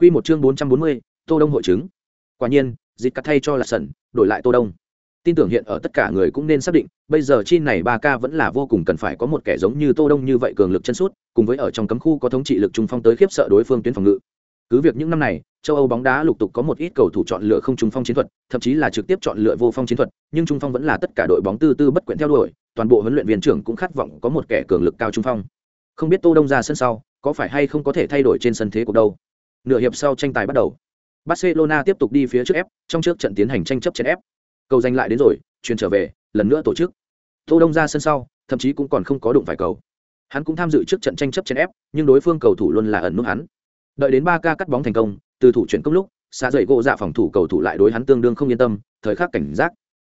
Quy một chương bốn trăm bốn mươi, Tô Đông hội chứng. Quả nhiên, dịch cắt thay cho là sẩn, đổi lại Tô Đông. Tin tưởng hiện ở tất cả người cũng nên xác định, bây giờ chi này ba k vẫn là vô cùng cần phải có một kẻ giống như Tô Đông như vậy cường lực chân sút, cùng với ở trong cấm khu có thống trị lực trung phong tới khiếp sợ đối phương tuyến phòng ngự. Cứ việc những năm này, châu Âu bóng đá lục tục có một ít cầu thủ chọn lựa không trung phong chiến thuật, thậm chí là trực tiếp chọn lựa vô phong chiến thuật, nhưng trung phong vẫn là tất cả đội bóng tư tư bất quyện theo đuổi, toàn bộ huấn luyện viên trưởng cũng khát vọng có một kẻ cường lực cao trung phong. Không biết Tô Đông ra sân sau, có phải hay không có thể thay đổi trên sân thế cuộc đâu. Nửa hiệp sau tranh tài bắt đầu. Barcelona tiếp tục đi phía trước ép, trong trước trận tiến hành tranh chấp chèn ép. Cầu giành lại đến rồi, chuyển trở về, lần nữa tổ chức. Tô Đông ra sân sau, thậm chí cũng còn không có đụng phải cầu. Hắn cũng tham dự trước trận tranh chấp chèn ép, nhưng đối phương cầu thủ luôn là ẩn nút hắn. Đợi đến 3 ca cắt bóng thành công, từ thủ chuyển công lúc, xa dậy gỗ dạ phòng thủ cầu thủ lại đối hắn tương đương không yên tâm, thời khắc cảnh giác.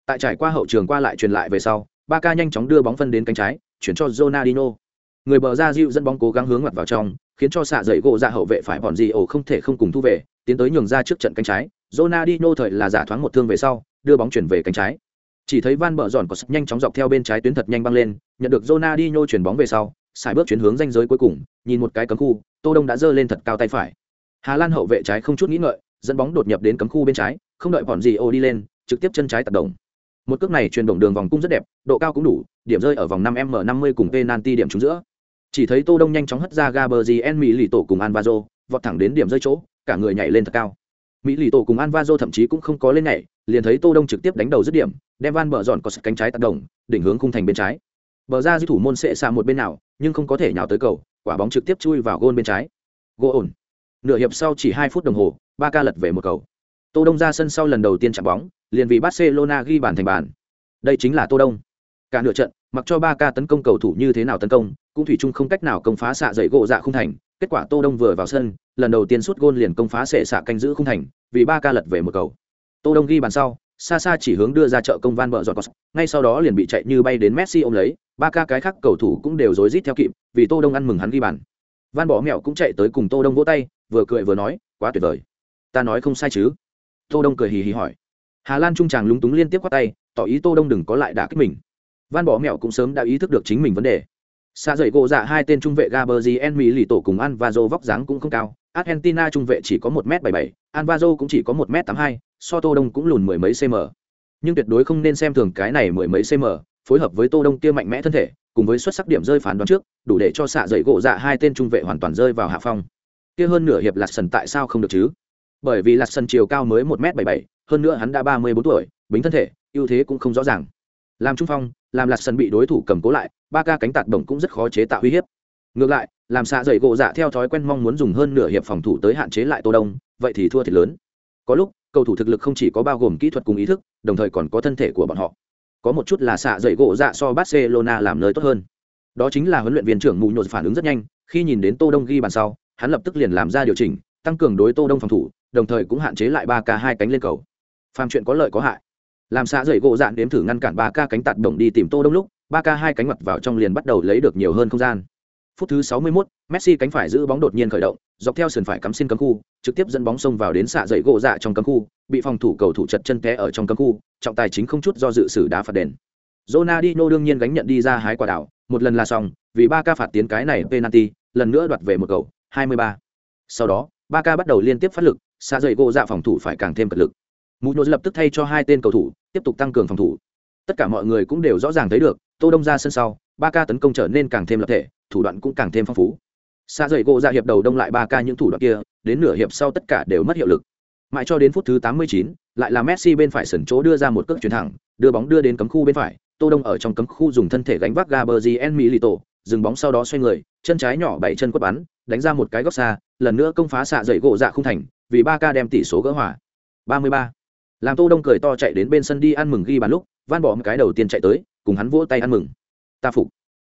Tại trải qua hậu trường qua lại truyền lại về sau, 3 ca nhanh chóng đưa bóng phân đến cánh trái, chuyển cho Ronaldinho. Người bờ ra dịu dẫn bóng cố gắng hướng mặt vào trong, khiến cho xạ dậy gỗ ra hậu vệ phải bọn gì ổ không thể không cùng thu về, tiến tới nhường ra trước trận cánh trái. Ronaldinho thời là giả thoáng một thương về sau, đưa bóng chuyển về cánh trái. Chỉ thấy Van bờ giòn có sức nhanh chóng dọc theo bên trái tuyến thật nhanh băng lên, nhận được Ronaldinho chuyển bóng về sau, xài bước chuyển hướng danh giới cuối cùng, nhìn một cái cấm khu, Tô Đông đã giơ lên thật cao tay phải. Hà Lan hậu vệ trái không chút nghĩ ngợi, dẫn bóng đột nhập đến cấm khu bên trái, không đợi bọn gì ô đi lên, trực tiếp chân trái tập động. Một cước này truyền động đường vòng cung rất đẹp, độ cao cũng đủ, điểm rơi ở vòng 5m50 cùng penalty điểm trúng giữa chỉ thấy tô đông nhanh chóng hất ra gaberzien mỹ lì tổ cùng alvazo vọt thẳng đến điểm rơi chỗ, cả người nhảy lên thật cao. Mỹ lì tổ cùng alvazo thậm chí cũng không có lên nhảy, liền thấy tô đông trực tiếp đánh đầu dứt điểm, đem van bờ dọn có cánh trái tác động đỉnh hướng khung thành bên trái. Bờ ra dư thủ môn sẽ xa một bên nào, nhưng không có thể nhào tới cầu, quả bóng trực tiếp chui vào gôn bên trái. Gỗ ổn. Nửa hiệp sau chỉ hai phút đồng hồ, ba ca lật về một cầu. Tô đông ra sân sau lần đầu tiên chạm bóng, liền vì barcelona ghi bàn thành bàn. Đây chính là tô đông. Cả nửa trận mặc cho ba ca tấn công cầu thủ như thế nào tấn công, cũng thủy chung không cách nào công phá xạ dậy gỗ dạ không thành. Kết quả tô đông vừa vào sân, lần đầu tiên sút gôn liền công phá sệ xạ canh giữ không thành, vì ba ca lật về một cầu. Tô đông ghi bàn sau, xa xa chỉ hướng đưa ra chợ công van bờ giọt ngay sau đó liền bị chạy như bay đến messi ôm lấy, ba ca cái khác cầu thủ cũng đều rối rít theo kịp, vì tô đông ăn mừng hắn ghi bàn. Van bỏ mẹo cũng chạy tới cùng tô đông vỗ tay, vừa cười vừa nói, quá tuyệt vời. Ta nói không sai chứ? Tô đông cười hì hì hỏi. Hà lan trung tràng lúng túng liên tiếp quát tay, tỏ ý tô đông đừng có lại đả kích mình van bỏ mẹo cũng sớm đã ý thức được chính mình vấn đề. Xa dậy gỗ dạ hai tên trung vệ gaberzien mỹ lì tổ cùng an và dô vóc dáng cũng không cao. Argentina trung vệ chỉ có một m bảy bảy An Vajo cũng chỉ có một m tám hai so tô đông cũng lùn mười mấy cm nhưng tuyệt đối không nên xem thường cái này mười mấy cm phối hợp với tô đông kia mạnh mẽ thân thể, cùng với xuất sắc điểm rơi phán đoán trước, đủ để cho xạ dậy gỗ dạ hai tên trung vệ hoàn toàn rơi vào hạ phong. Kia hơn nửa hiệp lạt sần tại sao không được chứ? Bởi vì lạt sần chiều cao mới một m bảy bảy, hơn nữa hắn đã ba mươi bốn tuổi, bính thân thể, ưu thế cũng không rõ ràng. Làm trung phong làm lạt sân bị đối thủ cầm cố lại, ba ca cánh tạt đồng cũng rất khó chế tạo uy hiếp. Ngược lại, làm xạ dậy gỗ dạ theo thói quen mong muốn dùng hơn nửa hiệp phòng thủ tới hạn chế lại tô đông, vậy thì thua thiệt lớn. Có lúc, cầu thủ thực lực không chỉ có bao gồm kỹ thuật cùng ý thức, đồng thời còn có thân thể của bọn họ. Có một chút là xạ dậy gỗ dạ so barcelona làm nơi tốt hơn. Đó chính là huấn luyện viên trưởng mù nhột phản ứng rất nhanh, khi nhìn đến tô đông ghi bàn sau, hắn lập tức liền làm ra điều chỉnh, tăng cường đối tô đông phòng thủ, đồng thời cũng hạn chế lại ba ca hai cánh lên cầu. Phàm chuyện có lợi có hại làm xạ dậy gỗ dạn đếm thử ngăn cản ba ca cánh tạt động đi tìm tô đông lúc ba ca hai cánh mặt vào trong liền bắt đầu lấy được nhiều hơn không gian. Phút thứ 61, messi cánh phải giữ bóng đột nhiên khởi động dọc theo sườn phải cắm xin cấm khu trực tiếp dẫn bóng xông vào đến xạ dậy gỗ dạ trong cấm khu bị phòng thủ cầu thủ chật chân té ở trong cấm khu trọng tài chính không chút do dự xử đá phạt đền. Ronaldinho đương nhiên gánh nhận đi ra hái quả đảo một lần là xong vì ba ca phạt tiến cái này penalty lần nữa đoạt về một cầu 23. sau đó ba ca bắt đầu liên tiếp phát lực xạ dậy gỗ dạ phòng thủ phải càng thêm cật lực mù nhô lập tức thay cho hai tên cầu thủ tiếp tục tăng cường phòng thủ. Tất cả mọi người cũng đều rõ ràng thấy được tô đông ra sân sau ba ca tấn công trở nên càng thêm lập thể thủ đoạn cũng càng thêm phong phú. Xa dậy gỗ ra hiệp đầu đông lại ba ca những thủ đoạn kia đến nửa hiệp sau tất cả đều mất hiệu lực. Mãi cho đến phút thứ 89, lại là messi bên phải sườn chỗ đưa ra một cước chuyển thẳng đưa bóng đưa đến cấm khu bên phải. Tô đông ở trong cấm khu dùng thân thể gánh vác Gabriel milito dừng bóng sau đó xoay người chân trái nhỏ bảy chân quất bắn đánh ra một cái góc xa lần nữa công phá xạ dậy gỗ dạ không thành vì Barca đem tỷ số gỡ hòa. 33 làm tô đông cười to chạy đến bên sân đi ăn mừng ghi bàn lúc, van bỏ một cái đầu tiên chạy tới, cùng hắn vỗ tay ăn mừng. Ta phục,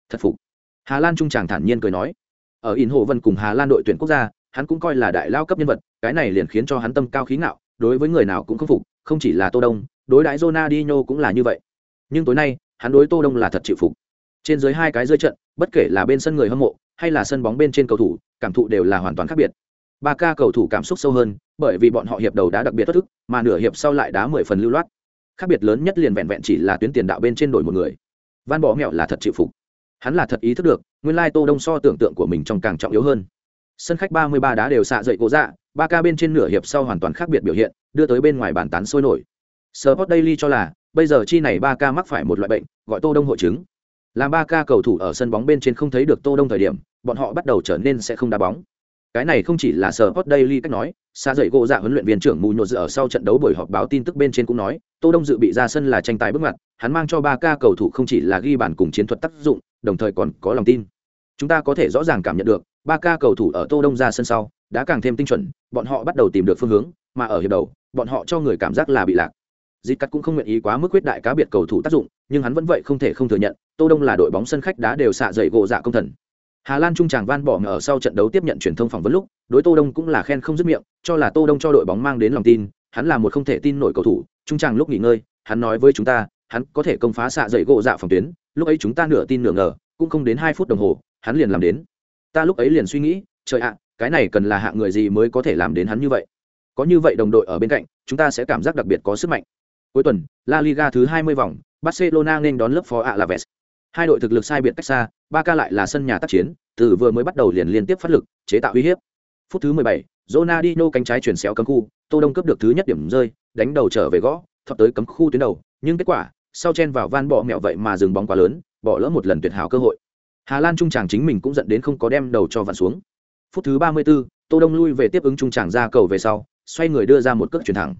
thật phục. Hà lan trung tràng thản nhiên cười nói. Ở in hồ vân cùng hà lan đội tuyển quốc gia, hắn cũng coi là đại lao cấp nhân vật, cái này liền khiến cho hắn tâm cao khí ngạo, đối với người nào cũng không phục, không chỉ là tô đông, đối đãi Ronaldinho cũng là như vậy. Nhưng tối nay, hắn đối tô đông là thật chịu phục. Trên dưới hai cái rơi trận, bất kể là bên sân người hâm mộ, hay là sân bóng bên trên cầu thủ, cảm thụ đều là hoàn toàn khác biệt ba ca cầu thủ cảm xúc sâu hơn, bởi vì bọn họ hiệp đầu đã đặc biệt thất thức, mà nửa hiệp sau lại đá mười phần lưu loát. Khác biệt lớn nhất liền vẹn vẹn chỉ là tuyến tiền đạo bên trên đổi một người. Van bỏ mẹo là thật chịu phục. Hắn là thật ý thức được, nguyên lai tô đông so tưởng tượng của mình trong càng trọng yếu hơn. Sân khách ba mươi ba đá đều xạ dậy cố dạ ba ca bên trên nửa hiệp sau hoàn toàn khác biệt biểu hiện, đưa tới bên ngoài bàn tán sôi nổi. Sport daily cho là, bây giờ chi này ba ca mắc phải một loại bệnh, gọi tô đông hội chứng. Làm ba ca cầu thủ ở sân bóng bên trên không thấy được tô đông thời điểm, bọn họ bắt đầu trở nên sẽ không đá bóng cái này không chỉ là Sport Daily cách nói, xa dậy gỗ dạ huấn luyện viên trưởng Mù Nhột ở sau trận đấu buổi họp báo tin tức bên trên cũng nói, Tô Đông dự bị ra sân là tranh tài bước ngoặt, hắn mang cho ba ca cầu thủ không chỉ là ghi bàn cùng chiến thuật tác dụng, đồng thời còn có lòng tin. Chúng ta có thể rõ ràng cảm nhận được, ba ca cầu thủ ở Tô Đông ra sân sau, đã càng thêm tinh chuẩn, bọn họ bắt đầu tìm được phương hướng, mà ở hiệp đầu, bọn họ cho người cảm giác là bị lạc. dịp cắt cũng không nguyện ý quá mức quyết đại cá biệt cầu thủ tác dụng, nhưng hắn vẫn vậy không thể không thừa nhận, Tô Đông là đội bóng sân khách đá đều xạ dậy gỗ dạ công thần. Hà Lan trung tràng Van bỏ ở sau trận đấu tiếp nhận truyền thông phỏng vấn lúc, đối Tô Đông cũng là khen không dứt miệng, cho là Tô Đông cho đội bóng mang đến lòng tin, hắn là một không thể tin nổi cầu thủ, trung tràng lúc nghỉ ngơi, hắn nói với chúng ta, hắn có thể công phá xạ dậy gỗ dạ phòng tuyến, lúc ấy chúng ta nửa tin nửa ngờ, cũng không đến hai phút đồng hồ, hắn liền làm đến. Ta lúc ấy liền suy nghĩ, trời ạ, cái này cần là hạng người gì mới có thể làm đến hắn như vậy. Có như vậy đồng đội ở bên cạnh, chúng ta sẽ cảm giác đặc biệt có sức mạnh. Cuối tuần, La Liga thứ 20 vòng, Barcelona nên đón lớp phó Alaves. Hai đội thực lực sai biệt cách xa, ba ca lại là sân nhà tác chiến, từ vừa mới bắt đầu liền liên tiếp phát lực, chế tạo uy hiếp. Phút thứ 17, Ronaldinho cánh trái chuyển xéo cấm khu, Tô Đông cướp được thứ nhất điểm rơi, đánh đầu trở về gõ, thọc tới cấm khu tuyến đầu, nhưng kết quả, sau chen vào van bỏ mẹo vậy mà dừng bóng quá lớn, bỏ lỡ một lần tuyệt hảo cơ hội. Hà Lan trung tràng chính mình cũng giận đến không có đem đầu cho vặn xuống. Phút thứ 34, Tô Đông lui về tiếp ứng trung tràng ra cầu về sau, xoay người đưa ra một cước chuyển thẳng.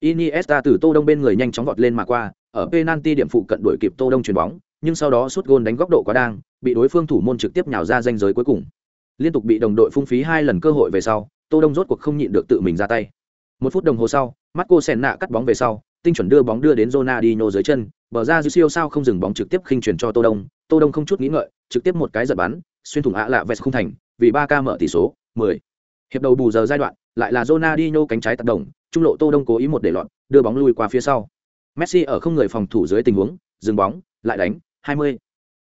Iniesta từ Tô Đông bên người nhanh chóng vọt lên mà qua, ở penalty điểm phụ cận đuổi kịp Tô Đông chuyền bóng, nhưng sau đó sút gôn đánh góc độ quá đang, bị đối phương thủ môn trực tiếp nhào ra danh giới cuối cùng. Liên tục bị đồng đội phung phí hai lần cơ hội về sau, Tô Đông rốt cuộc không nhịn được tự mình ra tay. Một phút đồng hồ sau, Marco Senna cắt bóng về sau, tinh chuẩn đưa bóng đưa đến Ronaldinho dưới chân, bờ ra dư siêu sao không dừng bóng trực tiếp khinh chuyển cho Tô Đông, Tô Đông không chút nghĩ ngợi, trực tiếp một cái giật bắn, xuyên thủng ạ lạ vẹt không thành, vì 3K mở tỷ số, 10. Hiệp đầu bù giờ giai đoạn, lại là Ronaldinho cánh trái tác động, trung lộ Tô Đông cố ý một để loạn, đưa bóng lui qua phía sau. Messi ở không người phòng thủ dưới tình huống, dừng bóng, lại đánh, 20.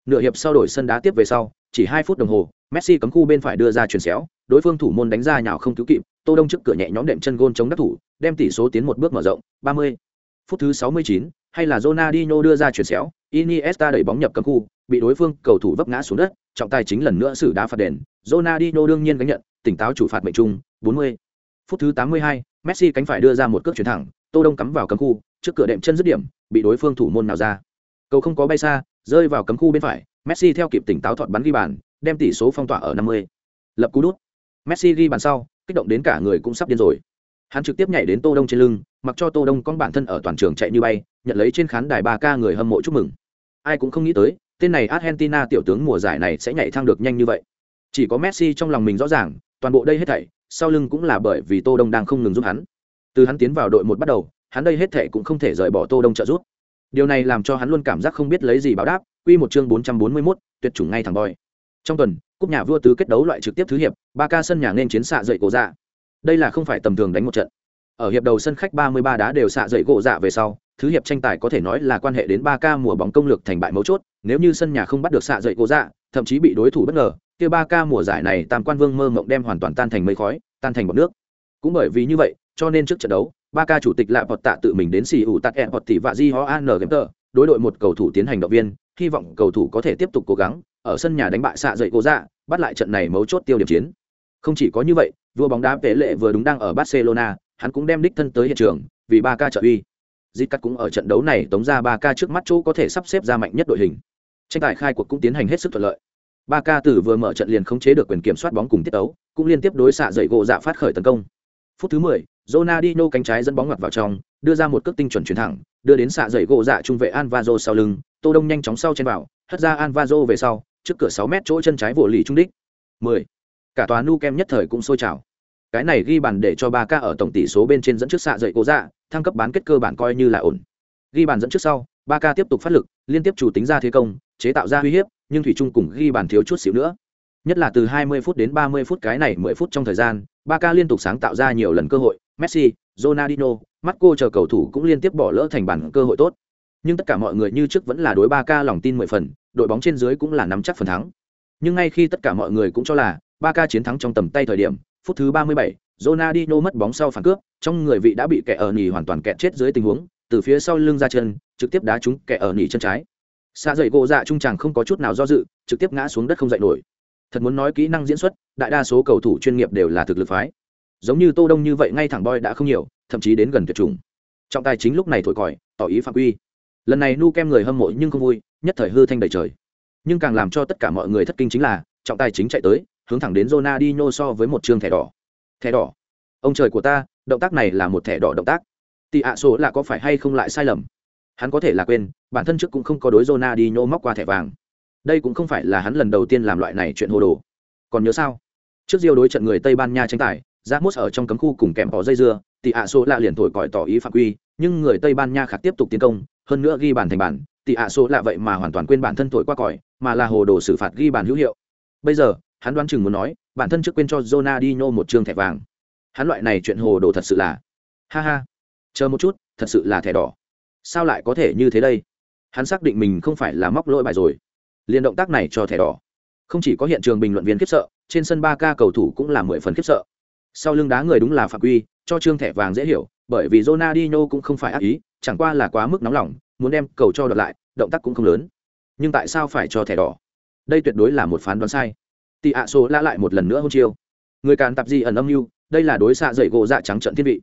Nửa hiệp sau đổi sân đá tiếp về sau, chỉ 2 phút đồng hồ, Messi cấm khu bên phải đưa ra chuyển xéo, đối phương thủ môn đánh ra nhào không cứu kịp, Tô Đông trước cửa nhẹ nhõm đệm chân gôn chống đất thủ, đem tỷ số tiến một bước mở rộng, 30. Phút thứ 69, hay là Ronaldinho đưa ra chuyển xéo, Iniesta đẩy bóng nhập cấm khu, bị đối phương cầu thủ vấp ngã xuống đất, trọng tài chính lần nữa xử đá phạt đền, Ronaldinho đương nhiên gánh nhận, tỉnh táo chủ phạt mệnh trung, 40. Phút thứ 82, Messi cánh phải đưa ra một cước chuyển thẳng, Tô Đông cắm vào cấm khu, trước cửa đệm chân dứt điểm, bị đối phương thủ môn nào ra. Cầu không có bay xa, rơi vào cấm khu bên phải, Messi theo kịp tỉnh táo thọt bắn ghi bàn, đem tỷ số phong tỏa ở 50. Lập cú đút. Messi ghi bàn sau, kích động đến cả người cũng sắp điên rồi. Hắn trực tiếp nhảy đến Tô Đông trên lưng, mặc cho Tô Đông con bản thân ở toàn trường chạy như bay, nhận lấy trên khán đài 3K người hâm mộ chúc mừng. Ai cũng không nghĩ tới, tên này Argentina tiểu tướng mùa giải này sẽ nhảy thang được nhanh như vậy. Chỉ có Messi trong lòng mình rõ ràng, toàn bộ đây hết thảy, sau lưng cũng là bởi vì Tô Đông đang không ngừng giúp hắn. Từ hắn tiến vào đội một bắt đầu, hắn đây hết thảy cũng không thể rời bỏ Tô Đông trợ giúp. Điều này làm cho hắn luôn cảm giác không biết lấy gì báo đáp, quy một chương 441, tuyệt chủng ngay thẳng boy. Trong tuần, cúp nhà vua tứ kết đấu loại trực tiếp thứ hiệp, ba ca sân nhà nên chiến xạ dậy cổ dạ. Đây là không phải tầm thường đánh một trận. Ở hiệp đầu sân khách 33 đá đều xạ dậy gỗ dạ về sau, thứ hiệp tranh tài có thể nói là quan hệ đến ba ca mùa bóng công lược thành bại mấu chốt, nếu như sân nhà không bắt được xạ dậy gỗ dạ, thậm chí bị đối thủ bất ngờ, kia ba ca mùa giải này tam quan vương mơ mộng đem hoàn toàn tan thành mây khói, tan thành bọt nước. Cũng bởi vì như vậy, cho nên trước trận đấu, ba ca chủ tịch lại vọt tạ tự mình đến xì ủ tạt em vọt tỷ vạ di ho an game tờ đối đội một cầu thủ tiến hành động viên hy vọng cầu thủ có thể tiếp tục cố gắng ở sân nhà đánh bại xạ dậy cố dạ bắt lại trận này mấu chốt tiêu điểm chiến. Không chỉ có như vậy vua bóng đá vệ lệ vừa đúng đang ở barcelona hắn cũng đem đích thân tới hiện trường vì ba ca trợ uy. Dít cắt cũng ở trận đấu này tống ra ba ca trước mắt chỗ có thể sắp xếp ra mạnh nhất đội hình. Tranh tài khai cuộc cũng tiến hành hết sức thuận lợi. Ba ca tử vừa mở trận liền khống chế được quyền kiểm soát bóng cùng tiết đấu cũng liên tiếp đối xạ dậy gỗ dạ phát khởi tấn công. Phút thứ 10, Ronaldinho cánh trái dẫn bóng ngoặt vào trong, đưa ra một cước tinh chuẩn chuyển thẳng, đưa đến xạ dậy gỗ dạ trung vệ Anvazo sau lưng, Tô Đông nhanh chóng sau chen vào, hất ra Anvazo về sau, trước cửa 6 mét chỗ chân trái vỗ lì trung đích. 10. Cả tòa nu kem nhất thời cũng sôi trào. Cái này ghi bàn để cho Barca ở tổng tỷ số bên trên dẫn trước xạ dậy gỗ dạ, thăng cấp bán kết cơ bản coi như là ổn. Ghi bàn dẫn trước sau, Barca tiếp tục phát lực, liên tiếp chủ tính ra thế công, chế tạo ra uy hiếp, nhưng thủy chung cùng ghi bàn thiếu chút xíu nữa. Nhất là từ 20 phút đến 30 phút cái này 10 phút trong thời gian, Barca liên tục sáng tạo ra nhiều lần cơ hội, Messi, Ronaldinho, Marco chờ cầu thủ cũng liên tiếp bỏ lỡ thành bản cơ hội tốt. Nhưng tất cả mọi người như trước vẫn là đối Barca lòng tin mười phần, đội bóng trên dưới cũng là nắm chắc phần thắng. Nhưng ngay khi tất cả mọi người cũng cho là Barca chiến thắng trong tầm tay thời điểm, phút thứ 37, Ronaldinho mất bóng sau phản cướp, trong người vị đã bị kẻ ở nhì hoàn toàn kẹt chết dưới tình huống, từ phía sau lưng ra chân, trực tiếp đá trúng kẻ ở nhì chân trái. Xa dậy gỗ dạ trung chàng không có chút nào do dự, trực tiếp ngã xuống đất không dậy nổi. Thật muốn nói kỹ năng diễn xuất, đại đa số cầu thủ chuyên nghiệp đều là thực lực phái giống như tô đông như vậy ngay thẳng boy đã không nhiều, thậm chí đến gần tuyệt chủng. Trọng tài chính lúc này thổi còi, tỏ ý phạm quy. Lần này nu kem người hâm mộ nhưng không vui, nhất thời hư thanh đầy trời. Nhưng càng làm cho tất cả mọi người thất kinh chính là, trọng tài chính chạy tới, hướng thẳng đến Ronaldinho so với một trương thẻ đỏ. Thẻ đỏ. Ông trời của ta, động tác này là một thẻ đỏ động tác. Tị ạ số là có phải hay không lại sai lầm? Hắn có thể là quên, bản thân trước cũng không có đối Ronaldinho móc qua thẻ vàng. Đây cũng không phải là hắn lần đầu tiên làm loại này chuyện hồ đồ. Còn nhớ sao? Trước diêu đối trận người tây ban nha tranh tài ra mốt ở trong cấm khu cùng kèm bỏ dây dưa, tị ạ số lạ liền thổi còi tỏ ý phạm quy, nhưng người tây ban nha khạc tiếp tục tiến công, hơn nữa ghi bàn thành bàn tị ạ số lạ vậy mà hoàn toàn quên bản thân thổi qua còi, mà là hồ đồ xử phạt ghi bàn hữu hiệu. Bây giờ, hắn đoán chừng muốn nói, bản thân trước quên cho Ronaldinho một trường thẻ vàng. Hắn loại này chuyện hồ đồ thật sự là, ha ha, chờ một chút, thật sự là thẻ đỏ. Sao lại có thể như thế đây? Hắn xác định mình không phải là móc lỗi bài rồi. Liền động tác này cho thẻ đỏ. Không chỉ có hiện trường bình luận viên khiếp sợ, trên sân ba ca cầu thủ cũng là mười phần khiếp sợ sau lưng đá người đúng là phạm quy cho trương thẻ vàng dễ hiểu bởi vì Ronaldinho cũng không phải ác ý chẳng qua là quá mức nóng lòng muốn đem cầu cho đợt lại động tác cũng không lớn. Nhưng tại sao phải cho thẻ đỏ? Đây tuyệt đối là một phán đoán sai. Tị ạ số la lại một lần nữa hôn chiêu. Người càn tạp gì ẩn âm mưu đây là đối xạ dậy gỗ dạ trắng trận thiên vị.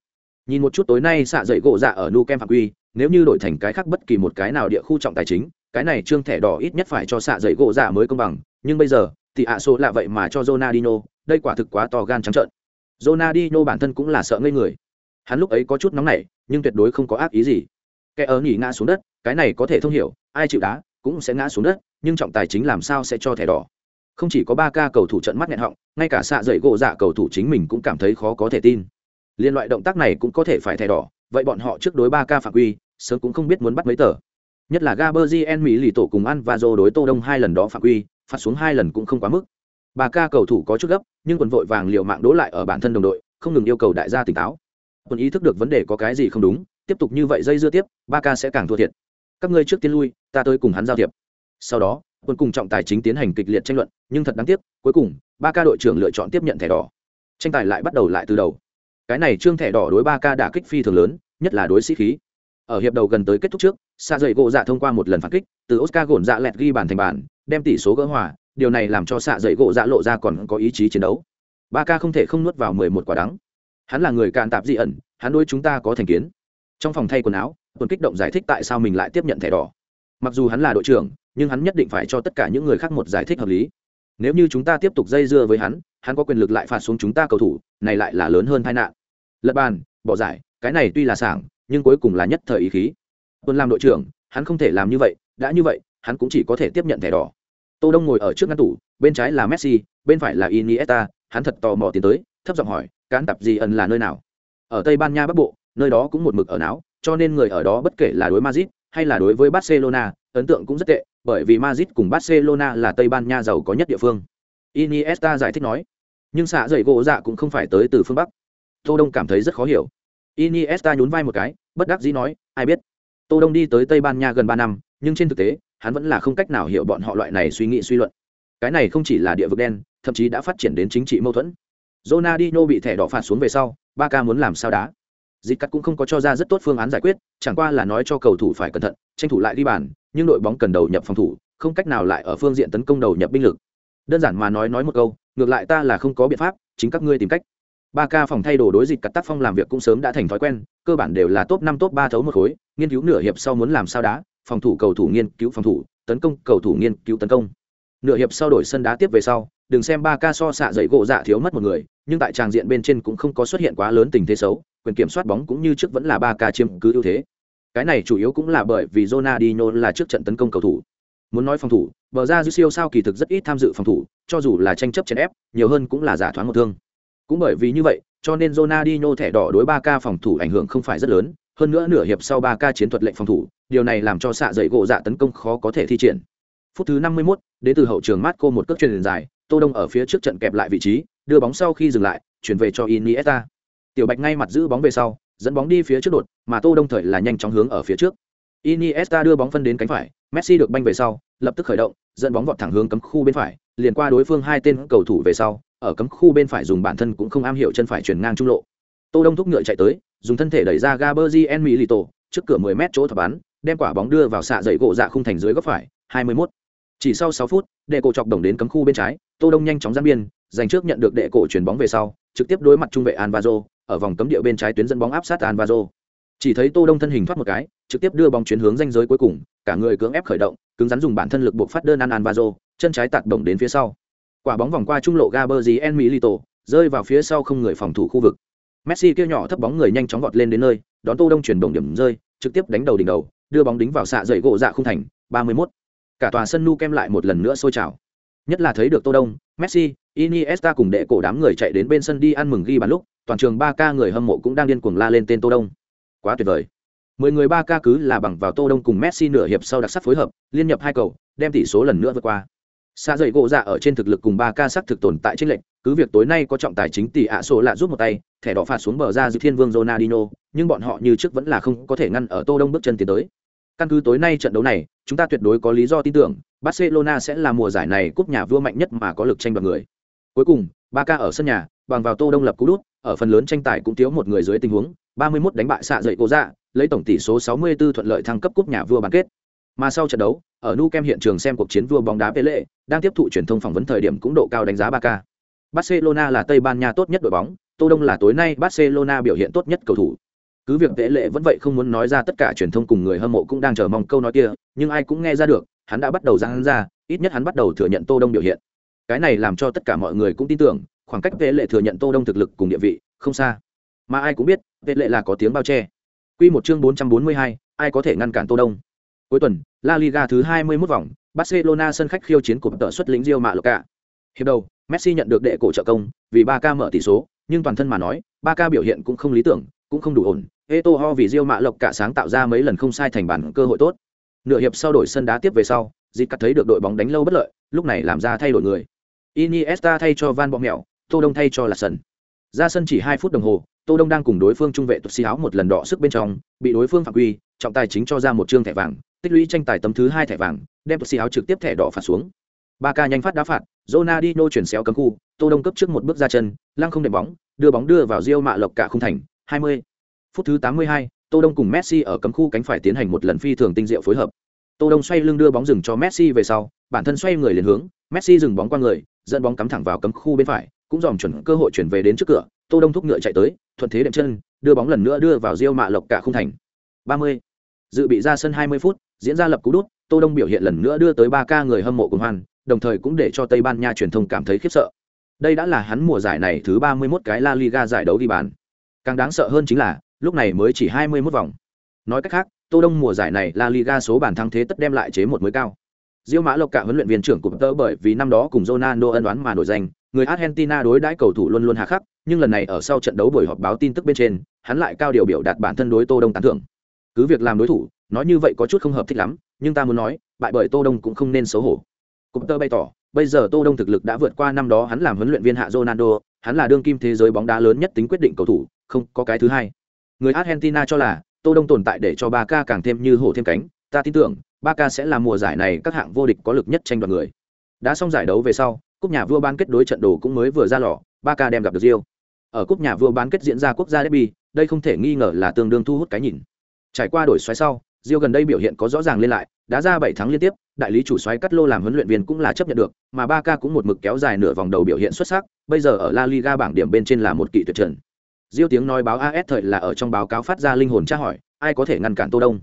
Nhìn một chút tối nay xạ dậy gỗ dạ ở nu kem phạm quy nếu như đổi thành cái khác bất kỳ một cái nào địa khu trọng tài chính cái này trương thẻ đỏ ít nhất phải cho xạ dậy gỗ dạ mới công bằng. Nhưng bây giờ thì ạ số là vậy mà cho Ronaldinho, đây quả thực quá to gan trắng trợn. Ronaldinho bản thân cũng là sợ ngây người. Hắn lúc ấy có chút nóng nảy, nhưng tuyệt đối không có ác ý gì. Kẻ ở nhỉ ngã xuống đất, cái này có thể thông hiểu, ai chịu đá cũng sẽ ngã xuống đất, nhưng trọng tài chính làm sao sẽ cho thẻ đỏ? Không chỉ có ba ca cầu thủ trận mắt nghẹn họng, ngay cả xạ dậy gỗ dạ cầu thủ chính mình cũng cảm thấy khó có thể tin. Liên loại động tác này cũng có thể phải thẻ đỏ, vậy bọn họ trước đối ba ca phạm quy, sớm cũng không biết muốn bắt mấy tờ. Nhất là Gaberzien Mỹ lì tổ cùng An và Zô đối Tô Đông hai lần đó phạm quy, phạt xuống hai lần cũng không quá mức bà ca cầu thủ có chút gấp, nhưng quần vội vàng liều mạng đỗ lại ở bản thân đồng đội, không ngừng yêu cầu đại gia tỉnh táo. Quần ý thức được vấn đề có cái gì không đúng, tiếp tục như vậy dây dưa tiếp ba ca sẽ càng thua thiệt. Các ngươi trước tiên lui, ta tới cùng hắn giao thiệp. Sau đó quân cùng trọng tài chính tiến hành kịch liệt tranh luận, nhưng thật đáng tiếc, cuối cùng ba ca đội trưởng lựa chọn tiếp nhận thẻ đỏ. Tranh tài lại bắt đầu lại từ đầu. Cái này trương thẻ đỏ đối ba ca đã kích phi thường lớn, nhất là đối sĩ khí. Ở hiệp đầu gần tới kết thúc trước xa dậy gỗ dạ thông qua một lần phản kích, từ oscar gồn dạ lẹt ghi bàn thành bàn, đem tỷ số gỡ hòa điều này làm cho xạ dậy gỗ dạ lộ ra còn có ý chí chiến đấu. Ba ca không thể không nuốt vào mười một quả đắng. Hắn là người cạn tạp dị ẩn, hắn đôi chúng ta có thành kiến. Trong phòng thay quần áo, tuần kích động giải thích tại sao mình lại tiếp nhận thẻ đỏ. Mặc dù hắn là đội trưởng, nhưng hắn nhất định phải cho tất cả những người khác một giải thích hợp lý. Nếu như chúng ta tiếp tục dây dưa với hắn hắn có quyền lực lại phạt xuống chúng ta cầu thủ, này lại là lớn hơn tai nạn. Lật bàn, bỏ giải, cái này tuy là sảng, nhưng cuối cùng là nhất thời ý khí. Tuần làm đội trưởng, hắn không thể làm như vậy, đã như vậy, hắn cũng chỉ có thể tiếp nhận thẻ đỏ tô đông ngồi ở trước ngăn tủ, bên trái là messi, bên phải là iniesta, hắn thật tò mò tiến tới, thấp giọng hỏi, cán tập gì ẩn là nơi nào? Ở tây ban nha bắc bộ, nơi đó cũng một mực ở não cho nên người ở đó bất kể là đối madrid hay là đối với barcelona, ấn tượng cũng rất tệ, bởi vì madrid cùng barcelona là tây ban nha giàu có nhất địa phương. Iniesta giải thích nói. Nhưng xạ dậy gỗ dạ cũng không phải tới từ phương bắc. Tô đông cảm thấy rất khó hiểu. Iniesta nhún vai một cái, bất đắc dĩ nói, ai biết? Tô đông đi tới tây ban nha gần ba năm, nhưng trên thực tế hắn vẫn là không cách nào hiểu bọn họ loại này suy nghĩ suy luận. Cái này không chỉ là địa vực đen, thậm chí đã phát triển đến chính trị mâu thuẫn. Ronaldinho bị thẻ đỏ phạt xuống về sau, Barca muốn làm sao đá? Dịch cắt cũng không có cho ra rất tốt phương án giải quyết, chẳng qua là nói cho cầu thủ phải cẩn thận, tranh thủ lại đi bàn, nhưng đội bóng cần đầu nhập phòng thủ, không cách nào lại ở phương diện tấn công đầu nhập binh lực. Đơn giản mà nói nói một câu, ngược lại ta là không có biện pháp, chính các ngươi tìm cách. Ba ca phòng thay đồ đối dịch cắt tác phong làm việc cũng sớm đã thành thói quen, cơ bản đều là top năm, top ba thấu một khối, nghiên cứu nửa hiệp sau muốn làm sao đá phòng thủ cầu thủ nghiên cứu phòng thủ, tấn công cầu thủ nghiên cứu tấn công. Nửa hiệp sau đổi sân đá tiếp về sau, đừng xem ba ca so xạ dậy gỗ dạ thiếu mất một người, nhưng tại tràng diện bên trên cũng không có xuất hiện quá lớn tình thế xấu, quyền kiểm soát bóng cũng như trước vẫn là ba ca chiếm cứ ưu thế. Cái này chủ yếu cũng là bởi vì Ronaldinho là trước trận tấn công cầu thủ. Muốn nói phòng thủ, bờ ra dư siêu sao kỳ thực rất ít tham dự phòng thủ, cho dù là tranh chấp chèn ép, nhiều hơn cũng là giả thoáng một thương. Cũng bởi vì như vậy, cho nên Ronaldinho thẻ đỏ đối ba ca phòng thủ ảnh hưởng không phải rất lớn hơn nữa nửa hiệp sau ba ca chiến thuật lệnh phòng thủ điều này làm cho xạ dậy gỗ dạ tấn công khó có thể thi triển. Phút thứ năm mươi 51, đến từ hậu trường Marco một cước truyền dài tô đông ở phía trước trận kẹp lại vị trí đưa bóng sau khi dừng lại chuyển về cho iniesta. Tiểu bạch ngay mặt giữ bóng về sau dẫn bóng đi phía trước đột mà tô đông thời là nhanh chóng hướng ở phía trước. Iniesta đưa bóng phân đến cánh phải messi được banh về sau lập tức khởi động dẫn bóng vọt thẳng hướng cấm khu bên phải liền qua đối phương hai tên cầu thủ về sau ở cấm khu bên phải dùng bản thân cũng không am hiểu chân phải chuyển ngang trung lộ tô đông thúc ngựa chạy tới dùng thân thể đẩy ra Gaberzien Milito trước cửa 10 mét chỗ thập bắn, đem quả bóng đưa vào xạ dậy gỗ dạ khung thành dưới góc phải, 21. Chỉ sau 6 phút, đệ cổ chọc đồng đến cấm khu bên trái, Tô Đông nhanh chóng giăng biên, giành trước nhận được đệ cổ chuyển bóng về sau, trực tiếp đối mặt trung vệ Alvaro, ở vòng cấm địa bên trái tuyến dẫn bóng áp sát Alvaro. Chỉ thấy Tô Đông thân hình thoát một cái, trực tiếp đưa bóng chuyển hướng ranh giới cuối cùng, cả người cưỡng ép khởi động, cứng rắn dùng bản thân lực buộc phát đơn Alvaro, chân trái tạt đồng đến phía sau. Quả bóng vòng qua trung lộ Gabriel Milito, rơi vào phía sau không người phòng thủ khu vực. Messi kêu nhỏ thấp bóng người nhanh chóng vọt lên đến nơi, đón Tô Đông chuyển động điểm rơi, trực tiếp đánh đầu đỉnh đầu, đưa bóng đính vào xạ dậy gỗ dạ không thành, 31. Cả tòa sân nu kem lại một lần nữa sôi trào. Nhất là thấy được Tô Đông, Messi, Iniesta cùng đệ cổ đám người chạy đến bên sân đi ăn mừng ghi bàn lúc, toàn trường 3K người hâm mộ cũng đang điên cuồng la lên tên Tô Đông. Quá tuyệt vời. Mười người 3K cứ là bằng vào Tô Đông cùng Messi nửa hiệp sau đặc sắc phối hợp, liên nhập hai cầu, đem tỷ số lần nữa vượt qua. Xa dậy gỗ dạ ở trên thực lực cùng ba ca sắc thực tồn tại trên lệnh, cứ việc tối nay có trọng tài chính tỷ ạ số lạ giúp một tay, thẻ đỏ phạt xuống bờ ra giữa thiên vương Ronaldino. nhưng bọn họ như trước vẫn là không có thể ngăn ở Tô Đông bước chân tiến tới. Căn cứ tối nay trận đấu này, chúng ta tuyệt đối có lý do tin tưởng, Barcelona sẽ là mùa giải này cúp nhà vua mạnh nhất mà có lực tranh đoạt người. Cuối cùng, Barca ở sân nhà, bằng vào Tô Đông lập cú đút, ở phần lớn tranh tài cũng thiếu một người dưới tình huống, 31 đánh bại xạ dậy cố dạ, lấy tổng tỷ số 64 thuận lợi thăng cấp cúp nhà vua bán kết. Mà sau trận đấu, ở Nu Kem hiện trường xem cuộc chiến vua bóng đá Pele, đang tiếp thụ truyền thông phỏng vấn thời điểm cũng độ cao đánh giá Barca. Barcelona là Tây Ban Nha tốt nhất đội bóng, Tô Đông là tối nay Barcelona biểu hiện tốt nhất cầu thủ. Cứ việc Vệ Lệ vẫn vậy không muốn nói ra tất cả truyền thông cùng người hâm mộ cũng đang chờ mong câu nói kia, nhưng ai cũng nghe ra được, hắn đã bắt đầu giang ra, ít nhất hắn bắt đầu thừa nhận Tô Đông biểu hiện. Cái này làm cho tất cả mọi người cũng tin tưởng, khoảng cách Vệ Lệ thừa nhận Tô Đông thực lực cùng địa vị, không xa. Mà ai cũng biết, Vệ Lệ là có tiếng bao che. Quy một chương 442, ai có thể ngăn cản Tô Đông? Cuối tuần, La Liga thứ 21 vòng, Barcelona sân khách khiêu chiến của tợ xuất lĩnh Real Mallorca. Hiệp đầu, Messi nhận được đệ cổ trợ công, vì Barca mở tỷ số, nhưng toàn thân mà nói, Barca biểu hiện cũng không lý tưởng, cũng không đủ ổn. Eto'o vì Real Mallorca cả sáng tạo ra mấy lần không sai thành bản cơ hội tốt. Nửa hiệp sau đổi sân đá tiếp về sau, Dịch cắt thấy được đội bóng đánh lâu bất lợi, lúc này làm ra thay đổi người. Iniesta thay cho Van Bommel, Tô Đông thay cho là sân. Ra sân chỉ 2 phút đồng hồ, Tô Đông đang cùng đối phương trung vệ tuột xi áo một lần đỏ sức bên trong, bị đối phương phạm quy, trọng tài chính cho ra một trương thẻ vàng, tích lũy tranh tài tấm thứ hai thẻ vàng, đem tuột xì áo trực tiếp thẻ đỏ phạt xuống. Ba ca nhanh phát đá phạt, Ronaldinho chuyển xéo cấm khu, Tô Đông cấp trước một bước ra chân, lăng không đệm bóng, đưa bóng đưa vào Real mạ lộc cả không thành, 20. Phút thứ 82, Tô Đông cùng Messi ở cấm khu cánh phải tiến hành một lần phi thường tinh diệu phối hợp. Tô Đông xoay lưng đưa bóng dừng cho Messi về sau, bản thân xoay người liền hướng, Messi dừng bóng qua người, dẫn bóng cắm thẳng vào cấm khu bên phải, cũng dòm chuẩn cơ hội chuyển về đến trước cửa, Tô Đông thúc ngựa chạy tới, thuận thế đệm chân, đưa bóng lần nữa đưa vào Real mạ lộc cả không thành. 30. Dự bị ra sân 20 phút, diễn ra lập cú đút, Tô Đông biểu hiện lần nữa đưa tới ba ca người hâm mộ cùng hoan, đồng thời cũng để cho Tây Ban Nha truyền thông cảm thấy khiếp sợ. Đây đã là hắn mùa giải này thứ 31 cái La Liga giải đấu ghi bàn. Càng đáng sợ hơn chính là, lúc này mới chỉ 21 vòng. Nói cách khác, Tô Đông mùa giải này La Liga số bàn thắng thế tất đem lại chế một mới cao. Diêu Mã Lộc cả huấn luyện viên trưởng của tớ bởi vì năm đó cùng Ronaldo ân oán mà nổi danh, người Argentina đối đãi cầu thủ luôn luôn hà khắc, nhưng lần này ở sau trận đấu buổi họp báo tin tức bên trên, hắn lại cao điều biểu đạt bản thân đối Tô Đông tán thưởng. Cứ việc làm đối thủ, nói như vậy có chút không hợp thích lắm, nhưng ta muốn nói, bại bởi Tô Đông cũng không nên xấu hổ. Cụm tơ bày tỏ, bây giờ Tô Đông thực lực đã vượt qua năm đó hắn làm huấn luyện viên hạ Ronaldo, hắn là đương kim thế giới bóng đá lớn nhất tính quyết định cầu thủ, không có cái thứ hai. Người Argentina cho là Tô Đông tồn tại để cho Barca càng thêm như hổ thêm cánh, ta tin tưởng Barca sẽ là mùa giải này các hạng vô địch có lực nhất tranh đoạt người. Đã xong giải đấu về sau, cúp nhà vua bán kết đối trận đồ cũng mới vừa ra lò, Barca đem gặp được rio Ở cúp nhà vua bán kết diễn ra quốc gia derby, đây không thể nghi ngờ là tương đương thu hút cái nhìn. Trải qua đổi xoáy sau, Rio gần đây biểu hiện có rõ ràng lên lại, đã ra 7 thắng liên tiếp, đại lý chủ xoáy cắt lô làm huấn luyện viên cũng là chấp nhận được, mà Barca cũng một mực kéo dài nửa vòng đầu biểu hiện xuất sắc, bây giờ ở La Liga bảng điểm bên trên là một kỳ tuyệt trần. Rio tiếng nói báo AS thời là ở trong báo cáo phát ra linh hồn tra hỏi, ai có thể ngăn cản Tô Đông?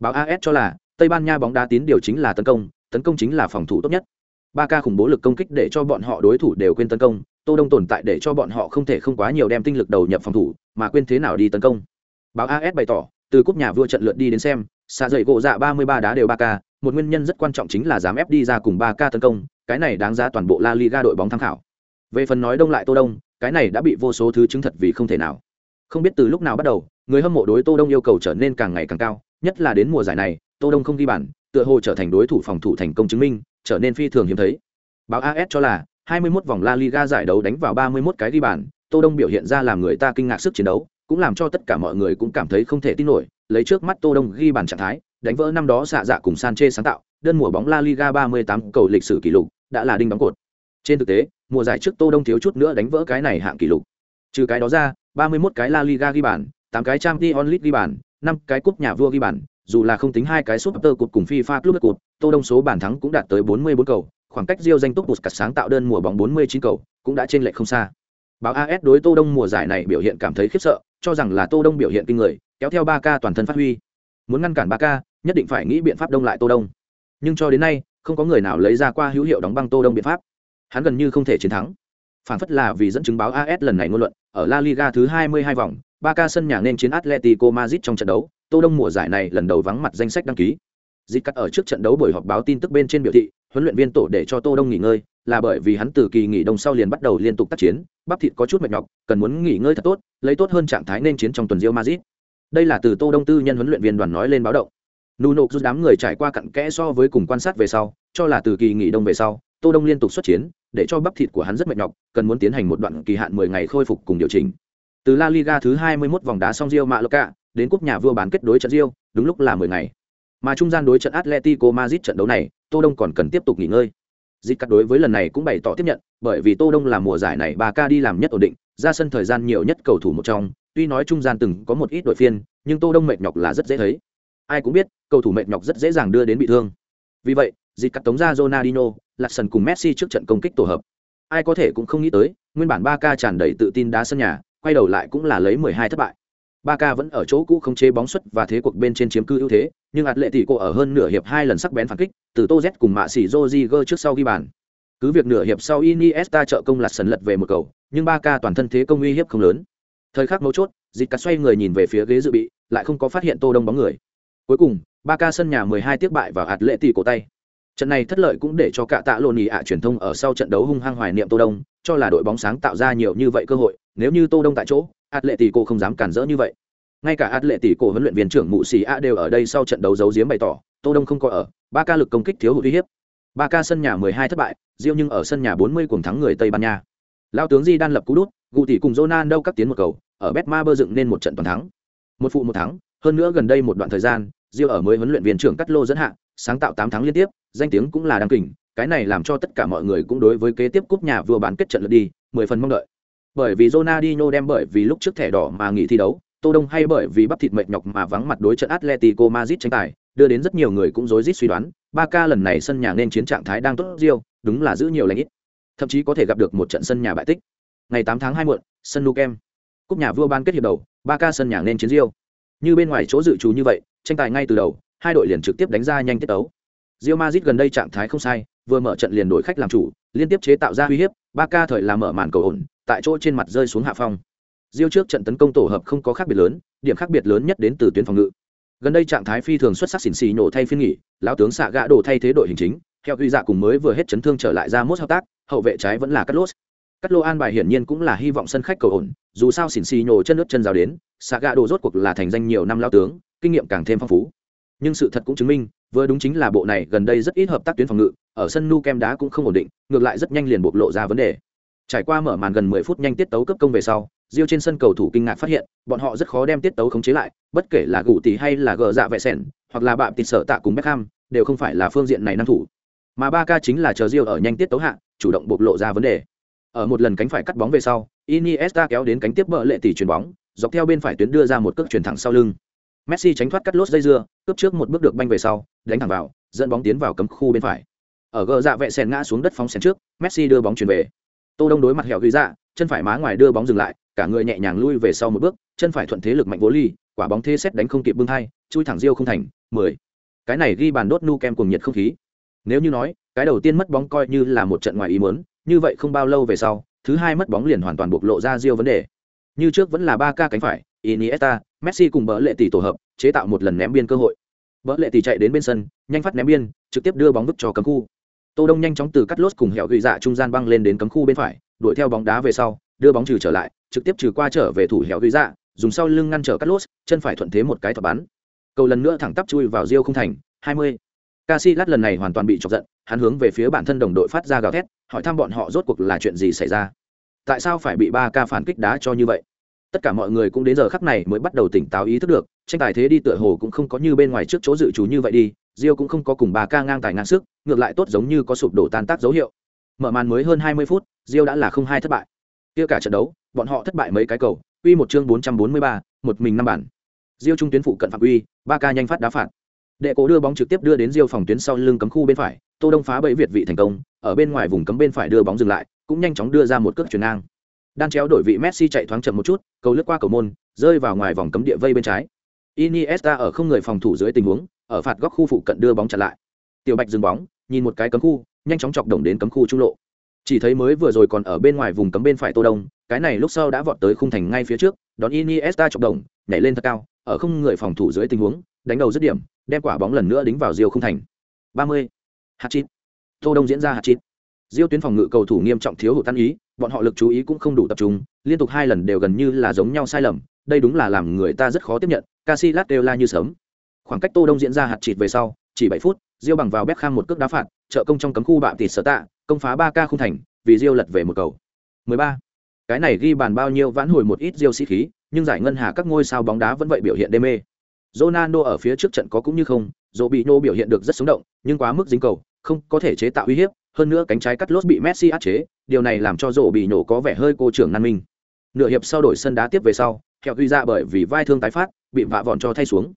Báo AS cho là, Tây Ban Nha bóng đá tín điều chính là tấn công, tấn công chính là phòng thủ tốt nhất. Barca khủng bố lực công kích để cho bọn họ đối thủ đều quên tấn công, Tô Đông tồn tại để cho bọn họ không thể không quá nhiều đem tinh lực đầu nhập phòng thủ, mà quên thế nào đi tấn công. Báo AS bày tỏ, từ cúp nhà vua trận lượt đi đến xem, xạ dậy gỗ dạ 33 đá đều 3K, một nguyên nhân rất quan trọng chính là dám ép đi ra cùng 3K tấn công, cái này đáng giá toàn bộ La Liga đội bóng tham khảo. Về phần nói đông lại Tô Đông, cái này đã bị vô số thứ chứng thật vì không thể nào. Không biết từ lúc nào bắt đầu, người hâm mộ đối Tô Đông yêu cầu trở nên càng ngày càng cao, nhất là đến mùa giải này, Tô Đông không ghi bàn, tựa hồ trở thành đối thủ phòng thủ thành công chứng minh, trở nên phi thường hiếm thấy. Báo AS cho là 21 vòng La Liga giải đấu đánh vào 31 cái ghi bàn, Tô Đông biểu hiện ra làm người ta kinh ngạc sức chiến đấu, cũng làm cho tất cả mọi người cũng cảm thấy không thể tin nổi, lấy trước mắt Tô Đông ghi bàn trạng thái, đánh vỡ năm đó xạ dạ cùng Sanchez sáng tạo, đơn mùa bóng La Liga 38 cầu lịch sử kỷ lục, đã là đinh đóng cột. Trên thực tế, mùa giải trước Tô Đông thiếu chút nữa đánh vỡ cái này hạng kỷ lục. Trừ cái đó ra, 31 cái La Liga ghi bàn, 8 cái Champions League ghi bàn, 5 cái cúp nhà vua ghi bàn, dù là không tính hai cái Super Cup cùng FIFA Club Cup, Tô Đông số bàn thắng cũng đạt tới 44 cầu, khoảng cách Rio danh túc Puskas sáng tạo đơn mùa bóng 49 cầu, cũng đã trên lệch không xa. báo as đối tô đông mùa giải này biểu hiện cảm thấy khiếp sợ cho rằng là tô đông biểu hiện kinh người kéo theo ba ca toàn thân phát huy. Muốn ngăn cản ba ca, nhất định phải nghĩ biện pháp đông lại tô đông. Nhưng cho đến nay, không có người nào lấy ra qua hữu hiệu đóng băng tô đông biện pháp. Hắn gần như không thể chiến thắng. Phản phất là vì dẫn chứng báo as lần này ngôn luận, ở la liga thứ 22 vòng, ba ca sân nhà nên chiến atletico madrid trong trận đấu. Tô đông mùa giải này lần đầu vắng mặt danh sách đăng ký. Dịch cắt ở trước trận đấu buổi họp báo tin tức bên trên biểu thị, huấn luyện viên tổ để cho tô đông nghỉ ngơi, là bởi vì hắn từ kỳ nghỉ đông sau liền bắt đầu liên tục tác chiến, bắp thịt có chút mệt nhọc, cần muốn nghỉ ngơi thật tốt, lấy tốt hơn trạng thái nên chiến trong tuần diêu Madrid đây là từ tô đông tư nhân huấn luyện viên đoàn nói lên báo động. Nuno rút đám người trải qua cặn kẽ so với cùng quan sát về sau, cho là từ kỳ nghỉ đông về sau, tô đông liên tục xuất chiến, để cho bắp thịt của hắn rất mệt nhọc, cần muốn tiến hành một đoạn kỳ hạn 10 ngày khôi phục cùng điều chỉnh. Từ La Liga thứ 21 vòng đá xong Real Mallorca, đến cúp nhà vua bán kết đối trận Real, đúng lúc là 10 ngày. Mà trung gian đối trận Atletico Madrid trận đấu này, tô đông còn cần tiếp tục nghỉ ngơi. Dịch cắt đối với lần này cũng bày tỏ tiếp nhận, bởi vì tô đông là mùa giải này ba ca đi làm nhất ổn định, ra sân thời gian nhiều nhất cầu thủ một trong tuy nói trung gian từng có một ít đội phiên, nhưng tô đông mệt nhọc là rất dễ thấy. Ai cũng biết, cầu thủ mệt nhọc rất dễ dàng đưa đến bị thương. Vì vậy, dịch cắt tống ra Ronaldinho lạc sân cùng Messi trước trận công kích tổ hợp. Ai có thể cũng không nghĩ tới, nguyên bản ba ca tràn đầy tự tin đá sân nhà, quay đầu lại cũng là lấy 12 thất bại. Ba ca vẫn ở chỗ cũ không chế bóng xuất và thế cuộc bên trên chiếm cư ưu thế, nhưng ạt lệ tỷ cô ở hơn nửa hiệp hai lần sắc bén phản kích, từ tô z cùng mạ xỉ Rodriguez trước sau ghi bàn. Cứ việc nửa hiệp sau iniesta trợ công lạt sần lật về một cầu, nhưng ba ca toàn thân thế công uy hiếp không lớn thời khắc mấu chốt dịch cắt xoay người nhìn về phía ghế dự bị lại không có phát hiện tô đông bóng người cuối cùng ba ca sân nhà 12 tiếp bại vào hạt lệ tỷ cổ tay trận này thất lợi cũng để cho cả tạ lộn nhì ạ truyền thông ở sau trận đấu hung hăng hoài niệm tô đông cho là đội bóng sáng tạo ra nhiều như vậy cơ hội nếu như tô đông tại chỗ hạt lệ tỷ cổ không dám cản rỡ như vậy. Ngay cả hạt lệ tỷ cổ huấn luyện viên trưởng Mụ Xì A đều ở đây sau trận đấu giấu giếm bày tỏ, Tô Đông không có ở, ba ca lực công kích thiếu hụt uy hiếp. Ba ca sân nhà 12 thất bại, riêng nhưng ở sân nhà 40 cùng thắng người Tây Ban Nha. Lao tướng Di đan lập cú đút, Gù tỷ cùng Ronaldo các tiến một cầu, ở Betmaber dựng nên một trận toàn thắng. Một phụ một thắng, hơn nữa gần đây một đoạn thời gian, Diêu ở mới huấn luyện viên trưởng Cắt Lô dẫn hạ, sáng tạo 8 thắng liên tiếp, danh tiếng cũng là đáng kinh. cái này làm cho tất cả mọi người cũng đối với kế tiếp cúp nhà vừa bán kết trận lượt đi, 10 phần mong đợi bởi vì Ronaldinho đem bởi vì lúc trước thẻ đỏ mà nghỉ thi đấu, Tô Đông hay bởi vì bắp thịt mệt nhọc mà vắng mặt đối trận Atletico Madrid tranh tài, đưa đến rất nhiều người cũng rối rít suy đoán, Barca lần này sân nhà nên chiến trạng thái đang tốt Diêu, đúng là giữ nhiều lành ít. Thậm chí có thể gặp được một trận sân nhà bại tích. Ngày 8 tháng 2 muộn, sân lukem Cúp nhà vua ban kết hiệp đầu, Barca sân nhà nên chiến Rio. Như bên ngoài chỗ dự trù như vậy, tranh tài ngay từ đầu, hai đội liền trực tiếp đánh ra nhanh tiết tấu. Real Madrid gần đây trạng thái không sai, vừa mở trận liền đổi khách làm chủ, liên tiếp chế tạo ra uy hiếp, Barca thời là mở màn cầu ổn, tại chỗ trên mặt rơi xuống hạ phong diêu trước trận tấn công tổ hợp không có khác biệt lớn điểm khác biệt lớn nhất đến từ tuyến phòng ngự gần đây trạng thái phi thường xuất sắc xỉn xì nổ thay phiên nghỉ lão tướng xạ gã đổ thay thế đội hình chính theo quy dạ cùng mới vừa hết chấn thương trở lại ra mốt hợp tác hậu vệ trái vẫn là Carlos cắt lô an bài hiển nhiên cũng là hy vọng sân khách cầu ổn dù sao xỉn xì nhổ chân nước chân rào đến xạ gạ đồ rốt cuộc là thành danh nhiều năm lão tướng kinh nghiệm càng thêm phong phú nhưng sự thật cũng chứng minh vừa đúng chính là bộ này gần đây rất ít hợp tác tuyến phòng ngự ở sân nu kem đá cũng không ổn định ngược lại rất nhanh liền bộc lộ ra vấn đề Trải qua mở màn gần 10 phút nhanh tiết tấu cấp công về sau, Diêu trên sân cầu thủ kinh ngạc phát hiện, bọn họ rất khó đem tiết tấu khống chế lại, bất kể là gù tỷ hay là gờ dạ vệ sẹn, hoặc là bạm tịt sở tạ cùng Beckham, đều không phải là phương diện này năng thủ. Mà Barca chính là chờ Diêu ở nhanh tiết tấu hạ, chủ động bộc lộ ra vấn đề. Ở một lần cánh phải cắt bóng về sau, Iniesta kéo đến cánh tiếp bờ lệ tỷ chuyền bóng, dọc theo bên phải tuyến đưa ra một cước chuyền thẳng sau lưng. Messi tránh thoát cắt lốt dây dưa, cướp trước một bước được banh về sau, đánh thẳng vào, dẫn bóng tiến vào cấm khu bên phải. Ở gờ dạ vệ sèn ngã xuống đất phóng sền trước, Messi đưa bóng chuyển về tô đông đối mặt hẻo ghi dạ chân phải má ngoài đưa bóng dừng lại cả người nhẹ nhàng lui về sau một bước chân phải thuận thế lực mạnh vô ly quả bóng thế xét đánh không kịp bưng hai chui thẳng riêu không thành mười cái này ghi bàn đốt nu kem cùng nhiệt không khí nếu như nói cái đầu tiên mất bóng coi như là một trận ngoài ý muốn như vậy không bao lâu về sau, thứ hai mất bóng liền hoàn toàn bộc lộ ra riêu vấn đề. Như trước vẫn là ba ca cánh phải, iniesta, messi cùng bỡ lệ tỷ tổ hợp, chế tạo một lần ném biên cơ hội. Bỡ lệ tỷ chạy đến bên sân, nhanh phát ném biên, trực tiếp đưa bóng vứt cho cấm khu. Tô đông nhanh chóng từ cắt lốt cùng hẻo gửi dạ trung gian băng lên đến cấm khu bên phải, đuổi theo bóng đá về sau, đưa bóng trừ trở lại, trực tiếp trừ qua trở về thủ hẻo gửi dạ dùng sau lưng ngăn trở cắt lốt chân phải thuận thế một cái thuật bắn. Cầu lần nữa thẳng tắp chui vào riêu không thành 20. Casillas lần này hoàn toàn bị chọc giận, hắn hướng về phía bản thân đồng đội phát ra gào thét, hỏi thăm bọn họ rốt cuộc là chuyện gì xảy ra. Tại sao phải bị ba ca phản kích đá cho như vậy? Tất cả mọi người cũng đến giờ khắc này mới bắt đầu tỉnh táo ý thức được, tranh tài thế đi tựa hồ cũng không có như bên ngoài trước chỗ dự trù như vậy đi, Rio cũng không có cùng ba ca ngang tài ngang sức, ngược lại tốt giống như có sụp đổ tan tác dấu hiệu. Mở màn mới hơn 20 phút, Rio đã là không hai thất bại. Kia cả trận đấu, bọn họ thất bại mấy cái cầu, uy một chương 443, một mình năm bản. Rio trung tuyến phụ cận phạm uy, ba ca nhanh phát đá phạt. Đệ cổ đưa bóng trực tiếp đưa đến diêu phòng tuyến sau lưng cấm khu bên phải, Tô Đông phá bẫy Việt vị thành công, ở bên ngoài vùng cấm bên phải đưa bóng dừng lại, cũng nhanh chóng đưa ra một cước chuyền ngang. đan chéo đổi vị messi chạy thoáng chậm một chút cầu lướt qua cầu môn rơi vào ngoài vòng cấm địa vây bên trái. Iniesta ở không người phòng thủ dưới tình huống ở phạt góc khu phụ cận đưa bóng chặn lại. Tiểu bạch dừng bóng nhìn một cái cấm khu nhanh chóng chọc đồng đến cấm khu trung lộ. Chỉ thấy mới vừa rồi còn ở bên ngoài vùng cấm bên phải tô đông cái này lúc sau đã vọt tới khung thành ngay phía trước đón iniesta chọc đồng nhảy lên thật cao ở không người phòng thủ dưới tình huống đánh đầu dứt điểm, đem quả bóng lần nữa đính vào diêu không thành. 30. hạt chít. Tô đông diễn ra hạt chít. Diêu tuyến phòng ngự cầu thủ nghiêm trọng thiếu hụt tan ý, bọn họ lực chú ý cũng không đủ tập trung, liên tục hai lần đều gần như là giống nhau sai lầm, đây đúng là làm người ta rất khó tiếp nhận, Casillas đều la như sớm. Khoảng cách tô đông diễn ra hạt chít về sau, chỉ 7 phút, diêu bằng vào bếp khang một cước đá phạt, trợ công trong cấm khu bạm tịt sở tạ, công phá ba ca không thành, vì diêu lật về một cầu. 13. cái này ghi bàn bao nhiêu vãn hồi một ít diêu sĩ khí, nhưng giải ngân hà các ngôi sao bóng đá vẫn vậy biểu hiện đê mê. Ronaldo ở phía trước trận có cũng như không, Robinho biểu hiện được rất sống động, nhưng quá mức dính cầu, không có thể chế tạo uy hiếp, hơn nữa cánh trái cắt lốt bị Messi áp chế, điều này làm cho Robinho có vẻ hơi cô trưởng nan minh. Nửa hiệp sau đổi sân đá tiếp về sau, theo Huy ra bởi vì vai thương tái phát, bị vạ vòn cho thay xuống.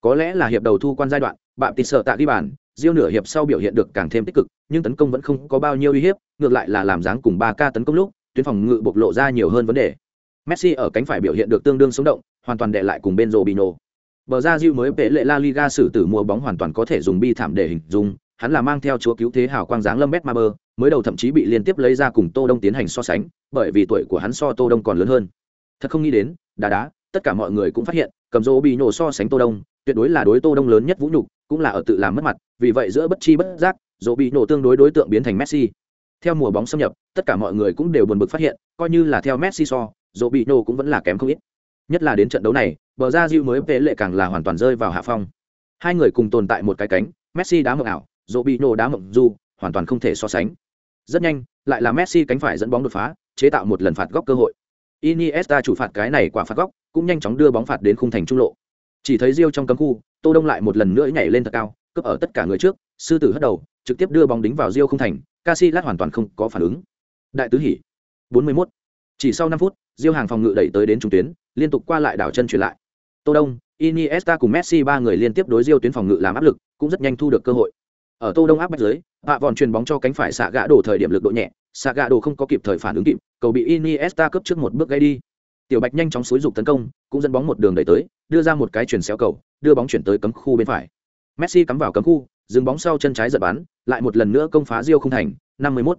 Có lẽ là hiệp đầu thu quan giai đoạn, bạn tịt sợ tạ ghi bàn, Diêu nửa hiệp sau biểu hiện được càng thêm tích cực, nhưng tấn công vẫn không có bao nhiêu uy hiếp, ngược lại là làm dáng cùng 3K tấn công lúc, tuyến phòng ngự bộc lộ ra nhiều hơn vấn đề. Messi ở cánh phải biểu hiện được tương đương sống động, hoàn toàn đè lại cùng bên Robinho. Bờ ra Diu mới vệ lệ La Liga sử tử mùa bóng hoàn toàn có thể dùng bi thảm để hình dung, hắn là mang theo chúa cứu thế hào quang dáng Lâm Betmaber, mới đầu thậm chí bị liên tiếp lấy ra cùng Tô Đông tiến hành so sánh, bởi vì tuổi của hắn so Tô Đông còn lớn hơn. Thật không nghĩ đến, đá đá, tất cả mọi người cũng phát hiện, cầm rô bị nổ so sánh Tô Đông, tuyệt đối là đối Tô Đông lớn nhất vũ nhục, cũng là ở tự làm mất mặt, vì vậy giữa bất chi bất giác, rô bị nổ tương đối đối tượng biến thành Messi. Theo mùa bóng xâm nhập, tất cả mọi người cũng đều buồn bực phát hiện, coi như là theo Messi so, rô bị nổ cũng vẫn là kém không ít. Nhất là đến trận đấu này, bờ ra diệu mới vệ lệ càng là hoàn toàn rơi vào hạ phong. Hai người cùng tồn tại một cái cánh, Messi đá mộng ảo, Robinho đá mộng du, hoàn toàn không thể so sánh. Rất nhanh, lại là Messi cánh phải dẫn bóng đột phá, chế tạo một lần phạt góc cơ hội. Iniesta chủ phạt cái này quả phạt góc, cũng nhanh chóng đưa bóng phạt đến khung thành trung lộ. Chỉ thấy Rio trong cấm khu, Tô Đông lại một lần nữa nhảy lên thật cao, cướp ở tất cả người trước, sư tử hất đầu, trực tiếp đưa bóng đính vào Rio khung thành, Casillas hoàn toàn không có phản ứng. Đại tứ hỉ. 41. Chỉ sau 5 phút, diêu hàng phòng ngự đẩy tới đến trung tuyến, liên tục qua lại đảo chân chuyển lại. Tô Đông, Iniesta cùng Messi ba người liên tiếp đối diêu tuyến phòng ngự làm áp lực, cũng rất nhanh thu được cơ hội. Ở Tô Đông áp bách dưới, hạ vòn truyền bóng cho cánh phải xạ gã đổ thời điểm lực độ nhẹ, xạ gã đổ không có kịp thời phản ứng kịp, cầu bị Iniesta cướp trước một bước gây đi. Tiểu Bạch nhanh chóng xúi dục tấn công, cũng dẫn bóng một đường đẩy tới, đưa ra một cái chuyển xéo cầu, đưa bóng chuyển tới cấm khu bên phải. Messi cắm vào cấm khu, dừng bóng sau chân trái giật bắn, lại một lần nữa công phá diêu không thành, 51.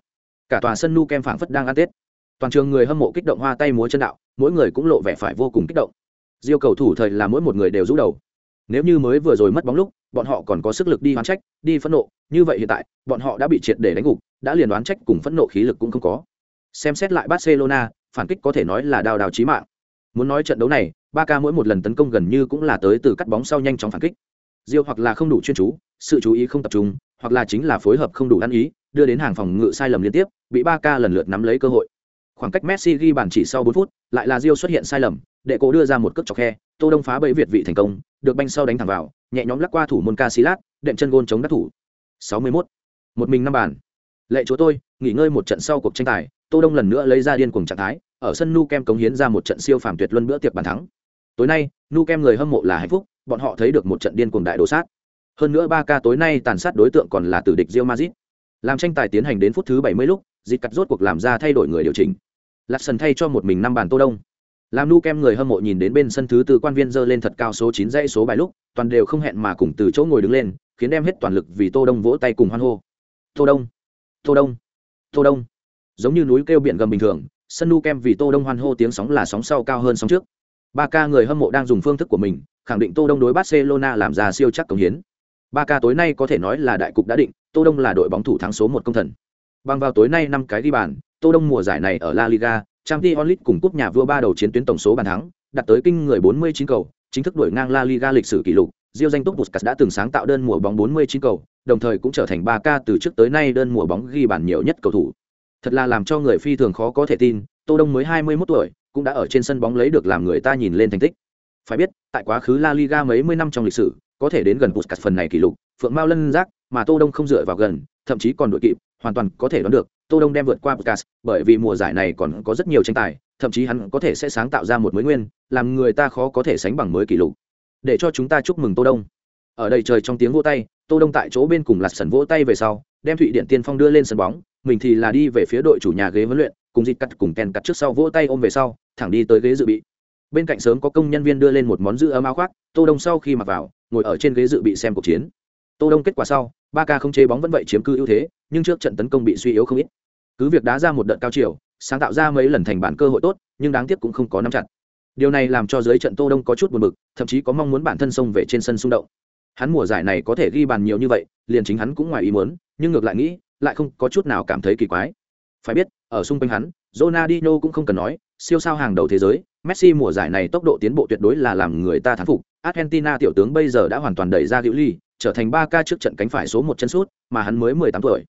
Cả tòa sân Nou Kem phảng phất đang ăn Tết. Toàn trường người hâm mộ kích động hoa tay múa chân đạo, mỗi người cũng lộ vẻ phải vô cùng kích động. Diêu cầu thủ thời là mỗi một người đều rũ đầu. Nếu như mới vừa rồi mất bóng lúc, bọn họ còn có sức lực đi oán trách, đi phẫn nộ, như vậy hiện tại, bọn họ đã bị triệt để đánh gục, đã liền oán trách cùng phẫn nộ khí lực cũng không có. Xem xét lại Barcelona, phản kích có thể nói là đào đào chí mạng. Muốn nói trận đấu này, Barca mỗi một lần tấn công gần như cũng là tới từ cắt bóng sau nhanh chóng phản kích. Diêu hoặc là không đủ chuyên chú, sự chú ý không tập trung, hoặc là chính là phối hợp không đủ ăn ý, đưa đến hàng phòng ngự sai lầm liên tiếp, bị Barca lần lượt nắm lấy cơ hội. Khoảng cách Messi ghi bàn chỉ sau 4 phút, lại là Rio xuất hiện sai lầm, để cô đưa ra một cước chọc khe, Tô Đông phá bẫy Việt vị thành công, được banh sau đánh thẳng vào, nhẹ nhõm lắc qua thủ môn Casillas, đệm chân gôn chống đất thủ. 61. Một mình năm bàn. Lệ chúa tôi, nghỉ ngơi một trận sau cuộc tranh tài, Tô Đông lần nữa lấy ra điên cuồng trạng thái, ở sân Nu Kem cống hiến ra một trận siêu phàm tuyệt luân bữa tiệc bàn thắng. Tối nay, Nu Kem người hâm mộ là hạnh phúc, bọn họ thấy được một trận điên cuồng đại đồ sát. Hơn nữa 3 ca tối nay tàn sát đối tượng còn là tử địch Real Madrid. Làm tranh tài tiến hành đến phút thứ 70 lúc, dịch cắt rốt cuộc làm ra thay đổi người điều chỉnh. Lạt sần thay cho một mình năm bàn Tô Đông. Làm nu kem người hâm mộ nhìn đến bên sân thứ tư quan viên dơ lên thật cao số chín dãy số bài lúc, toàn đều không hẹn mà cùng từ chỗ ngồi đứng lên, khiến đem hết toàn lực vì Tô Đông vỗ tay cùng hoan hô. Tô Đông, Tô Đông, Tô Đông. Giống như núi kêu biển gầm bình thường, sân nu kem vì Tô Đông hoan hô tiếng sóng là sóng sau cao hơn sóng trước. Ba ca người hâm mộ đang dùng phương thức của mình, khẳng định Tô Đông đối Barcelona làm ra siêu chắc công hiến. Ba ca tối nay có thể nói là đại cục đã định, Tô Đông là đội bóng thủ thắng số một công thần. Bằng vào tối nay năm cái ghi bàn, Tô Đông mùa giải này ở La Liga, Champions League cùng cúp nhà vua ba đầu chiến tuyến tổng số bàn thắng, đạt tới kinh người 49 cầu, chính thức đuổi ngang La Liga lịch sử kỷ lục. Diêu danh túc Busquets đã từng sáng tạo đơn mùa bóng 49 cầu, đồng thời cũng trở thành 3K từ trước tới nay đơn mùa bóng ghi bàn nhiều nhất cầu thủ. Thật là làm cho người phi thường khó có thể tin, Tô Đông mới 21 tuổi, cũng đã ở trên sân bóng lấy được làm người ta nhìn lên thành tích. Phải biết, tại quá khứ La Liga mấy mươi năm trong lịch sử, có thể đến gần Puskas phần này kỷ lục, Phượng Mao Lân giác, mà Tô Đông không dựa vào gần, thậm chí còn đuổi kịp, hoàn toàn có thể đoán được, Tô Đông đem vượt qua Busquets, bởi vì mùa giải này còn có rất nhiều tranh tài, thậm chí hắn có thể sẽ sáng tạo ra một mới nguyên, làm người ta khó có thể sánh bằng mới kỷ lục. Để cho chúng ta chúc mừng Tô Đông. Ở đây trời trong tiếng vỗ tay, Tô Đông tại chỗ bên cùng lật sần vỗ tay về sau, đem Thụy Điện Tiên Phong đưa lên sân bóng, mình thì là đi về phía đội chủ nhà ghế huấn luyện, cùng dịch cắt cùng kèn cắt trước sau vỗ tay ôm về sau thẳng đi tới ghế dự bị bên cạnh sớm có công nhân viên đưa lên một món giữ ấm áo khoác tô đông sau khi mặc vào ngồi ở trên ghế dự bị xem cuộc chiến tô đông kết quả sau ba ca không chế bóng vẫn vậy chiếm cứ ưu thế nhưng trước trận tấn công bị suy yếu không ít. Cứ việc đá ra một đợt cao chiều, sáng tạo ra mấy lần thành bản cơ hội tốt, nhưng đáng tiếc cũng không có nắm chặt. Điều này làm cho dưới trận tô đông có chút buồn bực, thậm chí có mong muốn bản thân xông về trên sân xung động. Hắn mùa giải này có thể ghi bàn nhiều như vậy, liền chính hắn cũng ngoài ý muốn, nhưng ngược lại nghĩ, lại không có chút nào cảm thấy kỳ quái. Phải biết, ở xung quanh hắn, Ronaldinho cũng không cần nói, siêu sao hàng đầu thế giới, Messi mùa giải này tốc độ tiến bộ tuyệt đối là làm người ta thán phục. Argentina tiểu tướng bây giờ đã hoàn toàn đẩy ra hữu ly trở thành ba ca trước trận cánh phải số một chân sút, mà hắn mới 18 tuổi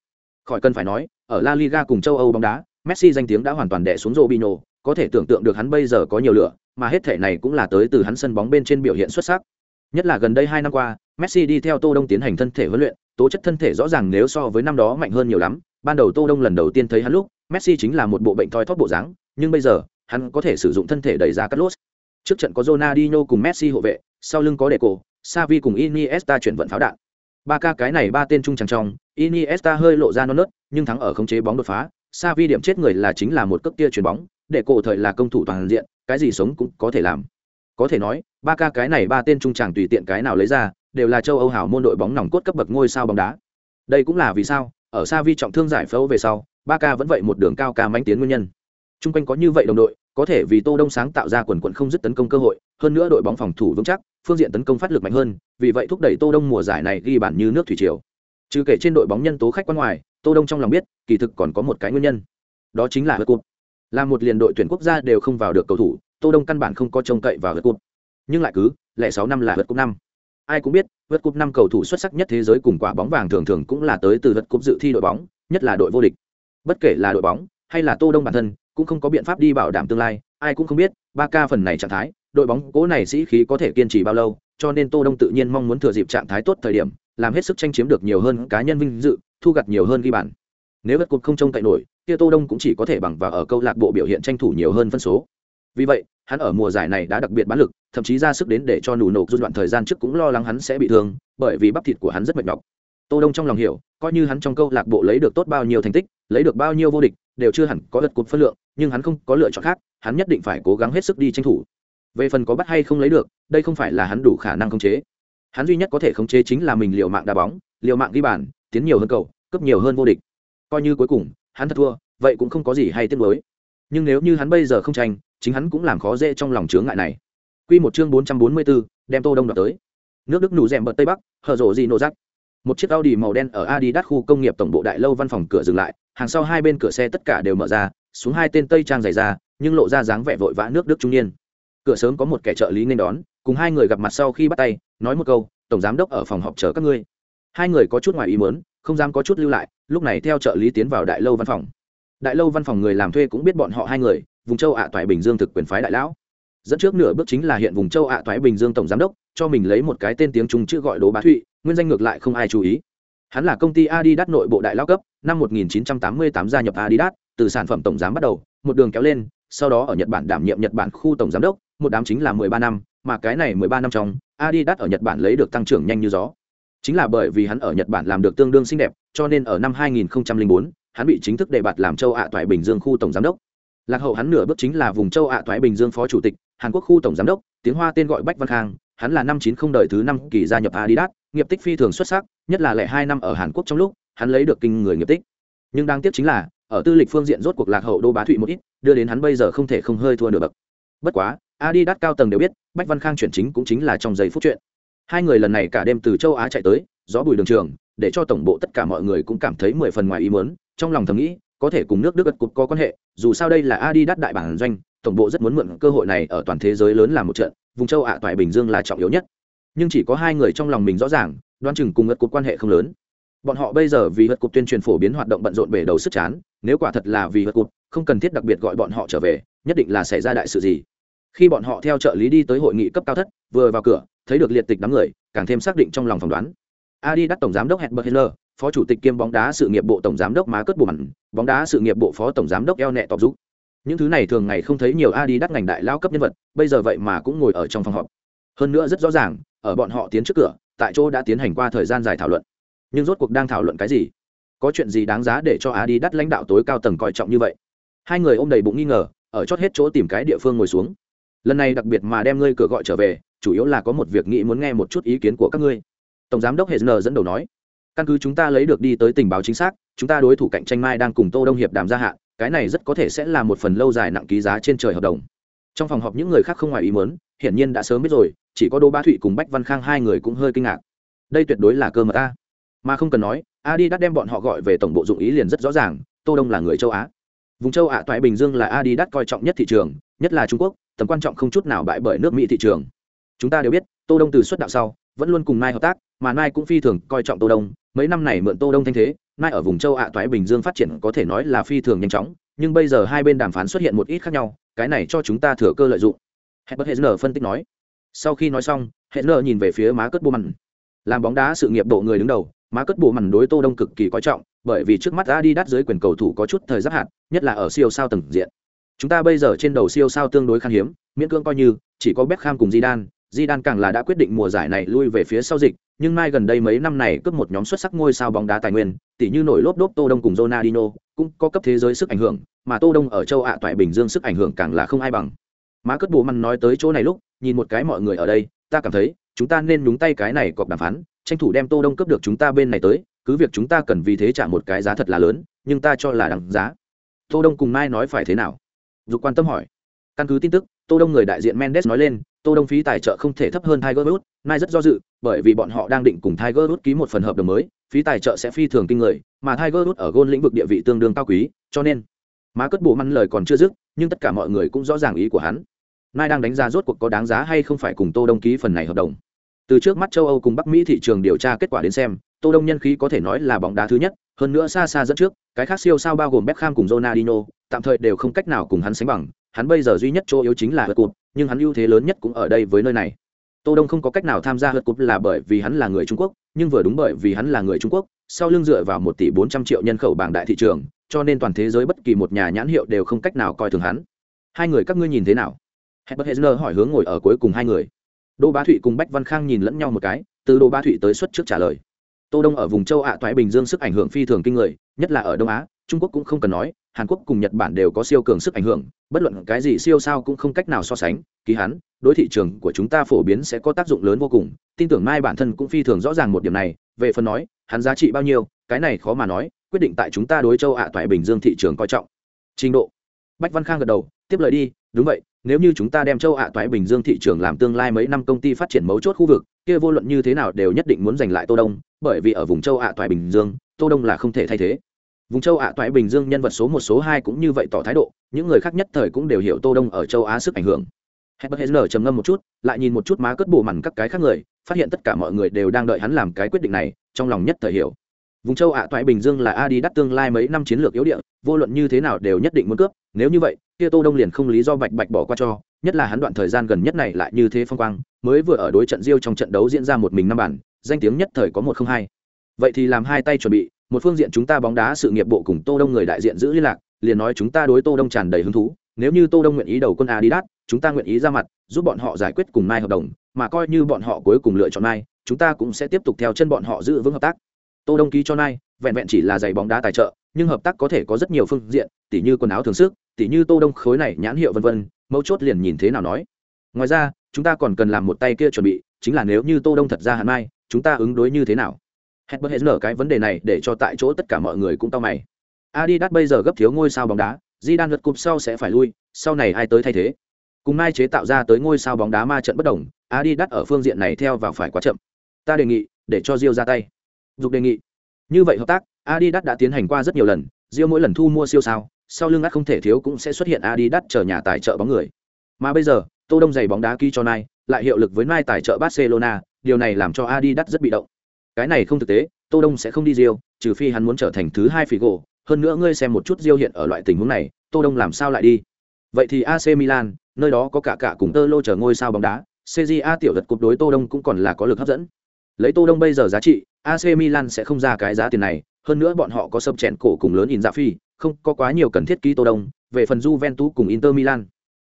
khỏi cần phải nói, ở La Liga cùng châu Âu bóng đá, Messi danh tiếng đã hoàn toàn đè xuống Robinho, có thể tưởng tượng được hắn bây giờ có nhiều lửa, mà hết thể này cũng là tới từ hắn sân bóng bên trên biểu hiện xuất sắc. Nhất là gần đây hai năm qua, messi đi theo tô đông tiến hành thân thể huấn luyện, tố chất thân thể rõ ràng nếu so với năm đó mạnh hơn nhiều lắm. Ban đầu tô đông lần đầu tiên thấy hắn lúc, messi chính là một bộ bệnh thoi thóp bộ dáng, nhưng bây giờ, hắn có thể sử dụng thân thể đẩy ra cắt lốt. Trước trận có Ronaldinho cùng Messi hộ vệ, sau lưng có Deco, Xavi cùng Iniesta chuyển vận pháo đạn ba ca cái này ba tên trung tràng trong, Iniesta hơi lộ ra non nớt, nhưng thắng ở khống chế bóng đột phá. Xavi điểm chết người là chính là một cước kia chuyền bóng, để cổ thời là công thủ toàn diện, cái gì sống cũng có thể làm. Có thể nói, ba ca cái này ba tên trung tràng tùy tiện cái nào lấy ra, đều là châu âu hảo môn đội bóng nòng cốt cấp bậc ngôi sao bóng đá. Đây cũng là vì sao, ở xa vi trọng thương giải phẫu về sau, ba ca vẫn vậy một đường cao ca mãnh tiến nguyên nhân. T r u n g quanh có như vậy đồng đội, có thể vì tô đông sáng tạo ra quần quận không dứt tấn công cơ hội, hơn nữa đội bóng phòng thủ vững chắc phương diện tấn công phát lực mạnh hơn, vì vậy thúc đẩy tô đông mùa giải này ghi bàn như nước thủy triều. Trừ kể trên đội bóng nhân tố khách quan ngoài, tô đông trong lòng biết, kỳ thực còn có một cái nguyên nhân. Đó chính là hớt cụt là một liền đội tuyển quốc gia đều không vào được cầu thủ, tô đông căn bản không có trông cậy vào vượt cúp nhưng lại cứ, lẻ sáu năm là vượt cúp năm. Ai cũng biết vượt cúp năm cầu thủ xuất sắc nhất thế giới cùng quả bóng vàng thường thường cũng là tới từ vượt cúp dự thi đội bóng, nhất là đội vô địch. Bất kể là đội bóng, hay là tô đông bản thân, cũng không có biện pháp đi bảo đảm tương lai, ai cũng không biết ba ca phần này trạng thái đội bóng cố này sĩ khí có thể kiên trì bao lâu, cho nên tô đông tự nhiên mong muốn thừa dịp trạng thái tốt thời điểm, làm hết sức tranh chiếm được nhiều hơn cá nhân vinh dự, thu gặt nhiều hơn ghi bàn. Nếu bất cục không trông cậy nổi, kia tô đông cũng chỉ có thể bằng vào ở câu lạc bộ biểu hiện tranh thủ nhiều hơn phân số. Vì vậy, hắn ở mùa giải này đã đặc biệt bán lực, thậm chí ra sức đến để cho nụ nổ rút đoạn thời gian trước cũng lo lắng hắn sẽ bị thương, bởi vì bắp thịt của hắn rất mệt nhọc. Tô đông trong lòng hiểu, coi như hắn trong câu lạc bộ lấy được tốt bao nhiêu thành tích, lấy được bao nhiêu vô địch, đều chưa hẳn có lật cột phân lượng, nhưng hắn không có lựa chọn khác, hắn nhất định phải cố gắng hết sức đi tranh thủ về phần có bắt hay không lấy được đây không phải là hắn đủ khả năng khống chế hắn duy nhất có thể khống chế chính là mình liều mạng đá bóng liều mạng ghi bàn tiến nhiều hơn cầu cấp nhiều hơn vô địch coi như cuối cùng hắn thật thua vậy cũng không có gì hay tiếc mới nhưng nếu như hắn bây giờ không tranh chính hắn cũng làm khó dễ trong lòng chướng ngại này Quy một chương 444, đem Tô Đông đoạt tới. Nước Đức nụ rèm bật Tây Bắc, hở rộ gì nổ rắc. Một chiếc Audi màu đen ở Adidas khu công nghiệp tổng bộ đại lâu văn phòng cửa dừng lại, hàng sau hai bên cửa xe tất cả đều mở ra, xuống hai tên tây trang dày ra, nhưng lộ ra dáng vẻ vội vã nước Đức trung niên. Cửa sớm có một kẻ trợ lý nên đón, cùng hai người gặp mặt sau khi bắt tay, nói một câu, tổng giám đốc ở phòng họp chờ các ngươi. Hai người có chút ngoài ý muốn, không dám có chút lưu lại, lúc này theo trợ lý tiến vào đại lâu văn phòng. Đại lâu văn phòng người làm thuê cũng biết bọn họ hai người, vùng châu ạ toại bình dương thực quyền phái đại lão dẫn trước nửa bước chính là hiện vùng châu ạ toại bình dương tổng giám đốc cho mình lấy một cái tên tiếng trung chữ gọi đố bá thụy nguyên danh ngược lại không ai chú ý hắn là công ty adidas nội bộ đại lao cấp năm 1988 gia nhập adidas từ sản phẩm tổng giám bắt đầu một đường kéo lên sau đó ở nhật bản đảm nhiệm nhật bản khu tổng giám đốc một đám chính là 13 năm, mà cái này 13 năm trong, adidas ở nhật bản lấy được tăng trưởng nhanh như gió. Chính là bởi vì hắn ở nhật bản làm được tương đương xinh đẹp, cho nên ở năm 2004 hắn bị chính thức đề bạt làm châu ạ toại bình dương khu tổng giám đốc. Lạc hậu hắn nửa bước chính là vùng châu ạ Toại bình dương phó chủ tịch, hàn quốc khu tổng giám đốc, tiếng hoa tên gọi bách văn khang, hắn là năm chín không đời thứ năm kỳ gia nhập adidas, nghiệp tích phi thường xuất sắc, nhất là lẻ hai năm ở hàn quốc trong lúc, hắn lấy được kinh người nghiệp tích. Nhưng đáng tiếc chính là, ở tư lịch phương diện rốt cuộc lạc hậu đô bá thụy một ít, đưa đến hắn bây giờ không thể không hơi thua nửa bậc. Bất quá adidas cao tầng đều biết bách văn khang chuyển chính cũng chính là trong giây phút chuyện hai người lần này cả đêm từ châu á chạy tới gió bùi đường trường để cho tổng bộ tất cả mọi người cũng cảm thấy mười phần ngoài ý muốn trong lòng thầm nghĩ có thể cùng nước Đức gật cục có quan hệ, dù sao đây là Adidas đại bản doanh, tổng bộ rất muốn mượn cơ hội này ở toàn thế giới lớn làm một trận, vùng châu Á toại Bình Dương là trọng yếu nhất. Nhưng chỉ có hai người trong lòng mình rõ ràng, đoán chừng cùng gật cục quan hệ không lớn. Bọn họ bây giờ vì gật cục tuyên truyền phổ biến hoạt động bận rộn bể đầu sức chán, nếu quả thật là vì gật cục, không cần thiết đặc biệt gọi bọn họ trở về, nhất định là xảy ra đại sự gì. Khi bọn họ theo trợ lý đi tới hội nghị cấp cao thất, vừa vào cửa, thấy được liệt tịch đám người, càng thêm xác định trong lòng phỏng đoán. Adidas tổng giám đốc Herbert Heller, phó chủ tịch kiêm bóng đá sự nghiệp bộ tổng giám đốc má cất bù mặn bóng đá sự nghiệp bộ phó tổng giám đốc eo nẹ tọc giúp những thứ này thường ngày không thấy nhiều adi đắc ngành đại lao cấp nhân vật bây giờ vậy mà cũng ngồi ở trong phòng họp. Hơn nữa rất rõ ràng ở bọn họ tiến trước cửa tại chỗ đã tiến hành qua thời gian dài thảo luận. Nhưng rốt cuộc đang thảo luận cái gì? Có chuyện gì đáng giá để cho adi đắt lãnh đạo tối cao tầng coi trọng như vậy? Hai người ôm đầy bụng nghi ngờ ở chót hết chỗ tìm cái địa phương ngồi xuống lần này đặc biệt mà đem ngươi cửa gọi trở về, chủ yếu là có một việc nghĩ muốn nghe một chút ý kiến của các ngươi. Tổng giám đốc hezner dẫn đầu nói. Căn cứ chúng ta lấy được đi tới tình báo chính xác, chúng ta đối thủ cạnh tranh mai đang cùng tô đông hiệp đàm gia hạn, cái này rất có thể sẽ là một phần lâu dài nặng ký giá trên trời hợp đồng. Trong phòng họp những người khác không ngoài ý muốn, hiển nhiên đã sớm biết rồi, chỉ có Đô ba thụy cùng bách văn khang hai người cũng hơi kinh ngạc. Đây tuyệt đối là cơ mật ta mà không cần nói adi đã đem bọn họ gọi về tổng bộ dụng ý liền rất rõ ràng, tô đông là người châu á. Vùng châu ạ toại bình dương là adi đắt coi trọng nhất thị trường, nhất là trung quốc tầm quan trọng không chút nào bại bởi nước mỹ thị trường. Chúng ta đều biết, tô đông từ xuất đạo sau, vẫn luôn cùng nai hợp tác, mà nai cũng phi thường coi trọng tô đông. Mấy năm này mượn tô đông thanh thế, nai ở vùng châu ạ toái bình dương phát triển có thể nói là phi thường nhanh chóng, nhưng bây giờ hai bên đàm phán xuất hiện một ít khác nhau, cái này cho chúng ta thừa cơ lợi dụng. Herbert Hezner phân tích nói. Sau khi nói xong Hezner nhìn về phía má cất bô mặn làm bóng đá sự nghiệp bộ người đứng đầu, má cất bộ mặn đối tô đông cực kỳ coi trọng, bởi vì trước mắt Adidas dưới quyền cầu thủ có chút thời giáp hạn nhất là ở siêu sao tầng diện chúng ta bây giờ trên đầu siêu sao tương đối khan hiếm, miễn cưỡng coi như, chỉ có Beckham cùng Zidane. Zidane càng là đã quyết định mùa giải này lui về phía sau dịch, nhưng mai gần đây mấy năm này cướp một nhóm xuất sắc ngôi sao bóng đá tài nguyên tỷ như nổi lốp đốp tô đông cùng Ronaldinho, cũng có cấp thế giới sức ảnh hưởng, mà tô đông ở châu ạ toại bình dương sức ảnh hưởng càng là không ai bằng. Má cất bộ măn nói tới chỗ này lúc, nhìn một cái mọi người ở đây, ta cảm thấy, chúng ta nên nhúng tay cái này cọp đàm phán, tranh thủ đem tô đông cướp được chúng ta bên này tới, cứ việc chúng ta cần vì thế trả một cái giá thật là lớn, nhưng ta cho là đằng giá. Tô đông cùng mai nói phải thế nào? Dục quan tâm hỏi. Căn cứ tin tức, tô đông người đại diện mendes nói lên, tô đông phí tài trợ không thể thấp hơn tiger woods nay rất do dự, bởi vì bọn họ đang định cùng tiger woods ký một phần hợp đồng mới, phí tài trợ sẽ phi thường kinh người, mà tiger woods ở gôn lĩnh vực địa vị tương đương cao quý, cho nên má cất bộ măn lời còn chưa dứt, nhưng tất cả mọi người cũng rõ ràng ý của hắn. Nay đang đánh giá rốt cuộc có đáng giá hay không phải cùng tô đông ký phần này hợp đồng. Từ trước mắt châu âu cùng bắc mỹ thị trường điều tra kết quả đến xem, tô đông nhân khí có thể nói là bóng đá thứ nhất, hơn nữa xa xa dẫn trước, cái khác siêu sao bao gồm beckham cùng ronaldinho tạm thời đều không cách nào cùng hắn sánh bằng, hắn bây giờ duy nhất chỗ yếu chính là hớt cụp nhưng hắn ưu thế lớn nhất cũng ở đây với nơi này. Tô đông không có cách nào tham gia hớt cụp là bởi vì hắn là người trung quốc, nhưng vừa đúng bởi vì hắn là người trung quốc, sau lưng dựa vào một tỷ bốn trăm triệu nhân khẩu bảng đại thị trường, cho nên toàn thế giới bất kỳ một nhà nhãn hiệu đều không cách nào coi thường hắn. Hai người các ngươi nhìn thế nào? Herbert Hezner hỏi hướng ngồi ở cuối cùng hai người. Đỗ bá thụy cùng bách văn khang nhìn lẫn nhau một cái, từ đỗ bá thụy tới xuất trước trả lời. Tô đông ở vùng châu ạ toại bình dương sức ảnh hưởng phi thường kinh người, nhất là ở đông á, trung quốc cũng không cần nói hàn quốc cùng nhật bản đều có siêu cường sức ảnh hưởng, bất luận cái gì siêu sao cũng không cách nào so sánh ký hắn, đối thị trường của chúng ta phổ biến sẽ có tác dụng lớn vô cùng, tin tưởng mai bản thân cũng phi thường rõ ràng một điểm này, về phần nói, hắn giá trị bao nhiêu, cái này khó mà nói, quyết định tại chúng ta đối châu ạ toại bình dương thị trường coi trọng. Trình độ. Bách văn khang gật đầu, tiếp lời đi, đúng vậy, nếu như chúng ta đem châu ạ toại bình dương thị trường làm tương lai mấy năm công ty phát triển mấu chốt khu vực, kia vô luận như thế nào đều nhất định muốn giành lại tô đông, bởi vì ở vùng châu ạ toại bình dương, tô đông là không thể thay thế vùng châu ạ toại bình dương nhân vật số một số hai cũng như vậy tỏ thái độ những người khác nhất thời cũng đều hiểu tô đông ở châu á sức ảnh hưởng Herbert Hezler trầm ngâm một chút, lại nhìn một chút má cất bộ mằn các cái khác người, phát hiện tất cả mọi người đều đang đợi hắn làm cái quyết định này, trong lòng nhất thời hiểu. Vùng châu ạ toại Bình Dương là Adi đắt tương lai mấy năm chiến lược yếu địa, vô luận như thế nào đều nhất định muốn cướp, nếu như vậy, kia Tô Đông liền không lý do bạch bạch bỏ qua cho, nhất là hắn đoạn thời gian gần nhất này lại như thế phong quang, mới vừa ở đối trận Rio trong trận đấu diễn ra một mình năm bản, danh tiếng nhất thời có một không hai. Vậy thì làm hai tay chuẩn bị, một phương diện chúng ta bóng đá sự nghiệp bộ cùng Tô Đông người đại diện giữ liên lạc, liền nói chúng ta đối Tô Đông tràn đầy hứng thú, nếu như Tô Đông nguyện ý đầu quân Adidas, chúng ta nguyện ý ra mặt, giúp bọn họ giải quyết cùng Mai hợp đồng, mà coi như bọn họ cuối cùng lựa chọn Mai, chúng ta cũng sẽ tiếp tục theo chân bọn họ giữ vững hợp tác. Tô Đông ký cho Mai, vẹn vẹn chỉ là giày bóng đá tài trợ, nhưng hợp tác có thể có rất nhiều phương diện, tỉ như quần áo thường sức, tỉ như Tô Đông khối này nhãn hiệu vân vân, mấu chốt liền nhìn thế nào nói. Ngoài ra, chúng ta còn cần làm một tay kia chuẩn bị, chính là nếu như Tô Đông thật ra hạn Mai, chúng ta ứng đối như thế nào? Herbert Hezner cái vấn đề này để cho tại chỗ tất cả mọi người cũng tao mày. Adidas bây giờ gấp thiếu ngôi sao bóng đá, Di Đan lượt cúp sau sẽ phải lui, sau này ai tới thay thế? Cùng mai chế tạo ra tới ngôi sao bóng đá ma trận bất đồng, Adidas ở phương diện này theo vào phải quá chậm. Ta đề nghị để cho Rio ra tay. Dục đề nghị. Như vậy hợp tác, Adidas đã tiến hành qua rất nhiều lần, Rio mỗi lần thu mua siêu sao, sau lưng ắt không thể thiếu cũng sẽ xuất hiện Adidas chờ nhà tài trợ bóng người. Mà bây giờ, Tô Đông giày bóng đá ký cho nai lại hiệu lực với nai tài trợ Barcelona, điều này làm cho Adidas rất bị động cái này không thực tế, tô đông sẽ không đi rio trừ phi hắn muốn trở thành thứ hai phỉ gỗ. hơn nữa ngươi xem một chút rio hiện ở loại tình huống này, tô đông làm sao lại đi? Vậy thì ac milan, nơi đó có cả cả cùng tơ lô chờ ngôi sao bóng đá cja tiểu giật cục đối tô đông cũng còn là có lực hấp dẫn. Lấy tô đông bây giờ giá trị ac milan sẽ không ra cái giá tiền này, hơn nữa bọn họ có sập chèn cổ cùng lớn in dạ phi, không có quá nhiều cần thiết ký tô đông, về phần juventus cùng inter milan.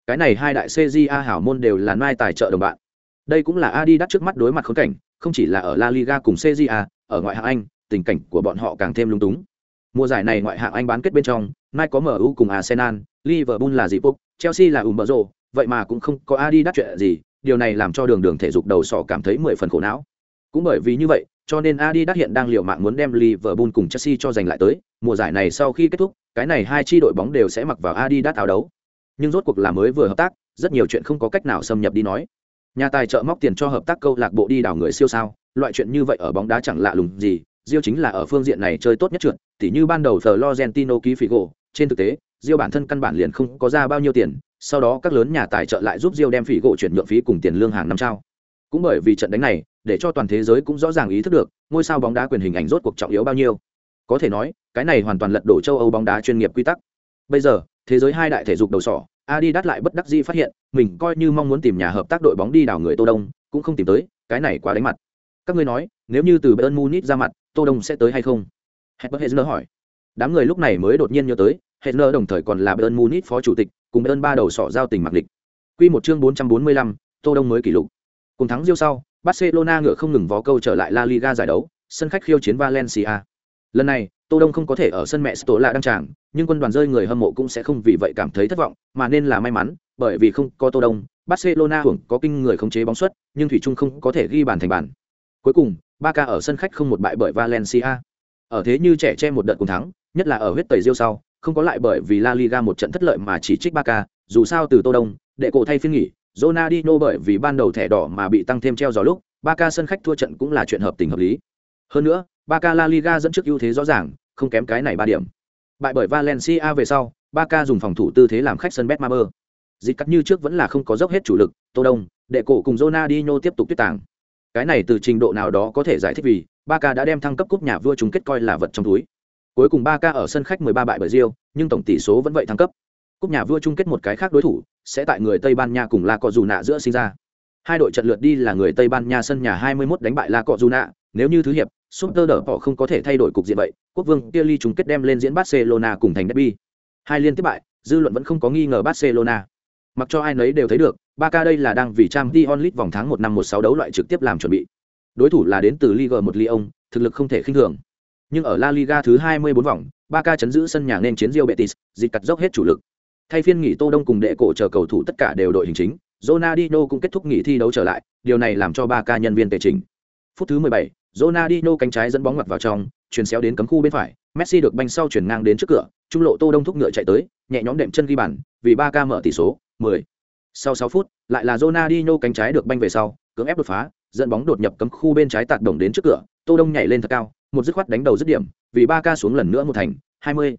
Cái này hai đại cja hảo môn đều là mai tài trợ đồng bạn. Đây cũng là adi đắt trước mắt đối mặt khốn cảnh không chỉ là ở La Liga cùng CJA, ở ngoại hạng Anh, tình cảnh của bọn họ càng thêm lung túng. Mùa giải này ngoại hạng Anh bán kết bên trong, Mai có MU cùng Arsenal, Liverpool là gì phục, Chelsea là ủng bờ rồ, vậy mà cũng không có Adidas chuyện gì, điều này làm cho đường đường thể dục đầu sỏ cảm thấy mười phần khổ não. Cũng bởi vì như vậy, cho nên Adidas hiện đang liều mạng muốn đem Liverpool cùng Chelsea cho giành lại tới, mùa giải này sau khi kết thúc, cái này hai chi đội bóng đều sẽ mặc vào Adidas áo đấu. Nhưng rốt cuộc là mới vừa hợp tác, rất nhiều chuyện không có cách nào xâm nhập đi nói. Nhà tài trợ móc tiền cho hợp tác câu lạc bộ đi đào người siêu sao, loại chuyện như vậy ở bóng đá chẳng lạ lùng gì, Diêu chính là ở phương diện này chơi tốt nhất trượt, tỉ như ban đầu Florentino ký Figo, trên thực tế, Diêu bản thân căn bản liền không có ra bao nhiêu tiền, sau đó các lớn nhà tài trợ lại giúp Diêu đem Figo chuyển nhượng phí cùng tiền lương hàng năm trao. Cũng bởi vì trận đánh này, để cho toàn thế giới cũng rõ ràng ý thức được, ngôi sao bóng đá quyền hình ảnh rốt cuộc trọng yếu bao nhiêu. Có thể nói, cái này hoàn toàn lật đổ châu Âu bóng đá chuyên nghiệp quy tắc. Bây giờ, thế giới hai đại thể dục đầu sỏ, Adidas lại bất đắc dĩ phát hiện, mình coi như mong muốn tìm nhà hợp tác đội bóng đi đào người Tô Đông, cũng không tìm tới, cái này quá đánh mặt. Các ngươi nói, nếu như từ Bayern Munich ra mặt, Tô Đông sẽ tới hay không? Herbert Hezner hỏi. Đám người lúc này mới đột nhiên nhớ tới, Hezner đồng thời còn là Bayern Munich phó chủ tịch, cùng Bayern ba đầu sọ giao tình mặc địch. Quy một chương 445, Tô Đông mới kỷ lục. Cùng thắng Rio sau, Barcelona ngựa không ngừng vó câu trở lại La Liga giải đấu, sân khách khiêu chiến Valencia. Lần này, Tô Đông không có thể ở sân mẹ Stola đăng tràng, nhưng quân đoàn rơi người hâm mộ cũng sẽ không vì vậy cảm thấy thất vọng, mà nên là may mắn, bởi vì không có Tô Đông, Barcelona hưởng có kinh người khống chế bóng suất, nhưng thủy chung không có thể ghi bàn thành bàn. Cuối cùng, Barca ở sân khách không một bại bởi Valencia. Ở thế như trẻ che một đợt cùng thắng, nhất là ở huyết tẩy Rio sau, không có lại bởi vì La Liga một trận thất lợi mà chỉ trích Barca, dù sao từ Tô Đông, đệ cổ thay phiên nghỉ, Ronaldinho bởi vì ban đầu thẻ đỏ mà bị tăng thêm treo giò lúc, Barca sân khách thua trận cũng là chuyện hợp tình hợp lý. Hơn nữa, Barca La Liga dẫn trước ưu thế rõ ràng, không kém cái này ba điểm. Bại bởi Valencia về sau, Barca dùng phòng thủ tư thế làm khách sân Betmaber. Dịch cắt như trước vẫn là không có dốc hết chủ lực, Tô Đông, đệ cổ cùng Ronaldinho tiếp tục tuyết tàng. Cái này từ trình độ nào đó có thể giải thích vì Barca đã đem thăng cấp cúp nhà vua chung kết coi là vật trong túi. Cuối cùng Barca ở sân khách 13 bại bởi Real, nhưng tổng tỷ số vẫn vậy thăng cấp. Cúp nhà vua chung kết một cái khác đối thủ sẽ tại người Tây Ban Nha cùng La Cọ Dù Nạ giữa sinh ra. Hai đội trận lượt đi là người Tây Ban Nha sân nhà 21 đánh bại La Cọ Dù Nạ, nếu như thứ hiệp, Super đỡ họ không có thể thay đổi cục diện vậy, quốc vương kia ly chung kết đem lên diễn Barcelona cùng thành derby. Hai liên tiếp bại, dư luận vẫn không có nghi ngờ Barcelona. Mặc cho ai nấy đều thấy được, Barca đây là đang vì Champions League vòng tháng 1 năm 16 đấu loại trực tiếp làm chuẩn bị. Đối thủ là đến từ Liga 1 Lyon, thực lực không thể khinh thường. Nhưng ở La Liga thứ 24 vòng, Barca chấn giữ sân nhà nên chiến Real Betis, dịch cắt dốc hết chủ lực. Thay phiên nghỉ Tô Đông cùng đệ cổ chờ cầu thủ tất cả đều đội hình chính, Ronaldinho cũng kết thúc nghỉ thi đấu trở lại, điều này làm cho Barca nhân viên tề chỉnh. Phút thứ 17, Ronaldinho cánh trái dẫn bóng ngoặt vào trong, chuyển xéo đến cấm khu bên phải, Messi được banh sau chuyển ngang đến trước cửa, trung lộ Tô Đông thúc ngựa chạy tới, nhẹ nhõm đệm chân ghi bàn, vì Barca mở tỷ số 10. Sau 6 phút, lại là Ronaldinho cánh trái được banh về sau, cưỡng ép đột phá, dẫn bóng đột nhập cấm khu bên trái tạt đồng đến trước cửa, Tô Đông nhảy lên thật cao, một dứt khoát đánh đầu dứt điểm, vì Barca xuống lần nữa một thành, 20.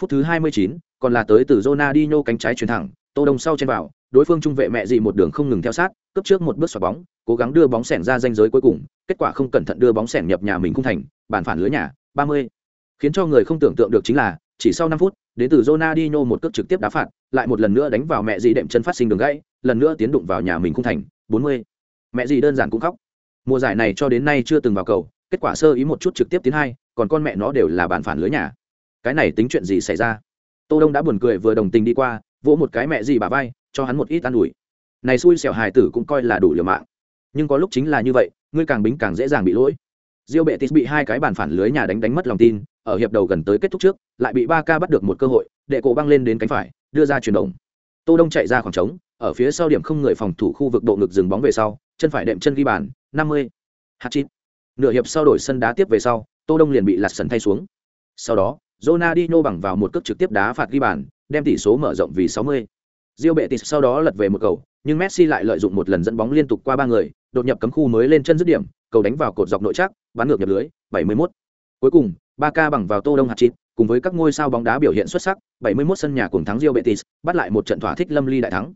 Phút thứ 29, còn là tới từ Ronaldinho cánh trái chuyền thẳng, Tô Đông sau trên vào, đối phương trung vệ mẹ gì một đường không ngừng theo sát, cấp trước một bước xoạc bóng, cố gắng đưa bóng sẻn ra danh giới cuối cùng, kết quả không cẩn thận đưa bóng sẻn nhập nhà mình không thành, bàn phản lưới nhà, 30. Khiến cho người không tưởng tượng được chính là, chỉ sau 5 phút, đến từ Ronaldinho một cước trực tiếp đá phạt, lại một lần nữa đánh vào mẹ gì đệm chân phát sinh đường gãy, lần nữa tiến đụng vào nhà mình không thành, 40. Mẹ gì đơn giản cũng khóc. Mùa giải này cho đến nay chưa từng vào cầu, kết quả sơ ý một chút trực tiếp tiến hai, còn con mẹ nó đều là bàn phản lưới nhà. Cái này tính chuyện gì xảy ra? Tô Đông đã buồn cười vừa đồng tình đi qua, vỗ một cái mẹ gì bà vai, cho hắn một ít an ủi. Này xui xẻo hài tử cũng coi là đủ liều mạng. Nhưng có lúc chính là như vậy, ngươi càng bính càng dễ dàng bị lỗi. Diêu Bệ Tít bị hai cái bàn phản lưới nhà đánh đánh mất lòng tin, ở hiệp đầu gần tới kết thúc trước, lại bị Ba Ca bắt được một cơ hội, đệ cổ băng lên đến cánh phải, đưa ra chuyển động. Tô Đông chạy ra khoảng trống, ở phía sau điểm không người phòng thủ khu vực độ ngực dừng bóng về sau, chân phải đệm chân ghi bàn, 50. Hạt chít. Nửa hiệp sau đổi sân đá tiếp về sau, Tô Đông liền bị lật sần thay xuống. Sau đó, Ronaldinho bằng vào một cước trực tiếp đá phạt ghi bàn, đem tỷ số mở rộng vì 60. Real Betis sau đó lật về một cầu, nhưng Messi lại lợi dụng một lần dẫn bóng liên tục qua ba người, đột nhập cấm khu mới lên chân dứt điểm, cầu đánh vào cột dọc nội chắc, bắn ngược nhập lưới, 71. Cuối cùng, Barca bằng vào Tô Đông hạt chín, cùng với các ngôi sao bóng đá biểu hiện xuất sắc, 71 sân nhà cùng thắng Real Betis, bắt lại một trận thỏa thích lâm ly đại thắng.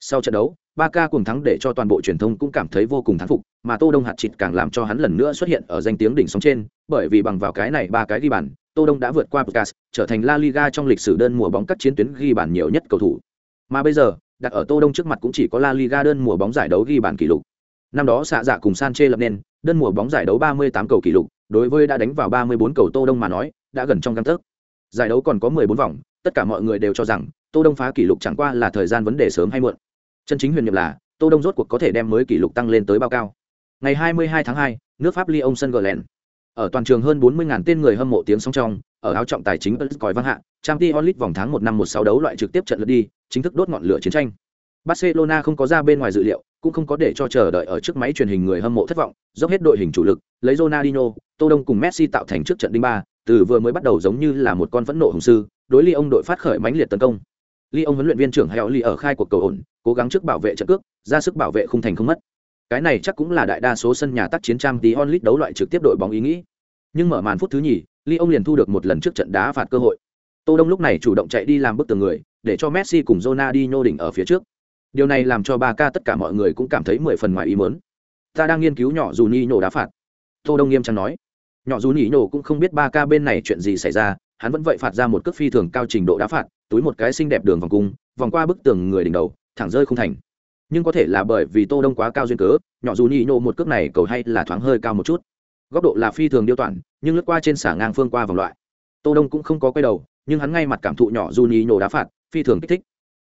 Sau trận đấu, Barca cùng thắng để cho toàn bộ truyền thông cũng cảm thấy vô cùng thắng phục, mà Tô Đông hạt chít càng làm cho hắn lần nữa xuất hiện ở danh tiếng đỉnh sóng trên, bởi vì bằng vào cái này ba cái ghi bàn, Tô Đông đã vượt qua Puskas, trở thành La Liga trong lịch sử đơn mùa bóng các chiến tuyến ghi bàn nhiều nhất cầu thủ. Mà bây giờ, đặt ở Tô Đông trước mặt cũng chỉ có La Liga đơn mùa bóng giải đấu ghi bàn kỷ lục. Năm đó xạ dạ cùng Sanche lập nên, đơn mùa bóng giải đấu 38 cầu kỷ lục, đối với đã đánh vào 34 cầu Tô Đông mà nói, đã gần trong gang tấc. Giải đấu còn có 14 vòng, tất cả mọi người đều cho rằng Tô Đông phá kỷ lục chẳng qua là thời gian vấn đề sớm hay muộn. Chân chính huyền nhiệm là, Tô Đông rốt cuộc có thể đem mới kỷ lục tăng lên tới bao cao. Ngày 22 tháng 2, nước Pháp Lyon sân Glen. Ở toàn trường hơn 40.000 tên người hâm mộ tiếng sóng trong, ở áo trọng tài chính còi vang hạ, Champions League vòng tháng 1 năm 16 đấu loại trực tiếp trận lượt đi, chính thức đốt ngọn lửa chiến tranh. Barcelona không có ra bên ngoài dự liệu, cũng không có để cho chờ đợi ở trước máy truyền hình người hâm mộ thất vọng, dốc hết đội hình chủ lực, lấy Ronaldinho, Tô Đông cùng Messi tạo thành trước trận đinh ba, từ vừa mới bắt đầu giống như là một con phẫn nộ hùng sư, đối Lyon đội phát khởi mãnh liệt tấn công. Lyon huấn luyện viên trưởng Hẻo Lee ở khai cuộc cầu ổn, cố gắng trước bảo vệ trận cước, ra sức bảo vệ khung thành không mất. Cái này chắc cũng là đại đa số sân nhà tác chiến trang tí onlit đấu loại trực tiếp đội bóng ý nghĩ. Nhưng mở màn phút thứ nhì, Lyon liền thu được một lần trước trận đá phạt cơ hội. Tô Đông lúc này chủ động chạy đi làm bức tường người, để cho Messi cùng Ronaldinho đỉnh ở phía trước. Điều này làm cho Barca tất cả mọi người cũng cảm thấy mười phần ngoài ý muốn. Ta đang nghiên cứu nhỏ dù Nino đá phạt. Tô Đông nghiêm trang nói. Nhỏ dù Nino cũng không biết Barca bên này chuyện gì xảy ra, hắn vẫn vậy phạt ra một cước phi thường cao trình độ đá phạt, túi một cái xinh đẹp đường vòng cung, vòng qua bức tường người đỉnh đầu, thẳng rơi không thành. Nhưng có thể là bởi vì Tô Đông quá cao duyên cớ, nhỏ dù Nino một cước này cầu hay là thoáng hơi cao một chút. Góc độ là phi thường điêu toàn, nhưng lướt qua trên xả ngang phương qua vòng loại. Tô Đông cũng không có quay đầu, nhưng hắn ngay mặt cảm thụ nhỏ du nhí nhổ đá phạt, phi thường kích thích.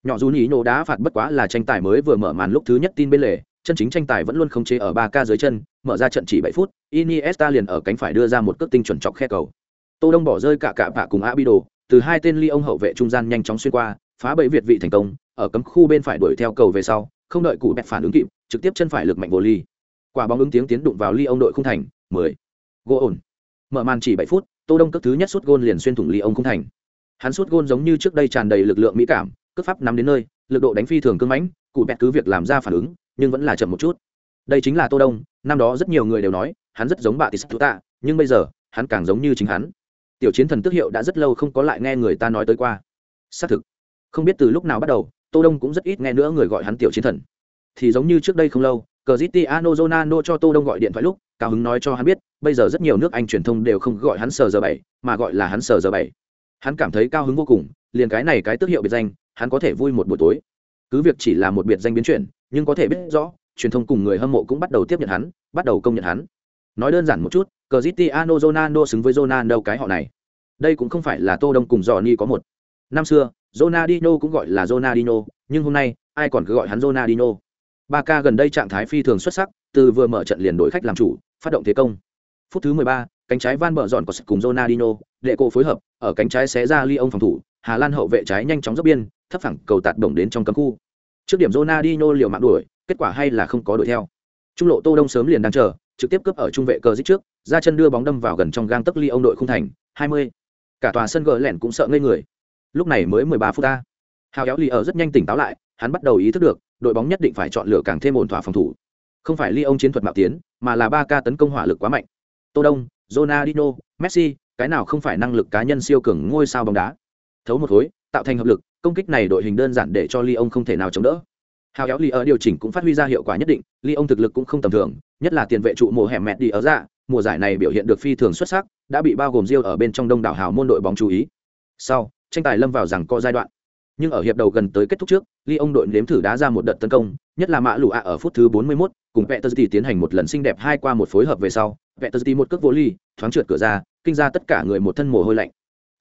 Nhỏ du nhí nổ đá phạt bất quá là tranh tài mới vừa mở màn lúc thứ nhất tin bên lề chân chính tranh tài vẫn luôn không chế ở ba k dưới chân mở ra trận chỉ bảy phút iniesta liền ở cánh phải đưa ra một cước tinh chuẩn chọc khe cầu. Tô đông bỏ rơi cả cả bạ cùng abido từ hai tên ly ông hậu vệ trung gian nhanh chóng xuyên qua phá bẫy việt vị thành công ở cấm khu bên phải đuổi theo cầu về sau không đợi cụ bẹt phản ứng kịp trực tiếp chân phải lực mạnh vô ly. Quả bóng ứng tiếng tiến đụng vào ly ông đội không thành mười. Gỗ ổn. Mở màn chỉ bảy phút, tô đông cước thứ nhất sút gôn liền xuyên thủng ly ông không thành. Hắn sút gôn giống như trước đây tràn đầy lực lượng mỹ cảm cướp pháp nắm đến nơi, lực độ đánh phi thường cưng mãnh, cụ bẹt cứ việc làm ra phản ứng, nhưng vẫn là chậm một chút. Đây chính là tô đông, năm đó rất nhiều người đều nói, hắn rất giống bà tis tạ, nhưng bây giờ, hắn càng giống như chính hắn. Tiểu chiến thần tước hiệu đã rất lâu không có lại nghe người ta nói tới qua. Xác thực, không biết từ lúc nào bắt đầu, tô đông cũng rất ít nghe nữa người gọi hắn tiểu chiến thần. Thì giống như trước đây không lâu Cristiano Ronaldo cho Tô Đông gọi điện thoại lúc, cao hứng nói cho hắn biết, bây giờ rất nhiều nước Anh truyền thông đều không gọi hắn sờ giờ bảy, mà gọi là hắn sờ giờ bảy. Hắn cảm thấy cao hứng vô cùng, liền cái này cái tước hiệu biệt danh, hắn có thể vui một buổi tối. Cứ việc chỉ là một biệt danh biến chuyển nhưng có thể biết rõ truyền thông cùng người hâm mộ cũng bắt đầu tiếp nhận hắn bắt đầu công nhận hắn. Nói đơn giản một chút Cristiano Ronaldo xứng với Ronaldo cái họ này. Đây cũng không phải là tô đông cùng Johnny có một. Năm xưa Ronaldinho cũng gọi là Ronaldinho nhưng hôm nay ai còn cứ gọi hắn Ronaldinho? Ba ca gần đây trạng thái phi thường xuất sắc từ vừa mở trận liền đổi khách làm chủ phát động thế công phút thứ 13, cánh trái van bờ dọn của cùng Ronaldinho đệ cổ phối hợp ở cánh trái xé ra ly ông phòng thủ Hà Lan hậu vệ trái nhanh chóng dốc biên, thấp phẳng cầu tạt đồng đến trong cấm khu. Trước điểm Ronaldinho liều mạng đuổi, kết quả hay là không có đuổi theo. Trung lộ Tô Đông sớm liền đang chờ, trực tiếp cướp ở trung vệ cờ dít trước, ra chân đưa bóng đâm vào gần trong gang tấc ly ông đội không thành, 20. Cả tòa sân gờ lẻn cũng sợ ngây người. Lúc này mới 13 phút ta. Hào kéo Ly ở rất nhanh tỉnh táo lại, hắn bắt đầu ý thức được, đội bóng nhất định phải chọn lựa càng thêm ổn thỏa phòng thủ. Không phải Ly ông chiến thuật mạo tiến, mà là 3 ca tấn công hỏa lực quá mạnh. Tô Đông, Ronaldinho, Messi, cái nào không phải năng lực cá nhân siêu cường ngôi sao bóng đá. Thấu một khối, tạo thành hợp lực công kích này đội hình đơn giản để cho ly ông không thể nào chống đỡ hào kéo ly ở điều chỉnh cũng phát huy ra hiệu quả nhất định ly ông thực lực cũng không tầm thường nhất là tiền vệ trụ mùa hẻm mẹt đi ở ra mùa giải này biểu hiện được phi thường xuất sắc đã bị bao gồm riêu ở bên trong đông đảo hào môn đội bóng chú ý sau tranh tài lâm vào rằng có giai đoạn nhưng ở hiệp đầu gần tới kết thúc trước ly ông đội nếm thử đá ra một đợt tấn công nhất là mã lụ ạ ở phút thứ 41, cùng vệ Peterzi tiến hành một lần xinh đẹp hai qua một phối hợp về sau vệ Peterzi một cước vô ly thoáng trượt cửa ra kinh ra tất cả người một thân mồ hôi lạnh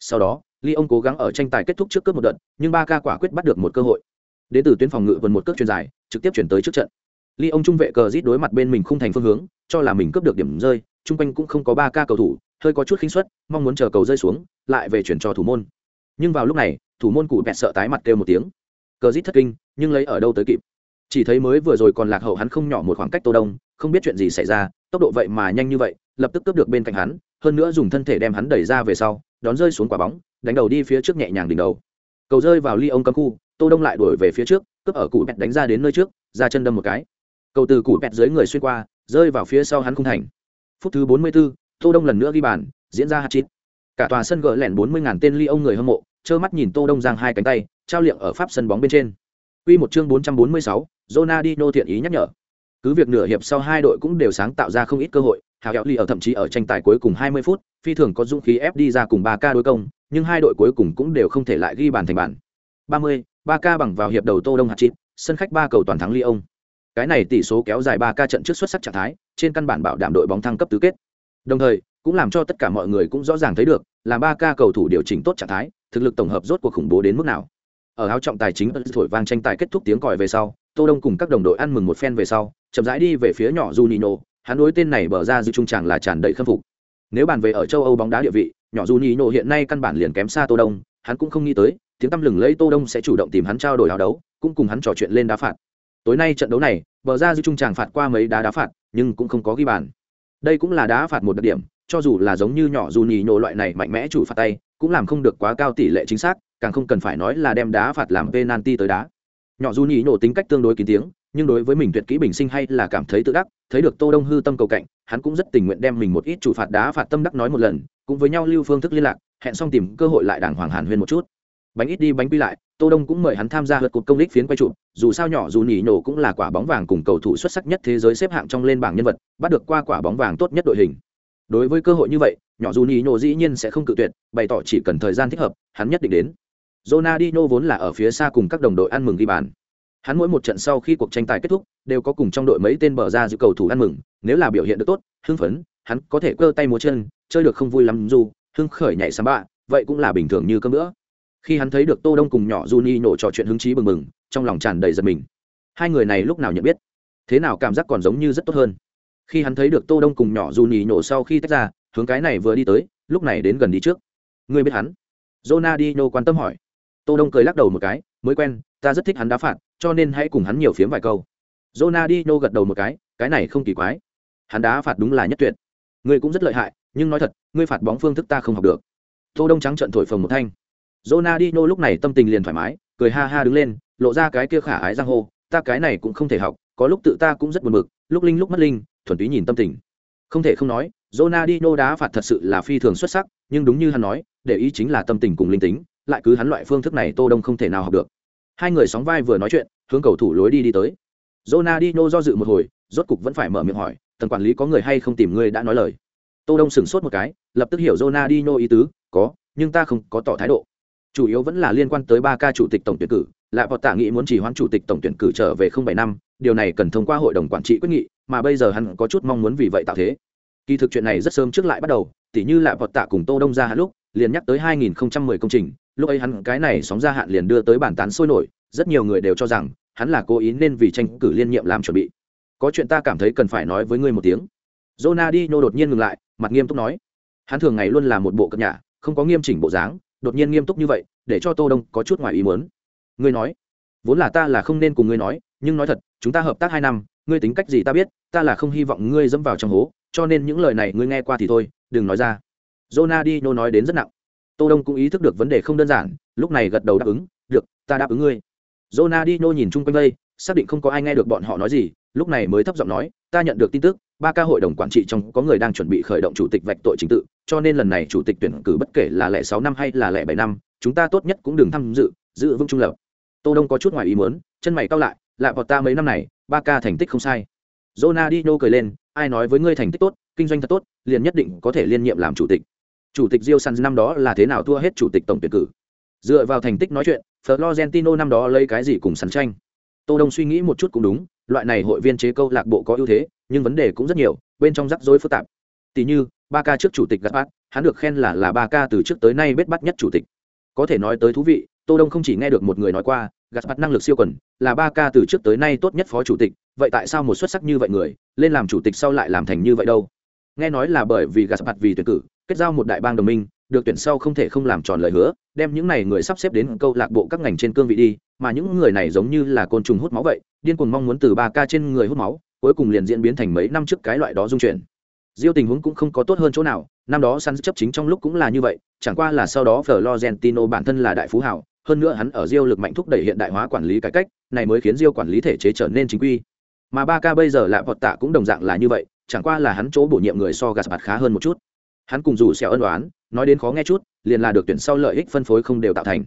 sau đó Lyon cố gắng ở tranh tài kết thúc trước cướp một đợt, nhưng Barca quả quyết bắt được một cơ hội. Đến từ tuyến phòng ngự vần một cước truyền dài, trực tiếp chuyển tới trước trận. Lyon trung vệ cờ rít đối mặt bên mình không thành phương hướng, cho là mình cướp được điểm rơi, trung quanh cũng không có Barca cầu thủ, hơi có chút khinh suất, mong muốn chờ cầu rơi xuống, lại về chuyển cho thủ môn. Nhưng vào lúc này, thủ môn cụ bẹt sợ tái mặt kêu một tiếng. Cờ rít thất kinh, nhưng lấy ở đâu tới kịp. Chỉ thấy mới vừa rồi còn lạc hậu hắn không nhỏ một khoảng cách Tô Đông, không biết chuyện gì xảy ra, tốc độ vậy mà nhanh như vậy, lập tức cướp được bên cạnh hắn, hơn nữa dùng thân thể đem hắn đẩy ra về sau, đón rơi xuống quả bóng, đánh đầu đi phía trước nhẹ nhàng đỉnh đầu cầu rơi vào ly ông cấm khu tô đông lại đuổi về phía trước cướp ở cụ bẹt đánh ra đến nơi trước ra chân đâm một cái cầu từ cụ bẹt dưới người xuyên qua rơi vào phía sau hắn không thành phút thứ 44, tô đông lần nữa ghi bàn diễn ra hạt chít cả tòa sân gỡ lẻn 40 ngàn tên ly ông người hâm mộ trơ mắt nhìn tô đông giang hai cánh tay trao liệng ở pháp sân bóng bên trên Quy một chương 446, Ronaldinho thiện ý nhắc nhở. Cứ việc nửa hiệp sau hai đội cũng đều sáng tạo ra không ít cơ hội, Hào Hẹo Ly ở thậm chí ở tranh tài cuối cùng 20 phút, phi thường có dũng khí ép đi ra cùng 3K đối công, nhưng hai đội cuối cùng cũng đều không thể lại ghi bàn thành bàn. 30, 3K bằng vào hiệp đầu Tô Đông hạt chít, sân khách ba cầu toàn thắng Lyon. Cái này tỷ số kéo dài 3K trận trước xuất sắc trạng thái, trên căn bản bảo đảm đội bóng thăng cấp tứ kết. Đồng thời, cũng làm cho tất cả mọi người cũng rõ ràng thấy được, là ba ca cầu thủ điều chỉnh tốt trạng thái, thực lực tổng hợp rốt cuộc khủng bố đến mức nào. Ở áo trọng tài chính thổi vang tranh tài kết thúc tiếng còi về sau, Tô Đông cùng các đồng đội ăn mừng một phen về sau, chậm rãi đi về phía nhỏ Juninho, hắn đối tên này bờ ra dư trung tràng là tràn đầy khâm phục. Nếu bàn về ở châu âu bóng đá địa vị nhỏ Juninho hiện nay căn bản liền kém xa tô đông hắn cũng không nghĩ tới tiếng tăm lừng lấy tô đông sẽ chủ động tìm hắn trao đổi áo đấu cũng cùng hắn trò chuyện lên đá phạt. Tối nay trận đấu này bờ ra dư trung tràng phạt qua mấy đá đá phạt nhưng cũng không có ghi bàn. Đây cũng là đá phạt một đặc điểm cho dù là giống như nhỏ dù nhì nhổ loại này mạnh mẽ chủ phạt tay, cũng làm không được quá cao tỷ lệ chính xác, càng không cần phải nói là đem đá phạt làm penalty tới đá. Nhỏ dù nhì nhổ tính cách tương đối kín tiếng, nhưng đối với mình tuyệt kỹ bình sinh hay là cảm thấy tự đắc, thấy được tô đông hư tâm cầu cạnh, hắn cũng rất tình nguyện đem mình một ít chủ phạt đá phạt tâm đắc nói một lần, cũng với nhau lưu phương thức liên lạc, hẹn xong tìm cơ hội lại đàng hoàng hàn huyên một chút. Bánh ít đi bánh quy lại, tô đông cũng mời hắn tham gia lượt cuộc công đích phiến quay trụ dù sao nhỏ dù nhỉ nhổ cũng là quả bóng vàng cùng cầu thủ xuất sắc nhất thế giới xếp hạng trong lên bảng nhân vật, bắt được qua quả bóng vàng tốt nhất đội hình đối với cơ hội như vậy, nhỏ dù nhỉ nổ dĩ nhiên sẽ không cự tuyệt, bày tỏ chỉ cần thời gian thích hợp, hắn nhất định đến. Ronaldinho vốn là ở phía xa cùng các đồng đội ăn mừng ghi bàn. Hắn mỗi một trận sau khi cuộc tranh tài kết thúc, đều có cùng trong đội mấy tên bờ ra giữ cầu thủ ăn mừng, nếu là biểu hiện được tốt, hưng phấn, hắn có thể cơ tay múa chân, chơi được không vui lắm dù, hưng khởi nhảy sắm bạ vậy cũng là bình thường như cơm nữa khi hắn thấy được tô đông cùng nhỏ juni nổ trò chuyện hứng chí bừng bừng, trong lòng tràn đầy giật mình. Hai người này lúc nào nhận biết, thế nào cảm giác còn giống như rất tốt hơn khi hắn thấy được tô đông cùng nhỏ dù nhì nhổ sau khi tách ra, hướng cái này vừa đi tới, lúc này đến gần đi trước. Ngươi biết hắn? Ronaldinho quan tâm hỏi. Tô đông cười lắc đầu một cái, mới quen, ta rất thích hắn đá phạt, cho nên hãy cùng hắn nhiều phiếm vài câu. Ronaldinho gật đầu một cái cái này không kỳ quái. Hắn đá phạt đúng là nhất tuyệt. Ngươi cũng rất lợi hại, nhưng nói thật, ngươi phạt bóng phương thức ta không học được. Tô đông trắng trợn thổi phồng một thanh. Ronaldinho lúc này tâm tình liền thoải mái, cười ha ha đứng lên, lộ ra cái kia khả ái giang hô ta cái này cũng không thể học, có lúc tự ta cũng rất buồn bực, lúc linh lúc mất linh thuần túy nhìn tâm tình. Không thể không nói, Ronaldinho đá phạt thật sự là phi thường xuất sắc, nhưng đúng như hắn nói, để ý chính là tâm tình cùng linh tính, lại cứ hắn loại phương thức này tô đông không thể nào học được. Hai người sóng vai vừa nói chuyện, hướng cầu thủ lối đi đi tới. Ronaldinho do dự một hồi, rốt cục vẫn phải mở miệng hỏi, "Tần quản lý có người hay không tìm ngươi đã nói lời? Tô đông sững sốt một cái, lập tức hiểu Ronaldinho ý tứ, có, nhưng ta không có tỏ thái độ. Chủ yếu vẫn là liên quan tới ba ca chủ tịch tổng tuyển cử lại vọt tạ nghĩ muốn chỉ hoãn chủ tịch tổng tuyển cử trở về không bảy năm điều này cần thông qua hội đồng quản trị quyết nghị, mà bây giờ hắn có chút mong muốn vì vậy tạo thế. Kỳ thực chuyện này rất sớm trước lại bắt đầu, tỉ như lại vọt tạ cùng tô đông ra hạn lúc, liền nhắc tới 2010 công trình, lúc ấy hắn cái này sóng ra hạn liền đưa tới bản tán sôi nổi, rất nhiều người đều cho rằng, hắn là cố ý nên vì tranh cử liên nhiệm làm chuẩn bị. Có chuyện ta cảm thấy cần phải nói với ngươi một tiếng. Ronaldinho đột nhiên ngừng lại, mặt nghiêm túc nói. Hắn thường ngày luôn là một bộ cập nhà không có nghiêm chỉnh bộ dáng, đột nhiên nghiêm túc như vậy, để cho tô đông có chút ngoài ý muốn. Ngươi nói. Vốn là ta là không nên cùng ngươi nói nhưng nói thật, chúng ta hợp tác hai năm, ngươi tính cách gì ta biết, ta là không hy vọng ngươi dẫm vào trong hố, cho nên những lời này ngươi nghe qua thì thôi, đừng nói ra. Ronaldinho nói đến rất nặng. Tô đông cũng ý thức được vấn đề không đơn giản, lúc này gật đầu đáp ứng, được, ta đáp ứng ngươi. Ronaldinho nhìn chung quanh đây, xác định không có ai nghe được bọn họ nói gì, lúc này mới thấp giọng nói, ta nhận được tin tức, ba ca hội đồng quản trị trong có người đang chuẩn bị khởi động chủ tịch vạch tội chính tự, cho nên lần này chủ tịch tuyển cử bất kể là lẻ sáu năm hay là lẻ bảy năm, chúng ta tốt nhất cũng đừng tham dự, giữ vững trung lập. Tô đông có chút ngoài ý muốn, chân mày cau lại Lạ vào ta mấy năm này, ba ca thành tích không sai. Ronaldinho cười lên, ai nói với ngươi thành tích tốt, kinh doanh thật tốt, liền nhất định có thể liên nhiệm làm chủ tịch. Chủ tịch Rio San năm đó là thế nào thua hết chủ tịch tổng tuyển cử? Dựa vào thành tích nói chuyện, Florentino năm đó lấy cái gì cùng sẵn tranh? Tô đông suy nghĩ một chút cũng đúng, loại này hội viên chế câu lạc bộ có ưu thế, nhưng vấn đề cũng rất nhiều, bên trong rắc rối phức tạp. Tỷ như, ba ca trước chủ tịch gặp bát hắn được khen là là ba ca từ trước tới nay bết bắt nhất chủ tịch. Có thể nói tới thú vị, tô đông không chỉ nghe được một người nói qua Gạt mặt năng lực siêu quần, là ba ca từ trước tới nay tốt nhất phó chủ tịch, vậy tại sao một xuất sắc như vậy người, lên làm chủ tịch sau lại làm thành như vậy đâu? Nghe nói là bởi vì gạt mặt vì tuyển cử, kết giao một đại bang đồng minh, được tuyển sau không thể không làm tròn lời hứa, đem những này người sắp xếp đến câu lạc bộ các ngành trên cương vị đi, mà những người này giống như là côn trùng hút máu vậy, điên cuồng mong muốn từ ba ca trên người hút máu, cuối cùng liền diễn biến thành mấy năm trước cái loại đó dung chuyển. Diêu tình huống cũng không có tốt hơn chỗ nào, năm đó săn chấp chính trong lúc cũng là như vậy, chẳng qua là sau đó florentino bản thân là đại phú hảo hơn nữa hắn ở diêu lực mạnh thúc đẩy hiện đại hóa quản lý cải cách, này mới khiến diêu quản lý thể chế trở nên chính quy. Mà ba ca bây giờ lại vọt tạ cũng đồng dạng là như vậy, chẳng qua là hắn chỗ bổ nhiệm người so gạt bạt khá hơn một chút. Hắn cùng dù xẻo ân đoán nói đến khó nghe chút, liền là được tuyển sau lợi ích phân phối không đều tạo thành.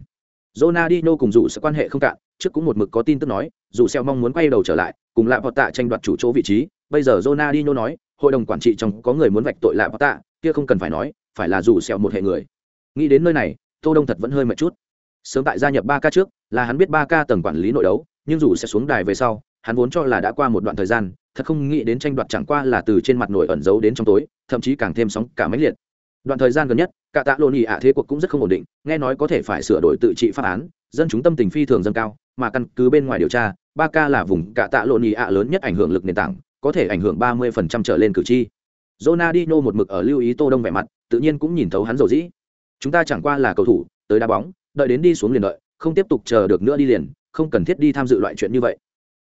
Ronaldinho cùng dù sẽ quan hệ không cạn, trước cũng một mực có tin tức nói, dù xẻo mong muốn quay đầu trở lại, cùng lại vọt tạ tranh đoạt chủ chỗ vị trí. Bây giờ Ronaldinho nói, hội đồng quản trị trong có người muốn vạch tội lại vọt tạ, kia không cần phải nói, phải là dù xẻo một hệ người. Nghĩ đến nơi này, tô đông thật vẫn hơi mệt chút sớm tại gia nhập ba ca trước là hắn biết ba ca tầng quản lý nội đấu nhưng dù sẽ xuống đài về sau hắn vốn cho là đã qua một đoạn thời gian thật không nghĩ đến tranh đoạt chẳng qua là từ trên mặt nổi ẩn giấu đến trong tối thậm chí càng thêm sóng cả máy liệt. Đoạn thời gian gần nhất cả tạ lộn ỉ ạ thế cuộc cũng rất không ổn định nghe nói có thể phải sửa đổi tự trị pháp án dân chúng tâm tình phi thường dâng cao mà căn cứ bên ngoài điều tra ba ca là vùng cả tạ lộn ỉ ạ lớn nhất ảnh hưởng lực nền tảng có thể ảnh hưởng ba mươi phần trăm trở lên cử tri. Ronaldinho một mực ở lưu ý Tô Đông vẻ mặt, tự nhiên cũng nhìn thấu hắn dầu dĩ. Chúng ta chẳng qua là cầu thủ tới đá bóng đợi đến đi xuống liền đợi, không tiếp tục chờ được nữa đi liền, không cần thiết đi tham dự loại chuyện như vậy.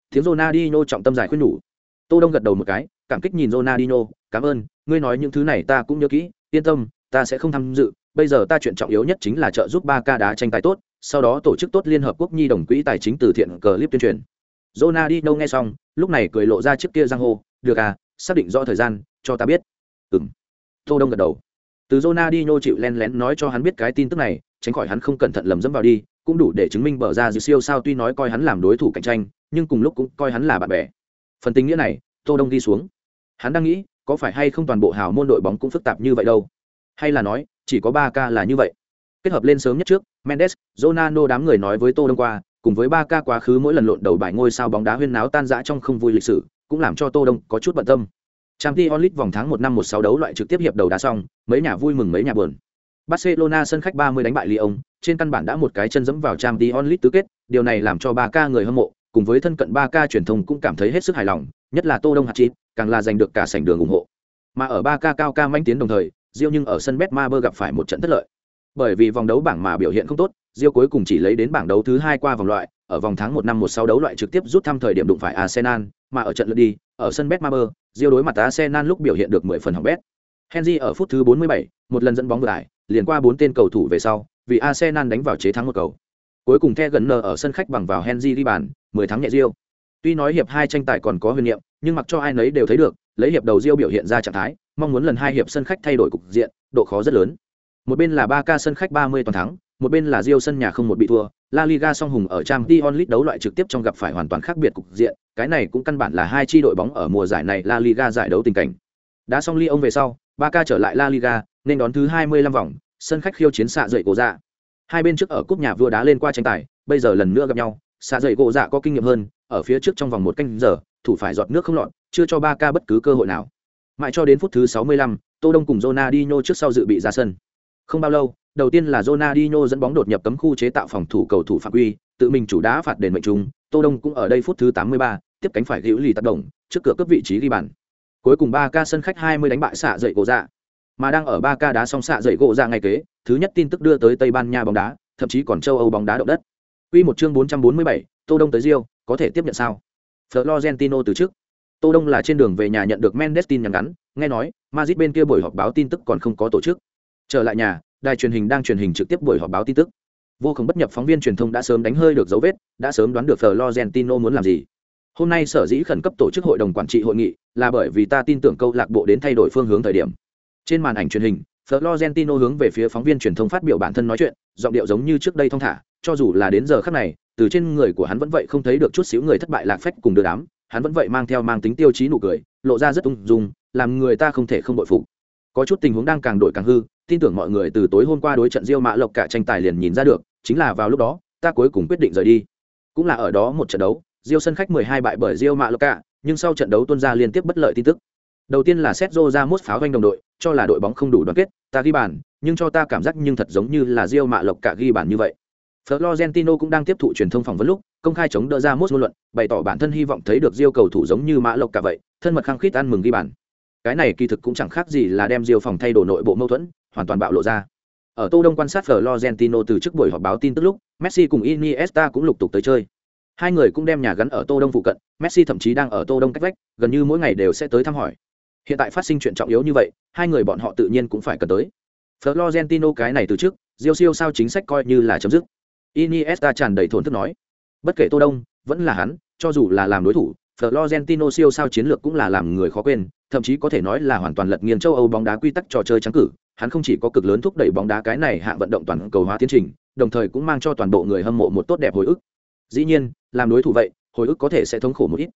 Tiếng Ronaldinho trọng tâm giải khuyên nhủ. Tô đông gật đầu một cái, cảm kích nhìn Ronaldinho, cảm ơn, ngươi nói những thứ này ta cũng nhớ kỹ, yên tâm, ta sẽ không tham dự, bây giờ ta chuyện trọng yếu nhất chính là trợ giúp ba ca đá tranh tài tốt, sau đó tổ chức tốt liên hợp quốc nhi đồng quỹ tài chính từ thiện clip tuyên truyền. Ronaldinho nghe xong, lúc này cười lộ ra chiếc kia giang hô, được à xác định rõ thời gian, cho ta biết. Ừm. Tô đông gật đầu. Từ Ronaldinho chịu len lén nói cho hắn biết cái tin tức này tránh khỏi hắn không cẩn thận lầm dẫm vào đi, cũng đủ để chứng minh bờ ra dư siêu sao tuy nói coi hắn làm đối thủ cạnh tranh, nhưng cùng lúc cũng coi hắn là bạn bè. Phần tình nghĩa này, tô đông đi xuống. Hắn đang nghĩ, có phải hay không toàn bộ hào môn đội bóng cũng phức tạp như vậy đâu? Hay là nói, chỉ có ba ca là như vậy? Kết hợp lên sớm nhất trước, mendes, ronaldo đám người nói với tô đông qua, cùng với ba ca quá khứ mỗi lần lộn đầu bài ngôi sao bóng đá huyên náo tan rã trong không vui lịch sử, cũng làm cho tô đông có chút bận tâm. Trang t onlit vòng tháng một năm một sáu đấu loại trực tiếp hiệp đầu đá xong, mấy nhà vui mừng mấy nhà buồn barcelona sân khách 30 đánh bại lyon trên căn bản đã một cái chân dẫm vào trang t tứ kết điều này làm cho Barca người hâm mộ cùng với thân cận Barca truyền thông cũng cảm thấy hết sức hài lòng nhất là tô đông hạt chít càng là giành được cả sảnh đường ủng hộ mà ở Barca ca cao ca manh tiến đồng thời Diêu nhưng ở sân Betmaber gặp phải một trận thất lợi. Bởi vì vòng đấu bảng mà biểu hiện không tốt, Diêu cuối cùng chỉ lấy đến bảng đấu thứ hai qua vòng loại, ở vòng tháng một năm một sáu đấu loại trực tiếp rút thăm thời điểm đụng phải Arsenal, mà ở trận lượt đi, ở sân Betmaber, Diêu đối mặt Arsenal lúc biểu hiện được 10 phần hỏng bét. Henry ở phút thứ 47, một lần dẫn bóng vừa lại, liền qua bốn tên cầu thủ về sau, vì Arsenal đánh vào chế thắng một cầu. Cuối cùng The gần ở sân khách bằng vào Henry đi bàn, 10 thắng nhẹ Rio. Tuy nói hiệp hai tranh tài còn có huyền niệm, nhưng mặc cho ai nấy đều thấy được, lấy hiệp đầu Rio biểu hiện ra trạng thái, mong muốn lần hai hiệp sân khách thay đổi cục diện, độ khó rất lớn. Một bên là 3K sân khách 30 toàn thắng, một bên là Rio sân nhà không một bị thua, La Liga song hùng ở Champions League đấu loại trực tiếp trong gặp phải hoàn toàn khác biệt cục diện, cái này cũng căn bản là hai chi đội bóng ở mùa giải này La Liga giải đấu tình cảnh. Đã xong Lyon về sau, Barca trở lại La Liga, nên đón thứ 25 vòng, sân khách khiêu chiến xạ dậy cổ dạ. Hai bên trước ở cúp nhà vừa đá lên qua tranh tài, bây giờ lần nữa gặp nhau, xạ dậy cổ dạ có kinh nghiệm hơn, ở phía trước trong vòng một canh giờ, thủ phải giọt nước không lọt, chưa cho 3K bất cứ cơ hội nào. Mãi cho đến phút thứ 65, Tô Đông cùng Ronaldinho trước sau dự bị ra sân. Không bao lâu, đầu tiên là Ronaldinho dẫn bóng đột nhập cấm khu chế tạo phòng thủ cầu thủ phạm quy, tự mình chủ đá phạt đền mệnh trung, Tô Đông cũng ở đây phút thứ 83, tiếp cánh phải hữu lì tác động, trước cửa cấp vị trí ghi bàn. Cuối cùng 3K sân khách 20 đánh bại xạ dậy cổ dạ. Mà đang ở ba ca đá song xạ dậy gỗ ra ngày kế, thứ nhất tin tức đưa tới Tây Ban Nha bóng đá, thậm chí còn châu Âu bóng đá động đất. Quy một chương 447, Tô Đông tới Rio, có thể tiếp nhận sao? Florentino từ trước. Tô Đông là trên đường về nhà nhận được Mendes tin nhắn ngắn, nghe nói Madrid bên kia buổi họp báo tin tức còn không có tổ chức. Trở lại nhà, đài truyền hình đang truyền hình trực tiếp buổi họp báo tin tức. Vô cùng bất nhập phóng viên truyền thông đã sớm đánh hơi được dấu vết, đã sớm đoán được Florentino muốn làm gì. Hôm nay sở dĩ khẩn cấp tổ chức hội đồng quản trị hội nghị, là bởi vì ta tin tưởng câu lạc bộ đến thay đổi phương hướng thời điểm. Trên màn ảnh truyền hình, Florentino hướng về phía phóng viên truyền thông phát biểu bản thân nói chuyện, giọng điệu giống như trước đây thông thả, cho dù là đến giờ khắc này, từ trên người của hắn vẫn vậy không thấy được chút xíu người thất bại lạc phách cùng đưa đám, hắn vẫn vậy mang theo mang tính tiêu chí nụ cười, lộ ra rất ung dung, làm người ta không thể không bội phục. Có chút tình huống đang càng đổi càng hư, tin tưởng mọi người từ tối hôm qua đối trận Diêu Mạ Lộc cả tranh tài liền nhìn ra được, chính là vào lúc đó, ta cuối cùng quyết định rời đi. Cũng là ở đó một trận đấu, Diêu sân khách 12 bại bởi Diêu Mạ Lộc cả, nhưng sau trận đấu tuân ra liên tiếp bất lợi tin tức. Đầu tiên là Sergio Ramos pháo doanh đồng đội, cho là đội bóng không đủ đoàn kết, ta ghi bàn, nhưng cho ta cảm giác nhưng thật giống như là Real mạ Lộc cả ghi bàn như vậy. Florentino cũng đang tiếp thụ truyền thông phỏng vấn lúc, công khai chống đỡ ra mốt ngôn luận, bày tỏ bản thân hy vọng thấy được Real cầu thủ giống như Mã Lộc cả vậy, thân mật khăng khít ăn mừng ghi bàn. Cái này kỳ thực cũng chẳng khác gì là đem Real phòng thay đổi nội bộ mâu thuẫn, hoàn toàn bạo lộ ra. Ở Tô Đông quan sát Florentino từ trước buổi họp báo tin tức lúc, Messi cùng Iniesta cũng lục tục tới chơi. Hai người cũng đem nhà gắn ở Tô Đông phụ cận, Messi thậm chí đang ở Tô Đông cách vách, gần như mỗi ngày đều sẽ tới thăm hỏi. Hiện tại phát sinh chuyện trọng yếu như vậy, hai người bọn họ tự nhiên cũng phải cần tới. Florentino cái này từ trước, Diêu siêu sao chính sách coi như là chấm dứt. Iniesta tràn đầy thổn thức nói, bất kể Tô Đông, vẫn là hắn, cho dù là làm đối thủ, Florentino siêu sao chiến lược cũng là làm người khó quên, thậm chí có thể nói là hoàn toàn lật nghiêng châu Âu bóng đá quy tắc trò chơi trắng cử, hắn không chỉ có cực lớn thúc đẩy bóng đá cái này hạ vận động toàn cầu hóa tiến trình, đồng thời cũng mang cho toàn bộ người hâm mộ một tốt đẹp hồi ức. Dĩ nhiên, làm đối thủ vậy, hồi ức có thể sẽ thống khổ một ít.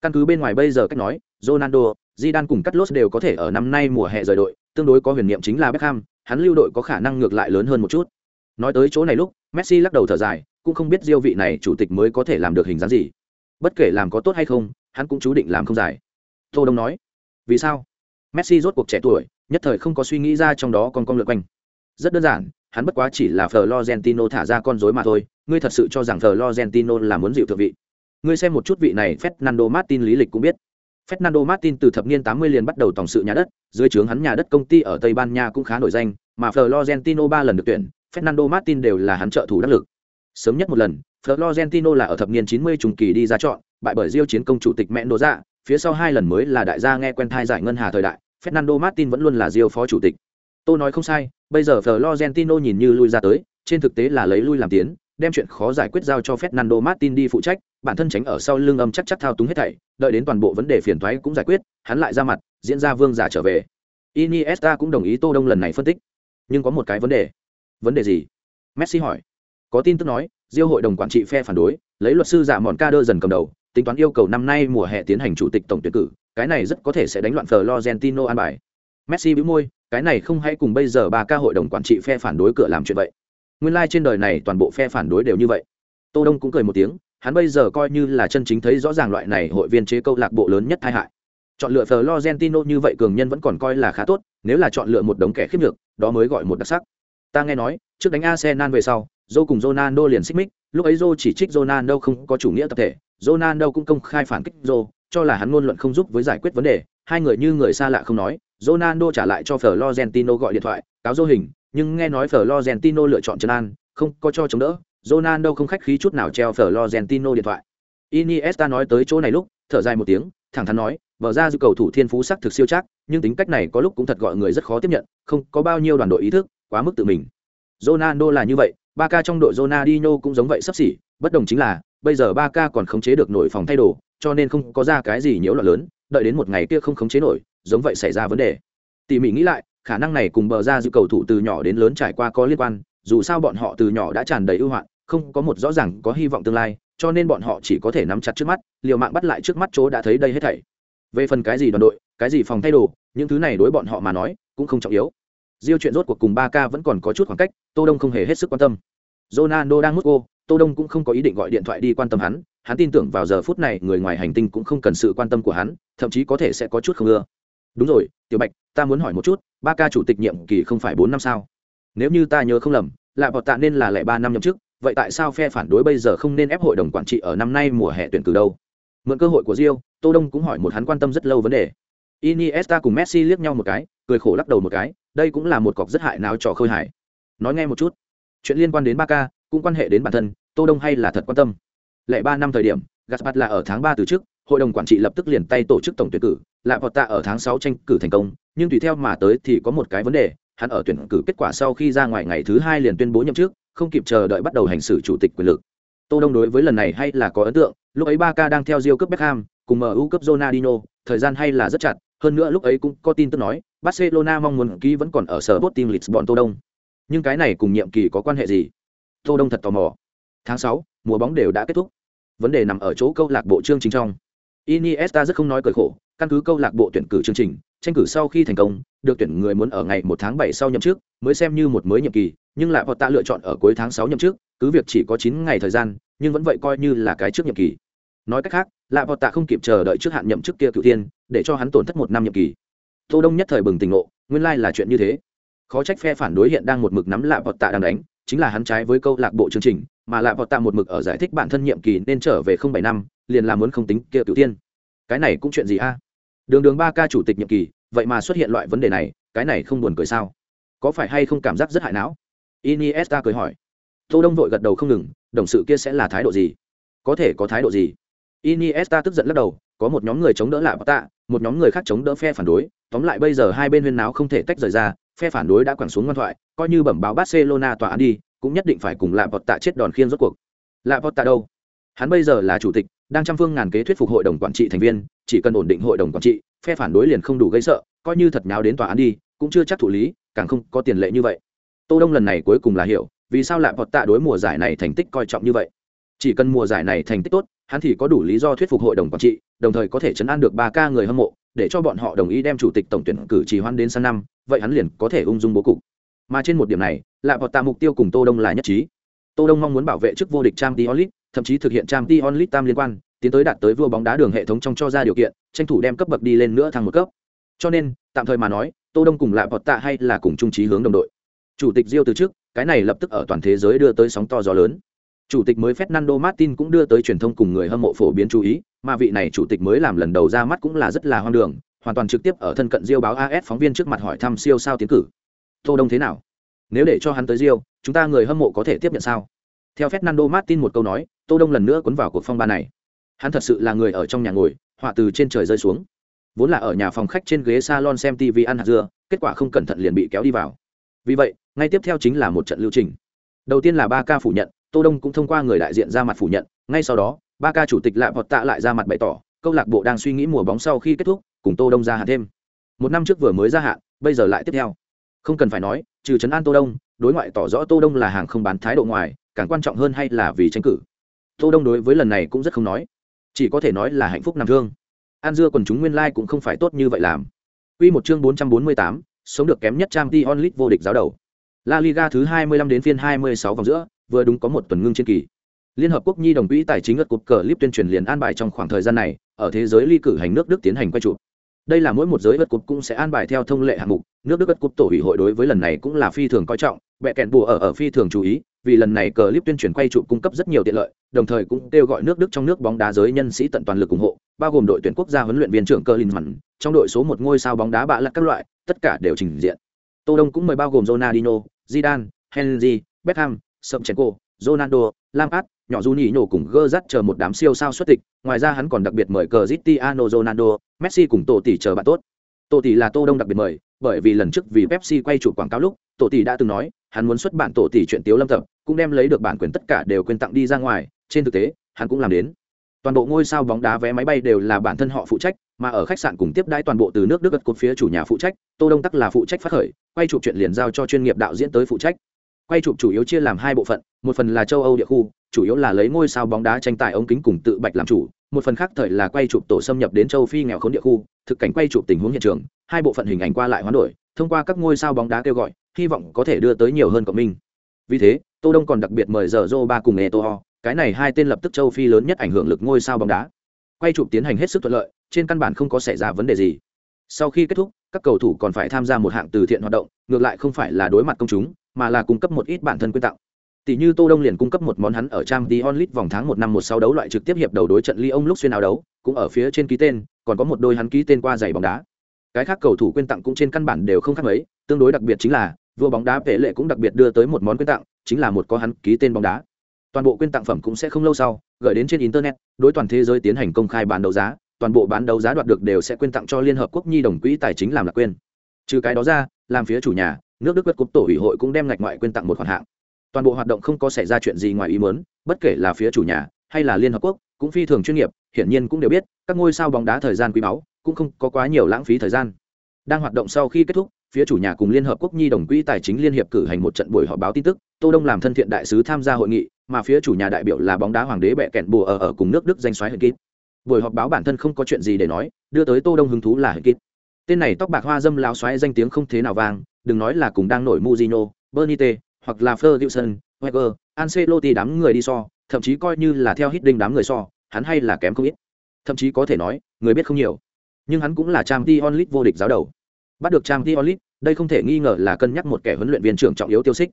Căn cứ bên ngoài bây giờ cách nói, Ronaldo, Zidane cùng Carlos đều có thể ở năm nay mùa hè rời đội, tương đối có huyền niệm chính là Beckham, hắn lưu đội có khả năng ngược lại lớn hơn một chút. Nói tới chỗ này lúc, Messi lắc đầu thở dài, cũng không biết Diêu vị này chủ tịch mới có thể làm được hình dáng gì. Bất kể làm có tốt hay không, hắn cũng chú định làm không giải. Tô Đông nói, vì sao? Messi rốt cuộc trẻ tuổi, nhất thời không có suy nghĩ ra trong đó còn con lượn quanh. Rất đơn giản, hắn bất quá chỉ là Florentino thả ra con rối mà thôi, ngươi thật sự cho rằng Florentino là muốn dịu thượng vị. Ngươi xem một chút vị này Fernando Martin lý lịch cũng biết. Fernando Martin từ thập niên 80 liền bắt đầu tổng sự nhà đất, dưới trướng hắn nhà đất công ty ở Tây Ban Nha cũng khá nổi danh, mà Florentino ba lần được tuyển, Fernando Martin đều là hắn trợ thủ đắc lực. Sớm nhất một lần, Florentino là ở thập niên 90 trùng kỳ đi ra chọn, bại bởi Diêu chiến công chủ tịch mẹ Đồ Dạ, phía sau hai lần mới là đại gia nghe quen thai giải ngân hà thời đại, Fernando Martin vẫn luôn là Diêu phó chủ tịch. Tôi nói không sai, bây giờ Florentino nhìn như lui ra tới, trên thực tế là lấy lui làm tiến, đem chuyện khó giải quyết giao cho Fernando Martin đi phụ trách, bản thân tránh ở sau lưng âm chắc chắc thao túng hết thảy, đợi đến toàn bộ vấn đề phiền toái cũng giải quyết, hắn lại ra mặt, diễn ra vương giả trở về. Iniesta cũng đồng ý Tô Đông lần này phân tích, nhưng có một cái vấn đề. Vấn đề gì? Messi hỏi. Có tin tức nói, Diêu hội đồng quản trị phe phản đối, lấy luật sư giả mòn ca đơ dần cầm đầu, tính toán yêu cầu năm nay mùa hè tiến hành chủ tịch tổng tuyển cử, cái này rất có thể sẽ đánh loạn Florentino an bài. Messi bĩu môi, cái này không hay cùng bây giờ ba ca hội đồng quản trị phe phản đối cửa làm chuyện vậy nguyên lai、like、trên đời này toàn bộ phe phản đối đều như vậy. Tô đông cũng cười một tiếng, hắn bây giờ coi như là chân chính thấy rõ ràng loại này hội viên chế câu lạc bộ lớn nhất tai hại. Chọn lựa Florentino như vậy cường nhân vẫn còn coi là khá tốt, nếu là chọn lựa một đống kẻ khiếp nhược, đó mới gọi một đặc sắc. Ta nghe nói, trước đánh Arsenal về sau Joe cùng Ronaldo liền xích mích, lúc ấy Joe chỉ trích Ronaldo không có chủ nghĩa tập thể, Ronaldo cũng công khai phản kích Joe cho là hắn ngôn luận không giúp với giải quyết vấn đề. Hai người như người xa lạ không nói, Ronaldo trả lại cho Florentino gọi điện thoại, cáo dô hình nhưng nghe nói Florentino lựa chọn Trần An, không có cho chống đỡ, Ronaldo không khách khí chút nào treo Florentino điện thoại. Iniesta nói tới chỗ này lúc, thở dài một tiếng, thẳng thắn nói, vở ra dư cầu thủ thiên phú sắc thực siêu chắc, nhưng tính cách này có lúc cũng thật gọi người rất khó tiếp nhận, không có bao nhiêu đoàn đội ý thức, quá mức tự mình. Ronaldo là như vậy, Barca trong đội Ronaldinho cũng giống vậy sắp xỉ, bất đồng chính là, bây giờ Barca còn khống chế được nổi phòng thay đồ, cho nên không có ra cái gì nhiễu loạn lớn, đợi đến một ngày kia không khống chế nổi, giống vậy xảy ra vấn đề. Tỉ mỉ nghĩ lại, khả năng này cùng bờ ra dự cầu thủ từ nhỏ đến lớn trải qua có liên quan, dù sao bọn họ từ nhỏ đã tràn đầy ưu hoạn, không có một rõ ràng có hy vọng tương lai, cho nên bọn họ chỉ có thể nắm chặt trước mắt, liều mạng bắt lại trước mắt chỗ đã thấy đây hết thảy. Về phần cái gì đoàn đội, cái gì phòng thay đồ, những thứ này đối bọn họ mà nói, cũng không trọng yếu. Diêu chuyện rốt cuộc cùng ba k vẫn còn có chút khoảng cách, tô đông không hề hết sức quan tâm. Ronaldo đang mất cô tô đông cũng không có ý định gọi điện thoại đi quan tâm hắn hắn tin tưởng vào giờ phút này người ngoài hành tinh cũng không cần sự quan tâm của hắn, thậm chí có thể sẽ có chút không ưa đúng rồi, tiểu bạch, ta muốn hỏi một chút, ba ca chủ tịch nhiệm kỳ không phải bốn năm sao? Nếu như ta nhớ không lầm lạ bọt tạ nên là lẻ ba năm nhậm chức, vậy tại sao phe phản đối bây giờ không nên ép hội đồng quản trị ở năm nay mùa hè tuyển cử đâu? Mượn cơ hội của rio tô đông cũng hỏi một hắn quan tâm rất lâu vấn đề. Iniesta cùng messi liếc nhau một cái, cười khổ lắc đầu một cái, đây cũng là một cọc rất hại não trò khơi hải nói nghe một chút, chuyện liên quan đến ba ca, cũng quan hệ đến bản thân, tô đông hay là thật quan tâm? Lẽ ba năm thời điểm Gaspard là ở tháng ba từ trước hội đồng quản trị lập tức liền tay tổ chức tổng tuyển cử. Lại vọt tạ ở tháng sáu tranh cử thành công, nhưng tùy theo mà tới thì có một cái vấn đề, hắn ở tuyển cử kết quả sau khi ra ngoài ngày thứ hai liền tuyên bố nhậm chức, không kịp chờ đợi bắt đầu hành xử chủ tịch quyền lực. Tô đông đối với lần này hay là có ấn tượng, lúc ấy Barca đang theo diêu cấp beckham cùng mu cấp ronaldinho, thời gian hay là rất chặt, hơn nữa lúc ấy cũng có tin tức nói, barcelona mong muốn ký vẫn còn ở sở bot team lisbon tô đông. Nhưng cái này cùng nhiệm kỳ có quan hệ gì? Tô đông thật tò mò. Tháng sáu, mùa bóng đều đã kết thúc vấn đề nằm ở chỗ câu lạc bộ chương trình trong Iniesta rất không nói cười khổ, căn cứ câu lạc bộ tuyển cử chương trình, tranh cử sau khi thành công, được tuyển người muốn ở ngày một tháng bảy sau nhậm chức, mới xem như một mới nhiệm kỳ, nhưng lại Potta lựa chọn ở cuối tháng sáu nhậm chức, cứ việc chỉ có chín ngày thời gian, nhưng vẫn vậy coi như là cái trước nhiệm kỳ. Nói cách khác, lạ vọt tạ không kịp chờ đợi trước hạn nhậm chức kia cựu tiên, để cho hắn tổn thất một năm nhiệm kỳ. Tô Đông nhất thời bừng tỉnh ngộ, nguyên lai là chuyện như thế. Khó trách phe phản đối hiện đang một mực nắm lạ vọt tạ đang đánh, chính là hắn trái với câu lạc bộ chương trình, mà lại Potta một mực ở giải thích bản thân nhiệm kỳ nên trở về 07 năm, liền là muốn không tính kia cựu tiên. Cái này cũng chuyện gì a? Đường đường ba ca chủ tịch nhiệm kỳ vậy mà xuất hiện loại vấn đề này cái này không buồn cười sao? Có phải hay không cảm giác rất hại não? Iniesta cười hỏi. Tô đông vội gật đầu không ngừng đồng sự kia sẽ là thái độ gì? Có thể có thái độ gì? Iniesta tức giận lắc đầu có một nhóm người chống đỡ lại tạ một nhóm người khác chống đỡ phe phản đối. Tóm lại bây giờ hai bên huyên náo không thể tách rời ra phe phản đối đã quẳng xuống ngoan thoại coi như bẩm báo barcelona tòa án đi cũng nhất định phải cùng lạ vọt tạ chết đòn khiên rốt cuộc. Lạ vọt tạ đâu? Hắn bây giờ là chủ tịch, đang trăm phương ngàn kế thuyết phục hội đồng quản trị thành viên, chỉ cần ổn định hội đồng quản trị, phe phản đối liền không đủ gây sợ, coi như thật nháo đến tòa án đi, cũng chưa chắc thụ lý, càng không có tiền lệ như vậy. Tô đông lần này cuối cùng là hiểu, vì sao lạ vọt tạ đối mùa giải này thành tích coi trọng như vậy. Chỉ cần mùa giải này thành tích tốt, hắn thì có đủ lý do thuyết phục hội đồng quản trị, đồng thời có thể chấn an được ba ca người hâm mộ, để cho bọn họ đồng ý đem chủ tịch tổng tuyển cử trì hoãn đến sang năm, vậy hắn liền có thể ung dung bố cục. Mà trên một điểm này là vọt tạ mục tiêu cùng tô đông là nhất trí. Tô đông mong muốn bảo vệ chức vô địch trang t thậm chí thực hiện trang t onlit tam liên quan, tiến tới đạt tới vua bóng đá đường hệ thống trong cho ra điều kiện, tranh thủ đem cấp bậc đi lên nữa thăng một cấp. Cho nên, tạm thời mà nói, tô đông cùng lại vọt tạ hay là cùng trung trí hướng đồng đội. Chủ tịch diêu từ trước, cái này lập tức ở toàn thế giới đưa tới sóng to gió lớn. Chủ tịch mới fernando martin cũng đưa tới truyền thông cùng người hâm mộ phổ biến chú ý, mà vị này chủ tịch mới làm lần đầu ra mắt cũng là rất là hoang đường, hoàn toàn trực tiếp ở thân cận diêu báo as phóng viên trước mặt hỏi thăm siêu sao tiến cử. Tô đông thế nào? Nếu để cho hắn tới Rio, chúng ta người hâm mộ có thể tiếp nhận sao? Theo fernando martin một câu nói tô đông lần nữa cuốn vào cuộc phong ba này. Hắn thật sự là người ở trong nhà ngồi họa từ trên trời rơi xuống. Vốn là ở nhà phòng khách trên ghế salon xem tv ăn hạt dưa kết quả không cẩn thận liền bị kéo đi vào. Vì vậy ngay tiếp theo chính là một trận lưu trình. Đầu tiên là ba ca phủ nhận tô đông cũng thông qua người đại diện ra mặt phủ nhận ngay sau đó ba ca chủ tịch lại vọt tạ lại ra mặt bày tỏ câu lạc bộ đang suy nghĩ mùa bóng sau khi kết thúc cùng tô đông ra hạn thêm. Một năm trước vừa mới ra hạn bây giờ lại tiếp theo. Không cần phải nói trừ trấn an tô đông đối ngoại tỏ rõ tô đông là hàng không bán thái độ ngoài càng quan trọng hơn hay là vì tranh cử tô đông đối với lần này cũng rất không nói chỉ có thể nói là hạnh phúc nằm thương an dưa còn chúng nguyên lai like cũng không phải tốt như vậy làm Quy một chương 448, sống được kém nhất trang Champions League vô địch giáo đầu. La Liga thứ 25 đến phiên 26 vòng giữa, vừa đúng có một tuần ngưng trên kỳ. Liên hợp quốc nhi đồng quỹ tài chính ngất cục cờ clip tuyên truyền liền an bài trong khoảng thời gian này, ở thế giới ly cử hành nước Đức tiến hành quay chụp. Đây là mỗi một giới vật cục cũng sẽ an bài theo thông lệ hạng mục, nước Đức bất cúp tổ ủy hội đối với lần này cũng là phi thường coi trọng, bẻ kèn bùa ở ở phi thường chú ý, vì lần này clip tuyên truyền quay trụ cung cấp rất nhiều tiện lợi, đồng thời cũng kêu gọi nước Đức trong nước bóng đá giới nhân sĩ tận toàn lực ủng hộ, bao gồm đội tuyển quốc gia huấn luyện viên trưởng Klinsmann, trong đội số một ngôi sao bóng đá bạ lật các loại, tất cả đều trình diện. Tô Đông cũng mời bao gồm Ronaldinho, Zidane, Henry, Beckham, Sumchenko, Ronaldo, Lampard, nhỏ Juninho cùng Gerrard chờ một đám siêu sao xuất tịch, ngoài ra hắn còn đặc biệt mời Cristiano Ronaldo, Messi cùng tổ tỷ chờ bạn tốt. Tổ tỷ là Tô Đông đặc biệt mời, bởi vì lần trước vì Pepsi quay chụp quảng cáo lúc, tổ tỷ đã từng nói, hắn muốn xuất bản tổ tỷ chuyện Tiếu Lâm tập, cũng đem lấy được bản quyền tất cả đều quyên tặng đi ra ngoài, trên thực tế, hắn cũng làm đến. Toàn bộ ngôi sao bóng đá vé máy bay đều là bản thân họ phụ trách, mà ở khách sạn cùng tiếp đãi toàn bộ từ nước Đức gật cột phía chủ nhà phụ trách, Tô Đông tắc là phụ trách phát khởi, quay chụp chuyện liền giao cho chuyên nghiệp đạo diễn tới phụ trách. Quay chụp chủ yếu chia làm hai bộ phận, một phần là châu Âu địa khu, chủ yếu là lấy ngôi sao bóng đá tranh tài ống kính cùng tự bạch làm chủ, một phần khác thời là quay chụp tổ xâm nhập đến châu Phi nghèo khốn địa khu, thực cảnh quay chụp tình huống hiện trường, hai bộ phận hình ảnh qua lại hoán đổi, thông qua các ngôi sao bóng đá kêu gọi, hy vọng có thể đưa tới nhiều hơn cộng minh. Vì thế, Tô Đông còn đặc biệt mời giờ joe Ba cùng Eto'o, cái này hai tên lập tức châu Phi lớn nhất ảnh hưởng lực ngôi sao bóng đá. Quay chụp tiến hành hết sức thuận lợi, trên căn bản không có xảy ra vấn đề gì. Sau khi kết thúc, các cầu thủ còn phải tham gia một hạng từ thiện hoạt động, ngược lại không phải là đối mặt công chúng, mà là cung cấp một ít bản thân quyên tặng. Tỷ như Tô Đông liền cung cấp một món hắn ở Champions League vòng tháng một năm một sáu đấu loại trực tiếp hiệp đầu đối trận Lyon lúc xuyên áo đấu, cũng ở phía trên ký tên, còn có một đôi hắn ký tên qua giày bóng đá. Cái khác cầu thủ quyên tặng cũng trên căn bản đều không khác mấy, tương đối đặc biệt chính là, vua bóng đá Vệ Lệ cũng đặc biệt đưa tới một món quyên tặng, chính là một có hắn ký tên bóng đá. Toàn bộ quyên tặng phẩm cũng sẽ không lâu sau, gửi đến trên internet, đối toàn thế giới tiến hành công khai bán đấu giá, toàn bộ bán đấu giá đoạt được đều sẽ quyên tặng cho Liên hợp quốc nhi đồng quỹ tài chính làm là quên. Trừ cái đó ra, làm phía chủ nhà, nước Đức Bất Cúp tổ ủy hội cũng đem ngạch ngoại quyên tặng một khoản hạng toàn bộ hoạt động không có xảy ra chuyện gì ngoài ý muốn bất kể là phía chủ nhà hay là liên hợp quốc cũng phi thường chuyên nghiệp hiển nhiên cũng đều biết các ngôi sao bóng đá thời gian quý báu cũng không có quá nhiều lãng phí thời gian. Đang hoạt động sau khi kết thúc phía chủ nhà cùng liên hợp quốc nhi đồng quỹ tài chính liên hiệp cử hành một trận buổi họp báo tin tức tô đông làm thân thiện đại sứ tham gia hội nghị mà phía chủ nhà đại biểu là bóng đá hoàng đế bẹ kẹn bùa ở ở cùng nước đức danh xoáy hận kíp buổi họp báo bản thân không có chuyện gì để nói đưa tới tô đông hứng thú là hận kíp tên này tóc bạc hoa dâm láo xoáy danh tiếng không thế nào vang đừng nói là cùng đang nổi muzino Bernite, hoặc là Ferguson, Wenger, Ancelotti đám người đi so, thậm chí coi như là theo Hiddink đám người so, hắn hay là kém không ít. Thậm chí có thể nói, người biết không nhiều. Nhưng hắn cũng là Champions League vô địch giáo đầu. Bắt được Champions League, đây không thể nghi ngờ là cân nhắc một kẻ huấn luyện viên trưởng trọng yếu tiêu xích.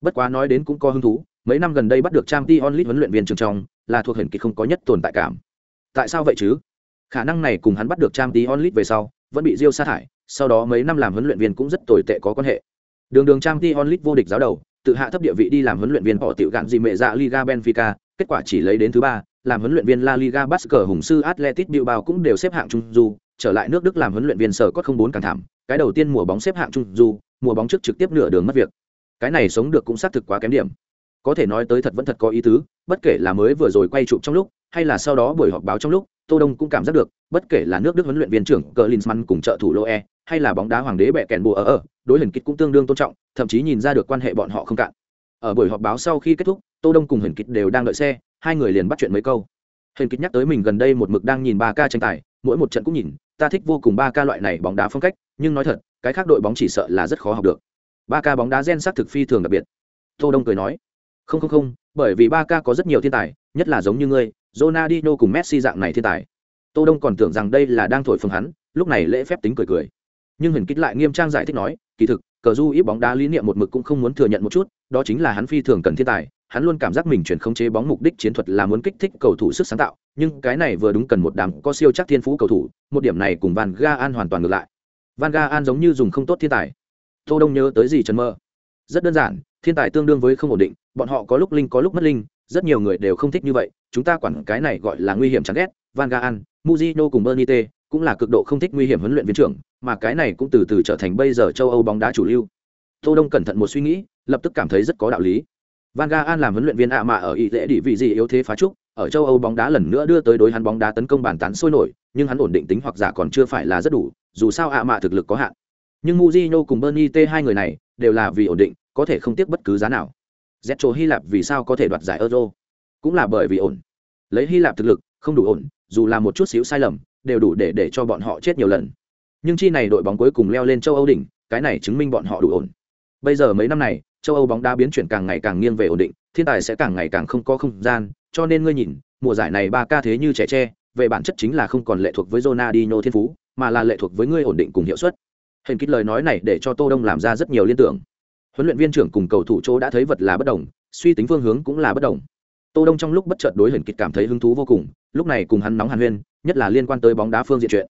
Bất quá nói đến cũng có hứng thú, mấy năm gần đây bắt được Champions League huấn luyện viên trưởng trong, là thuộc hình kỳ không có nhất tồn tại cảm. Tại sao vậy chứ? Khả năng này cùng hắn bắt được Champions League về sau, vẫn bị Rio sa thải, sau đó mấy năm làm huấn luyện viên cũng rất tồi tệ có quan hệ. Đường đường Champions League vô địch giáo đầu, tự hạ thấp địa vị đi làm huấn luyện viên họ tiểu gạn gì mẹ dạ Liga Benfica, kết quả chỉ lấy đến thứ ba, làm huấn luyện viên La Liga Basque hùng sư Atletico Bilbao cũng đều xếp hạng trung du, trở lại nước Đức làm huấn luyện viên sở cốt không bốn càng thảm, cái đầu tiên mùa bóng xếp hạng trung du, mùa bóng trước trực tiếp nửa đường mất việc. Cái này sống được cũng xác thực quá kém điểm. Có thể nói tới thật vẫn thật có ý tứ, bất kể là mới vừa rồi quay chụp trong lúc, hay là sau đó buổi họp báo trong lúc, Tô Đông cũng cảm giác được, bất kể là nước Đức huấn luyện viên trưởng Klinsmann cùng trợ thủ Loe, hay là bóng đá hoàng đế bẻ kèn bùa ở ở, đối hình kích cũng tương đương tôn trọng, thậm chí nhìn ra được quan hệ bọn họ không cạn. Ở buổi họp báo sau khi kết thúc tô đông cùng huyền kịch đều đang đợi xe hai người liền bắt chuyện mấy câu. Huyền kịch nhắc tới mình gần đây một mực đang nhìn ba ca tranh tài mỗi một trận cũng nhìn ta thích vô cùng ba ca loại này bóng đá phong cách nhưng nói thật cái khác đội bóng chỉ sợ là rất khó học được. Ba ca bóng đá gen sắc thực phi thường đặc biệt. Tô đông cười nói không không không bởi vì ba ca có rất nhiều thiên tài nhất là giống như ngươi Ronaldinho cùng Messi dạng này thiên tài. Tô đông còn tưởng rằng đây là đang thổi phồng hắn lúc này lễ phép tính cười cười nhưng huyền kích lại nghiêm trang giải thích nói kỳ thực cờ du ít bóng đá lý niệm một mực cũng không muốn thừa nhận một chút đó chính là hắn phi thường cần thiên tài hắn luôn cảm giác mình chuyển khống chế bóng mục đích chiến thuật là muốn kích thích cầu thủ sức sáng tạo nhưng cái này vừa đúng cần một đám có siêu chắc thiên phú cầu thủ một điểm này cùng van Gaal hoàn toàn ngược lại. Van Gaal giống như dùng không tốt thiên tài. Tô đông nhớ tới gì trần mơ? Rất đơn giản thiên tài tương đương với không ổn định bọn họ có lúc linh có lúc mất linh rất nhiều người đều không thích như vậy chúng ta quản cái này gọi là nguy hiểm chẳng ghét van Gaal, muzino cùng Bernite cũng là cực độ không thích nguy hiểm huấn luyện viên trưởng, mà cái này cũng từ từ trở thành bây giờ châu âu bóng đá chủ lưu. Tô đông cẩn thận một suy nghĩ, lập tức cảm thấy rất có đạo lý. Van Gaal làm huấn luyện viên ạ mạ ở ý dễ địa vị gì yếu thế phá trúc, ở châu âu bóng đá lần nữa đưa tới đối hắn bóng đá tấn công bàn tán sôi nổi, nhưng hắn ổn định tính hoặc giả còn chưa phải là rất đủ, dù sao ạ mạ thực lực có hạn. Nhưng Mujinho cùng Bernie T hai người này, đều là vì ổn định, có thể không tiếc bất cứ giá nào. Zetro Hy Lạp vì sao có thể đoạt giải Euro? Cũng là bởi vì ổn. Lấy Hy Lạp thực lực, không đủ ổn, dù là một chút xíu sai lầm đều đủ để để cho bọn họ chết nhiều lần. Nhưng chi này đội bóng cuối cùng leo lên châu âu đỉnh, cái này chứng minh bọn họ đủ ổn. Bây giờ mấy năm này, châu âu bóng đá biến chuyển càng ngày càng nghiêng về ổn định, thiên tài sẽ càng ngày càng không có không gian, cho nên ngươi nhìn, mùa giải này ba ca thế như trẻ tre, về bản chất chính là không còn lệ thuộc với Ronaldinho thiên phú, mà là lệ thuộc với ngươi ổn định cùng hiệu suất. Hình kích lời nói này để cho tô đông làm ra rất nhiều liên tưởng. Huấn luyện viên trưởng cùng cầu thủ chỗ đã thấy vật là bất đồng, suy tính phương hướng cũng là bất đồng. Tô đông trong lúc bất chợt đối hình kích cảm thấy hứng thú vô cùng, lúc này cùng hắn nóng hàn huyên nhất là liên quan tới bóng đá phương diện chuyện.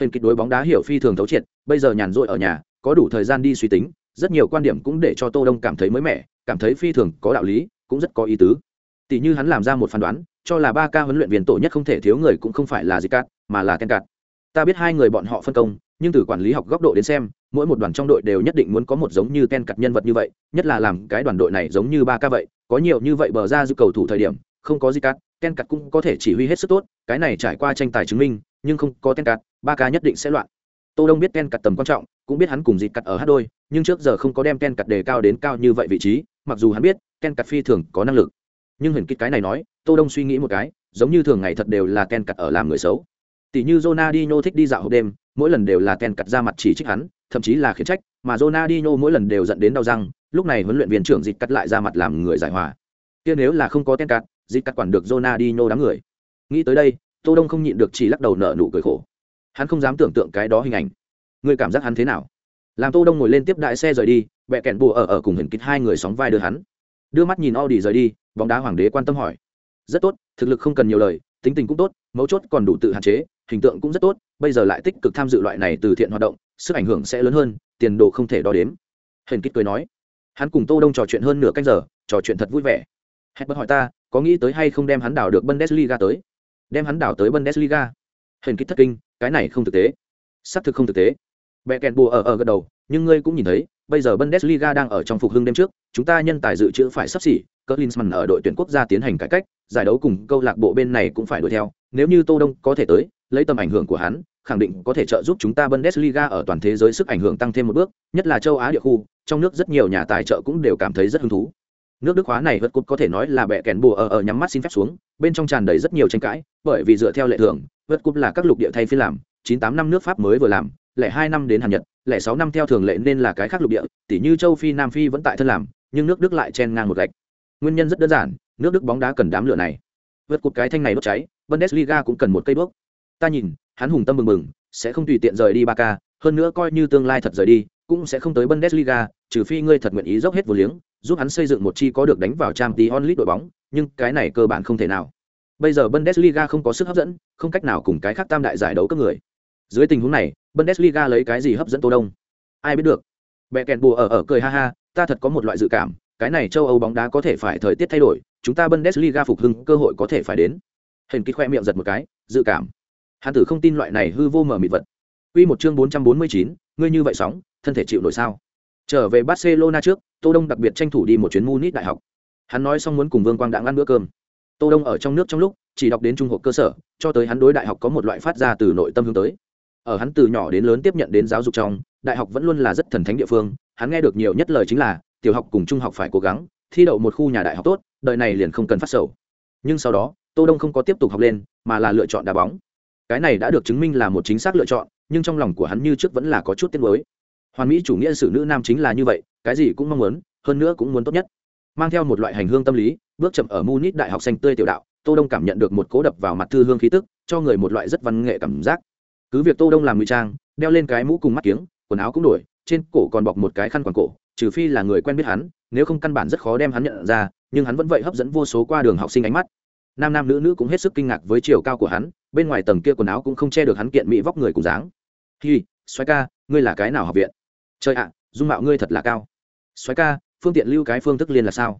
Hình kịch đối bóng đá hiểu phi thường thấu triệt, bây giờ nhàn rỗi ở nhà, có đủ thời gian đi suy tính, rất nhiều quan điểm cũng để cho tô đông cảm thấy mới mẻ, cảm thấy phi thường có đạo lý, cũng rất có ý tứ. Tỷ như hắn làm ra một phán đoán, cho là ba ca huấn luyện viên tổ nhất không thể thiếu người cũng không phải là gì cát mà là ken cát ta biết hai người bọn họ phân công, nhưng từ quản lý học góc độ đến xem, mỗi một đoàn trong đội đều nhất định muốn có một giống như ken cắt nhân vật như vậy, nhất là làm cái đoàn đội này giống như ba ca vậy, có nhiều như vậy bờ ra dư cầu thủ thời điểm, không có gì cát ken cắt cũng có thể chỉ huy hết sức tốt, cái này trải qua tranh tài chứng minh, nhưng không có ken cắt, ba ca nhất định sẽ loạn. Tô đông biết ken cắt tầm quan trọng, cũng biết hắn cùng dịt cắt ở hát đôi, nhưng trước giờ không có đem ken cắt đề cao đến cao như vậy vị trí, mặc dù hắn biết ken cắt phi thường có năng lực. Nhưng huyền kích cái này nói, tô đông suy nghĩ một cái, giống như thường ngày thật đều là ken cắt ở làm người xấu. Tỷ như Ronaldinho thích đi dạo hộp đêm, mỗi lần đều là ken cắt ra mặt chỉ trích hắn, thậm chí là khiển trách, mà Ronaldinho mỗi lần đều dẫn đến đau răng, lúc này huấn luyện viên trưởng dịt cắt lại ra mặt làm người giải hòa. Kia nếu là không có ken cắt dịp cắt quản được Ronaldinho đám người. Nghĩ tới đây, tô đông không nhịn được chỉ lắc đầu nở nụ cười khổ. Hắn không dám tưởng tượng cái đó hình ảnh. Người cảm giác hắn thế nào? Làm tô đông ngồi lên tiếp đại xe rời đi mẹ kẹn bùa ở ở cùng hình kịch hai người sóng vai đưa hắn. Đưa mắt nhìn Audi rời đi, bóng đá hoàng đế quan tâm hỏi. Rất tốt, thực lực không cần nhiều lời, tính tình cũng tốt, mấu chốt còn đủ tự hạn chế, hình tượng cũng rất tốt, bây giờ lại tích cực tham dự loại này từ thiện hoạt động, sức ảnh hưởng sẽ lớn hơn, tiền đồ không thể đo đếm. Hình kịch cười nói. Hắn cùng tô đông trò chuyện hơn nửa canh giờ, trò chuyện thật vui vẻ. Hết bất hỏi ta có nghĩ tới hay không đem hắn đảo được bundesliga tới? Đem hắn đảo tới bundesliga? Hình kích thất kinh, cái này không thực tế. Sắp thực không thực tế. Bẹ kèn bùa ở ở gật đầu, nhưng ngươi cũng nhìn thấy, bây giờ bundesliga đang ở trong phục hưng đêm trước, chúng ta nhân tài dự trữ phải sắp xỉ, Klinsmann ở đội tuyển quốc gia tiến hành cải cách, giải đấu cùng câu lạc bộ bên này cũng phải đuổi theo. Nếu như tô đông có thể tới, lấy tầm ảnh hưởng của hắn, khẳng định có thể trợ giúp chúng ta bundesliga ở toàn thế giới sức ảnh hưởng tăng thêm một bước, nhất là châu á địa khu, trong nước rất nhiều nhà tài trợ cũng đều cảm thấy rất hứng thú nước đức hóa này vượt cúp có thể nói là bẹ kèn bùa ở ở nhắm mắt xin phép xuống, bên trong tràn đầy rất nhiều tranh cãi, bởi vì dựa theo lệ thường vượt cúp là các lục địa thay phiên làm, chín tám năm nước pháp mới vừa làm, lẻ hai năm đến hàn nhật, lẻ sáu năm theo thường lệ nên là cái khác lục địa tỷ như châu phi, nam phi vẫn tại thân làm, nhưng nước đức lại chen ngang một gạch. Nguyên nhân rất đơn giản, nước đức bóng đá cần đám lửa này. Vượt cột cái thanh này đốt cháy, bundesliga cũng cần một cây đuốc. Ta nhìn, hắn hùng tâm mừng mừng sẽ không tùy tiện rời đi ba ca hơn nữa coi như tương lai thật rời đi, cũng sẽ không tới bundesliga, trừ phi ngươi thật nguyện ý dốc hết vô liếng giúp hắn xây dựng một chi có được đánh vào trang tí onlit đội bóng nhưng cái này cơ bản không thể nào. Bây giờ bundesliga không có sức hấp dẫn không cách nào cùng cái khác tam đại giải đấu cấp người. Dưới tình huống này bundesliga lấy cái gì hấp dẫn tô đông? Ai biết được. Bẹ kẹn bùa ở ở cười ha ha ta thật có một loại dự cảm cái này châu âu bóng đá có thể phải thời tiết thay đổi chúng ta bundesliga phục hưng cơ hội có thể phải đến. Hình kích khoe miệng giật một cái dự cảm. Hàn tử không tin loại này hư vô mờ mịt vật. Quy một chương 449, ngươi như vậy sóng, thân thể chịu nổi sao? Trở về Barcelona trước, Tô Đông đặc biệt tranh thủ đi một chuyến Munich đại học. Hắn nói xong muốn cùng Vương Quang Đặng ăn bữa cơm. Tô Đông ở trong nước trong lúc, chỉ đọc đến trung học cơ sở, cho tới hắn đối đại học có một loại phát ra từ nội tâm hướng tới. Ở hắn từ nhỏ đến lớn tiếp nhận đến giáo dục trong đại học vẫn luôn là rất thần thánh địa phương. Hắn nghe được nhiều nhất lời chính là tiểu học cùng trung học phải cố gắng thi đậu một khu nhà đại học tốt đời này liền không cần phát sầu. Nhưng sau đó tô đông không có tiếp tục học lên mà là lựa chọn đá bóng. Cái này đã được chứng minh là một chính xác lựa chọn nhưng trong lòng của hắn như trước vẫn là có chút tiếc nuối hoàn mỹ chủ nghĩa sử nữ nam chính là như vậy, cái gì cũng mong muốn, hơn nữa cũng muốn tốt nhất. Mang theo một loại hành hương tâm lý, bước chậm ở munich đại học xanh tươi tiểu đạo, tô đông cảm nhận được một cố đập vào mặt thư hương khí tức, cho người một loại rất văn nghệ cảm giác. Cứ việc tô đông làm ngụy trang, đeo lên cái mũ cùng mắt kiếng, quần áo cũng đổi, trên cổ còn bọc một cái khăn quàng cổ, trừ phi là người quen biết hắn, nếu không căn bản rất khó đem hắn nhận ra, nhưng hắn vẫn vậy hấp dẫn vô số qua đường học sinh ánh mắt. Nam nam nữ nữ cũng hết sức kinh ngạc với chiều cao của hắn, bên ngoài tầng kia quần áo cũng không che được hắn kiện mỹ vóc người cùng dáng. Hi xoáy ca, ngươi là cái nào học viện? Trời ạ, dung mạo ngươi thật là cao. Xoáy ca, phương tiện lưu cái phương thức liên là sao?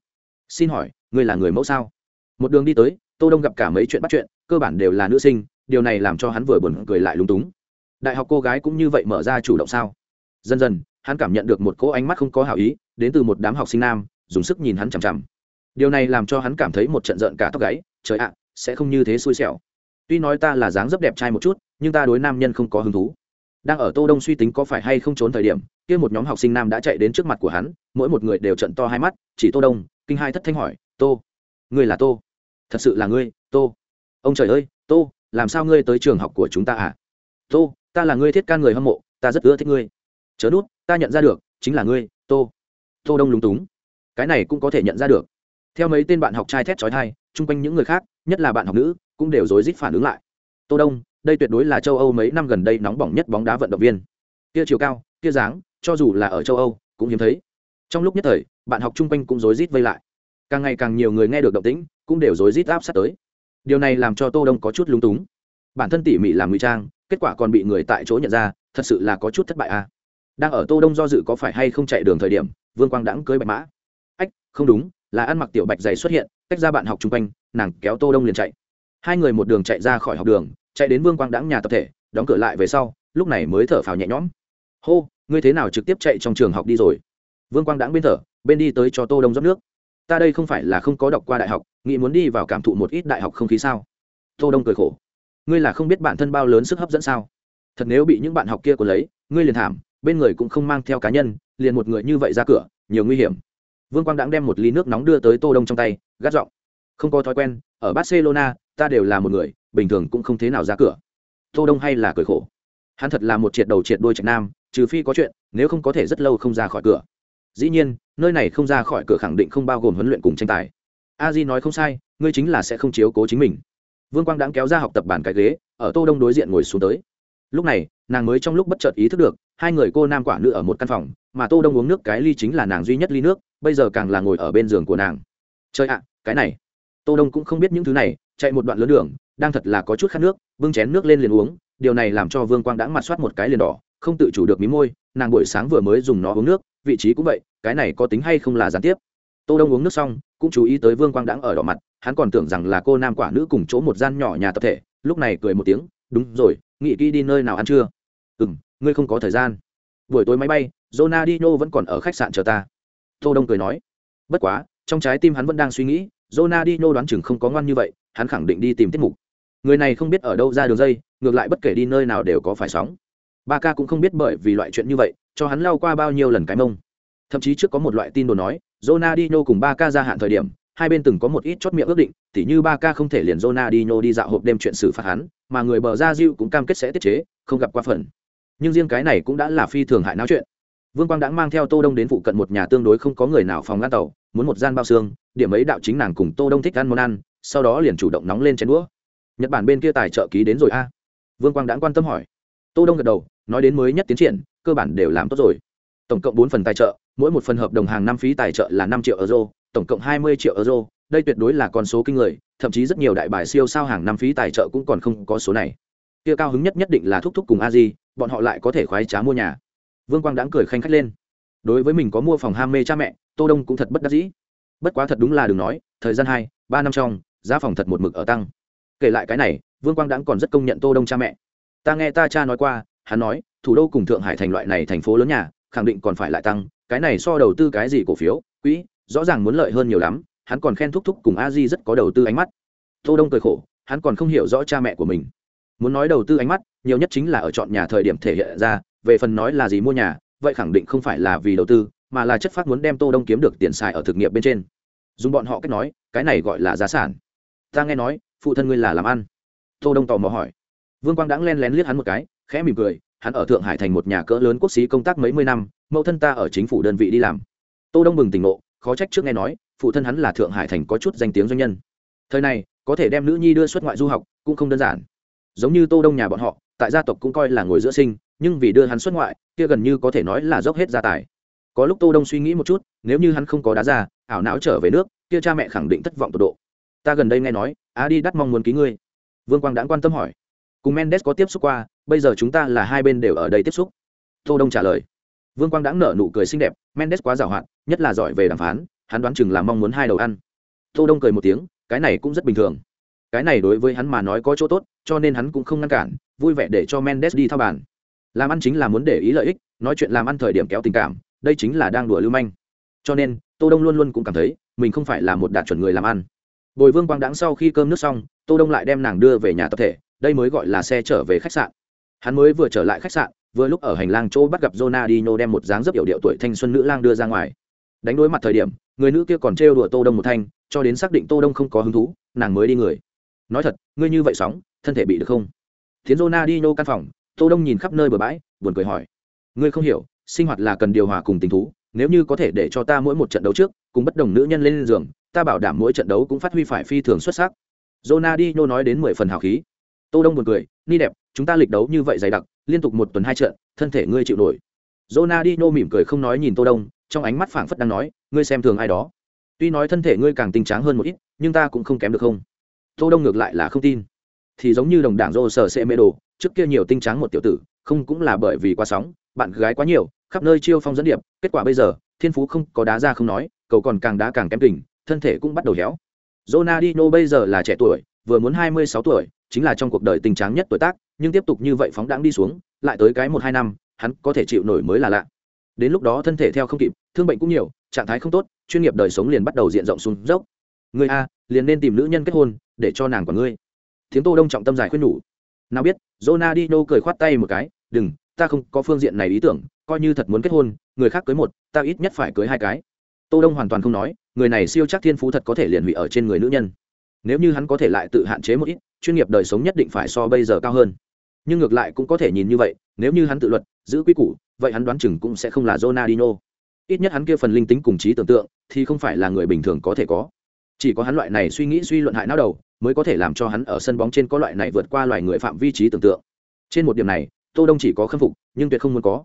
Xin hỏi, ngươi là người mẫu sao? Một đường đi tới, tô đông gặp cả mấy chuyện bắt chuyện, cơ bản đều là nữ sinh, điều này làm cho hắn vừa buồn cười lại lúng túng. Đại học cô gái cũng như vậy mở ra chủ động sao? Dần dần, hắn cảm nhận được một cỗ ánh mắt không có hảo ý, đến từ một đám học sinh nam, dùng sức nhìn hắn chằm chằm. Điều này làm cho hắn cảm thấy một trận giận cả tóc gáy, trời ạ, sẽ không như thế xui xẻo. Tuy nói ta là dáng dấp đẹp trai một chút, nhưng ta đối nam nhân không có hứng thú. Đang ở tô đông suy tính có phải hay không trốn thời điểm kia một nhóm học sinh nam đã chạy đến trước mặt của hắn, mỗi một người đều trận to hai mắt, chỉ tô đông. Kinh hai thất thanh hỏi, tô, ngươi là tô? Thật sự là ngươi, tô? Ông trời ơi, tô, làm sao ngươi tới trường học của chúng ta à? Tô, ta là ngươi thiết can người hâm mộ, ta rất ưa thích ngươi. Chớ nút, ta nhận ra được, chính là ngươi, tô. Tô đông lúng túng. Cái này cũng có thể nhận ra được. Theo mấy tên bạn học trai thét trói thai chung quanh những người khác, nhất là bạn học nữ, cũng đều rối rít phản ứng lại. Tô đông, đây tuyệt đối là châu âu mấy năm gần đây nóng bỏng nhất bóng đá vận động viên. Kia chiều cao, kia dáng cho dù là ở châu âu, cũng hiếm thấy. Trong lúc nhất thời, bạn học chung quanh cũng rối rít vây lại. Càng ngày càng nhiều người nghe được động tĩnh, cũng đều rối rít áp sát tới. Điều này làm cho tô đông có chút lúng túng. Bản thân tỉ mỉ làm ngụy trang, kết quả còn bị người tại chỗ nhận ra, thật sự là có chút thất bại à. đang ở tô đông do dự có phải hay không chạy đường thời điểm, vương quang đãng cưới bạch mã. Ách, không đúng, là ăn mặc tiểu bạch dày xuất hiện, tách ra bạn học chung quanh, nàng kéo tô đông liền chạy. Hai người một đường chạy ra khỏi học đường, chạy đến vương quang đãng nhà tập thể, đóng cửa lại về sau, lúc này mới thở phào nhẹ nhõm. Hô ngươi thế nào trực tiếp chạy trong trường học đi rồi? Vương quang đãng bên thở, bên đi tới cho tô đông rót nước. Ta đây không phải là không có đọc qua đại học, nghĩ muốn đi vào cảm thụ một ít đại học không khí sao? Tô đông cười khổ. Ngươi là không biết bản thân bao lớn sức hấp dẫn sao? Thật nếu bị những bạn học kia của lấy, ngươi liền thảm, bên người cũng không mang theo cá nhân, liền một người như vậy ra cửa, nhiều nguy hiểm. Vương quang đãng đem một ly nước nóng đưa tới tô đông trong tay, gắt giọng. Không có thói quen, ở barcelona, ta đều là một người, bình thường cũng không thế nào ra cửa. Tô đông hay là cười khổ. Hắn thật là một triệt đầu triệt đuôi trạch nam trừ phi có chuyện, nếu không có thể rất lâu không ra khỏi cửa. Dĩ nhiên, nơi này không ra khỏi cửa khẳng định không bao gồm huấn luyện cùng tranh tài. A di nói không sai, ngươi chính là sẽ không chiếu cố chính mình. Vương quang đáng kéo ra học tập bàn cái ghế, ở tô đông đối diện ngồi xuống tới. Lúc này, nàng mới trong lúc bất chợt ý thức được, hai người cô nam quả nữ ở một căn phòng, mà tô đông uống nước cái ly chính là nàng duy nhất ly nước, bây giờ càng là ngồi ở bên giường của nàng. Chơi ạ, cái này. Tô đông cũng không biết những thứ này, chạy một đoạn lớn đường, đang thật là có chút khát nước, bưng chén nước lên liền uống, điều này làm cho vương quang đãng mặt soát một cái liền đỏ không tự chủ được mí môi, nàng buổi sáng vừa mới dùng nó uống nước, vị trí cũng vậy, cái này có tính hay không là gián tiếp. Tô đông uống nước xong, cũng chú ý tới vương quang đãng ở đỏ mặt, hắn còn tưởng rằng là cô nam quả nữ cùng chỗ một gian nhỏ nhà tập thể, lúc này cười một tiếng, đúng rồi, nghĩ kỹ đi nơi nào ăn trưa. Ừ ngươi không có thời gian. Buổi tối máy bay, Ronaldinho vẫn còn ở khách sạn chờ ta. Tô đông cười nói. Bất quá, trong trái tim hắn vẫn đang suy nghĩ, Ronaldinho đoán chừng không có ngoan như vậy, hắn khẳng định đi tìm tiết mục. Người này không biết ở đâu ra đường dây, ngược lại bất kể đi nơi nào đều có phải sóng ba ca cũng không biết bởi vì loại chuyện như vậy, cho hắn lao qua bao nhiêu lần cái mông. Thậm chí trước có một loại tin đồn nói, Ronaldinho cùng ba ca gia hạn thời điểm, hai bên từng có một ít chót miệng ước định, tỉ như ba ca không thể liền Ronaldinho đi dạo hộp đêm chuyện xử phạt hắn, mà người bờ ra diêu cũng cam kết sẽ tiết chế, không gặp qua phần. Nhưng riêng cái này cũng đã là phi thường hại náo chuyện. Vương quang đã mang theo tô đông đến phụ cận một nhà tương đối không có người nào phòng ngăn tàu, muốn một gian bao xương, điểm ấy đạo chính nàng cùng tô đông thích ăn món ăn, sau đó liền chủ động nóng lên chén đũa. Nhật bản bên kia tài trợ ký đến rồi a. Vương quang đã quan tâm hỏi. Tô đông gật đầu nói đến mới nhất tiến triển, cơ bản đều làm tốt rồi. Tổng cộng bốn phần tài trợ, mỗi một phần hợp đồng hàng năm phí tài trợ là năm triệu euro, tổng cộng hai mươi triệu euro, đây tuyệt đối là con số kinh người, thậm chí rất nhiều đại bài siêu sao hàng năm phí tài trợ cũng còn không có số này. Kia cao hứng nhất nhất định là thúc thúc cùng a di bọn họ lại có thể khoái trá mua nhà. Vương quang đãng cười khanh khách lên. Đối với mình có mua phòng ham mê cha mẹ, tô đông cũng thật bất đắc dĩ. Bất quá thật đúng là đừng nói, thời gian hai, ba năm trong, giá phòng thật một mực ở tăng. Kể lại cái này, vương quang đãng còn rất công nhận tô đông cha mẹ. Ta nghe ta cha nói qua hắn nói, thủ đô cùng thượng hải thành loại này thành phố lớn nhà, khẳng định còn phải lại tăng, cái này so đầu tư cái gì cổ phiếu quỹ rõ ràng muốn lợi hơn nhiều lắm, hắn còn khen thúc thúc cùng a di rất có đầu tư ánh mắt. Tô đông cười khổ, hắn còn không hiểu rõ cha mẹ của mình. Muốn nói đầu tư ánh mắt, nhiều nhất chính là ở chọn nhà thời điểm thể hiện ra, về phần nói là gì mua nhà, vậy khẳng định không phải là vì đầu tư, mà là chất phát muốn đem tô đông kiếm được tiền xài ở thực nghiệp bên trên. Dùng bọn họ cách nói, cái này gọi là giá sản. Ta nghe nói, phụ thân ngươi là làm ăn. Tô đông tò mò hỏi. Vương quang đãng len lén liếc hắn một cái khẽ mỉm cười, hắn ở thượng hải thành một nhà cỡ lớn quốc sĩ công tác mấy mươi năm, mẫu thân ta ở chính phủ đơn vị đi làm. Tô đông bừng tỉnh ngộ, khó trách trước nghe nói, phụ thân hắn là thượng hải thành có chút danh tiếng doanh nhân. Thời này, có thể đem nữ nhi đưa xuất ngoại du học, cũng không đơn giản. Giống như tô đông nhà bọn họ, tại gia tộc cũng coi là ngồi giữa sinh, nhưng vì đưa hắn xuất ngoại, kia gần như có thể nói là dốc hết gia tài. Có lúc tô đông suy nghĩ một chút, nếu như hắn không có đá ra, ảo não trở về nước, kia cha mẹ khẳng định thất vọng tột độ. Ta gần đây nghe nói adi đắt mong muốn ký ngươi. Vương quang đã quan tâm hỏi. Cùng mendes có tiếp xúc qua bây giờ chúng ta là hai bên đều ở đây tiếp xúc. Tô đông trả lời. Vương quang đã nở nụ cười xinh đẹp, mendes quá giàu hạn, nhất là giỏi về đàm phán, hắn đoán chừng là mong muốn hai đầu ăn. Tô đông cười một tiếng, cái này cũng rất bình thường. Cái này đối với hắn mà nói có chỗ tốt, cho nên hắn cũng không ngăn cản, vui vẻ để cho mendes đi thao bàn. Làm ăn chính là muốn để ý lợi ích, nói chuyện làm ăn thời điểm kéo tình cảm, đây chính là đang đùa lưu manh. Cho nên, tô đông luôn luôn cũng cảm thấy, mình không phải là một đạt chuẩn người làm ăn. Bồi vương quang đãng sau khi cơm nước xong, tô đông lại đem nàng đưa về nhà tập thể, đây mới gọi là xe trở về khách sạn hắn mới vừa trở lại khách sạn, vừa lúc ở hành lang chỗ bắt gặp Ronaldinho đem một dáng dấp hiểu điệu tuổi thanh xuân nữ lang đưa ra ngoài. Đánh đối mặt thời điểm, người nữ kia còn trêu đùa tô đông một thanh, cho đến xác định tô đông không có hứng thú, nàng mới đi người. Nói thật, ngươi như vậy sóng, thân thể bị được không? Tiến Ronaldinho căn phòng, tô đông nhìn khắp nơi bờ bãi, buồn cười hỏi. Ngươi không hiểu, sinh hoạt là cần điều hòa cùng tình thú, nếu như có thể để cho ta mỗi một trận đấu trước, cùng bất đồng nữ nhân lên giường, ta bảo đảm mỗi trận đấu cũng phát huy phải phi thường xuất sắc. Ronaldinho nói đến mười phần hào khí tô đông buồn cười, ni đẹp, chúng ta lịch đấu như vậy dày đặc, liên tục một tuần hai trận, thân thể ngươi chịu nổi. Ronaldinho mỉm cười không nói nhìn tô đông, trong ánh mắt phảng phất đang nói, ngươi xem thường ai đó. Tuy nói thân thể ngươi càng tinh tráng hơn một ít, nhưng ta cũng không kém được không. Tô đông ngược lại là không tin. Thì giống như đồng đảng rô sở sẽ mê đồ trước kia nhiều tinh tráng một tiểu tử, không cũng là bởi vì quá sóng, bạn gái quá nhiều, khắp nơi chiêu phong dẫn điệp, kết quả bây giờ, thiên phú không có đá ra không nói, cầu còn càng đá càng kém kình, thân thể cũng bắt đầu héo. Ronaldinho bây giờ là trẻ tuổi, vừa muốn 26 tuổi chính là trong cuộc đời tình tráng nhất tuổi tác, nhưng tiếp tục như vậy phóng đãng đi xuống, lại tới cái một hai năm, hắn có thể chịu nổi mới là lạ. Đến lúc đó thân thể theo không kịp, thương bệnh cũng nhiều, trạng thái không tốt, chuyên nghiệp đời sống liền bắt đầu diện rộng xuống dốc. Người a, liền nên tìm nữ nhân kết hôn, để cho nàng của ngươi. Tiếng tô đông trọng tâm giải khuyên nhủ. Nào biết, Ronaldinho cười khoát tay một cái, đừng, ta không có phương diện này ý tưởng, coi như thật muốn kết hôn, người khác cưới một, ta ít nhất phải cưới hai cái. Tô đông hoàn toàn không nói, người này siêu chắc thiên phú thật có thể liền hủy ở trên người nữ nhân. Nếu như hắn có thể lại tự hạn chế một ít chuyên nghiệp đời sống nhất định phải so bây giờ cao hơn. Nhưng ngược lại cũng có thể nhìn như vậy nếu như hắn tự luật giữ quy củ vậy hắn đoán chừng cũng sẽ không là Ronaldinho. Ít nhất hắn kia phần linh tính cùng trí tưởng tượng thì không phải là người bình thường có thể có. Chỉ có hắn loại này suy nghĩ suy luận hại não đầu mới có thể làm cho hắn ở sân bóng trên có loại này vượt qua loài người phạm vi trí tưởng tượng. Trên một điểm này tô đông chỉ có khâm phục nhưng tuyệt không muốn có.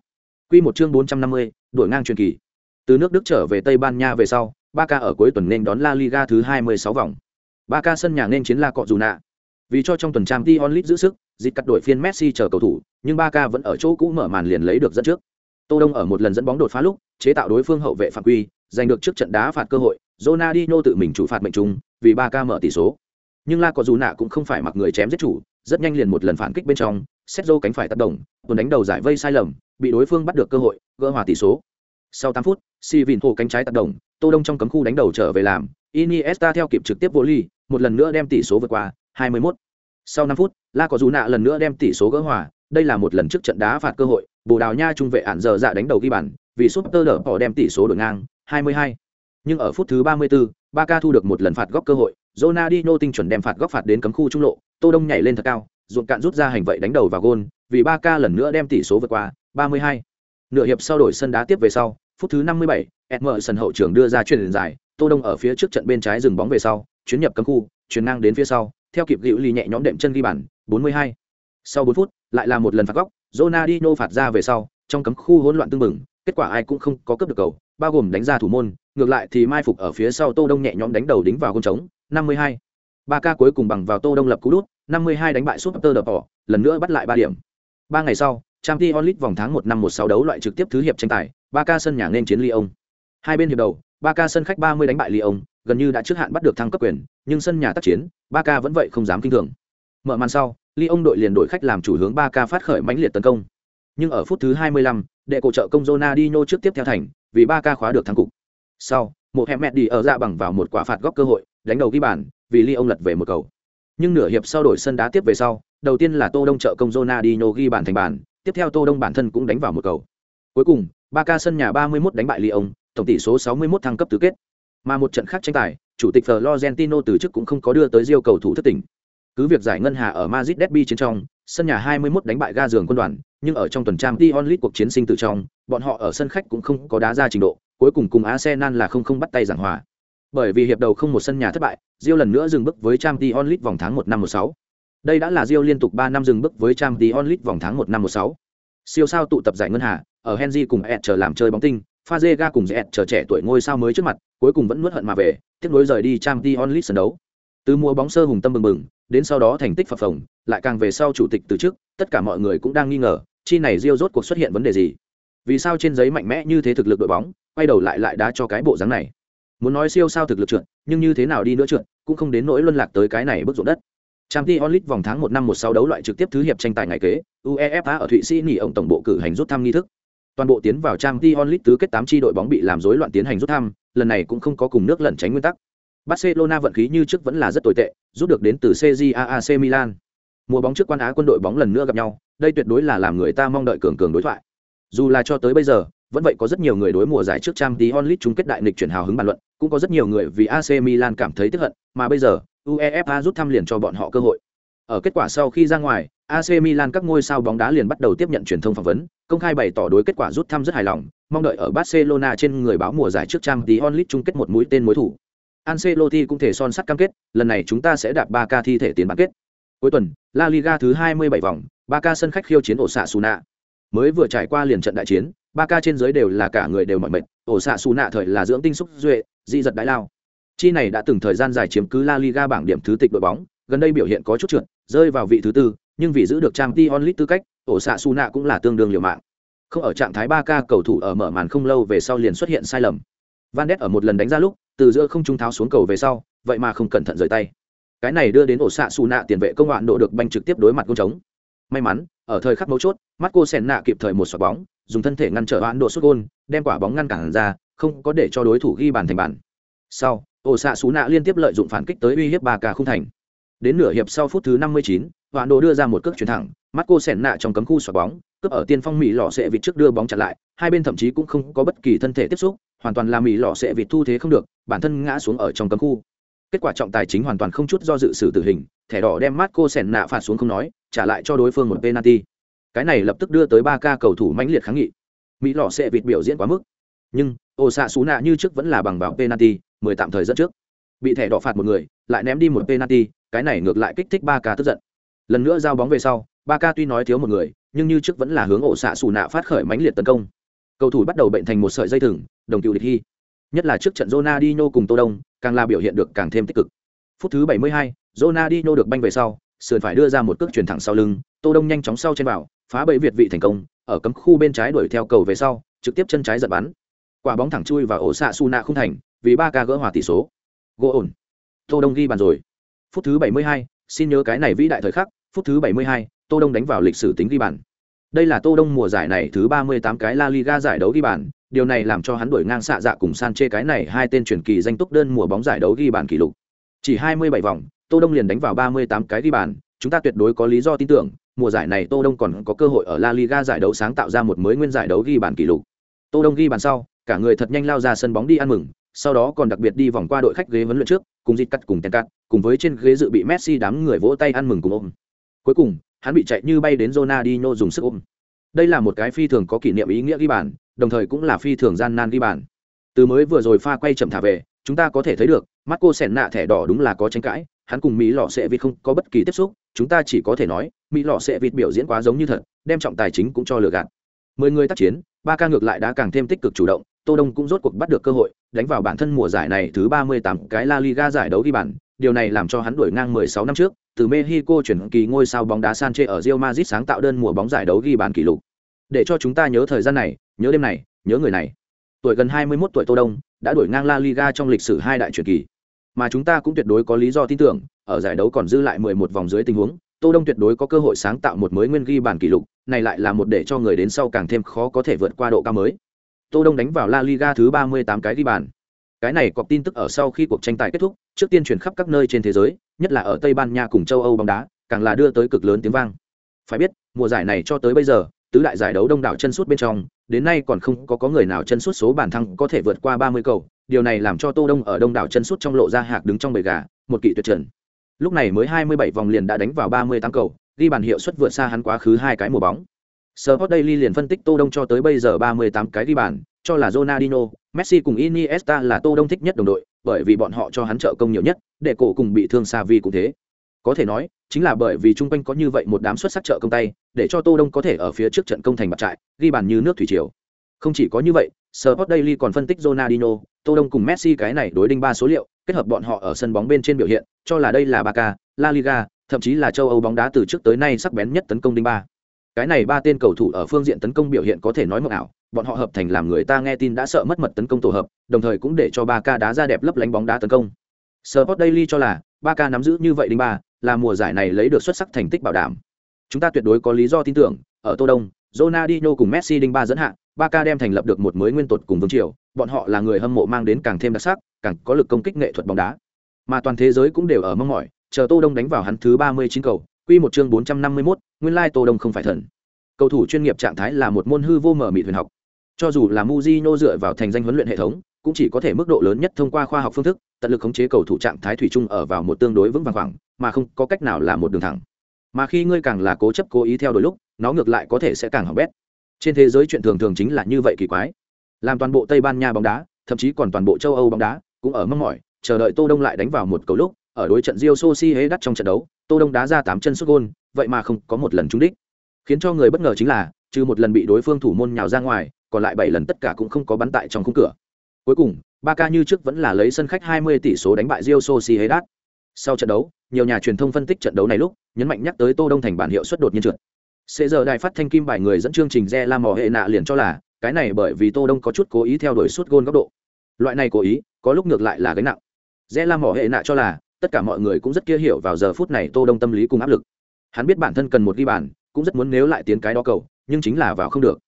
Quy một chương bốn trăm năm mươi, đổi ngang truyền kỳ. Từ nước đức trở về tây ban nha về sau Barca ở cuối tuần nên đón la liga thứ hai mươi sáu vòng. Barca sân nhà nên chiến la cọ dù nạ vì cho trong tuần trang Dion Lee giữ sức dịch cắt đổi phiên messi chờ cầu thủ, nhưng Barca vẫn ở chỗ cũ mở màn liền lấy được dẫn trước. Tô đông ở một lần dẫn bóng đột phá lúc, chế tạo đối phương hậu vệ phạm quy, giành được trước trận đá phạt cơ hội, Ronaldinho tự mình chủ phạt mệnh trung vì Barca mở tỷ số. Nhưng la có dù nạ cũng không phải mặc người chém giết chủ, rất nhanh liền một lần phản kích bên trong, Sergio cánh phải tác động tuần đánh đầu giải vây sai lầm, bị đối phương bắt được cơ hội, gỡ hòa tỷ số. Sau 8 phút si vìn hồ cánh trái tác động, tô đông trong cấm khu đánh đầu trở về làm, iniesta theo kịp trực tiếp vô ly, một lần nữa đem tỷ số vượt qua 21. sau 5 phút la có dù nạ lần nữa đem tỷ số gỡ hòa đây là một lần trước trận đá phạt cơ hội bồ đào nha trung vệ ản giờ dạ đánh đầu ghi bàn vì sút tơ đỡ bỏ đem tỷ số đổi ngang 22. nhưng ở phút thứ 34, Barca thu được một lần phạt góc cơ hội Ronaldinho tinh chuẩn đem phạt góc phạt đến cấm khu trung lộ tô đông nhảy lên thật cao ruộng cạn rút ra hành vậy đánh đầu vào gôn vì Barca lần nữa đem tỷ số vượt qua 32. nửa hiệp sau đổi sân đá tiếp về sau phút thứ 57, Emerson hậu trưởng đưa ra chuyền dài tô đông ở phía trước trận bên trái dừng bóng về sau chuyến nhập cấm khu chuyển ngang đến phía sau theo kịp hữu ly nhẹ nhõm đệm chân ghi bàn 42. sau 4 phút, lại là một lần phạt góc, Ronaldinho phạt ra về sau, trong cấm khu hỗn loạn tương mừng kết quả ai cũng không có cướp được cầu, bao gồm đánh ra thủ môn, ngược lại thì mai phục ở phía sau tô đông nhẹ nhõm đánh đầu đính vào gôn trống 52. ba ca cuối cùng bằng vào tô đông lập cú đút 52 đánh bại Super đập bỏ, lần nữa bắt lại ba điểm ba ngày sau, Champions League vòng tháng 1 năm 16 đấu loại trực tiếp thứ hiệp tranh tài, ba ca sân nhà nên chiến Lyon hai bên hiệp đầu, ba ca sân khách 30 đánh bại Lyon gần như đã trước hạn bắt được thăng cấp quyền nhưng sân nhà tác chiến ba ca vẫn vậy không dám kinh thường. Mở màn sau Lyon đội liền đội khách làm chủ hướng ba ca phát khởi mãnh liệt tấn công. Nhưng ở phút thứ 25, đệ cổ trợ công Ronaldinho trước tiếp theo thành vì ba ca khóa được thắng cục. Sau một hẻm mẹ đi ở ra bằng vào một quả phạt góc cơ hội đánh đầu ghi bàn vì Lyon lật về một cầu. Nhưng nửa hiệp sau đổi sân đá tiếp về sau đầu tiên là tô đông trợ công Ronaldinho ghi bàn thành bàn tiếp theo tô đông bản thân cũng đánh vào một cầu. Cuối cùng ba ca sân nhà 31 đánh bại Lyon tổng tỷ số 61 thăng cấp tứ kết mà một trận khác tranh tài, chủ tịch Florentino từ chức cũng không có đưa tới diêu cầu thủ thất tỉnh. Cứ việc giải ngân hà ở Madrid derby chiến trong, sân nhà 21 đánh bại ga giường quân đoàn, nhưng ở trong tuần trang Dion League cuộc chiến sinh tử trong, bọn họ ở sân khách cũng không có đá ra trình độ, cuối cùng cùng Arsenal là không không bắt tay giảng hòa. Bởi vì hiệp đầu không một sân nhà thất bại, Diêu lần nữa dừng bước với trang Dion League vòng tháng 1 năm 16 đây đã là Diêu liên tục 3 năm dừng bước với trang Dion League vòng tháng 1 năm 16 siêu sao tụ tập giải ngân hà, ở Henry cùng Ed chờ làm chơi bóng tinh Fazega cùng Zet chờ trẻ tuổi ngôi sao mới trước mặt, cuối cùng vẫn nuốt hận mà về, tiếp nối rời đi Tramti Onlit sân đấu. Từ mùa bóng sơ hùng tâm bừng bừng, đến sau đó thành tích phập phồng, lại càng về sau chủ tịch từ trước, tất cả mọi người cũng đang nghi ngờ, chi này riêu rốt cuộc xuất hiện vấn đề gì? Vì sao trên giấy mạnh mẽ như thế thực lực đội bóng, quay đầu lại lại đá cho cái bộ dáng này? Muốn nói siêu sao thực lực trượt, nhưng như thế nào đi nữa trượt, cũng không đến nỗi luân lạc tới cái này bước ruộng đất. Tramti Onlit vòng tháng một năm 16 đấu loại trực tiếp thứ hiệp tranh tài ngày kế, UEFA ở Thụy Sĩ nghỉ ông tổng bộ cử hành rút thăm nghi thức. Toàn bộ tiến vào trang Dion Lit tứ kết 8 chi đội bóng bị làm rối loạn tiến hành rút thăm, lần này cũng không có cùng nước lẩn tránh nguyên tắc. Barcelona vận khí như trước vẫn là rất tồi tệ, rút được đến từ CJAAC Milan. Mùa bóng trước quan Á quân đội bóng lần nữa gặp nhau, đây tuyệt đối là làm người ta mong đợi cường cường đối thoại. Dù là cho tới bây giờ, vẫn vậy có rất nhiều người đối mùa giải trước trang Dion Lit chung kết đại nghịch chuyển hào hứng bàn luận, cũng có rất nhiều người vì AC Milan cảm thấy tức hận, mà bây giờ, UEFA rút thăm liền cho bọn họ cơ hội. Ở kết quả sau khi ra ngoài, AC Milan các ngôi sao bóng đá liền bắt đầu tiếp nhận truyền thông phỏng vấn, công khai bày tỏ đối kết quả rút thăm rất hài lòng, mong đợi ở Barcelona trên người báo mùa giải trước trang tí onlit chung kết một mũi tên mối thủ. Ancelotti cũng thể son sắt cam kết, lần này chúng ta sẽ đạp 3K thi thể tiến bán kết. Cuối tuần, La Liga thứ 27 vòng, 3K sân khách khiêu chiến Osasuna. Mới vừa trải qua liền trận đại chiến, 3K trên dưới đều là cả người đều mỏi mệt, Osasuna thời là dưỡng tinh xúc duệ, dị giật đại lao. Chi này đã từng thời gian dài chiếm cứ La Liga bảng điểm thứ tịch đội bóng, gần đây biểu hiện có chút trượt, rơi vào vị thứ tư, nhưng vì giữ được trang Champions League tư cách, ổ xạ Suna cũng là tương đương liều mạng. Không ở trạng thái 3K cầu thủ ở mở màn không lâu về sau liền xuất hiện sai lầm. Van Ness ở một lần đánh ra lúc, từ giữa không trung tháo xuống cầu về sau, vậy mà không cẩn thận rời tay. Cái này đưa đến ổ xạ su nạ tiền vệ công ngoạn độ được banh trực tiếp đối mặt công trống. May mắn, ở thời khắc mấu chốt, Marco Senna kịp thời một xoạc bóng, dùng thân thể ngăn trở đoạn độ sút gôn, đem quả bóng ngăn cản ra, không có để cho đối thủ ghi bàn thành bàn. Sau, ổ xạ xù nạ liên tiếp lợi dụng phản kích tới uy hiếp ba ca không thành. Đến nửa hiệp sau phút thứ 59, hoạn Đồ đưa ra một cước chuyển thẳng, Marco Senna trong cấm khu xoạc bóng, cướp ở tiên phong mỹ lọ sẽ vịt trước đưa bóng chặn lại, hai bên thậm chí cũng không có bất kỳ thân thể tiếp xúc, hoàn toàn là mỹ lọ sẽ vịt thu thế không được, bản thân ngã xuống ở trong cấm khu. Kết quả trọng tài chính hoàn toàn không chút do dự xử tử hình, thẻ đỏ đem Marco Senna phạt xuống không nói, trả lại cho đối phương một penalty. Cái này lập tức đưa tới 3 ca cầu thủ mãnh liệt kháng nghị. Mỹ lọ sẽ vịt biểu diễn quá mức. Nhưng, Osasuna như trước vẫn là bằng vào penalty, 10 tạm thời dẫn trước. Bị thẻ đỏ phạt một người, lại ném đi một penalty, cái này ngược lại kích thích ba ca tức giận. Lần nữa giao bóng về sau, ba ca tuy nói thiếu một người nhưng như trước vẫn là hướng ổ xạ xù nạ phát khởi mãnh liệt tấn công cầu thủ bắt đầu bệnh thành một sợi dây thừng đồng cựu địch hy nhất là trước trận Ronaldinho cùng Tô Đông, càng là biểu hiện được càng thêm tích cực. Phút thứ 72, Ronaldinho được banh về sau, sườn phải đưa ra một cước chuyển thẳng sau lưng, Tô Đông nhanh chóng sau trên vào, phá bẫy việt vị thành công, ở cấm khu bên trái đuổi theo cầu về sau, trực tiếp chân trái giật bắn. Quả bóng thẳng chui vào ổ xạ Suna không thành, vì ba ca gỡ hòa tỷ số. Gỗ ổn. Tô Đông ghi bàn rồi. Phút thứ 72, xin nhớ cái này vĩ đại thời khắc, phút thứ 72, Tô Đông đánh vào lịch sử tính ghi bàn. Đây là Tô Đông mùa giải này thứ 38 cái La Liga giải đấu ghi bàn, điều này làm cho hắn đuổi ngang xạ dạ cùng Sanchez cái này hai tên truyền kỳ danh túc đơn mùa bóng giải đấu ghi bàn kỷ lục. Chỉ 27 vòng, Tô Đông liền đánh vào 38 cái ghi bàn, chúng ta tuyệt đối có lý do tin tưởng, mùa giải này Tô Đông còn có cơ hội ở La Liga giải đấu sáng tạo ra một mới nguyên giải đấu ghi bàn kỷ lục. Tô Đông ghi bàn sau, cả người thật nhanh lao ra sân bóng đi ăn mừng, sau đó còn đặc biệt đi vòng qua đội khách ghế vấn luyện trước, cùng dịt cắt cùng tên cắt, cùng với trên ghế dự bị Messi đám người vỗ tay ăn mừng cùng ôm. Cuối cùng, hắn bị chạy như bay đến Ronaldinho dùng sức ôm. Đây là một cái phi thường có kỷ niệm ý nghĩa ghi bàn, đồng thời cũng là phi thường gian nan ghi bàn. Từ mới vừa rồi pha quay chậm thả về, chúng ta có thể thấy được, Marco nạ thẻ đỏ đúng là có tranh cãi, hắn cùng Mỹ lọ sẽ vịt không có bất kỳ tiếp xúc, chúng ta chỉ có thể nói, Mỹ lọ sẽ vịt biểu diễn quá giống như thật, đem trọng tài chính cũng cho lừa gạt. Mười người tác chiến, ba ca ngược lại đã càng thêm tích cực chủ động, Tô Đông cũng rốt cuộc bắt được cơ hội, đánh vào bản thân mùa giải này thứ 38 cái La Liga giải đấu ghi bàn, điều này làm cho hắn đuổi ngang 16 năm trước, từ Mexico chuyển kỳ ngôi sao bóng đá Sanchez ở Real Madrid sáng tạo đơn mùa bóng giải đấu ghi bàn kỷ lục. Để cho chúng ta nhớ thời gian này, nhớ đêm này, nhớ người này. Tuổi gần 21 tuổi Tô Đông đã đuổi ngang La Liga trong lịch sử hai đại chuyển kỳ. Mà chúng ta cũng tuyệt đối có lý do tin tưởng, ở giải đấu còn dư lại 11 vòng dưới tình huống, Tô Đông tuyệt đối có cơ hội sáng tạo một mới nguyên ghi bàn kỷ lục, này lại là một để cho người đến sau càng thêm khó có thể vượt qua độ cao mới. Tô Đông đánh vào La Liga thứ 38 cái ghi bàn. Cái này cọp tin tức ở sau khi cuộc tranh tài kết thúc, trước tiên truyền khắp các nơi trên thế giới, nhất là ở Tây Ban Nha cùng châu Âu bóng đá, càng là đưa tới cực lớn tiếng vang. Phải biết, mùa giải này cho tới bây giờ, tứ đại giải đấu đông đảo chân suốt bên trong, đến nay còn không có có người nào chân suốt số bàn thăng có thể vượt qua 30 cầu, điều này làm cho Tô Đông ở đông đảo chân suốt trong lộ ra hạc đứng trong bầy gà, một kỵ tuyệt trần. Lúc này mới 27 vòng liền đã đánh vào 38 cầu, ghi bàn hiệu suất vượt xa hắn quá khứ hai cái mùa bóng. Sport Daily liền phân tích Tô Đông cho tới bây giờ 38 cái ghi bàn, cho là Ronaldinho, Messi cùng Iniesta là Tô Đông thích nhất đồng đội, bởi vì bọn họ cho hắn trợ công nhiều nhất, để cổ cùng bị thương Xavi cũng thế. Có thể nói, chính là bởi vì trung quanh có như vậy một đám xuất sắc trợ công tay, để cho Tô Đông có thể ở phía trước trận công thành mặt trại, ghi bàn như nước thủy triều. Không chỉ có như vậy, Sport Daily còn phân tích Ronaldinho, Tô Đông cùng Messi cái này đối đinh ba số liệu, kết hợp bọn họ ở sân bóng bên trên biểu hiện, cho là đây là Barca, La Liga, thậm chí là châu Âu bóng đá từ trước tới nay sắc bén nhất tấn công đinh ba. Cái này ba tên cầu thủ ở phương diện tấn công biểu hiện có thể nói mộng ảo, bọn họ hợp thành làm người ta nghe tin đã sợ mất mật tấn công tổ hợp, đồng thời cũng để cho Barca đá ra đẹp lấp lánh bóng đá tấn công. Sport Daily cho là Barca nắm giữ như vậy đinh ba, là mùa giải này lấy được xuất sắc thành tích bảo đảm. Chúng ta tuyệt đối có lý do tin tưởng, ở Tô Đông, Ronaldinho cùng Messi đinh ba dẫn hạ, Barca đem thành lập được một mới nguyên tột cùng vương triều, bọn họ là người hâm mộ mang đến càng thêm đặc sắc, càng có lực công kích nghệ thuật bóng đá. Mà toàn thế giới cũng đều ở mong mỏi, chờ Tô Đông đánh vào hắn thứ 39 cầu, quy một chương 451, nguyên lai Tô Đông không phải thần. Cầu thủ chuyên nghiệp trạng thái là một môn hư vô mở mịt huyền học. Cho dù là Mujino dựa vào thành danh huấn luyện hệ thống, cũng chỉ có thể mức độ lớn nhất thông qua khoa học phương thức, tận lực khống chế cầu thủ trạng thái thủy chung ở vào một tương đối vững vàng khoảng, mà không có cách nào là một đường thẳng. Mà khi ngươi càng là cố chấp cố ý theo đuổi lúc, nó ngược lại có thể sẽ càng hỏng bét. Trên thế giới chuyện thường thường chính là như vậy kỳ quái. Làm toàn bộ Tây Ban Nha bóng đá, thậm chí còn toàn bộ châu Âu bóng đá, cũng ở mong mỏi, chờ đợi Tô Đông lại đánh vào một cầu lúc, ở đối trận Rio Sociedad trong trận đấu, Tô Đông đá ra tám chân sút gôn, vậy mà không có một lần trúng đích. Khiến cho người bất ngờ chính là, trừ một lần bị đối phương thủ môn nhào ra ngoài, còn lại bảy lần tất cả cũng không có bắn tại trong khung cửa. Cuối cùng, Barca như trước vẫn là lấy sân khách 20 tỷ số đánh bại Rio Sociedad. Sau trận đấu, nhiều nhà truyền thông phân tích trận đấu này lúc, nhấn mạnh nhắc tới Tô Đông thành bản hiệu suất đột nhiên trượt. Sẽ giờ đài phát thanh kim bài người dẫn chương trình Re La Mò hệ nạ liền cho là, cái này bởi vì Tô Đông có chút cố ý theo đuổi suốt gôn góc độ. Loại này cố ý, có lúc ngược lại là gánh nặng. Re La Mò hệ nạ cho là, tất cả mọi người cũng rất kia hiểu vào giờ phút này Tô Đông tâm lý cùng áp lực. Hắn biết bản thân cần một ghi bàn, cũng rất muốn nếu lại tiến cái đó cầu, nhưng chính là vào không được.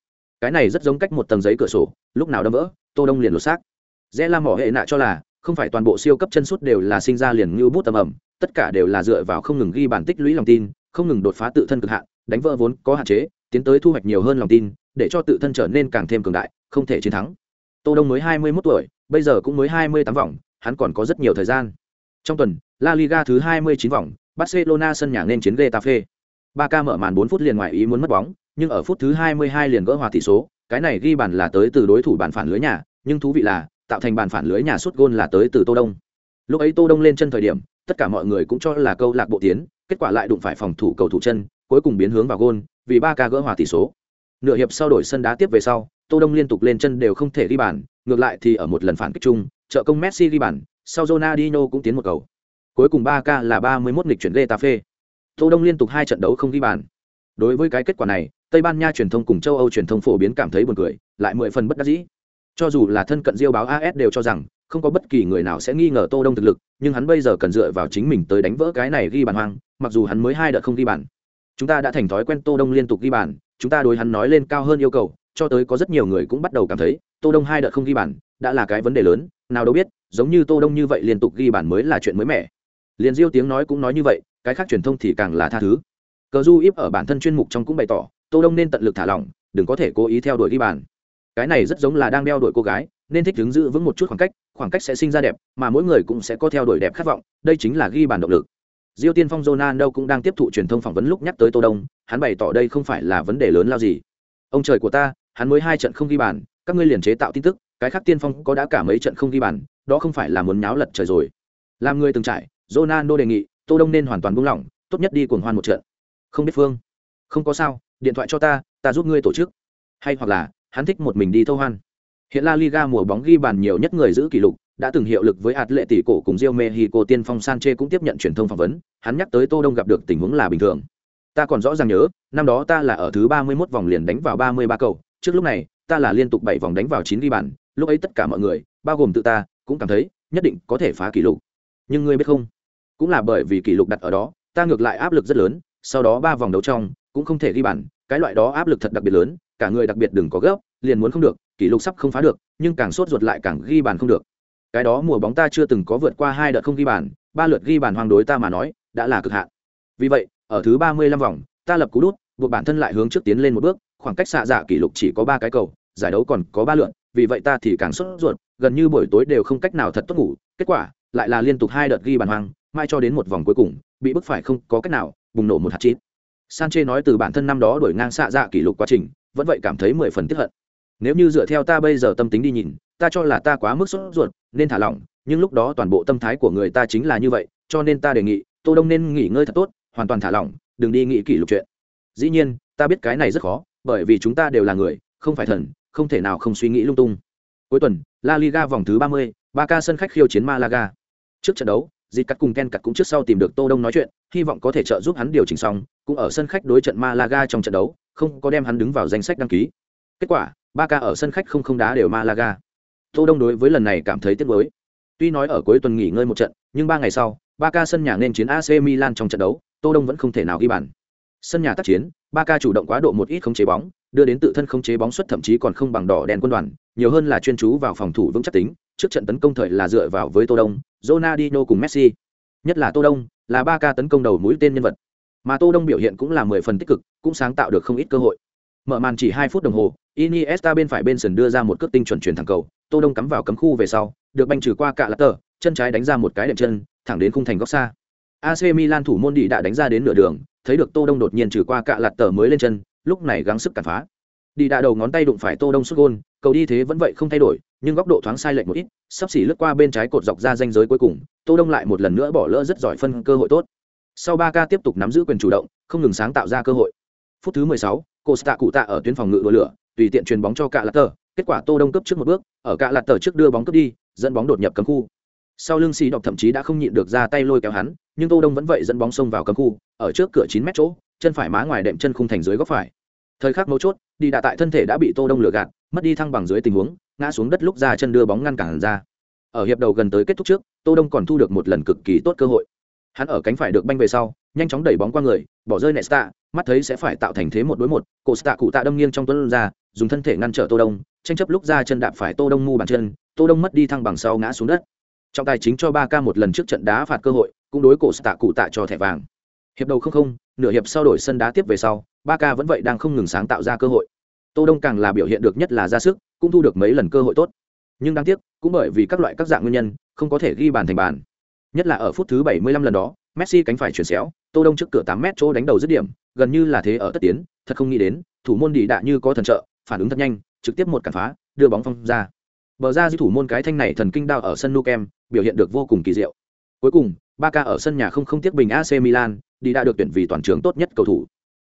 Cái này rất giống cách một tầng giấy cửa sổ, lúc nào đâm vỡ, Tô Đông liền lột xác. Rẽ La Mỏ hệ nạ cho là, không phải toàn bộ siêu cấp chân sút đều là sinh ra liền như bút tầm ẩm, tất cả đều là dựa vào không ngừng ghi bàn tích lũy lòng tin, không ngừng đột phá tự thân cực hạn, đánh vỡ vốn có hạn chế, tiến tới thu hoạch nhiều hơn lòng tin, để cho tự thân trở nên càng thêm cường đại, không thể chiến thắng. Tô Đông mới 21 tuổi, bây giờ cũng mới 28 vòng, hắn còn có rất nhiều thời gian. Trong tuần, La Liga thứ 29 vòng, Barcelona sân nhà nên chiến Getafe. Barca mở màn 4 phút liền ngoài ý muốn mất bóng, nhưng ở phút thứ 22 liền gỡ hòa tỷ số, cái này ghi bàn là tới từ đối thủ bàn phản lưới nhà, nhưng thú vị là, tạo thành bàn phản lưới nhà suốt gôn là tới từ Tô Đông. Lúc ấy Tô Đông lên chân thời điểm, tất cả mọi người cũng cho là câu lạc bộ tiến, kết quả lại đụng phải phòng thủ cầu thủ chân, cuối cùng biến hướng vào gôn, vì Barca gỡ hòa tỷ số. Nửa hiệp sau đổi sân đá tiếp về sau, Tô Đông liên tục lên chân đều không thể ghi bàn, ngược lại thì ở một lần phản kích chung, trợ công Messi ghi bàn, sau Ronaldinho cũng tiến một cầu. Cuối cùng 3K là 31 nghịch chuyển Getafe. Tô Đông liên tục hai trận đấu không ghi bàn. Đối với cái kết quả này, Tây Ban Nha truyền thông cùng châu Âu truyền thông phổ biến cảm thấy buồn cười, lại mười phần bất đắc dĩ. Cho dù là thân cận Diêu báo AS đều cho rằng, không có bất kỳ người nào sẽ nghi ngờ Tô Đông thực lực, nhưng hắn bây giờ cần dựa vào chính mình tới đánh vỡ cái này ghi bàn hoang, mặc dù hắn mới hai đợt không ghi bàn. Chúng ta đã thành thói quen Tô Đông liên tục ghi bàn, chúng ta đối hắn nói lên cao hơn yêu cầu, cho tới có rất nhiều người cũng bắt đầu cảm thấy, Tô Đông hai đợt không ghi bàn, đã là cái vấn đề lớn, nào đâu biết, giống như Tô Đông như vậy liên tục ghi bàn mới là chuyện mới mẻ. Liền diêu tiếng nói cũng nói như vậy cái khác truyền thông thì càng là tha thứ. Cờ du íp ở bản thân chuyên mục trong cũng bày tỏ tô đông nên tận lực thả lỏng đừng có thể cố ý theo đuổi ghi bàn cái này rất giống là đang đeo đuổi cô gái nên thích đứng giữ vững một chút khoảng cách khoảng cách sẽ sinh ra đẹp mà mỗi người cũng sẽ có theo đuổi đẹp khát vọng đây chính là ghi bàn động lực. Diêu tiên phong jonan đâu cũng đang tiếp thụ truyền thông phỏng vấn lúc nhắc tới tô đông hắn bày tỏ đây không phải là vấn đề lớn lao gì. Ông trời của ta hắn mới hai trận không ghi bàn các ngươi liền chế tạo tin tức cái khác tiên phong có đã cả mấy trận không ghi bàn đó không phải là muốn nháo lật trời rồi làm người từng trải Ronaldo đề nghị, Tô Đông nên hoàn toàn buông lỏng, tốt nhất đi cuồng hoan một trận. Không biết phương. Không có sao, điện thoại cho ta, ta giúp ngươi tổ chức. Hay hoặc là, hắn thích một mình đi thâu hoan. Hiện La Liga mùa bóng ghi bàn nhiều nhất người giữ kỷ lục, đã từng hiệu lực với Atletico cùng Real Mexico tiên phong Sanche cũng tiếp nhận truyền thông phỏng vấn, hắn nhắc tới Tô Đông gặp được tình huống là bình thường. Ta còn rõ ràng nhớ, năm đó ta là ở thứ 31 vòng liền đánh vào 33 cầu, trước lúc này, ta là liên tục 7 vòng đánh vào 9 ghi bàn, lúc ấy tất cả mọi người, bao gồm tự ta, cũng cảm thấy nhất định có thể phá kỷ lục. Nhưng ngươi biết không, cũng là bởi vì kỷ lục đặt ở đó ta ngược lại áp lực rất lớn sau đó ba vòng đấu trong cũng không thể ghi bàn cái loại đó áp lực thật đặc biệt lớn cả người đặc biệt đừng có gấp liền muốn không được kỷ lục sắp không phá được nhưng càng sốt ruột lại càng ghi bàn không được. Cái đó mùa bóng ta chưa từng có vượt qua hai đợt không ghi bàn ba lượt ghi bàn hoàng đối ta mà nói đã là cực hạn. Vì vậy ở thứ ba mươi lăm vòng ta lập cú đút buộc bản thân lại hướng trước tiến lên một bước khoảng cách xạ dạ kỷ lục chỉ có ba cái cầu giải đấu còn có ba lượn. vì vậy ta thì càng sốt ruột gần như buổi tối đều không cách nào thật tốt ngủ. Kết quả lại là liên tục hai đợt ghi bàn hoang, mai cho đến một vòng cuối cùng bị bức phải không có cách nào bùng nổ một hạt chít. Sanche nói từ bản thân năm đó đổi ngang xạ dạ kỷ lục quá trình vẫn vậy cảm thấy mười phần tiếp hận. Nếu như dựa theo ta bây giờ tâm tính đi nhìn ta cho là ta quá mức sốt ruột nên thả lỏng nhưng lúc đó toàn bộ tâm thái của người ta chính là như vậy cho nên ta đề nghị tô đông nên nghỉ ngơi thật tốt hoàn toàn thả lỏng đừng đi nghĩ kỷ lục chuyện. Dĩ nhiên ta biết cái này rất khó bởi vì chúng ta đều là người không phải thần không thể nào không suy nghĩ lung tung Cuối tuần, La Liga vòng thứ 30, Barca sân khách khiêu chiến Malaga. Trước trận đấu, Dịch Cắt cùng Ken Cắt cũng trước sau tìm được Tô Đông nói chuyện, hy vọng có thể trợ giúp hắn điều chỉnh xong, cũng ở sân khách đối trận Malaga trong trận đấu, không có đem hắn đứng vào danh sách đăng ký. Kết quả, Barca ở sân khách không không đá đều Malaga. Tô Đông đối với lần này cảm thấy tiếc nuối. Tuy nói ở cuối tuần nghỉ ngơi một trận, nhưng ba ngày sau, Barca sân nhà nên chiến AC Milan trong trận đấu, Tô Đông vẫn không thể nào ghi bàn. Sân nhà tác chiến, Barca chủ động quá độ một ít không chế bóng, đưa đến tự thân không chế bóng xuất thậm chí còn không bằng đỏ đèn quân đoàn, nhiều hơn là chuyên chú vào phòng thủ vững chắc tính, trước trận tấn công thời là dựa vào với Tô Đông, Ronaldinho cùng Messi. Nhất là Tô Đông, là Barca tấn công đầu mũi tên nhân vật. Mà Tô Đông biểu hiện cũng là mười phần tích cực, cũng sáng tạo được không ít cơ hội. Mở màn chỉ hai phút đồng hồ, Iniesta bên phải bên sườn đưa ra một cước tinh chuẩn chuyển thẳng cầu, Tô Đông cắm vào cấm khu về sau, được banh trừ qua cả lật tờ, chân trái đánh ra một cái đệm chân, thẳng đến khung thành góc xa. AC Milan thủ môn đi đã đánh ra đến nửa đường, thấy được Tô Đông đột nhiên trừ qua cạ lạt tờ mới lên chân, lúc này gắng sức cản phá. Đi đã đầu ngón tay đụng phải Tô Đông sút gôn, cầu đi thế vẫn vậy không thay đổi, nhưng góc độ thoáng sai lệch một ít, sắp xỉ lướt qua bên trái cột dọc ra ranh giới cuối cùng, Tô Đông lại một lần nữa bỏ lỡ rất giỏi phân cơ hội tốt. Sau ba ca tiếp tục nắm giữ quyền chủ động, không ngừng sáng tạo ra cơ hội. Phút thứ 16, Costa cụ tạ ở tuyến phòng ngự đua lửa, tùy tiện truyền bóng cho cạ lạt tờ, kết quả Tô Đông cấp trước một bước, ở cạ lạt tờ trước đưa bóng cướp đi, dẫn bóng đột nhập cấm khu. Sau lưng xì đọc thậm chí đã không nhịn được ra tay lôi kéo hắn, nhưng Tô Đông vẫn vậy dẫn bóng xông vào cấm khu, ở trước cửa 9 mét chỗ, chân phải má ngoài đệm chân khung thành dưới góc phải. Thời khắc mấu chốt, đi đà tại thân thể đã bị Tô Đông lừa gạt, mất đi thăng bằng dưới tình huống, ngã xuống đất lúc ra chân đưa bóng ngăn cản ra. Ở hiệp đầu gần tới kết thúc trước, Tô Đông còn thu được một lần cực kỳ tốt cơ hội. Hắn ở cánh phải được banh về sau, nhanh chóng đẩy bóng qua người, bỏ rơi Nesta, mắt thấy sẽ phải tạo thành thế một đối một, Costa cụ tạ đâm nghiêng trong tuấn ra, dùng thân thể ngăn trở Tô Đông, tranh chấp lúc ra chân đạp phải Tô Đông mu bàn chân, Tô Đông mất đi thăng bằng sau ngã xuống đất. Trọng tài chính cho ba k một lần trước trận đá phạt cơ hội, cũng đối cổ tạ cụ tạ cho thẻ vàng. Hiệp đầu không không, nửa hiệp sau đổi sân đá tiếp về sau, ba k vẫn vậy đang không ngừng sáng tạo ra cơ hội. Tô Đông càng là biểu hiện được nhất là ra sức, cũng thu được mấy lần cơ hội tốt. Nhưng đáng tiếc, cũng bởi vì các loại các dạng nguyên nhân, không có thể ghi bàn thành bàn. Nhất là ở phút thứ 75 lần đó, Messi cánh phải chuyển xéo, Tô Đông trước cửa 8 mét chỗ đánh đầu dứt điểm, gần như là thế ở tất tiến, thật không nghĩ đến, thủ môn đi đạ như có thần trợ, phản ứng thật nhanh, trực tiếp một cản phá, đưa bóng phong ra. Bờ ra di thủ môn cái thanh này thần kinh đao ở sân Nou Camp, biểu hiện được vô cùng kỳ diệu. Cuối cùng, Barca ở sân nhà không không tiếc bình AC Milan, đi đã được tuyển vì toàn trường tốt nhất cầu thủ.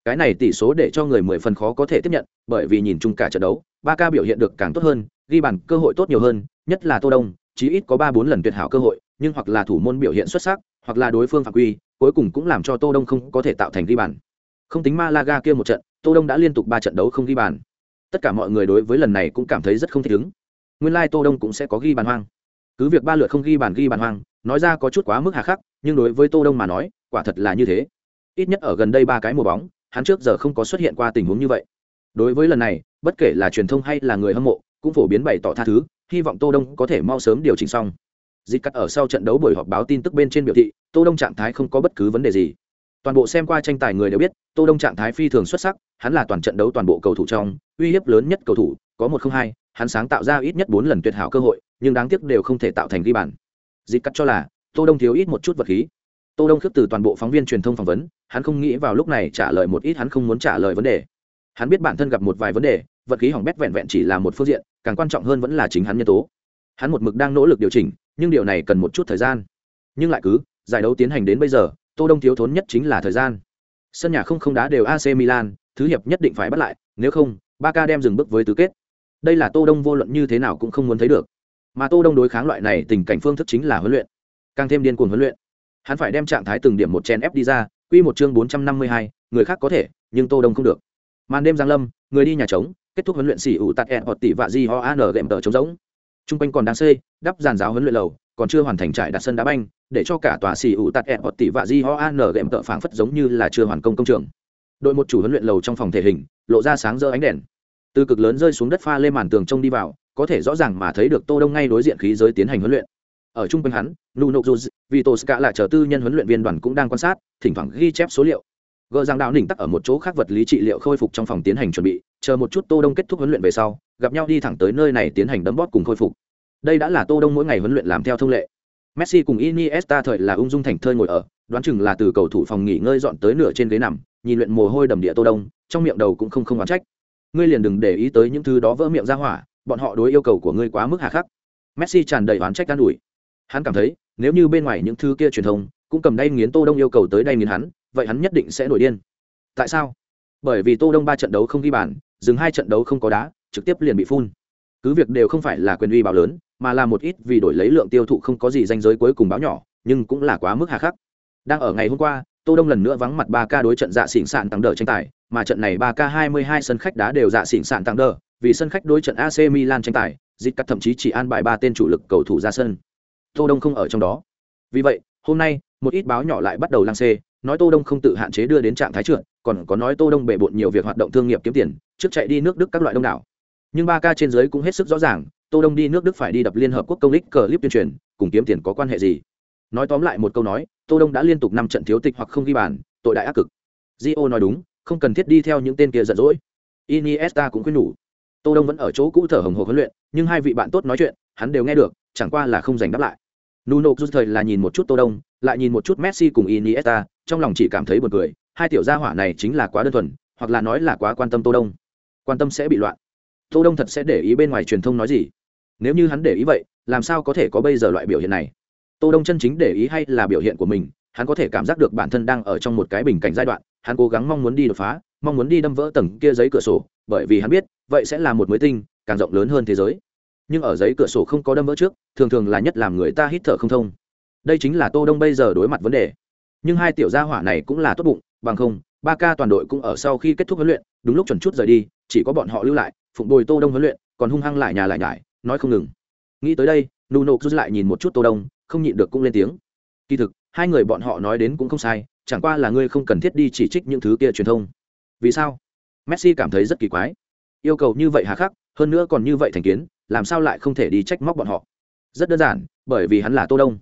Cái này tỷ số để cho người mười phần khó có thể tiếp nhận, bởi vì nhìn chung cả trận đấu, Barca biểu hiện được càng tốt hơn, ghi bàn cơ hội tốt nhiều hơn, nhất là Tô Đông, chí ít có 3 4 lần tuyệt hảo cơ hội, nhưng hoặc là thủ môn biểu hiện xuất sắc, hoặc là đối phương phạm quy, cuối cùng cũng làm cho Tô Đông không có thể tạo thành ghi bàn. Không tính Malaga kia một trận, Tô Đông đã liên tục ba trận đấu không ghi bàn. Tất cả mọi người đối với lần này cũng cảm thấy rất không thích ứng. Nguyên lai Tô Đông cũng sẽ có ghi bàn hoang. Cứ việc ba lượt không ghi bàn ghi bàn hoang, nói ra có chút quá mức hà khắc, nhưng đối với Tô Đông mà nói, quả thật là như thế. Ít nhất ở gần đây ba cái mùa bóng, hắn trước giờ không có xuất hiện qua tình huống như vậy. Đối với lần này, bất kể là truyền thông hay là người hâm mộ, cũng phổ biến bày tỏ tha thứ, hy vọng Tô Đông có thể mau sớm điều chỉnh xong. Dịch cắt ở sau trận đấu buổi họp báo tin tức bên trên biểu thị, Tô Đông trạng thái không có bất cứ vấn đề gì. Toàn bộ xem qua tranh tài người đều biết, Tô Đông trạng thái phi thường xuất sắc, hắn là toàn trận đấu toàn bộ cầu thủ trong, uy hiếp lớn nhất cầu thủ, có một không hai, hắn sáng tạo ra ít nhất bốn lần tuyệt hảo cơ hội, nhưng đáng tiếc đều không thể tạo thành ghi bàn. dịp cắt cho là, Tô Đông thiếu ít một chút vật khí. Tô Đông khước từ toàn bộ phóng viên truyền thông phỏng vấn, hắn không nghĩ vào lúc này trả lời một ít hắn không muốn trả lời vấn đề. Hắn biết bản thân gặp một vài vấn đề, vật khí hỏng bét vẹn vẹn chỉ là một phương diện, càng quan trọng hơn vẫn là chính hắn nhân tố. Hắn một mực đang nỗ lực điều chỉnh, nhưng điều này cần một chút thời gian. Nhưng lại cứ, giải đấu tiến hành đến bây giờ, Tô Đông thiếu thốn nhất chính là thời gian. Sân nhà không không đá đều AC Milan, thứ hiệp nhất định phải bắt lại, nếu không, Barca đem dừng bước với tứ kết. Đây là Tô Đông vô luận như thế nào cũng không muốn thấy được. Mà Tô Đông đối kháng loại này tình cảnh phương thức chính là huấn luyện, càng thêm điên cuồng huấn luyện. Hắn phải đem trạng thái từng điểm một chen ép đi ra, quy một chương 452, người khác có thể, nhưng Tô Đông không được. Màn đêm giang lâm, người đi nhà trống, kết thúc huấn luyện xỉ ủ tạt ẹn hoặc tỷ vạ di ho an gệm tờ trống rỗng t r u n g quanh còn đang xây đắp giàn giáo huấn luyện lầu còn chưa hoàn thành trải đặt sân đá banh, để cho cả tòa xì ủ tạt ẹ hoặc tỷ vạ di ho an ghệm tợ phảng phất giống như là chưa hoàn công công trường. Đội một chủ huấn luyện lầu trong phòng thể hình, lộ ra sáng rỡ ánh đèn. Từ cực lớn rơi xuống đất pha lên màn tường trông đi vào, có thể rõ ràng mà thấy được tô đông ngay đối diện khí giới tiến hành huấn luyện. Ở trung quanh hắn nuno juz vito ska là chờ tư nhân huấn luyện viên đoàn cũng đang quan sát, thỉnh thoảng ghi chép số liệu. Gờ rằng đạo đỉnh tắc ở một chỗ khác vật lý trị liệu khôi phục trong phòng tiến hành chuẩn bị, chờ một chút tô đông kết thúc huấn luyện về sau, gặp nhau đi thẳng tới nơi này tiến hành đấm bóp cùng khôi phục đây đã là tô đông mỗi ngày huấn luyện làm theo thông lệ. Messi cùng iniesta thời là ung dung thành thơi ngồi ở, đoán chừng là từ cầu thủ phòng nghỉ ngơi dọn tới nửa trên ghế nằm, nhìn luyện mồ hôi đầm địa tô đông, trong miệng đầu cũng không không oán trách. Ngươi liền đừng để ý tới những thứ đó vỡ miệng ra hỏa, bọn họ đối yêu cầu của ngươi quá mức hà khắc. Messi tràn đầy oán trách can đùi. hắn cảm thấy, nếu như bên ngoài những thứ kia truyền thông cũng cầm đây nghiến tô đông yêu cầu tới đây nghiến hắn, vậy hắn nhất định sẽ nổi điên. Tại sao? Bởi vì tô đông ba trận đấu không ghi bàn, dừng hai trận đấu không có đá, trực tiếp liền bị phun. Cứ việc đều không phải là quyền uy báo lớn mà là một ít vì đổi lấy lượng tiêu thụ không có gì danh giới cuối cùng báo nhỏ, nhưng cũng là quá mức hà khắc. Đang ở ngày hôm qua, tô đông lần nữa vắng mặt ba ca đối trận dạ xỉn sạn tăng đỡ tranh tài, mà trận này ba k hai mươi hai sân khách đá đều dạ xỉn sạn tăng đỡ, vì sân khách đối trận ac milan tranh tài, dịch cắt thậm chí chỉ an bài ba tên chủ lực cầu thủ ra sân. Tô đông không ở trong đó. Vì vậy, hôm nay, một ít báo nhỏ lại bắt đầu lang xê, nói tô đông không tự hạn chế đưa đến trạng thái trượt còn có nói tô đông bể bộn nhiều việc hoạt động thương nghiệp kiếm tiền, trước chạy đi nước đức các loại đông đảo. Nhưng ba ca trên dưới cũng hết sức rõ ràng tô đông đi nước đức phải đi đập liên hợp quốc công lích clip tuyên truyền, cùng kiếm tiền có quan hệ gì? Nói tóm lại một câu nói, tô đông đã liên tục năm trận thiếu tịch hoặc không ghi bàn, tội đại ác cực. Gio nói đúng, không cần thiết đi theo những tên kia giận dỗi. Iniesta cũng khuyên nhủ. Tô đông vẫn ở chỗ cũ thở hồng hộc huấn luyện, nhưng hai vị bạn tốt nói chuyện, hắn đều nghe được, chẳng qua là không giành đáp lại. Nuno rút thời là nhìn một chút tô đông, lại nhìn một chút messi cùng iniesta, trong lòng chỉ cảm thấy buồn cười, hai tiểu gia hỏa này chính là quá đơn thuần, hoặc là nói là quá quan tâm tô đông. Quan tâm sẽ bị loạn. Tô đông thật sẽ để ý bên ngoài truyền thông nói gì? Nếu như hắn để ý vậy, làm sao có thể có bây giờ loại biểu hiện này? Tô đông chân chính để ý hay là biểu hiện của mình, hắn có thể cảm giác được bản thân đang ở trong một cái bình cảnh giai đoạn, hắn cố gắng mong muốn đi đột phá, mong muốn đi đâm vỡ tầng kia giấy cửa sổ, bởi vì hắn biết, vậy sẽ là một mới tinh, càng rộng lớn hơn thế giới. Nhưng ở giấy cửa sổ không có đâm vỡ trước, thường thường là nhất làm người ta hít thở không thông. Đây chính là tô đông bây giờ đối mặt vấn đề. Nhưng hai tiểu gia hỏa này cũng là tốt bụng, bằng không, ba ca toàn đội cũng ở sau khi kết thúc huấn luyện, đúng lúc chuẩn chút rời đi, chỉ có bọn họ lưu lại, phụng bồi tô đông huấn luyện, còn hung hăng lại nhà lại nhải nói không ngừng. Nghĩ tới đây nụ nuno rút lại nhìn một chút tô đông, không nhịn được cũng lên tiếng. Kỳ thực, hai người bọn họ nói đến cũng không sai, chẳng qua là ngươi không cần thiết đi chỉ trích những thứ kia truyền thông. Vì sao? Messi cảm thấy rất kỳ quái. Yêu cầu như vậy hà khắc, hơn nữa còn như vậy thành kiến, làm sao lại không thể đi trách móc bọn họ? Rất đơn giản, bởi vì hắn là tô đông.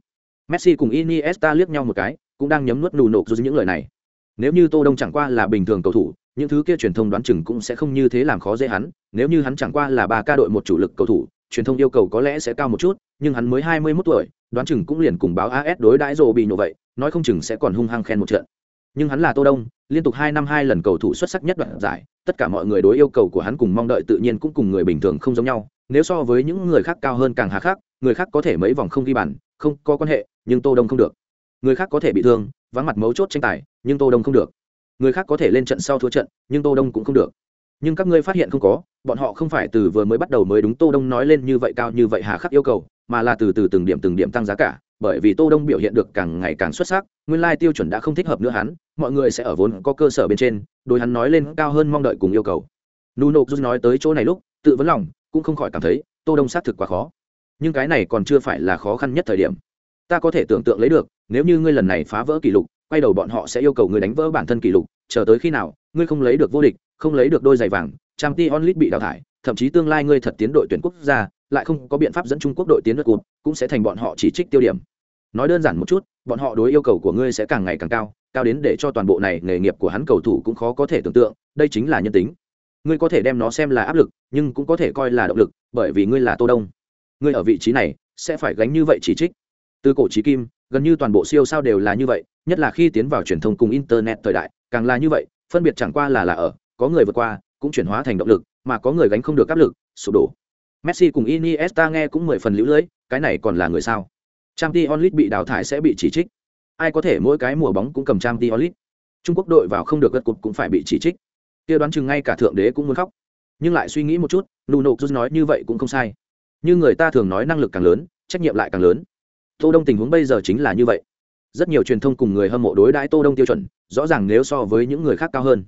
Messi cùng iniesta liếc nhau một cái, cũng đang nhấm nuốt nụ nộp rút những lời này. Nếu như tô đông chẳng qua là bình thường cầu thủ, những thứ kia truyền thông đoán chừng cũng sẽ không như thế làm khó dễ hắn, nếu như hắn chẳng qua là ba ca đội một chủ lực cầu thủ truyền thông yêu cầu có lẽ sẽ cao một chút, nhưng hắn mới hai mươi 21 tuổi, đoán chừng cũng liền cùng báo as đối đãi rồ bị nhổ vậy, nói không chừng sẽ còn hung hăng khen một trận. Nhưng hắn là tô đông, liên tục hai năm hai lần cầu thủ xuất sắc nhất đoạn giải, tất cả mọi người đối yêu cầu của hắn cùng mong đợi tự nhiên cũng cùng người bình thường không giống nhau, nếu so với những người khác cao hơn càng hà khắc, người khác có thể mấy vòng không ghi bàn, không có quan hệ, nhưng tô đông không được. Người khác có thể bị thương, vắng mặt mấu chốt tranh tài, nhưng tô đông không được. Người khác có thể lên trận sau thua trận, nhưng tô đông cũng không được nhưng các ngươi phát hiện không có, bọn họ không phải từ vừa mới bắt đầu mới đúng tô đông nói lên như vậy cao như vậy hà khắc yêu cầu, mà là từ từ từng điểm từng điểm tăng giá cả, bởi vì tô đông biểu hiện được càng ngày càng xuất sắc, nguyên lai tiêu chuẩn đã không thích hợp nữa hắn, mọi người sẽ ở vốn có cơ sở bên trên, đối hắn nói lên cao hơn mong đợi cùng yêu cầu. Nuno rút nói tới chỗ này lúc, tự vấn lòng, cũng không khỏi cảm thấy, tô đông xác thực quá khó. Nhưng cái này còn chưa phải là khó khăn nhất thời điểm. Ta có thể tưởng tượng lấy được, nếu như ngươi lần này phá vỡ kỷ lục, quay đầu bọn họ sẽ yêu cầu ngươi đánh vỡ bản thân kỷ lục, chờ tới khi nào ngươi không lấy được vô địch, không lấy được đôi giày vàng trang t onlit bị đào thải, thậm chí tương lai ngươi thật tiến đội tuyển quốc gia, lại không có biện pháp dẫn trung quốc đội tiến đội cụt, cũng sẽ thành bọn họ chỉ trích tiêu điểm. Nói đơn giản một chút, bọn họ đối yêu cầu của ngươi sẽ càng ngày càng cao cao đến để cho toàn bộ này nghề nghiệp của hắn cầu thủ cũng khó có thể tưởng tượng, đây chính là nhân tính. Ngươi có thể đem nó xem là áp lực, nhưng cũng có thể coi là động lực, bởi vì ngươi là tô đông. Ngươi ở vị trí này, sẽ phải gánh như vậy chỉ trích. Từ cổ trí kim, gần như toàn bộ siêu sao đều là như vậy, nhất là khi tiến vào truyền thông cùng internet thời đại, càng là như vậy phân biệt chẳng qua là là ở, có người vượt qua, cũng chuyển hóa thành động lực, mà có người gánh không được áp lực, sụp đổ. Messi cùng iniesta nghe cũng mười phần lũ lưỡi cái này còn là người sao? Trang t onlit bị đào thải sẽ bị chỉ trích. Ai có thể, mỗi cái mùa bóng cũng cầm trang t onlit trung quốc đội vào không được gật cục cũng phải bị chỉ trích. Kia đoán chừng ngay cả thượng đế cũng muốn khóc. Nhưng lại suy nghĩ một chút nụ nộ rút nói như vậy cũng không sai. Như người ta thường nói năng lực càng lớn, trách nhiệm lại càng lớn. Tô đông tình huống bây giờ chính là như vậy rất nhiều truyền thông cùng người hâm mộ đối đãi tô đông tiêu chuẩn, rõ ràng nếu so với những người khác cao hơn.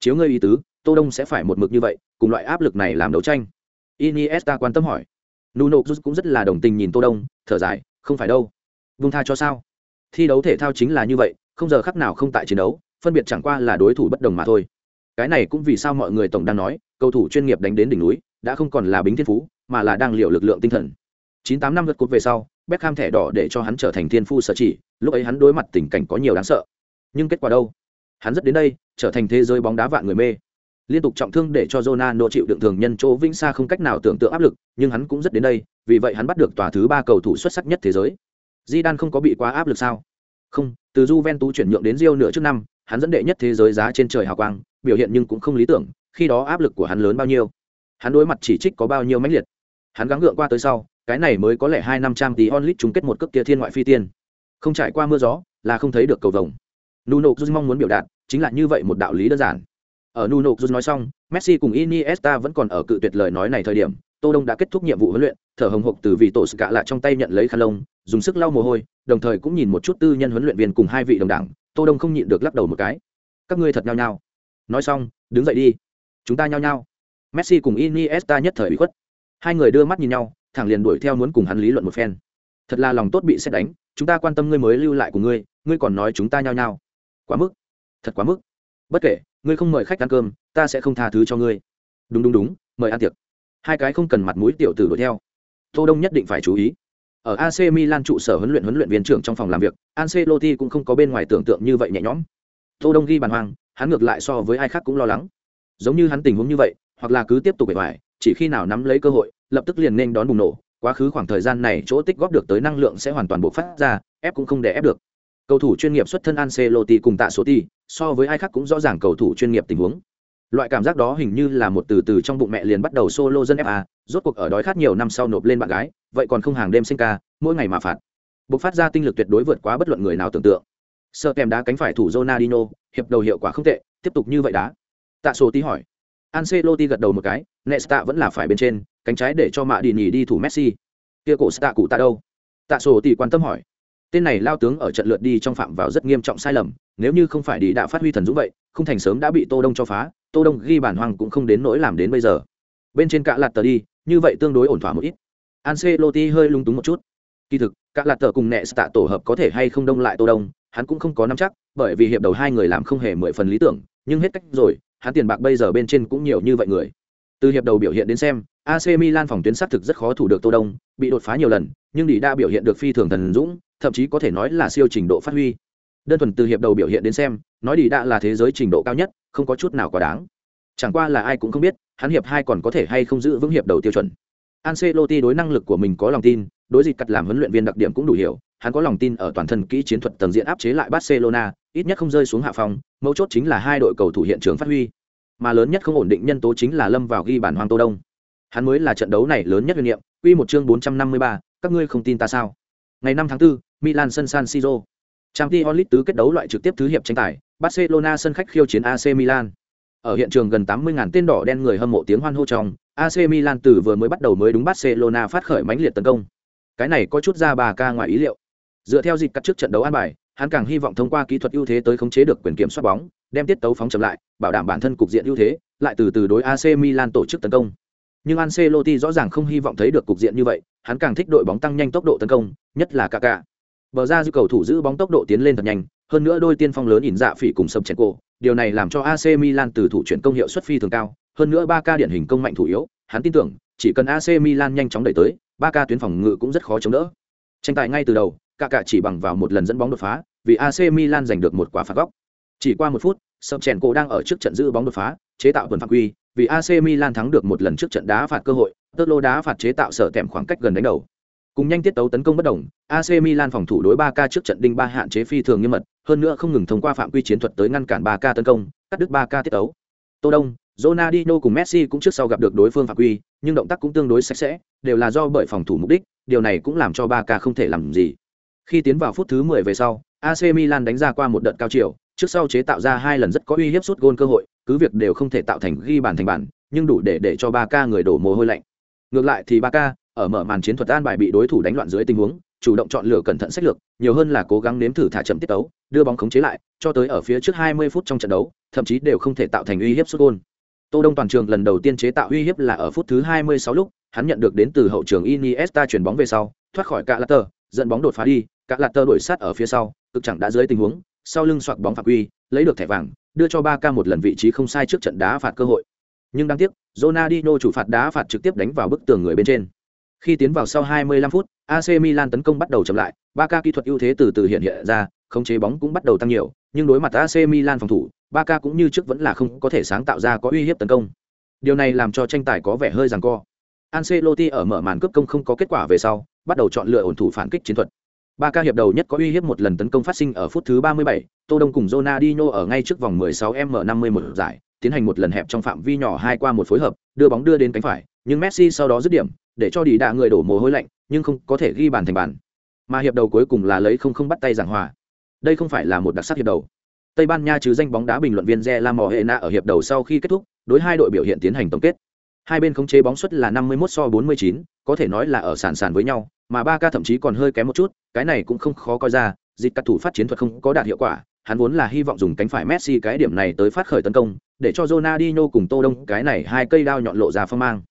Chiếu ngươi ý tứ, tô đông sẽ phải một mực như vậy, cùng loại áp lực này làm đấu tranh. Iniesta quan tâm hỏi. Nuno cũng rất là đồng tình nhìn tô đông, thở dài, không phải đâu. Vung tha cho sao? Thi đấu thể thao chính là như vậy, không giờ khắc nào không tại chiến đấu, phân biệt chẳng qua là đối thủ bất đồng mà thôi. Cái này cũng vì sao mọi người tổng đang nói, cầu thủ chuyên nghiệp đánh đến đỉnh núi, đã không còn là bính thiên phú, mà là đang liệu lực lượng tinh thần. Chín tám năm vượt cột về sau Beckham thẻ đỏ để cho hắn trở thành thiên phu sở chỉ, lúc ấy hắn đối mặt tình cảnh có nhiều đáng sợ. Nhưng kết quả đâu? Hắn rất đến đây, trở thành thế giới bóng đá vạn người mê. Liên tục trọng thương để cho Ronaldo chịu đựng thường nhân chỗ vĩnh xa không cách nào tưởng tượng áp lực, nhưng hắn cũng rất đến đây, vì vậy hắn bắt được tòa thứ ba cầu thủ xuất sắc nhất thế giới. Zidane không có bị quá áp lực sao? Không, từ Juventus chuyển nhượng đến Real nửa trước năm, hắn dẫn đệ nhất thế giới giá trên trời hào quang, biểu hiện nhưng cũng không lý tưởng, khi đó áp lực của hắn lớn bao nhiêu? Hắn đối mặt chỉ trích có bao nhiêu mãnh liệt? Hắn gắng gượng qua tới sau cái này mới có lẽ hai năm trăm tí onlit chung kết một cước kia thiên ngoại phi tiên. Không trải qua mưa gió, là không thấy được cầu vồng. Nuno Cruz mong muốn biểu đạt, chính là như vậy một đạo lý đơn giản. Ở nuno Cruz nói xong, messi cùng iniesta vẫn còn ở cự tuyệt lời nói này thời điểm, tô đông đã kết thúc nhiệm vụ huấn luyện, thở hồng hộc từ vị tổ sự cả lại trong tay nhận lấy khăn lông, dùng sức lau mồ hôi, đồng thời cũng nhìn một chút tư nhân huấn luyện viên cùng hai vị đồng đảng, tô đông không nhịn được lắc đầu một cái. Các ngươi thật nhao nhao. Nói xong, đứng dậy đi. Chúng ta nhao nhao. Messi cùng iniesta nhất thời bị khuất. Hai người đưa mắt nhìn nhau thẳng liền đuổi theo muốn cùng hắn lý luận một phen. Thật là lòng tốt bị xét đánh, chúng ta quan tâm ngươi mới lưu lại của ngươi ngươi còn nói chúng ta nhao nhao. Quá mức. Thật quá mức. Bất kể, ngươi không mời khách ăn cơm, ta sẽ không tha thứ cho ngươi. Đúng đúng đúng, mời ăn tiệc. Hai cái không cần mặt mũi tiểu tử đuổi theo. Tô đông nhất định phải chú ý. Ở AC Milan trụ sở huấn luyện huấn luyện viên trưởng trong phòng làm việc, Ancelotti cũng không có bên ngoài tưởng tượng như vậy nhẹ nhõm. Tô đông ghi bàn hoang hắn ngược lại so với ai khác cũng lo lắng. Giống như hắn tình huống như vậy, hoặc là cứ tiếp tục bề ngoài chỉ khi nào nắm lấy cơ hội, lập tức liền nên đón bùng nổ. Quá khứ khoảng thời gian này chỗ tích góp được tới năng lượng sẽ hoàn toàn bộc phát ra, ép cũng không để ép được. Cầu thủ chuyên nghiệp xuất thân Ancelotti cùng tạ số ti so với ai khác cũng rõ ràng cầu thủ chuyên nghiệp tình huống. Loại cảm giác đó hình như là một từ từ trong bụng mẹ liền bắt đầu solo dân fa rốt cuộc ở đói khát nhiều năm sau nộp lên bạn gái, vậy còn không hàng đêm sinh ca, mỗi ngày mà phạt. Bộc phát ra tinh lực tuyệt đối vượt quá bất luận người nào tưởng tượng. Sơ kèm đá cánh phải thủ Ronaldinho, hiệp đầu hiệu quả không tệ, tiếp tục như vậy đá. Tạ số tí hỏi Ancelotti gật đầu một cái, Nesta vẫn là phải bên trên, cánh trái để cho mạ đi nhỉ đi thủ Messi. Kia cổ Sta cụ ta đâu? Tạ số tỷ quan tâm hỏi. Tên này lao tướng ở trận lượt đi trong phạm vào rất nghiêm trọng sai lầm, nếu như không phải đi đã phát huy thần dũng vậy, không thành sớm đã bị tô đông cho phá, tô đông ghi bản hoang cũng không đến nỗi làm đến bây giờ. Bên trên cạ lạt tờ đi, như vậy tương đối ổn thỏa một ít. Ancelotti hơi lung túng một chút. Kỳ thực, cạ lạt tờ cùng Nesta tổ hợp có thể hay không đông lại tô đông, hắn cũng không có nắm chắc, bởi vì hiệp đầu hai người làm không hề mười phần lý tưởng, nhưng hết cách rồi hắn tiền bạc bây giờ bên trên cũng nhiều như vậy người từ hiệp đầu biểu hiện đến xem AC Milan phòng tuyến sát thực rất khó thủ được Tô Đông, bị đột phá nhiều lần, nhưng đi đã biểu hiện được phi thường thần dũng, thậm chí có thể nói là siêu trình độ phát huy. Đơn thuần từ hiệp đầu biểu hiện đến xem, nói đi đã là thế giới trình độ cao nhất, không có chút nào quá đáng. Chẳng qua là ai cũng không biết, hắn hiệp hai còn có thể hay không giữ vững hiệp đầu tiêu chuẩn. Ancelotti đối năng lực của mình có lòng tin, đối dịch cắt làm huấn luyện viên đặc điểm cũng đủ hiểu, hắn có lòng tin ở toàn thân kỹ chiến thuật tầng diện áp chế lại Barcelona, ít nhất không rơi xuống hạ phòng, mấu chốt chính là hai đội cầu thủ hiện trường phát huy. Mà lớn nhất không ổn định nhân tố chính là lâm vào ghi bàn Hoàng Tô Đông. Hắn mới là trận đấu này lớn nhất huyền niệm, quy một chương 453, các ngươi không tin ta sao? Ngày 5 tháng 4, Milan sân San Siro. Champions League tứ kết đấu loại trực tiếp thứ hiệp tranh tài, Barcelona sân khách khiêu chiến AC Milan. Ở hiện trường gần 80.000 tên đỏ đen người hâm mộ tiếng hoan hô trong, AC Milan từ vừa mới bắt đầu mới đúng Barcelona phát khởi mãnh liệt tấn công. Cái này có chút ra bà ca ngoài ý liệu. Dựa theo dịch cắt trước trận đấu an bài, hắn càng hy vọng thông qua kỹ thuật ưu thế tới khống chế được quyền kiểm soát bóng, đem tiết tấu phóng chậm lại, bảo đảm bản thân cục diện ưu thế, lại từ từ đối AC Milan tổ chức tấn công. Nhưng Ancelotti rõ ràng không hy vọng thấy được cục diện như vậy, hắn càng thích đội bóng tăng nhanh tốc độ tấn công, nhất là Kaká. Bờ ra dư cầu thủ giữ bóng tốc độ tiến lên thật nhanh, hơn nữa đôi tiên phong lớn ỉn dạ phỉ cùng sâm chèn cổ, điều này làm cho AC Milan từ thủ chuyển công hiệu suất phi thường cao, hơn nữa ba ca điển hình công mạnh thủ yếu, hắn tin tưởng, chỉ cần AC Milan nhanh chóng đẩy tới, ba ca tuyến phòng ngự cũng rất khó chống đỡ. Tranh tài ngay từ đầu, cả cả chỉ bằng vào một lần dẫn bóng đột phá, vì AC Milan giành được một quả phạt góc. Chỉ qua một phút, sâm chèn cổ đang ở trước trận giữ bóng đột phá, chế tạo vườn phạm quy, vì AC Milan thắng được một lần trước trận đá phạt cơ hội, tơ lô đá phạt chế tạo sở tèm khoảng cách gần đánh đầu. Cùng nhanh tiết tấu tấn công bất đồng, AC Milan phòng thủ đối ba k trước trận đinh ba hạn chế phi thường nghiêm mật, hơn nữa không ngừng thông qua phạm quy chiến thuật tới ngăn cản ba k tấn công, cắt đứt ba k tiết tấu. Tô Đông, Ronaldinho cùng Messi cũng trước sau gặp được đối phương phạm quy, nhưng động tác cũng tương đối sạch sẽ, đều là do bởi phòng thủ mục đích, điều này cũng làm cho Barca không thể làm gì. Khi tiến vào phút thứ 10 về sau, AC Milan đánh ra qua một đợt cao chiều, trước sau chế tạo ra hai lần rất có uy hiếp sút gôn cơ hội, cứ việc đều không thể tạo thành ghi bàn thành bàn, nhưng đủ để để cho Barca người đổ mồ hôi lạnh. Ngược lại thì Barca, ở mở màn chiến thuật an bài bị đối thủ đánh loạn dưới tình huống, chủ động chọn lựa cẩn thận sách lược, nhiều hơn là cố gắng nếm thử thả chậm tiết tấu, đưa bóng khống chế lại, cho tới ở phía trước 20 phút trong trận đấu, thậm chí đều không thể tạo thành uy hiếp sút gôn. Tô Đông toàn trường lần đầu tiên chế tạo uy hiếp là ở phút thứ 26 lúc, hắn nhận được đến từ hậu trường Iniesta chuyển bóng về sau, thoát khỏi cả Latter, dẫn bóng đột phá đi, cả Latter đuổi sát ở phía sau, cực chẳng đã dưới tình huống, sau lưng xoạc bóng phạt quy, lấy được thẻ vàng, đưa cho Barca một lần vị trí không sai trước trận đá phạt cơ hội. Nhưng đáng tiếc, Ronaldinho chủ phạt đá phạt trực tiếp đánh vào bức tường người bên trên. Khi tiến vào sau 25 phút, AC Milan tấn công bắt đầu chậm lại, Barca kỹ thuật ưu thế từ từ hiện hiện ra, khống chế bóng cũng bắt đầu tăng nhiều, nhưng đối mặt AC Milan phòng thủ, Ba ca cũng như trước vẫn là không có thể sáng tạo ra có uy hiếp tấn công. Điều này làm cho tranh tài có vẻ hơi giằng co. Ancelotti ở mở màn cướp công không có kết quả về sau, bắt đầu chọn lựa ổn thủ phản kích chiến thuật. Ba ca hiệp đầu nhất có uy hiếp một lần tấn công phát sinh ở phút thứ 37, Tô Đông cùng Ronaldinho ở ngay trước vòng 16m51 giải, tiến hành một lần hẹp trong phạm vi nhỏ hai qua một phối hợp, đưa bóng đưa đến cánh phải, nhưng Messi sau đó dứt điểm, để cho đi đạ người đổ mồ hôi lạnh nhưng không có thể ghi bàn thành bàn mà hiệp đầu cuối cùng là lấy không không bắt tay giảng hòa đây không phải là một đặc sắc hiệp đầu tây ban nha trừ danh bóng đá bình luận viên re la ở hiệp đầu sau khi kết thúc đối hai đội biểu hiện tiến hành tổng kết Hai bên khống chế bóng suất là 51 so 49, có thể nói là ở sàn sàn với nhau, mà Barca thậm chí còn hơi kém một chút, cái này cũng không khó coi ra, dịch các thủ phát chiến thuật không có đạt hiệu quả, hắn vốn là hy vọng dùng cánh phải Messi cái điểm này tới phát khởi tấn công, để cho Ronaldinho cùng Tô Đông cái này hai cây đao nhọn lộ ra phong mang.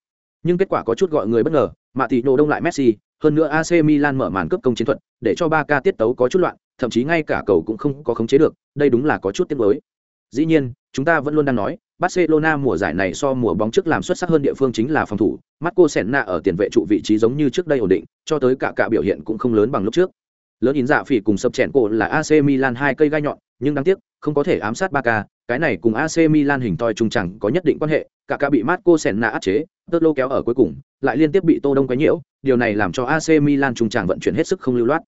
Nhưng kết quả có chút gọi người bất ngờ, mà thì nổ đông lại Messi, hơn nữa AC Milan mở màn cướp công chiến thuật, để cho Barca tiết tấu có chút loạn, thậm chí ngay cả cầu cũng không có khống chế được, đây đúng là có chút tiếc nuối. Dĩ nhiên, chúng ta vẫn luôn đang nói, Barcelona mùa giải này so mùa bóng trước làm xuất sắc hơn địa phương chính là phòng thủ, Marco Senna ở tiền vệ trụ vị trí giống như trước đây ổn định, cho tới cả cả biểu hiện cũng không lớn bằng lúc trước. Lớn yến dạ phỉ cùng sập chèn cổ là AC Milan hai cây gai nhọn, nhưng đáng tiếc, không có thể ám sát Barca, cái này cùng AC Milan hình toi trung chẳng có nhất định quan hệ, cả cả bị Marco Senna áp chế, tớt lô kéo ở cuối cùng, lại liên tiếp bị Tô Đông quấy nhiễu, điều này làm cho AC Milan trung chẳng vận chuyển hết sức không lưu loát.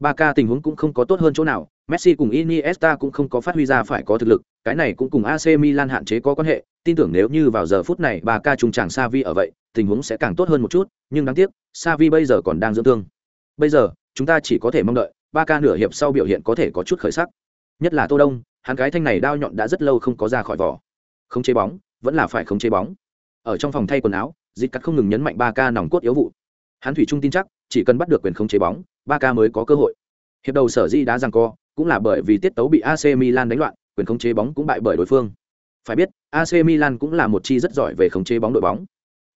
Barca tình huống cũng không có tốt hơn chỗ nào, Messi cùng Iniesta cũng không có phát huy ra phải có thực lực, cái này cũng cùng AC Milan hạn chế có quan hệ, tin tưởng nếu như vào giờ phút này Barca trùng chẳng Xavi ở vậy, tình huống sẽ càng tốt hơn một chút, nhưng đáng tiếc, Xavi bây giờ còn đang dưỡng thương. Bây giờ, chúng ta chỉ có thể mong đợi, Barca nửa hiệp sau biểu hiện có thể có chút khởi sắc. Nhất là Tô Đông, hắn cái thanh này đao nhọn đã rất lâu không có ra khỏi vỏ. Không chế bóng, vẫn là phải không chế bóng. Ở trong phòng thay quần áo, Dịch cắt không ngừng nhấn mạnh Barca nòng cốt yếu vụ. Hắn thủy trung tin chắc, chỉ cần bắt được quyền không chế bóng, ba k mới có cơ hội. Hiệp đầu sở di đá rằng co, cũng là bởi vì tiết tấu bị AC Milan đánh loạn, quyền khống chế bóng cũng bại bởi đối phương. Phải biết, AC Milan cũng là một chi rất giỏi về khống chế bóng đội bóng.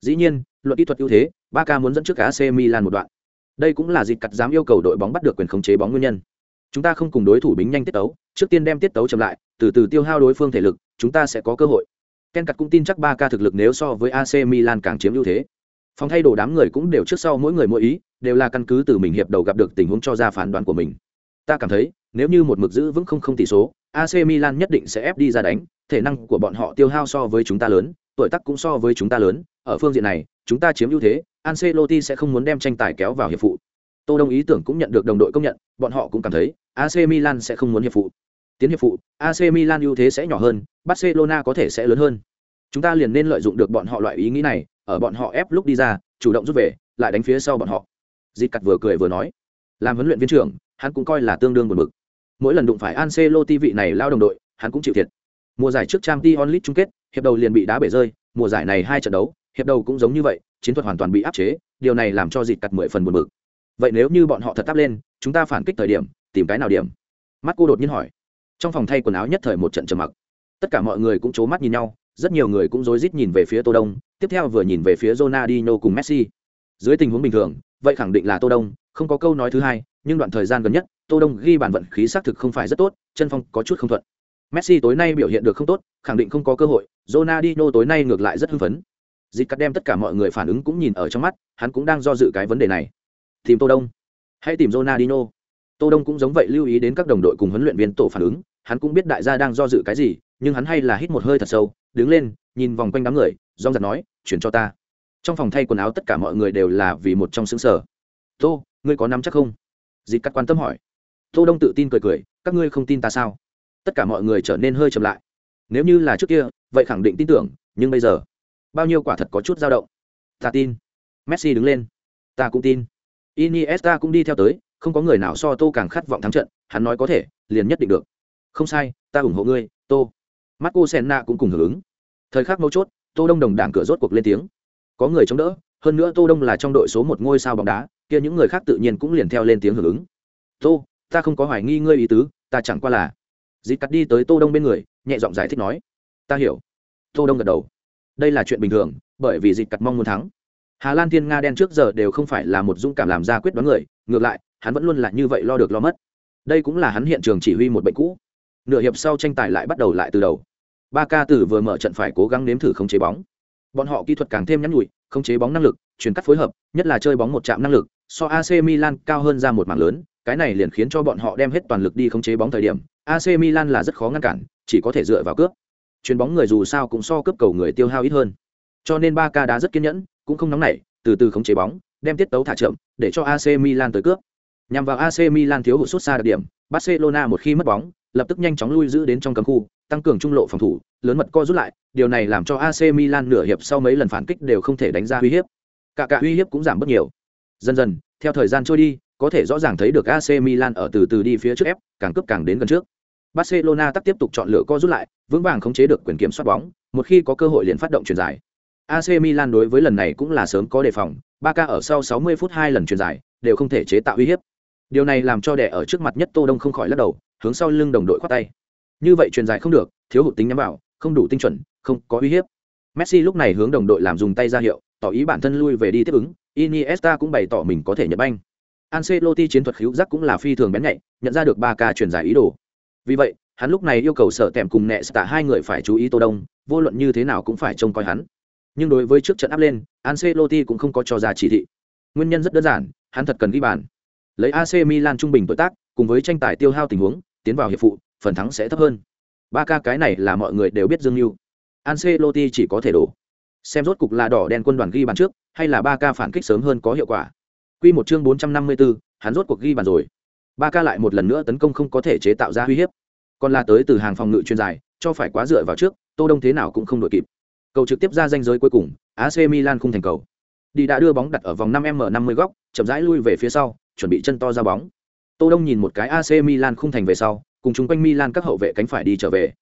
Dĩ nhiên, luật kỹ thuật ưu thế, ba k muốn dẫn trước AC Milan một đoạn. Đây cũng là dịp cắt dám yêu cầu đội bóng bắt được quyền khống chế bóng nguyên nhân. Chúng ta không cùng đối thủ bính nhanh tiết tấu, trước tiên đem tiết tấu chậm lại, từ từ tiêu hao đối phương thể lực, chúng ta sẽ có cơ hội. Ken Cắt cũng tin chắc ba k thực lực nếu so với AC Milan càng chiếm ưu thế. Phòng thay đồ đám người cũng đều trước sau mỗi người mỗi ý, đều là căn cứ từ mình hiệp đầu gặp được tình huống cho ra phán đoán của mình. Ta cảm thấy, nếu như một mực giữ vững không không tỷ số, AC Milan nhất định sẽ ép đi ra đánh, thể năng của bọn họ tiêu hao so với chúng ta lớn, tuổi tác cũng so với chúng ta lớn, ở phương diện này, chúng ta chiếm ưu thế, Ancelotti sẽ không muốn đem tranh tài kéo vào hiệp phụ. Tô Đông ý tưởng cũng nhận được đồng đội công nhận, bọn họ cũng cảm thấy AC Milan sẽ không muốn hiệp phụ. Tiến hiệp phụ, AC Milan ưu thế sẽ nhỏ hơn, Barcelona có thể sẽ lớn hơn. Chúng ta liền nên lợi dụng được bọn họ loại ý nghĩ này, ở bọn họ ép lúc đi ra, chủ động rút về, lại đánh phía sau bọn họ. dịt cặt vừa cười vừa nói, làm huấn luyện viên trưởng, hắn cũng coi là tương đương buồn bực. Mỗi lần đụng phải Ancelotti vị này lao đồng đội, hắn cũng chịu thiệt. Mùa giải trước trang t onlit chung kết, hiệp đầu liền bị đá bể rơi, mùa giải này hai trận đấu, hiệp đầu cũng giống như vậy, chiến thuật hoàn toàn bị áp chế, điều này làm cho dịt cặt mười phần buồn bực. Vậy nếu như bọn họ thật tắp lên, chúng ta phản kích thời điểm, tìm cái nào điểm? Mắt cô đột nhiên hỏi. Trong phòng thay quần áo nhất thời một trận trầm mặc. Tất cả mọi người cũng chố mắt nhìn nhau, rất nhiều người cũng rối rít nhìn về phía Tô Đông, tiếp theo vừa nhìn về phía Ronaldinho cùng Messi. Dưới tình huống bình thường, vậy khẳng định là Tô Đông, không có câu nói thứ hai, nhưng đoạn thời gian gần nhất, Tô Đông ghi bàn vận khí xác thực không phải rất tốt, chân phong có chút không thuận. Messi tối nay biểu hiện được không tốt, khẳng định không có cơ hội, Ronaldinho tối nay ngược lại rất hưng phấn. Dịch cắt đem tất cả mọi người phản ứng cũng nhìn ở trong mắt, hắn cũng đang do dự cái vấn đề này. Tìm Tô Đông, hãy tìm Ronaldinho. Tô Đông cũng giống vậy lưu ý đến các đồng đội cùng huấn luyện viên tổ phản ứng, hắn cũng biết đại gia đang do dự cái gì, nhưng hắn hay là hít một hơi thật sâu, đứng lên, nhìn vòng quanh đám người, rong giật nói, chuyển cho ta. Trong phòng thay quần áo tất cả mọi người đều là vì một trong xứng sở. Tô, ngươi có nắm chắc không? dịp cắt quan tâm hỏi. Tô Đông tự tin cười cười, các ngươi không tin ta sao? Tất cả mọi người trở nên hơi trầm lại. Nếu như là trước kia, vậy khẳng định tin tưởng, nhưng bây giờ, bao nhiêu quả thật có chút dao động. Ta tin. Messi đứng lên. Ta cũng tin. Iniesta cũng đi theo tới, không có người nào so Tô càng khát vọng thắng trận, hắn nói có thể, liền nhất định được. Không sai, ta ủng hộ ngươi, Tô. Marco Senna cũng cùng hưởng ứng. Thời khắc mấu chốt, Tô Đông đồng đảng cửa rốt cuộc lên tiếng. Có người chống đỡ, hơn nữa Tô Đông là trong đội số một ngôi sao bóng đá, kia những người khác tự nhiên cũng liền theo lên tiếng hưởng ứng. Tô, ta không có hoài nghi ngươi ý tứ, ta chẳng qua là. dịp cắt đi tới Tô Đông bên người, nhẹ giọng giải thích nói. Ta hiểu. Tô Đông gật đầu. Đây là chuyện bình thường, bởi vì dịp cắt mong muốn thắng. Hà Lan Thiên Nga đen trước giờ đều không phải là một dũng cảm làm ra quyết đoán người, ngược lại, hắn vẫn luôn là như vậy lo được lo mất. Đây cũng là hắn hiện trường chỉ huy một bệnh cũ. Nửa hiệp sau tranh tài lại bắt đầu lại từ đầu. Ba ca tử vừa mở trận phải cố gắng nếm thử không chế bóng. Bọn họ kỹ thuật càng thêm nhắn nhụi không chế bóng năng lực, chuyển cắt phối hợp, nhất là chơi bóng một chạm năng lực, so AC Milan cao hơn ra một mảng lớn, cái này liền khiến cho bọn họ đem hết toàn lực đi khống chế bóng thời điểm, AC Milan là rất khó ngăn cản, chỉ có thể dựa vào cướp. Chuyền bóng người dù sao cũng so cướp cầu người tiêu hao ít hơn. Cho nên Barca đá rất kiên nhẫn, cũng không nóng nảy, từ từ khống chế bóng, đem tiết tấu thả chậm, để cho AC Milan tới cướp. Nhằm vào AC Milan thiếu hụt sút xa đặc điểm, Barcelona một khi mất bóng, lập tức nhanh chóng lui giữ đến trong cấm khu, tăng cường trung lộ phòng thủ, lớn mật co rút lại, điều này làm cho AC Milan nửa hiệp sau mấy lần phản kích đều không thể đánh ra uy hiếp. Cả cả uy hiếp cũng giảm bớt nhiều. Dần dần, theo thời gian trôi đi, có thể rõ ràng thấy được AC Milan ở từ từ đi phía trước ép, càng cướp càng đến gần trước. Barcelona tắc tiếp tục chọn lựa co rút lại, vững vàng khống chế được quyền kiểm soát bóng, một khi có cơ hội liền phát động chuyển giải. AC Milan đối với lần này cũng là sớm có đề phòng, Barca ở sau 60 phút hai lần chuyển giải, đều không thể chế tạo uy hiếp. Điều này làm cho đẻ ở trước mặt nhất Tô Đông không khỏi lắc đầu, hướng sau lưng đồng đội khoát tay. Như vậy truyền dài không được, thiếu hụt tính nhắm vào, không đủ tinh chuẩn, không có uy hiếp. Messi lúc này hướng đồng đội làm dùng tay ra hiệu, tỏ ý bản thân lui về đi tiếp ứng, Iniesta cũng bày tỏ mình có thể nhận banh. Ancelotti chiến thuật khiếu giác cũng là phi thường bén nhạy, nhận ra được ba ca truyền dài ý đồ. Vì vậy, hắn lúc này yêu cầu sở tèm cùng nẹ tạ hai người phải chú ý Tô Đông, vô luận như thế nào cũng phải trông coi hắn. Nhưng đối với trước trận áp lên, Ancelotti cũng không có cho ra chỉ thị. Nguyên nhân rất đơn giản, hắn thật cần ghi bàn. Lấy AC Milan trung bình tuổi tác, cùng với tranh tài tiêu hao tình huống, tiến vào hiệp phụ, phần thắng sẽ thấp hơn. Ba ca cái này là mọi người đều biết Dương Nưu. Ancelotti chỉ có thể đổ. Xem rốt cục là đỏ đen quân đoàn ghi bàn trước, hay là ba ca phản kích sớm hơn có hiệu quả. Quy một chương 454, hắn rốt cuộc ghi bàn rồi. Ba ca lại một lần nữa tấn công không có thể chế tạo ra uy hiếp. Còn là tới từ hàng phòng ngự chuyên dài, cho phải quá dựa vào trước, Tô Đông thế nào cũng không đội kịp. Cầu trực tiếp ra danh giới cuối cùng, AC Milan không thành cầu. Đi đã đưa bóng đặt ở vòng 5m50 góc, chậm rãi lui về phía sau, chuẩn bị chân to ra bóng. Tô Đông nhìn một cái AC Milan không thành về sau, cùng chúng quanh Milan các hậu vệ cánh phải đi trở về.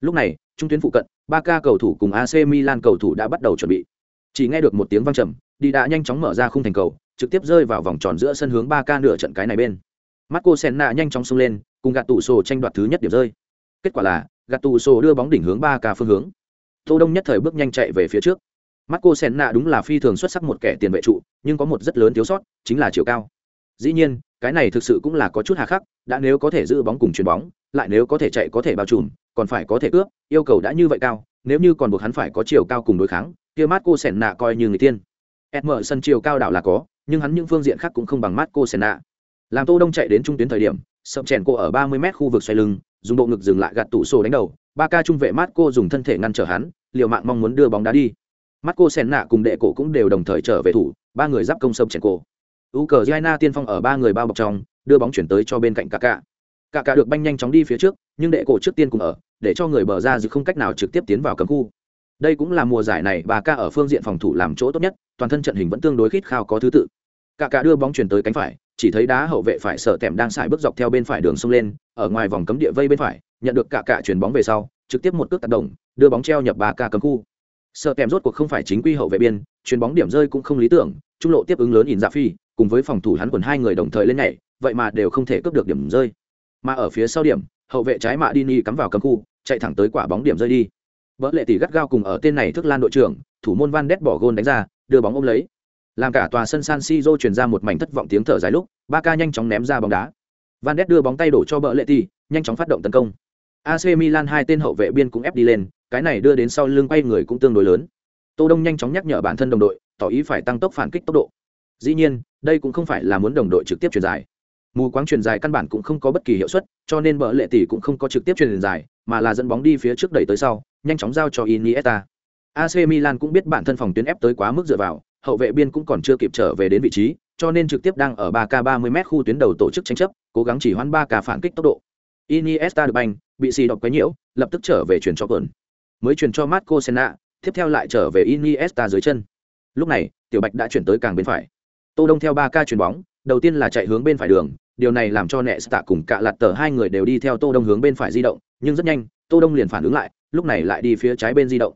Lúc này, trung tuyến phụ cận, ba ca cầu thủ cùng AC Milan cầu thủ đã bắt đầu chuẩn bị. Chỉ nghe được một tiếng vang trầm, đi đã nhanh chóng mở ra khung thành cầu, trực tiếp rơi vào vòng tròn giữa sân hướng ba ca nửa trận cái này bên. Marco Senna nhanh chóng xông lên, cùng gạt tủ sổ tranh đoạt thứ nhất điểm rơi. Kết quả là, gạt tủ sổ đưa bóng đỉnh hướng ba ca phương hướng. Tô Đông nhất thời bước nhanh chạy về phía trước. Marco Senna đúng là phi thường xuất sắc một kẻ tiền vệ trụ, nhưng có một rất lớn thiếu sót, chính là chiều cao. Dĩ nhiên, cái này thực sự cũng là có chút hà khắc, đã nếu có thể giữ bóng cùng chuyền bóng, lại nếu có thể chạy có thể bao trùm, còn phải có thể cướp, yêu cầu đã như vậy cao, nếu như còn buộc hắn phải có chiều cao cùng đối kháng, kia Marco Senna coi như người tiên. Emerson chiều cao đảo là có, nhưng hắn những phương diện khác cũng không bằng Marco Senna. Làm Tô Đông chạy đến trung tuyến thời điểm, sập chèn cô ở 30m khu vực xoay lưng, dùng bộ ngực dừng lại gạt tủ sổ đánh đầu, ba ca trung vệ Marco dùng thân thể ngăn trở hắn, liều mạng mong muốn đưa bóng đá đi. Marco Senna cùng đệ cổ cũng đều đồng thời trở về thủ, ba người giáp công sâm chèn cô. Ukraine tiên phong ở ba người bao bọc trong, đưa bóng chuyển tới cho bên cạnh Kaká. Kaká được banh nhanh chóng đi phía trước, nhưng đệ cổ trước tiên cùng ở, để cho người bờ ra dự không cách nào trực tiếp tiến vào cấm khu. Đây cũng là mùa giải này bà ca ở phương diện phòng thủ làm chỗ tốt nhất, toàn thân trận hình vẫn tương đối khít khao có thứ tự. Kaká đưa bóng chuyển tới cánh phải, chỉ thấy đá hậu vệ phải sợ tèm đang xài bước dọc theo bên phải đường sông lên, ở ngoài vòng cấm địa vây bên phải, nhận được Kaká chuyển bóng về sau, trực tiếp một cước tác động, đưa bóng treo nhập bà ca cấm khu. Sợ tèm rốt cuộc không phải chính quy hậu vệ biên, chuyền bóng điểm rơi cũng không lý tưởng, trung lộ tiếp ứng lớn ỉn dạ phi, cùng với phòng thủ hắn quần hai người đồng thời lên nhảy, vậy mà đều không thể cướp được điểm rơi. Mà ở phía sau điểm, hậu vệ trái mạ đi ni cắm vào cấm khu, chạy thẳng tới quả bóng điểm rơi đi. Bỡ lệ tỷ gắt gao cùng ở tên này thức lan đội trưởng, thủ môn Van Đét bỏ gôn đánh ra, đưa bóng ôm lấy. Làm cả tòa sân San Siro truyền ra một mảnh thất vọng tiếng thở dài lúc, ba ca nhanh chóng ném ra bóng đá. Van Đét đưa bóng tay đổ cho Bỡ lệ tỷ, nhanh chóng phát động tấn công. AC Milan hai tên hậu vệ biên cũng ép đi lên, cái này đưa đến sau lưng quay người cũng tương đối lớn. Tô Đông nhanh chóng nhắc nhở bản thân đồng đội, tỏ ý phải tăng tốc phản kích tốc độ. Dĩ nhiên, đây cũng không phải là muốn đồng đội trực tiếp truyền dài. Mù quáng truyền dài căn bản cũng không có bất kỳ hiệu suất, cho nên bợ lệ tỷ cũng không có trực tiếp truyền dài, mà là dẫn bóng đi phía trước đẩy tới sau, nhanh chóng giao cho Iniesta. AC Milan cũng biết bản thân phòng tuyến ép tới quá mức dựa vào, hậu vệ biên cũng còn chưa kịp trở về đến vị trí, cho nên trực tiếp đang ở 3K 30m khu tuyến đầu tổ chức tranh chấp, cố gắng chỉ hoãn 3K phản kích tốc độ. Iniesta được banh, bị xì độc quấy nhiễu, lập tức trở về chuyển cho Cơn. Mới chuyển cho Marco Senna, tiếp theo lại trở về Iniesta dưới chân. Lúc này, Tiểu Bạch đã chuyển tới càng bên phải. Tô Đông theo ba ca chuyển bóng, đầu tiên là chạy hướng bên phải đường, điều này làm cho nẹ tạ cùng cạ lạt tờ hai người đều đi theo tô đông hướng bên phải di động nhưng rất nhanh tô đông liền phản ứng lại lúc này lại đi phía trái bên di động.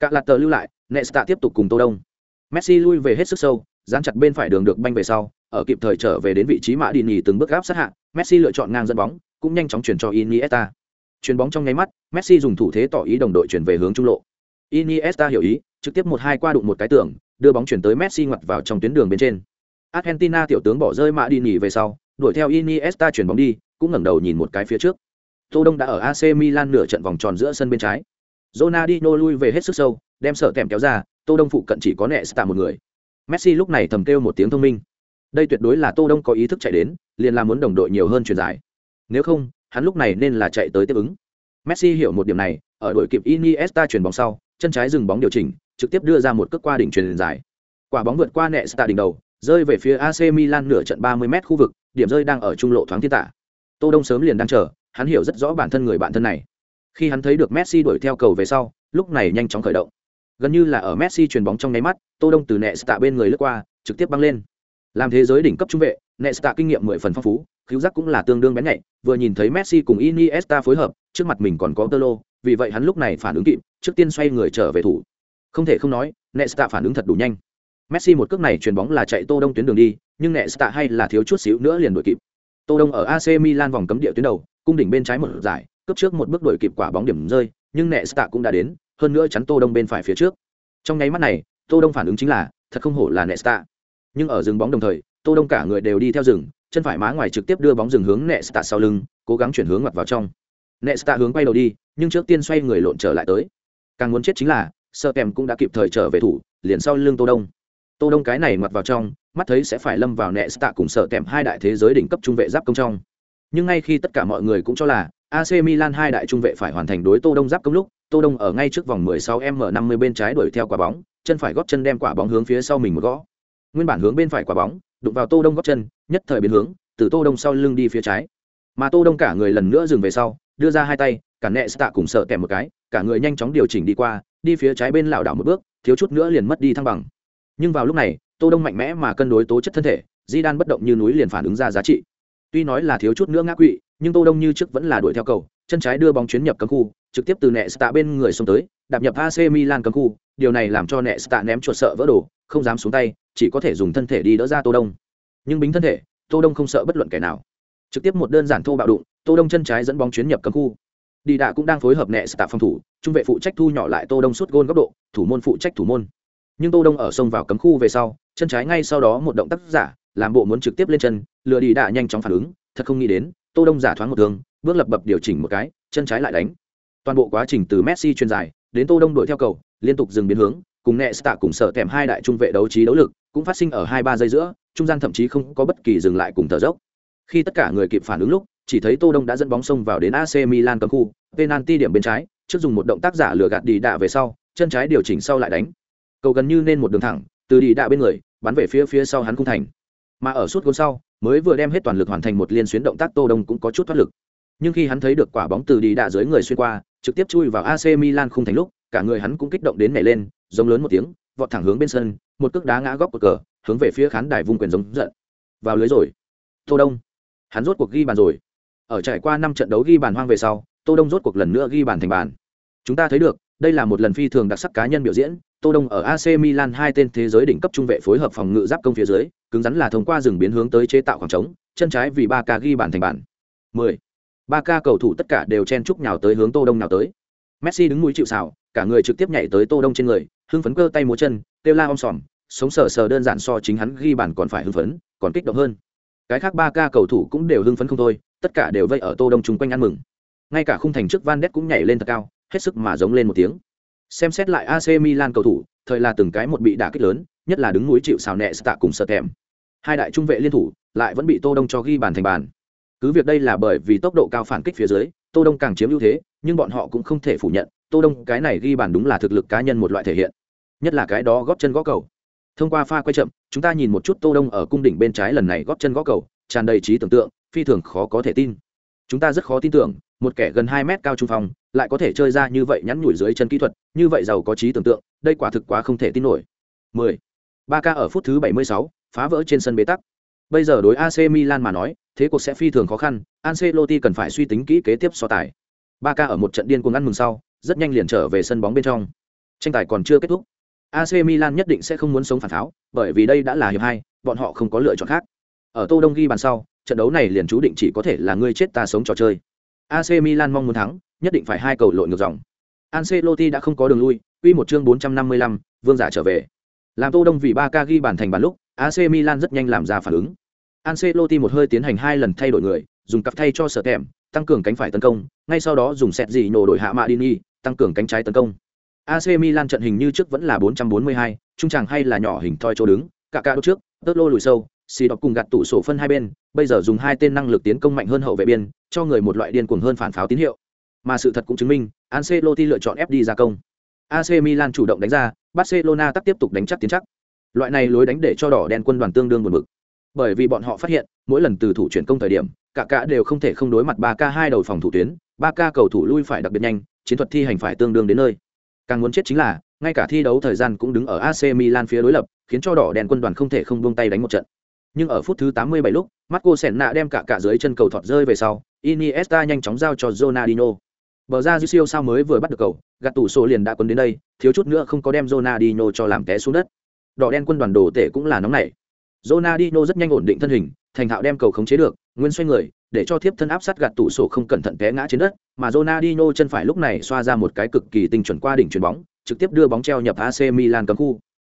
Cạ lạt tờ lưu lại nẹ tạ tiếp tục cùng tô đông. Messi lui về hết sức sâu dán chặt bên phải đường được banh về sau ở kịp thời trở về đến vị trí mã đi nhì từng bước gáp sát hạ messi lựa chọn ngang dẫn bóng cũng nhanh chóng chuyển cho iniesta. Chuyền bóng trong nháy mắt messi dùng thủ thế tỏ ý đồng đội chuyển về hướng trung lộ. Iniesta hiểu ý trực tiếp một hai qua đụng một cái tường đưa bóng chuyển tới messi ngoặt vào trong tuyến đường bên trên argentina tiểu tướng bỏ rơi mã đi nghỉ về sau đuổi theo Iniesta chuyển bóng đi, cũng ngẩng đầu nhìn một cái phía trước. Tô Đông đã ở AC Milan nửa trận vòng tròn giữa sân bên trái. Ronaldinho lui về hết sức sâu, đem sở tèm kéo ra, Tô Đông phụ cận chỉ có Nesta một người. Messi lúc này thầm kêu một tiếng thông minh. Đây tuyệt đối là Tô Đông có ý thức chạy đến, liền là muốn đồng đội nhiều hơn truyền giải. Nếu không, hắn lúc này nên là chạy tới tiếp ứng. Messi hiểu một điểm này, ở đội kịp Iniesta chuyển bóng sau, chân trái dừng bóng điều chỉnh, trực tiếp đưa ra một cước qua đỉnh truyền dài. Quả bóng vượt qua Nesta đỉnh đầu, rơi về phía AC Milan nửa trận 30m khu vực, điểm rơi đang ở trung lộ thoáng thiên tả. Tô đông sớm liền đang chờ hắn hiểu rất rõ bản thân người bạn thân này. Khi hắn thấy được messi đuổi theo cầu về sau lúc này nhanh chóng khởi động. Gần như là ở messi chuyền bóng trong nháy mắt tô đông từ nẹ bên người lướt qua trực tiếp băng lên. Làm thế giới đỉnh cấp trung vệ nẹ kinh nghiệm mười phần phong phú cứu giác cũng là tương đương bén nhạy vừa nhìn thấy messi cùng iniesta phối hợp trước mặt mình còn có Tolo, vì vậy hắn lúc này phản ứng kịp trước tiên xoay người trở về thủ. Không thể không nói, Nesta phản ứng thật đủ nhanh. Messi một cước này chuyền bóng là chạy Tô Đông tuyến đường đi, nhưng Nesta hay là thiếu chút xíu nữa liền đuổi kịp. Tô Đông ở AC Milan vòng cấm địa tuyến đầu, cung đỉnh bên trái một giải, cướp trước một bước đuổi kịp quả bóng điểm rơi, nhưng Nesta cũng đã đến, hơn nữa chắn Tô Đông bên phải phía trước. Trong nháy mắt này, Tô Đông phản ứng chính là, thật không hổ là Nesta. Nhưng ở dừng bóng đồng thời, Tô Đông cả người đều đi theo rừng, chân phải má ngoài trực tiếp đưa bóng dừng hướng Nesta sau lưng, cố gắng chuyển hướng ngoặt vào trong. Nesta hướng quay đầu đi, nhưng trước tiên xoay người lộn trở lại tới. Càng muốn chết chính là, Sơ Kèm cũng đã kịp thời trở về thủ, liền sau lưng Tô Đông. Tô Đông cái này mặc vào trong, mắt thấy sẽ phải lâm vào Nesta cùng Sợ Kèm hai đại thế giới đỉnh cấp trung vệ giáp công trong. Nhưng ngay khi tất cả mọi người cũng cho là AC Milan hai đại trung vệ phải hoàn thành đối Tô Đông giáp công lúc, Tô Đông ở ngay trước vòng 16m50 bên trái đuổi theo quả bóng, chân phải gót chân đem quả bóng hướng phía sau mình một gõ. Nguyên bản hướng bên phải quả bóng, đụng vào Tô Đông gót chân, nhất thời biến hướng, từ Tô Đông sau lưng đi phía trái. Mà Tô Đông cả người lần nữa dừng về sau, đưa ra hai tay, cả nẹ tạ cùng sợ kèm một cái, cả người nhanh chóng điều chỉnh đi qua, đi phía trái bên lảo đảo một bước, thiếu chút nữa liền mất đi thăng bằng. Nhưng vào lúc này, Tô Đông mạnh mẽ mà cân đối tố chất thân thể, Di Đan bất động như núi liền phản ứng ra giá trị. Tuy nói là thiếu chút nữa ngã quỵ, nhưng Tô Đông như trước vẫn là đuổi theo cầu, chân trái đưa bóng chuyến nhập cấm khu, trực tiếp từ nẹ tạ bên người xông tới, đạp nhập AC Milan cấm khu, điều này làm cho nẹ tạ ném chuột sợ vỡ đồ, không dám xuống tay, chỉ có thể dùng thân thể đi đỡ ra Tô Đông. Nhưng bính thân thể, Tô Đông không sợ bất luận kẻ nào. Trực tiếp một đơn giản thô bạo đụng, Tô Đông chân trái dẫn bóng chuyến nhập cấm khu. Đi đạ cũng đang phối hợp nẹ tạ phòng thủ, trung vệ phụ trách thu nhỏ lại Tô Đông suốt gôn góc độ, thủ môn phụ trách thủ môn. Nhưng Tô Đông ở sông vào cấm khu về sau, chân trái ngay sau đó một động tác giả, làm bộ muốn trực tiếp lên chân, lừa đi đạ nhanh chóng phản ứng, thật không nghĩ đến, Tô Đông giả thoáng một thương, bước lập bập điều chỉnh một cái, chân trái lại đánh. Toàn bộ quá trình từ Messi truyền dài đến Tô Đông đuổi theo cầu, liên tục dừng biến hướng, cùng Nesta cùng sợ thèm hai đại trung vệ đấu trí đấu lực, cũng phát sinh ở hai ba giây giữa, trung gian thậm chí không có bất kỳ dừng lại cùng thở dốc. Khi tất cả người kịp phản ứng lúc, chỉ thấy Tô Đông đã dẫn bóng xông vào đến AC Milan cấm khu, penalty điểm bên trái, trước dùng một động tác giả lừa gạt đi đạ về sau, chân trái điều chỉnh sau lại đánh. Cầu gần như nên một đường thẳng, từ đi đạ bên người, bắn về phía phía sau hắn cung thành. Mà ở suốt gol sau, mới vừa đem hết toàn lực hoàn thành một liên xuyến động tác Tô Đông cũng có chút thoát lực. Nhưng khi hắn thấy được quả bóng từ đi đạ dưới người xuyên qua, trực tiếp chui vào AC Milan khung thành lúc, cả người hắn cũng kích động đến nhảy lên, giống lớn một tiếng, vọt thẳng hướng bên sân, một cước đá ngã góc cột cờ, hướng về phía khán đài vung quyền giống giận. Vào lưới rồi. Tô Đông, hắn rốt cuộc ghi bàn rồi. Ở trải qua năm trận đấu ghi bàn hoang về sau, Tô Đông rốt cuộc lần nữa ghi bàn thành bàn. Chúng ta thấy được, đây là một lần phi thường đặc sắc cá nhân biểu diễn, Tô Đông ở AC Milan hai tên thế giới đỉnh cấp trung vệ phối hợp phòng ngự giáp công phía dưới, cứng rắn là thông qua rừng biến hướng tới chế tạo khoảng trống, chân trái vì ba ca ghi bàn thành bàn. 10. Ba ca cầu thủ tất cả đều chen chúc nhào tới hướng Tô Đông nào tới. Messi đứng mũi chịu sào, cả người trực tiếp nhảy tới Tô Đông trên người, hưng phấn cơ tay múa chân, kêu la om sòm, sống sờ sờ đơn giản so chính hắn ghi bàn còn phải hưng phấn, còn kích động hơn. Cái khác ba ca cầu thủ cũng đều hưng phấn không thôi, tất cả đều vây ở Tô Đông chung quanh ăn mừng. Ngay cả khung thành trước Van Ness cũng nhảy lên thật cao, hết sức mà giống lên một tiếng. Xem xét lại AC Milan cầu thủ, thời là từng cái một bị đả kích lớn, nhất là đứng núi chịu sào nẹ tạ cùng sợ thèm Hai đại trung vệ liên thủ, lại vẫn bị Tô Đông cho ghi bàn thành bàn. Cứ việc đây là bởi vì tốc độ cao phản kích phía dưới, Tô Đông càng chiếm ưu thế, nhưng bọn họ cũng không thể phủ nhận, Tô Đông cái này ghi bàn đúng là thực lực cá nhân một loại thể hiện. Nhất là cái đó góp chân gõ cầu. Thông qua pha quay chậm, chúng ta nhìn một chút Tô Đông ở cung đỉnh bên trái lần này góp chân gõ cầu, tràn đầy trí tưởng tượng, phi thường khó có thể tin. Chúng ta rất khó tin tưởng, một kẻ gần hai mét cao trung phong, lại có thể chơi ra như vậy nhắn nhủi dưới chân kỹ thuật, như vậy giàu có trí tưởng tượng, đây quả thực quá không thể tin nổi. 10. Barca ở phút thứ 76, phá vỡ trên sân bế tắc. Bây giờ đối AC Milan mà nói, thế cuộc sẽ phi thường khó khăn, Ancelotti cần phải suy tính kỹ kế tiếp so tài. Barca ở một trận điên cuồng ăn mừng sau, rất nhanh liền trở về sân bóng bên trong. Tranh tài còn chưa kết thúc. AC Milan nhất định sẽ không muốn sống phản pháo, bởi vì đây đã là hiệp hai, bọn họ không có lựa chọn khác. Ở Tô Đông ghi bàn sau, trận đấu này liền chú định chỉ có thể là ngươi chết ta sống trò chơi. AC Milan mong muốn thắng, nhất định phải hai cầu lội ngược dòng. Ancelotti đã không có đường lui, quy một chương 455, vương giả trở về. Làm Tô Đông vì 3K ghi bàn thành bàn lúc, AC Milan rất nhanh làm ra phản ứng. Ancelotti một hơi tiến hành hai lần thay đổi người, dùng cặp thay cho sở tèm, tăng cường cánh phải tấn công, ngay sau đó dùng sẹt gì nổ đổi hạ Madini, tăng cường cánh trái tấn công. AC Milan trận hình như trước vẫn là 442, trung tràng hay là nhỏ hình thoi chỗ đứng, cả cả đốt trước, tớt lô lùi sâu, xì đọc cùng gạt tủ sổ phân hai bên, bây giờ dùng hai tên năng lực tiến công mạnh hơn hậu vệ biên, cho người một loại điên cuồng hơn phản pháo tín hiệu. Mà sự thật cũng chứng minh, Ancelotti lựa chọn FD ra công. AC Milan chủ động đánh ra, Barcelona tắt tiếp tục đánh chắc tiến chắc. Loại này lối đánh để cho đỏ đen quân đoàn tương đương buồn bực. Bởi vì bọn họ phát hiện, mỗi lần từ thủ chuyển công thời điểm, cả cả đều không thể không đối mặt 3K hai đầu phòng thủ tuyến, 3K cầu thủ lui phải đặc biệt nhanh, chiến thuật thi hành phải tương đương đến nơi. Càng muốn chết chính là, ngay cả thi đấu thời gian cũng đứng ở AC Milan phía đối lập, khiến cho đỏ đen quân đoàn không thể không buông tay đánh một trận. Nhưng ở phút thứ 87 lúc, Marco Senna đem cả cả dưới chân cầu thọt rơi về sau, Iniesta nhanh chóng giao cho Ronaldinho. Bờ ra siêu sao mới vừa bắt được cầu, gạt tủ sổ liền đã quấn đến đây, thiếu chút nữa không có đem Ronaldinho cho làm té xuống đất. Đỏ đen quân đoàn đồ tể cũng là nóng nảy. Ronaldinho rất nhanh ổn định thân hình, thành thạo đem cầu khống chế được, nguyên xoay người, để cho thiếp thân áp sát gạt tủ sổ không cẩn thận té ngã trên đất, mà Ronaldinho chân phải lúc này xoa ra một cái cực kỳ tinh chuẩn qua đỉnh chuyền bóng, trực tiếp đưa bóng treo nhập AC Milan cấm khu.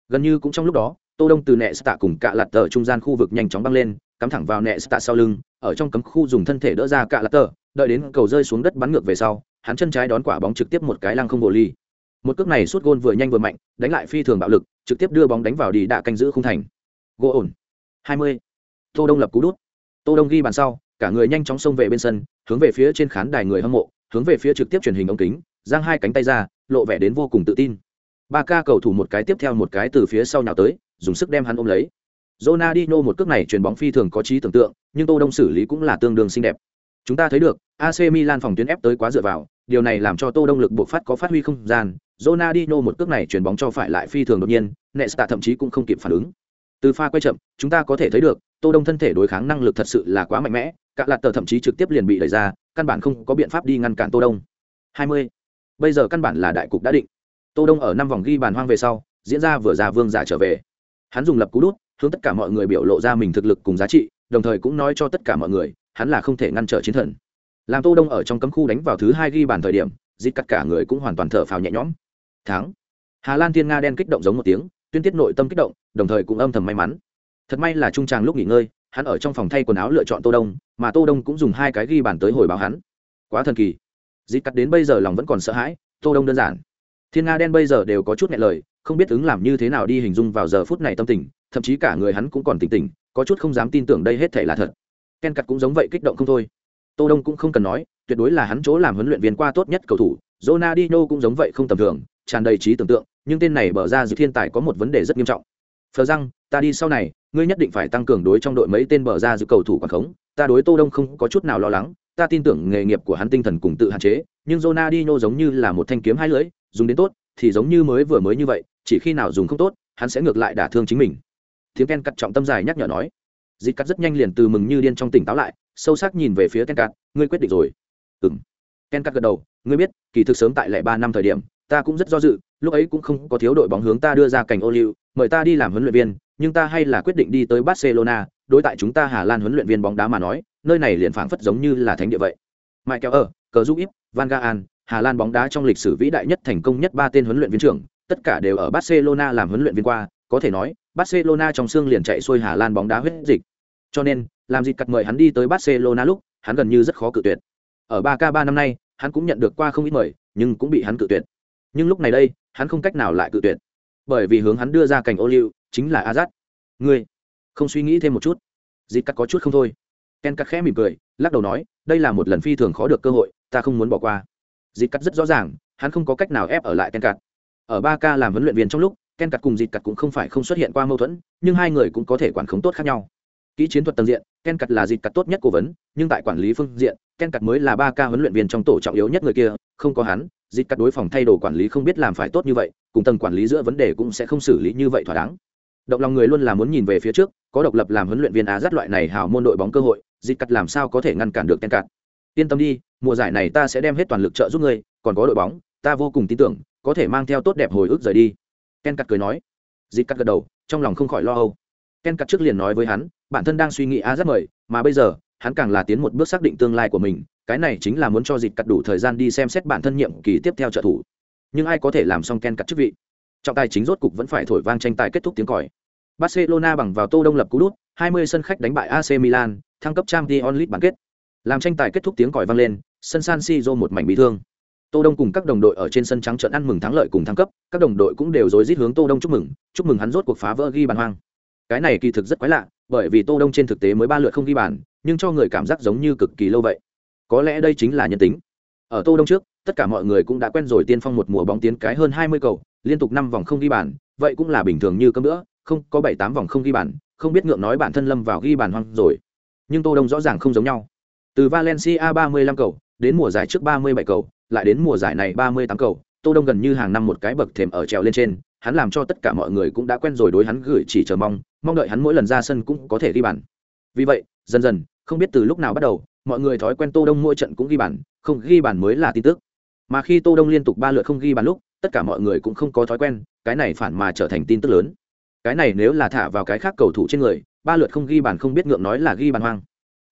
Gần như cũng trong lúc đó, Tô Đông từ nệ tạ cùng cạ lạt tờ trung gian khu vực nhanh chóng băng lên, cắm thẳng vào nệ tạ sau lưng, ở trong cấm khu dùng thân thể đỡ ra cạ lạt tờ, đợi đến cầu rơi xuống đất bắn ngược về sau, hắn chân trái đón quả bóng trực tiếp một cái lăng không bộ ly. Một cước này sút gôn vừa nhanh vừa mạnh, đánh lại phi thường bạo lực, trực tiếp đưa bóng đánh vào đi đạ canh giữ khung thành. Gỗ ổn. 20. Tô Đông lập cú đút. Tô Đông ghi bàn sau, cả người nhanh chóng xông về bên sân, hướng về phía trên khán đài người hâm mộ, hướng về phía trực tiếp truyền hình ống kính, giang hai cánh tay ra, lộ vẻ đến vô cùng tự tin. Ba ca cầu thủ một cái tiếp theo một cái từ phía sau nhào tới, dùng sức đem hắn ôm lấy. Ronaldinho một cước này chuyền bóng phi thường có trí tưởng tượng, nhưng Tô Đông xử lý cũng là tương đương xinh đẹp. Chúng ta thấy được, AC Milan phòng tuyến ép tới quá dựa vào, điều này làm cho Tô Đông lực buộc phát có phát huy không gian. Ronaldinho một cước này chuyền bóng cho phải lại phi thường đột nhiên, Nesta thậm chí cũng không kịp phản ứng. Từ pha quay chậm, chúng ta có thể thấy được, Tô Đông thân thể đối kháng năng lực thật sự là quá mạnh mẽ, cả lạt tờ thậm chí trực tiếp liền bị đẩy ra, căn bản không có biện pháp đi ngăn cản Tô Đông. 20. Bây giờ căn bản là đại cục đã định. Tô Đông ở năm vòng ghi bàn hoang về sau, diễn ra vừa ra vương giả trở về. Hắn dùng lập cú đút, hướng tất cả mọi người biểu lộ ra mình thực lực cùng giá trị, đồng thời cũng nói cho tất cả mọi người, hắn là không thể ngăn trở chiến thần. Làm Tô Đông ở trong cấm khu đánh vào thứ hai ghi bàn thời điểm, giết cắt cả người cũng hoàn toàn thở phào nhẹ nhõm. Thắng. Hà Lan Thiên Nga đen kích động giống một tiếng, tuyên tiết nội tâm kích động, đồng thời cũng âm thầm may mắn. Thật may là trung tràng lúc nghỉ ngơi, hắn ở trong phòng thay quần áo lựa chọn Tô Đông, mà Tô Đông cũng dùng hai cái ghi bàn tới hồi báo hắn. Quá thần kỳ. dịp cắt đến bây giờ lòng vẫn còn sợ hãi, Tô Đông đơn giản. Thiên Nga đen bây giờ đều có chút nghẹn lời, không biết ứng làm như thế nào đi hình dung vào giờ phút này tâm tình, thậm chí cả người hắn cũng còn tỉnh tỉnh, có chút không dám tin tưởng đây hết thảy là thật. Ken cắt cũng giống vậy kích động không thôi. Tô Đông cũng không cần nói, tuyệt đối là hắn chỗ làm huấn luyện viên qua tốt nhất cầu thủ, Ronaldinho cũng giống vậy không tầm thường, tràn đầy trí tưởng tượng, nhưng tên này bở ra dự thiên tài có một vấn đề rất nghiêm trọng. Phờ răng, ta đi sau này, ngươi nhất định phải tăng cường đối trong đội mấy tên bờ ra dự cầu thủ quản khống, ta đối Tô Đông không có chút nào lo lắng, ta tin tưởng nghề nghiệp của hắn tinh thần cùng tự hạn chế, nhưng Ronaldinho giống như là một thanh kiếm hai lưỡi, dùng đến tốt thì giống như mới vừa mới như vậy, chỉ khi nào dùng không tốt, hắn sẽ ngược lại đả thương chính mình. Tiếng Ken cắt trọng tâm dài nhắc nhở nói. Dịch cắt rất nhanh liền từ mừng như điên trong tỉnh táo lại, sâu sắc nhìn về phía Ken cắt, ngươi quyết định rồi. Ừm. Ken cắt gật đầu, ngươi biết, kỳ thực sớm tại lẻ ba năm thời điểm, ta cũng rất do dự, lúc ấy cũng không có thiếu đội bóng hướng ta đưa ra cảnh ô liu, mời ta đi làm huấn luyện viên, nhưng ta hay là quyết định đi tới Barcelona, đối tại chúng ta Hà Lan huấn luyện viên bóng đá mà nói, nơi này liền phảng phất giống như là thánh địa vậy. Michael ở, cờ giúp ít, Van Gaal, Hà Lan bóng đá trong lịch sử vĩ đại nhất thành công nhất ba tên huấn luyện viên trưởng, tất cả đều ở Barcelona làm huấn luyện viên qua, có thể nói, Barcelona trong xương liền chạy xuôi Hà Lan bóng đá huyết dịch. Cho nên, làm gì cật mời hắn đi tới Barcelona lúc, hắn gần như rất khó cự tuyệt. Ở 3K3 năm nay, hắn cũng nhận được qua không ít mời, nhưng cũng bị hắn cự tuyệt. Nhưng lúc này đây, hắn không cách nào lại cự tuyệt. Bởi vì hướng hắn đưa ra cảnh ô liu, chính là a Azat. Ngươi, không suy nghĩ thêm một chút. dịp cắt có chút không thôi. Ken cắt khẽ mỉm cười, lắc đầu nói, đây là một lần phi thường khó được cơ hội, ta không muốn bỏ qua. dịp cắt rất rõ ràng, hắn không có cách nào ép ở lại Ken cắt. Ở ba k làm huấn luyện viên trong lúc, Ken cắt cùng dịp cắt cũng không phải không xuất hiện qua mâu thuẫn, nhưng hai người cũng có thể quản khống tốt khác nhau. Kỹ chiến thuật tầng diện, Ken cắt là dịp cắt tốt nhất cố vấn, nhưng tại quản lý phương diện, Ken cắt mới là ba k huấn luyện viên trong tổ trọng yếu nhất người kia, không có hắn, dịp cắt đối phòng thay đồ quản lý không biết làm phải tốt như vậy, cùng tầng quản lý giữa vấn đề cũng sẽ không xử lý như vậy thỏa đáng. Động lòng người luôn là muốn nhìn về phía trước, có độc lập làm huấn luyện viên Á dắt loại này hào môn đội bóng cơ hội, Dịch cắt làm sao có thể ngăn cản được Ken cạn Yên tâm đi, mùa giải này ta sẽ đem hết toàn lực trợ giúp ngươi, còn có đội bóng, ta vô cùng tin tưởng, có thể mang theo tốt đẹp hồi ức rời đi. Ken cắt cười nói. Dịch cắt gật đầu, trong lòng không khỏi lo âu. Ken cắt trước liền nói với hắn, bản thân đang suy nghĩ Á rất mời, mà bây giờ, hắn càng là tiến một bước xác định tương lai của mình, cái này chính là muốn cho dịch cắt đủ thời gian đi xem xét bản thân nhiệm kỳ tiếp theo trợ thủ. Nhưng ai có thể làm xong Ken cắt chức vị? Trọng tài chính rốt cục vẫn phải thổi vang tranh tài kết thúc tiếng còi. Barcelona bằng vào Tô Đông lập cú đút, 20 sân khách đánh bại AC Milan, thăng cấp Champions League bán kết. Làm tranh tài kết thúc tiếng còi vang lên, sân San Siro một mảnh bị thương. Tô Đông cùng các đồng đội ở trên sân trắng trận ăn mừng thắng lợi cùng thăng cấp, các đồng đội cũng đều rối rít hướng Tô Đông chúc mừng, chúc mừng hắn rốt cuộc phá vỡ ghi bàn hoang. Cái này kỳ thực rất quái lạ, bởi vì Tô Đông trên thực tế mới ba lượt không ghi bàn, nhưng cho người cảm giác giống như cực kỳ lâu vậy. Có lẽ đây chính là nhân tính. Ở Tô Đông trước, tất cả mọi người cũng đã quen rồi tiên phong một mùa bóng tiến cái hơn 20 cầu, liên tục 5 vòng không ghi bàn, vậy cũng là bình thường như cơm nữa, không, có 7 8 vòng không ghi bàn, không biết ngượng nói bản thân lâm vào ghi bàn hoang rồi. Nhưng Tô Đông rõ ràng không giống nhau. Từ Valencia 35 cầu, đến mùa giải trước 37 cầu, lại đến mùa giải này 38 cầu, Tô Đông gần như hàng năm một cái bậc thềm ở trèo lên trên, hắn làm cho tất cả mọi người cũng đã quen rồi đối hắn gửi chỉ chờ mong, mong đợi hắn mỗi lần ra sân cũng có thể ghi bàn. Vì vậy, dần dần, không biết từ lúc nào bắt đầu, mọi người thói quen Tô Đông mỗi trận cũng ghi bàn, không ghi bàn mới là tin tức. Mà khi Tô Đông liên tục ba lượt không ghi bàn lúc, tất cả mọi người cũng không có thói quen, cái này phản mà trở thành tin tức lớn. Cái này nếu là thả vào cái khác cầu thủ trên người, ba lượt không ghi bàn không biết ngượng nói là ghi bàn hoang.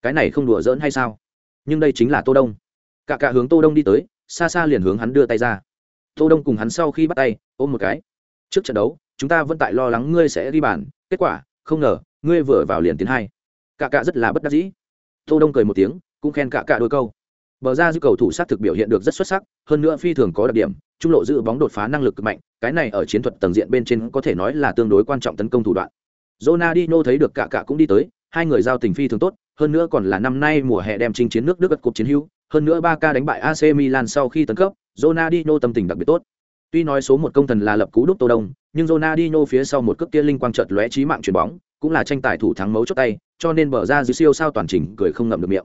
Cái này không đùa giỡn hay sao? Nhưng đây chính là Tô Đông. Cả cả hướng Tô Đông đi tới, xa xa liền hướng hắn đưa tay ra. Tô Đông cùng hắn sau khi bắt tay, ôm một cái. Trước trận đấu, chúng ta vẫn tại lo lắng ngươi sẽ ghi bàn, kết quả, không ngờ, ngươi vừa vào liền tiến hai. Cả cả rất là bất đắc dĩ. Tô Đông cười một tiếng, cũng khen cả cả đôi câu. Bờ ra dư cầu thủ sát thực biểu hiện được rất xuất sắc, hơn nữa phi thường có đặc điểm, trung lộ giữ bóng đột phá năng lực cực mạnh, cái này ở chiến thuật tầng diện bên trên có thể nói là tương đối quan trọng tấn công thủ đoạn. Ronaldinho thấy được cả cả cũng đi tới, hai người giao tình phi thường tốt, hơn nữa còn là năm nay mùa hè đem chinh chiến nước Đức gật cục chiến hữu, hơn nữa Barca đánh bại AC Milan sau khi tấn cấp, Ronaldinho tâm tình đặc biệt tốt. Tuy nói số một công thần là lập cú đúc Tô Đông, nhưng Ronaldinho phía sau một cước kia linh quang chợt lóe chí mạng chuyển bóng, cũng là tranh tài thủ thắng mấu chốt tay, cho nên bờ ra dưới siêu sao toàn trình cười không ngậm được miệng.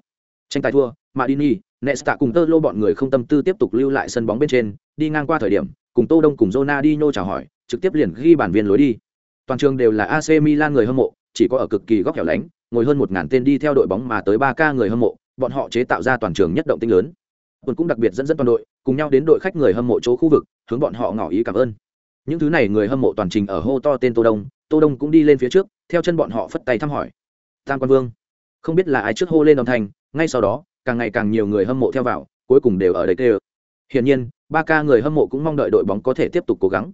Tranh tài thua, Madini, Nesta cùng Tơ Lô bọn người không tâm tư tiếp tục lưu lại sân bóng bên trên, đi ngang qua thời điểm, cùng Tô Đông cùng Ronaldinho chào hỏi, trực tiếp liền ghi bản viên lối đi. Toàn trường đều là AC Milan người hâm mộ, chỉ có ở cực kỳ góc hẻo lánh, ngồi hơn một ngàn tên đi theo đội bóng mà tới ba k người hâm mộ, bọn họ chế tạo ra toàn trường nhất động tinh lớn. Quân cũng đặc biệt dẫn dẫn toàn đội, cùng nhau đến đội khách người hâm mộ chỗ khu vực, hướng bọn họ ngỏ ý cảm ơn. Những thứ này người hâm mộ toàn trình ở hô to tên Tô Đông, Tô Đông cũng đi lên phía trước, theo chân bọn họ phất tay thăm hỏi. Tam Quan Vương, không biết là ai trước hô lên đồng thành, ngay sau đó, càng ngày càng nhiều người hâm mộ theo vào, cuối cùng đều ở đây tê. Hiển nhiên, ba ca người hâm mộ cũng mong đợi đội bóng có thể tiếp tục cố gắng.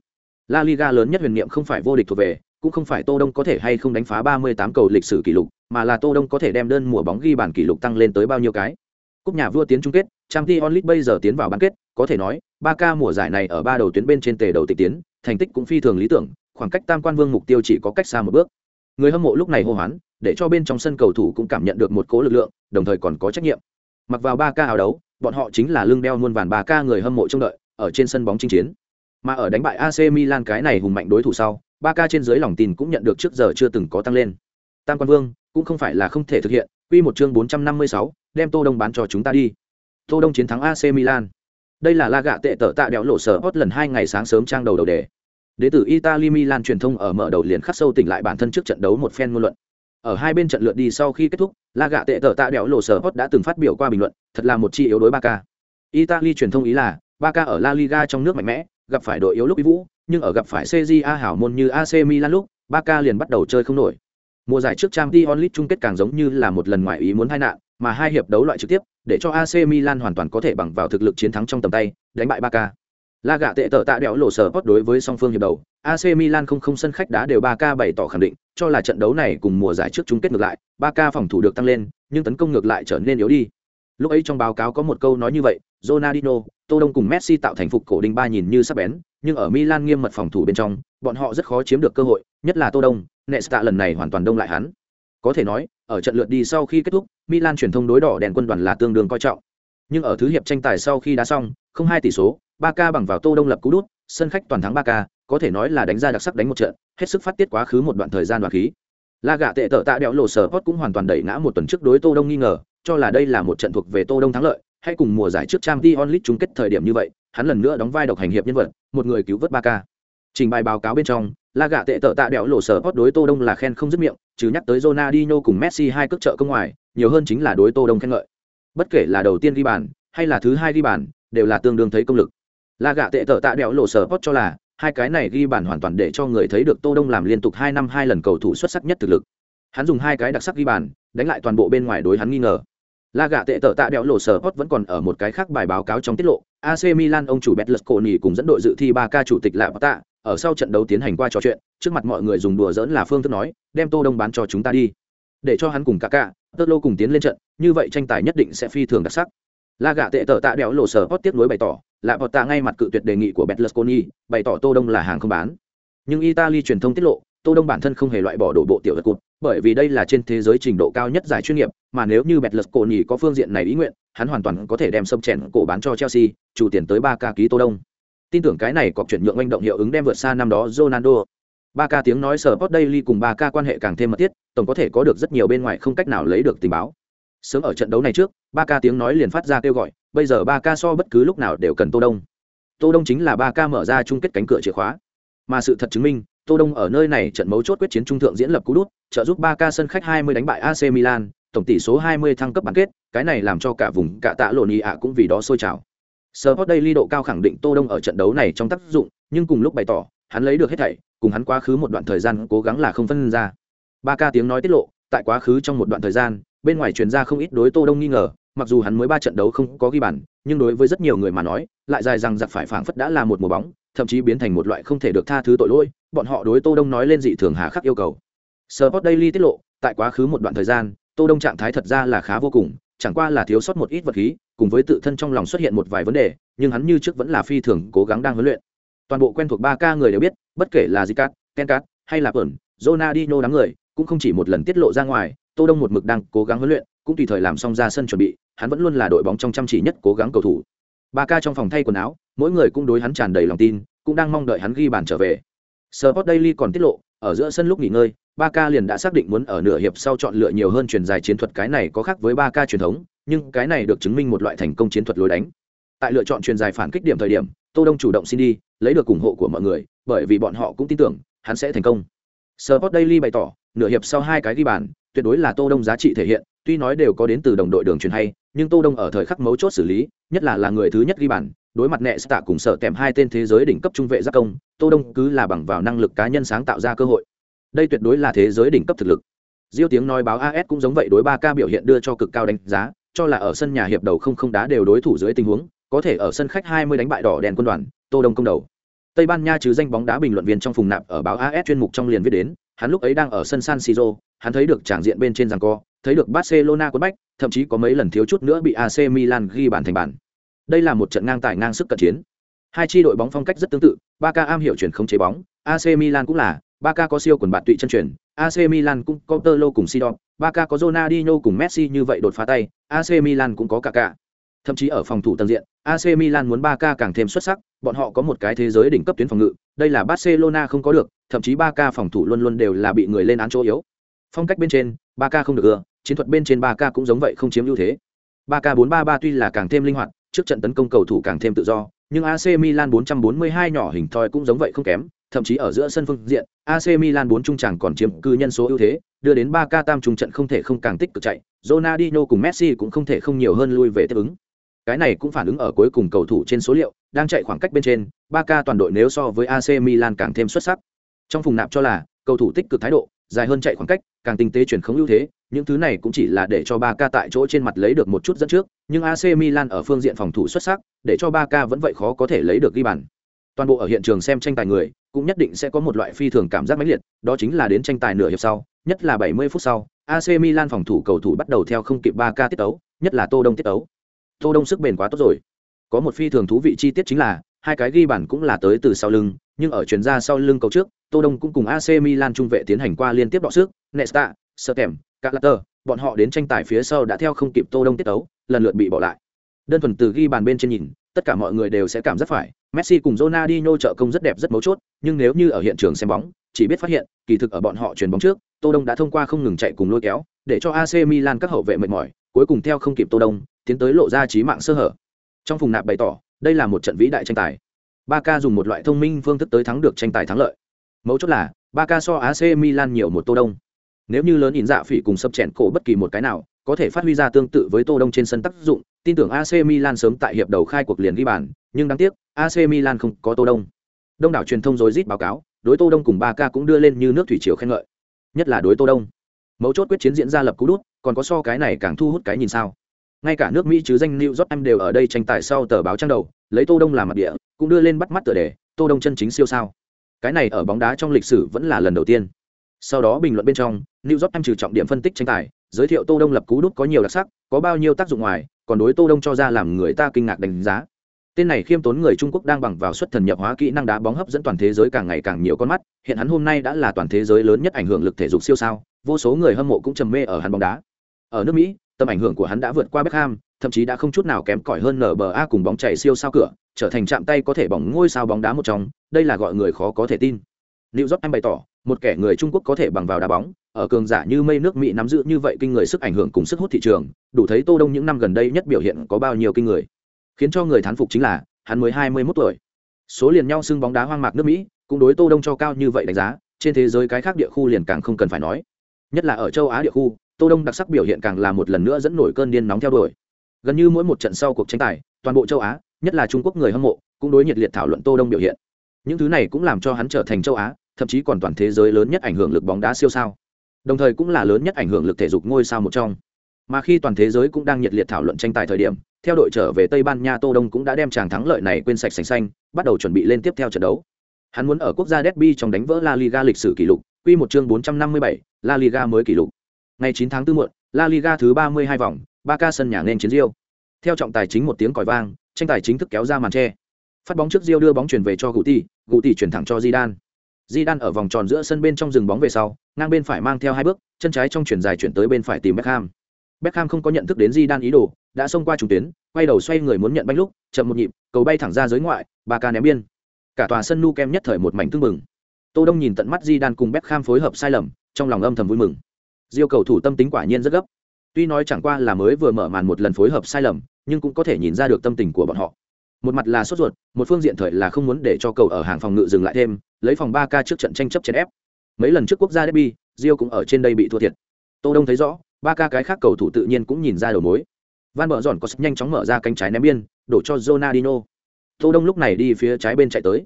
La Liga lớn nhất huyền niệm không phải vô địch thuộc về, cũng không phải Tô Đông có thể hay không đánh phá 38 cầu lịch sử kỷ lục, mà là Tô Đông có thể đem đơn mùa bóng ghi bàn kỷ lục tăng lên tới bao nhiêu cái. Cúp nhà vua tiến chung kết, Champions League bây giờ tiến vào bán kết, có thể nói, ba ca mùa giải này ở ba đầu tuyến bên trên tề đầu tịch tiến, thành tích cũng phi thường lý tưởng, khoảng cách tam quan vương mục tiêu chỉ có cách xa một bước. Người hâm mộ lúc này hô hoán, để cho bên trong sân cầu thủ cũng cảm nhận được một cố lực lượng, đồng thời còn có trách nhiệm. Mặc vào ba ca áo đấu, bọn họ chính là lưng đeo muôn vàn ba ca người hâm mộ trông đợi, ở trên sân bóng chinh chiến. Mà ở đánh bại AC Milan cái này hùng mạnh đối thủ sau, ba ca trên dưới lòng tin cũng nhận được trước giờ chưa từng có tăng lên. Tam quan vương cũng không phải là không thể thực hiện, quy một chương 456, đem Tô Đông bán cho chúng ta đi. Tô Đông chiến thắng AC Milan. Đây là la gạ tệ tở tạ đéo lộ sở hot lần hai ngày sáng sớm trang đầu đầu đề. Đệ tử Italy Milan truyền thông ở mở đầu liền khắc sâu tỉnh lại bản thân trước trận đấu một phen ngôn luận. Ở hai bên trận lượt đi sau khi kết thúc, La Gạ tệ Tờ tạ đẽo lộ sở hot đã từng phát biểu qua bình luận, thật là một chi yếu đối Barca. Italy truyền thông ý là, Barca ở La Liga trong nước mạnh mẽ, gặp phải đội yếu lúc vũ, nhưng ở gặp phải CJA hảo môn như AC Milan lúc, Barca liền bắt đầu chơi không nổi. Mùa giải trước trang t onlit chung kết càng giống như là một lần ngoài ý muốn hai nạn, mà hai hiệp đấu loại trực tiếp, để cho AC Milan hoàn toàn có thể bằng vào thực lực chiến thắng trong tầm tay, đánh bại Barca. La gạ tệ tở tạ đẽo lộ sở post đối với song phương hiệp đầu, AC Milan không không sân khách đá đều 3K bày tỏ khẳng định, cho là trận đấu này cùng mùa giải trước chung kết ngược lại, 3K phòng thủ được tăng lên, nhưng tấn công ngược lại trở nên yếu đi. Lúc ấy trong báo cáo có một câu nói như vậy, Ronaldinho, Tô Đông cùng Messi tạo thành phục cổ đinh ba nhìn như sắc bén, nhưng ở Milan nghiêm mật phòng thủ bên trong, bọn họ rất khó chiếm được cơ hội, nhất là Tô Đông, Nesta lần này hoàn toàn đông lại hắn. Có thể nói, ở trận lượt đi sau khi kết thúc, Milan truyền thông đối đỏ đèn quân đoàn là tương đương coi trọng. Nhưng ở thứ hiệp tranh tài sau khi đá xong, không hai tỷ số, Ba ca bằng vào Tô Đông lập cú đút, sân khách toàn thắng ba ca, có thể nói là đánh ra đặc sắc đánh một trận, hết sức phát tiết quá khứ một đoạn thời gian đoạt khí. La gạ tệ Tợ tạ đẽo lộ sở Hot cũng hoàn toàn đẩy ngã một tuần trước đối Tô Đông nghi ngờ, cho là đây là một trận thuộc về Tô Đông thắng lợi, hay cùng mùa giải trước Champions League chung kết thời điểm như vậy, hắn lần nữa đóng vai độc hành hiệp nhân vật, một người cứu vớt ba ca. Trình bày báo cáo bên trong, La gạ tệ Tợ tạ đẽo lộ sở Hot đối Tô Đông là khen không dứt miệng, chứ nhắc tới Ronaldinho cùng Messi hai cước trợ công ngoài, nhiều hơn chính là đối Tô Đông khen ngợi. Bất kể là đầu tiên ghi bàn, hay là thứ hai ghi bàn, đều là tương đương thấy công lực là gạ tệ tợ tạ đẽo lộ sở post cho là, hai cái này ghi bàn hoàn toàn để cho người thấy được tô đông làm liên tục hai năm hai lần cầu thủ xuất sắc nhất thực lực. Hắn dùng hai cái đặc sắc ghi bàn, đánh lại toàn bộ bên ngoài đối hắn nghi ngờ. La gạ tệ tợ tạ đẽo lộ sở hot vẫn còn ở một cái khác bài báo cáo trong tiết lộ AC Milan ông chủ Betlesconi cùng dẫn đội dự thi 3 ca chủ tịch lạ tạ, ở sau trận đấu tiến hành qua trò chuyện, trước mặt mọi người dùng đùa giỡn là phương thức nói, đem tô đông bán cho chúng ta đi. Để cho hắn cùng cả cả tơ cùng tiến lên trận, như vậy tranh tài nhất định sẽ phi thường đặc sắc. La gạ tệ tợ tạ đẽo lộ sở hot tiếp nối bày tỏ lạ vọt tạ ngay mặt cự tuyệt đề nghị của Berlusconi, bày tỏ Tô Đông là hàng không bán. Nhưng Italy truyền thông tiết lộ, Tô Đông bản thân không hề loại bỏ đổ bộ tiểu vật cụt, bởi vì đây là trên thế giới trình độ cao nhất giải chuyên nghiệp, mà nếu như Berlusconi có phương diện này ý nguyện, hắn hoàn toàn có thể đem sâm chèn cổ bán cho Chelsea, chủ tiền tới 3 ca ký Tô Đông. Tin tưởng cái này có chuyển nhượng manh động hiệu ứng đem vượt xa năm đó Ronaldo. 3 ca tiếng nói Sport Daily cùng 3 ca quan hệ càng thêm mật thiết, tổng có thể có được rất nhiều bên ngoài không cách nào lấy được tình báo. Sớm ở trận đấu này trước, 3 ca tiếng nói liền phát ra kêu gọi, bây giờ ba ca so bất cứ lúc nào đều cần tô đông. Tô đông chính là ba ca mở ra chung kết cánh cửa chìa khóa. Mà sự thật chứng minh tô đông ở nơi này trận mấu chốt quyết chiến trung thượng diễn lập cú đút trợ giúp ba ca sân khách 20 đánh bại ac milan tổng tỷ số 20 thăng cấp bán kết cái này làm cho cả vùng cả tạ lộn ý ạ cũng vì đó sôi trào. Sport Daily độ cao khẳng định Tô Đông ở trận đấu này trong tác dụng, nhưng cùng lúc bày tỏ, hắn lấy được hết thảy, cùng hắn quá khứ một đoạn thời gian cố gắng là không phân ra. Ba ca tiếng nói tiết lộ, tại quá khứ trong một đoạn thời gian, bên ngoài truyền ra không ít đối Tô Đông nghi ngờ, mặc dù hắn mới ba trận đấu không có ghi bàn, nhưng đối với rất nhiều người mà nói, lại dài rằng giặc phải phảng phất đã là một mùa bóng, thậm chí biến thành một loại không thể được tha thứ tội lỗi, bọn họ đối Tô Đông nói lên dị thường hà khắc yêu cầu. Sport Daily tiết lộ, tại quá khứ một đoạn thời gian, Tô Đông trạng thái thật ra là khá vô cùng, chẳng qua là thiếu sót một ít vật khí, cùng với tự thân trong lòng xuất hiện một vài vấn đề, nhưng hắn như trước vẫn là phi thường cố gắng đang huấn luyện. Toàn bộ quen thuộc 3K người đều biết, bất kể là Zicat, Kencat hay là Bẩn, Ronaldinho đám người, cũng không chỉ một lần tiết lộ ra ngoài, Tô Đông một mực đang cố gắng huấn luyện, cũng tùy thời làm xong ra sân chuẩn bị, hắn vẫn luôn là đội bóng trong chăm chỉ nhất cố gắng cầu thủ. Ba ca trong phòng thay quần áo, mỗi người cũng đối hắn tràn đầy lòng tin, cũng đang mong đợi hắn ghi bàn trở về. Sport Daily còn tiết lộ, ở giữa sân lúc nghỉ ngơi, ba ca liền đã xác định muốn ở nửa hiệp sau chọn lựa nhiều hơn truyền dài chiến thuật cái này có khác với ba ca truyền thống nhưng cái này được chứng minh một loại thành công chiến thuật lối đánh tại lựa chọn truyền dài phản kích điểm thời điểm tô đông chủ động xin đi lấy được ủng hộ của mọi người bởi vì bọn họ cũng tin tưởng hắn sẽ thành công Sport Daily bày tỏ nửa hiệp sau hai cái ghi bàn tuyệt đối là tô đông giá trị thể hiện tuy nói đều có đến từ đồng đội đường truyền hay nhưng tô đông ở thời khắc mấu chốt xử lý, nhất là là người thứ nhất ghi bàn, đối mặt nẹ tạ cùng sợ kèm hai tên thế giới đỉnh cấp trung vệ giác công, tô đông cứ là bằng vào năng lực cá nhân sáng tạo ra cơ hội. Đây tuyệt đối là thế giới đỉnh cấp thực lực. Diêu tiếng nói báo as cũng giống vậy đối ba ca biểu hiện đưa cho cực cao đánh giá, cho là ở sân nhà hiệp đầu không không đá đều đối thủ dưới tình huống, có thể ở sân khách 20 đánh bại đỏ đèn quân đoàn, tô đông công đầu. Tây ban nha chứ danh bóng đá bình luận viên trong phùng nạp ở báo as chuyên mục trong liền viết đến, hắn lúc ấy đang ở sân san siro, hắn thấy được tràng diện bên trên giằng co thấy được barcelona quất bách thậm chí có mấy lần thiếu chút nữa bị ac milan ghi bàn thành bàn đây là một trận ngang tài ngang sức cận chiến hai chi đội bóng phong cách rất tương tự Barca am hiểu chuyển không chế bóng ac milan cũng là Barca có siêu quần bạt tụy chân chuyển, AC Milan cũng có Tolo cùng Sidon, Barca có Ronaldinho cùng Messi như vậy đột phá tay, AC Milan cũng có Kaká. Thậm chí ở phòng thủ tầng diện, AC Milan muốn Barca càng thêm xuất sắc, bọn họ có một cái thế giới đỉnh cấp tuyến phòng ngự, đây là Barcelona không có được, thậm chí Barca phòng thủ luôn luôn đều là bị người lên án chỗ yếu. Phong cách bên trên, Barca không được ưa, chiến thuật bên trên Barca cũng giống vậy không chiếm ưu thế. 3K433 tuy là càng thêm linh hoạt, trước trận tấn công cầu thủ càng thêm tự do, nhưng AC Milan 442 nhỏ hình thoi cũng giống vậy không kém, thậm chí ở giữa sân phương diện, AC Milan 4 trung chẳng còn chiếm cư nhân số ưu thế, đưa đến 3K tam trung trận không thể không càng tích cực chạy, Ronaldinho cùng Messi cũng không thể không nhiều hơn lui về tiếp ứng. Cái này cũng phản ứng ở cuối cùng cầu thủ trên số liệu, đang chạy khoảng cách bên trên, 3K toàn đội nếu so với AC Milan càng thêm xuất sắc. Trong phùng nạp cho là, cầu thủ tích cực thái độ, dài hơn chạy khoảng cách, càng tinh tế chuyển không ưu thế, những thứ này cũng chỉ là để cho Barca tại chỗ trên mặt lấy được một chút dẫn trước, nhưng AC Milan ở phương diện phòng thủ xuất sắc, để cho Barca vẫn vậy khó có thể lấy được ghi bàn. Toàn bộ ở hiện trường xem tranh tài người, cũng nhất định sẽ có một loại phi thường cảm giác mãnh liệt, đó chính là đến tranh tài nửa hiệp sau, nhất là 70 phút sau, AC Milan phòng thủ cầu thủ bắt đầu theo không kịp Barca tiết tấu, nhất là Tô Đông tiết tấu. Tô Đông sức bền quá tốt rồi. Có một phi thường thú vị chi tiết chính là, hai cái ghi bàn cũng là tới từ sau lưng, nhưng ở chuyển ra sau lưng cầu trước, Tô Đông cũng cùng AC Milan trung vệ tiến hành qua liên tiếp đọ sức, Nesta, Sertem, Carter, bọn họ đến tranh tài phía sau đã theo không kịp Tô Đông tiết tấu, lần lượt bị bỏ lại. Đơn thuần từ ghi bàn bên trên nhìn, tất cả mọi người đều sẽ cảm giác phải, Messi cùng Ronaldinho trợ công rất đẹp rất mấu chốt, nhưng nếu như ở hiện trường xem bóng, chỉ biết phát hiện, kỳ thực ở bọn họ chuyển bóng trước, Tô Đông đã thông qua không ngừng chạy cùng lôi kéo, để cho AC Milan các hậu vệ mệt mỏi, cuối cùng theo không kịp Tô Đông, tiến tới lộ ra chí mạng sơ hở. Trong phùng nạp bày tỏ, đây là một trận vĩ đại tranh tài. Barca dùng một loại thông minh phương thức tới thắng được tranh tài thắng lợi. Mấu chốt là, Barca so AC Milan nhiều một Tô Đông. Nếu như lớn in dạ phỉ cùng sập chèn cổ bất kỳ một cái nào, có thể phát huy ra tương tự với Tô Đông trên sân tác dụng, tin tưởng AC Milan sớm tại hiệp đầu khai cuộc liền ghi bàn, nhưng đáng tiếc, AC Milan không có Tô Đông. Đông đảo truyền thông rối rít báo cáo, đối Tô Đông cùng Barca cũng đưa lên như nước thủy triều khen ngợi. Nhất là đối Tô Đông. Mấu chốt quyết chiến diễn ra lập cú đút, còn có so cái này càng thu hút cái nhìn sao? Ngay cả nước Mỹ chứ danh New York em đều ở đây tranh tài sau tờ báo trang đầu, lấy Tô Đông làm mặt địa, cũng đưa lên bắt mắt tựa đề, Tô Đông chân chính siêu sao. Cái này ở bóng đá trong lịch sử vẫn là lần đầu tiên. Sau đó bình luận bên trong, New job em trừ trọng điểm phân tích tranh tài, giới thiệu Tô Đông lập cú đút có nhiều đặc sắc, có bao nhiêu tác dụng ngoài, còn đối Tô Đông cho ra làm người ta kinh ngạc đánh giá tên này khiêm tốn người trung quốc đang bằng vào xuất thần nhập hóa kỹ năng đá bóng hấp dẫn toàn thế giới càng ngày càng nhiều con mắt hiện hắn hôm nay đã là toàn thế giới lớn nhất ảnh hưởng lực thể dục siêu sao vô số người hâm mộ cũng trầm mê ở hắn bóng đá ở nước mỹ tầm ảnh hưởng của hắn đã vượt qua Beckham, thậm chí đã không chút nào kém cỏi hơn NBA cùng bóng chảy siêu sao cửa, trở thành chạm tay có thể bỏng ngôi sao bóng đá một trong, đây là gọi người khó có thể tin. New York anh bày tỏ, một kẻ người Trung Quốc có thể bằng vào đá bóng, ở cường giả như mây nước Mỹ nắm giữ như vậy kinh người sức ảnh hưởng cùng sức hút thị trường, đủ thấy Tô Đông những năm gần đây nhất biểu hiện có bao nhiêu kinh người. Khiến cho người thán phục chính là, hắn mới hai mươi 21 tuổi. Số liền nhau xưng bóng đá hoang mạc nước Mỹ, cũng đối Tô Đông cho cao như vậy đánh giá, trên thế giới cái khác địa khu liền càng không cần phải nói. Nhất là ở châu Á địa khu, Tô Đông đặc sắc biểu hiện càng là một lần nữa dẫn nổi cơn điên nóng theo đuổi. Gần như mỗi một trận sau cuộc tranh tài, toàn bộ châu Á, nhất là trung quốc người hâm mộ cũng đối nhiệt liệt thảo luận tô đông biểu hiện những thứ này cũng làm cho hắn trở thành châu á thậm chí còn toàn thế giới lớn nhất ảnh hưởng lực bóng đá siêu sao. Đồng thời cũng là lớn nhất ảnh hưởng lực thể dục ngôi sao một trong. Mà khi toàn thế giới cũng đang nhiệt liệt thảo luận tranh tài thời điểm theo đội trở về tây ban nha tô đông cũng đã đem tràng thắng lợi này quên sạch sành xanh bắt đầu chuẩn bị lên tiếp theo trận đấu. Hắn muốn ở quốc gia derby trong đánh vỡ la liga lịch sử kỷ lục quy một chương 457, la liga mới kỷ lục. Ngày 9 tháng 4 muộn la liga thứ 32 vòng ba ca sân nhà nên chiến diêu. theo trọng tài chính một tiếng còi vang tranh tài chính thức kéo ra màn che phát bóng trước diêu đưa bóng chuyển về cho Guti, Guti chuyển thẳng cho Zidane. Zidane ở vòng tròn giữa sân bên trong dừng bóng về sau, ngang bên phải mang theo hai bước, chân trái trong chuyển dài chuyển tới bên phải tìm Beckham. Beckham không có nhận thức đến Zidane ý đồ, đã xông qua trung tuyến, quay đầu xoay người muốn nhận banh lúc, chậm một nhịp, cầu bay thẳng ra giới ngoại, ba ca ném biên. Cả tòa sân nu kem nhất thời một mảnh tương mừng. Tô Đông nhìn tận mắt Zidane cùng Beckham phối hợp sai lầm, trong lòng âm thầm vui mừng. Diêu cầu thủ tâm tính quả nhiên rất gấp. Tuy nói chẳng qua là mới vừa mở màn một lần phối hợp sai lầm, nhưng cũng có thể nhìn ra được tâm tình của bọn họ. Một mặt là sốt ruột, một phương diện thời là không muốn để cho cầu ở hàng phòng ngự dừng lại thêm, lấy phòng ba ca trước trận tranh chấp chèn ép. Mấy lần trước quốc gia derby, Rio cũng ở trên đây bị thua thiệt. Tô Đông thấy rõ, ba ca cái khác cầu thủ tự nhiên cũng nhìn ra đầu mối. Van mở giòn có nhanh chóng mở ra cánh trái ném biên, đổ cho Ronaldinho. Tô Đông lúc này đi phía trái bên chạy tới.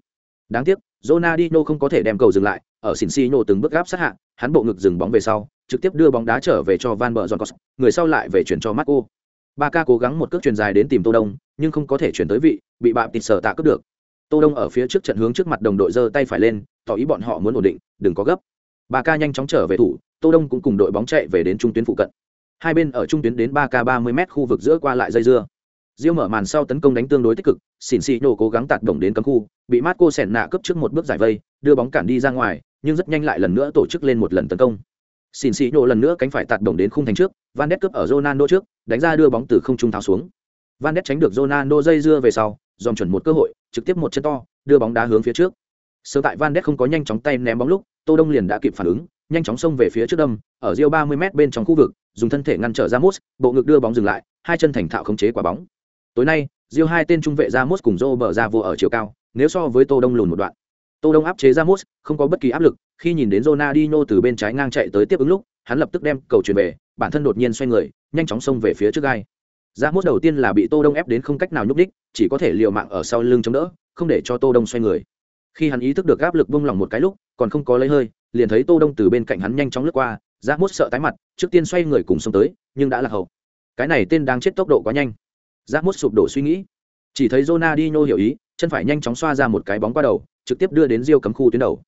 Đáng tiếc, Ronaldinho không có thể đem cầu dừng lại, ở Cincino từng bước gáp sát hạ, hắn bộ ngực dừng bóng về sau, trực tiếp đưa bóng đá trở về cho Van mở giòn có, người sau lại về chuyển cho Marco. Ba ca cố gắng một cước truyền dài đến tìm Tô Đông, nhưng không có thể chuyển tới vị, bị bạm tịt sở tạ cướp được. Tô Đông ở phía trước trận hướng trước mặt đồng đội giơ tay phải lên, tỏ ý bọn họ muốn ổn định, đừng có gấp. Ba ca nhanh chóng trở về thủ, Tô Đông cũng cùng đội bóng chạy về đến trung tuyến phụ cận. Hai bên ở trung tuyến đến 3K 30m khu vực giữa qua lại dây dưa. Diêu mở màn sau tấn công đánh tương đối tích cực, Xỉn Xỉ nổ cố gắng tạt đồng đến cấm khu, bị Marco Sèn nạ cướp trước một bước giải vây, đưa bóng cản đi ra ngoài, nhưng rất nhanh lại lần nữa tổ chức lên một lần tấn công. Xỉn Xỉ nổ lần nữa cánh phải tạt đồng đến khung thành trước, Van Ness cướp ở Ronaldo trước, đánh ra đưa bóng từ không trung tháo xuống. Van Ness tránh được Ronaldo dây dưa về sau, dòm chuẩn một cơ hội, trực tiếp một chân to, đưa bóng đá hướng phía trước. Sơ tại Van Ness không có nhanh chóng tay ném bóng lúc, Tô Đông liền đã kịp phản ứng, nhanh chóng xông về phía trước đâm, ở Rio 30m bên trong khu vực, dùng thân thể ngăn trở Ramos, bộ ngực đưa bóng dừng lại, hai chân thành thạo khống chế quả bóng. Tối nay, Rio hai tên trung vệ Ramos cùng Roberto ra vô ở chiều cao, nếu so với Tô Đông lùn một đoạn. Tô Đông áp chế Ramos, không có bất kỳ áp lực, khi nhìn đến Ronaldinho từ bên trái ngang chạy tới tiếp ứng lúc, hắn lập tức đem cầu chuyển về, bản thân đột nhiên xoay người, nhanh chóng xông về phía trước gai. Ramos đầu tiên là bị Tô Đông ép đến không cách nào nhúc đích, chỉ có thể liều mạng ở sau lưng chống đỡ, không để cho Tô Đông xoay người. Khi hắn ý thức được áp lực buông lỏng một cái lúc, còn không có lấy hơi, liền thấy Tô Đông từ bên cạnh hắn nhanh chóng lướt qua, giác mốt sợ tái mặt trước tiên xoay người cùng xông tới nhưng đã là hậu cái này tên đang chết tốc độ quá nhanh giác mốt sụp đổ suy nghĩ chỉ thấy Ronaldinho hiểu ý chân phải nhanh chóng xoa ra một cái bóng qua đầu trực tiếp đưa đến Rio cấm khu tuyến đầu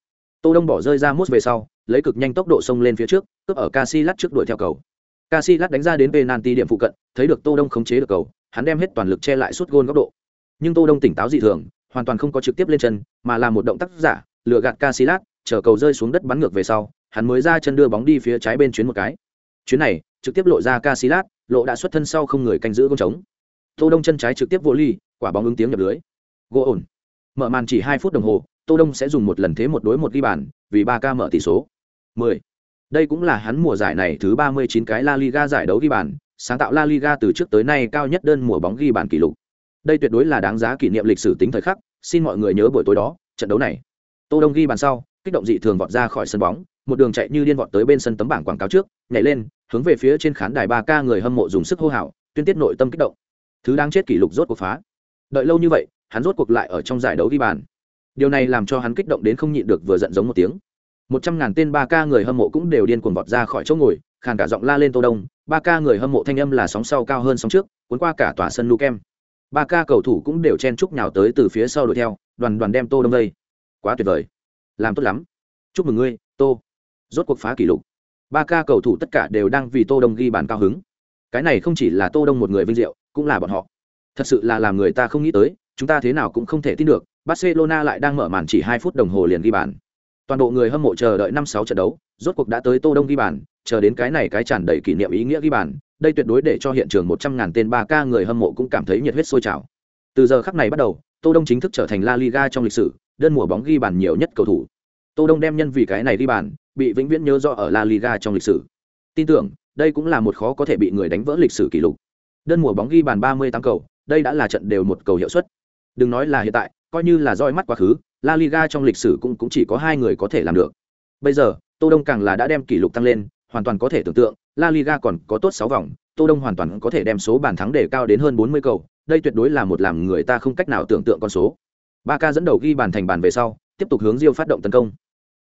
tô đông bỏ rơi ra mút về sau lấy cực nhanh tốc độ xông lên phía trước cướp ở Casillas trước đuổi theo cầu. Casillas đánh ra đến penalty điểm phụ cận thấy được tô đông khống chế được cầu hắn đem hết toàn lực che lại suốt gôn góc độ. Nhưng tô đông tỉnh táo dị thường hoàn toàn không có trực tiếp lên chân mà là một động tác giả lừa gạt Casillas chờ cầu rơi xuống đất bắn ngược về sau hắn mới ra chân đưa bóng đi phía trái bên chuyến một cái. Chuyến này trực tiếp lộ ra Casillas, lộ đã xuất thân sau không người canh giữ công trống. Tô đông chân trái trực tiếp vô ly quả bóng ứng tiếng nhập lưới. Gỗ ổn. Mở màn chỉ hai phút đồng hồ tô đông sẽ dùng một lần thế một đối một ghi bàn, vì Barca mở tỷ số. 10. đây cũng là hắn mùa giải này thứ 39 cái La Liga giải đấu ghi bàn, sáng tạo La Liga từ trước tới nay cao nhất đơn mùa bóng ghi bàn kỷ lục. Đây tuyệt đối là đáng giá kỷ niệm lịch sử tính thời khắc, xin mọi người nhớ buổi tối đó, trận đấu này. Tô đông ghi bàn sau, kích động dị thường vọt ra khỏi sân bóng, một đường chạy như điên vọt tới bên sân tấm bảng quảng cáo trước, nhảy lên, hướng về phía trên khán đài 3K người hâm mộ dùng sức hô hào, tuyên tiết nội tâm kích động. Thứ đang chết kỷ lục rốt cuộc phá. Đợi lâu như vậy, hắn rốt cuộc lại ở trong giải đấu ghi bàn điều này làm cho hắn kích động đến không nhịn được vừa giận giống một tiếng. Một trăm ngàn tên ba ca người hâm mộ cũng đều điên cuồng vọt ra khỏi chỗ ngồi, khàn cả giọng la lên tô đông, ba ca người hâm mộ thanh âm là sóng sau cao hơn sóng trước, cuốn qua cả tòa sân lu kem. Ba ca cầu thủ cũng đều chen chúc nhào tới từ phía sau đuổi theo, đoàn đoàn đem tô đông đây quá tuyệt vời. Làm tốt lắm. Chúc mừng ngươi, tô. Rốt cuộc phá kỷ lục. Ba ca cầu thủ tất cả đều đang vì tô đông ghi bàn cao hứng. Cái này không chỉ là tô đông một người vinh diệu, cũng là bọn họ. Thật sự là làm người ta không nghĩ tới, chúng ta thế nào cũng không thể tin được barcelona lại đang mở màn chỉ hai phút đồng hồ liền ghi bàn toàn bộ người hâm mộ chờ đợi năm sáu trận đấu rốt cuộc đã tới tô đông ghi bàn chờ đến cái này cái tràn đầy kỷ niệm ý nghĩa ghi bàn đây tuyệt đối để cho hiện trường một trăm ngàn tên 3K người hâm mộ cũng cảm thấy nhiệt huyết sôi trào từ giờ khắc này bắt đầu tô đông chính thức trở thành la liga trong lịch sử đơn mùa bóng ghi bàn nhiều nhất cầu thủ tô đông đem nhân vì cái này ghi bàn bị vĩnh viễn nhớ rõ ở La Liga trong lịch sử. Tin tưởng, đây cũng là một khó có thể bị người đánh vỡ lịch sử kỷ lục. Đơn mùa bóng ghi bàn 38 cầu, đây đã là trận đều một cầu hiệu suất. Đừng nói là hiện tại, coi như là roi mắt quá khứ, La Liga trong lịch sử cũng cũng chỉ có hai người có thể làm được. Bây giờ, Tô Đông càng là đã đem kỷ lục tăng lên, hoàn toàn có thể tưởng tượng, La Liga còn có tốt sáu vòng, Tô Đông hoàn toàn có thể đem số bàn thắng để cao đến hơn 40 cầu, đây tuyệt đối là một làm người ta không cách nào tưởng tượng con số ba ca dẫn đầu ghi bàn thành bàn về sau tiếp tục hướng Rio phát động tấn công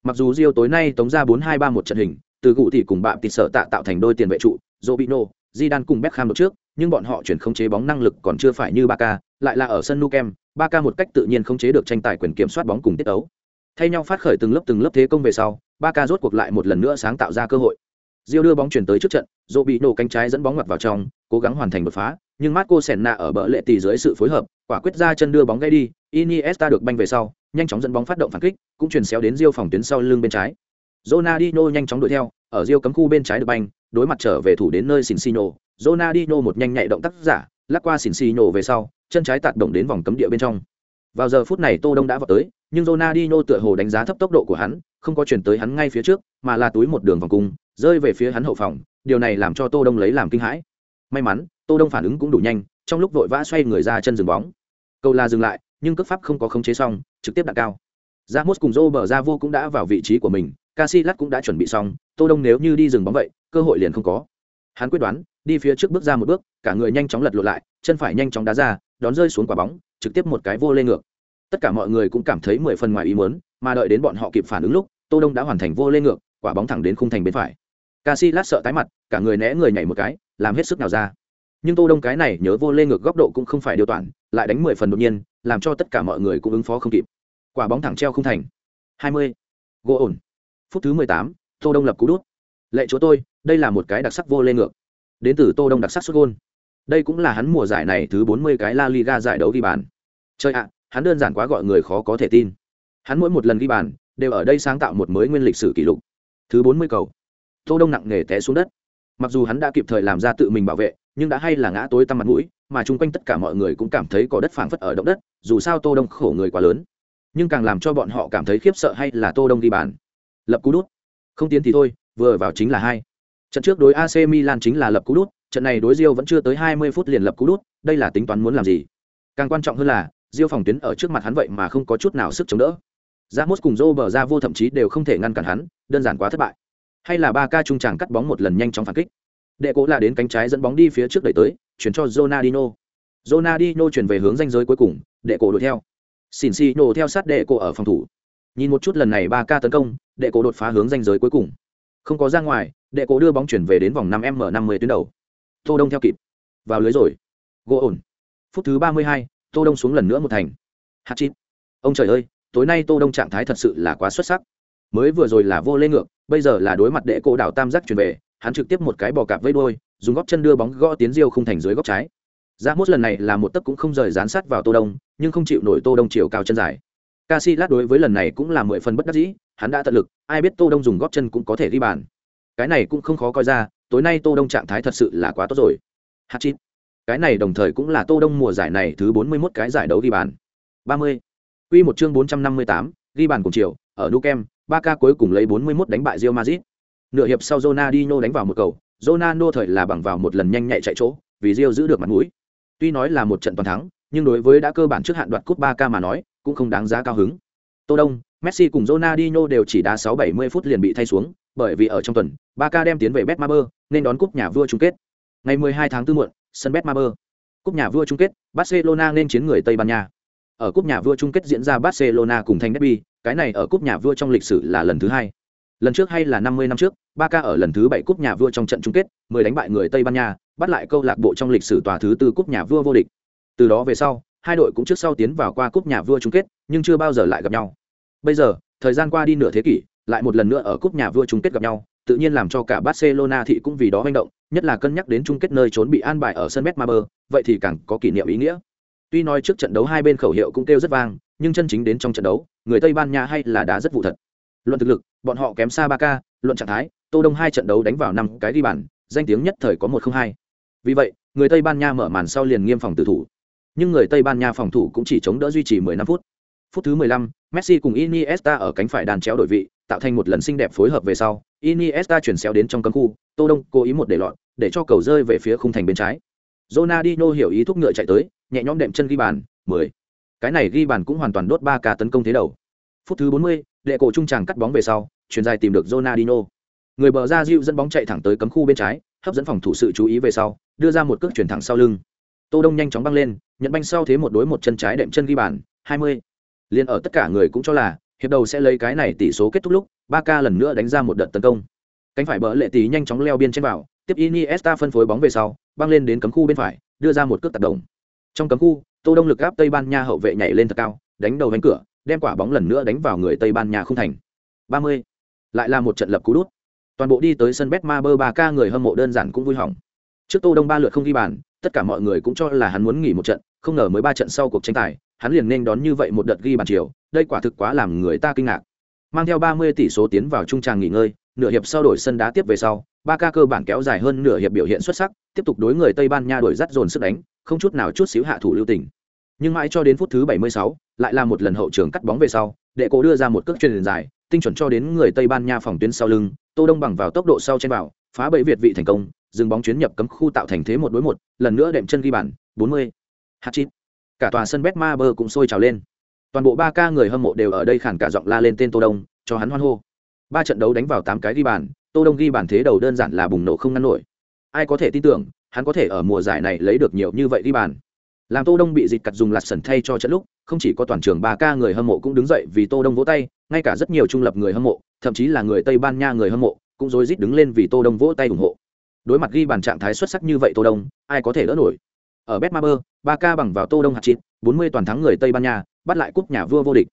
mặc dù Rio tối nay tống ra bốn hai ba một trận hình từ cụ thì cùng bạn tịt sợ tạ tạo thành đôi tiền vệ trụ Robino, Zidane cùng Beckham đột trước nhưng bọn họ chuyển khống chế bóng năng lực còn chưa phải như ba ca lại là ở sân Nou Camp, ba ca một cách tự nhiên không chế được tranh tài quyền kiểm soát bóng cùng tiết đấu, thay nhau phát khởi từng lớp từng lớp thế công về sau ba ca rốt cuộc lại một lần nữa sáng tạo ra cơ hội. Diêu đưa bóng chuyển tới trước trận, Robino cánh trái dẫn bóng mặt vào trong, cố gắng hoàn thành đột phá, nhưng Marco Senna ở bờ lệ tì dưới sự phối hợp, quả quyết ra chân đưa bóng gây đi, Iniesta được banh về sau, nhanh chóng dẫn bóng phát động phản kích, cũng chuyển xéo đến diêu phòng tuyến sau lưng bên trái. Ronaldinho nhanh chóng đuổi theo, ở Rio cấm khu bên trái được banh, đối mặt trở về thủ đến nơi Sinsino, Ronaldinho một nhanh nhạy động tác giả, lắc qua xỉn xì nhổ về sau, chân trái tạt động đến vòng cấm địa bên trong. Vào giờ phút này Tô Đông đã vào tới, nhưng Ronaldinho tựa hồ đánh giá thấp tốc độ của hắn, không có chuyển tới hắn ngay phía trước, mà là túi một đường vòng cung, rơi về phía hắn hậu phòng, điều này làm cho Tô Đông lấy làm kinh hãi. May mắn, Tô Đông phản ứng cũng đủ nhanh, trong lúc vội vã xoay người ra chân dừng bóng. Cầu là dừng lại, nhưng cước pháp không có khống chế xong, trực tiếp đặt cao. Ramos cùng Rober ra vô cũng đã vào vị trí của mình, Casillas cũng đã chuẩn bị xong, Tô Đông nếu như đi dừng bóng vậy, cơ hội liền không có. Hắn quyết đoán, đi phía trước bước ra một bước, cả người nhanh chóng lật lộn lại, chân phải nhanh chóng đá ra, đón rơi xuống quả bóng, trực tiếp một cái vô lên ngược. Tất cả mọi người cũng cảm thấy mười phần ngoài ý muốn, mà đợi đến bọn họ kịp phản ứng lúc, Tô Đông đã hoàn thành vô lên ngược, quả bóng thẳng đến khung thành bên phải. Casillas sợ tái mặt, cả người né người nhảy một cái, làm hết sức nào ra. Nhưng Tô Đông cái này nhớ vô lên ngược góc độ cũng không phải điều toàn, lại đánh mười phần đột nhiên, làm cho tất cả mọi người cũng ứng phó không kịp. Quả bóng thẳng treo khung thành. 20. Gỗ ổn. Phút thứ 18, Tô Đông lập cú đút. Lệ chúa tôi, đây là một cái đặc sắc vô lên ngược. Đến từ Tô Đông đặc sắc sút gol. Đây cũng là hắn mùa giải này thứ 40 cái La Liga giải đấu ghi bàn. Chơi ạ, hắn đơn giản quá gọi người khó có thể tin. Hắn mỗi một lần ghi bàn đều ở đây sáng tạo một mới nguyên lịch sử kỷ lục. Thứ 40 cầu. Tô Đông nặng nề té xuống đất. Mặc dù hắn đã kịp thời làm ra tự mình bảo vệ, nhưng đã hay là ngã tối tăm mặt mũi, mà chung quanh tất cả mọi người cũng cảm thấy có đất phảng phất ở động đất, dù sao Tô Đông khổ người quá lớn. Nhưng càng làm cho bọn họ cảm thấy khiếp sợ hay là Tô Đông ghi bàn. Lập cú đút. Không tiến thì thôi, vừa vào chính là hai. Trận trước đối AC Milan chính là lập cú đút, trận này đối Rio vẫn chưa tới 20 phút liền lập cú đút, đây là tính toán muốn làm gì? Càng quan trọng hơn là, Rio phòng tuyến ở trước mặt hắn vậy mà không có chút nào sức chống đỡ. Ramos cùng Robert ra vô thậm chí đều không thể ngăn cản hắn, đơn giản quá thất bại. Hay là ba ca trung tràng cắt bóng một lần nhanh chóng phản kích. Đệ cố là đến cánh trái dẫn bóng đi phía trước đẩy tới, chuyển cho Ronaldinho. Ronaldinho chuyển về hướng ranh giới cuối cùng, đệ cổ đuổi theo. Sinsino theo sát đệ cổ ở phòng thủ. Nhìn một chút lần này ba ca tấn công, đệ cổ đột phá hướng ranh giới cuối cùng. Không có ra ngoài, đệ cổ đưa bóng chuyển về đến vòng 5m50 tuyến đầu. Tô Đông theo kịp. Vào lưới rồi. Gỗ ổn. Phút thứ 32, Tô Đông xuống lần nữa một thành. Hạt chít. Ông trời ơi, tối nay Tô Đông trạng thái thật sự là quá xuất sắc. Mới vừa rồi là vô lên ngược, bây giờ là đối mặt đệ cổ đảo tam giác chuyển về, hắn trực tiếp một cái bò cạp với đuôi, dùng góp chân đưa bóng gõ tiến diêu không thành dưới góc trái. Ra mốt lần này là một tấc cũng không rời dán sát vào Tô Đông, nhưng không chịu nổi Tô Đông chiều cao chân dài. Casillas đối với lần này cũng là mười phần bất đắc dĩ, hắn đã tận lực, ai biết Tô Đông dùng góp chân cũng có thể ghi bàn. Cái này cũng không khó coi ra, tối nay Tô Đông trạng thái thật sự là quá tốt rồi. Hat-trick. Cái này đồng thời cũng là Tô Đông mùa giải này thứ 41 cái giải đấu ghi bàn. 30. Quy một chương 458, ghi bàn cùng chiều, ở Nukem, ca cuối cùng lấy 41 đánh bại Real Madrid. Nửa hiệp sau Ronaldinho đánh vào một cầu, Ronaldo thời là bằng vào một lần nhanh nhạy chạy chỗ, vì Real giữ được mặt mũi. Tuy nói là một trận toàn thắng, nhưng đối với đã cơ bản trước hạn đoạt cúp ba ca mà nói, cũng không đáng giá cao hứng. Tô Đông, Messi cùng Ronaldinho đều chỉ đá 6-70 phút liền bị thay xuống, bởi vì ở trong tuần, Barca đem tiến về Betmaber, nên đón cúp nhà vua chung kết. Ngày 12 tháng 4 muộn, sân Betmaber. Cúp nhà vua chung kết, Barcelona nên chiến người Tây Ban Nha. Ở cúp nhà vua chung kết diễn ra Barcelona cùng thành derby, cái này ở cúp nhà vua trong lịch sử là lần thứ hai. Lần trước hay là 50 năm trước, Barca ở lần thứ 7 cúp nhà vua trong trận chung kết, 10 đánh bại người Tây Ban Nha, bắt lại câu lạc bộ trong lịch sử tòa thứ tư cúp nhà vua vô địch. Từ đó về sau, hai đội cũng trước sau tiến vào qua cúp nhà vua chung kết, nhưng chưa bao giờ lại gặp nhau. Bây giờ, thời gian qua đi nửa thế kỷ, lại một lần nữa ở cúp nhà vua chung kết gặp nhau, tự nhiên làm cho cả Barcelona thị cũng vì đó hành động, nhất là cân nhắc đến chung kết nơi trốn bị an bài ở sân Betmaber, vậy thì càng có kỷ niệm ý nghĩa. Tuy nói trước trận đấu hai bên khẩu hiệu cũng kêu rất vang, nhưng chân chính đến trong trận đấu, người Tây Ban Nha hay là đá rất vụ thật. Luận thực lực, bọn họ kém xa Barca, luận trạng thái, Tô Đông hai trận đấu đánh vào năm cái ghi bàn, danh tiếng nhất thời có một không hai. Vì vậy, người Tây Ban Nha mở màn sau liền nghiêm phòng tử thủ. Nhưng người Tây Ban Nha phòng thủ cũng chỉ chống đỡ duy trì 15 phút. Phút thứ 15, Messi cùng Iniesta ở cánh phải đàn chéo đổi vị, tạo thành một lần xinh đẹp phối hợp về sau, Iniesta chuyển xéo đến trong cấm khu, Tô Đông cố ý một để lọt, để cho cầu rơi về phía khung thành bên trái. Ronaldinho hiểu ý thúc ngựa chạy tới, nhẹ nhõm đệm chân ghi bàn, 10. Cái này ghi bàn cũng hoàn toàn đốt ba ca tấn công thế đầu. Phút thứ 40, đệ cổ trung tràng cắt bóng về sau, chuyển dài tìm được Ronaldinho. Người bờ ra dịu dẫn bóng chạy thẳng tới cấm khu bên trái, hấp dẫn phòng thủ sự chú ý về sau, đưa ra một cước chuyển thẳng sau lưng. Tô Đông nhanh chóng băng lên, nhận banh sau thế một đối một chân trái đệm chân ghi bàn 20. Liên ở tất cả người cũng cho là hiệp đầu sẽ lấy cái này tỷ số kết thúc lúc, Barca lần nữa đánh ra một đợt tấn công. Cánh phải bỡ lệ tí nhanh chóng leo biên trên vào, tiếp Iniesta phân phối bóng về sau, băng lên đến cấm khu bên phải, đưa ra một cước tác động. Trong cấm khu, Tô Đông lực áp Tây Ban Nha hậu vệ nhảy lên thật cao, đánh đầu vánh cửa, đem quả bóng lần nữa đánh vào người Tây Ban Nha không thành. 30. Lại là một trận lập cú đút. Toàn bộ đi tới sân Betmaber 3K người hâm mộ đơn giản cũng vui hỏng. Trước Tô Đông ba lượt không ghi bàn, tất cả mọi người cũng cho là hắn muốn nghỉ một trận, không ngờ mới ba trận sau cuộc tranh tài, hắn liền nên đón như vậy một đợt ghi bàn chiều, đây quả thực quá làm người ta kinh ngạc. Mang theo 30 tỷ số tiến vào trung tràng nghỉ ngơi, nửa hiệp sau đổi sân đá tiếp về sau, ba ca cơ bản kéo dài hơn nửa hiệp biểu hiện xuất sắc, tiếp tục đối người Tây Ban Nha đuổi dắt dồn sức đánh, không chút nào chút xíu hạ thủ lưu tình. Nhưng mãi cho đến phút thứ 76, lại là một lần hậu trường cắt bóng về sau, đệ cổ đưa ra một cước truyền dài, tinh chuẩn cho đến người Tây Ban Nha phòng tuyến sau lưng, Tô Đông bằng vào tốc độ sau trên vào, phá bẫy Việt vị thành công, dừng bóng chuyến nhập cấm khu tạo thành thế một đối một, lần nữa đệm chân ghi bàn, 40. hạt chín Cả tòa sân Betmaber cũng sôi trào lên. Toàn bộ ba ca người hâm mộ đều ở đây khản cả giọng la lên tên Tô Đông, cho hắn hoan hô. Ba trận đấu đánh vào tám cái ghi bàn, Tô Đông ghi bàn thế đầu đơn giản là bùng nổ không ngăn nổi. Ai có thể tin tưởng, hắn có thể ở mùa giải này lấy được nhiều như vậy ghi bàn. Làm Tô Đông bị dịch cặt dùng lạt sẩn thay cho trận lúc, không chỉ có toàn trường ba ca người hâm mộ cũng đứng dậy vì Tô Đông vỗ tay, ngay cả rất nhiều trung lập người hâm mộ, thậm chí là người Tây Ban Nha người hâm mộ, cũng rối rít đứng lên vì Tô Đông vỗ tay ủng hộ. Đối mặt ghi bàn trạng thái xuất sắc như vậy Tô Đông, ai có thể đỡ nổi. Ở Betmaber, ba ca bằng vào Tô Đông hạt chín, 40 toàn thắng người Tây Ban Nha, bắt lại cúp nhà vua vô địch.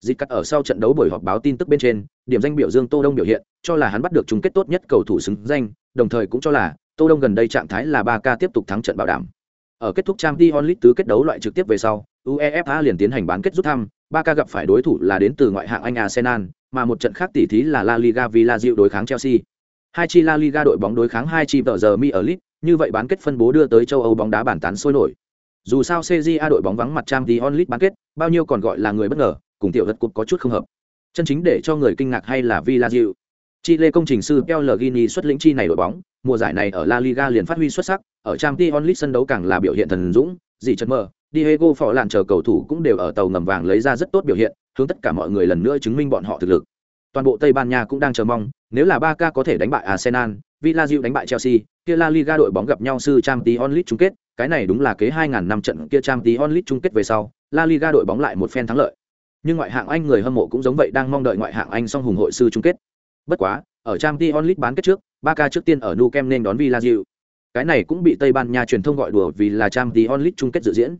Dịch cắt ở sau trận đấu buổi họp báo tin tức bên trên, điểm danh biểu dương Tô Đông biểu hiện, cho là hắn bắt được chung kết tốt nhất cầu thủ xứng danh, đồng thời cũng cho là Tô Đông gần đây trạng thái là 3 ca tiếp tục thắng trận bảo đảm. Ở kết thúc Champions League tứ kết đấu loại trực tiếp về sau, UEFA liền tiến hành bán kết rút thăm, Barca gặp phải đối thủ là đến từ ngoại hạng Anh Arsenal, mà một trận khác tỷ thí là La Liga Villarreal đối kháng Chelsea. Hai chi La Liga đội bóng đối kháng hai chi tờ giờ Mi ở League, như vậy bán kết phân bố đưa tới châu Âu bóng đá bản tán sôi nổi. Dù sao CJA đội bóng vắng mặt Champions onlit bán kết, bao nhiêu còn gọi là người bất ngờ, cùng tiểu vật cục có chút không hợp. Chân chính để cho người kinh ngạc hay là Villarreal. Chile công trình sư Pellegrini xuất lĩnh chi này đội bóng, mùa giải này ở La Liga liền phát huy xuất sắc, ở Champions League sân đấu càng là biểu hiện thần dũng, gì chật mơ, Diego Phỏ làn chờ cầu thủ cũng đều ở tàu ngầm vàng lấy ra rất tốt biểu hiện, hướng tất cả mọi người lần nữa chứng minh bọn họ thực lực. Toàn bộ Tây Ban Nha cũng đang chờ mong, nếu là Barca có thể đánh bại Arsenal, Villarreal đánh bại Chelsea, kia La Liga đội bóng gặp nhau sư Champions League chung kết, cái này đúng là kế 2000 năm trận kia Champions League chung kết về sau, La Liga đội bóng lại một phen thắng lợi. Nhưng ngoại hạng Anh người hâm mộ cũng giống vậy đang mong đợi ngoại hạng Anh song hùng hội sư chung kết. Bất quá, ở Champions League bán kết trước, Barca trước tiên ở Nou Camp nên đón Villarreal. Cái này cũng bị Tây Ban Nha truyền thông gọi đùa vì là Champions League chung kết dự diễn.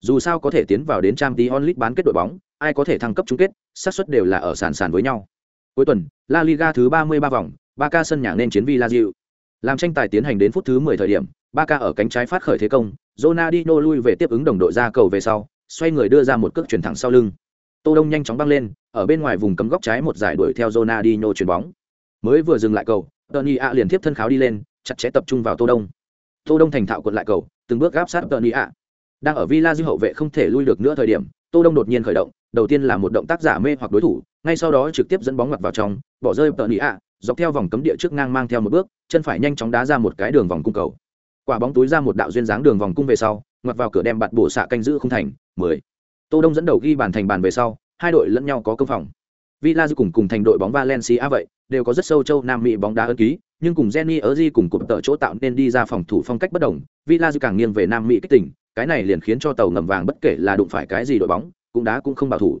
Dù sao có thể tiến vào đến Champions League bán kết đội bóng, ai có thể thăng cấp chung kết, xác suất đều là ở sàn sàn với nhau. Cuối tuần, La Liga thứ 33 vòng, Barca sân nhà nên chiến Villarreal. Làm tranh tài tiến hành đến phút thứ 10 thời điểm, Barca ở cánh trái phát khởi thế công, Ronaldinho lui về tiếp ứng đồng đội ra cầu về sau, xoay người đưa ra một cước chuyển thẳng sau lưng. Tô Đông nhanh chóng băng lên, ở bên ngoài vùng cấm góc trái một giải đuổi theo Ronaldinho chuyền bóng. Mới vừa dừng lại cầu, Tony A liền tiếp thân kháo đi lên, chặt chẽ tập trung vào Tô Đông. Tô Đông thành thạo cuộn lại cầu, từng bước áp sát Tony A. Đang ở Villa Dư hậu vệ không thể lui được nữa thời điểm, Tô Đông đột nhiên khởi động, đầu tiên là một động tác giả mê hoặc đối thủ, ngay sau đó trực tiếp dẫn bóng ngoặt vào trong, bỏ rơi Tony A, dọc theo vòng cấm địa trước ngang mang theo một bước, chân phải nhanh chóng đá ra một cái đường vòng cung cầu. Quả bóng túi ra một đạo duyên dáng đường vòng cung về sau, ngoặt vào cửa đem bạt bổ xạ canh giữ không thành, 10. Tô Đông dẫn đầu ghi bàn thành bàn về sau, hai đội lẫn nhau có công phòng. Villa cùng cùng thành đội bóng Valencia vậy, đều có rất sâu châu Nam Mỹ bóng đá ấn ký, nhưng cùng Jenny Di cùng cụm tợ chỗ tạo nên đi ra phòng thủ phong cách bất đồng, Villa càng nghiêng về Nam Mỹ kích tỉnh, cái này liền khiến cho tàu ngầm vàng bất kể là đụng phải cái gì đội bóng, cũng đá cũng không bảo thủ.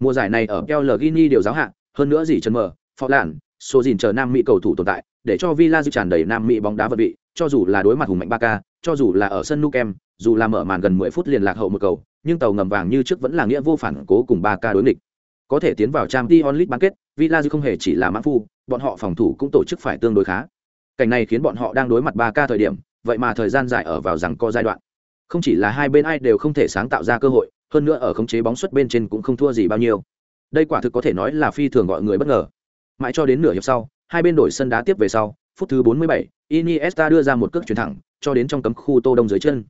Mùa giải này ở Pellegrini đều giáo hạ, hơn nữa gì chân mờ, phó lạn, số dìn chờ Nam Mỹ cầu thủ tồn tại, để cho Villa tràn đầy Nam Mỹ bóng đá vật vị, cho dù là đối mặt hùng mạnh Barca, cho dù là ở sân Nou Camp, dù là mở màn gần 10 phút liền lạc hậu một cầu, nhưng tàu ngầm vàng như trước vẫn là nghĩa vô phản cố cùng Barca đối nghịch. Có thể tiến vào Champions League bán kết, Villa không hề chỉ là mã phu, bọn họ phòng thủ cũng tổ chức phải tương đối khá. Cảnh này khiến bọn họ đang đối mặt Barca thời điểm, vậy mà thời gian dài ở vào rằng co giai đoạn. Không chỉ là hai bên ai đều không thể sáng tạo ra cơ hội, hơn nữa ở khống chế bóng xuất bên trên cũng không thua gì bao nhiêu. Đây quả thực có thể nói là phi thường gọi người bất ngờ. Mãi cho đến nửa hiệp sau, hai bên đổi sân đá tiếp về sau, phút thứ 47, Iniesta đưa ra một cước chuyển thẳng, cho đến trong cấm khu Tô Đông dưới chân.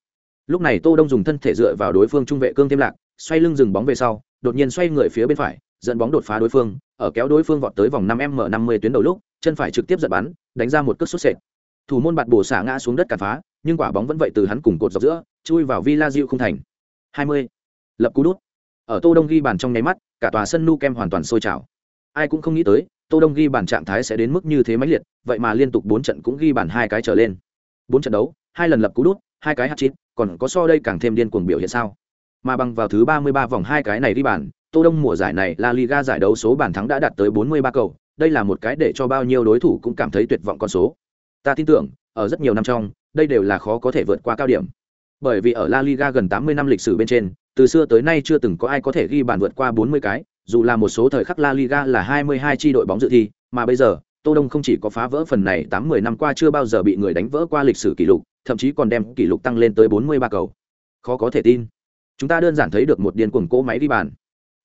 Lúc này Tô Đông dùng thân thể dựa vào đối phương trung vệ cương thêm lạc, xoay lưng dừng bóng về sau, đột nhiên xoay người phía bên phải, dẫn bóng đột phá đối phương, ở kéo đối phương vọt tới vòng 5m50 tuyến đầu lúc, chân phải trực tiếp giật bắn, đánh ra một cước sút sệt. Thủ môn bạt bổ xả ngã xuống đất cản phá, nhưng quả bóng vẫn vậy từ hắn cùng cột dọc giữa, chui vào Villa không thành. 20. Lập cú đút. Ở Tô Đông ghi bàn trong nháy mắt, cả tòa sân Nou Camp hoàn toàn sôi trào. Ai cũng không nghĩ tới, Tô Đông ghi bàn trạng thái sẽ đến mức như thế mãnh liệt, vậy mà liên tục 4 trận cũng ghi bàn hai cái trở lên. 4 trận đấu, hai lần lập cú đút, hai cái hat-trick, còn có so đây càng thêm điên cuồng biểu hiện sao? Mà bằng vào thứ 33 vòng hai cái này đi bàn tô đông mùa giải này la liga giải đấu số bàn thắng đã đạt tới 43 cầu đây là một cái để cho bao nhiêu đối thủ cũng cảm thấy tuyệt vọng con số. Ta tin tưởng ở rất nhiều năm trong đây đều là khó có thể vượt qua cao điểm. Bởi vì ở la liga gần 80 năm lịch sử bên trên từ xưa tới nay chưa từng có ai có thể ghi bàn vượt qua 40 cái dù là một số thời khắc la liga là 22 chi đội bóng dự thi, mà bây giờ, tô đông không chỉ có phá vỡ phần này 8-10 năm qua chưa bao giờ bị người đánh vỡ qua lịch sử kỷ lục, thậm chí còn đem kỷ lục tăng lên tới 43 cầu. Khó có thể tin. Chúng ta đơn giản thấy được một điên cuồng cỗ máy đi bàn.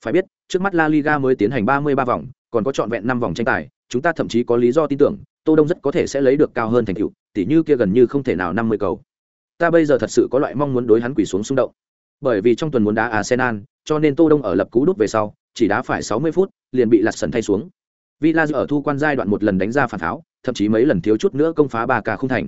Phải biết, trước mắt la liga mới tiến hành 33 vòng, còn có trọn vẹn 5 vòng tranh tài, chúng ta thậm chí có lý do tin tưởng, tô đông rất có thể sẽ lấy được cao hơn thành tựu tỷ như kia gần như không thể nào 50 cầu. Ta bây giờ thật sự có loại mong muốn đối hắn quỳ xuống xung động. Bởi vì trong tuần muốn đá arsenal, cho nên tô đông ở lập cú đút về sau chỉ đá phải 60 phút liền bị lật sần thay xuống. Villa ở thu quan giai đoạn một lần đánh ra phản tháo thậm chí mấy lần thiếu chút nữa công phá ba cả không thành.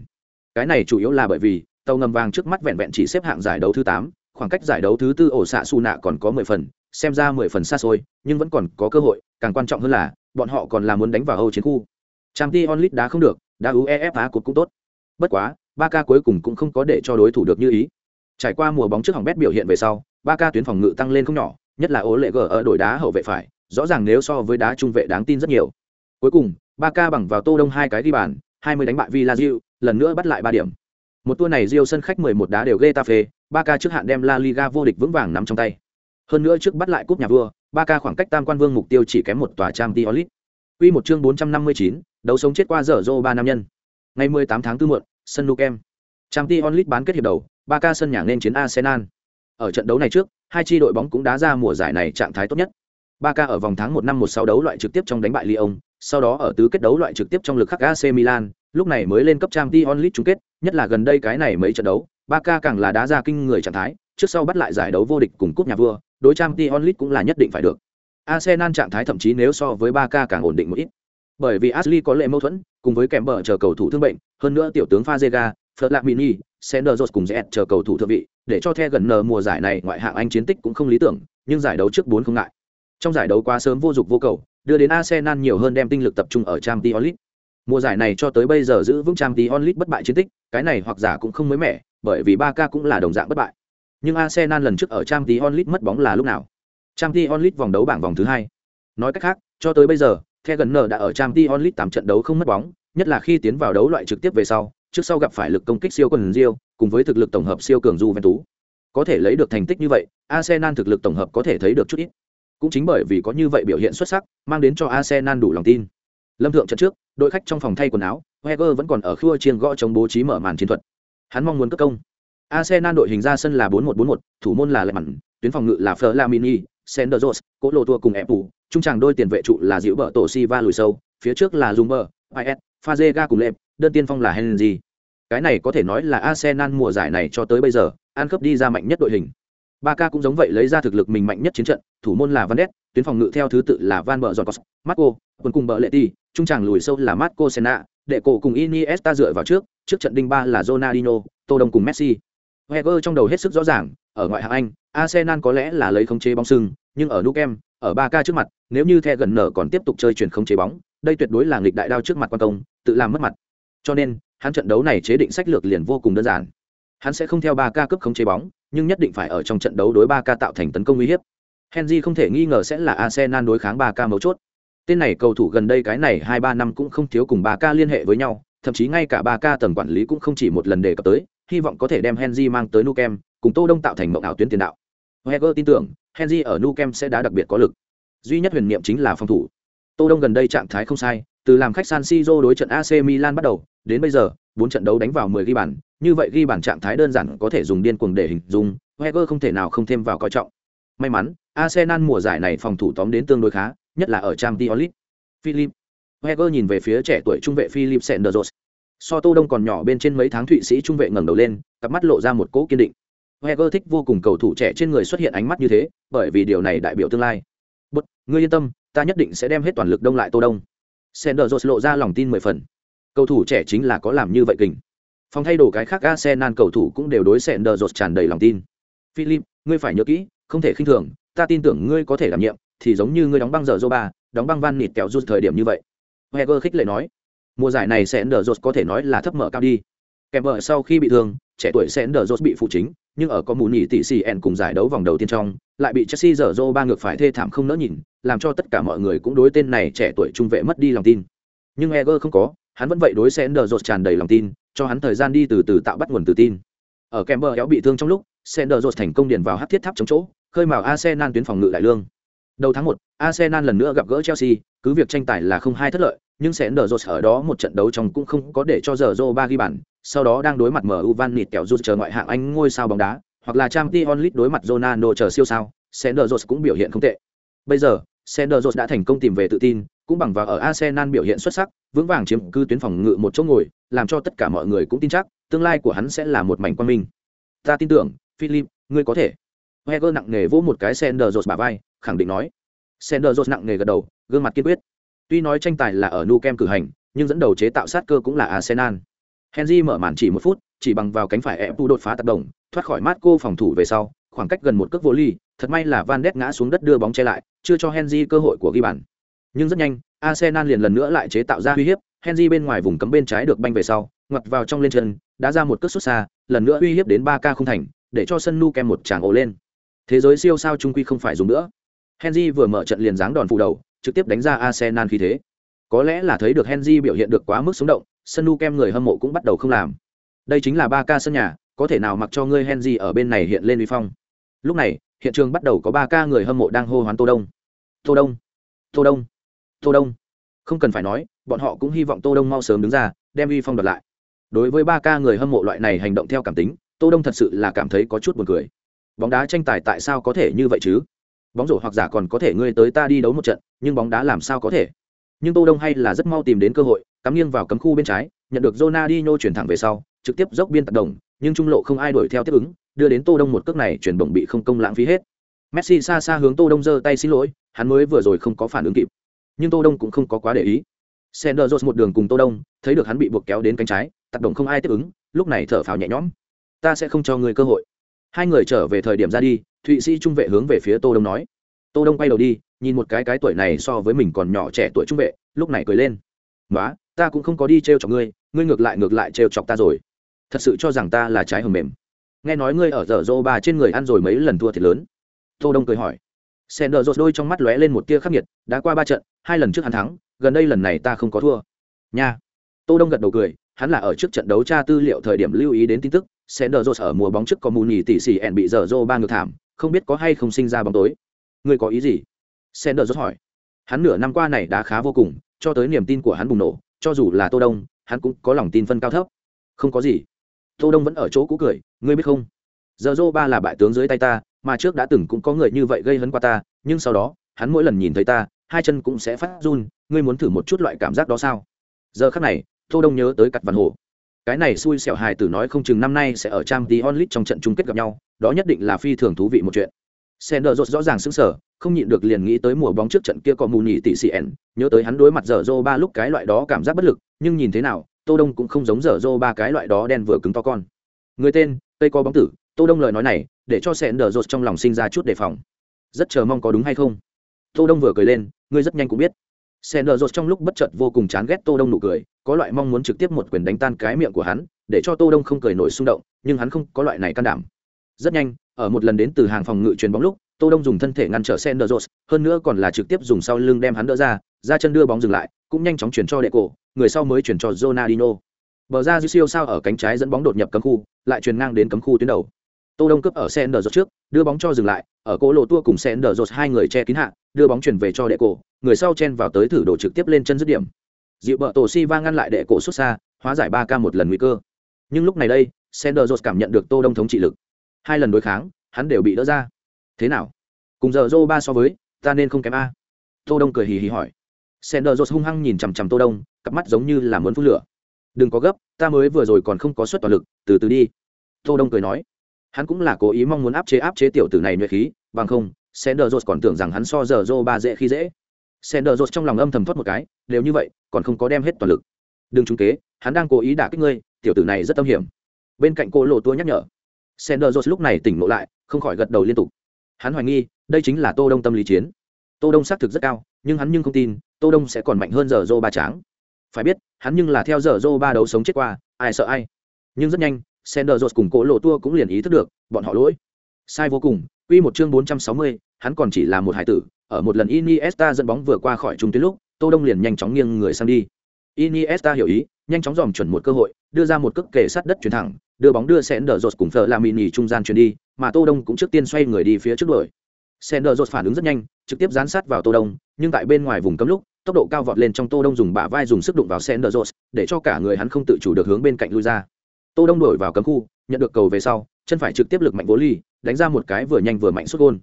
Cái này chủ yếu là bởi vì tàu ngầm vàng trước mắt vẹn vẹn chỉ xếp hạng giải đấu thứ 8, khoảng cách giải đấu thứ tư ổ xạ su nạ còn có 10 phần xem ra 10 phần xa xôi nhưng vẫn còn có cơ hội càng quan trọng hơn là bọn họ còn là muốn đánh vào âu chiến khu. Trang t onlit đá không được đá uefa cột cũng tốt. Bất quá Barca cuối cùng cũng không có để cho đối thủ được như ý. Trải qua mùa bóng trước hỏng bét biểu hiện về sau Barca tuyến phòng ngự tăng lên không nhỏ nhất là ố lệ g ở đội đá hậu vệ phải rõ ràng nếu so với đá trung vệ đáng tin rất nhiều cuối cùng ba ca bằng vào tô đông hai cái ghi bàn hai mươi đánh bại villa Rio, lần nữa bắt lại ba điểm một tour này Rio sân khách 11 đá đều Getafe, ba ca trước hạn đem La Liga vô địch vững vàng nắm trong tay. Hơn nữa trước bắt lại cúp nhà vua, ba ca khoảng cách tam quan vương mục tiêu chỉ kém một tòa trang Diolit. Quy một chương 459, đấu sống chết qua dở dô ba nam nhân. Ngày 18 tháng 4 muộn, sân Nou Camp. Trang Diolit bán kết hiệp đầu, ba ca sân nhà nên chiến Arsenal. Ở trận đấu này trước, hai chi đội bóng cũng đá ra mùa giải này trạng thái tốt nhất. Barca ở vòng tháng 1 năm 16 đấu loại trực tiếp trong đánh bại Lyon, sau đó ở tứ kết đấu loại trực tiếp trong lực khắc AC Milan, lúc này mới lên cấp Champions League chung kết, nhất là gần đây cái này mấy trận đấu, Barca càng là đá ra kinh người trạng thái, trước sau bắt lại giải đấu vô địch cùng cúp nhà vua, đối Champions League cũng là nhất định phải được. Arsenal trạng thái thậm chí nếu so với Barca càng ổn định một ít. Bởi vì Ashley có lệ mâu thuẫn, cùng với kèm bờ chờ cầu thủ thương bệnh, hơn nữa tiểu tướng Fazega, Flamini, Sanders cùng Zet chờ cầu thủ thượng vị, để cho The gần nờ mùa giải này ngoại hạng Anh chiến tích cũng không lý tưởng, nhưng giải đấu trước bốn không ngại. Trong giải đấu quá sớm vô dụng vô cầu, đưa đến Arsenal nhiều hơn đem tinh lực tập trung ở trang t onlit Mùa giải này cho tới bây giờ giữ vững trang t onlit bất bại chiến tích, cái này hoặc giả cũng không mới mẻ, bởi vì Barca cũng là đồng dạng bất bại. Nhưng Arsenal lần trước ở trang t onlit mất bóng là lúc nào? trang t onlit vòng đấu bảng vòng thứ hai. Nói cách khác, cho tới bây giờ, The gần nờ đã ở trang t onlit tám trận đấu không mất bóng, nhất là khi tiến vào đấu loại trực tiếp về sau, trước sau gặp phải lực công kích siêu quần Rio, cùng với thực lực tổng hợp siêu cường Juventus. Có thể lấy được thành tích như vậy, Arsenal thực lực tổng hợp có thể thấy được chút ít. Cũng chính bởi vì có như vậy biểu hiện xuất sắc, mang đến cho Arsenal đủ lòng tin. Lâm thượng trận trước, đội khách trong phòng thay quần áo, Wenger vẫn còn ở khua chiêng gõ chống bố trí mở màn chiến thuật. Hắn mong muốn cất công. Arsenal đội hình ra sân là 4-1-4-1, thủ môn là Lệ Mặn, tuyến phòng ngự là Flamini, Senderos, Cố Lô Tua cùng Epu, trung tràng đôi tiền vệ trụ là Diệu bờ Tổ Siva lùi sâu, phía trước là Zumber, IS, Fazega cùng Lep, đơn tiên phong là Henry. Cái này có thể nói là Arsenal mùa giải này cho tới bây giờ, ăn cướp đi ra mạnh nhất đội hình. Barca cũng giống vậy lấy ra thực lực mình mạnh nhất chiến trận, thủ môn là Van Ness, tuyến phòng ngự theo thứ tự là Van Bợ Giọt Marco, cuối cùng Bợ Lệ Ti, trung tràng lùi sâu là Marco Senna, đệ cổ cùng Iniesta dựa vào trước, trước trận đinh ba là Ronaldinho, Tô Đông cùng Messi. Wenger trong đầu hết sức rõ ràng, ở ngoại hạng Anh, Arsenal có lẽ là lấy khống chế bóng sưng, nhưng ở Nou Camp, ở Barca trước mặt, nếu như The gần nở còn tiếp tục chơi chuyển khống chế bóng, đây tuyệt đối là nghịch đại đao trước mặt quan công, tự làm mất mặt. Cho nên, hắn trận đấu này chế định sách lược liền vô cùng đơn giản. Hắn sẽ không theo Ba Ca cướp khống chế bóng, nhưng nhất định phải ở trong trận đấu đối Ba Ca tạo thành tấn công uy hiếp. Henry không thể nghi ngờ sẽ là Arsenal đối kháng Ba Ca mấu chốt. Tên này cầu thủ gần đây cái này hai ba năm cũng không thiếu cùng Ba Ca liên hệ với nhau, thậm chí ngay cả Ba Ca tầng quản lý cũng không chỉ một lần đề cập tới, hy vọng có thể đem Henry mang tới Nukem, cùng Tô Đông tạo thành mộng ảo tuyến tiền đạo. Wenger tin tưởng, Henry ở Nukem sẽ đá đặc biệt có lực. Duy nhất huyền niệm chính là phòng thủ. Tô Đông gần đây trạng thái không sai, từ làm khách San Siro đối trận AC Milan bắt đầu, đến bây giờ, 4 trận đấu đánh vào 10 ghi bàn, như vậy ghi bàn trạng thái đơn giản có thể dùng điên cuồng để hình dung, Wenger không thể nào không thêm vào coi trọng. May mắn, Arsenal mùa giải này phòng thủ tóm đến tương đối khá, nhất là ở Champions League. Philip Wenger nhìn về phía trẻ tuổi trung vệ Philip Senderos. So Tô Đông còn nhỏ bên trên mấy tháng Thụy Sĩ trung vệ ngẩng đầu lên, cặp mắt lộ ra một cỗ kiên định. Wenger thích vô cùng cầu thủ trẻ trên người xuất hiện ánh mắt như thế, bởi vì điều này đại biểu tương lai. "Bất, ngươi yên tâm, ta nhất định sẽ đem hết toàn lực đông lại Tô Đông." Senderos lộ ra lòng tin mười phần. Cầu thủ trẻ chính là có làm như vậy kình. Phòng thay đồ cái khác Arsenal cầu thủ cũng đều đối Senderos tràn đầy lòng tin. "Philip, ngươi phải nhớ kỹ, không thể khinh thường, ta tin tưởng ngươi có thể đảm nhiệm, thì giống như ngươi đóng băng giờ Zoba, đóng băng Van Nịt kéo rút thời điểm như vậy." Wenger khích lệ nói. Mùa giải này Senderos có thể nói là thấp mở cao đi kèm vợ sau khi bị thương, trẻ tuổi sẽ đờ rốt bị phụ chính, nhưng ở có mù nhỉ tỷ xì ẻn cùng giải đấu vòng đầu tiên trong, lại bị chelsea dở dô ba ngược phải thê thảm không nỡ nhìn, làm cho tất cả mọi người cũng đối tên này trẻ tuổi trung vệ mất đi lòng tin. Nhưng eger không có, hắn vẫn vậy đối sẽ đờ rốt tràn đầy lòng tin, cho hắn thời gian đi từ từ tạo bắt nguồn tự tin. Ở kèm bờ éo bị thương trong lúc, sẽ đờ rốt thành công điền vào hát thiết tháp chống chỗ, khơi mào arsenal tuyến phòng ngự đại lương. Đầu tháng một, arsenal lần nữa gặp gỡ chelsea, cứ việc tranh tài là không hai thất lợi, nhưng sẽ đờ rốt ở đó một trận đấu trong cũng không có để cho giờ Zoro ba ghi bàn sau đó đang đối mặt MU Van Nịt kẹo rút chờ ngoại hạng Anh ngôi sao bóng đá, hoặc là Champions League đối mặt Ronaldo chờ siêu sao, Senderos cũng biểu hiện không tệ. Bây giờ, Senderos đã thành công tìm về tự tin, cũng bằng vào ở Arsenal biểu hiện xuất sắc, vững vàng chiếm cư tuyến phòng ngự một chỗ ngồi, làm cho tất cả mọi người cũng tin chắc, tương lai của hắn sẽ là một mảnh quang minh. Ta tin tưởng, Philip, ngươi có thể. Wenger nặng nề vỗ một cái Senderos bả vai, khẳng định nói. Senderos nặng nề gật đầu, gương mặt kiên quyết. Tuy nói tranh tài là ở Nou Camp cử hành, nhưng dẫn đầu chế tạo sát cơ cũng là Arsenal. Henry mở màn chỉ một phút, chỉ bằng vào cánh phải ép đột phá tác động, thoát khỏi Marco phòng thủ về sau, khoảng cách gần một cước vô ly, thật may là Van Ness ngã xuống đất đưa bóng che lại, chưa cho Henry cơ hội của ghi bàn. Nhưng rất nhanh, Arsenal liền lần nữa lại chế tạo ra uy hiếp, Henry bên ngoài vùng cấm bên trái được banh về sau, ngoặt vào trong lên chân, đã ra một cước xuất xa, lần nữa uy hiếp đến 3K không thành, để cho sân nu kem một tràng ồ lên. Thế giới siêu sao trung quy không phải dùng nữa. Henry vừa mở trận liền giáng đòn phủ đầu, trực tiếp đánh ra Arsenal khí thế. Có lẽ là thấy được Henry biểu hiện được quá mức sống động, sân nu kem người hâm mộ cũng bắt đầu không làm. Đây chính là ba ca sân nhà, có thể nào mặc cho ngươi henry ở bên này hiện lên uy phong? Lúc này, hiện trường bắt đầu có ba ca người hâm mộ đang hô hoán tô đông. Tô đông tô đông tô đông. Không cần phải nói, bọn họ cũng hy vọng tô đông mau sớm đứng ra, đem uy phong đoạt lại. Đối với ba ca người hâm mộ loại này hành động theo cảm tính, tô đông thật sự là cảm thấy có chút buồn cười. Bóng đá tranh tài tại sao có thể như vậy chứ? Bóng rổ hoặc giả còn có thể ngươi tới ta đi đấu một trận, nhưng bóng đá làm sao có thể? Nhưng tô đông hay là rất mau tìm đến cơ hội, cắm nghiêng vào cấm khu bên trái, nhận được Ronaldinho chuyển thẳng về sau, trực tiếp dốc biên tạt đồng, nhưng trung lộ không ai đuổi theo tiếp ứng, đưa đến tô đông một cước này chuyển bổng bị không công lãng phí hết. Messi xa xa hướng tô đông giơ tay xin lỗi, hắn mới vừa rồi không có phản ứng kịp. Nhưng tô đông cũng không có quá để ý. Sanders một đường cùng tô đông, thấy được hắn bị buộc kéo đến cánh trái tác động không ai tiếp ứng, lúc này thở phào nhẹ nhõm. Ta sẽ không cho người cơ hội. Hai người trở về thời điểm ra đi, thụy sĩ trung vệ hướng về phía tô đông nói. Tô đông quay đầu đi nhìn một cái cái tuổi này so với mình còn nhỏ trẻ tuổi trung vệ, lúc này cười lên. Nói ta cũng không có đi t r e o chọc ngươi ngươi ngược lại ngược lại t r e o chọc ta rồi. Thật sự cho rằng ta là trái hầm mềm. Nghe nói ngươi ở dở dô bà trên người ăn rồi mấy lần thua thiệt lớn. Tô đông cười hỏi. Sen đờ rột đôi trong mắt lóe lên một tia khắc nghiệt, đã qua ba trận, hai lần trước hắn thắng, gần đây lần này ta không có thua. Nha. Tô đông gật đầu cười, hắn là ở trước trận đấu tra tư liệu thời điểm lưu ý đến tin tức sen đờ rột ở mùa bóng trước có mù nhì tỷ xì ẻn bị dở dô ba ngược thảm, không biết có hay không sinh ra bóng tối. Ngươi có ý gì? Sen đờ hỏi. Hắn nửa năm qua này đã khá vô cùng, cho tới niềm tin của hắn bùng nổ, cho dù là tô đông, hắn cũng có lòng tin phân cao thấp. Không có gì. Tô đông vẫn ở chỗ cũ cười, ngươi biết không? Giờ dô ba là bại tướng dưới tay ta, mà trước đã từng cũng có người như vậy gây hấn qua ta, nhưng sau đó, hắn mỗi lần nhìn thấy ta, hai chân cũng sẽ phát run, ngươi muốn thử một chút loại cảm giác đó sao? Giờ khắc này, tô đông nhớ tới cặt văn hồ. Cái này xui xẻo hài tử nói không chừng năm nay sẽ ở trang tí onlit trong trận chung kết gặp nhau, đó nhất định là phi thường thú vị một chuyện. Sender rõ ràng sững sờ, không nhịn được liền nghĩ tới mùa bóng trước trận kia có mù nhị tỷ ẻn, nhớ tới hắn đối mặt giờ Zoro ba lúc cái loại đó cảm giác bất lực, nhưng nhìn thế nào, Tô Đông cũng không giống giờ Zoro ba cái loại đó đen vừa cứng to con. Người tên, tây có bóng tử, Tô Đông lời nói này, để cho Sender rột trong lòng sinh ra chút đề phòng. Rất chờ mong có đúng hay không. Tô Đông vừa cười lên, ngươi rất nhanh cũng biết. Sender rột trong lúc bất chợt vô cùng chán ghét Tô Đông nụ cười, có loại mong muốn trực tiếp một quyền đánh tan cái miệng của hắn, để cho Tô Đông không cười nổi xung động, nhưng hắn không có loại này can đảm. Rất nhanh, ở một lần đến từ hàng phòng ngự truyền bóng lúc, Tô Đông dùng thân thể ngăn trở Senderos, hơn nữa còn là trực tiếp dùng sau lưng đem hắn đỡ ra, ra chân đưa bóng dừng lại, cũng nhanh chóng chuyển cho Deco, người sau mới chuyển cho Ronaldinho. Bờ ra siêu sao ở cánh trái dẫn bóng đột nhập cấm khu, lại truyền ngang đến cấm khu tuyến đầu. Tô Đông cướp ở Senderos trước, đưa bóng cho dừng lại, ở cố lộ tua cùng Senderos hai người che kín hạ, đưa bóng chuyển về cho Deco, người sau chen vào tới thử đổ trực tiếp lên chân dứt điểm. Dịu bờ tổ Siva ngăn lại Deco xuất xa, hóa giải 3 ca một lần nguy cơ. Nhưng lúc này đây, Senderos cảm nhận được Tô Đông thống trị lực. Hai lần đối kháng, hắn đều bị đỡ ra. Thế nào? Cùng giờ dô ba so với ta nên không kém a. Tô đông cười hì hì hỏi. Sender dô hung hăng nhìn chằm chằm tô đông cặp mắt giống như là muốn phun lửa. Đừng có gấp ta mới vừa rồi còn không có suất toàn lực từ từ đi. Tô đông cười nói. Hắn cũng là cố ý mong muốn áp chế áp chế tiểu tử này nhuệ khí bằng không sender dô còn tưởng rằng hắn so giờ dô ba dễ khi dễ. Sender dô trong lòng âm thầm thoát một cái đều như vậy còn không có đem hết toàn lực. Đừng trúng kế hắn đang cố ý đả kích ngươi tiểu tử này rất tâm hiểm. Bên cạnh cô lộ tua nhắc nhở sender lúc này tỉnh ngộ lại không khỏi gật đầu liên tục. Hắn hoài nghi đây chính là tô đông tâm lý chiến. Tô đông xác thực rất cao nhưng hắn nhưng không tin tô đông sẽ còn mạnh hơn giờ dô ba tráng. Phải biết hắn nhưng là theo giờ dô ba đấu sống chết qua ai sợ ai. Nhưng rất nhanh sender cùng cố lộ tua cũng liền ý thức được bọn họ lỗi. Sai vô cùng Quy một chương 460, hắn còn chỉ là một hải tử, ở một lần Iniesta dẫn bóng vừa qua khỏi trung tuyến lúc, Tô Đông liền nhanh chóng nghiêng người sang đi. Iniesta hiểu ý, nhanh chóng dòm chuẩn một cơ hội, đưa ra một cước kề sát đất chuyển thẳng, đưa bóng đưa Sender cùng Fleur Lamini trung gian chuyển đi, mà Tô Đông cũng trước tiên xoay người đi phía trước đuổi. Sender phản ứng rất nhanh, trực tiếp dán sát vào Tô Đông, nhưng tại bên ngoài vùng cấm lúc, tốc độ cao vọt lên trong Tô Đông dùng bả vai dùng sức đụng vào Sender để cho cả người hắn không tự chủ được hướng bên cạnh lui ra. Tô Đông đuổi vào cấm khu, nhận được cầu về sau, chân phải trực tiếp lực mạnh vô ly, đánh ra một cái vừa nhanh vừa mạnh xuất gôn.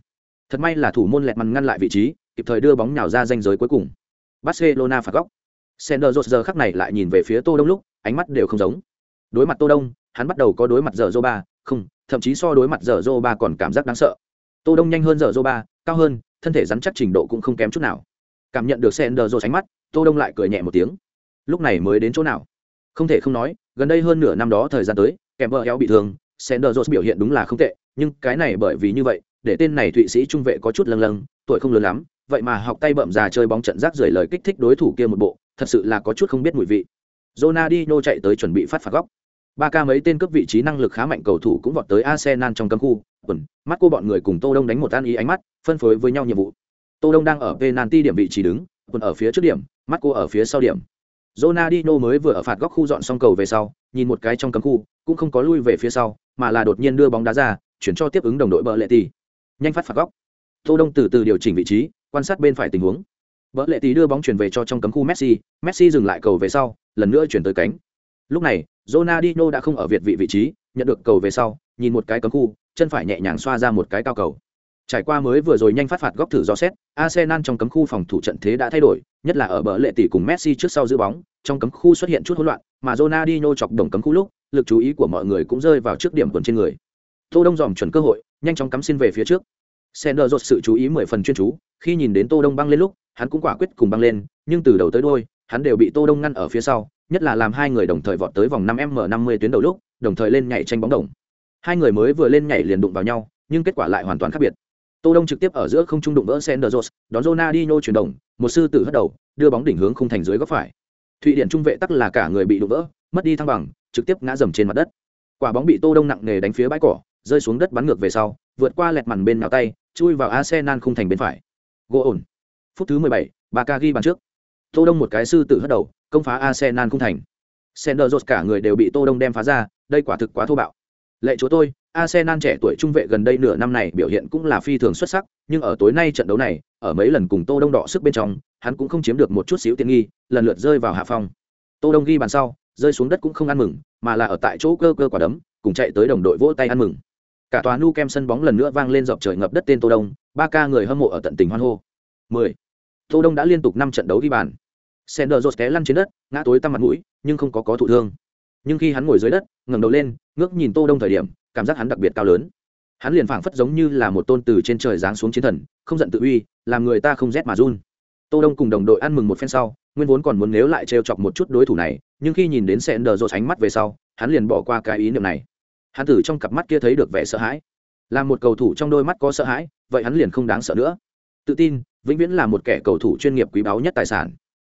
Thật may là thủ môn lẹt mằn ngăn lại vị trí, kịp thời đưa bóng nhào ra danh giới cuối cùng. Barcelona phạt góc. Sender giờ khắc này lại nhìn về phía Tô Đông lúc, ánh mắt đều không giống. Đối mặt Tô Đông, hắn bắt đầu có đối mặt giờ Zoba, không, thậm chí so đối mặt giờ Zoba còn cảm giác đáng sợ. Tô Đông nhanh hơn giờ Zoba, cao hơn, thân thể rắn chắc trình độ cũng không kém chút nào. Cảm nhận được Sender ánh mắt, Tô Đông lại cười nhẹ một tiếng. Lúc này mới đến chỗ nào? Không thể không nói, gần đây hơn nửa năm đó thời gian tới, kèm vợ éo bị thương, Sender biểu hiện đúng là không tệ, nhưng cái này bởi vì như vậy, để tên này Thụy Sĩ trung vệ có chút lâng lâng, tuổi không lớn lắm, vậy mà học tay bậm già chơi bóng trận rác rưởi lời kích thích đối thủ kia một bộ, thật sự là có chút không biết mùi vị. Ronaldinho chạy tới chuẩn bị phát phạt góc. Ba ca mấy tên cướp vị trí năng lực khá mạnh cầu thủ cũng vọt tới Arsenal trong cấm khu, quần, mắt cô bọn người cùng Tô Đông đánh một tan ý ánh mắt, phân phối với nhau nhiệm vụ. Tô Đông đang ở penalty điểm vị trí đứng, quần ở phía trước điểm, mắt cô ở phía sau điểm. Ronaldinho mới vừa ở phạt góc khu dọn xong cầu về sau, nhìn một cái trong cấm khu, cũng không có lui về phía sau, mà là đột nhiên đưa bóng đá ra, chuyển cho tiếp ứng đồng đội bờ lệ tỷ. Nhanh phát phạt góc. Tô Đông từ từ điều chỉnh vị trí, quan sát bên phải tình huống. Bờ lệ tí đưa bóng chuyển về cho trong cấm khu Messi, Messi dừng lại cầu về sau, lần nữa chuyển tới cánh. Lúc này, Ronaldinho đã không ở việt vị vị trí, nhận được cầu về sau, nhìn một cái cấm khu, chân phải nhẹ nhàng xoa ra một cái cao cầu. Trải qua mới vừa rồi nhanh phát phạt góc thử do xét, Arsenal trong cấm khu phòng thủ trận thế đã thay đổi, nhất là ở bờ lệ tỷ cùng Messi trước sau giữ bóng, trong cấm khu xuất hiện chút hỗn loạn, mà Ronaldinho chọc đồng cấm khu lúc, lực chú ý của mọi người cũng rơi vào trước điểm quần trên người. Tô Đông dòm chuẩn cơ hội, nhanh chóng cắm xin về phía trước. Sender rột sự chú ý mười phần chuyên chú, khi nhìn đến Tô Đông băng lên lúc, hắn cũng quả quyết cùng băng lên, nhưng từ đầu tới đuôi, hắn đều bị Tô Đông ngăn ở phía sau, nhất là làm hai người đồng thời vọt tới vòng 5m50 tuyến đầu lúc, đồng thời lên nhảy tranh bóng đồng. Hai người mới vừa lên nhảy liền đụng vào nhau, nhưng kết quả lại hoàn toàn khác biệt. Tô Đông trực tiếp ở giữa không trung đụng vỡ Sender rột, đón Ronaldinho chuyển động, một sư tử hất đầu, đưa bóng đỉnh hướng khung thành dưới góc phải. Thụy Điển trung vệ tắc là cả người bị đụng vỡ, mất đi thăng bằng, trực tiếp ngã dầm trên mặt đất. Quả bóng bị Tô Đông nặng nề đánh phía bãi cỏ, rơi xuống đất bắn ngược về sau, vượt qua lẹt màn bên nào tay, chui vào Arsenal khung thành bên phải. Gỗ ổn. Phút thứ 17, Barca ghi bàn trước. Tô Đông một cái sư tử hất đầu, công phá Arsenal khung thành. Sender cả người đều bị Tô Đông đem phá ra, đây quả thực quá thô bạo. Lệ chúa tôi, Arsenal trẻ tuổi trung vệ gần đây nửa năm này biểu hiện cũng là phi thường xuất sắc, nhưng ở tối nay trận đấu này, ở mấy lần cùng Tô Đông đọ sức bên trong, hắn cũng không chiếm được một chút xíu tiện nghi, lần lượt rơi vào hạ phong. Tô Đông ghi bàn sau, rơi xuống đất cũng không ăn mừng, mà là ở tại chỗ cơ cơ quả đấm, cùng chạy tới đồng đội vỗ tay ăn mừng. Cả tòa nu kem sân bóng lần nữa vang lên dọc trời ngập đất tên Tô Đông, ba ca người hâm mộ ở tận tình hoan hô. 10. Tô Đông đã liên tục 5 trận đấu ghi bàn. Sender rột té lăn trên đất, ngã tối tăm mặt mũi, nhưng không có có thụ thương. Nhưng khi hắn ngồi dưới đất, ngẩng đầu lên, ngước nhìn Tô Đông thời điểm, cảm giác hắn đặc biệt cao lớn. Hắn liền phảng phất giống như là một tôn từ trên trời giáng xuống chiến thần, không giận tự uy, làm người ta không rét mà run. Tô Đông cùng đồng đội ăn mừng một phen sau, nguyên vốn còn muốn nếu lại trêu chọc một chút đối thủ này, nhưng khi nhìn đến Sender rột ánh mắt về sau, hắn liền bỏ qua cái ý niệm này. Hắn từ trong cặp mắt kia thấy được vẻ sợ hãi. Làm một cầu thủ trong đôi mắt có sợ hãi, vậy hắn liền không đáng sợ nữa. Tự tin, vĩnh viễn là một kẻ cầu thủ chuyên nghiệp quý báu nhất tài sản.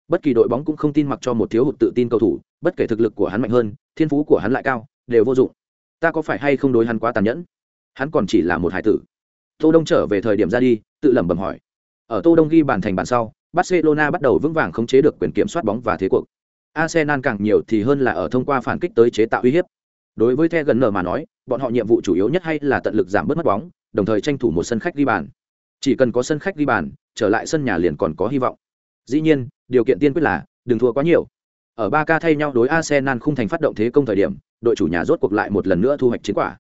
Bất kỳ đội bóng cũng không tin mặc cho một thiếu hụt tự tin cầu thủ bất kể thực lực của hắn mạnh hơn thiên phú của hắn lại cao đều vô dụng. Ta có phải hay không đối hắn quá tàn nhẫn? Hắn còn chỉ là một hải tử. Tô đông trở về thời điểm ra đi tự lẩm bẩm hỏi. Ở tô đông ghi bàn thành bàn sau barcelona bắt đầu vững vàng khống chế được quyền kiểm soát bóng và thế cuộc. Arsenal càng nhiều thì hơn là ở thông qua phản kích tới chế tạo uy hiếp đối với the gần nở mà nói, bọn họ nhiệm vụ chủ yếu nhất hay là tận lực giảm bớt mất bóng, đồng thời tranh thủ một sân khách ghi bàn. Chỉ cần có sân khách ghi bàn, trở lại sân nhà liền còn có hy vọng. Dĩ nhiên, điều kiện tiên quyết là, đừng thua quá nhiều. Ở ba ca thay nhau đối arsenal khung thành phát động thế công thời điểm, đội chủ nhà rốt cuộc lại một lần nữa thu hoạch chiến quả.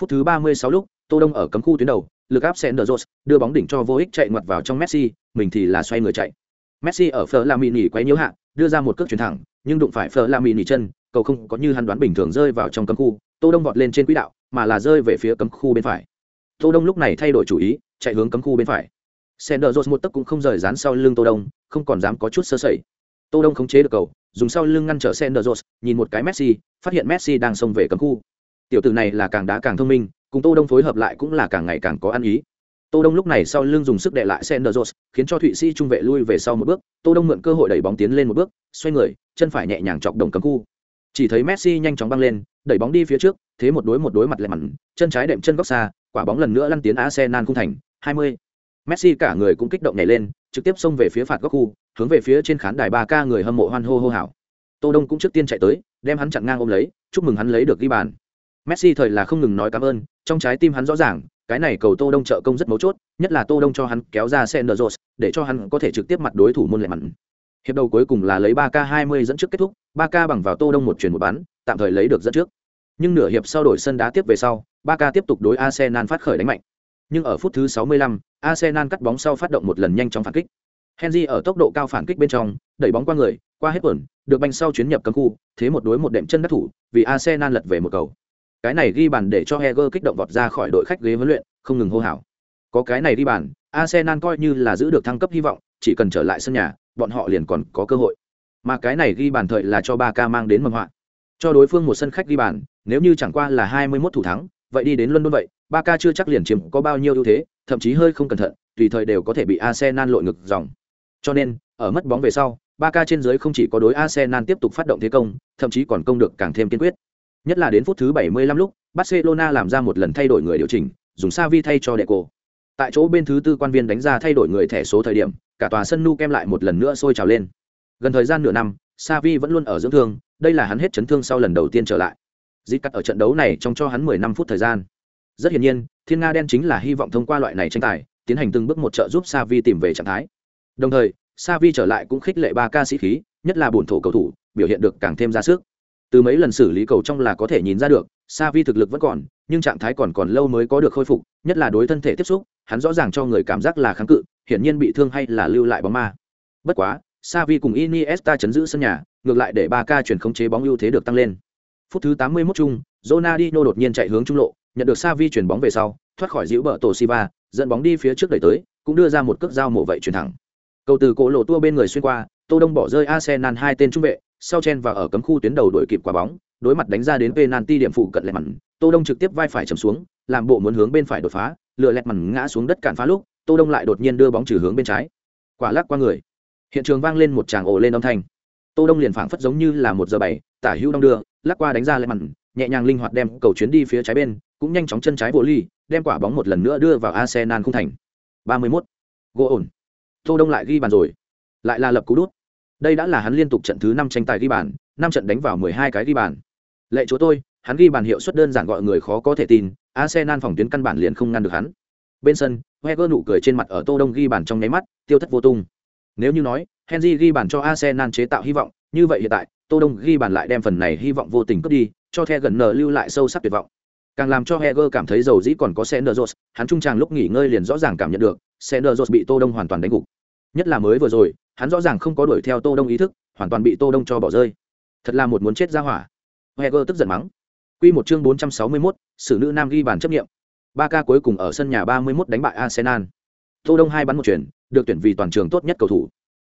Phút thứ 36 lúc, tô đông ở cấm khu tuyến đầu, lực áp sender đưa bóng đỉnh cho vô ích chạy ngoặt vào trong messi, mình thì là xoay người chạy. Messi ở phở là mini quấy nhiễu hạ, đưa ra một cước chuyển thẳng nhưng đụng phải phở la mini chân cầu không có như hắn đoán bình thường rơi vào trong cấm khu tô đông vọt lên trên quỹ đạo mà là rơi về phía cấm khu bên phải tô đông lúc này thay đổi chủ ý chạy hướng cấm khu bên phải Sender Rose một tấc cũng không rời dán sau lưng Tô Đông, không còn dám có chút sơ sẩy. Tô Đông khống chế được cầu, dùng sau lưng ngăn trở Sender Rose, nhìn một cái Messi, phát hiện Messi đang xông về cấm khu. Tiểu tử này là càng đá càng thông minh, cùng Tô Đông phối hợp lại cũng là càng ngày càng có ăn ý. Tô Đông lúc này sau lưng dùng sức đè lại Sender Rose, khiến cho Thụy Sĩ trung vệ lui về sau một bước, Tô Đông mượn cơ hội đẩy bóng tiến lên một bước, xoay người, chân phải nhẹ nhàng chọc đồng cấm khu. Chỉ thấy Messi nhanh chóng băng lên, đẩy bóng đi phía trước, thế một đối một đối mặt lại mặn, chân trái đệm chân góc xa, quả bóng lần nữa lăn tiến Arsenal khung thành, 20. Messi cả người cũng kích động nhảy lên, trực tiếp xông về phía phạt góc khu, hướng về phía trên khán đài 3K người hâm mộ hoan hô hô hào. Tô Đông cũng trước tiên chạy tới, đem hắn chặn ngang ôm lấy, chúc mừng hắn lấy được ghi bàn. Messi thời là không ngừng nói cảm ơn, trong trái tim hắn rõ ràng, cái này cầu Tô Đông trợ công rất mấu chốt, nhất là Tô Đông cho hắn kéo ra Senderos, để cho hắn có thể trực tiếp mặt đối thủ môn lệ mặn. Hiệp đầu cuối cùng là lấy 3K20 dẫn trước kết thúc, 3K bằng vào Tô Đông một chuyển một bán, tạm thời lấy được dẫn trước. Nhưng nửa hiệp sau đổi sân đá tiếp về sau, 3K tiếp tục đối Arsenal phát khởi đánh mạnh. Nhưng ở phút thứ 65, Arsenal cắt bóng sau phát động một lần nhanh chóng phản kích. Henry ở tốc độ cao phản kích bên trong, đẩy bóng qua người, qua hết quần, được banh sau chuyến nhập cấm khu, thế một đối một đệm chân đắc thủ, vì Arsenal lật về một cầu. Cái này ghi bàn để cho Heger kích động vọt ra khỏi đội khách ghế huấn luyện, không ngừng hô hào. Có cái này ghi bàn, Arsenal coi như là giữ được thăng cấp hy vọng, chỉ cần trở lại sân nhà, bọn họ liền còn có cơ hội. Mà cái này ghi bàn thời là cho Barca mang đến mầm họa. Cho đối phương một sân khách ghi bàn, nếu như chẳng qua là 21 thủ thắng, vậy đi đến London vậy, Barca chưa chắc liền chiếm có bao nhiêu ưu thế, thậm chí hơi không cẩn thận, tùy thời đều có thể bị Arsenal lội ngược dòng. Cho nên, ở mất bóng về sau, Barca trên dưới không chỉ có đối Arsenal tiếp tục phát động thế công, thậm chí còn công được càng thêm kiên quyết. Nhất là đến phút thứ 75 lúc, Barcelona làm ra một lần thay đổi người điều chỉnh, dùng Xavi thay cho Deco. Tại chỗ bên thứ tư quan viên đánh ra thay đổi người thẻ số thời điểm, cả tòa sân nu kem lại một lần nữa sôi trào lên. Gần thời gian nửa năm, Savi vẫn luôn ở dưỡng thương, đây là hắn hết chấn thương sau lần đầu tiên trở lại. Dít cắt ở trận đấu này trong cho hắn 15 phút thời gian. Rất hiển nhiên, Thiên Nga đen chính là hy vọng thông qua loại này tranh tài, tiến hành từng bước một trợ giúp Savi tìm về trạng thái. Đồng thời, Savi trở lại cũng khích lệ ba ca sĩ khí, nhất là bổn thổ cầu thủ, biểu hiện được càng thêm ra sức. Từ mấy lần xử lý cầu trong là có thể nhìn ra được, Savi thực lực vẫn còn, nhưng trạng thái còn còn lâu mới có được khôi phục, nhất là đối thân thể tiếp xúc, hắn rõ ràng cho người cảm giác là kháng cự, hiển nhiên bị thương hay là lưu lại bóng ma. Bất quá, Xavi cùng Iniesta chấn giữ sân nhà, ngược lại để Barca chuyển khống chế bóng ưu thế được tăng lên. Phút thứ 81 chung, Ronaldinho đột nhiên chạy hướng trung lộ, nhận được Xavi chuyển bóng về sau, thoát khỏi dĩu bờ tổ Silva, dẫn bóng đi phía trước đẩy tới, cũng đưa ra một cước giao mổ vậy chuyển thẳng. Cầu từ cổ lộ tua bên người xuyên qua, Tô Đông bỏ rơi Arsenal hai tên trung vệ, sau chen vào ở cấm khu tuyến đầu đuổi kịp quả bóng, đối mặt đánh ra đến penalty điểm phụ cận lẹt mặn, Tô Đông trực tiếp vai phải chầm xuống, làm bộ muốn hướng bên phải đột phá, lừa lẹt mặn ngã xuống đất cản phá lúc, Tô Đông lại đột nhiên đưa bóng trừ hướng bên trái. Quả lắc qua người. Hiện trường vang lên một tràng ồ lên âm thanh. Tô Đông liền phảng phất giống như là một giờ bảy, tả hữu đông đưa, lắc qua đánh ra lên mặn, nhẹ nhàng linh hoạt đem cầu chuyến đi phía trái bên, cũng nhanh chóng chân trái vô ly, đem quả bóng một lần nữa đưa vào Arsenal khung thành. 31. Gỗ ổn. Tô Đông lại ghi bàn rồi. Lại là lập cú đút. Đây đã là hắn liên tục trận thứ 5 tranh tài ghi bàn, 5 trận đánh vào 12 cái ghi bàn. Lệ chúa tôi, hắn ghi bàn hiệu suất đơn giản gọi người khó có thể tin, Arsenal phòng tuyến căn bản liền không ngăn được hắn. Bên sân, Wenger nụ cười trên mặt ở Tô Đông ghi bàn trong nháy mắt, tiêu thất vô tung. Nếu như nói, Henry ghi bàn cho Arsenal chế tạo hy vọng, như vậy hiện tại, Tô Đông ghi bàn lại đem phần này hy vọng vô tình cướp đi, cho The gần nở lưu lại sâu sắc tuyệt vọng. Càng làm cho Wenger cảm thấy dầu dĩ còn có Senderos, hắn trung tràng lúc nghỉ ngơi liền rõ ràng cảm nhận được, Senderos bị Tô Đông hoàn toàn đánh gục. Nhất là mới vừa rồi, hắn rõ ràng không có đuổi theo Tô Đông ý thức, hoàn toàn bị Tô Đông cho bỏ rơi. Thật là một muốn chết ra hỏa. Wenger tức giận mắng. Quy một chương 461, xử nữ nam ghi bàn chấp nhiệm, Barca cuối cùng ở sân nhà 31 đánh bại Arsenal. Tô Đông hai bắn một chuyển, được tuyển vì toàn trường tốt nhất cầu thủ.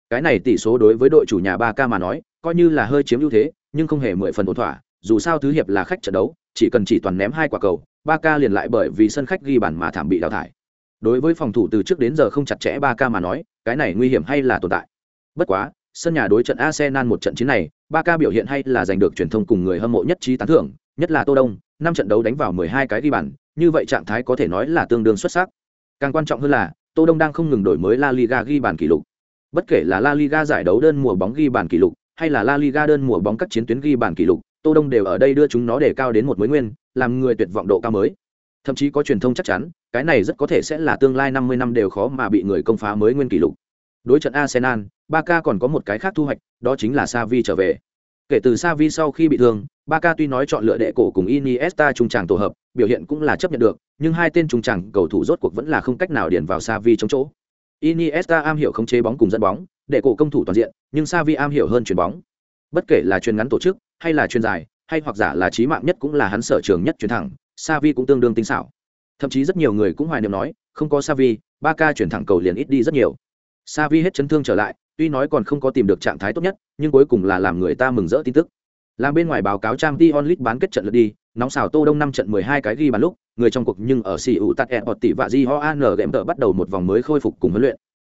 Cái này tỷ số đối với đội chủ nhà Barca mà nói, coi như là hơi chiếm ưu thế, nhưng không hề mười phần ổn thỏa, dù sao thứ hiệp là khách trận đấu, chỉ cần chỉ toàn ném hai quả cầu, Barca liền lại bởi vì sân khách ghi bàn mà thảm bị đào thải. Đối với phòng thủ từ trước đến giờ không chặt chẽ Barca mà nói, cái này nguy hiểm hay là tồn tại. Bất quá, sân nhà đối trận Arsenal một trận chiến này, Barca biểu hiện hay là giành được truyền thông cùng người hâm mộ nhất trí tán thưởng, nhất là Tô Đông, năm trận đấu đánh vào 12 cái ghi bàn, như vậy trạng thái có thể nói là tương đương xuất sắc. Càng quan trọng hơn là, Tô Đông đang không ngừng đổi mới La Liga ghi bàn kỷ lục. Bất kể là La Liga giải đấu đơn mùa bóng ghi bàn kỷ lục, hay là La Liga đơn mùa bóng các chiến tuyến ghi bàn kỷ lục, Tô Đông đều ở đây đưa chúng nó để cao đến một mới nguyên, làm người tuyệt vọng độ cao mới. Thậm chí có truyền thông chắc chắn, cái này rất có thể sẽ là tương lai 50 năm đều khó mà bị người công phá mới nguyên kỷ lục. Đối trận Arsenal, Barca còn có một cái khác thu hoạch, đó chính là Xavi trở về. Kể từ Xavi sau khi bị thương, Barca tuy nói chọn lựa đệ cổ cùng Iniesta trung tràng tổ hợp, biểu hiện cũng là chấp nhận được, nhưng hai tên trung tràng cầu thủ rốt cuộc vẫn là không cách nào điền vào Xavi trong chỗ. Iniesta am hiểu khống chế bóng cùng dẫn bóng, đệ cổ công thủ toàn diện, nhưng Xavi am hiểu hơn chuyền bóng. Bất kể là chuyền ngắn tổ chức, hay là chuyền dài, hay hoặc giả là trí mạng nhất cũng là hắn sở trường nhất chuyền thẳng, Xavi cũng tương đương tinh xảo. Thậm chí rất nhiều người cũng hoài niệm nói, không có Xavi, Barca chuyển thẳng cầu liền ít đi rất nhiều. Xavi hết chấn thương trở lại, tuy nói còn không có tìm được trạng thái tốt nhất, nhưng cuối cùng là làm người ta mừng rỡ tin tức. Làm bên ngoài báo cáo trang Dion League bán kết trận lượt đi, nóng xào Tô Đông năm trận 12 cái ghi bàn lúc, người trong cuộc nhưng ở CU Tạt ọt tỷ và Di Hoan game tợ bắt đầu một vòng mới khôi phục cùng huấn luyện.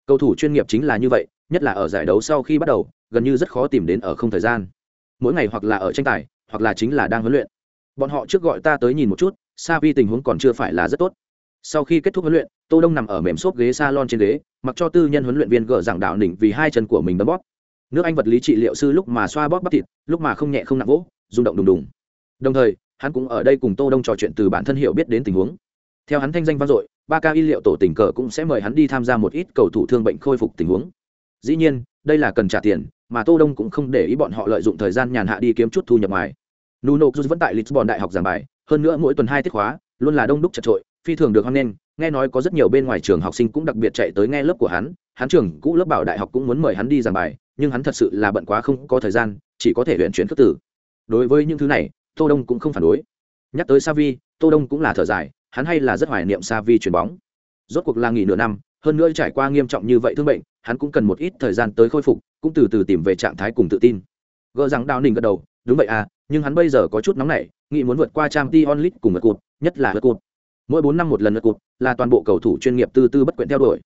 Cầu thủ chuyên nghiệp chính là như vậy, nhất là ở giải đấu sau khi bắt đầu, gần như rất khó tìm đến ở không thời gian. Mỗi ngày hoặc là ở tranh tài, hoặc là chính là đang huấn luyện bọn họ trước gọi ta tới nhìn một chút sa vi tình huống còn chưa phải là rất tốt sau khi kết thúc huấn luyện, tô đông nằm ở mềm xốp ghế salon trên ghế, mặc cho tư nhân huấn luyện viên gỡ giảng đạo đỉnh vì hai chân của mình đấm bóp. Nước anh vật lý trị liệu sư lúc mà xoa bóp bắp thịt, lúc mà không nhẹ không nặng vỗ, rung động đùng đùng. Đồng thời, hắn cũng ở đây cùng tô đông trò chuyện từ bản thân hiểu biết đến tình huống. Theo hắn thanh danh vang dội, ba ca y liệu tổ tình cờ cũng sẽ mời hắn đi tham gia một ít cầu thủ thương bệnh khôi phục tình huống. Dĩ nhiên, đây là cần trả tiền, mà tô đông cũng không để ý bọn họ lợi dụng thời gian nhàn hạ đi kiếm chút thu nhập ngoài. Nuno vẫn tại lisbon đại học giảng bài, hơn nữa mỗi tuần hai tiết khóa, luôn là đông đúc chật trội phi thường được hoan nghênh, nghe nói có rất nhiều bên ngoài trường học sinh cũng đặc biệt chạy tới nghe lớp của hắn hắn trường cũ lớp bảo đại học cũng muốn mời hắn đi giảng bài, nhưng hắn thật sự là bận quá không có thời gian, chỉ có thể luyện chuyển khước tử đối với những thứ này, tô đông cũng không phản đối. Nhắc tới savi tô đông cũng là thở dài, hắn hay là rất hoài niệm savi chuyền bóng. Rốt cuộc là nghỉ nửa năm, hơn nữa trải qua nghiêm trọng như vậy thương bệnh, hắn cũng cần một ít thời gian tới khôi phục, cũng từ từ tìm về trạng thái cùng tự tin. Gỡ rằng đào ninh gật đầu, đúng vậy à nhưng hắn bây giờ có chút nóng nảy, nghĩ muốn vượt qua trang t onlit cùng ngật cụt nhất là ngật cụt mỗi bốn năm một lần lượt cụt, là toàn bộ cầu thủ chuyên nghiệp tư tư bất quyện theo đuổi.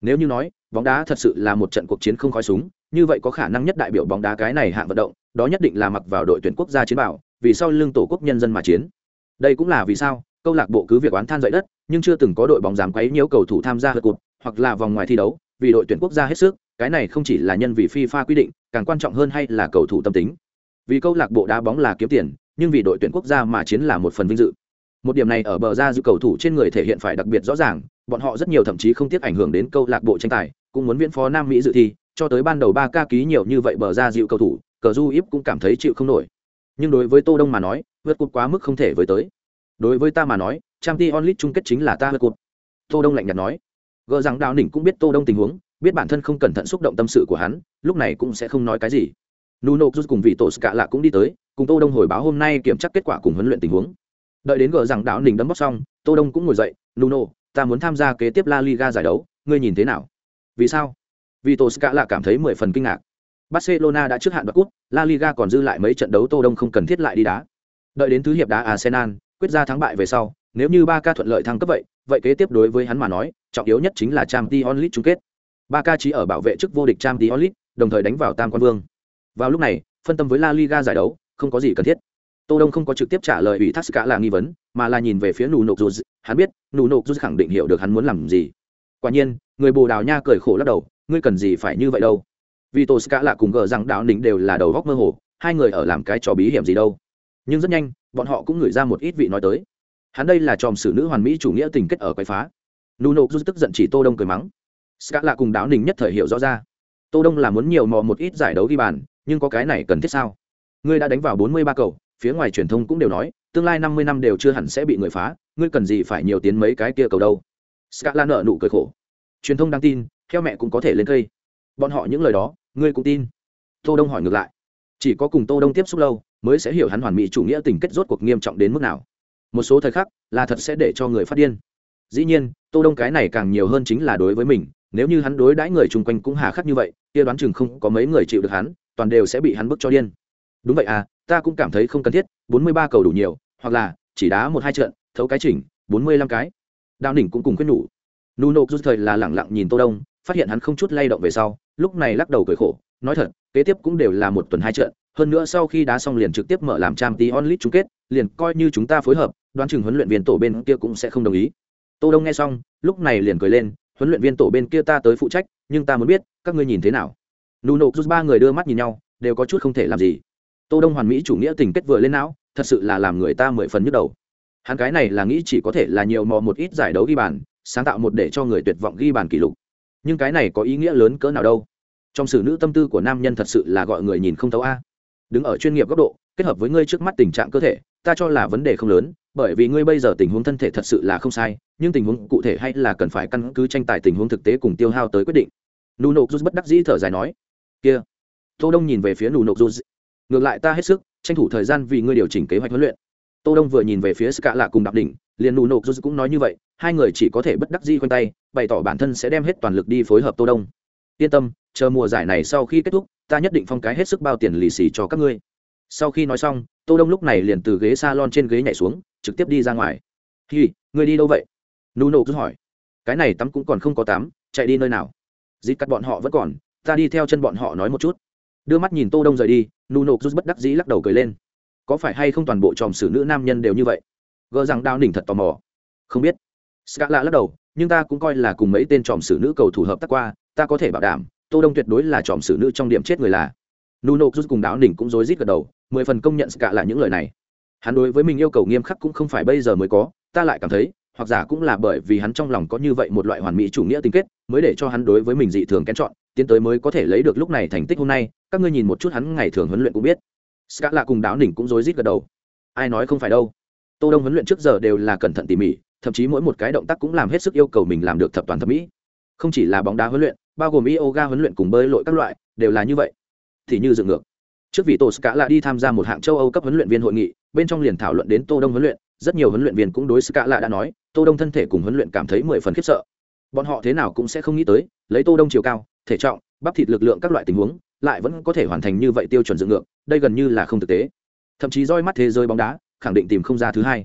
Nếu như nói, bóng đá thật sự là một trận cuộc chiến không khói súng, như vậy có khả năng nhất đại biểu bóng đá cái này hạng vận động, đó nhất định là mặc vào đội tuyển quốc gia chiến bảo vì sau lưng tổ quốc nhân dân mà chiến. Đây cũng là vì sao, câu lạc bộ cứ việc oán than dậy đất, nhưng chưa từng có đội bóng dám quấy nhiễu cầu thủ tham gia hợp cụt, hoặc là vòng ngoài thi đấu, vì đội tuyển quốc gia hết sức, cái này không chỉ là nhân vì FIFA quy định, càng quan trọng hơn hay là cầu thủ tâm tính. Vì câu lạc bộ đá bóng là kiếm tiền, nhưng vì đội tuyển quốc gia mà chiến là một phần vinh dự một điểm này ở bờ ra giữ cầu thủ trên người thể hiện phải đặc biệt rõ ràng, bọn họ rất nhiều thậm chí không tiếc ảnh hưởng đến câu lạc bộ tranh tài, cũng muốn viễn phó nam mỹ dự thi, cho tới ban đầu ba ca ký nhiều như vậy bờ ra dịu cầu thủ, cờ du íp cũng cảm thấy chịu không nổi. Nhưng đối với tô đông mà nói, vượt cột quá mức không thể với tới. Đối với ta mà nói trang t onlit chung kết chính là ta vượt cột. Tô đông lạnh nhạt nói. Gờ rằng đào nỉnh cũng biết tô đông tình huống, biết bản thân không cẩn thận xúc động tâm sự của hắn, lúc này cũng sẽ không nói cái gì. Nuno rút cùng vị tổ cả lạ cũng đi tới, cùng tô đông hồi báo hôm nay kiểm tra kết quả cùng huấn luyện tình huống đợi đến gờ rằng đạo nỉnh đấm bóc xong, tô đông cũng ngồi dậy, nuno, ta muốn tham gia kế tiếp la liga giải đấu, ngươi nhìn thế nào? Vì sao? Vì tô ska lạ cảm thấy mười phần kinh ngạc. Barcelona đã trước hạn đoạt cúp, la liga còn dư lại mấy trận đấu tô đông không cần thiết lại đi đá. Đợi đến thứ hiệp đá arsenal, quyết ra thắng bại về sau, nếu như ba ca thuận lợi thăng cấp vậy vậy kế tiếp đối với hắn mà nói, trọng yếu nhất chính là trang t onlit chung kết. Ba ca chỉ ở bảo vệ chức vô địch trang t onlit đồng thời đánh vào tam quan vương. Vào lúc này, phân tâm với la liga giải đấu, không có gì cần thiết tô đông không có trực tiếp trả lời ủy thác cả là nghi vấn, mà là nhìn về phía nụ nộp dù hắn biết, nụ nộp dù khẳng định hiểu được hắn muốn làm gì. Quả nhiên, người bồ đào nha cười khổ lắc đầu, ngươi cần gì phải như vậy đâu? Vì tô cả là cùng gờ rằng đạo nỉnh đều là đầu góc mơ hồ, hai người ở làm cái trò bí hiểm gì đâu. Nhưng rất nhanh, bọn họ cũng ngửi ra một ít vị nói tới. Hắn đây là tròm xử nữ hoàn mỹ chủ nghĩa tình kết ở quậy phá. Nuno rút tức giận chỉ tô đông cười mắng. Cả là cùng đạo nỉnh nhất thời hiểu rõ ra. Tô đông là muốn nhiều mò một ít giải đấu ghi bàn, nhưng có cái này cần thiết sao? Ngươi đã đánh vào 43 cầu phía ngoài truyền thông cũng đều nói, tương lai 50 năm đều chưa hẳn sẽ bị người phá, ngươi cần gì phải nhiều tiến mấy cái kia cầu đâu? Ska nợ nụ cười khổ. Truyền thông đang tin, theo mẹ cũng có thể lên cây. Bọn họ những lời đó, ngươi cũng tin. Tô đông hỏi ngược lại. Chỉ có cùng tô đông tiếp xúc lâu, mới sẽ hiểu hắn hoàn mỹ chủ nghĩa tình kết rốt cuộc nghiêm trọng đến mức nào. Một số thời khắc, là thật sẽ để cho người phát điên. Dĩ nhiên, tô đông cái này càng nhiều hơn chính là đối với mình, nếu như hắn đối đãi người chung quanh cũng hà khắc như vậy, kia đoán chừng không có mấy người chịu được hắn, toàn đều sẽ bị hắn bức cho điên. Đúng vậy à ta cũng cảm thấy không cần thiết 43 cầu đủ nhiều, hoặc là chỉ đá một hai trận, thấu cái chỉnh 45 cái. Đào đỉnh cũng cùng quyết nhủ. Nuno rút thời là lẳng lặng nhìn tô đông, phát hiện hắn không chút lay động về sau, lúc này lắc đầu cười khổ, nói thật, kế tiếp cũng đều là một tuần hai trận, hơn nữa sau khi đá xong liền trực tiếp mở làm trang tí onlit chung kết, liền coi như chúng ta phối hợp, đoán chừng huấn luyện viên tổ bên kia cũng sẽ không đồng ý. Tô đông nghe xong, lúc này liền cười lên, huấn luyện viên tổ bên kia ta tới phụ trách, nhưng ta muốn biết, các ngươi nhìn thế nào? Nuno rút ba người đưa mắt nhìn nhau, đều có chút không thể làm gì tô đông hoàn mỹ chủ nghĩa tình kết vừa lên não, thật sự là làm người ta mười phần nhức đầu. Hắn cái này là nghĩ chỉ có thể là nhiều mò một ít giải đấu ghi bàn, sáng tạo một để cho người tuyệt vọng ghi bàn kỷ lục. Nhưng cái này có ý nghĩa lớn cỡ nào đâu? Trong sự nữ tâm tư của nam nhân thật sự là gọi người nhìn không thấu a. Đứng ở chuyên nghiệp góc độ, kết hợp với ngươi trước mắt tình trạng cơ thể, ta cho là vấn đề không lớn, bởi vì ngươi bây giờ tình huống thân thể thật sự là không sai, nhưng tình huống cụ thể hay là cần phải căn cứ tranh tài tình huống thực tế cùng tiêu hao tới quyết định. Nụ nộp rút bất đắc dĩ thở dài nói, kia. Tô đông nhìn về phía nụ nộp rút ngược lại ta hết sức tranh thủ thời gian vì ngươi điều chỉnh kế hoạch huấn luyện. Tô đông vừa nhìn về phía ska lạ cùng đạp đỉnh, liền nuno juz cũng nói như vậy, hai người chỉ có thể bất đắc dĩ khoanh tay, bày tỏ bản thân sẽ đem hết toàn lực đi phối hợp tô đông. Yên tâm, chờ mùa giải này sau khi kết thúc, ta nhất định phong cái hết sức bao tiền lì xì cho các ngươi. Sau khi nói xong, tô đông lúc này liền từ ghế salon trên ghế nhảy xuống, trực tiếp đi ra ngoài. Hi, ngươi đi đâu vậy? Nuno cứ hỏi. Cái này tắm cũng còn không có tắm, chạy đi nơi nào? Dịp cắt bọn họ vẫn còn, ta đi theo chân bọn họ nói một chút đưa mắt nhìn tô đông rời đi nuno rút bất đắc dĩ lắc đầu cười lên có phải hay không toàn bộ tròm xử nữ nam nhân đều như vậy gờ rằng đao đỉnh thật tò mò không biết ska lạ lắc đầu, nhưng ta cũng coi là cùng mấy tên tròm xử nữ cầu thủ hợp tác qua, ta có thể bảo đảm, tô đông tuyệt đối là tròm xử nữ trong điểm chết người là. Nuno rút cùng đáo đỉnh cũng rối rít gật đầu, mười phần công nhận ska là những lời này. Hắn đối với mình yêu cầu nghiêm khắc cũng không phải bây giờ mới có, ta lại cảm thấy, hoặc giả cũng là bởi vì hắn trong lòng có như vậy một loại hoàn mỹ chủ nghĩa tính kết, mới để cho hắn đối với mình dị thường kén chọn tiến tới mới có thể lấy được lúc này thành tích hôm nay, các ngươi nhìn một chút hắn ngày thường huấn luyện cũng biết. Ska là cùng đáo đỉnh cũng rối rít gật đầu. Ai nói không phải đâu. Tô đông huấn luyện trước giờ đều là cẩn thận tỉ mỉ, thậm chí mỗi một cái động tác cũng làm hết sức yêu cầu mình làm được thập toàn thẩm mỹ. Không chỉ là bóng đá huấn luyện, bao gồm yoga huấn luyện cùng bơi lội các loại, đều là như vậy. Thì như dựng ngược. Trước vị tổ ska là đi tham gia một hạng châu âu cấp huấn luyện viên hội nghị, bên trong liền thảo luận đến tô đông huấn luyện, rất nhiều huấn luyện viên cũng đối ska là đã nói, tô đông thân thể cùng huấn luyện cảm thấy mười phần khiếp sợ bọn họ thế nào cũng sẽ không nghĩ tới, lấy tô đông chiều cao, thể trọng, bắp thịt lực lượng các loại tình huống, lại vẫn có thể hoàn thành như vậy tiêu chuẩn dựng ngược, đây gần như là không thực tế. Thậm chí roi mắt thế giới bóng đá, khẳng định tìm không ra thứ hai.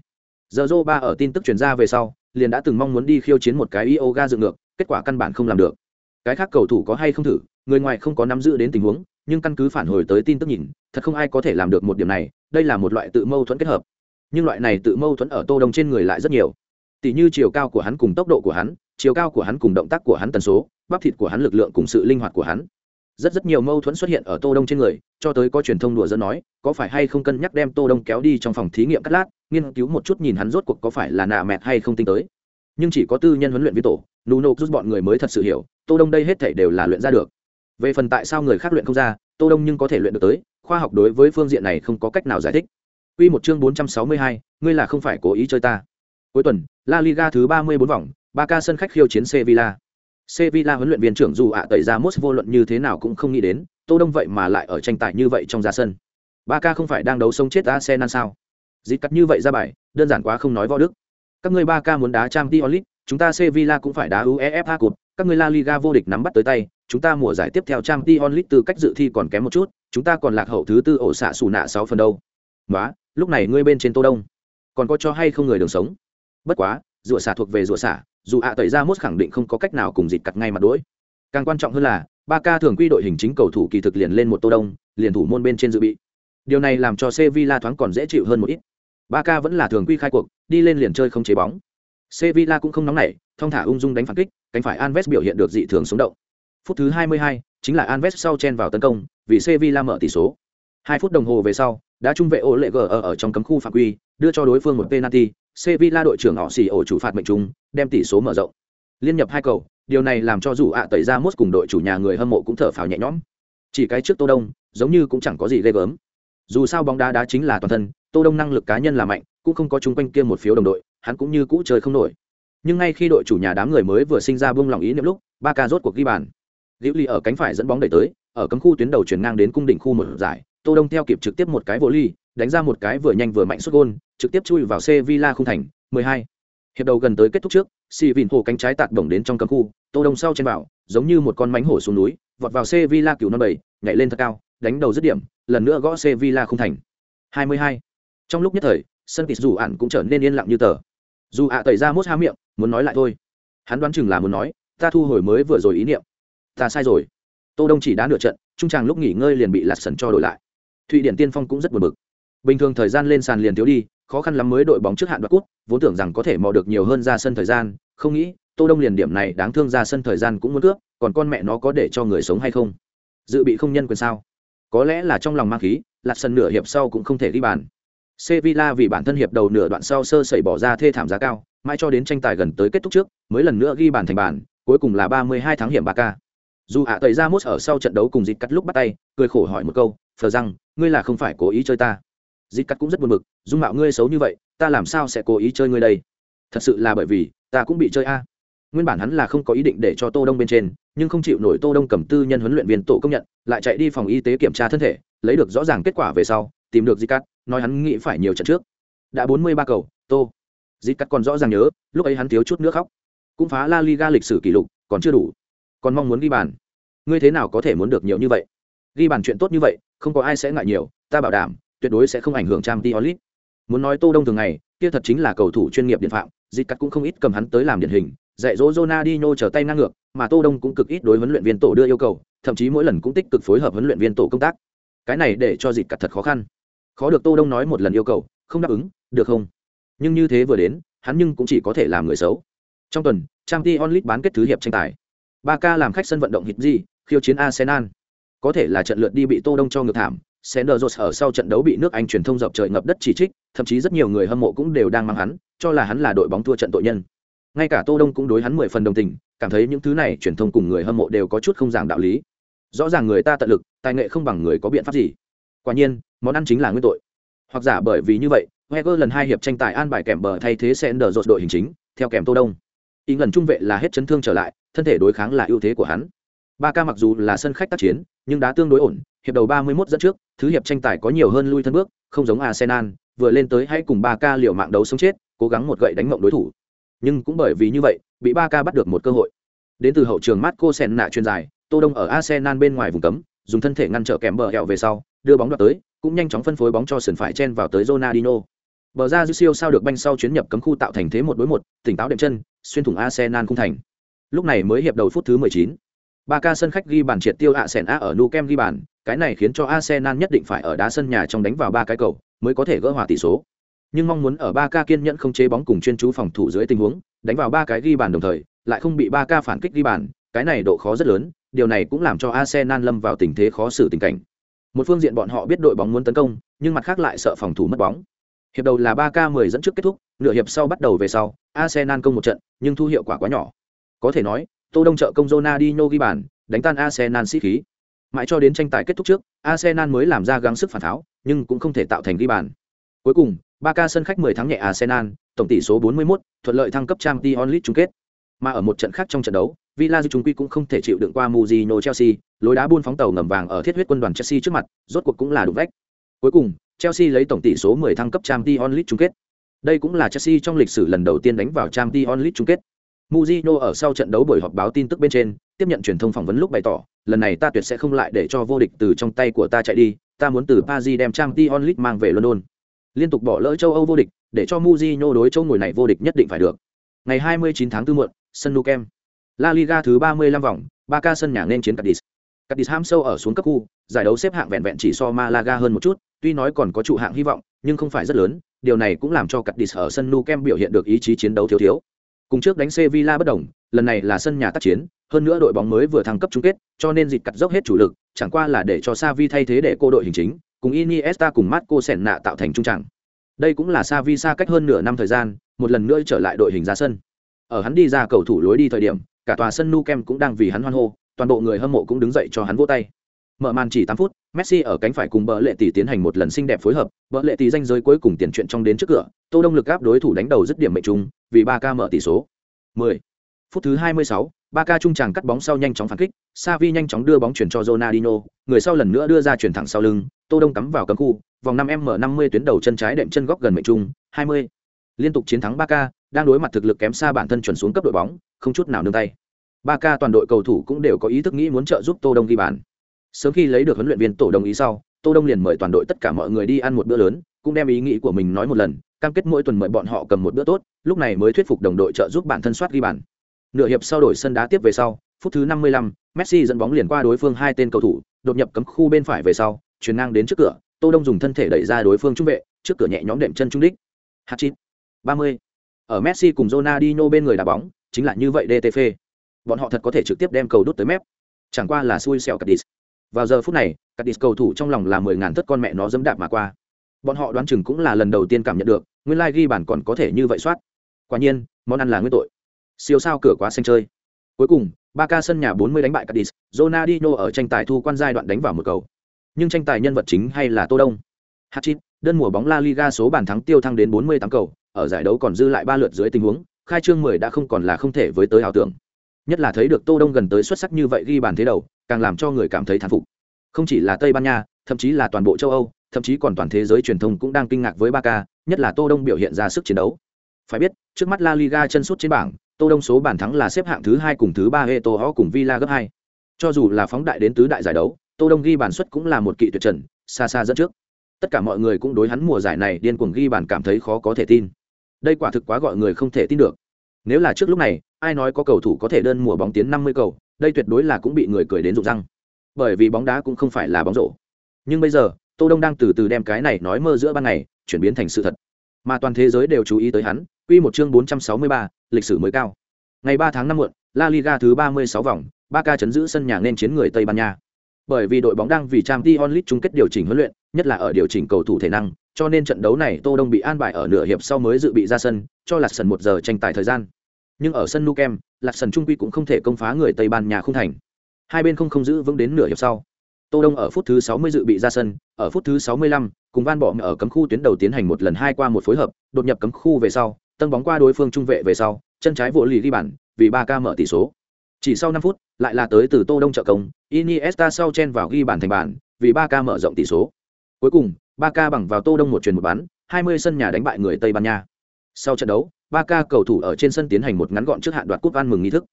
Giờ Zoro ba ở tin tức truyền ra về sau, liền đã từng mong muốn đi khiêu chiến một cái yoga dựng ngược, kết quả căn bản không làm được. Cái khác cầu thủ có hay không thử, người ngoài không có nắm giữ đến tình huống, nhưng căn cứ phản hồi tới tin tức nhìn, thật không ai có thể làm được một điểm này, đây là một loại tự mâu thuẫn kết hợp. Nhưng loại này tự mâu thuẫn ở tô đông trên người lại rất nhiều. Tỷ như chiều cao của hắn cùng tốc độ của hắn chiều cao của hắn cùng động tác của hắn tần số bắp thịt của hắn lực lượng cùng sự linh hoạt của hắn. Rất rất nhiều mâu thuẫn xuất hiện ở tô đông trên người cho tới có truyền thông đùa dẫn nói có phải hay không cân nhắc đem tô đông kéo đi trong phòng thí nghiệm cắt lát nghiên cứu một chút nhìn hắn rốt cuộc có phải là nạ mẹt hay không tính tới. Nhưng chỉ có tư nhân huấn luyện viên tổ nuno giúp bọn người mới thật sự hiểu tô đông đây hết thể đều là luyện ra được. Về phần tại sao người khác luyện không ra tô đông nhưng có thể luyện được tới khoa học đối với phương diện này không có cách nào giải thích. Quy một chương 462, ngươi là không phải cố ý chơi ta. Cuối tuần, La Liga thứ 34 vòng, Ba ca sân khách khiêu chiến Sevilla. Sevilla huấn luyện viên trưởng dù ạ tẩy ra Mos vô luận như thế nào cũng không nghĩ đến, Tô Đông vậy mà lại ở tranh tài như vậy trong ra sân. Ba ca không phải đang đấu sống chết Arsenal sao? Dịch cắt như vậy ra bài, đơn giản quá không nói võ đức. Các ngươi ca muốn đá Champions League, chúng ta Sevilla cũng phải đá UEFA Cup, các ngươi La Liga vô địch nắm bắt tới tay, chúng ta mùa giải tiếp theo Champions League từ cách dự thi còn kém một chút, chúng ta còn lạc hậu thứ tư ổ xạ xù nạ 6 phần đâu. Quá, lúc này ngươi bên trên Tô Đông, còn có cho hay không người đường sống? Bất quá, rủa xả thuộc về rủa xả, dù ạ tẩy ra mốt khẳng định không có cách nào cùng dịt cặt ngay mặt đuổi. Càng quan trọng hơn là ba ca thường quy đội hình chính cầu thủ kỳ thực liền lên một tô đông liền thủ môn bên trên dự bị. Điều này làm cho sevilla thoáng còn dễ chịu hơn một ít. Ba ca vẫn là thường quy khai cuộc đi lên liền chơi không chế bóng. Sevilla cũng không nóng nảy thong thả ung dung đánh phản kích cánh phải alves biểu hiện được dị thường sống động. Phút thứ 22, chính là alves sau chen vào tấn công vì sevilla mở tỷ số. Hai phút đồng hồ về sau đã trung vệ ô lệ gờ ở, ở trong cấm khu phạm quy đưa cho đối phương một penalty Sevilla đội trưởng họ xì ổ chủ phạt mệnh trung, đem tỷ số mở rộng. Liên nhập hai cầu, điều này làm cho dù ạ tẩy ra mốt cùng đội chủ nhà người hâm mộ cũng thở phào nhẹ nhõm. Chỉ cái trước Tô Đông, giống như cũng chẳng có gì ghê gớm. Dù sao bóng đá đá chính là toàn thân, Tô Đông năng lực cá nhân là mạnh, cũng không có chung quanh kia một phiếu đồng đội, hắn cũng như cũ chơi không nổi. Nhưng ngay khi đội chủ nhà đám người mới vừa sinh ra buông lòng ý niệm lúc, ba ca rốt cuộc ghi bàn. Liễu Ly ở cánh phải dẫn bóng đẩy tới, ở cấm khu tuyến đầu chuyển ngang đến cung đỉnh khu một giải, Tô Đông theo kịp trực tiếp một cái vô ly, đánh ra một cái vừa nhanh vừa mạnh sút gôn, trực tiếp chui vào Sevilla khung thành, 12. Hiệp đầu gần tới kết thúc trước, Si Vịn hồ cánh trái tạt bổng đến trong cấm khu, Tô Đông sau trên bảo, giống như một con mãnh hổ xuống núi, vọt vào Sevilla cửu năm bảy, nhảy lên thật cao, đánh đầu dứt điểm, lần nữa gõ Sevilla khung thành. 22. Trong lúc nhất thời, sân tịt dù ản cũng trở nên yên lặng như tờ. Dù ạ tẩy ra mốt há miệng, muốn nói lại thôi. Hắn đoán chừng là muốn nói, ta thu hồi mới vừa rồi ý niệm. Ta sai rồi. Tô Đông chỉ đá nửa trận, trung tràng lúc nghỉ ngơi liền bị lạt sần cho đổi lại. Thụy Điển Tiên Phong cũng rất buồn bực bình thường thời gian lên sàn liền thiếu đi khó khăn lắm mới đội bóng trước hạn đoạt cút vốn tưởng rằng có thể mò được nhiều hơn ra sân thời gian, không nghĩ, tô đông liền điểm này đáng thương ra sân thời gian cũng muốn cướp, còn con mẹ nó có để cho người sống hay không? Dự bị không nhân quyền sao? Có lẽ là trong lòng mang khí, lạt sân nửa hiệp sau cũng không thể ghi bàn. Sevilla vì bản thân hiệp đầu nửa đoạn sau sơ sẩy bỏ ra thê thảm giá cao, mãi cho đến tranh tài gần tới kết thúc trước, mới lần nữa ghi bàn thành bàn, cuối cùng là 32 tháng hiểm ba ca dù ạ tẩy ra mốt ở sau trận đấu cùng dịch cắt lúc bắt tay, cười khổ hỏi một câu, phờ rằng ngươi là không phải cố ý chơi ta? Dịp cắt cũng rất buồn bực, dung mạo ngươi xấu như vậy, ta làm sao sẽ cố ý chơi ngươi đây? Thật sự là bởi vì, ta cũng bị chơi a. Nguyên bản hắn là không có ý định để cho tô đông bên trên, nhưng không chịu nổi tô đông cầm tư nhân huấn luyện viên tổ công nhận, lại chạy đi phòng y tế kiểm tra thân thể, lấy được rõ ràng kết quả về sau, tìm được dịp cắt, nói hắn nghĩ phải nhiều trận trước. Đã bốn mươi ba cầu, tô. Dịp cắt còn rõ ràng nhớ, lúc ấy hắn thiếu chút nước khóc. Cũng phá la liga lịch sử kỷ lục, còn chưa đủ. Còn mong muốn ghi bàn. Ngươi thế nào có thể muốn được nhiều như vậy? Ghi bàn chuyện tốt như vậy, không có ai sẽ ngại nhiều, ta bảo đảm tuyệt đối sẽ không ảnh hưởng trang diolit muốn nói tô đông thường ngày, kia thật chính là cầu thủ chuyên nghiệp điện phạm, dịch cắt cũng không ít cầm hắn tới làm điển hình, dạy dỗ Ronaldinho trở tay ngang ngược, mà tô đông cũng cực ít đối huấn luyện viên tổ đưa yêu cầu, thậm chí mỗi lần cũng tích cực phối hợp huấn luyện viên tổ công tác. Cái này để cho dịch cắt thật khó khăn. Khó được tô đông nói một lần yêu cầu, không đáp ứng, được không? Nhưng như thế vừa đến, hắn nhưng cũng chỉ có thể làm người xấu. Trong tuần trang League bán kết thứ hiệp tranh tài. Ba làm khách sân vận động hit gì khiêu chiến arsenal. Có thể là trận lượt đi bị tô đông cho ngược thảm Sanders ở sau trận đấu bị nước Anh truyền thông dập trời ngập đất chỉ trích, thậm chí rất nhiều người hâm mộ cũng đều đang mang hắn, cho là hắn là đội bóng thua trận tội nhân. Ngay cả Tô Đông cũng đối hắn mười phần đồng tình, cảm thấy những thứ này truyền thông cùng người hâm mộ đều có chút không giảng đạo lý. Rõ ràng người ta tận lực, tài nghệ không bằng người có biện pháp gì. Quả nhiên, món ăn chính là nguyên tội. Hoặc giả bởi vì như vậy, Wenger lần hai hiệp tranh tài an bài kèm bờ thay thế Sanders đội hình chính, theo kèm Tô Đông. Ý lần trung vệ là hết chấn thương trở lại, thân thể đối kháng là ưu thế của hắn. Ba ca mặc dù là sân khách tác chiến, nhưng đá tương đối ổn, hiệp đầu 31 dẫn trước, thứ hiệp tranh tài có nhiều hơn lui thân bước, không giống Arsenal, vừa lên tới hãy cùng 3K liều mạng đấu sống chết, cố gắng một gậy đánh mộng đối thủ. Nhưng cũng bởi vì như vậy, bị 3K bắt được một cơ hội. Đến từ hậu trường Marco Senna chuyên dài, Tô Đông ở Arsenal bên ngoài vùng cấm, dùng thân thể ngăn trở kèm bờ hẹo về sau, đưa bóng đoạt tới, cũng nhanh chóng phân phối bóng cho sườn phải chen vào tới Ronaldinho. Bờ ra dư siêu sao được banh sau chuyến nhập cấm khu tạo thành thế một đối một, tỉnh táo đệm chân, xuyên thủng Arsenal khung thành. Lúc này mới hiệp đầu phút thứ 19. Ba ca sân khách ghi bàn triệt tiêu ạ sèn a ở nu kem ghi bàn, cái này khiến cho Arsenal nhất định phải ở đá sân nhà trong đánh vào ba cái cầu mới có thể gỡ hòa tỷ số. Nhưng mong muốn ở 3K kiên nhẫn không chế bóng cùng chuyên chú phòng thủ dưới tình huống, đánh vào ba cái ghi bàn đồng thời, lại không bị 3K phản kích ghi bàn, cái này độ khó rất lớn, điều này cũng làm cho Arsenal lâm vào tình thế khó xử tình cảnh. Một phương diện bọn họ biết đội bóng muốn tấn công, nhưng mặt khác lại sợ phòng thủ mất bóng. Hiệp đầu là 3K10 dẫn trước kết thúc, nửa hiệp sau bắt đầu về sau, Arsenal công một trận, nhưng thu hiệu quả quá nhỏ. Có thể nói, Tô Đông trợ công Ronaldinho ghi bàn, đánh tan Arsenal sĩ khí. Mãi cho đến tranh tài kết thúc trước, Arsenal mới làm ra gắng sức phản tháo, nhưng cũng không thể tạo thành ghi bàn. Cuối cùng, Barca sân khách 10 thắng nhẹ Arsenal, tổng tỷ số 41, thuận lợi thăng cấp Champions League chung kết. Mà ở một trận khác trong trận đấu, Villa trung quy cũng không thể chịu đựng qua Mourinho Chelsea, lối đá buôn phóng tàu ngầm vàng ở thiết huyết quân đoàn Chelsea trước mặt, rốt cuộc cũng là đủ vách. Cuối cùng, Chelsea lấy tổng tỷ số 10 thăng cấp Champions League chung kết. Đây cũng là Chelsea trong lịch sử lần đầu tiên đánh vào Champions League chung kết. Mujino ở sau trận đấu buổi họp báo tin tức bên trên, tiếp nhận truyền thông phỏng vấn lúc bày tỏ, lần này ta tuyệt sẽ không lại để cho vô địch từ trong tay của ta chạy đi, ta muốn từ Paris đem Champions League mang về London. Liên tục bỏ lỡ châu Âu vô địch, để cho Mujino đối châu ngồi này vô địch nhất định phải được. Ngày 29 tháng 4 muộn, sân Nou Camp. La Liga thứ 35 vòng, Barca sân nhà nên chiến Cadiz. Cadiz ham sâu ở xuống cấp khu, giải đấu xếp hạng vẹn vẹn chỉ so Malaga hơn một chút, tuy nói còn có trụ hạng hy vọng, nhưng không phải rất lớn, điều này cũng làm cho Cadiz ở sân Nou Camp biểu hiện được ý chí chiến đấu thiếu thiếu. Cùng trước đánh Sevilla bất đồng, lần này là sân nhà tác chiến, hơn nữa đội bóng mới vừa thăng cấp chung kết, cho nên dịch cắt dốc hết chủ lực, chẳng qua là để cho Savi thay thế để cô đội hình chính, cùng Iniesta cùng Marco Senna tạo thành trung trảng. Đây cũng là Savi xa cách hơn nửa năm thời gian, một lần nữa trở lại đội hình ra sân. Ở hắn đi ra cầu thủ lối đi thời điểm, cả tòa sân Nou Camp cũng đang vì hắn hoan hô, toàn bộ người hâm mộ cũng đứng dậy cho hắn vỗ tay. Mở màn chỉ 8 phút, Messi ở cánh phải cùng bờ lệ tỷ tiến hành một lần xinh đẹp phối hợp, bờ lệ tỷ danh giới cuối cùng tiền chuyện trong đến trước cửa, Tô Đông lực áp đối thủ đánh đầu dứt điểm mệnh trung, vì 3K mở tỷ số. 10. Phút thứ 26, Barca trung tràng cắt bóng sau nhanh chóng phản kích, Xavi nhanh chóng đưa bóng chuyển cho Ronaldinho, người sau lần nữa đưa ra chuyển thẳng sau lưng, Tô Đông cắm vào cấm khu, vòng 5m50 tuyến đầu chân trái đệm chân góc gần mệnh trung, 20. Liên tục chiến thắng Barca, đang đối mặt thực lực kém xa bản thân chuẩn xuống cấp đội bóng, không chút nào nương tay. Barca toàn đội cầu thủ cũng đều có ý thức nghĩ muốn trợ giúp Tô Đông ghi bàn. Sớm khi lấy được huấn luyện viên tổ đồng ý sau, Tô Đông liền mời toàn đội tất cả mọi người đi ăn một bữa lớn, cũng đem ý nghĩ của mình nói một lần, cam kết mỗi tuần mời bọn họ cầm một bữa tốt, lúc này mới thuyết phục đồng đội trợ giúp bản thân soát ghi bàn. Nửa hiệp sau đổi sân đá tiếp về sau, phút thứ 55, Messi dẫn bóng liền qua đối phương hai tên cầu thủ, đột nhập cấm khu bên phải về sau, chuyền ngang đến trước cửa, Tô Đông dùng thân thể đẩy ra đối phương trung vệ, trước cửa nhẹ nhõm đệm chân trung đích. Hat-trick. 30. Ở Messi cùng Ronaldinho bên người đá bóng, chính là như vậy DTF. Bọn họ thật có thể trực tiếp đem cầu đút tới mép. Chẳng qua là xui xẻo Cadiz. Vào giờ phút này, Cadiz cầu thủ trong lòng là 10000 tất con mẹ nó dẫm đạp mà qua. Bọn họ đoán chừng cũng là lần đầu tiên cảm nhận được, nguyên lai ghi bàn còn có thể như vậy soát. Quả nhiên, món ăn là nguyên tội siêu sao cửa quá xanh chơi. Cuối cùng ba ca sân nhà 40 đánh bại Cadiz, Ronaldinho ở tranh tài thu quan giai đoạn đánh vào một cầu. Nhưng tranh tài nhân vật chính hay là tô đông? Hatchit đơn mùa bóng la liga số bàn thắng tiêu thăng đến 48 cầu ở giải đấu còn dư lại ba lượt dưới tình huống khai trương 10 đã không còn là không thể với tới ảo tưởng. Nhất là thấy được tô đông gần tới xuất sắc như vậy ghi bàn thế đầu càng làm cho người cảm thấy thán phục. Không chỉ là tây ban nha thậm chí là toàn bộ châu âu thậm chí còn toàn thế giới truyền thông cũng đang kinh ngạc với Barca, nhất là tô đông biểu hiện ra sức chiến đấu. Phải biết trước mắt la liga chân sút trên bảng Tô Đông số bàn thắng là xếp hạng thứ hai cùng thứ ba Eto'o cùng Villa gấp hai. Cho dù là phóng đại đến tứ đại giải đấu, Tô Đông ghi bàn suất cũng là một kỵ tuyệt trần, xa xa dẫn trước. Tất cả mọi người cũng đối hắn mùa giải này điên cuồng ghi bàn cảm thấy khó có thể tin. Đây quả thực quá gọi người không thể tin được. Nếu là trước lúc này, ai nói có cầu thủ có thể đơn mùa bóng tiến 50 cầu, đây tuyệt đối là cũng bị người cười đến rụng răng. Bởi vì bóng đá cũng không phải là bóng rổ. Nhưng bây giờ, tô đông đang từ từ đem cái này nói mơ giữa ban ngày chuyển biến thành sự thật mà toàn thế giới đều chú ý tới hắn quy một chương 463, lịch sử mới cao. Ngày 3 tháng 5 muộn La Liga thứ 36 vòng Barca chấn giữ sân nhà nên chiến người Tây Ban Nha. Bởi vì đội bóng đang vì Champions League chung kết điều chỉnh huấn luyện nhất là ở điều chỉnh cầu thủ thể năng cho nên trận đấu này Tô Đông bị an bài ở nửa hiệp sau mới dự bị ra sân cho lạt sân một giờ tranh tài thời gian. Nhưng ở sân Nou Camp lạt sân trung quy cũng không thể công phá người Tây Ban Nha không thành. Hai bên không không giữ vững đến nửa hiệp sau. Tô Đông ở phút thứ 60 dự bị ra sân, ở phút thứ 65, cùng Van Bommel ở cấm khu tuyến đầu tiến hành một lần hai qua một phối hợp, đột nhập cấm khu về sau, tân bóng qua đối phương trung vệ về sau, chân trái vỗ lì ghi bàn, vì ba ca mở tỷ số. Chỉ sau 5 phút, lại là tới từ Tô Đông trợ công, Iniesta sau chen vào ghi bàn thành bàn, vì ba ca mở rộng tỷ số. Cuối cùng, ba ca bằng vào Tô Đông một truyền một bắn, 20 sân nhà đánh bại người Tây Ban Nha. Sau trận đấu, ba ca cầu thủ ở trên sân tiến hành một ngắn gọn trước hạn đoạt cúp ăn mừng nghi thức.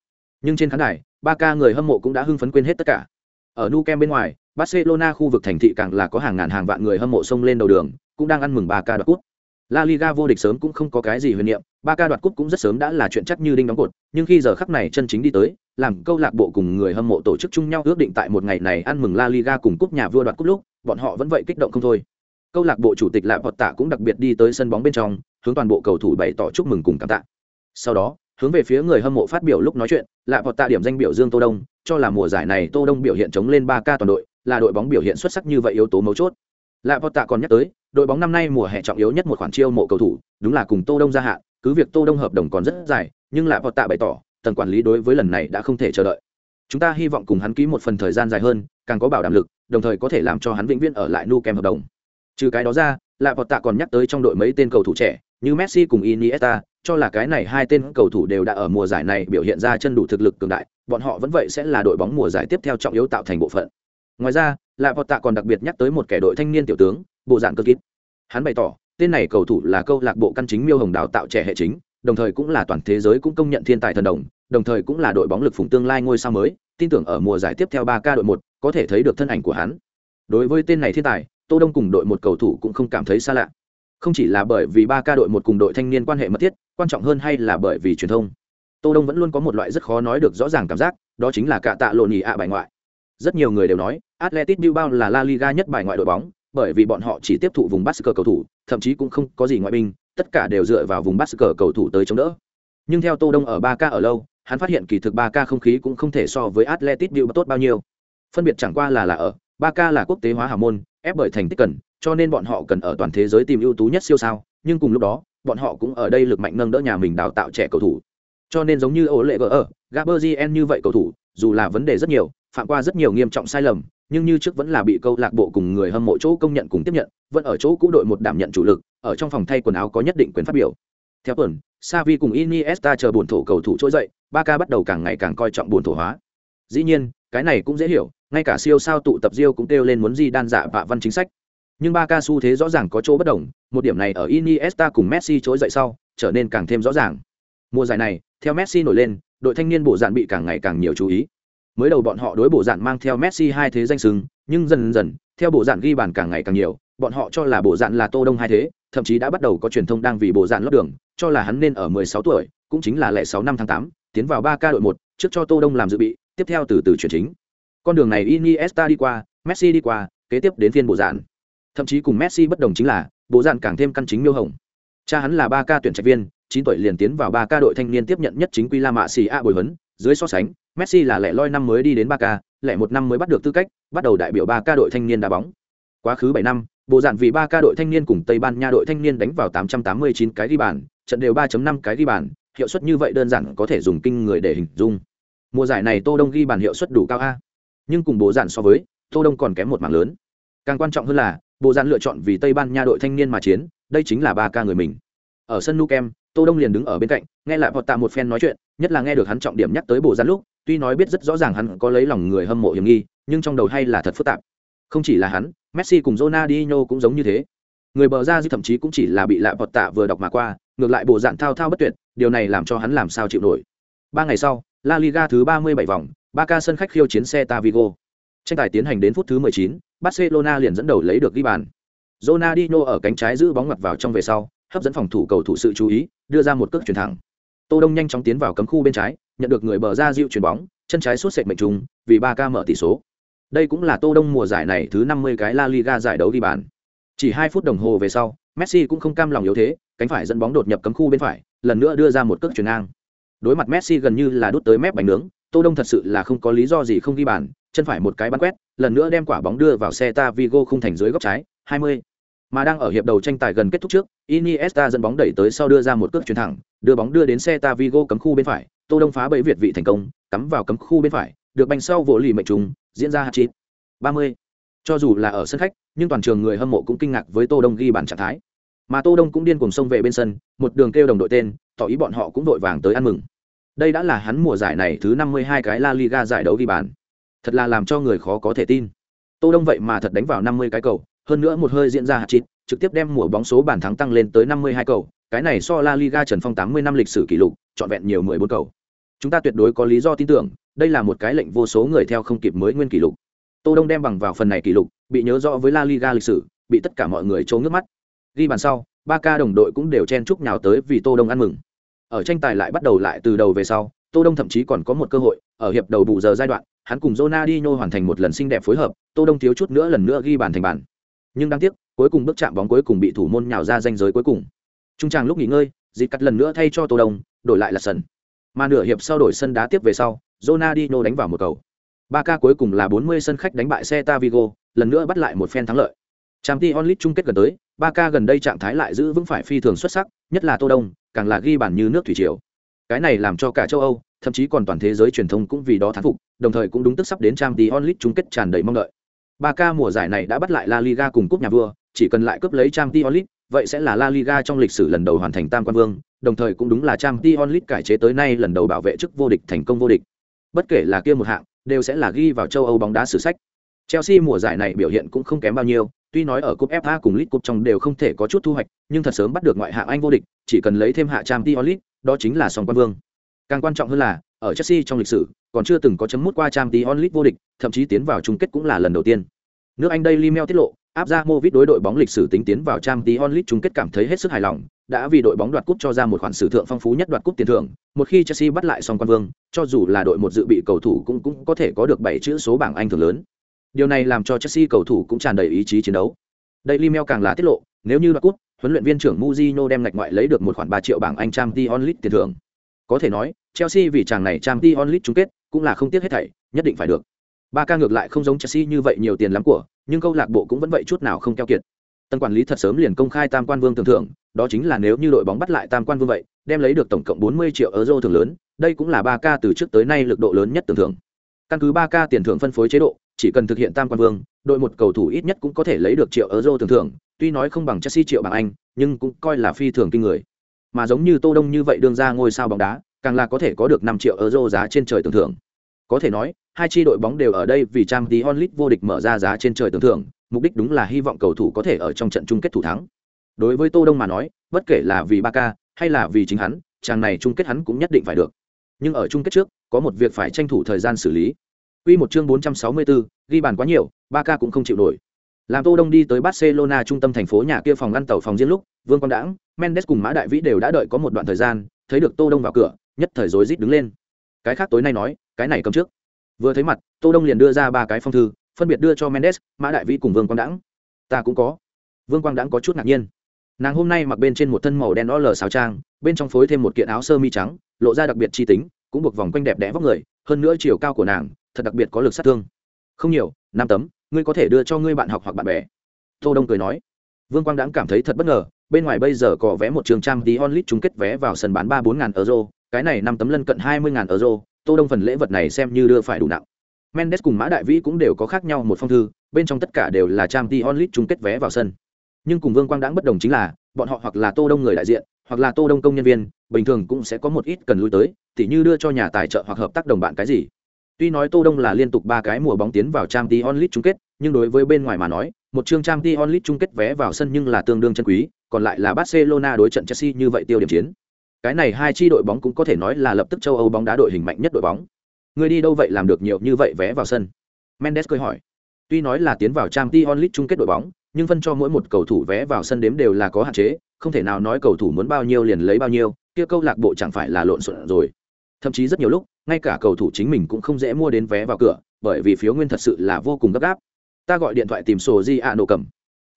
Nhưng trên khán đài, ba ca người hâm mộ cũng đã hưng phấn quên hết tất cả. Ở nu kem bên ngoài, Barcelona khu vực thành thị càng là có hàng ngàn hàng vạn người hâm mộ xông lên đầu đường, cũng đang ăn mừng ba ca đoạt cúp. La Liga vô địch sớm cũng không có cái gì huyền niệm, Barca đoạt cúp cũng rất sớm đã là chuyện chắc như đinh đóng cột, nhưng khi giờ khắc này chân chính đi tới, làm câu lạc bộ cùng người hâm mộ tổ chức chung nhau ước định tại một ngày này ăn mừng La Liga cùng cúp nhà vua đoạt cúp lúc, bọn họ vẫn vậy kích động không thôi. Câu lạc bộ chủ tịch Lạp Bọt Tạ cũng đặc biệt đi tới sân bóng bên trong, hướng toàn bộ cầu thủ bày tỏ chúc mừng cùng cảm tạ. Sau đó, hướng về phía người hâm mộ phát biểu lúc nói chuyện, Lạp Bọt Tạ điểm danh biểu Dương Tô Đông, cho là mùa giải này Tô Đông biểu hiện chống lên 3K toàn đội, là đội bóng biểu hiện xuất sắc như vậy yếu tố mấu chốt. Lạp Bọt Tạ còn nhắc tới, đội bóng năm nay mùa hè trọng yếu nhất một khoản chiêu mộ cầu thủ, đúng là cùng Tô Đông gia hạn, cứ việc Tô Đông hợp đồng còn rất dài, nhưng Lạ Bọt Tạ bày tỏ, tầng quản lý đối với lần này đã không thể chờ đợi. Chúng ta hy vọng cùng hắn ký một phần thời gian dài hơn càng có bảo đảm lực đồng thời có thể làm cho hắn vĩnh viễn ở lại nu kem hợp đồng. Trừ cái đó ra lại vọt tạ còn nhắc tới trong đội mấy tên cầu thủ trẻ như messi cùng iniesta cho là cái này hai tên cầu thủ đều đã ở mùa giải này biểu hiện ra chân đủ thực lực cường đại bọn họ vẫn vậy sẽ là đội bóng mùa giải tiếp theo trọng yếu tạo thành bộ phận ngoài ra lạ vọt tạ còn đặc biệt nhắc tới một kẻ đội thanh niên tiểu tướng bộ dạng cơ kít hắn bày tỏ tên này cầu thủ là câu lạc bộ căn chính miêu hồng đào tạo trẻ hệ chính đồng thời cũng là toàn thế giới cũng công nhận thiên tài thần đồng đồng thời cũng là đội bóng lực phùng tương lai ngôi sao mới, tin tưởng ở mùa giải tiếp theo ba k đội một. có thể thấy được thân ảnh của hắn. Đối với tên này thiên tài, Tô Đông cùng đội một cầu thủ cũng không cảm thấy xa lạ. Không chỉ là bởi vì ba k đội một cùng đội thanh niên quan hệ mật thiết, quan trọng hơn hay là bởi vì truyền thông. Tô Đông vẫn luôn có một loại rất khó nói được rõ ràng cảm giác, đó chính là cả tạ lộn nhì ạ bài ngoại. Rất nhiều người đều nói, Atletico Bilbao là La Liga nhất bài ngoại đội bóng, bởi vì bọn họ chỉ tiếp thụ vùng Basque cầu thủ, thậm chí cũng không có gì ngoại binh, tất cả đều dựa vào vùng Basque cầu thủ tới chống đỡ. Nhưng theo Tô Đông ở 3K ở lâu, hắn phát hiện kỳ thực 3K không khí cũng không thể so với Atletico Bilbao tốt bao nhiêu phân biệt chẳng qua là là ở 3K là quốc tế hóa hào môn ép bởi thành tích cần cho nên bọn họ cần ở toàn thế giới tìm ưu tú nhất siêu sao nhưng cùng lúc đó bọn họ cũng ở đây lực mạnh nâng đỡ nhà mình đào tạo trẻ cầu thủ cho nên giống như ổ lệ gỡ ở gaberzien như vậy cầu thủ dù là vấn đề rất nhiều phạm qua rất nhiều nghiêm trọng sai lầm nhưng như trước vẫn là bị câu lạc bộ cùng người hâm mộ chỗ công nhận cùng tiếp nhận vẫn ở chỗ cũ đội một đảm nhận chủ lực ở trong phòng thay quần áo có nhất định quyền phát biểu theo tuần Xavi cùng Iniesta chờ buồn thổ cầu thủ trỗi dậy, Barca bắt đầu càng ngày càng coi trọng buồn thổ hóa. Dĩ nhiên, cái này cũng dễ hiểu, ngay cả siêu sao tụ tập Rio cũng kêu lên muốn gì đan dạ vạ văn chính sách. Nhưng Barca xu thế rõ ràng có chỗ bất đồng, một điểm này ở Iniesta cùng Messi trỗi dậy sau, trở nên càng thêm rõ ràng. Mùa giải này, theo Messi nổi lên, đội thanh niên bộ dạng bị càng ngày càng nhiều chú ý. Mới đầu bọn họ đối bộ dạn mang theo Messi hai thế danh xứng, nhưng dần dần, theo bộ dạn ghi bàn càng ngày càng nhiều, bọn họ cho là bộ dạn là Tô Đông hai thế, thậm chí đã bắt đầu có truyền thông đang vì bộ dạn lót đường, cho là hắn nên ở 16 tuổi, cũng chính là lẻ 6 năm tháng 8, tiến vào 3K đội 1, trước cho Tô Đông làm dự bị, tiếp theo từ từ chuyển chính. Con đường này Iniesta đi qua, Messi đi qua, kế tiếp đến phiên bộ dạn. Thậm chí cùng Messi bất đồng chính là, bộ dạn càng thêm căn chính miêu hồng. Cha hắn là 3K tuyển trạch viên, 9 tuổi liền tiến vào 3K đội thanh niên tiếp nhận nhất chính quy La Mã Xỉ A bồi huấn, dưới so sánh, Messi là lẻ loi năm mới đi đến Barca, lẻ một năm mới bắt được tư cách, bắt đầu đại biểu Barca đội thanh niên đá bóng. Quá khứ 7 năm, bộ dạn vì Barca đội thanh niên cùng Tây Ban Nha đội thanh niên đánh vào 889 cái ghi bàn, trận đều 3.5 cái ghi bàn, hiệu suất như vậy đơn giản có thể dùng kinh người để hình dung. Mùa giải này Tô Đông ghi bàn hiệu suất đủ cao a. Nhưng cùng bộ dạn so với, Tô Đông còn kém một mảng lớn. Càng quan trọng hơn là, bộ dạn lựa chọn vì Tây Ban Nha đội thanh niên mà chiến, đây chính là Barca người mình. Ở sân Nou Camp, Tô Đông liền đứng ở bên cạnh, nghe lại vọt tạ một phen nói chuyện, nhất là nghe được hắn trọng điểm nhắc tới bộ dạn lúc, tuy nói biết rất rõ ràng hắn có lấy lòng người hâm mộ hiểm nghi, nhưng trong đầu hay là thật phức tạp. Không chỉ là hắn, Messi cùng Ronaldinho cũng giống như thế. Người bờ ra dư thậm chí cũng chỉ là bị lạ vọt tạ vừa đọc mà qua, ngược lại bộ dạng thao thao bất tuyệt, điều này làm cho hắn làm sao chịu nổi. Ba ngày sau, La Liga thứ 37 vòng, Barca sân khách khiêu chiến Celta Vigo. Tranh tài tiến hành đến phút thứ 19, Barcelona liền dẫn đầu lấy được ghi bàn. Ronaldinho ở cánh trái giữ bóng ngoặt vào trong về sau, hấp dẫn phòng thủ cầu thủ sự chú ý, đưa ra một cước chuyển thẳng. Tô Đông nhanh chóng tiến vào cấm khu bên trái, nhận được người bờ ra dịu chuyển bóng, chân trái suốt sệt mệnh trùng, vì Barca mở tỷ số. Đây cũng là Tô Đông mùa giải này thứ 50 cái La Liga giải đấu ghi bàn. Chỉ 2 phút đồng hồ về sau, Messi cũng không cam lòng yếu thế, cánh phải dẫn bóng đột nhập cấm khu bên phải, lần nữa đưa ra một cước chuyền ngang. Đối mặt Messi gần như là đút tới mép bánh nướng, Tô Đông thật sự là không có lý do gì không ghi bàn, chân phải một cái bắn quét, lần nữa đem quả bóng đưa vào xe ta Vigo không thành dưới góc trái, 20. Mà đang ở hiệp đầu tranh tài gần kết thúc trước, Iniesta dẫn bóng đẩy tới sau đưa ra một cước chuyền thẳng, đưa bóng đưa đến xe ta Vigo cấm khu bên phải, Tô Đông phá bẫy Việt vị thành công, cắm vào cấm khu bên phải, được banh sau vỗ lì mệnh trùng, diễn ra hat-trick. 30. Cho dù là ở sân khách, nhưng toàn trường người hâm mộ cũng kinh ngạc với Tô Đông ghi bàn trạng thái. Mà Tô Đông cũng điên cuồng xông về bên sân, một đường kêu đồng đội tên, tỏ ý bọn họ cũng đội vàng tới ăn mừng. Đây đã là hắn mùa giải này thứ 52 cái La Liga giải đấu ghi bàn. Thật là làm cho người khó có thể tin. Tô Đông vậy mà thật đánh vào 50 cái cầu, hơn nữa một hơi diễn ra hạt chít, trực tiếp đem mùa bóng số bàn thắng tăng lên tới 52 cầu, cái này so La Liga Trần Phong 80 năm lịch sử kỷ lục, trọn vẹn nhiều 14 cầu. Chúng ta tuyệt đối có lý do tin tưởng, đây là một cái lệnh vô số người theo không kịp mới nguyên kỷ lục. Tô Đông đem bằng vào phần này kỷ lục, bị nhớ rõ với La Liga lịch sử, bị tất cả mọi người trố nước mắt. Ghi bàn sau, ba ca đồng đội cũng đều chen chúc nhào tới vì Tô Đông ăn mừng. Ở tranh tài lại bắt đầu lại từ đầu về sau, Tô Đông thậm chí còn có một cơ hội, ở hiệp đầu bù giờ giai đoạn, hắn cùng Ronaldinho hoàn thành một lần xinh đẹp phối hợp, Tô Đông thiếu chút nữa lần nữa ghi bàn thành bàn. Nhưng đáng tiếc, cuối cùng bước chạm bóng cuối cùng bị thủ môn nhào ra danh giới cuối cùng. Trung tràng lúc nghỉ ngơi, dịp cắt lần nữa thay cho Tô Đông, đổi lại là sân. Mà nửa hiệp sau đổi sân đá tiếp về sau, Ronaldinho đánh vào một cầu. Ba ca cuối cùng là 40 sân khách đánh bại Celta Vigo, lần nữa bắt lại một phen thắng lợi. Champions League chung kết gần tới, Ba ca gần đây trạng thái lại giữ vững phải phi thường xuất sắc, nhất là Tô Đông, càng là ghi bàn như nước thủy triều. Cái này làm cho cả châu Âu, thậm chí còn toàn thế giới truyền thông cũng vì đó thán phục, đồng thời cũng đúng tức sắp đến Champions League chung kết tràn đầy mong đợi. Ba ca mùa giải này đã bắt lại La Liga cùng cúp nhà vua, chỉ cần lại cướp lấy Champions League, vậy sẽ là La Liga trong lịch sử lần đầu hoàn thành tam quan vương, đồng thời cũng đúng là Champions League cải chế tới nay lần đầu bảo vệ chức vô địch thành công vô địch. Bất kể là kia một hạng, đều sẽ là ghi vào châu Âu bóng đá sử sách. Chelsea mùa giải này biểu hiện cũng không kém bao nhiêu, tuy nói ở cúp FA cùng League Cup trong đều không thể có chút thu hoạch, nhưng thật sớm bắt được ngoại hạng Anh vô địch, chỉ cần lấy thêm hạ Champions League, đó chính là song quan vương. Càng quan trọng hơn là, ở Chelsea trong lịch sử, còn chưa từng có chấm mút qua Champions League vô địch, thậm chí tiến vào chung kết cũng là lần đầu tiên. Nước Anh Daily Mail tiết lộ, áp ra Movit đối đội bóng lịch sử tính tiến vào Champions League chung kết cảm thấy hết sức hài lòng, đã vì đội bóng đoạt cúp cho ra một khoản sử thượng phong phú nhất đoạt cúp tiền thưởng, một khi Chelsea bắt lại song quan vương, cho dù là đội một dự bị cầu thủ cũng cũng có thể có được 7 chữ số bảng Anh thưởng lớn. Điều này làm cho Chelsea cầu thủ cũng tràn đầy ý chí chiến đấu. Daily Mail càng là tiết lộ, nếu như đoạt cúp, huấn luyện viên trưởng Mourinho đem ngạch ngoại lấy được một khoản 3 triệu bảng Anh Champions League tiền thưởng. Có thể nói, Chelsea vì chàng này Champions League chung kết, cũng là không tiếc hết thảy, nhất định phải được. Ba ca ngược lại không giống Chelsea như vậy nhiều tiền lắm của, nhưng câu lạc bộ cũng vẫn vậy chút nào không keo kiệt. Tần quản lý thật sớm liền công khai tam quan vương tưởng thưởng, đó chính là nếu như đội bóng bắt lại tam quan vương vậy, đem lấy được tổng cộng 40 triệu euro thưởng lớn, đây cũng là ba ca từ trước tới nay lực độ lớn nhất tưởng thưởng. Căn cứ ba ca tiền thưởng phân phối chế độ, chỉ cần thực hiện tam quan vương, đội một cầu thủ ít nhất cũng có thể lấy được triệu euro tưởng thưởng, tuy nói không bằng Chelsea triệu bảng Anh, nhưng cũng coi là phi thường kinh người. Mà giống như Tô Đông như vậy đương ra ngôi sao bóng đá, càng là có thể có được 5 triệu euro giá trên trời tưởng thưởng. Có thể nói, hai chi đội bóng đều ở đây vì trang tí League vô địch mở ra giá trên trời tưởng thưởng, mục đích đúng là hy vọng cầu thủ có thể ở trong trận chung kết thủ thắng. Đối với Tô Đông mà nói, bất kể là vì Barca hay là vì chính hắn, chàng này chung kết hắn cũng nhất định phải được. Nhưng ở chung kết trước, có một việc phải tranh thủ thời gian xử lý. Quy một chương 464, ghi bàn quá nhiều, Barca cũng không chịu nổi. Làm Tô Đông đi tới Barcelona trung tâm thành phố nhà kia phòng ăn tàu phòng riêng lúc, Vương Quang Đãng, Mendes cùng Mã Đại Vĩ đều đã đợi có một đoạn thời gian, thấy được Tô Đông vào cửa, nhất thời rối rít đứng lên. Cái khác tối nay nói, cái này cầm trước. Vừa thấy mặt, Tô Đông liền đưa ra ba cái phong thư, phân biệt đưa cho Mendes, Mã Đại Vĩ cùng Vương Quang Đãng. Ta cũng có. Vương Quang Đãng có chút ngạc nhiên. Nàng hôm nay mặc bên trên một thân màu đen đỏ lờ sáo trang, bên trong phối thêm một kiện áo sơ mi trắng, lộ ra đặc biệt chi tính, cũng buộc vòng quanh đẹp đẽ vóc người, hơn nữa chiều cao của nàng, thật đặc biệt có lực sát thương. Không nhiều, năm tấm, ngươi có thể đưa cho ngươi bạn học hoặc bạn bè. Tô Đông cười nói. Vương Quang Đãng cảm thấy thật bất ngờ, bên ngoài bây giờ có vé một trường trang tí onlit chung kết vé vào sân bán ba bốn ngàn euro, cái này năm tấm lân cận hai mươi ngàn euro, Tô Đông phần lễ vật này xem như đưa phải đủ nặng. Mendes cùng Mã Đại Vĩ cũng đều có khác nhau một phong thư, bên trong tất cả đều là Champions League onlit chung kết vé vào sân. Nhưng cùng Vương Quang Đãng bất đồng chính là, bọn họ hoặc là Tô Đông người đại diện, hoặc là Tô Đông công nhân viên, bình thường cũng sẽ có một ít cần lui tới, tỉ như đưa cho nhà tài trợ hoặc hợp tác đồng bạn cái gì. Tuy nói Tô Đông là liên tục ba cái mùa bóng tiến vào Champions League chung kết, nhưng đối với bên ngoài mà nói, một chương Champions League chung kết vé vào sân nhưng là tương đương chân quý, còn lại là Barcelona đối trận Chelsea như vậy tiêu điểm chiến. Cái này hai chi đội bóng cũng có thể nói là lập tức châu Âu bóng đá đội hình mạnh nhất đội bóng. Người đi đâu vậy làm được nhiều như vậy vé vào sân? Mendes cười hỏi. Tuy nói là tiến vào Champions League chung kết đội bóng, nhưng phân cho mỗi một cầu thủ vé vào sân đếm đều là có hạn chế, không thể nào nói cầu thủ muốn bao nhiêu liền lấy bao nhiêu, kia câu lạc bộ chẳng phải là lộn xộn rồi. Thậm chí rất nhiều lúc, ngay cả cầu thủ chính mình cũng không dễ mua đến vé vào cửa, bởi vì phiếu nguyên thật sự là vô cùng gấp gáp ta gọi điện thoại tìm sổ di ạ nổ cầm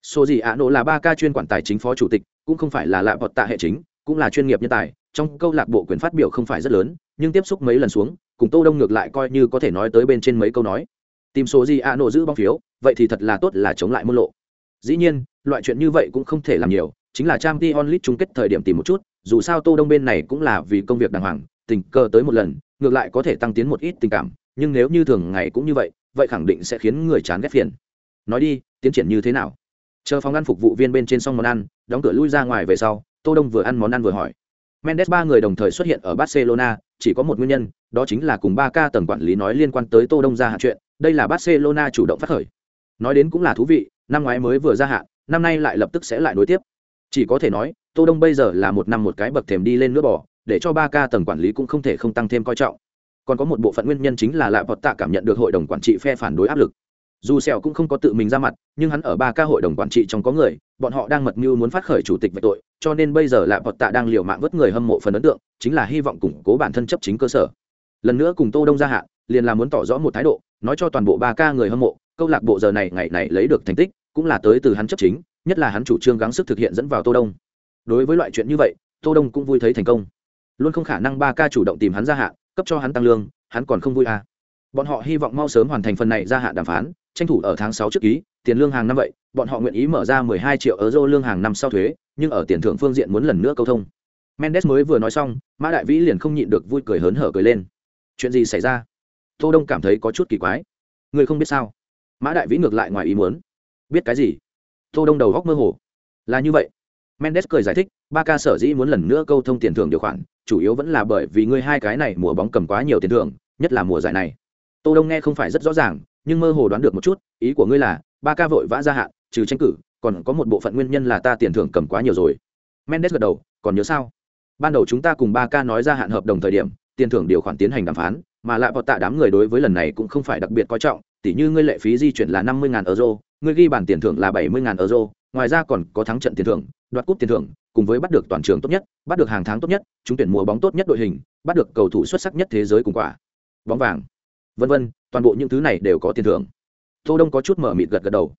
sổ di ạ nổ là ba ca chuyên quản tài chính phó chủ tịch cũng không phải là lạ vọt tạ hệ chính cũng là chuyên nghiệp nhân tài trong câu lạc bộ quyền phát biểu không phải rất lớn nhưng tiếp xúc mấy lần xuống cùng tô đông ngược lại coi như có thể nói tới bên trên mấy câu nói. Tìm số gì a nổ giữ bóng phiếu, vậy thì thật là tốt là chống lại môn lộ. Dĩ nhiên, loại chuyện như vậy cũng không thể làm nhiều, chính là trang t onlit chung kết thời điểm tìm một chút, dù sao tô đông bên này cũng là vì công việc đàng hoàng, tình cờ tới một lần, ngược lại có thể tăng tiến một ít tình cảm, nhưng nếu như thường ngày cũng như vậy vậy khẳng định sẽ khiến người chán ghét phiền. Nói đi, tiến triển như thế nào? Chờ phòng ăn phục vụ viên bên trên xong món ăn, đóng cửa lui ra ngoài về sau, tô đông vừa ăn món ăn vừa hỏi mendes ba người đồng thời xuất hiện ở barcelona, chỉ có một nguyên nhân, đó chính là cùng 3K tầng quản lý nói liên quan tới tô đông gia hạn chuyện, đây là barcelona chủ động phát khởi. Nói đến cũng là thú vị, năm ngoái mới vừa gia hạn, năm nay lại lập tức sẽ lại nối tiếp. Chỉ có thể nói, tô đông bây giờ là một năm một cái bậc thềm đi lên nữa bỏ để cho 3K tầng quản lý cũng không thể không tăng thêm coi trọng. Còn có một bộ phận nguyên nhân chính là lạ vọt tạ cảm nhận được hội đồng quản trị phe phản đối áp lực dù sẹo cũng không có tự mình ra mặt, nhưng hắn ở ba ca hội đồng quản trị trong có người, bọn họ đang mật mưu muốn phát khởi chủ tịch về tội, cho nên bây giờ lạ vọt tạ đang liều mạng vớt người hâm mộ phần ấn tượng, chính là hy vọng củng cố bản thân chấp chính cơ sở. Lần nữa cùng tô đông gia hạn liền là muốn tỏ rõ một thái độ, nói cho toàn bộ ba ca người hâm mộ, câu lạc bộ giờ này ngày này lấy được thành tích, cũng là tới từ hắn chấp chính, nhất là hắn chủ trương gắng sức thực hiện dẫn vào tô đông. Đối với loại chuyện như vậy, tô đông cũng vui thấy thành công. Luôn không khả năng ba ca chủ động tìm hắn gia hạn cấp cho hắn tăng lương, hắn còn không vui à. Bọn họ hy vọng mau sớm hoàn thành phần này gia hạn đàm phán tranh thủ ở tháng sáu trước ký, tiền lương hàng năm vậy, bọn họ nguyện ý mở ra 12 triệu euro lương hàng năm sau thuế, nhưng ở tiền thưởng phương diện muốn lần nữa câu thông. Mendes mới vừa nói xong, mã đại vĩ liền không nhịn được vui cười hớn hở cười lên. Chuyện gì xảy ra? Tô đông cảm thấy có chút kỳ quái. Người không biết sao? Mã đại vĩ ngược lại ngoài ý muốn. Biết cái gì? Tô đông đầu góc mơ hồ. Là như vậy. Mendes cười giải thích ba ca sở dĩ muốn lần nữa câu thông tiền thưởng điều khoản, chủ yếu vẫn là bởi vì ngươi hai cái này mùa bóng cầm quá nhiều tiền thưởng, nhất là mùa giải này. Tô đông nghe không phải rất rõ ràng nhưng mơ hồ đoán được một chút, ý của ngươi là, ba ca vội vã gia hạn, trừ tranh cử, còn có một bộ phận nguyên nhân là ta tiền thưởng cầm quá nhiều rồi. Mendes gật đầu, còn nhớ sao? Ban đầu chúng ta cùng ba ca nói gia hạn hợp đồng thời điểm, tiền thưởng điều khoản tiến hành đàm phán, mà lại bọn tạ đám người đối với lần này cũng không phải đặc biệt coi trọng, tỉ như ngươi lệ phí di chuyển là năm mươi euro, ngươi ghi bản tiền thưởng là bảy mươi euro, ngoài ra còn có thắng trận tiền thưởng, đoạt cúp tiền thưởng, cùng với bắt được toàn trường tốt nhất, bắt được hàng tháng tốt nhất chúng tuyển mùa bóng tốt nhất đội hình, bắt được cầu thủ xuất sắc nhất thế giới cùng quả. Bóng vàng vân vân, toàn bộ những thứ này đều có tiền thưởng. Tô đông có chút mở mịt gật gật đầu.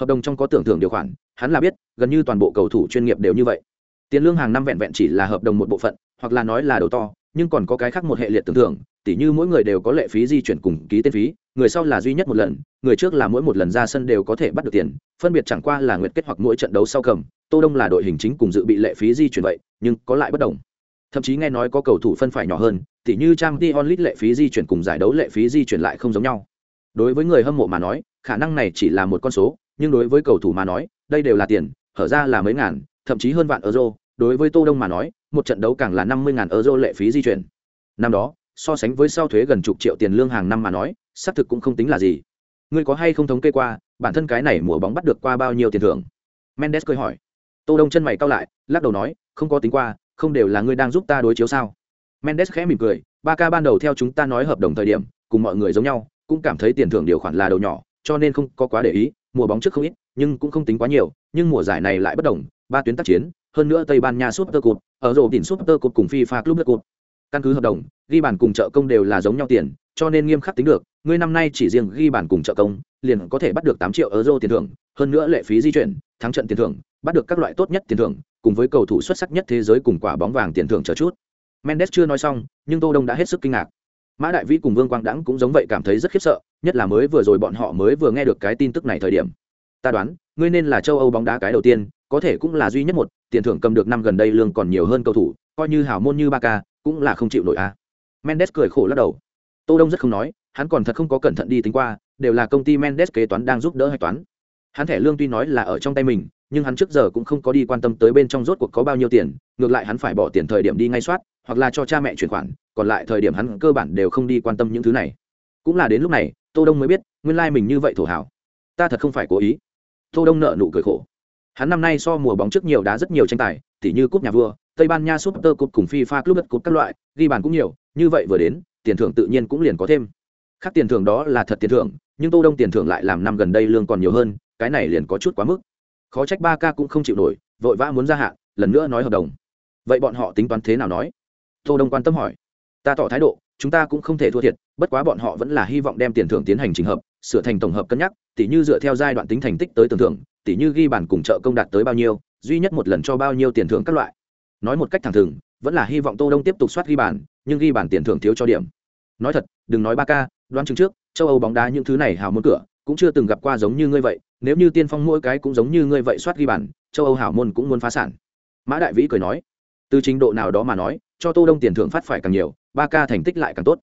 Hợp đồng trong có tưởng thưởng điều khoản, hắn là biết, gần như toàn bộ cầu thủ chuyên nghiệp đều như vậy. Tiền lương hàng năm vẹn vẹn chỉ là hợp đồng một bộ phận, hoặc là nói là đầu to, nhưng còn có cái khác một hệ liệt tưởng thưởng, tỉ như mỗi người đều có lệ phí di chuyển cùng ký tên phí, người sau là duy nhất một lần, người trước là mỗi một lần ra sân đều có thể bắt được tiền, phân biệt chẳng qua là nguyệt kết hoặc mỗi trận đấu sau cầm. Tô đông là đội hình chính cùng dự bị lệ phí di chuyển vậy, nhưng có lại bất đồng. Thậm chí nghe nói có cầu thủ phân phải nhỏ hơn tỉ như trang t onlit lệ phí di chuyển cùng giải đấu lệ phí di chuyển lại không giống nhau. Đối với người hâm mộ mà nói, khả năng này chỉ là một con số, nhưng đối với cầu thủ mà nói, đây đều là tiền, hở ra là mấy ngàn, thậm chí hơn vạn euro. Đối với tô đông mà nói, một trận đấu càng là năm mươi ngàn euro lệ phí di chuyển. Năm đó, so sánh với sau thuế gần chục triệu tiền lương hàng năm mà nói, xác thực cũng không tính là gì. Ngươi có hay không thống kê qua, bản thân cái này mùa bóng bắt được qua bao nhiêu tiền thưởng? Mendes cười hỏi. Tô đông chân mày cau lại, lắc đầu nói, không có tính qua, không đều là ngươi đang giúp ta đối chiếu sao? Mendes khẽ mỉm cười ba ca ban đầu theo chúng ta nói hợp đồng thời điểm, cùng mọi người giống nhau, cũng cảm thấy tiền thưởng điều khoản là đầu nhỏ, cho nên không có quá để ý, mùa bóng trước không ít, nhưng cũng không tính quá nhiều, nhưng mùa giải này lại bất đồng, ba tuyến tác chiến, hơn nữa tây ban nha super cup ở rổ đỉnh super cup cùng fifa club cup. Căn cứ hợp đồng, ghi bàn cùng trợ công đều là giống nhau tiền, cho nên nghiêm khắc tính được, ngươi năm nay chỉ riêng ghi bàn cùng trợ công, liền có thể bắt được tám triệu euro tiền thưởng, hơn nữa lệ phí di chuyển, thắng trận tiền thưởng, bắt được các loại tốt nhất tiền thưởng, cùng với cầu thủ xuất sắc nhất thế giới cùng quả bóng vàng tiền thưởng chờ chút mendes chưa nói xong, nhưng tô đông đã hết sức kinh ngạc. Mã đại vĩ cùng vương quang đãng cũng giống vậy cảm thấy rất khiếp sợ, nhất là mới vừa rồi bọn họ mới vừa nghe được cái tin tức này thời điểm. Ta đoán, ngươi nên là châu âu bóng đá cái đầu tiên, có thể cũng là duy nhất một, tiền thưởng cầm được năm gần đây lương còn nhiều hơn cầu thủ, coi như hảo môn như ba ca cũng là không chịu nổi a. À. mendes cười khổ lắc đầu. Tô đông rất không nói, hắn còn thật không có cẩn thận đi tính qua, đều là công ty mendes kế toán đang giúp đỡ hạch toán. Hắn thẻ lương tuy nói là ở trong tay mình, nhưng hắn trước giờ cũng không có đi quan tâm tới bên trong rốt cuộc có bao nhiêu tiền, ngược lại hắn phải bỏ tiền thời điểm đi ngay soát hoặc là cho cha mẹ chuyển khoản còn lại thời điểm hắn cơ bản đều không đi quan tâm những thứ này. Cũng là đến lúc này tô đông mới biết nguyên lai mình như vậy thổ hảo ta thật không phải cố ý. Tô đông nợ nụ cười khổ. Hắn năm nay so mùa bóng trước nhiều đá rất nhiều tranh tài tỉ như cúp nhà vua tây ban nha Supper, cúp cùng fifa club cup các loại ghi bàn cũng nhiều như vậy vừa đến tiền thưởng tự nhiên cũng liền có thêm. Khác tiền thưởng đó là thật tiền thưởng nhưng tô đông tiền thưởng lại làm năm gần đây lương còn nhiều hơn cái này liền có chút quá mức. Khó trách ba ca cũng không chịu nổi vội vã muốn gia hạn lần nữa nói hợp đồng. Vậy bọn họ tính toán thế nào nói? Tô đông quan tâm hỏi. Ta tỏ thái độ, chúng ta cũng không thể thua thiệt, bất quá bọn họ vẫn là hy vọng đem tiền thưởng tiến hành trình hợp, sửa thành tổng hợp cân nhắc, tỉ như dựa theo giai đoạn tính thành tích tới tưởng thưởng, tỉ như ghi bản cùng trợ công đạt tới bao nhiêu, duy nhất một lần cho bao nhiêu tiền thưởng các loại. Nói một cách thẳng thừng, vẫn là hy vọng tô đông tiếp tục soát ghi bản nhưng ghi bản tiền thưởng thiếu cho điểm. Nói thật, đừng nói ba ca, đoán chừng trước, châu âu bóng đá những thứ này hào môn cửa, cũng chưa từng gặp qua giống như ngươi vậy, nếu như tiên phong mỗi cái cũng giống như ngươi vậy soát ghi bản châu âu hảo môn cũng muốn phá sản. Mã đại vĩ cười nói từ trình độ nào đó mà nói, cho tô đông tiền thưởng phát phải càng nhiều, ba ca thành tích lại càng tốt.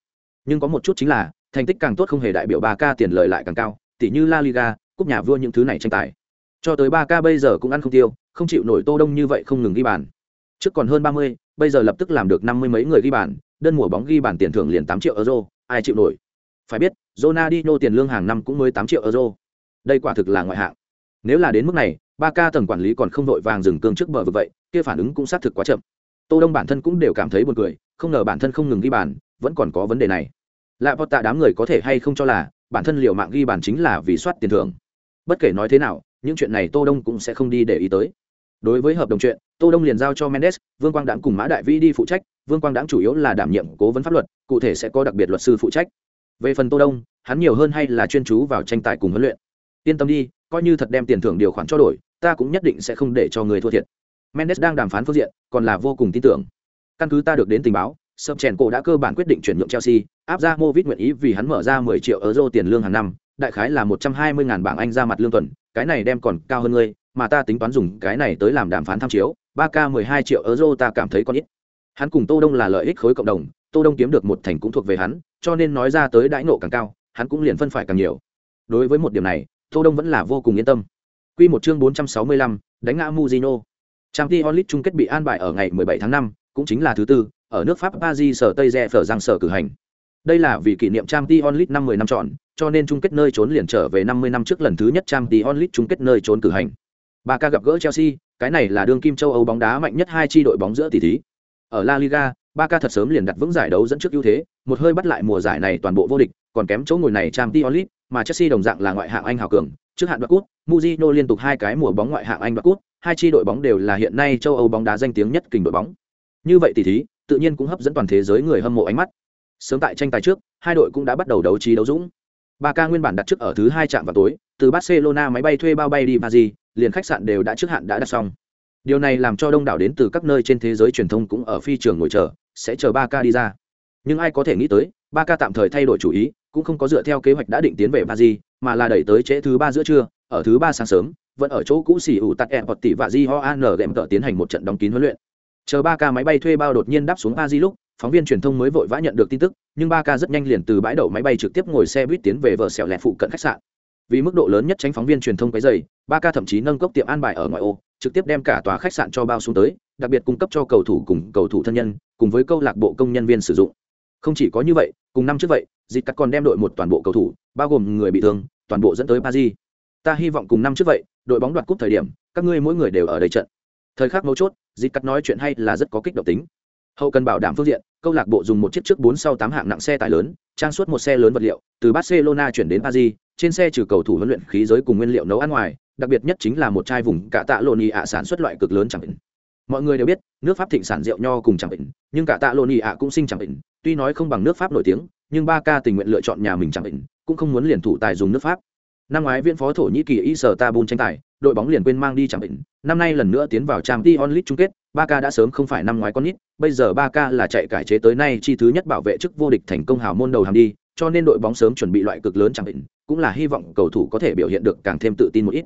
Nhưng có một chút chính là, thành tích càng tốt không hề đại biểu ba ca tiền lợi lại càng cao tỷ như la liga, cúp nhà vua những thứ này tranh tài. Cho tới ba ca bây giờ cũng ăn không tiêu, không chịu nổi tô đông như vậy không ngừng ghi bàn. Trước còn hơn ba mươi, bây giờ lập tức làm được năm mươi mấy người ghi bàn, đơn mùa bóng ghi bàn tiền thưởng liền tám triệu euro, ai chịu nổi? Phải biết, Ronaldinho tiền lương hàng năm cũng mới tám triệu euro. Đây quả thực là ngoại hạng. Nếu là đến mức này, ba ca tầng quản lý còn không đội vàng dừng cương trước bờ vực vậy, kia phản ứng cũng xác thực quá chậm tô đông bản thân cũng đều cảm thấy buồn cười, không ngờ bản thân không ngừng ghi bàn, vẫn còn có vấn đề này. Lạ vọt tạ đám người có thể hay không cho là, bản thân liều mạng ghi bàn chính là vì soát tiền thưởng. Bất kể nói thế nào, những chuyện này tô đông cũng sẽ không đi để ý tới. Đối với hợp đồng chuyện, tô đông liền giao cho mendes, vương quang đãng cùng mã đại vĩ đi phụ trách, vương quang đãng chủ yếu là đảm nhiệm cố vấn pháp luật, cụ thể sẽ có đặc biệt luật sư phụ trách. Về phần tô đông, hắn nhiều hơn hay là chuyên chú vào tranh tài cùng huấn luyện. Yên tâm đi, coi như thật đem tiền thưởng điều khoản cho đổi, ta cũng nhất định sẽ không để cho người thua thiệt mendes đang đàm phán phương diện còn là vô cùng tin tưởng. Căn cứ ta được đến tình báo sập chèn cổ đã cơ bản quyết định chuyển nhượng chelsea áp ra movit nguyện ý vì hắn mở ra 10 triệu euro tiền lương hàng năm đại khái là 120.000 bảng anh ra mặt lương tuần cái này đem còn cao hơn ngươi mà ta tính toán dùng cái này tới làm đàm phán tham chiếu ba k 12 triệu euro ta cảm thấy còn ít. Hắn cùng tô đông là lợi ích khối cộng đồng tô đông kiếm được một thành cũng thuộc về hắn cho nên nói ra tới đãi nộ càng cao hắn cũng liền phân phải càng nhiều. Đối với một điểm này tô đông vẫn là vô cùng yên tâm. Quy một chương 465, đánh ngã muzino Champions League chung kết bị an bài ở ngày 17 tháng 5, cũng chính là thứ tư, ở nước Pháp Paris sở Tây Rè phở giang sở cử hành. Đây là vì kỷ niệm Champions League năm 10 năm tròn, cho nên chung kết nơi trốn liền trở về 50 năm trước lần thứ nhất Champions League chung kết nơi trốn cử hành. Barca gặp gỡ Chelsea, cái này là đương kim châu Âu bóng đá mạnh nhất hai chi đội bóng giữa tỷ thí. Ở La Liga, Barca thật sớm liền đặt vững giải đấu dẫn trước ưu thế, một hơi bắt lại mùa giải này toàn bộ vô địch, còn kém chỗ ngồi này Champions League, mà Chelsea đồng dạng là ngoại hạng Anh hào cường, trước hạn đoạt cúp, Mourinho liên tục hai cái mùa bóng ngoại hạng Anh đoạt cúp, hai chi đội bóng đều là hiện nay châu Âu bóng đá danh tiếng nhất kình đội bóng. Như vậy tỷ thí, tự nhiên cũng hấp dẫn toàn thế giới người hâm mộ ánh mắt. Sớm tại tranh tài trước, hai đội cũng đã bắt đầu đấu trí đấu dũng. Barca nguyên bản đặt trước ở thứ hai trạm vào tối, từ Barcelona máy bay thuê bao bay đi Paris, liền khách sạn đều đã trước hạn đã đặt xong. Điều này làm cho đông đảo đến từ các nơi trên thế giới truyền thông cũng ở phi trường ngồi chờ, sẽ chờ Barca đi ra. Nhưng ai có thể nghĩ tới, Barca tạm thời thay đổi chủ ý, cũng không có dựa theo kế hoạch đã định tiến về Paris, mà là đẩy tới trễ thứ ba giữa trưa, ở thứ ba sáng sớm, vẫn ở chỗ cũ xỉ ủ tắt em hoặc tỷ và di ho an gệm tợ tiến hành một trận đóng kín huấn luyện. Chờ ba ca máy bay thuê bao đột nhiên đáp xuống Paris lúc phóng viên truyền thông mới vội vã nhận được tin tức nhưng ba ca rất nhanh liền từ bãi đậu máy bay trực tiếp ngồi xe buýt tiến về vợ xẻo lẹ phụ cận khách sạn. Vì mức độ lớn nhất tránh phóng viên truyền thông cái dày ba ca thậm chí nâng cốc tiệm an bài ở ngoại ô trực tiếp đem cả tòa khách sạn cho bao xuống tới đặc biệt cung cấp cho cầu thủ cùng cầu thủ thân nhân cùng với câu lạc bộ công nhân viên sử dụng không chỉ có như vậy cùng năm trước vậy dịch cắt còn đem đội một toàn bộ cầu thủ bao gồm người bị thương toàn bộ dẫn tới paris ta hy vọng cùng năm trước vậy đội bóng đoạt cúp thời điểm các ngươi mỗi người đều ở đây trận thời khắc mấu chốt dịch cắt nói chuyện hay là rất có kích động tính hậu cần bảo đảm phương diện câu lạc bộ dùng một chiếc trước bốn sau tám hạng nặng xe tải lớn trang suốt một xe lớn vật liệu từ barcelona chuyển đến paris trên xe trừ cầu thủ huấn luyện khí giới cùng nguyên liệu nấu ăn ngoài đặc biệt nhất chính là một chai vùng cả tạ lộn ạ sản xuất loại cực lớn chẳng bệnh. mọi người đều biết nước pháp thịnh sản rượu nho cùng chẳng bệnh, nhưng cả tạ lộn ạ cũng sinh chẳng bệnh tuy nói không bằng nước pháp nổi tiếng, nhưng ba ca tình nguyện lựa chọn nhà mình chẳng định, cũng không muốn liền thủ tài dùng nước pháp. Năm ngoái viên phó thổ nhĩ kỳ y sở tabun tranh tài, đội bóng liền quên mang đi chẳng định. Năm nay lần nữa tiến vào trang t onlit chung kết, ba Ca đã sớm không phải năm ngoái con nít, bây giờ ba Ca là chạy cải chế tới nay chi thứ nhất bảo vệ chức vô địch thành công hào môn đầu hàng đi, cho nên đội bóng sớm chuẩn bị loại cực lớn chẳng định, cũng là hy vọng cầu thủ có thể biểu hiện được càng thêm tự tin một ít.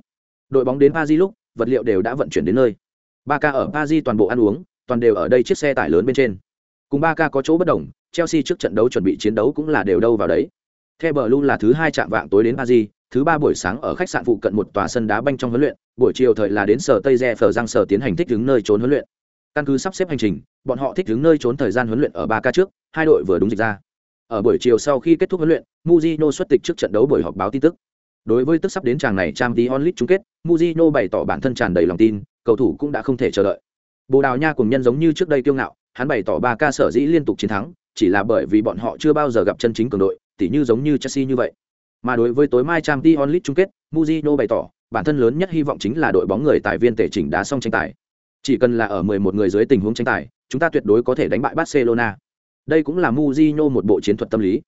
Đội bóng đến paris lúc, vật liệu đều đã vận chuyển đến nơi. Ba Ca ở paris toàn bộ ăn uống, toàn đều ở đây chiếc xe tải lớn bên trên. Cùng ba Ca có chỗ bất đồng chelsea trước trận đấu chuẩn bị chiến đấu cũng là đều đâu vào đấy. The Blue là thứ hai chạm vạng tối đến paris, thứ ba buổi sáng ở khách sạn phụ cận một tòa sân đá banh trong huấn luyện, buổi chiều thời là đến sở tây re Phở giang sở tiến hành thích đứng nơi trốn huấn luyện. Căn cứ sắp xếp hành trình, bọn họ thích đứng nơi trốn thời gian huấn luyện ở ba ca trước, hai đội vừa đúng dịch ra. Ở buổi chiều sau khi kết thúc huấn luyện, Mujino xuất tịch trước trận đấu buổi họp báo tin tức. Đối với tức sắp đến tràng này trang tí onlit chung kết, Mujino bày tỏ bản thân tràn đầy lòng tin, cầu thủ cũng đã không thể chờ đợi. Bồ đào nha cùng nhân giống như trước đây kiêu ngạo, hắn bày tỏ ba ca sở dĩ liên tục chiến thắng chỉ là bởi vì bọn họ chưa bao giờ gặp chân chính cường đội tỉ như giống như chelsea như vậy mà đối với tối mai Champions League chung kết Mourinho bày tỏ bản thân lớn nhất hy vọng chính là đội bóng người tài viên tể chỉnh đá xong tranh tài chỉ cần là ở 11 người dưới tình huống tranh tài chúng ta tuyệt đối có thể đánh bại barcelona Đây cũng là Mourinho một bộ chiến thuật tâm lý.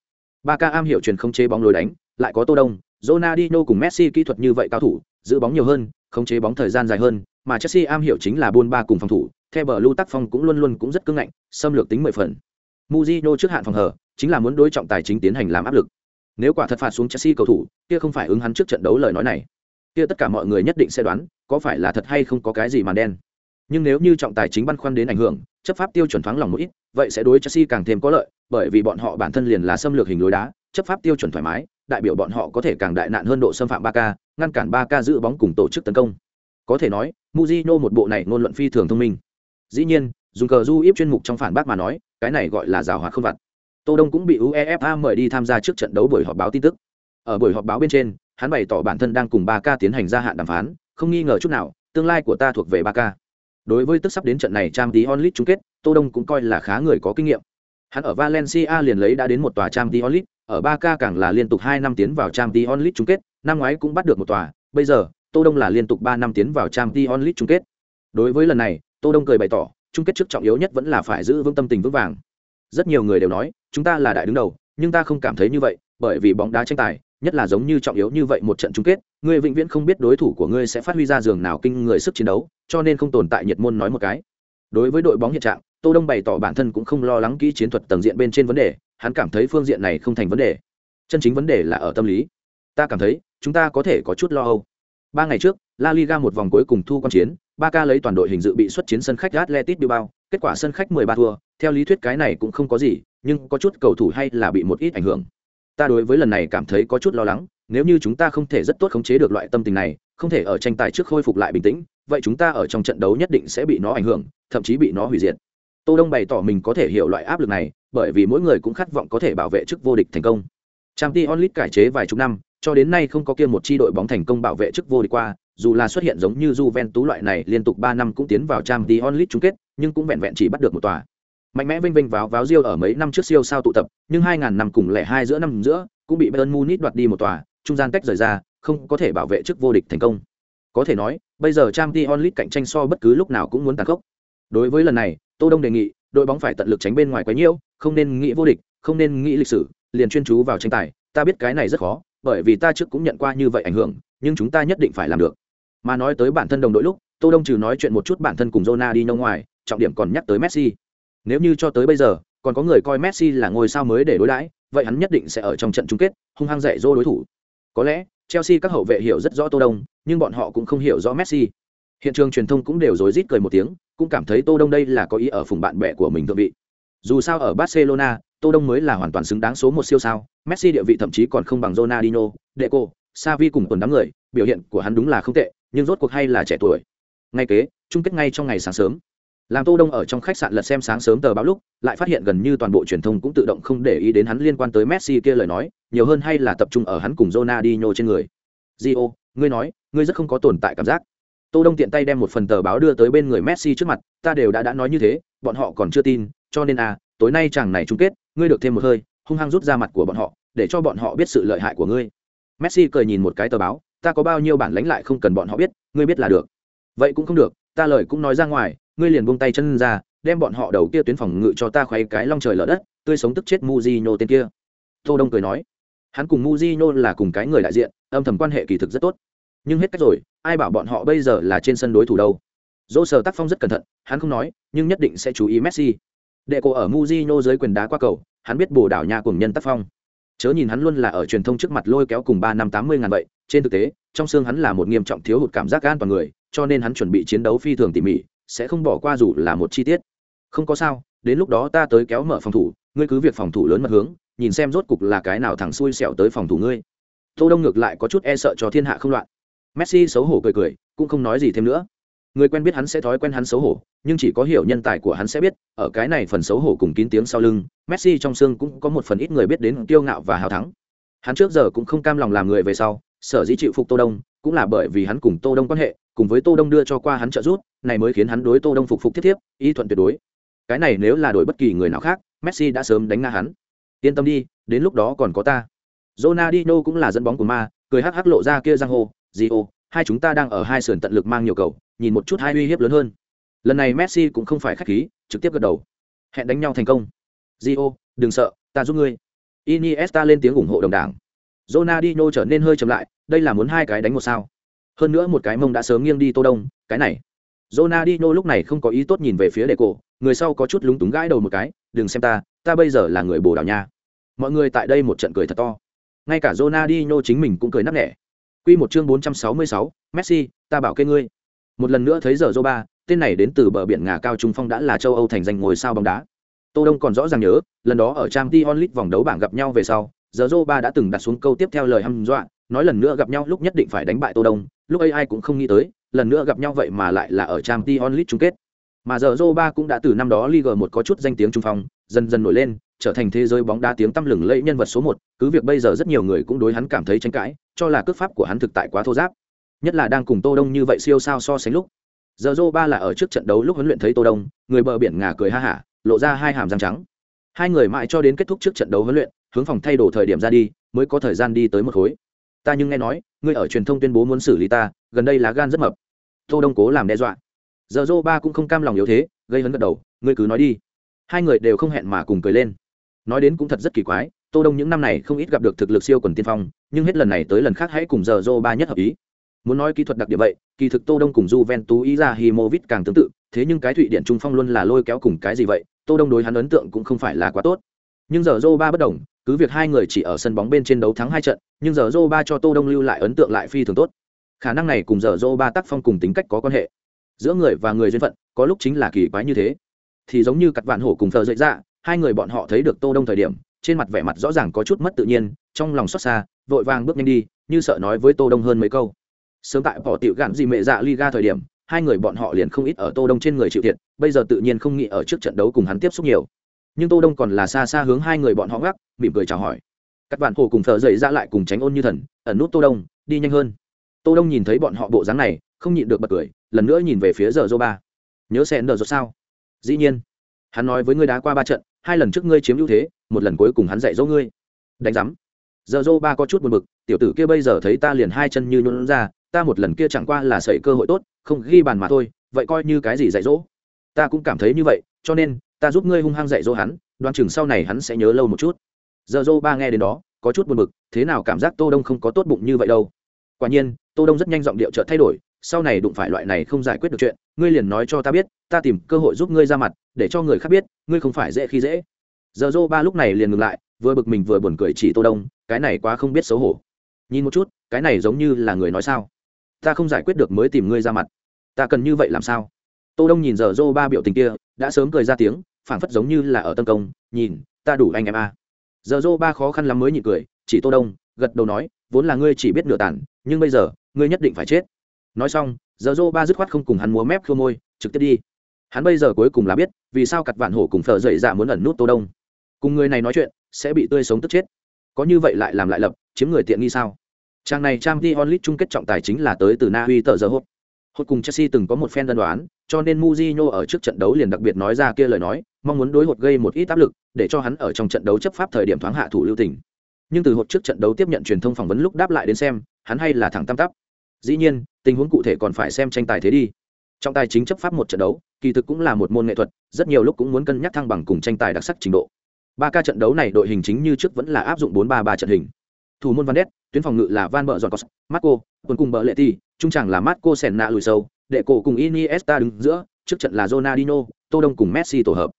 Barca am hiểu truyền không chế bóng lối đánh, lại có Tô Đông, Ronaldinho cùng Messi kỹ thuật như vậy cao thủ, giữ bóng nhiều hơn, khống chế bóng thời gian dài hơn, mà Chelsea am hiểu chính là buôn ba cùng phòng thủ, theo bờ lưu tác phong cũng luôn luôn cũng rất cứng ngạnh, xâm lược tính mười phần. Mujino trước hạn phòng hở, chính là muốn đối trọng tài chính tiến hành làm áp lực. Nếu quả thật phạt xuống Chelsea cầu thủ, kia không phải ứng hắn trước trận đấu lời nói này. Kia tất cả mọi người nhất định sẽ đoán, có phải là thật hay không có cái gì màn đen. Nhưng nếu như trọng tài chính băn khoăn đến ảnh hưởng, chấp pháp tiêu chuẩn thoáng lòng một ít, vậy sẽ đối Chelsea càng thêm có lợi, bởi vì bọn họ bản thân liền là xâm lược hình lối đá, chấp pháp tiêu chuẩn thoải mái, đại biểu bọn họ có thể càng đại nạn hơn độ xâm phạm 3K, ngăn cản 3K giữ bóng cùng tổ chức tấn công. Có thể nói, Mujino một bộ này ngôn luận phi thường thông minh. Dĩ nhiên, dùng cờ du íp chuyên mục trong phản bác mà nói, cái này gọi là rào hoạt không vặt. Tô Đông cũng bị UEFA mời đi tham gia trước trận đấu buổi họp báo tin tức. Ở buổi họp báo bên trên, hắn bày tỏ bản thân đang cùng Ba Ca tiến hành gia hạn đàm phán, không nghi ngờ chút nào, tương lai của ta thuộc về Ba Ca. Đối với tức sắp đến trận này trang tí onlit chung kết, Tô Đông cũng coi là khá người có kinh nghiệm. Hắn ở Valencia liền lấy đã đến một tòa trang tí onlit ở Ba Ca càng là liên tục hai năm tiến vào trang tí onlit chung kết, năm ngoái cũng bắt được một tòa, bây giờ, Tô Đông là liên tục ba năm tiến vào trang tí onlit chung kết. Đối với lần này, Tô Đông cười bày tỏ, chung kết trước trọng yếu nhất vẫn là phải giữ vững tâm tình vững vàng. Rất nhiều người đều nói, chúng ta là đại đứng đầu, nhưng ta không cảm thấy như vậy, bởi vì bóng đá tranh tài, nhất là giống như trọng yếu như vậy một trận chung kết, ngươi vĩnh viễn không biết đối thủ của ngươi sẽ phát huy ra giường nào kinh người sức chiến đấu, cho nên không tồn tại nhiệt môn nói một cái. Đối với đội bóng hiện trạng, Tô Đông bày tỏ bản thân cũng không lo lắng kỹ chiến thuật tầng diện bên trên vấn đề, hắn cảm thấy phương diện này không thành vấn đề. Chân chính vấn đề là ở tâm lý. Ta cảm thấy, chúng ta có thể có chút lo âu. Ba ngày trước, La Liga một vòng cuối cùng thu quan chiến, Barca lấy toàn đội hình dự bị xuất chiến sân khách Atletico Bilbao, kết quả sân khách 13 thua, theo lý thuyết cái này cũng không có gì, nhưng có chút cầu thủ hay là bị một ít ảnh hưởng. Ta đối với lần này cảm thấy có chút lo lắng, nếu như chúng ta không thể rất tốt khống chế được loại tâm tình này, không thể ở tranh tài trước khôi phục lại bình tĩnh, vậy chúng ta ở trong trận đấu nhất định sẽ bị nó ảnh hưởng, thậm chí bị nó hủy diệt. Tô Đông bày tỏ mình có thể hiểu loại áp lực này, bởi vì mỗi người cũng khát vọng có thể bảo vệ chức vô địch thành công. Champions League cải chế vài chục năm, cho đến nay không có kia một chi đội bóng thành công bảo vệ chức vô địch qua, dù là xuất hiện giống như Juventus loại này liên tục 3 năm cũng tiến vào Champions League chung kết, nhưng cũng vẹn vẹn chỉ bắt được một tòa. Mạnh mẽ vinh vinh vào váo Rio ở mấy năm trước siêu sao tụ tập, nhưng 2000 năm cùng lẻ hai giữa năm giữa, cũng bị Bayern Munich đoạt đi một tòa, trung gian tách rời ra, không có thể bảo vệ chức vô địch thành công. Có thể nói, bây giờ Champions League cạnh tranh so bất cứ lúc nào cũng muốn tàn khốc. Đối với lần này, Tô Đông đề nghị, đội bóng phải tận lực tránh bên ngoài quá nhiều, không nên nghĩ vô địch, không nên nghĩ lịch sử, liền chuyên chú vào tranh tài, ta biết cái này rất khó, bởi vì ta trước cũng nhận qua như vậy ảnh hưởng, nhưng chúng ta nhất định phải làm được. Mà nói tới bản thân đồng đội lúc, Tô Đông trừ nói chuyện một chút bản thân cùng Ronaldinho ngoài, trọng điểm còn nhắc tới Messi. Nếu như cho tới bây giờ, còn có người coi Messi là ngôi sao mới để đối đãi, vậy hắn nhất định sẽ ở trong trận chung kết, hung hăng dạy dỗ đối thủ. Có lẽ, Chelsea các hậu vệ hiểu rất rõ Tô Đông, nhưng bọn họ cũng không hiểu rõ Messi. Hiện trường truyền thông cũng đều rối rít cười một tiếng, cũng cảm thấy Tô Đông đây là có ý ở phùng bạn bè của mình thượng vị. Dù sao ở Barcelona, Tô Đông mới là hoàn toàn xứng đáng số một siêu sao, Messi địa vị thậm chí còn không bằng Ronaldinho, Deco, Xavi cùng tuần đám người, biểu hiện của hắn đúng là không tệ, nhưng rốt cuộc hay là trẻ tuổi. Ngay kế, chung kết ngay trong ngày sáng sớm. Làm Tô Đông ở trong khách sạn lật xem sáng sớm tờ báo lúc, lại phát hiện gần như toàn bộ truyền thông cũng tự động không để ý đến hắn liên quan tới Messi kia lời nói, nhiều hơn hay là tập trung ở hắn cùng Ronaldinho trên người. Gio, ngươi nói, ngươi rất không có tồn tại cảm giác. Tô Đông tiện tay đem một phần tờ báo đưa tới bên người Messi trước mặt, ta đều đã đã nói như thế, bọn họ còn chưa tin, cho nên à, tối nay chàng này chung kết, ngươi được thêm một hơi, hung hăng rút ra mặt của bọn họ, để cho bọn họ biết sự lợi hại của ngươi. Messi cười nhìn một cái tờ báo, ta có bao nhiêu bản lãnh lại không cần bọn họ biết, ngươi biết là được. Vậy cũng không được, ta lời cũng nói ra ngoài, ngươi liền buông tay chân ra, đem bọn họ đầu kia tuyến phòng ngự cho ta khoay cái long trời lở đất, tươi sống tức chết Mujinho tên kia. Tô Đông cười nói, hắn cùng Mujinho là cùng cái người đại diện, âm thầm quan hệ kỳ thực rất tốt. Nhưng hết cách rồi ai bảo bọn họ bây giờ là trên sân đối thủ đâu? Dỗ sờ tác phong rất cẩn thận hắn không nói nhưng nhất định sẽ chú ý messi. Đệ cổ ở muzino dưới quyền đá qua cầu hắn biết bồ đảo nhà cùng nhân tác phong. Chớ nhìn hắn luôn là ở truyền thông trước mặt lôi kéo cùng ba năm tám mươi ngàn vậy trên thực tế, trong xương hắn là một nghiêm trọng thiếu hụt cảm giác an toàn người, cho nên hắn chuẩn bị chiến đấu phi thường tỉ mỉ, sẽ không bỏ qua dù là một chi tiết. Không có sao, đến lúc đó ta tới kéo mở phòng thủ, ngươi cứ việc phòng thủ lớn mật hướng, nhìn xem rốt cục là cái nào thằng xui xẻo tới phòng thủ ngươi. Tô đông ngược lại có chút e sợ cho thiên hạ không loạn. Messi xấu hổ cười cười, cũng không nói gì thêm nữa. Người quen biết hắn sẽ thói quen hắn xấu hổ, nhưng chỉ có hiểu nhân tài của hắn sẽ biết, ở cái này phần xấu hổ cùng kín tiếng sau lưng, messi trong xương cũng có một phần ít người biết đến kiêu ngạo và hào thắng. Hắn trước giờ cũng không cam lòng làm người về sau sở dĩ chịu phục tô đông cũng là bởi vì hắn cùng tô đông quan hệ cùng với tô đông đưa cho qua hắn trợ giúp này mới khiến hắn đối tô đông phục phục thiết thiếp y thuận tuyệt đối cái này nếu là đổi bất kỳ người nào khác messi đã sớm đánh ngã hắn yên tâm đi đến lúc đó còn có ta Ronaldinho cũng là dẫn bóng của ma cười hắc hắc lộ ra kia giang hồ Gio, hai chúng ta đang ở hai sườn tận lực mang nhiều cầu, nhìn một chút hai uy hiếp lớn hơn. Lần này Messi cũng không phải khách khí, trực tiếp gật đầu. Hẹn đánh nhau thành công. Gio, đừng sợ, ta giúp ngươi. Iniesta lên tiếng ủng hộ đồng đảng. Ronaldinho trở nên hơi chậm lại, đây là muốn hai cái đánh một sao. Hơn nữa một cái mông đã sớm nghiêng đi Tô Đông, cái này. Ronaldinho lúc này không có ý tốt nhìn về phía đệ cổ, người sau có chút lúng túng gãi đầu một cái, đừng xem ta, ta bây giờ là người Bồ Đào Nha. Mọi người tại đây một trận cười thật to. Ngay cả Ronaldinho chính mình cũng cười nắc nẻ. Quy một chương 466, Messi, ta bảo kê ngươi. Một lần nữa thấy giờ Zoba, tên này đến từ bờ biển ngà cao trung phong đã là châu Âu thành danh ngôi sao bóng đá. Tô Đông còn rõ ràng nhớ, lần đó ở Champions League vòng đấu bảng gặp nhau về sau, giờ Ba đã từng đặt xuống câu tiếp theo lời hăm dọa, nói lần nữa gặp nhau lúc nhất định phải đánh bại Tô Đông, lúc ấy ai cũng không nghĩ tới, lần nữa gặp nhau vậy mà lại là ở trang t onlit chung kết. Mà giờ Ba cũng đã từ năm đó Ligue 1 có chút danh tiếng trung phong, dần dần nổi lên, trở thành thế giới bóng đá tiếng tăm lừng lẫy nhân vật số một. cứ việc bây giờ rất nhiều người cũng đối hắn cảm thấy tranh cãi, cho là cước pháp của hắn thực tại quá thô giáp. Nhất là đang cùng Tô Đông như vậy siêu sao so sánh lúc. Giờ Ba là ở trước trận đấu lúc huấn luyện thấy Tô Đông, người bờ biển ngà cười ha hả, lộ ra hai hàm răng trắng. Hai người mãi cho đến kết thúc trước trận đấu huấn luyện, hướng phòng thay đồ thời điểm ra đi, mới có thời gian đi tới một khối. Ta nhưng nghe nói, ngươi ở truyền thông tuyên bố muốn xử lý ta, gần đây lá gan rất mập. Tô Đông cố làm đe dọa. Giờ Zoba cũng không cam lòng yếu thế, gây hấn gật đầu, ngươi cứ nói đi. Hai người đều không hẹn mà cùng cười lên nói đến cũng thật rất kỳ quái tô đông những năm này không ít gặp được thực lực siêu quần tiên phong nhưng hết lần này tới lần khác hãy cùng giờ ba nhất hợp ý muốn nói kỹ thuật đặc điểm vậy kỳ thực tô đông cùng juventus ý ra himovit càng tương tự thế nhưng cái thụy điện trung phong luôn là lôi kéo cùng cái gì vậy tô đông đối hắn ấn tượng cũng không phải là quá tốt nhưng giờ ba bất đồng cứ việc hai người chỉ ở sân bóng bên trên đấu thắng hai trận, nhưng giờ ba cho tô đông lưu lại ấn tượng lại phi thường tốt. Khả năng này cùng giờ ba tác phong cùng tính cách có quan hệ. Giữa người và người duyên phận, có lúc chính là kỳ quái như thế. Thì giống như cặp vạn hổ cùng thờ dậy ra hai người bọn họ thấy được tô đông thời điểm, trên mặt vẻ mặt rõ ràng có chút mất tự nhiên, trong lòng xót xa, vội vàng bước nhanh đi, như sợ nói với tô đông hơn mấy câu. Sớm tại bỏ tiểu gạn gì mẹ dạ liga thời điểm, hai người bọn họ liền không ít ở tô đông trên người chịu thiệt, bây giờ tự nhiên không nghĩ ở trước trận đấu cùng hắn tiếp xúc nhiều nhưng tô đông còn là xa xa hướng hai người bọn họ gác, mỉm cười chào hỏi. Các bạn hồ cùng thợ dậy ra lại cùng tránh ôn như thần, ẩn nút tô đông, đi nhanh hơn. Tô đông nhìn thấy bọn họ bộ dáng này, không nhịn được bật cười, lần nữa nhìn về phía giờ dô ba. Nhớ sẽ nở rồi sao? Dĩ nhiên. Hắn nói với ngươi đá qua ba trận, hai lần trước ngươi chiếm ưu thế, một lần cuối cùng hắn dạy dỗ ngươi. Đánh giám. Giờ dô ba có chút buồn bực, tiểu tử kia bây giờ thấy ta liền hai chân như nhún ra, ta một lần kia chẳng qua là sẩy cơ hội tốt, không ghi bàn mà thôi, vậy coi như cái gì dạy dỗ? Ta cũng cảm thấy như vậy, cho nên ta giúp ngươi hung hăng dạy dỗ hắn, đoan chừng sau này hắn sẽ nhớ lâu một chút. Giờ dô ba nghe đến đó, có chút buồn bực, thế nào cảm giác tô đông không có tốt bụng như vậy đâu? Quả nhiên, tô đông rất nhanh giọng điệu chợt thay đổi, sau này đụng phải loại này không giải quyết được chuyện, ngươi liền nói cho ta biết, ta tìm cơ hội giúp ngươi ra mặt, để cho người khác biết, ngươi không phải dễ khi dễ. Giờ dô ba lúc này liền ngừng lại, vừa bực mình vừa buồn cười chỉ tô đông, cái này quá không biết xấu hổ. Nhìn một chút, cái này giống như là người nói sao? Ta không giải quyết được mới tìm ngươi ra mặt. Ta cần như vậy làm sao? Tô đông nhìn giờ dô ba biểu tình kia đã sớm cười ra tiếng phảng phất giống như là ở tân công nhìn ta đủ anh em a. À. giờ dô ba khó khăn lắm mới nhịn cười chỉ tô đông gật đầu nói vốn là ngươi chỉ biết nửa tàn, nhưng bây giờ ngươi nhất định phải chết. Nói xong giờ dô ba dứt khoát không cùng hắn múa mép khô môi trực tiếp đi. Hắn bây giờ cuối cùng là biết vì sao cặt vạn hổ cùng phở dậy dạ muốn ẩn nút tô đông. Cùng người này nói chuyện sẽ bị tươi sống tức chết. Có như vậy lại làm lại lập chiếm người tiện nghi sao? Trang này trang t onlit chung kết trọng tài chính là tới từ na uy tờ giờ hốt hốt cùng chelsea từng có một phen đơn đoán, cho nên Mourinho ở trước trận đấu liền đặc biệt nói ra kia lời nói, mong muốn đối hột gây một ít áp lực, để cho hắn ở trong trận đấu chấp pháp thời điểm thoáng hạ thủ lưu tình. Nhưng từ hột trước trận đấu tiếp nhận truyền thông phỏng vấn lúc đáp lại đến xem, hắn hay là thẳng tam tắp. Dĩ nhiên, tình huống cụ thể còn phải xem tranh tài thế đi. Trong tài chính chấp pháp một trận đấu, kỳ thực cũng là một môn nghệ thuật, rất nhiều lúc cũng muốn cân nhắc thăng bằng cùng tranh tài đặc sắc trình độ. Ba ca trận đấu này đội hình chính như trước vẫn là áp dụng bốn ba ba trận hình thủ môn van Ness, tuyến phòng ngự là van Bợ Giọn cos marco quân cùng bờ lệ Tỷ, trung trảng là marco senna lùi sâu đệ cổ cùng iniesta đứng giữa trước trận là ronaldinho tô đông cùng messi tổ hợp.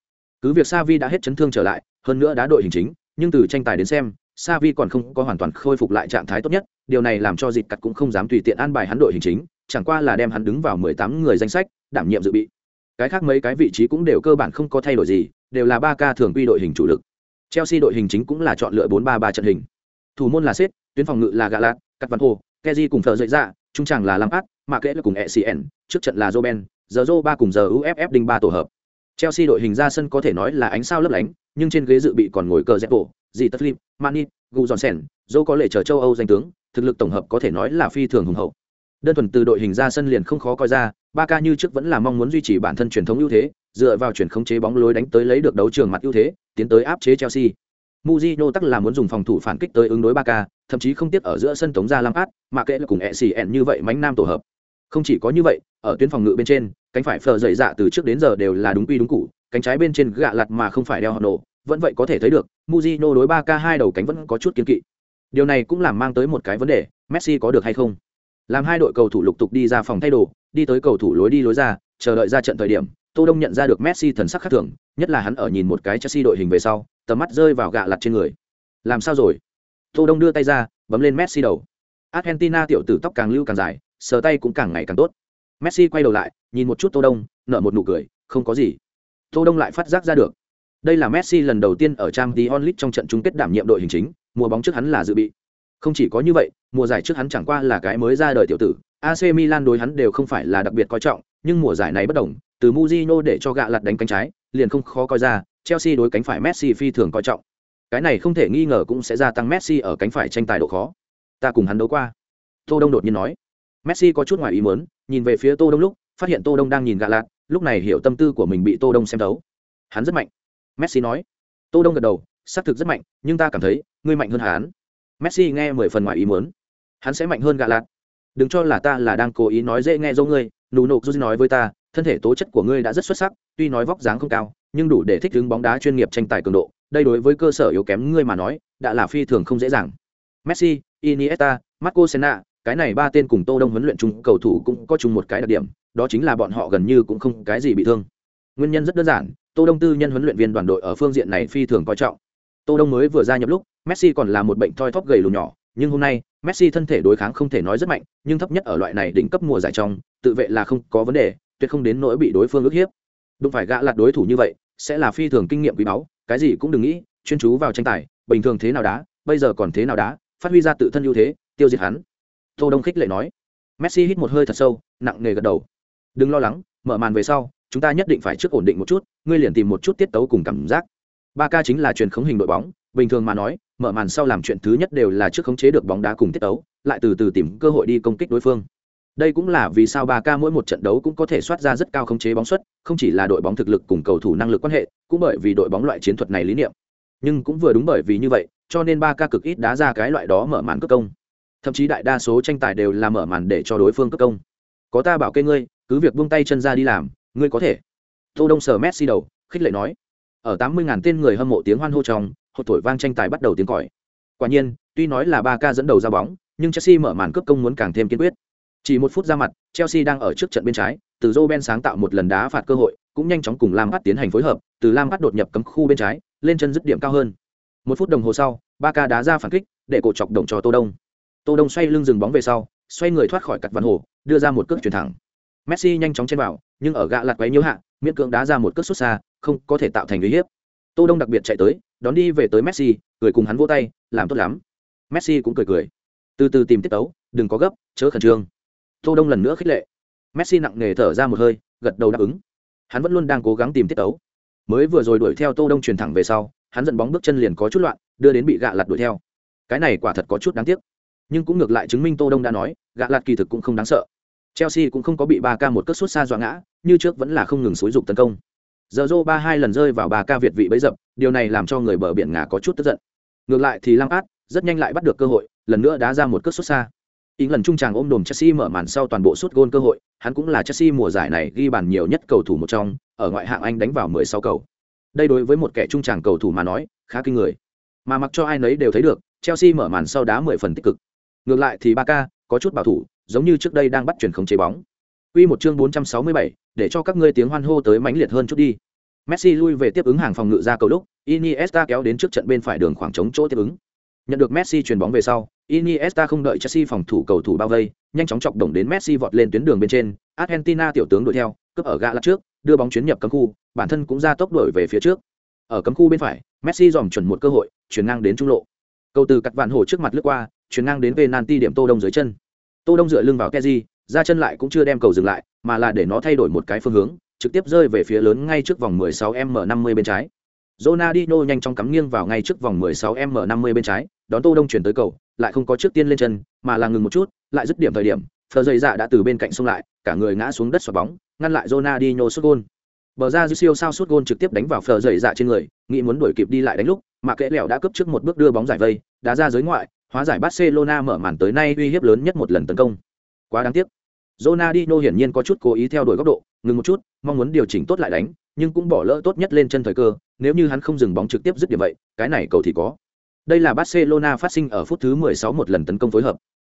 Cứ việc Xavi đã hết chấn thương trở lại hơn nữa đã đội hình chính nhưng từ tranh tài đến xem Xavi còn không có hoàn toàn khôi phục lại trạng thái tốt nhất điều này làm cho Dịch cắt cũng không dám tùy tiện an bài hắn đội hình chính chẳng qua là đem hắn đứng vào mười tám người danh sách đảm nhiệm dự bị. Cái khác mấy cái vị trí cũng đều cơ bản không có thay đổi gì đều là ba ca thường quy đội hình chủ lực. Chelsea đội hình chính cũng là chọn lựa bốn ba ba trận hình thủ môn là sết tuyến phòng ngự là gà lạt cắt văn hồ keji cùng thợ dậy ra trung tràng là lampat mà kẽ là cùng ecn trước trận là joben giờ jo ba cùng giờ uff đinh ba tổ hợp. Chelsea đội hình ra sân có thể nói là ánh sao lấp lánh, nhưng trên ghế dự bị còn ngồi cờ dẹp bộ dì tất philip mani gu johnson dẫu có lệ chờ châu âu danh tướng, thực lực tổng hợp có thể nói là phi thường hùng hậu. Đơn thuần từ đội hình ra sân liền không khó coi ra, ba ca như trước vẫn là mong muốn duy trì bản thân truyền thống ưu thế, dựa vào chuyển khống chế bóng lối đánh tới lấy được đấu trường mặt ưu thế, tiến tới áp chế chelsea. Mujino tắc là muốn dùng phòng thủ phản kích tới ứng đối ba ca thậm chí không tiếc ở giữa sân tống ra lam át mà kệ là cùng ECN xì như vậy mánh nam tổ hợp không chỉ có như vậy ở tuyến phòng ngự bên trên cánh phải phờ dậy dạ từ trước đến giờ đều là đúng quy đúng cũ, cánh trái bên trên gạ lặt mà không phải đeo họ nổ vẫn vậy có thể thấy được Mujino đối Barca hai đầu cánh vẫn có chút kiên kỵ. Điều này cũng làm mang tới một cái vấn đề, Messi có được hay không? Làm hai đội cầu thủ lục tục đi ra phòng thay đồ, đi tới cầu thủ lối đi lối ra, chờ đợi ra trận thời điểm, Tô Đông nhận ra được Messi thần sắc khác thường, nhất là hắn ở nhìn một cái Chelsea đội hình về sau, tầm mắt rơi vào gạ lặt trên người. Làm sao rồi? Tô Đông đưa tay ra, bấm lên Messi đầu. Argentina tiểu tử tóc càng lưu càng dài, sờ tay cũng càng ngày càng tốt. Messi quay đầu lại, nhìn một chút Tô Đông, nở một nụ cười, không có gì. Tô Đông lại phát giác ra được. Đây là Messi lần đầu tiên ở trang t onlit trong trận chung kết đảm nhiệm đội hình chính, mùa bóng trước hắn là dự bị. Không chỉ có như vậy, mùa giải trước hắn chẳng qua là cái mới ra đời tiểu tử, AC Milan đối hắn đều không phải là đặc biệt coi trọng, nhưng mùa giải này bất đồng, từ muzino để cho gạ lặt đánh cánh trái, liền không khó coi ra, Chelsea đối cánh phải Messi phi thường coi trọng. Cái này không thể nghi ngờ cũng sẽ gia tăng Messi ở cánh phải tranh tài độ khó. Ta cùng hắn đấu qua. Tô Đông đột nhiên nói. Messi có chút ngoài ý muốn, nhìn về phía Tô Đông lúc, phát hiện Tô Đông đang nhìn gạ lật, lúc này hiểu tâm tư của mình bị Tô Đông xem thấu. Hắn rất mạnh. Messi nói. Tô Đông gật đầu, xác thực rất mạnh, nhưng ta cảm thấy, ngươi mạnh hơn hắn. Messi nghe mười phần ngoài ý muốn. Hắn sẽ mạnh hơn gạ lật. Đừng cho là ta là đang cố ý nói dễ nghe dâu ngươi, nụ nục Juz nói với ta, thân thể tố chất của ngươi đã rất xuất sắc, tuy nói vóc dáng không cao, nhưng đủ để thích ứng bóng đá chuyên nghiệp tranh tài cường độ, đây đối với cơ sở yếu kém ngươi mà nói, đã là phi thường không dễ dàng. Messi, Iniesta, Marco Senna, cái này ba tên cùng Tô Đông huấn luyện chung cầu thủ cũng có chung một cái đặc điểm, đó chính là bọn họ gần như cũng không cái gì bị thương. Nguyên nhân rất đơn giản, Tô Đông tư nhân huấn luyện viên đoàn đội ở phương diện này phi thường coi trọng. Tô Đông mới vừa ra nhập lúc, Messi còn là một bệnh thoi thóp gầy lùn nhỏ, nhưng hôm nay, Messi thân thể đối kháng không thể nói rất mạnh, nhưng thấp nhất ở loại này đỉnh cấp mùa giải trong, tự vệ là không có vấn đề, tuyệt không đến nỗi bị đối phương ức hiếp. Đúng phải gã lạt đối thủ như vậy, sẽ là phi thường kinh nghiệm quý báu, cái gì cũng đừng nghĩ, chuyên chú vào tranh tài, bình thường thế nào đá, bây giờ còn thế nào đá, phát huy ra tự thân ưu thế, tiêu diệt hắn. Tô Đông khích lệ nói. Messi hít một hơi thật sâu, nặng nề gật đầu. Đừng lo lắng, mở màn về sau, chúng ta nhất định phải trước ổn định một chút, ngươi liền tìm một chút tiết tấu cùng cảm giác. Ba ca chính là truyền khống hình đội bóng, bình thường mà nói, mở màn sau làm chuyện thứ nhất đều là trước khống chế được bóng đá cùng tiết tấu, lại từ từ tìm cơ hội đi công kích đối phương. Đây cũng là vì sao Barca mỗi một trận đấu cũng có thể soát ra rất cao khống chế bóng suất, không chỉ là đội bóng thực lực cùng cầu thủ năng lực quan hệ, cũng bởi vì đội bóng loại chiến thuật này lý niệm. Nhưng cũng vừa đúng bởi vì như vậy, cho nên Barca cực ít đá ra cái loại đó mở màn cướp công. Thậm chí đại đa số tranh tài đều là mở màn để cho đối phương cướp công. Có ta bảo kê ngươi, cứ việc buông tay chân ra đi làm, ngươi có thể. Tô Đông sờ Messi đầu, khích lệ nói. Ở tám mươi ngàn tên người hâm mộ tiếng hoan hô trong, hột thổi vang tranh tài bắt đầu tiếng còi. Quả nhiên, tuy nói là Barca dẫn đầu ra bóng, nhưng Chelsea mở màn cướp công muốn càng thêm kiên quyết. Chỉ một phút ra mặt, Chelsea đang ở trước trận bên trái, từ Roben sáng tạo một lần đá phạt cơ hội, cũng nhanh chóng cùng Lampard tiến hành phối hợp, từ Lampard đột nhập cấm khu bên trái, lên chân dứt điểm cao hơn. Một phút đồng hồ sau, Barca đá ra phản kích, để cổ chọc động cho Tô Đông. Tô Đông xoay lưng dừng bóng về sau, xoay người thoát khỏi cật vạn hồ, đưa ra một cước chuyển thẳng. Messi nhanh chóng chen vào, nhưng ở gã lật quấy nhiễu hạ, miễn cưỡng đá ra một cước xuất xa, không có thể tạo thành uy hiếp. Tô Đông đặc biệt chạy tới, đón đi về tới Messi, cười cùng hắn vỗ tay, làm tốt lắm. Messi cũng cười cười. Từ từ tìm tiết tấu, đừng có gấp, chớ khẩn trương. Tô Đông lần nữa khích lệ. Messi nặng nề thở ra một hơi, gật đầu đáp ứng. Hắn vẫn luôn đang cố gắng tìm tiết tấu. Mới vừa rồi đuổi theo Tô Đông truyền thẳng về sau, hắn dẫn bóng bước chân liền có chút loạn, đưa đến bị gạ lật đuổi theo. Cái này quả thật có chút đáng tiếc. Nhưng cũng ngược lại chứng minh Tô Đông đã nói, gạ lật kỳ thực cũng không đáng sợ. Chelsea cũng không có bị 3K một cước sút xa dọa ngã, như trước vẫn là không ngừng xúi dục tấn công. Giờ Zoro 32 lần rơi vào 3K Việt vị bấy dập, điều này làm cho người bờ biển ngả có chút tức giận. Ngược lại thì Lampard rất nhanh lại bắt được cơ hội, lần nữa đá ra một cước sút xa. Ý lần trung tràng ôm đồm Chelsea mở màn sau toàn bộ suốt gôn cơ hội, hắn cũng là Chelsea mùa giải này ghi bàn nhiều nhất cầu thủ một trong, ở ngoại hạng Anh đánh vào 16 cầu. Đây đối với một kẻ trung tràng cầu thủ mà nói, khá kinh người. Mà mặc cho ai nấy đều thấy được, Chelsea mở màn sau đá 10 phần tích cực. Ngược lại thì Barca có chút bảo thủ, giống như trước đây đang bắt chuyển không chế bóng. Quy một chương 467, để cho các ngươi tiếng hoan hô tới mãnh liệt hơn chút đi. Messi lui về tiếp ứng hàng phòng ngự ra cầu lúc, Iniesta kéo đến trước trận bên phải đường khoảng trống chỗ tiếp ứng. Nhận được Messi chuyền bóng về sau, Iniesta không đợi Chelsea phòng thủ cầu thủ bao vây, nhanh chóng chọc động đến Messi vọt lên tuyến đường bên trên, Argentina tiểu tướng đuổi theo, cướp ở gã lắc trước, đưa bóng chuyến nhập cấm khu, bản thân cũng ra tốc đuổi về phía trước. Ở cấm khu bên phải, Messi dòm chuẩn một cơ hội, chuyển ngang đến trung lộ. Cầu từ cắt vạn hổ trước mặt lướt qua, chuyển ngang đến penalty điểm Tô Đông dưới chân. Tô Đông dựa lưng vào Kessié, ra chân lại cũng chưa đem cầu dừng lại, mà là để nó thay đổi một cái phương hướng, trực tiếp rơi về phía lớn ngay trước vòng 16m50 bên trái. Ronaldinho nhanh chóng cắm nghiêng vào ngay trước vòng 16m50 bên trái, đón Tô Đông chuyển tới cầu, lại không có trước tiên lên chân, mà là ngừng một chút, lại dứt điểm thời điểm, phở dày dạ đã từ bên cạnh xông lại, cả người ngã xuống đất xoạc bóng, ngăn lại Ronaldinho sút gol. Bờ ra siêu sao sút gol trực tiếp đánh vào phở dày dạ trên người, nghĩ muốn đuổi kịp đi lại đánh lúc, mà kẽ lẹo đã cướp trước một bước đưa bóng giải vây, đá ra giới ngoại, hóa giải Barcelona mở màn tới nay uy hiếp lớn nhất một lần tấn công. Quá đáng tiếc. Ronaldinho hiển nhiên có chút cố ý theo đuổi góc độ, ngừng một chút, mong muốn điều chỉnh tốt lại đánh, nhưng cũng bỏ lỡ tốt nhất lên chân thời cơ, nếu như hắn không dừng bóng trực tiếp dứt điểm vậy cái này cầu thì có đây là barcelona phát sinh ở phút thứ 16 một lần tấn công phối hợp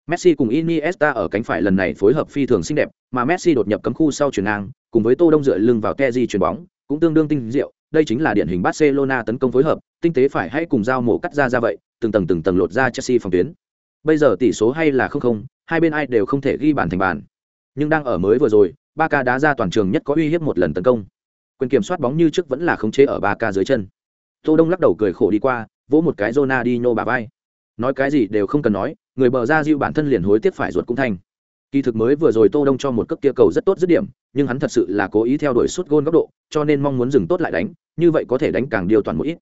Messi cùng Iniesta ở cánh phải lần này phối hợp phi thường xinh đẹp, mà Messi đột nhập cấm khu sau chuyển ngang, cùng với Tô Đông dựa lưng vào Kessié chuyền bóng, cũng tương đương tinh diệu, đây chính là điển hình Barcelona tấn công phối hợp, tinh tế phải hay cùng giao mổ cắt ra ra vậy, từng tầng từng tầng lột ra Chelsea phòng tuyến. Bây giờ tỷ số hay là không không, hai bên ai đều không thể ghi bàn thành bàn. Nhưng đang ở mới vừa rồi, Barca đá ra toàn trường nhất có uy hiếp một lần tấn công. Quyền kiểm soát bóng như trước vẫn là khống chế ở ba ca dưới chân. Tô Đông lắc đầu cười khổ đi qua, vỗ một cái Ronaldinho bà vai. Nói cái gì đều không cần nói, người bờ ra diêu bản thân liền hối tiếc phải ruột cũng thành. Kỳ thực mới vừa rồi Tô Đông cho một cước kia cầu rất tốt dứt điểm, nhưng hắn thật sự là cố ý theo đuổi suốt gôn góc độ, cho nên mong muốn dừng tốt lại đánh, như vậy có thể đánh càng điều toàn một ít.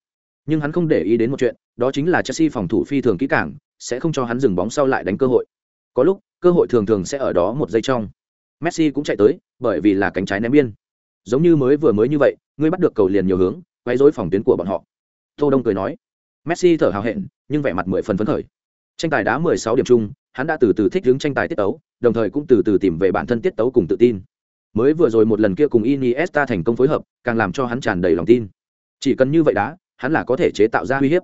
Nhưng hắn không để ý đến một chuyện, đó chính là Chelsea phòng thủ phi thường kỹ càng, sẽ không cho hắn dừng bóng sau lại đánh cơ hội. Có lúc, cơ hội thường thường sẽ ở đó một giây trong. Messi cũng chạy tới, bởi vì là cánh trái ném biên. Giống như mới vừa mới như vậy, ngươi bắt được cầu liền nhiều hướng, quay rối phòng tuyến của bọn họ. Tô Đông cười nói. Messi thở hào hẹn, nhưng vẻ mặt mười phần phấn khởi. Tranh tài đá 16 điểm chung, hắn đã từ từ thích ứng tranh tài tiết tấu, đồng thời cũng từ từ tìm về bản thân tiết tấu cùng tự tin. Mới vừa rồi một lần kia cùng Iniesta thành công phối hợp, càng làm cho hắn tràn đầy lòng tin. Chỉ cần như vậy đá, hắn là có thể chế tạo ra uy hiếp.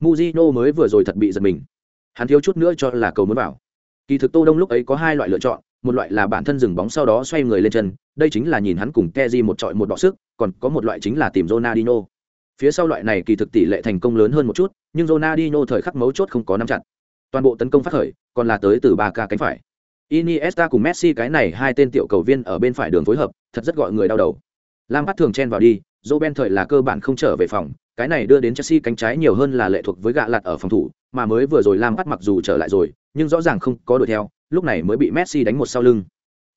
muzino mới vừa rồi thật bị giật mình. Hắn thiếu chút nữa cho là cầu muốn vào. Kỳ thực Tô Đông lúc ấy có hai loại lựa chọn, một loại là bản thân dừng bóng sau đó xoay người lên chân, đây chính là nhìn hắn cùng Kezi một trọi một đọ sức, còn có một loại chính là tìm Ronaldinho. Phía sau loại này kỳ thực tỷ lệ thành công lớn hơn một chút, nhưng Ronaldinho thời khắc mấu chốt không có nắm chặt. Toàn bộ tấn công phát khởi, còn là tới từ 3K cánh phải. Iniesta cùng Messi cái này hai tên tiểu cầu viên ở bên phải đường phối hợp, thật rất gọi người đau đầu. Lam Lampard thường chen vào đi, Robben thời là cơ bản không trở về phòng, cái này đưa đến Chelsea cánh trái nhiều hơn là lệ thuộc với gạ lạt ở phòng thủ, mà mới vừa rồi Lam Lampard mặc dù trở lại rồi, nhưng rõ ràng không có đuổi theo, lúc này mới bị Messi đánh một sau lưng.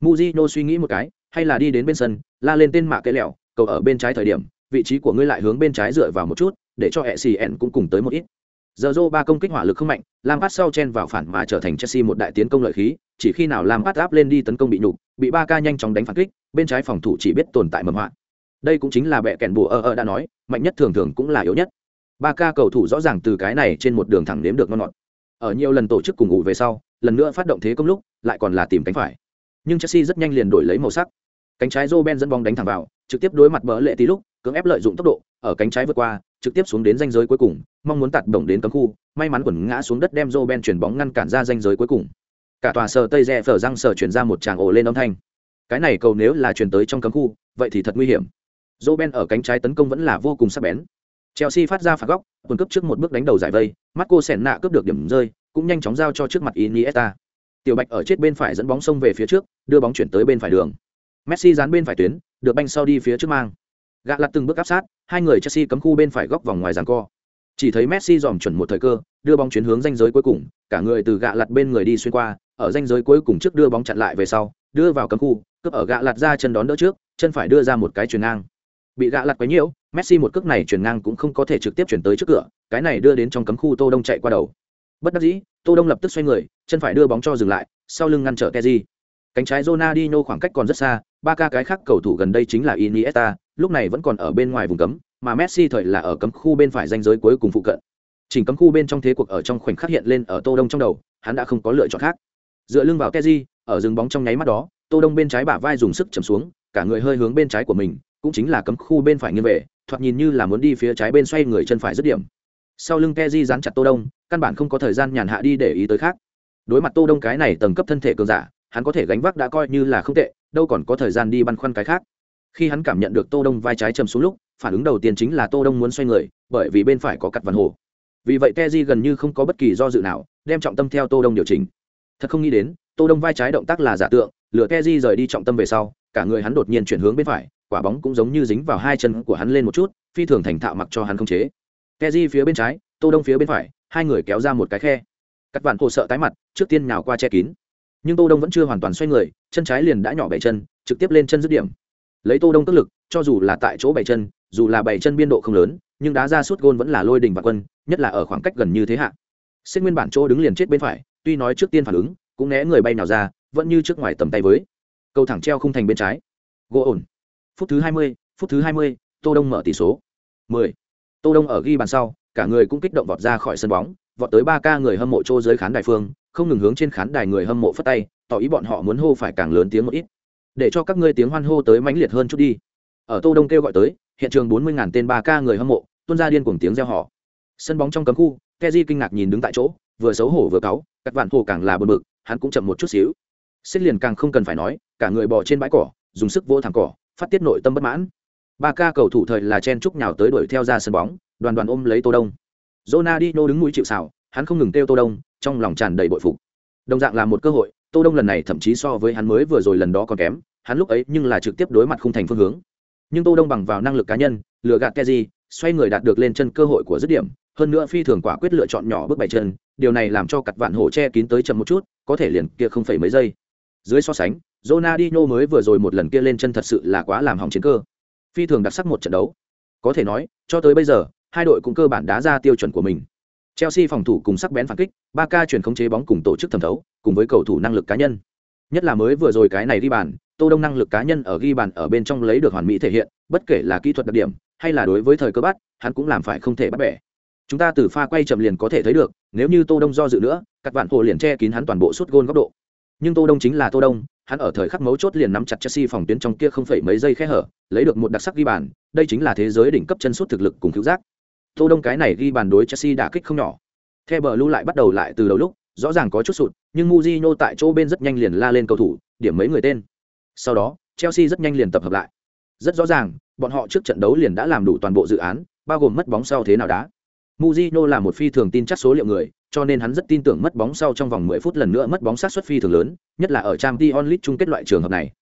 Mujino suy nghĩ một cái, hay là đi đến bên sân, la lên tên mạ cái lẹo, cầu ở bên trái thời điểm, vị trí của ngươi lại hướng bên trái dựa vào một chút, để cho Essien cũng cùng tới một ít. Giờ Zoro ba công kích hỏa lực không mạnh, Lampard sau chen vào phản mà trở thành Chelsea một đại tiến công lợi khí, chỉ khi nào Lampard áp lên đi tấn công bị nhục, bị Barca nhanh chóng đánh phản kích, bên trái phòng thủ chỉ biết tồn tại mầm họa. Đây cũng chính là bẻ kèn bùa ở ở đã nói, mạnh nhất thường thường cũng là yếu nhất. Barca cầu thủ rõ ràng từ cái này trên một đường thẳng nếm được ngon ngọt. Ở nhiều lần tổ chức cùng ngủ về sau, lần nữa phát động thế công lúc, lại còn là tìm cánh phải. Nhưng Chelsea rất nhanh liền đổi lấy màu sắc. Cánh trái Roben dẫn bóng đánh thẳng vào, trực tiếp đối mặt bỡ lệ tí lúc, cưỡng ép lợi dụng tốc độ, ở cánh trái vượt qua, trực tiếp xuống đến ranh giới cuối cùng, mong muốn tạt bổng đến cấm khu, may mắn quần ngã xuống đất đem Roben chuyển bóng ngăn cản ra ranh giới cuối cùng. Cả tòa sờ tây rẽ phở răng sờ chuyển ra một tràng ổ lên âm thanh. Cái này cầu nếu là chuyển tới trong cấm khu, vậy thì thật nguy hiểm. Roben ở cánh trái tấn công vẫn là vô cùng sắc bén. Chelsea phát ra phạt góc, quân cấp trước một bước đánh đầu giải vây, Marco Senna cướp được điểm rơi, cũng nhanh chóng giao cho trước mặt Iniesta. Tiểu Bạch ở chết bên phải dẫn bóng sông về phía trước, đưa bóng chuyển tới bên phải đường. Messi dán bên phải tuyến, được banh sau đi phía trước mang. Gạ lật từng bước áp sát, hai người Chelsea cấm khu bên phải góc vòng ngoài giằng co. Chỉ thấy Messi dòm chuẩn một thời cơ, đưa bóng chuyển hướng ranh giới cuối cùng, cả người từ gạ lật bên người đi xuyên qua, ở ranh giới cuối cùng trước đưa bóng chặn lại về sau, đưa vào cấm khu, cướp ở gạ lật ra chân đón đỡ trước, chân phải đưa ra một cái chuyền ngang. Bị gạ lật quấy nhiễu, Messi một cước này chuyển ngang cũng không có thể trực tiếp chuyển tới trước cửa, cái này đưa đến trong cấm khu Tô Đông chạy qua đầu. Bất đắc dĩ, Tô Đông lập tức xoay người, chân phải đưa bóng cho dừng lại, sau lưng ngăn trở keji. Cánh trái Ronaldinho khoảng cách còn rất xa, ba ca cái khác cầu thủ gần đây chính là Iniesta, lúc này vẫn còn ở bên ngoài vùng cấm, mà Messi thời là ở cấm khu bên phải ranh giới cuối cùng phụ cận. Chỉnh cấm khu bên trong thế cuộc ở trong khoảnh khắc hiện lên ở Tô Đông trong đầu, hắn đã không có lựa chọn khác. Dựa lưng vào keji, ở dừng bóng trong nháy mắt đó, Tô Đông bên trái bả vai dùng sức chầm xuống, cả người hơi hướng bên trái của mình, cũng chính là cấm khu bên phải nghiêng về, thoạt nhìn như là muốn đi phía trái bên xoay người chân phải dứt điểm. Sau lưng keji dán chặt Tô Đông, căn bản không có thời gian nhàn hạ đi để ý tới khác. Đối mặt Tô Đông cái này tầng cấp thân thể cường giả, hắn có thể gánh vác đã coi như là không tệ đâu còn có thời gian đi băn khoăn cái khác. Khi hắn cảm nhận được tô đông vai trái chầm xuống lúc phản ứng đầu tiên chính là tô đông muốn xoay người bởi vì bên phải có cặt văn hồ. Vì vậy keji gần như không có bất kỳ do dự nào đem trọng tâm theo tô đông điều chỉnh. Thật không nghĩ đến tô đông vai trái động tác là giả tượng lửa keji rời đi trọng tâm về sau cả người hắn đột nhiên chuyển hướng bên phải quả bóng cũng giống như dính vào hai chân của hắn lên một chút phi thường thành thạo mặc cho hắn không chế. Keji phía bên trái tô đông phía bên phải hai người kéo ra một cái khe. Cắt vạn hồ sợ tái mặt trước tiên nhào qua che kín. Nhưng tô đông vẫn chưa hoàn toàn xoay người chân trái liền đã nhỏ bảy chân trực tiếp lên chân dứt điểm. Lấy tô đông tức lực cho dù là tại chỗ bảy chân dù là bảy chân biên độ không lớn nhưng đá ra suốt gôn vẫn là lôi đình và quân nhất là ở khoảng cách gần như thế hạ. Sinh nguyên bản chỗ đứng liền chết bên phải tuy nói trước tiên phản ứng cũng né người bay nào ra vẫn như trước ngoài tầm tay với. Cầu thẳng treo không thành bên trái. Gỗ ổn. Phút thứ hai mươi, phút thứ hai mươi, tô đông mở tỷ số. 10. tô đông ở ghi bàn sau cả người cũng kích động vọt ra khỏi sân bóng, vọt tới ba ca người hâm mộ chỗ dưới khán đài phương, không ngừng hướng trên khán đài người hâm mộ phất tay, tỏ ý bọn họ muốn hô phải càng lớn tiếng một ít. Để cho các ngươi tiếng hoan hô tới mãnh liệt hơn chút đi. Ở tô đông kêu gọi tới, hiện trường bốn mươi ngàn tên ba ca người hâm mộ, tuôn ra điên cuồng tiếng reo hò. Sân bóng trong cấm khu, keji kinh ngạc nhìn đứng tại chỗ, vừa xấu hổ vừa cáu các vạn hồ càng là bực bực, hắn cũng chậm một chút xíu. Xích liền càng không cần phải nói, cả người bò trên bãi cỏ, dùng sức vỗ thẳng cỏ, phát tiết nội tâm bất mãn. Ba ca cầu thủ thời là chen chúc nhào tới đuổi theo ra sân bóng đoàn đoàn ôm lấy tô đông. Ronaldinho đứng mũi chịu sào, hắn không ngừng kêu tô đông, trong lòng tràn đầy bội phục. Đồng dạng là một cơ hội, tô đông lần này thậm chí so với hắn mới vừa rồi lần đó còn kém, hắn lúc ấy nhưng là trực tiếp đối mặt không thành phương hướng. Nhưng tô đông bằng vào năng lực cá nhân, lừa gạt keji xoay người đạt được lên chân cơ hội của dứt điểm, hơn nữa phi thường quả quyết lựa chọn nhỏ bước bảy chân, điều này làm cho cặt vạn hổ che kín tới chậm một chút, có thể liền kia không phải mấy giây. Dưới so sánh, Ronaldinho mới vừa rồi một lần kia lên chân thật sự là quá làm hỏng chiến cơ. Phi thường đặc sắc một trận đấu. Có thể nói, cho tới bây giờ hai đội cũng cơ bản đá ra tiêu chuẩn của mình Chelsea phòng thủ cùng sắc bén phản kích, Barca chuyển khống chế bóng cùng tổ chức thẩm thấu, cùng với cầu thủ năng lực cá nhân. Nhất là mới vừa rồi cái này ghi bàn, Tô Đông năng lực cá nhân ở ghi bàn ở bên trong lấy được hoàn mỹ thể hiện, bất kể là kỹ thuật đặc điểm hay là đối với thời cơ bắt, hắn cũng làm phải không thể bắt bẻ. Chúng ta từ pha quay chậm liền có thể thấy được, nếu như Tô Đông do dự nữa, các bạn hồ liền che kín hắn toàn bộ suốt gôn góc độ. Nhưng Tô Đông chính là Tô Đông, hắn ở thời khắc mấu chốt liền nắm chặt Chelsea phòng tuyến trong kia không phải mấy giây khe hở, lấy được một đặc sắc ghi bàn, đây chính là thế giới đỉnh cấp chân sút thực lực cùng cứu giác. Tô Đông cái này ghi bàn đối Chelsea đã kích không nhỏ. The bờ lưu lại bắt đầu lại từ đầu lúc, rõ ràng có chút sụt, nhưng Mujinho tại chỗ bên rất nhanh liền la lên cầu thủ, điểm mấy người tên. Sau đó, Chelsea rất nhanh liền tập hợp lại. Rất rõ ràng, bọn họ trước trận đấu liền đã làm đủ toàn bộ dự án, bao gồm mất bóng sau thế nào đá. Mujinho là một phi thường tin chắc số liệu người, cho nên hắn rất tin tưởng mất bóng sau trong vòng 10 phút lần nữa mất bóng sát suất phi thường lớn, nhất là ở Champions League chung kết loại trường hợp này.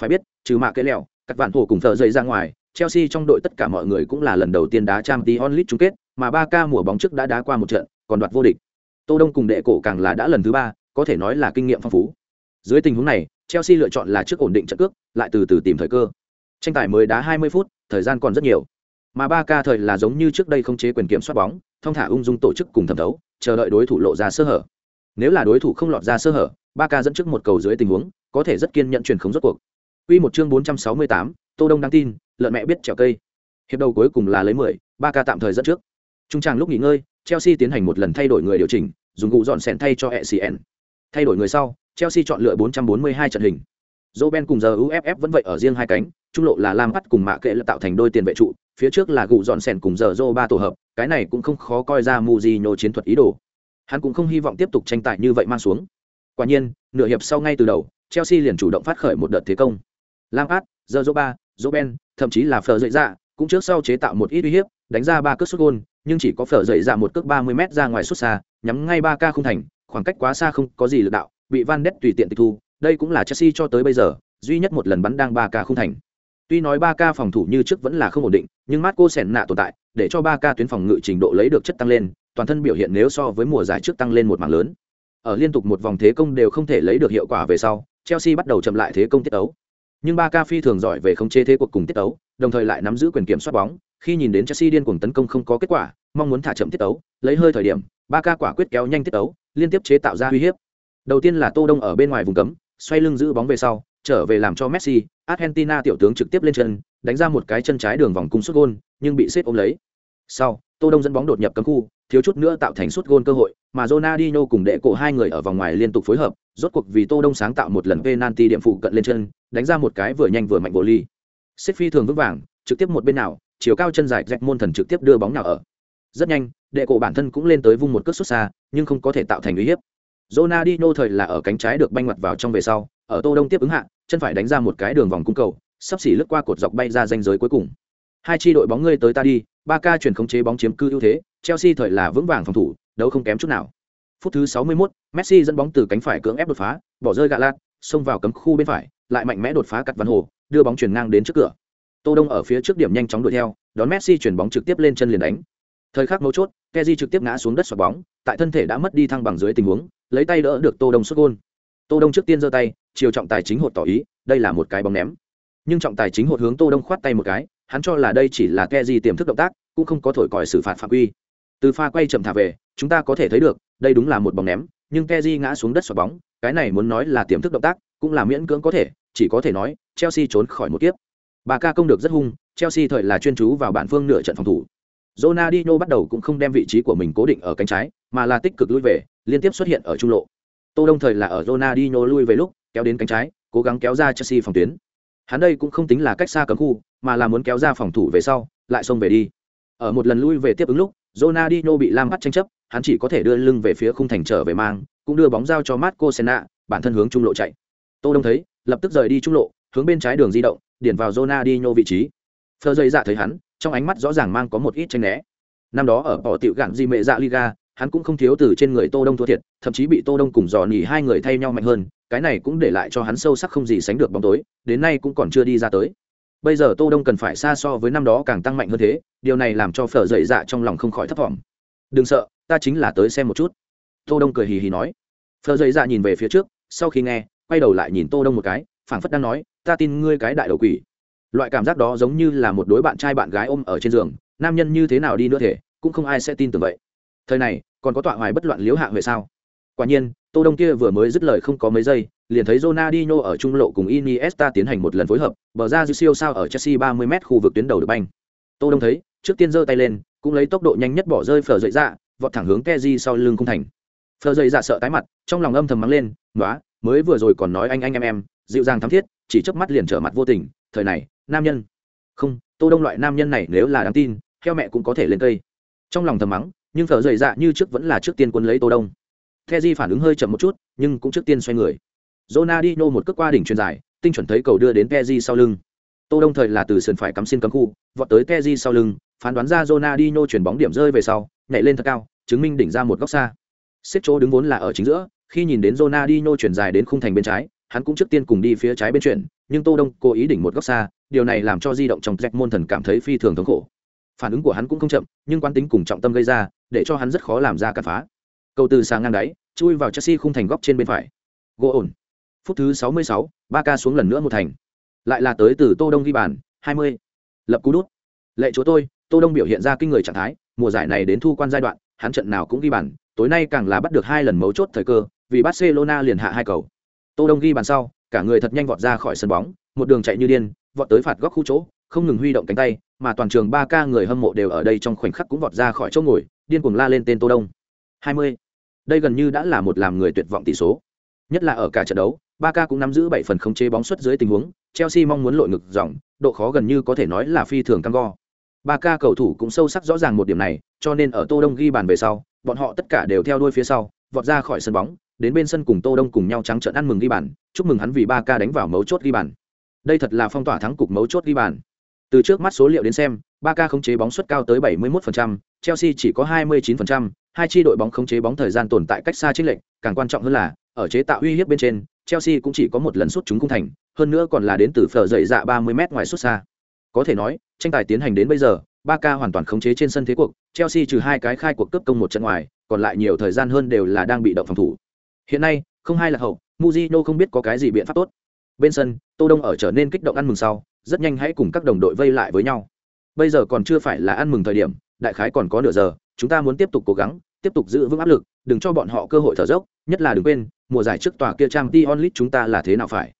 Phải biết, trừ mạ cái lẹo, các bạn thủ cùng thợ dậy ra ngoài, Chelsea trong đội tất cả mọi người cũng là lần đầu tiên đá Champions League chung kết, mà Barca mùa bóng trước đã đá qua một trận, còn đoạt vô địch. Tô Đông cùng đệ cổ càng là đã lần thứ ba, có thể nói là kinh nghiệm phong phú. Dưới tình huống này, Chelsea lựa chọn là trước ổn định trận cước, lại từ từ tìm thời cơ. Tranh tài mới đá 20 phút, thời gian còn rất nhiều. Mà Barca thời là giống như trước đây không chế quyền kiểm soát bóng, thông thả ung dung tổ chức cùng thẩm đấu, chờ đợi đối thủ lộ ra sơ hở. Nếu là đối thủ không lọt ra sơ hở, Barca dẫn trước một cầu dưới tình huống, có thể rất kiên nhận truyền khống rốt cuộc. Quy một chương 468, Tô Đông đáng tin, lợn mẹ biết trèo cây. Hiệp đầu cuối cùng là lấy mười, ba ca tạm thời dẫn trước. Trung tràng lúc nghỉ ngơi, Chelsea tiến hành một lần thay đổi người điều chỉnh, dùng cụ dọn sẹn thay cho ECN. Thay đổi người sau, Chelsea chọn lựa 442 trận hình. Roben cùng giờ UFF vẫn vậy ở riêng hai cánh, trung lộ là Lam Bắt cùng Mạ Kệ lập tạo thành đôi tiền vệ trụ, phía trước là gụ dọn sẹn cùng giờ Zô ba tổ hợp, cái này cũng không khó coi ra Mujinho chiến thuật ý đồ. Hắn cũng không hy vọng tiếp tục tranh tài như vậy mang xuống. Quả nhiên, nửa hiệp sau ngay từ đầu, Chelsea liền chủ động phát khởi một đợt thế công. Lam Bắt, giờ Zô ba, Roben, thậm chí là Phở dậy dạ cũng trước sau chế tạo một ít uy hiếp, đánh ra ba cước sút gôn, nhưng chỉ có Phở dậy dạ một cước 30 m ra ngoài xuất xa, nhắm ngay ba ca không thành, khoảng cách quá xa không có gì lực đạo, bị Van Ness tùy tiện tịch thu, đây cũng là Chelsea cho tới bây giờ duy nhất một lần bắn đang ba ca không thành. Tuy nói ba ca phòng thủ như trước vẫn là không ổn định, nhưng Marco Senna tồn tại, để cho ba ca tuyến phòng ngự trình độ lấy được chất tăng lên, toàn thân biểu hiện nếu so với mùa giải trước tăng lên một mảng lớn. Ở liên tục một vòng thế công đều không thể lấy được hiệu quả về sau, Chelsea bắt đầu chậm lại thế công tiết ấu. Nhưng ba ca phi thường giỏi về khống chế thế cuộc cùng tiết tấu, đồng thời lại nắm giữ quyền kiểm soát bóng, khi nhìn đến Chelsea điên cuồng tấn công không có kết quả, mong muốn thả chậm tiết tấu, lấy hơi thời điểm, ba ca quả quyết kéo nhanh tiết tấu, liên tiếp chế tạo ra uy hiếp. Đầu tiên là Tô Đông ở bên ngoài vùng cấm, xoay lưng giữ bóng về sau, trở về làm cho Messi, Argentina tiểu tướng trực tiếp lên chân, đánh ra một cái chân trái đường vòng cung sút gôn, nhưng bị xếp ôm lấy. Sau, Tô Đông dẫn bóng đột nhập cấm khu, thiếu chút nữa tạo thành sút gôn cơ hội, mà Ronaldinho cùng đệ cổ hai người ở vòng ngoài liên tục phối hợp, rốt cuộc vì Tô Đông sáng tạo một lần penalty điểm phụ cận lên chân, đánh ra một cái vừa nhanh vừa mạnh volley. Xếp phi thường vững vàng, trực tiếp một bên nào, chiều cao chân dài rạch môn thần trực tiếp đưa bóng nào ở. Rất nhanh, đệ cổ bản thân cũng lên tới vung một cước xuất xa, nhưng không có thể tạo thành uy hiếp. Ronaldinho thời là ở cánh trái được banh mặt vào trong về sau, ở Tô Đông tiếp ứng hạ, chân phải đánh ra một cái đường vòng cung cầu, sắp xỉ lướt qua cột dọc bay ra ranh giới cuối cùng. Hai chi đội bóng ngươi tới ta đi, Barca chuyển khống chế bóng chiếm cư ưu thế, Chelsea thời là vững vàng phòng thủ, đấu không kém chút nào. Phút thứ 61, Messi dẫn bóng từ cánh phải cưỡng ép đột phá, bỏ rơi Galat, xông vào cấm khu bên phải, lại mạnh mẽ đột phá cắt văn hồ, đưa bóng chuyển ngang đến trước cửa. Tô Đông ở phía trước điểm nhanh chóng đuổi theo, đón Messi chuyển bóng trực tiếp lên chân liền đánh. Thời khắc mấu chốt, Kessié trực tiếp ngã xuống đất xoạc bóng, tại thân thể đã mất đi thăng bằng dưới tình huống, lấy tay đỡ được Tô Đông sút gol. Tô Đông trước tiên giơ tay, chiều trọng tài chính hột tỏ ý, đây là một cái bóng ném. Nhưng trọng tài chính hột hướng Tô Đông khoát tay một cái, hắn cho là đây chỉ là Kessié tiềm thức động tác, cũng không có thổi còi xử phạt phạm quy. Từ pha quay chậm thả về, chúng ta có thể thấy được, đây đúng là một bóng ném, nhưng Kessié ngã xuống đất xoạt bóng, cái này muốn nói là tiềm thức động tác, cũng là miễn cưỡng có thể, chỉ có thể nói, Chelsea trốn khỏi một kiếp. Bà ca công được rất hung, Chelsea thời là chuyên chú vào bản phương nửa trận phòng thủ, Ronaldinho bắt đầu cũng không đem vị trí của mình cố định ở cánh trái, mà là tích cực lui về, liên tiếp xuất hiện ở trung lộ. Tô Đông thời là ở Ronaldinho lui về lúc, kéo đến cánh trái, cố gắng kéo ra Chelsea phòng tuyến. Hắn đây cũng không tính là cách xa cấm khu, mà là muốn kéo ra phòng thủ về sau, lại xông về đi. Ở một lần lui về tiếp ứng lúc, Ronaldinho bị Lam bắt tranh chấp, hắn chỉ có thể đưa lưng về phía khung thành trở về mang, cũng đưa bóng giao cho Marco Senna, bản thân hướng trung lộ chạy. Tô đông thấy, lập tức rời đi trung lộ, hướng bên trái đường di động, điền vào Ronaldinho vị trí. Phơ dây dạ thấy hắn, trong ánh mắt rõ ràng mang có một ít tranh né. Năm đó ở bỏ tiểu gạn di mệ dạ liga, hắn cũng không thiếu từ trên người tô đông thua thiệt, thậm chí bị tô đông cùng dò nỉ hai người thay nhau mạnh hơn, cái này cũng để lại cho hắn sâu sắc không gì sánh được bóng tối, đến nay cũng còn chưa đi ra tới bây giờ tô đông cần phải xa so với năm đó càng tăng mạnh hơn thế, điều này làm cho phở dậy dạ trong lòng không khỏi thấp thỏm. Đừng sợ, ta chính là tới xem một chút. Tô đông cười hì hì nói. Phở dậy dạ nhìn về phía trước, sau khi nghe, quay đầu lại nhìn tô đông một cái, phảng phất đang nói, ta tin ngươi cái đại đầu quỷ. Loại cảm giác đó giống như là một đối bạn trai bạn gái ôm ở trên giường, nam nhân như thế nào đi nữa thể, cũng không ai sẽ tin tưởng vậy. Thời này, còn có tọa hoài bất loạn liếu hạ huệ sao? Quả nhiên, tô đông kia vừa mới dứt lời không có mấy giây liền thấy Ronaldinho ở trung lộ cùng Iniesta tiến hành một lần phối hợp bờ ra dư siêu sao ở Chelsea 30 m khu vực tuyến đầu được banh. Tô đông thấy trước tiên giơ tay lên cũng lấy tốc độ nhanh nhất bỏ rơi phở dậy ra vọt thẳng hướng Kessié sau lưng cung thành. Phở dậy dạ sợ tái mặt trong lòng âm thầm mắng lên "Nóa, mới vừa rồi còn nói anh anh em em dịu dàng thắm thiết chỉ chớp mắt liền trở mặt vô tình thời này nam nhân. Không tô đông loại nam nhân này nếu là đáng tin theo mẹ cũng có thể lên cây. Trong lòng thầm mắng nhưng phở dậy dạ như trước vẫn là trước tiên quân lấy tô đông. Kessié phản ứng hơi chậm một chút nhưng cũng trước tiên xoay người. Ronaldinho một cước qua đỉnh truyền dài tinh chuẩn thấy cầu đưa đến Pepe sau lưng. Tô đông thời là từ sườn phải cắm xin cấm khu, vọt tới Pepe sau lưng, phán đoán ra Ronaldinho chuyển bóng điểm rơi về sau, nhảy lên thật cao, chứng minh đỉnh ra một góc xa. Xếp chỗ đứng vốn là ở chính giữa, khi nhìn đến Ronaldinho chuyển dài đến khung thành bên trái, hắn cũng trước tiên cùng đi phía trái bên chuyển, nhưng tô đông cố ý đỉnh một góc xa, điều này làm cho di động trong jack môn thần cảm thấy phi thường thống khổ. Phản ứng của hắn cũng không chậm, nhưng quán tính cùng trọng tâm gây ra, để cho hắn rất khó làm ra cản phá. Cầu từ sáng ngang đáy, chui vào chelsea khung thành góc trên bên phải. Gỗ ổn phút thứ 66, ba ca xuống lần nữa một thành. Lại là tới từ tô đông ghi bàn 20. lập cú đút. Lệ chúa tôi tô đông biểu hiện ra kinh người trạng thái mùa giải này đến thu quan giai đoạn hắn trận nào cũng ghi bàn tối nay càng là bắt được hai lần mấu chốt thời cơ vì barcelona liền hạ hai cầu. Tô đông ghi bàn sau cả người thật nhanh vọt ra khỏi sân bóng một đường chạy như điên vọt tới phạt góc khu chỗ không ngừng huy động cánh tay mà toàn trường ba ca người hâm mộ đều ở đây trong khoảnh khắc cũng vọt ra khỏi chỗ ngồi điên cuồng la lên tên tô đông. 20. đây gần như đã là một làm người tuyệt vọng tỷ số. Nhất là ở cả trận đấu Barca cũng nắm giữ bảy phần khống chế bóng xuất dưới tình huống chelsea mong muốn lội ngược dòng độ khó gần như có thể nói là phi thường căng go. Barca cầu thủ cũng sâu sắc rõ ràng một điểm này cho nên ở tô đông ghi bàn về sau bọn họ tất cả đều theo đuôi phía sau vọt ra khỏi sân bóng đến bên sân cùng tô đông cùng nhau trắng trợn ăn mừng ghi bàn chúc mừng hắn vì Barca đánh vào mấu chốt ghi bàn. Đây thật là phong tỏa thắng cục mấu chốt ghi bàn. Từ trước mắt số liệu đến xem Barca khống chế bóng suất cao tới 71%, chelsea chỉ có 29%, hai chi đội bóng khống chế bóng thời gian tồn tại cách xa chênh lệch càng quan trọng hơn là ở chế tạo uy hiếp bên trên chelsea cũng chỉ có một lần sút chúng cung thành, hơn nữa còn là đến từ phở dậy dạ 30 m ngoài sút xa. Có thể nói, tranh tài tiến hành đến bây giờ, Barca hoàn toàn khống chế trên sân thế cuộc, chelsea trừ hai cái khai cuộc cướp công một trận ngoài, còn lại nhiều thời gian hơn đều là đang bị động phòng thủ. Hiện nay, không hai là hậu Mujino không biết có cái gì biện pháp tốt. Bên sân, tô đông ở trở nên kích động ăn mừng sau, rất nhanh hãy cùng các đồng đội vây lại với nhau. Bây giờ còn chưa phải là ăn mừng thời điểm, đại khái còn có nửa giờ, chúng ta muốn tiếp tục cố gắng, tiếp tục giữ vững áp lực, đừng cho bọn họ cơ hội thở dốc, nhất là đừng quên mùa giải trước tòa kia trang t onlit chúng ta là thế nào phải?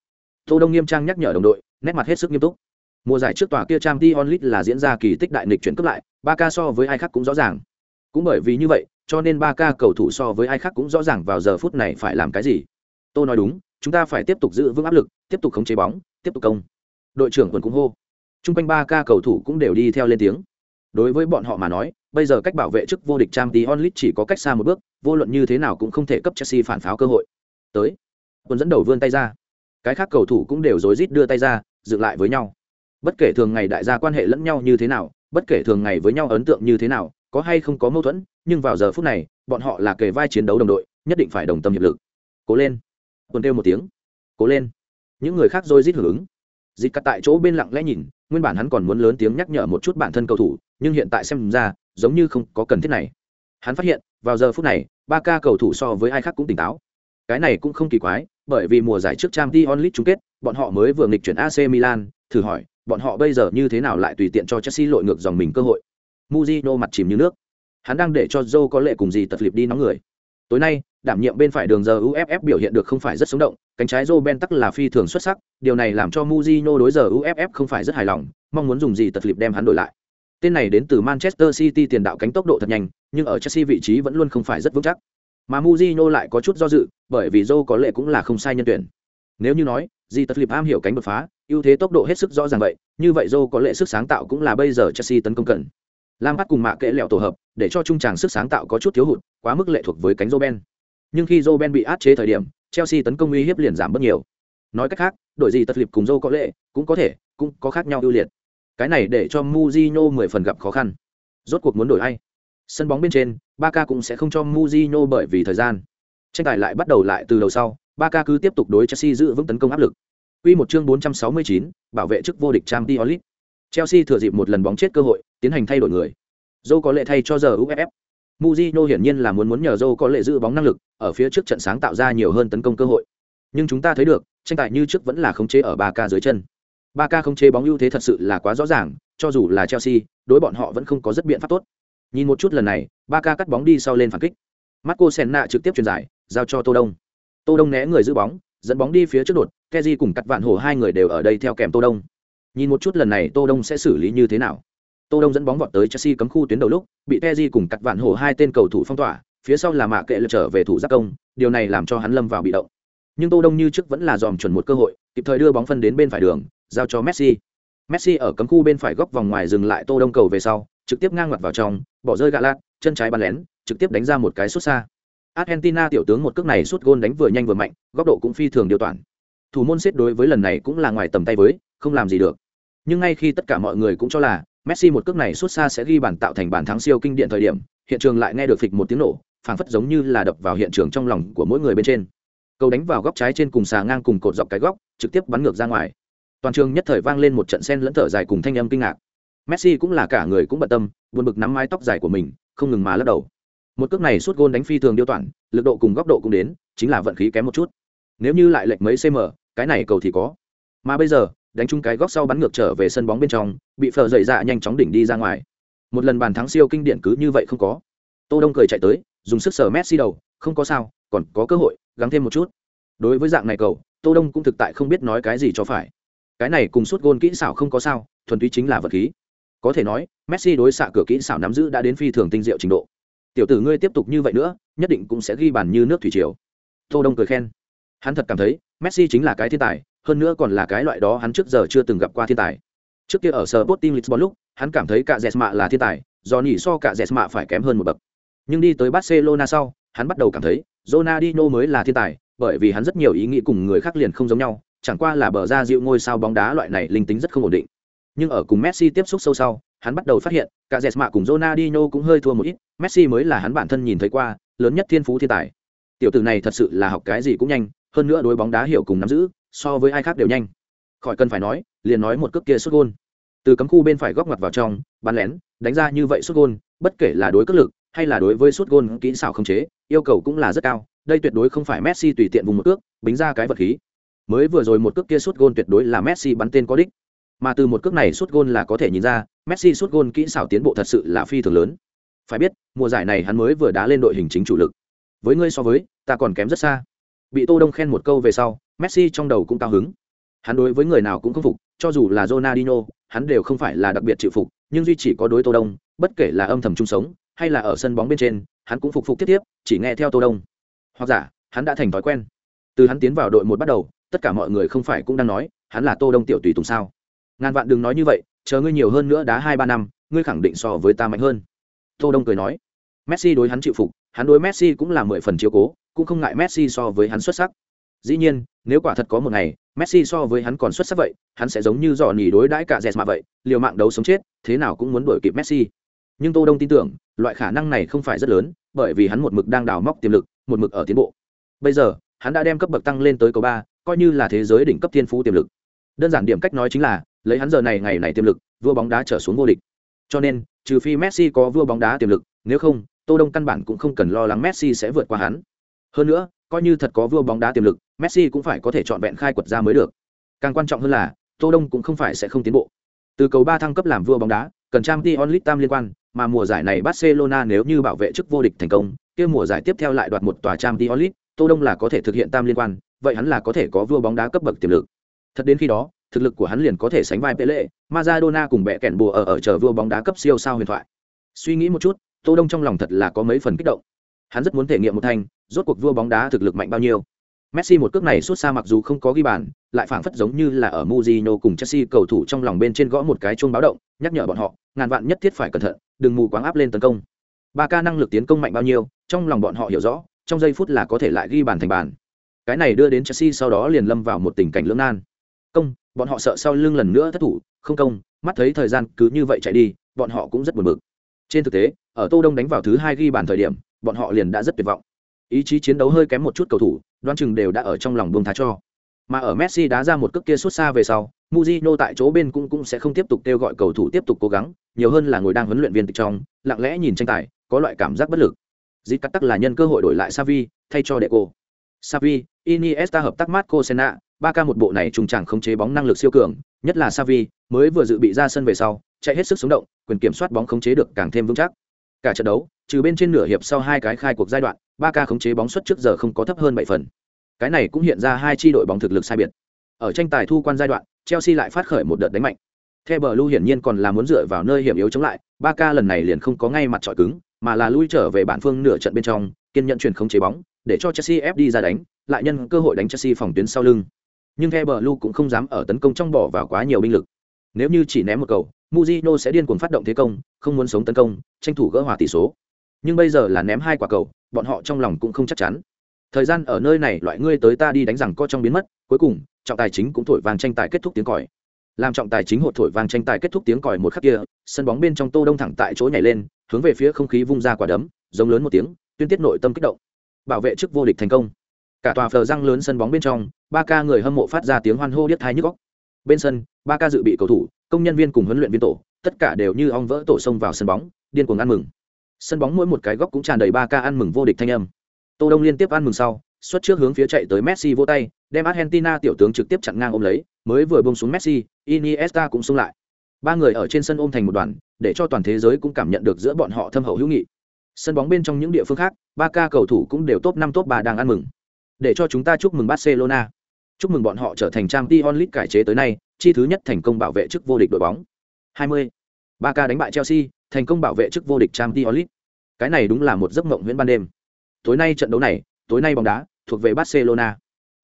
Tô đông nghiêm trang nhắc nhở đồng đội, nét mặt hết sức nghiêm túc. Mùa giải trước tòa kia trang t onlit là diễn ra kỳ tích đại nịch chuyển cấp lại ba ca so với ai khác cũng rõ ràng. Cũng bởi vì như vậy, cho nên ba ca cầu thủ so với ai khác cũng rõ ràng vào giờ phút này phải làm cái gì. Tô nói đúng, chúng ta phải tiếp tục giữ vững áp lực, tiếp tục khống chế bóng, tiếp tục công. Đội trưởng quần cũng hô. T r u n g quanh ba ca cầu thủ cũng đều đi theo lên tiếng. Đối với bọn họ mà nói, bây giờ cách bảo vệ chức vô địch trang tí onlit chỉ có cách xa một bước, vô luận như thế nào cũng không thể cấp chelsea phản pháo cơ hội tới. Quân dẫn đầu vươn tay ra. Cái khác cầu thủ cũng đều rối rít đưa tay ra, dựng lại với nhau. Bất kể thường ngày đại gia quan hệ lẫn nhau như thế nào, bất kể thường ngày với nhau ấn tượng như thế nào, có hay không có mâu thuẫn, nhưng vào giờ phút này, bọn họ là kề vai chiến đấu đồng đội, nhất định phải đồng tâm hiệp lực. Cố lên. Quân kêu một tiếng. Cố lên. Những người khác rối rít hưởng ứng. Dịch cắt tại chỗ bên lặng lẽ nhìn, nguyên bản hắn còn muốn lớn tiếng nhắc nhở một chút bản thân cầu thủ, nhưng hiện tại xem ra, giống như không có cần thiết này. Hắn phát hiện, vào giờ phút này ba ca cầu thủ so với ai khác cũng tỉnh táo cái này cũng không kỳ quái, bởi vì mùa giải trước trang t onlit chung kết, bọn họ mới vừa nghịch chuyển ac milan, thử hỏi, bọn họ bây giờ như thế nào lại tùy tiện cho chelsea lội ngược dòng mình cơ hội? Muzino mặt chìm như nước. Hắn đang để cho joe có lệ cùng gì tật liệp đi nóng người. Tối nay, đảm nhiệm bên phải đường giờ uff biểu hiện được không phải rất sống động, cánh trái joe ben tắc là phi thường xuất sắc, điều này làm cho muzino đối giờ uff không phải rất hài lòng, mong muốn dùng gì tật liệp đem hắn đổi lại. Tên này đến từ manchester city tiền đạo cánh tốc độ thật nhanh, nhưng ở chelsea vị trí vẫn luôn không phải rất vững chắc mà Mujino lại có chút do dự, bởi vì joe có lệ cũng là không sai nhân tuyển. Nếu như nói Di tật liệp am hiểu cánh đột phá, ưu thế tốc độ hết sức rõ ràng vậy, như vậy Joe có lệ sức sáng tạo cũng là bây giờ chelsea tấn công cần. Lam bắt cùng mạ kệ lẹo tổ hợp, để cho trung tràng sức sáng tạo có chút thiếu hụt, quá mức lệ thuộc với cánh joe nhưng khi joe bị át chế thời điểm, chelsea tấn công uy hiếp liền giảm bớt nhiều. Nói cách khác, đội gì tật liệp cùng Joe có lệ, cũng có thể, cũng có khác nhau ưu liệt. Cái này để cho Mujino mười phần gặp khó khăn. Rốt cuộc muốn đổi ai? Sân bóng bên trên ba ca cũng sẽ không cho Mujino bởi vì thời gian tranh tài lại bắt đầu lại từ đầu sau ba ca cứ tiếp tục đối chelsea giữ vững tấn công áp lực Quy một chương 469, bảo vệ chức vô địch Champions League. Chelsea thừa dịp một lần bóng chết cơ hội, tiến hành thay đổi người. Zhou có lệ thay cho giờ UFF. Mujino hiển nhiên là muốn muốn nhờ Zhou có lệ giữ bóng năng lực, ở phía trước trận sáng tạo ra nhiều hơn tấn công cơ hội. Nhưng chúng ta thấy được, tranh tài như trước vẫn là khống chế ở Barca dưới chân. Barca khống chế bóng ưu thế thật sự là quá rõ ràng, cho dù là Chelsea, đối bọn họ vẫn không có rất biện pháp tốt. Nhìn một chút lần này, ba ca cắt bóng đi sau lên phản kích. Marco Senna trực tiếp truyền giải, giao cho Tô Đông. Tô Đông né người giữ bóng, dẫn bóng đi phía trước đột, Keji cùng cắt vạn hổ hai người đều ở đây theo kèm Tô Đông. Nhìn một chút lần này Tô Đông sẽ xử lý như thế nào. Tô Đông dẫn bóng vọt tới Chelsea cấm khu tuyến đầu lúc, bị Keji cùng cắt vạn hổ hai tên cầu thủ phong tỏa, phía sau là mạ kệ lật trở về thủ giáp công, điều này làm cho hắn lâm vào bị động. Nhưng Tô Đông như trước vẫn là dòm chuẩn một cơ hội, kịp thời đưa bóng phân đến bên phải đường, giao cho Messi. Messi ở cấm khu bên phải góc vòng ngoài dừng lại Tô Đông cầu về sau, trực tiếp ngang mặt vào trong, bỏ rơi gạ lạt chân trái bắn lén, trực tiếp đánh ra một cái sút xa. Argentina tiểu tướng một cước này sút gôn đánh vừa nhanh vừa mạnh, góc độ cũng phi thường điều toàn. Thủ môn xếp đối với lần này cũng là ngoài tầm tay với, không làm gì được. Nhưng ngay khi tất cả mọi người cũng cho là Messi một cước này sút xa sẽ ghi bàn tạo thành bàn thắng siêu kinh điển thời điểm, hiện trường lại nghe được phịch một tiếng nổ, phảng phất giống như là đập vào hiện trường trong lòng của mỗi người bên trên. Cầu đánh vào góc trái trên cùng xà ngang cùng cột dọc cái góc, trực tiếp bắn ngược ra ngoài. Toàn trường nhất thời vang lên một trận sen lẫn thở dài cùng thanh âm kinh ngạc. Messi cũng là cả người cũng bận tâm, buồn bực nắm mái tóc dài của mình, không ngừng mà lắc đầu. Một cước này suốt gôn đánh phi thường điêu toản lực độ cùng góc độ cũng đến chính là vận khí kém một chút. Nếu như lại lệch mấy cm cái này cầu thì có. Mà bây giờ đánh chung cái góc sau bắn ngược trở về sân bóng bên trong bị phở dậy dạ nhanh chóng đỉnh đi ra ngoài. Một lần bàn thắng siêu kinh điển cứ như vậy không có. Tô đông cười chạy tới dùng sức sờ messi đầu không có sao còn có cơ hội gắng thêm một chút. Đối với dạng này cầu tô đông cũng thực tại không biết nói cái gì cho phải. Cái này cùng suốt gôn kỹ xảo không có sao thuần túy chính là vật khí có thể nói, messi đối xạ cửa kỹ xảo nắm giữ đã đến phi thường tinh diệu trình độ. Tiểu tử ngươi tiếp tục như vậy nữa, nhất định cũng sẽ ghi bàn như nước thủy triều. Tô đông cười khen. Hắn thật cảm thấy, messi chính là cái thiên tài, hơn nữa còn là cái loại đó hắn trước giờ chưa từng gặp qua thiên tài. Trước kia ở sở Sporting Lisbon lúc, hắn cảm thấy cả Jesma là thiên tài, do nhỉ so cả Jesma phải kém hơn một bậc. Nhưng đi tới Barcelona sau, hắn bắt đầu cảm thấy, Ronaldinho mới là thiên tài, bởi vì hắn rất nhiều ý nghĩ cùng người khác liền không giống nhau, chẳng qua là bờ ra dịu ngôi sao bóng đá loại này linh tính rất không ổn định nhưng ở cùng Messi tiếp xúc sâu sau hắn bắt đầu phát hiện cả Jesma cùng Ronaldinho cũng hơi thua một ít. Messi mới là hắn bản thân nhìn thấy qua lớn nhất thiên phú thiên tài. Tiểu tử này thật sự là học cái gì cũng nhanh hơn nữa đối bóng đá hiểu cùng nắm giữ so với ai khác đều nhanh. Khỏi cần phải nói liền nói một cước kia sút gol. từ cấm khu bên phải góc ngoặt vào trong bắn lén đánh ra như vậy sút gol, bất kể là đối cất lực hay là đối với sút gol kỹ xảo không chế yêu cầu cũng là rất cao. Đây tuyệt đối không phải Messi tùy tiện vùng một cước bính ra cái vật khí. Mới vừa rồi một cước kia sút gol tuyệt đối là Messi bắn tên có đích mà từ một cước này suốt gôn là có thể nhìn ra, Messi suốt gôn kỹ xảo tiến bộ thật sự là phi thường lớn. Phải biết, mùa giải này hắn mới vừa đá lên đội hình chính chủ lực. Với ngươi so với, ta còn kém rất xa. Bị tô đông khen một câu về sau, messi trong đầu cũng cao hứng. Hắn đối với người nào cũng không phục, cho dù là Ronaldinho, hắn đều không phải là đặc biệt chịu phục, nhưng duy chỉ có đối tô đông, bất kể là âm thầm chung sống, hay là ở sân bóng bên trên, hắn cũng phục phục tiếp tiếp, chỉ nghe theo tô đông. Hoặc giả, hắn đã thành thói quen. Từ hắn tiến vào đội một bắt đầu, tất cả mọi người không phải cũng đang nói, hắn là tô đông tiểu tùy tùng sao? Ngàn vạn đừng nói như vậy, chờ ngươi nhiều hơn nữa đá hai ba năm, ngươi khẳng định so với ta mạnh hơn. Tô đông cười nói. Messi đối hắn chịu phục, hắn đối messi cũng là mười phần chiếu cố, cũng không ngại messi so với hắn xuất sắc. Dĩ nhiên, nếu quả thật có một ngày, messi so với hắn còn xuất sắc vậy, hắn sẽ giống như dò nỉ đối đãi cả dẹt mà vậy, liều mạng đấu sống chết, thế nào cũng muốn đuổi kịp messi. Nhưng tô đông tin tưởng, loại khả năng này không phải rất lớn, bởi vì hắn một mực đang đào móc tiềm lực, một mực ở tiến bộ. Bây giờ, hắn đã đem cấp bậc tăng lên tới cầu ba, coi như là thế giới đỉnh cấp thiên phú tiềm lực. Đơn giản điểm cách nói chính là lấy hắn giờ này ngày này tiềm lực vua bóng đá trở xuống vô địch cho nên trừ phi Messi có vua bóng đá tiềm lực, nếu không, Tô Đông căn bản cũng không cần lo lắng Messi sẽ vượt qua hắn. Hơn nữa, coi như thật có vua bóng đá tiềm lực, Messi cũng phải có thể chọn vẹn khai quật ra mới được. Càng quan trọng hơn là, Tô Đông cũng không phải sẽ không tiến bộ. Từ cầu ba thăng cấp làm vua bóng đá, cần Champions League tam liên quan, mà mùa giải này Barcelona nếu như bảo vệ chức vô địch thành công, kia mùa giải tiếp theo lại đoạt một tòa Champions League, Tô Đông là có thể thực hiện tam liên quan, vậy hắn là có thể có vua bóng đá cấp bậc tiềm lực. Thật đến khi đó, thực lực của hắn liền có thể sánh vai Pele, Maradona cùng bẻ kèn bùa ở ở chờ vua bóng đá cấp siêu sao huyền thoại. Suy nghĩ một chút, Tô Đông trong lòng thật là có mấy phần kích động. Hắn rất muốn thể nghiệm một thanh, rốt cuộc vua bóng đá thực lực mạnh bao nhiêu. Messi một cước này xuất xa mặc dù không có ghi bàn, lại phảng phất giống như là ở Mourinho cùng Chelsea cầu thủ trong lòng bên trên gõ một cái chuông báo động, nhắc nhở bọn họ, ngàn vạn nhất thiết phải cẩn thận, đừng mù quáng áp lên tấn công. Barca năng lực tiến công mạnh bao nhiêu, trong lòng bọn họ hiểu rõ, trong giây phút là có thể lại ghi bàn thành bàn. Cái này đưa đến Chelsea sau đó liền lâm vào một tình cảnh lưỡng nan. Công, bọn họ sợ sau lưng lần nữa thất thủ, không công, mắt thấy thời gian cứ như vậy chạy đi, bọn họ cũng rất buồn bực. Trên thực tế, ở Tô Đông đánh vào thứ hai ghi bàn thời điểm, bọn họ liền đã rất tuyệt vọng. Ý chí chiến đấu hơi kém một chút cầu thủ, đoán chừng đều đã ở trong lòng buông tha cho. Mà ở Messi đá ra một cước kia xuất xa về sau, muzino tại chỗ bên cũng cũng sẽ không tiếp tục kêu gọi cầu thủ tiếp tục cố gắng, nhiều hơn là ngồi đang huấn luyện viên tịch trong, lặng lẽ nhìn tranh tài, có loại cảm giác bất lực. Dít cắt tắc là nhân cơ hội đổi lại Savi, thay cho Deco. Savi, Iniesta hợp tác Marco Senna, ba ca một bộ này trùng chẳng khống chế bóng năng lực siêu cường, nhất là Savi, mới vừa dự bị ra sân về sau, chạy hết sức sống động, quyền kiểm soát bóng khống chế được càng thêm vững chắc. Cả trận đấu, trừ bên trên nửa hiệp sau hai cái khai cuộc giai đoạn, ba ca khống chế bóng suất trước giờ không có thấp hơn bảy phần. Cái này cũng hiện ra hai chi đội bóng thực lực sai biệt. Ở tranh tài thu quan giai đoạn, Chelsea lại phát khởi một đợt đánh mạnh. The Blue hiển nhiên còn là muốn dựa vào nơi hiểm yếu chống lại, ba ca lần này liền không có ngay mặt trọi cứng, mà là lui trở về bản phương nửa trận bên trong, kiên nhận chuyển không chế bóng, để cho Chelsea ép đi ra đánh, lại nhân cơ hội đánh Chelsea phòng tuyến sau lưng. Nhưng theo bờ lưu cũng không dám ở tấn công trong bỏ vào quá nhiều binh lực. Nếu như chỉ ném một cầu, muzino sẽ điên cuồng phát động thế công, không muốn sống tấn công, tranh thủ gỡ hòa tỷ số. Nhưng bây giờ là ném hai quả cầu, bọn họ trong lòng cũng không chắc chắn. Thời gian ở nơi này loại ngươi tới ta đi đánh rằng co trong biến mất, cuối cùng, trọng tài chính cũng thổi vàng tranh tài kết thúc tiếng còi. Làm trọng tài chính hột thổi vàng tranh tài kết thúc tiếng còi một khắc kia, sân bóng bên trong Tô Đông thẳng tại chỗ nhảy lên, hướng về phía không khí vung ra quả đấm, giống lớn một tiếng, tuyên tiết nội tâm kích động. Bảo vệ chức vô địch thành công. Cả tòa phờ răng lớn sân bóng bên trong, ba ca người hâm mộ phát ra tiếng hoan hô điếc tai nhức góc Bên sân, ba ca dự bị cầu thủ, công nhân viên cùng huấn luyện viên tổ, tất cả đều như ong vỡ tổ xông vào sân bóng, điên cuồng ăn mừng. Sân bóng mỗi một cái góc cũng tràn đầy ba ca ăn mừng vô địch thanh âm. Tô Đông liên tiếp ăn mừng sau, xuất trước hướng phía chạy tới Messi vỗ tay, đem Argentina tiểu tướng trực tiếp chặn ngang ôm lấy, mới vừa buông xuống Messi, Iniesta cũng xung lại. Ba người ở trên sân ôm thành một đoàn, để cho toàn thế giới cũng cảm nhận được giữa bọn họ thâm hậu hữu nghị. Sân bóng bên trong những địa phương khác, ba ca cầu thủ cũng đều top năm top ba đang ăn mừng. Để cho chúng ta chúc mừng Barcelona. Chúc mừng bọn họ trở thành Champions League cải chế tới nay, chi thứ nhất thành công bảo vệ chức vô địch đội bóng. 20. Barca đánh bại Chelsea, thành công bảo vệ chức vô địch Champions League. Cái này đúng là một giấc mộng huyễn ban đêm. Tối nay trận đấu này, tối nay bóng đá thuộc về Barcelona,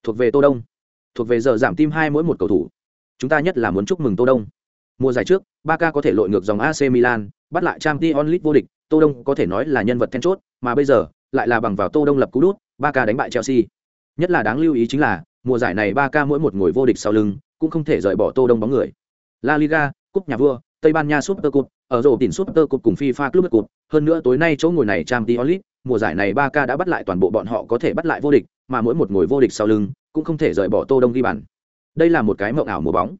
thuộc về Tô Đông, thuộc về giờ giảm tim hai mỗi một cầu thủ. Chúng ta nhất là muốn chúc mừng Tô Đông. Mùa giải trước, Barca có thể lội ngược dòng AC Milan, bắt lại Champions League vô địch, Tô Đông có thể nói là nhân vật then chốt, mà bây giờ lại là bằng vào Tô Đông lập cú đút, Barca đánh bại Chelsea. Nhất là đáng lưu ý chính là, mùa giải này Barca mỗi một ngồi vô địch sau lưng, cũng không thể rời bỏ Tô Đông bóng người. La Liga, cúp nhà vua, Tây Ban Nha Super Cup, ở rổ tỉnh Super Cup cùng FIFA Club Cup, hơn nữa tối nay chỗ ngồi này Champions League, mùa giải này Barca đã bắt lại toàn bộ bọn họ có thể bắt lại vô địch, mà mỗi một ngồi vô địch sau lưng cũng không thể rời bỏ Tô Đông ghi bàn. Đây là một cái mộng ảo mùa bóng.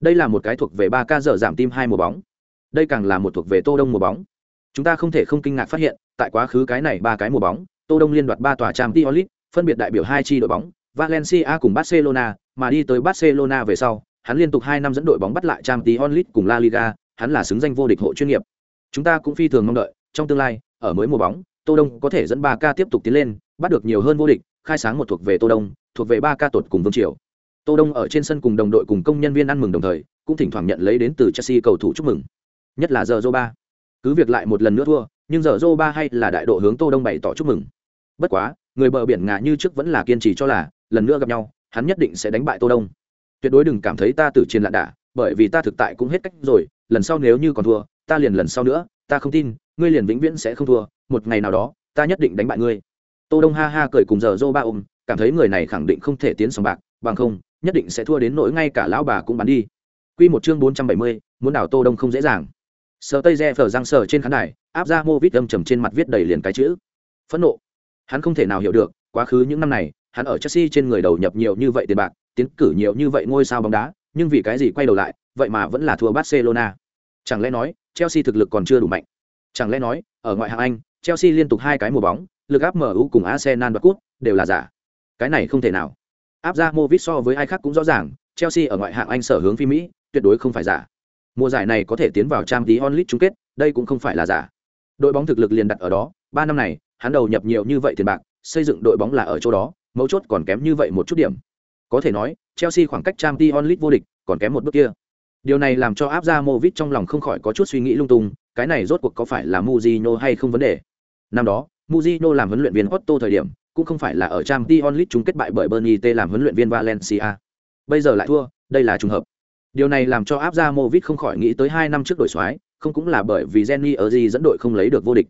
Đây là một cái thuộc về Barca dở giảm tim hai mùa bóng. Đây càng là một thuộc về Tô Đông mùa bóng. Chúng ta không thể không kinh ngạc phát hiện, tại quá khứ cái này ba cái mùa bóng, Tô Đông liên đoạt ba tòa Champions League, phân biệt đại biểu hai chi đội bóng, Valencia cùng Barcelona, mà đi tới Barcelona về sau, hắn liên tục hai năm dẫn đội bóng bắt lại Champions League cùng La Liga, hắn là xứng danh vô địch hộ chuyên nghiệp. Chúng ta cũng phi thường mong đợi, trong tương lai, ở mới mùa bóng, Tô Đông có thể dẫn 3K tiếp tục tiến lên, bắt được nhiều hơn vô địch, khai sáng một thuộc về Tô Đông, thuộc về 3K tuột cùng Vương Triều. Tô Đông ở trên sân cùng đồng đội cùng công nhân viên ăn mừng đồng thời, cũng thỉnh thoảng nhận lấy đến từ Chelsea cầu thủ chúc mừng. Nhất là giờ Zoba. Cứ việc lại một lần nữa thua, nhưng giờ Zoba hay là đại độ hướng Tô Đông bày tỏ chúc mừng. Bất quá, người bờ biển ngà như trước vẫn là kiên trì cho là, lần nữa gặp nhau, hắn nhất định sẽ đánh bại Tô Đông. Tuyệt đối đừng cảm thấy ta tử chiến lạn đả, bởi vì ta thực tại cũng hết cách rồi, lần sau nếu như còn thua, ta liền lần sau nữa, ta không tin, ngươi liền vĩnh viễn sẽ không thua, một ngày nào đó, ta nhất định đánh bại ngươi. Tô đông ha ha cười cùng giờ dô ba ôm cảm thấy người này khẳng định không thể tiến sòng bạc bằng không nhất định sẽ thua đến nỗi ngay cả lão bà cũng bắn đi. Quy một chương bốn trăm bảy mươi, muốn đảo tô đông không dễ dàng. Sờ tây re phở răng sờ trên khán đài áp ra mô vít âm trầm trên mặt viết đầy liền cái chữ. Phẫn nộ hắn không thể nào hiểu được quá khứ những năm này hắn ở chelsea trên người đầu nhập nhiều như vậy tiền bạc tiến cử nhiều như vậy ngôi sao bóng đá nhưng vì cái gì quay đầu lại vậy mà vẫn là thua barcelona chẳng lẽ nói chelsea thực lực còn chưa đủ mạnh chẳng lẽ nói ở ngoại hạng anh chelsea liên tục hai cái mùa bóng lực áp MU cùng Arsenal đoạt cúp đều là giả. Cái này không thể nào. Áp ra Movit so với ai khác cũng rõ ràng, Chelsea ở ngoại hạng Anh sở hướng phi Mỹ, tuyệt đối không phải giả. Mùa giải này có thể tiến vào Champions League chung kết, đây cũng không phải là giả. Đội bóng thực lực liền đặt ở đó, ba năm này, hắn đầu nhập nhiều như vậy tiền bạc, xây dựng đội bóng là ở chỗ đó, mấu chốt còn kém như vậy một chút điểm. Có thể nói, Chelsea khoảng cách Tramti Onlit vô địch, còn kém một bước kia. Điều này làm cho áp ra Movit trong lòng không khỏi có chút suy nghĩ lung tung, cái này rốt cuộc có phải là Mujino hay không vấn đề. Năm đó, Mujino làm huấn luyện viên Otto thời điểm, cũng không phải là ở trang t onlit chung kết bại bởi bernie t làm huấn luyện viên valencia bây giờ lại thua đây là trùng hợp điều này làm cho áp ra movit không khỏi nghĩ tới hai năm trước đội soái không cũng là bởi vì jenny ở gì dẫn đội không lấy được vô địch.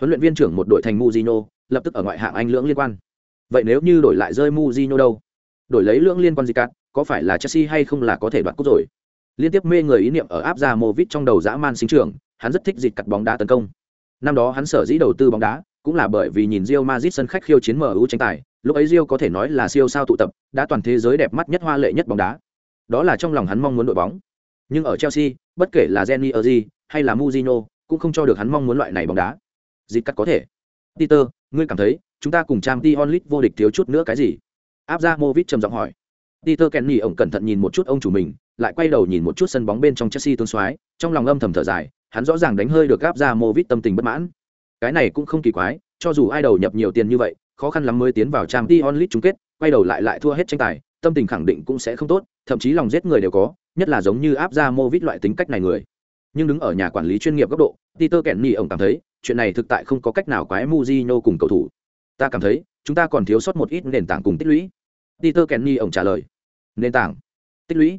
Huấn luyện viên trưởng một đội thành Mujino, lập tức ở ngoại hạng anh lưỡng liên quan. Vậy nếu như đổi lại rơi Mujino đâu? Đổi lấy lưỡng liên quan gì cả có phải là chelsea hay không là có thể đoạt cúp rồi? Liên tiếp mê người ý niệm ở áp ra movit trong đầu dã man sinh trưởng hắn rất thích dịch cặt bóng đá tấn công. Năm đó hắn sở dĩ đầu tư bóng đá cũng là bởi vì nhìn Real Madrid sân khách khiêu chiến MU tranh tài, lúc ấy Real có thể nói là siêu sao tụ tập, đã toàn thế giới đẹp mắt nhất hoa lệ nhất bóng đá. Đó là trong lòng hắn mong muốn đội bóng. Nhưng ở Chelsea, bất kể là Jenny Erzi hay là Mujino, cũng không cho được hắn mong muốn loại này bóng đá. Dịch cắt có thể. Peter, ngươi cảm thấy, chúng ta cùng Champions League vô địch thiếu chút nữa cái gì? Áp Movit trầm giọng hỏi. Peter Kenny ổng cẩn thận nhìn một chút ông chủ mình, lại quay đầu nhìn một chút sân bóng bên trong Chelsea tuôn soái, trong lòng âm thầm thở dài, hắn rõ ràng đánh hơi được áp Movit tâm tình bất mãn. Cái này cũng không kỳ quái, cho dù ai đầu nhập nhiều tiền như vậy, khó khăn lắm mới tiến vào Champions League chung kết, quay đầu lại lại thua hết tranh tài, tâm tình khẳng định cũng sẽ không tốt, thậm chí lòng giết người đều có, nhất là giống như áp Movit loại tính cách này người. Nhưng đứng ở nhà quản lý chuyên nghiệp góc độ, Peter Kenny ổng cảm thấy, chuyện này thực tại không có cách nào quái Mujino cùng cầu thủ. Ta cảm thấy, chúng ta còn thiếu sót một ít nền tảng cùng tích lũy. Peter Kenny ổng trả lời. Nền tảng, tích lũy,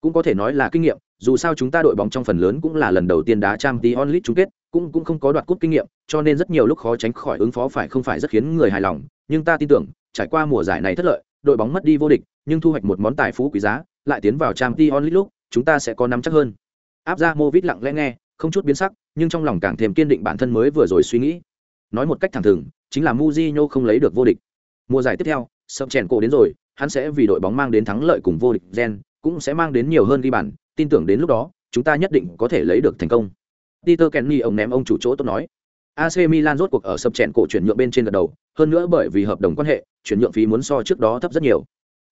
cũng có thể nói là kinh nghiệm, dù sao chúng ta đội bóng trong phần lớn cũng là lần đầu tiên đá Champions League chung kết, cũng cũng không có đoạt cúp kinh nghiệm, cho nên rất nhiều lúc khó tránh khỏi ứng phó phải không phải rất khiến người hài lòng, nhưng ta tin tưởng, trải qua mùa giải này thất lợi, đội bóng mất đi vô địch, nhưng thu hoạch một món tài phú quý giá, lại tiến vào Champions League lúc, chúng ta sẽ có nắm chắc hơn. Áp ra Movit lặng lẽ nghe, không chút biến sắc, nhưng trong lòng càng thêm kiên định bản thân mới vừa rồi suy nghĩ. Nói một cách thẳng thừng, chính là Mujinho không lấy được vô địch. Mùa giải tiếp theo, sập chèn cổ đến rồi, hắn sẽ vì đội bóng mang đến thắng lợi cùng vô địch gen, cũng sẽ mang đến nhiều hơn ghi bàn, tin tưởng đến lúc đó, chúng ta nhất định có thể lấy được thành công. Peter Kenny ông ném ông chủ chỗ tốt nói. AC Milan rốt cuộc ở sập chèn cổ chuyển nhượng bên trên gật đầu, hơn nữa bởi vì hợp đồng quan hệ, chuyển nhượng phí muốn so trước đó thấp rất nhiều.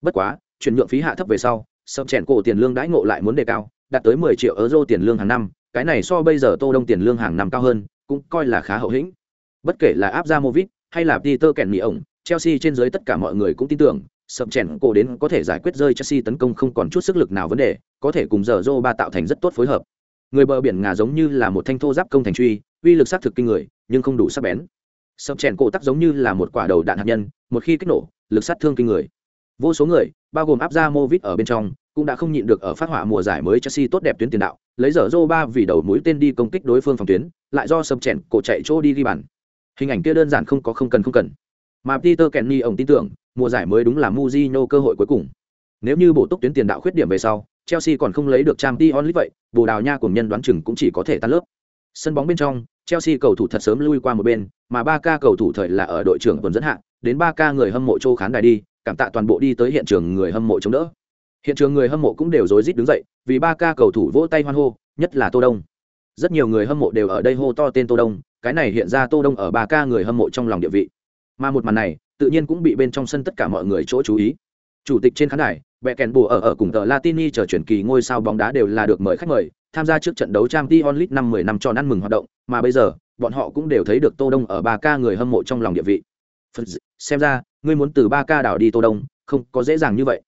Bất quá, chuyển nhượng phí hạ thấp về sau, sập chèn cổ tiền lương đãi ngộ lại muốn đề cao, đạt tới 10 triệu euro tiền lương hàng năm, cái này so bây giờ Tô Đông tiền lương hàng năm cao hơn, cũng coi là khá hậu hĩnh. Bất kể là Abramovich hay là Peter Kenny ổng, Chelsea trên dưới tất cả mọi người cũng tin tưởng, sập chèn cổ đến có thể giải quyết rơi Chelsea tấn công không còn chút sức lực nào vấn đề, có thể cùng giờ Zoba ba tạo thành rất tốt phối hợp. Người bờ biển ngà giống như là một thanh thô giáp công thành truy, uy lực sát thực kinh người, nhưng không đủ sắc bén. Sập chèn cổ tắc giống như là một quả đầu đạn hạt nhân, một khi kích nổ, lực sát thương kinh người. Vô số người, bao gồm Abramovich ở bên trong, cũng đã không nhịn được ở phát hỏa mùa giải mới Chelsea tốt đẹp tuyến tiền đạo, lấy giờ Zoba vì đầu mũi tên đi công kích đối phương phòng tuyến, lại do sầm chèn cổ chạy chỗ đi ghi bàn. Hình ảnh kia đơn giản không có không cần không cần. Mà Peter Kenny ông tin tưởng, mùa giải mới đúng là Mourinho cơ hội cuối cùng. Nếu như bổ túc tuyến tiền đạo khuyết điểm về sau, Chelsea còn không lấy được Champions League vậy, Bồ Đào Nha cùng nhân đoán chừng cũng chỉ có thể tan lớp. Sân bóng bên trong, Chelsea cầu thủ thật sớm lui qua một bên, mà 3K cầu thủ thời là ở đội trưởng tuần dẫn hạ, đến 3K người hâm mộ châu khán đài đi, cảm tạ toàn bộ đi tới hiện trường người hâm mộ chống đỡ. Hiện trường người hâm mộ cũng đều rối rít đứng dậy, vì ba ca cầu thủ vỗ tay hoan hô, nhất là Tô Đông. Rất nhiều người hâm mộ đều ở đây hô to tên Tô Đông, cái này hiện ra Tô Đông ở ba ca người hâm mộ trong lòng địa vị. Mà một màn này, tự nhiên cũng bị bên trong sân tất cả mọi người chỗ chú ý. Chủ tịch trên khán đài, bẹ kèn bù ở ở cùng tờ Latini chờ chuyển kỳ ngôi sao bóng đá đều là được mời khách mời, tham gia trước trận đấu trang t onlit năm 10 năm cho ăn mừng hoạt động, mà bây giờ, bọn họ cũng đều thấy được Tô Đông ở ba ca người hâm mộ trong lòng địa vị. Xem ra, ngươi muốn từ ba ca đảo đi Tô Đông, không có dễ dàng như vậy.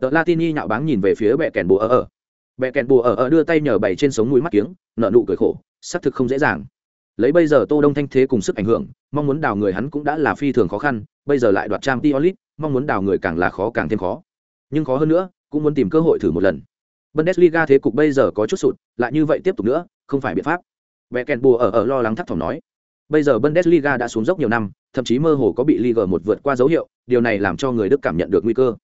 Tờ Latini nhạo báng nhìn về phía bẹ kèn bùa ở ở. Bẹ kèn bùa ở ở đưa tay nhờ bày trên sống mũi mắt kiếng, nở nụ cười khổ, xác thực không dễ dàng. Lấy bây giờ Tô Đông thanh thế cùng sức ảnh hưởng, mong muốn đào người hắn cũng đã là phi thường khó khăn, bây giờ lại đoạt trang League, mong muốn đào người càng là khó càng thêm khó. Nhưng khó hơn nữa, cũng muốn tìm cơ hội thử một lần. Bundesliga thế cục bây giờ có chút sụt, lại như vậy tiếp tục nữa, không phải biện pháp. Beckenbauer ở ở lo lắng thấp thỏm nói. Bây giờ Bundesliga đã xuống dốc nhiều năm, thậm chí mơ hồ có bị Liga một vượt qua dấu hiệu, điều này làm cho người Đức cảm nhận được nguy cơ.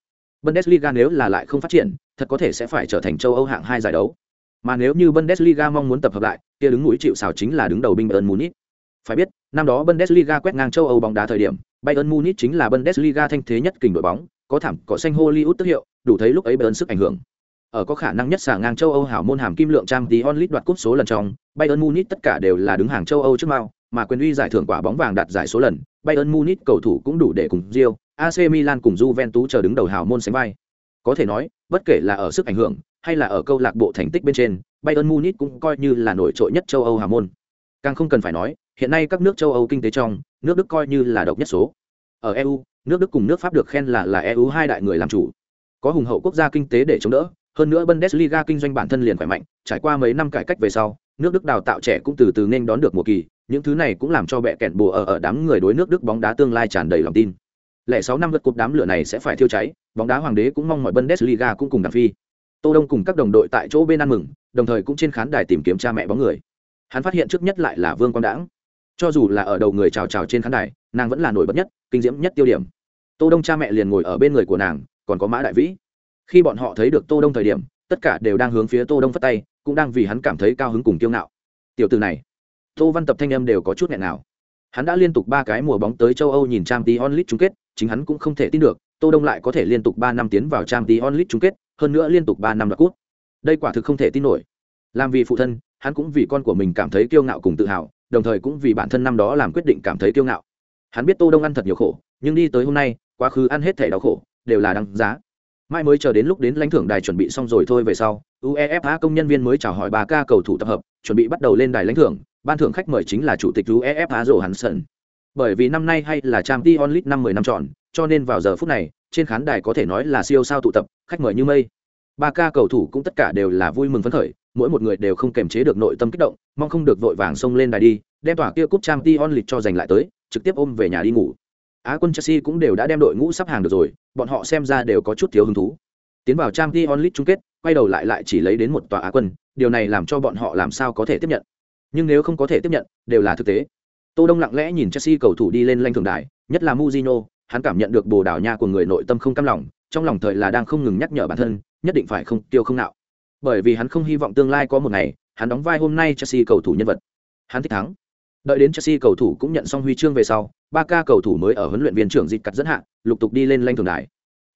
Bundesliga nếu là lại không phát triển, thật có thể sẽ phải trở thành châu Âu hạng hai giải đấu. Mà nếu như Bundesliga mong muốn tập hợp lại, kia đứng mũi chịu sào chính là đứng đầu binh Bayern Munich. Phải biết, năm đó Bundesliga quét ngang châu Âu bóng đá thời điểm, Bayern Munich chính là Bundesliga thanh thế nhất kình đội bóng, có thảm có xanh Hollywood tức hiệu, đủ thấy lúc ấy Bayern sức ảnh hưởng. Ở có khả năng nhất xả ngang châu Âu hảo môn hàm kim lượng trang tí onlit đoạt cúp số lần trong, Bayern Munich tất cả đều là đứng hàng châu Âu trước mao, mà quyền uy giải thưởng quả bóng vàng đạt giải số lần, Bayern Munich cầu thủ cũng đủ để cùng Real, AC Milan cùng Juventus chờ đứng đầu hào môn sánh vai. Có thể nói, bất kể là ở sức ảnh hưởng hay là ở câu lạc bộ thành tích bên trên, Bayern Munich cũng coi như là nổi trội nhất châu Âu hào môn. Càng không cần phải nói, hiện nay các nước châu Âu kinh tế trong, nước Đức coi như là độc nhất số. Ở EU, nước Đức cùng nước Pháp được khen là là EU hai đại người làm chủ. Có hùng hậu quốc gia kinh tế để chống đỡ, hơn nữa Bundesliga kinh doanh bản thân liền khỏe mạnh, trải qua mấy năm cải cách về sau, nước Đức đào tạo trẻ cũng từ từ nên đón được mùa kỳ, những thứ này cũng làm cho bệ kẹn bùa ở ở đám người đối nước Đức bóng đá tương lai tràn đầy lòng tin lẻ sáu năm lượt cuộc đám lửa này sẽ phải thiêu cháy, bóng đá hoàng đế cũng mong mọi bundesliga cũng cùng đàm phi. Tô đông cùng các đồng đội tại chỗ bên ăn mừng, đồng thời cũng trên khán đài tìm kiếm cha mẹ bóng người. Hắn phát hiện trước nhất lại là vương quang đãng. Cho dù là ở đầu người chào chào trên khán đài, nàng vẫn là nổi bật nhất, kinh diễm nhất tiêu điểm. Tô đông cha mẹ liền ngồi ở bên người của nàng, còn có mã đại vĩ. Khi bọn họ thấy được tô đông thời điểm, tất cả đều đang hướng phía tô đông phất tay, cũng đang vì hắn cảm thấy cao hứng cùng kiêu ngạo. Tiểu tử này, tô văn tập thanh âm đều có chút nghẹn nào hắn đã liên tục ba cái mùa bóng tới châu âu nhìn trang League chung kết chính hắn cũng không thể tin được, tô đông lại có thể liên tục ba năm tiến vào trang tí onlit chung kết, hơn nữa liên tục ba năm đoạt cút đây quả thực không thể tin nổi. Làm vì phụ thân, hắn cũng vì con của mình cảm thấy kiêu ngạo cùng tự hào, đồng thời cũng vì bản thân năm đó làm quyết định cảm thấy kiêu ngạo. Hắn biết tô đông ăn thật nhiều khổ, nhưng đi tới hôm nay, quá khứ ăn hết thể đau khổ, đều là đáng giá. Mai mới chờ đến lúc đến lãnh thưởng đài chuẩn bị xong rồi thôi về sau, uefa công nhân viên mới chào hỏi bà ca cầu thủ tập hợp, chuẩn bị bắt đầu lên đài lãnh thưởng. Ban thưởng khách mời chính là chủ tịch uefa Johansson bởi vì năm nay hay là Champions League năm mười năm tròn cho nên vào giờ phút này trên khán đài có thể nói là siêu sao tụ tập khách mời như mây ba ca cầu thủ cũng tất cả đều là vui mừng phấn khởi mỗi một người đều không kềm chế được nội tâm kích động mong không được vội vàng xông lên đài đi đem tỏa kia cúp Champions League cho giành lại tới trực tiếp ôm về nhà đi ngủ Á quân Chelsea cũng đều đã đem đội ngũ sắp hàng được rồi, bọn họ xem ra đều có chút thiếu hứng thú. Tiến vào Champions League chung kết, quay đầu lại lại chỉ lấy đến một tòa Á quân, điều này làm cho bọn họ làm sao có thể tiếp nhận. Nhưng nếu không có thể tiếp nhận, đều là thực tế. Tô Đông lặng lẽ nhìn Chelsea cầu thủ đi lên lanh thường đài, nhất là Mujino, hắn cảm nhận được bồ đảo nha của người nội tâm không cam lòng, trong lòng thời là đang không ngừng nhắc nhở bản thân, nhất định phải không tiêu không nạo. Bởi vì hắn không hy vọng tương lai có một ngày, hắn đóng vai hôm nay Chelsea cầu thủ nhân vật. Hắn thích thắng. Đợi đến Chelsea cầu thủ cũng nhận xong huy chương về sau, ba ca cầu thủ mới ở huấn luyện viên trưởng dịch cắt dẫn hạ lục tục đi lên lanh thường đài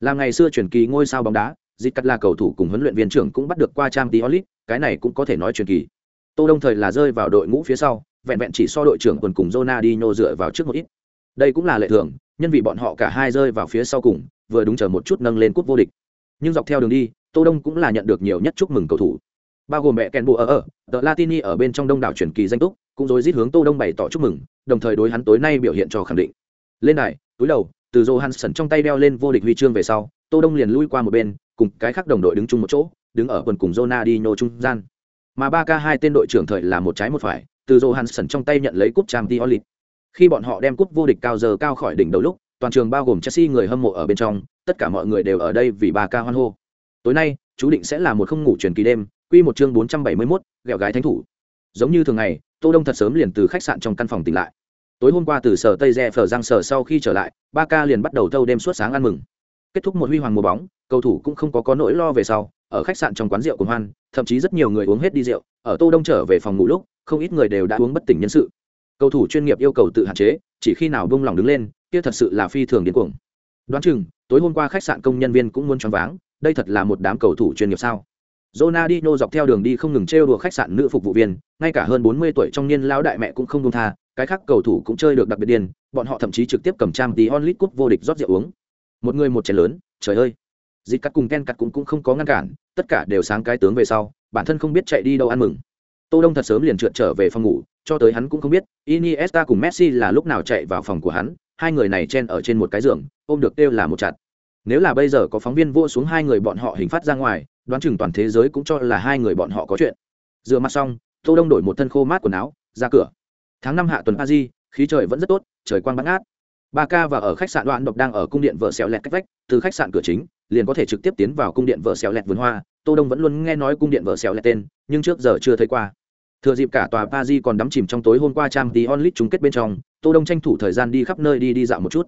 làm ngày xưa truyền kỳ ngôi sao bóng đá dịch cắt là cầu thủ cùng huấn luyện viên trưởng cũng bắt được qua trang Diolit, cái này cũng có thể nói truyền kỳ tô đông thời là rơi vào đội ngũ phía sau vẹn vẹn chỉ so đội trưởng quần cùng Ronaldinho dựa vào trước một ít. Đây cũng là lệ thường, nhân vì bọn họ cả hai rơi vào phía sau cùng, vừa đúng chờ một chút nâng lên cúp vô địch. Nhưng dọc theo đường đi, tô đông cũng là nhận được nhiều nhất chúc mừng cầu thủ. Bao gồm mẹ Kenbu ở ở, The latini ở bên trong đông đảo truyền kỳ danh túc, cũng rồi rít hướng tô đông bày tỏ chúc mừng, đồng thời đối hắn tối nay biểu hiện cho khẳng định. Lên này túi đầu, từ johansson trong tay đeo lên vô địch huy chương về sau, tô đông liền lui qua một bên, cùng cái khác đồng đội đứng chung một chỗ, đứng ở quần cùng Ronaldinho trung gian. Mà ba k hai tên đội trưởng thời là một trái một phải từ johansson trong tay nhận lấy cúp Champions League. Khi bọn họ đem cúp vô địch cao giờ cao khỏi đỉnh đầu lúc toàn trường bao gồm Chelsea người hâm mộ ở bên trong tất cả mọi người đều ở đây vì bà ca hoan hô. Tối nay chú định sẽ là một không ngủ truyền kỳ đêm quy một chương 471, gẹo gái thánh thủ. Giống như thường ngày tô đông thật sớm liền từ khách sạn trong căn phòng tỉnh lại. Tối hôm qua từ sở tây rẽ phở giang sở sau khi trở lại Barca ca liền bắt đầu thâu đêm suốt sáng ăn mừng kết thúc một huy hoàng mùa bóng cầu thủ cũng không có có nỗi lo về sau ở khách sạn trong quán rượu của hoan thậm chí rất nhiều người uống hết đi rượu ở tô đông trở về phòng ngủ lúc không ít người đều đã uống bất tỉnh nhân sự. Cầu thủ chuyên nghiệp yêu cầu tự hạn chế chỉ khi nào buông lòng đứng lên kia thật sự là phi thường điên cuồng. Đoán chừng tối hôm qua khách sạn công nhân viên cũng muốn choáng váng đây thật là một đám cầu thủ chuyên nghiệp sao? Ronaldinho dọc theo đường đi không ngừng trêu đùa khách sạn nữ phục vụ viên, ngay cả hơn 40 tuổi trong niên lão đại mẹ cũng không buông tha, cái khác cầu thủ cũng chơi được đặc biệt điên, bọn họ thậm chí trực tiếp cầm trang tí onlit cup vô địch rót rượu uống. Một người một chén lớn, trời ơi. Dịch cắt cùng Ken cắt cũng cũng không có ngăn cản, tất cả đều sáng cái tướng về sau, bản thân không biết chạy đi đâu ăn mừng. Tô Đông thật sớm liền trượt trở về phòng ngủ, cho tới hắn cũng không biết, Iniesta cùng Messi là lúc nào chạy vào phòng của hắn, hai người này chen ở trên một cái giường, ôm được đều là một chặt. Nếu là bây giờ có phóng viên vô xuống hai người bọn họ hình phát ra ngoài, đoán chừng toàn thế giới cũng cho là hai người bọn họ có chuyện rửa mặt xong tô đông đổi một thân khô mát quần áo ra cửa tháng năm hạ tuần a di khí trời vẫn rất tốt trời quang bắn át ba ca và ở khách sạn đoạn độc đang ở cung điện vợ xẹo lẹt cách vách, từ khách sạn cửa chính, liền có thể trực tiếp tiến vào cung điện vợ xẹo lẹt vườn hoa. Tô đông vẫn luôn nghe nói cung điện vợ xẹo lẹt tên, nhưng trước giờ chưa thấy qua. Thừa dịp cả tòa pa di còn đắm chìm trong tối hôm qua trang tí onlit chung kết bên trong, tô đông tranh thủ thời gian đi khắp nơi đi đi dạo một chút.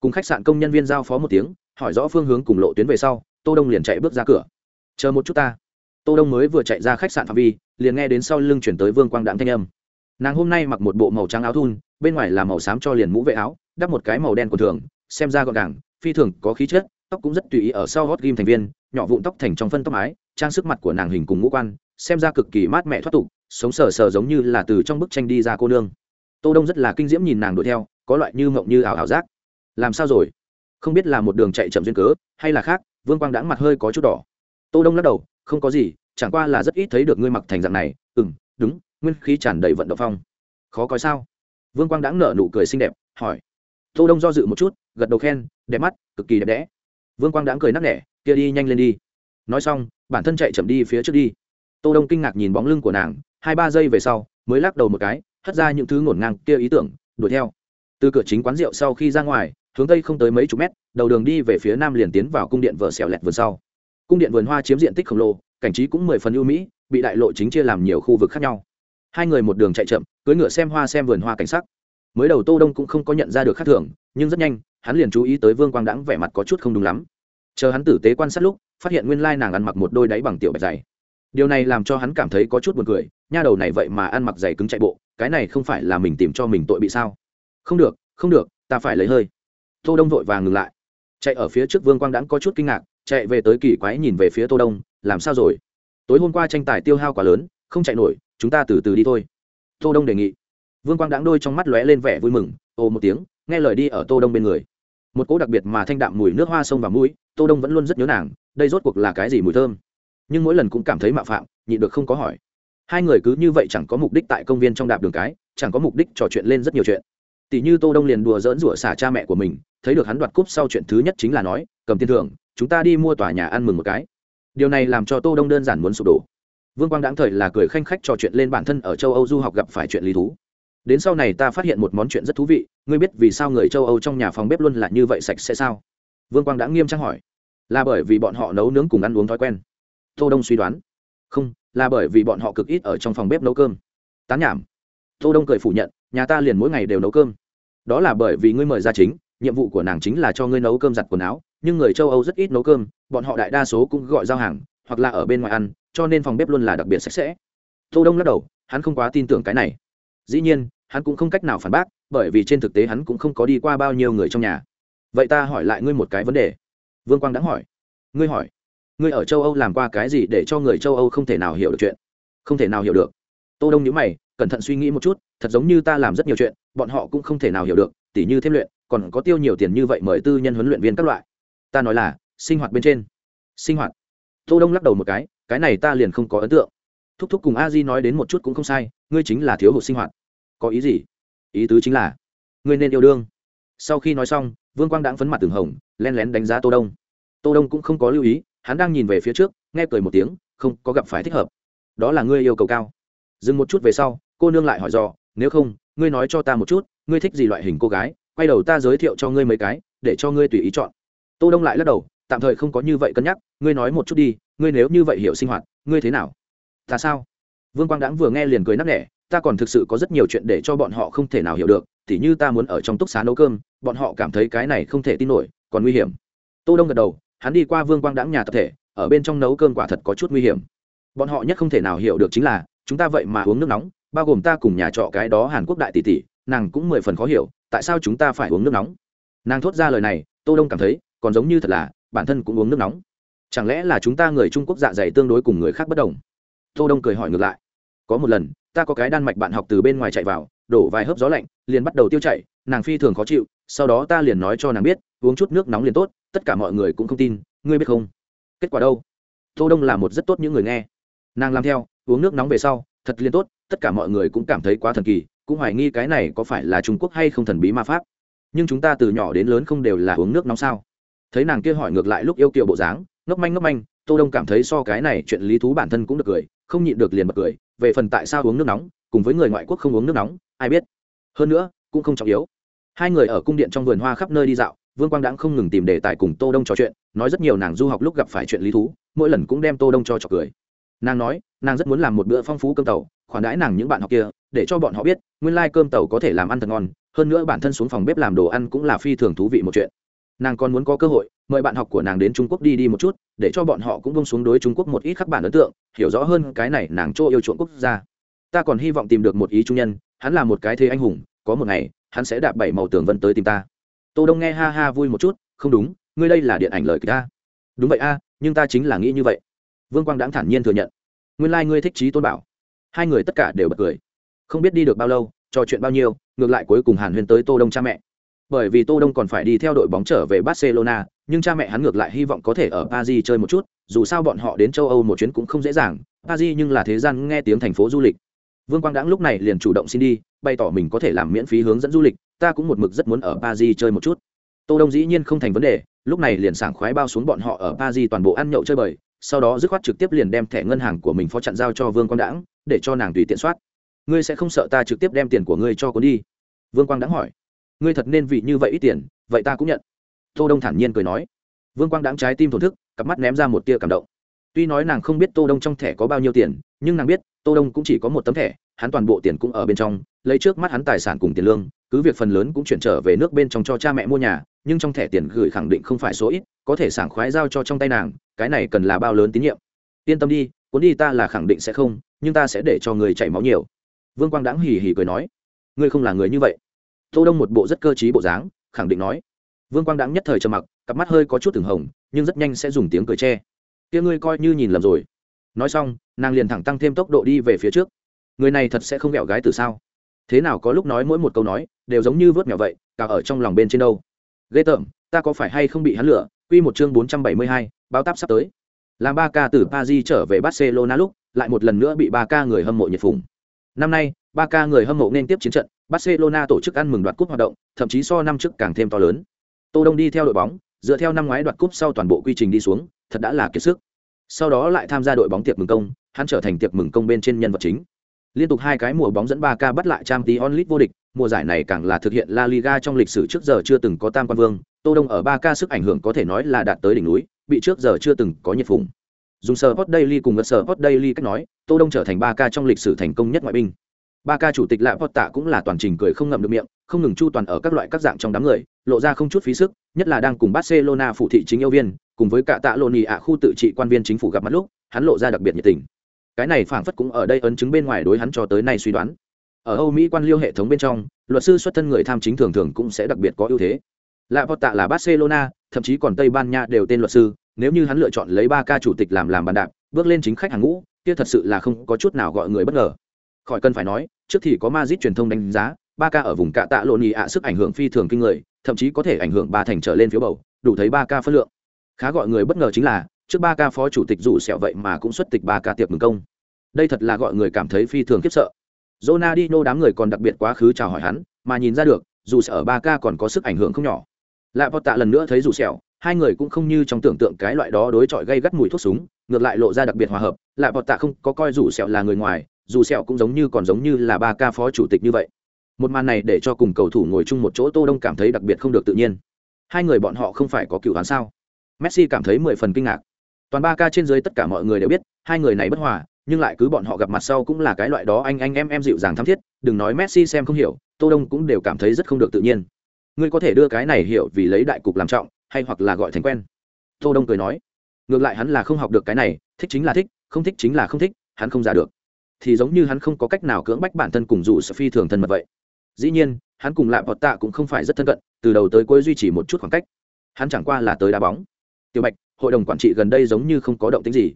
Cùng khách sạn công nhân viên giao phó một tiếng, hỏi rõ phương hướng cùng lộ tuyến về sau, tô đông liền chạy bước ra cửa. Chờ một chút ta. Tô đông mới vừa chạy ra khách sạn phạm vi, liền nghe đến sau lưng chuyển tới vương quang đạm thanh âm nàng hôm nay mặc một bộ màu trắng áo thun bên ngoài là màu xám cho liền mũ vệ áo đắp một cái màu đen của thường xem ra gọn gàng phi thường có khí chất tóc cũng rất tùy ý ở sau gót ghim thành viên nhỏ vụn tóc thành trong phân tóc mái trang sức mặt của nàng hình cùng ngũ quan xem ra cực kỳ mát mẻ thoát tục sống sờ sờ giống như là từ trong bức tranh đi ra cô nương. Tô đông rất là kinh diễm nhìn nàng đuổi theo có loại như mộng như ảo ảo giác. Làm sao rồi? Không biết là một đường chạy chậm duyên cớ hay là khác vương quang đãng mặt hơi có chút đỏ. Tô đông lắc đầu không có gì chẳng qua là rất ít thấy được ngươi mặc thành dạng này. Ừm, đúng nguyên khí tràn đầy vận động phong. Khó coi sao? Vương quang đãng nở nụ cười xinh đẹp, hỏi. Tô đông do dự một chút, gật đầu khen, đẹp mắt, cực kỳ đẹp đẽ. Vương quang đãng cười nắc nẻ, kia đi nhanh lên đi. Nói xong, bản thân chạy chậm đi phía trước đi. Tô đông kinh ngạc nhìn bóng lưng của nàng, hai ba giây về sau, mới lắc đầu một cái, hất ra những thứ ngổn ngang kia ý tưởng, đuổi theo. Từ cửa chính quán rượu sau khi ra ngoài, hướng tây không tới mấy chục mét, đầu đường đi về phía nam liền tiến vào cung điện vợ xẻo lẹt vườn sau. Cung điện vườn hoa chiếm diện tích khổng lồ, cảnh trí cũng mười phần ưu mỹ, bị đại lộ chính chia làm nhiều khu vực khác nhau hai người một đường chạy chậm, cưỡi ngựa xem hoa xem vườn hoa cảnh sắc. Mới đầu tô đông cũng không có nhận ra được khác thường, nhưng rất nhanh, hắn liền chú ý tới vương quang đãng vẻ mặt có chút không đúng lắm. Chờ hắn tử tế quan sát lúc, phát hiện nguyên lai nàng ăn mặc một đôi đáy bằng tiểu bạch dày. Điều này làm cho hắn cảm thấy có chút buồn cười, nha đầu này vậy mà ăn mặc giày cứng chạy bộ, cái này không phải là mình tìm cho mình tội bị sao? Không được không được, ta phải lấy hơi. Tô đông vội vàng ngừng lại. Chạy ở phía trước vương quang đãng có chút kinh ngạc, chạy về tới kỳ quái nhìn về phía tô đông, làm sao rồi? Tối hôm qua tranh tài tiêu hao quá lớn, không chạy nổi chúng ta từ từ đi thôi. Tô đông đề nghị. Vương quang đáng đôi trong mắt lóe lên vẻ vui mừng ồ một tiếng, nghe lời đi ở tô đông bên người. Một cỗ đặc biệt mà thanh đạm mùi nước hoa sông và mũi, tô đông vẫn luôn rất nhớ nàng, đây rốt cuộc là cái gì mùi thơm. Nhưng mỗi lần cũng cảm thấy mạo phạm, nhịn được không có hỏi. Hai người cứ như vậy chẳng có mục đích tại công viên trong đạp đường cái, chẳng có mục đích trò chuyện lên rất nhiều chuyện. Tỷ như tô đông liền đùa dỡn rủa xả cha mẹ của mình, thấy được hắn đoạt cúp sau chuyện thứ nhất chính là nói, cầm tiền thưởng, chúng ta đi mua tòa nhà ăn mừng một cái. Điều này làm cho tô đông đơn giản muốn sụp đổ vương quang đáng thời là cười khanh khách trò chuyện lên bản thân ở châu âu du học gặp phải chuyện lý thú. Đến sau này ta phát hiện một món chuyện rất thú vị, ngươi biết vì sao người châu âu trong nhà phòng bếp luôn là như vậy sạch sẽ sao? Vương quang đã nghiêm trang hỏi. Là bởi vì bọn họ nấu nướng cùng ăn uống thói quen. Tô đông suy đoán. Không, là bởi vì bọn họ cực ít ở trong phòng bếp nấu cơm. Tán nhảm. Tô đông cười phủ nhận, nhà ta liền mỗi ngày đều nấu cơm. Đó là bởi vì ngươi mời ra chính, nhiệm vụ của nàng chính là cho ngươi nấu cơm giặt quần áo, nhưng người châu âu rất ít nấu cơm, bọn họ đại đa số cũng gọi giao hàng hoặc là ở bên ngoài ăn, cho nên phòng bếp luôn là đặc biệt sạch sẽ. Tô đông lắc đầu, hắn không quá tin tưởng cái này. Dĩ nhiên, hắn cũng không cách nào phản bác, bởi vì trên thực tế hắn cũng không có đi qua bao nhiêu người trong nhà. Vậy ta hỏi lại ngươi một cái vấn đề. Vương quang đã hỏi. Ngươi hỏi. Ngươi ở châu âu làm qua cái gì để cho người châu âu không thể nào hiểu được chuyện? Không thể nào hiểu được. Tô đông nhíu mày, cẩn thận suy nghĩ một chút, thật giống như ta làm rất nhiều chuyện, bọn họ cũng không thể nào hiểu được, tỉ như thêm luyện, còn có tiêu nhiều tiền như vậy mời tư nhân huấn luyện viên các loại. Ta nói là, sinh hoạt bên trên. Sinh hoạt tô đông lắc đầu một cái cái này ta liền không có ấn tượng. Thúc thúc cùng a di nói đến một chút cũng không sai, ngươi chính là thiếu hụt sinh hoạt. Có ý gì? Ý tứ chính là, ngươi nên yêu đương. Sau khi nói xong, vương quang đãng phấn mặt từng hồng, len lén đánh giá tô đông. Tô đông cũng không có lưu ý, hắn đang nhìn về phía trước, nghe cười một tiếng, không có gặp phải thích hợp. Đó là ngươi yêu cầu cao. Dừng một chút về sau, cô nương lại hỏi dò, nếu không, ngươi nói cho ta một chút, ngươi thích gì loại hình cô gái, quay đầu ta giới thiệu cho ngươi mấy cái, để cho ngươi tùy ý chọn. Tô đông lại lắc đầu tạm thời không có như vậy cân nhắc, ngươi nói một chút đi, ngươi nếu như vậy hiểu sinh hoạt, ngươi thế nào? Ta sao? Vương quang đãng vừa nghe liền cười nắc nẻ, ta còn thực sự có rất nhiều chuyện để cho bọn họ không thể nào hiểu được, tỉ như ta muốn ở trong túc xá nấu cơm, bọn họ cảm thấy cái này không thể tin nổi, còn nguy hiểm. Tô đông gật đầu, hắn đi qua vương quang đãng nhà tập thể, ở bên trong nấu cơm quả thật có chút nguy hiểm. Bọn họ nhất không thể nào hiểu được chính là, chúng ta vậy mà uống nước nóng, bao gồm ta cùng nhà trọ cái đó hàn quốc đại tỷ tỷ, nàng cũng mười phần khó hiểu, tại sao chúng ta phải uống nước nóng? Nàng thốt ra lời này, tô đông cảm thấy, còn giống như thật là bản thân cũng uống nước nóng. Chẳng lẽ là chúng ta người trung quốc dạ dày tương đối cùng người khác bất đồng? Tô đông cười hỏi ngược lại. Có một lần, ta có cái đan mạch bạn học từ bên ngoài chạy vào, đổ vài hớp gió lạnh, liền bắt đầu tiêu chảy, nàng phi thường khó chịu, sau đó ta liền nói cho nàng biết, uống chút nước nóng liền tốt, tất cả mọi người cũng không tin, ngươi biết không? Kết quả đâu? Tô đông là một rất tốt những người nghe. Nàng làm theo, uống nước nóng về sau, thật liền tốt, tất cả mọi người cũng cảm thấy quá thần kỳ, cũng hoài nghi cái này có phải là trung quốc hay không thần bí ma pháp. Nhưng chúng ta từ nhỏ đến lớn không đều là uống nước nóng sao? Thấy nàng kia hỏi ngược lại lúc yêu kiều bộ dáng, ngốc manh ngốc manh, tô đông cảm thấy so cái này chuyện lý thú bản thân cũng được cười, không nhịn được liền bật cười, về phần tại sao uống nước nóng, cùng với người ngoại quốc không uống nước nóng, ai biết. Hơn nữa, cũng không trọng yếu. Hai người ở cung điện trong vườn hoa khắp nơi đi dạo, vương quang đãng không ngừng tìm đề tài cùng tô đông trò chuyện, nói rất nhiều nàng du học lúc gặp phải chuyện lý thú, mỗi lần cũng đem tô đông cho trò cười. Nàng nói, nàng rất muốn làm một bữa phong phú cơm tàu, khoản đãi nàng những bạn học kia, để cho bọn họ biết, nguyên lai cơm tàu có thể làm ăn thật ngon, hơn nữa bản thân xuống phòng bếp làm đồ ăn cũng là phi thường thú vị một chuyện nàng còn muốn có cơ hội, mời bạn học của nàng đến trung quốc đi đi một chút, để cho bọn họ cũng bông xuống đối trung quốc một ít khắc bản ấn tượng, hiểu rõ hơn cái này nàng chỗ yêu chuộng quốc gia. Ta còn hy vọng tìm được một ý trung nhân, hắn là một cái thế anh hùng, có một ngày, hắn sẽ đạp bảy màu tường vân tới tìm ta. Tô đông nghe ha ha vui một chút, không đúng, ngươi đây là điện ảnh lời kịch ta đúng vậy a nhưng ta chính là nghĩ như vậy. Vương quang đãng thản nhiên thừa nhận. Nguyên lai ngươi thích trí tôn bảo. Hai người tất cả đều bật cười. Không biết đi được bao lâu, trò chuyện bao nhiêu, ngược lại cuối cùng hàn huyên tới tô đông cha mẹ bởi vì tô đông còn phải đi theo đội bóng trở về barcelona, nhưng cha mẹ hắn ngược lại hy vọng có thể ở paris chơi một chút, dù sao bọn họ đến châu âu một chuyến cũng không dễ dàng, paris nhưng là thế gian nghe tiếng thành phố du lịch. Vương quang đãng lúc này liền chủ động xin đi, bày tỏ mình có thể làm miễn phí hướng dẫn du lịch, ta cũng một mực rất muốn ở paris chơi một chút. Tô đông dĩ nhiên không thành vấn đề, lúc này liền sảng khoái bao xuống bọn họ ở paris toàn bộ ăn nhậu chơi bời, sau đó dứt khoát trực tiếp liền đem thẻ ngân hàng của mình phó chặn giao cho vương quang đãng, để cho nàng tùy tiện soát. Ngươi sẽ không sợ ta trực tiếp đem tiền của ngươi cho cuốn đi? Vương quang đãng hỏi ngươi thật nên vị như vậy ít tiền, vậy ta cũng nhận. Tô đông thản nhiên cười nói. Vương quang đáng trái tim thổn thức, cặp mắt ném ra một tia cảm động. Tuy nói nàng không biết tô đông trong thẻ có bao nhiêu tiền, nhưng nàng biết, tô đông cũng chỉ có một tấm thẻ, hắn toàn bộ tiền cũng ở bên trong, lấy trước mắt hắn tài sản cùng tiền lương, cứ việc phần lớn cũng chuyển trở về nước bên trong cho cha mẹ mua nhà, nhưng trong thẻ tiền gửi khẳng định không phải số ít, có thể sảng khoái giao cho trong tay nàng, cái này cần là bao lớn tín nhiệm. Yên tâm đi, cuốn đi ta là khẳng định sẽ không, nhưng ta sẽ để cho người chảy máu nhiều. Vương quang đáng hì hì cười nói. Ngươi không là người như vậy tô đông một bộ rất cơ trí bộ dáng khẳng định nói. Vương quang đáng nhất thời trầm mặc cặp mắt hơi có chút từng hồng nhưng rất nhanh sẽ dùng tiếng cười che. Kia ngươi coi như nhìn lầm rồi. Nói xong nàng liền thẳng tăng thêm tốc độ đi về phía trước. Người này thật sẽ không ghẹo gái từ sao? Thế nào có lúc nói mỗi một câu nói đều giống như vớt mèo vậy cả ở trong lòng bên trên đâu? Ghê tởm ta có phải hay không bị hắn lửa quy một chương bốn trăm bảy mươi hai, báo táp sắp tới. Làm ba ca từ paris trở về barcelona lúc lại một lần nữa bị ba ca người hâm mộ nhiệt phùng. Năm nay ba ca người hâm mộ nên tiếp chiến trận barcelona tổ chức ăn mừng đoạt cúp hoạt động, thậm chí so năm trước càng thêm to lớn. Tô đông đi theo đội bóng, dựa theo năm ngoái đoạt cúp sau toàn bộ quy trình đi xuống, thật đã là kiệt sức. Sau đó lại tham gia đội bóng tiệc mừng công, hắn trở thành tiệc mừng công bên trên nhân vật chính. Liên tục hai cái mùa bóng dẫn ba ca bắt lại Champions League vô địch, mùa giải này càng là thực hiện la liga trong lịch sử trước giờ chưa từng có tam quan vương, tô đông ở ba ca sức ảnh hưởng có thể nói là đạt tới đỉnh núi, bị trước giờ chưa từng có nhiệt phùng. Dùng Sport hot daily cùng ngất sờ hot daily cách nói, tô đông trở thành ba ca trong lịch sử thành công nhất ngoại binh ba ca chủ tịch lạ vọt tạ cũng là toàn trình cười không ngậm được miệng, không ngừng chu toàn ở các loại các dạng trong đám người, lộ ra không chút phí sức, nhất là đang cùng barcelona phụ thị chính yêu viên, cùng với cả tạ lô nì ạ khu tự trị quan viên chính phủ gặp mặt lúc, hắn lộ ra đặc biệt nhiệt tình. Cái này phảng phất cũng ở đây ấn chứng bên ngoài đối hắn cho tới nay suy đoán. Ở âu mỹ quan liêu hệ thống bên trong, luật sư xuất thân người tham chính thường thường cũng sẽ đặc biệt có ưu thế. Lạ vọt tạ là barcelona, thậm chí còn tây ban nha đều tên luật sư, nếu như hắn lựa chọn lấy ba ca chủ tịch làm làm bàn đạp, bước lên chính khách hàng ngũ, kia thật sự là không có chút nào gọi người bất ngờ. Khỏi cần phải nói trước thì có Madrid truyền thông đánh giá ba ca ở vùng cạ tạ lộn nhị ạ sức ảnh hưởng phi thường kinh người, thậm chí có thể ảnh hưởng ba thành trở lên phiếu bầu, đủ thấy ba ca phân lượng. Khá gọi người bất ngờ chính là, trước ba ca phó chủ tịch dù sẹo vậy mà cũng xuất tịch ba ca tiệc mừng công. Đây thật là gọi người cảm thấy phi thường khiếp sợ. Ronaldinho đám người còn đặc biệt quá khứ chào hỏi hắn, mà nhìn ra được, dù sẽ ở ba ca còn có sức ảnh hưởng không nhỏ. Lại vọt tạ lần nữa thấy dù sẹo, hai người cũng không như trong tưởng tượng cái loại đó đối chọi gây gắt mùi thuốc súng, ngược lại lộ ra đặc biệt hòa hợp. Lại vọt tạ không có coi dù sẹo là người ngoài dù sẹo cũng giống như còn giống như là ba ca phó chủ tịch như vậy. Một màn này để cho cùng cầu thủ ngồi chung một chỗ tô đông cảm thấy đặc biệt không được tự nhiên. Hai người bọn họ không phải có cựu hắn sao? Messi cảm thấy mười phần kinh ngạc. Toàn ba ca trên dưới tất cả mọi người đều biết, hai người này bất hòa, nhưng lại cứ bọn họ gặp mặt sau cũng là cái loại đó anh anh em em dịu dàng thắm thiết, đừng nói messi xem không hiểu, tô đông cũng đều cảm thấy rất không được tự nhiên. Ngươi có thể đưa cái này hiểu vì lấy đại cục làm trọng, hay hoặc là gọi thành quen. Tô đông cười nói, ngược lại hắn là không học được cái này, thích chính là thích, không thích chính là không thích, hắn không giả được thì giống như hắn không có cách nào cưỡng bách bản thân cùng dù phi thường thân mật vậy. Dĩ nhiên, hắn cùng lạp bọt tạ cũng không phải rất thân cận, từ đầu tới cuối duy trì một chút khoảng cách. Hắn chẳng qua là tới đá bóng. Tiểu bạch, hội đồng quản trị gần đây giống như không có động tính gì.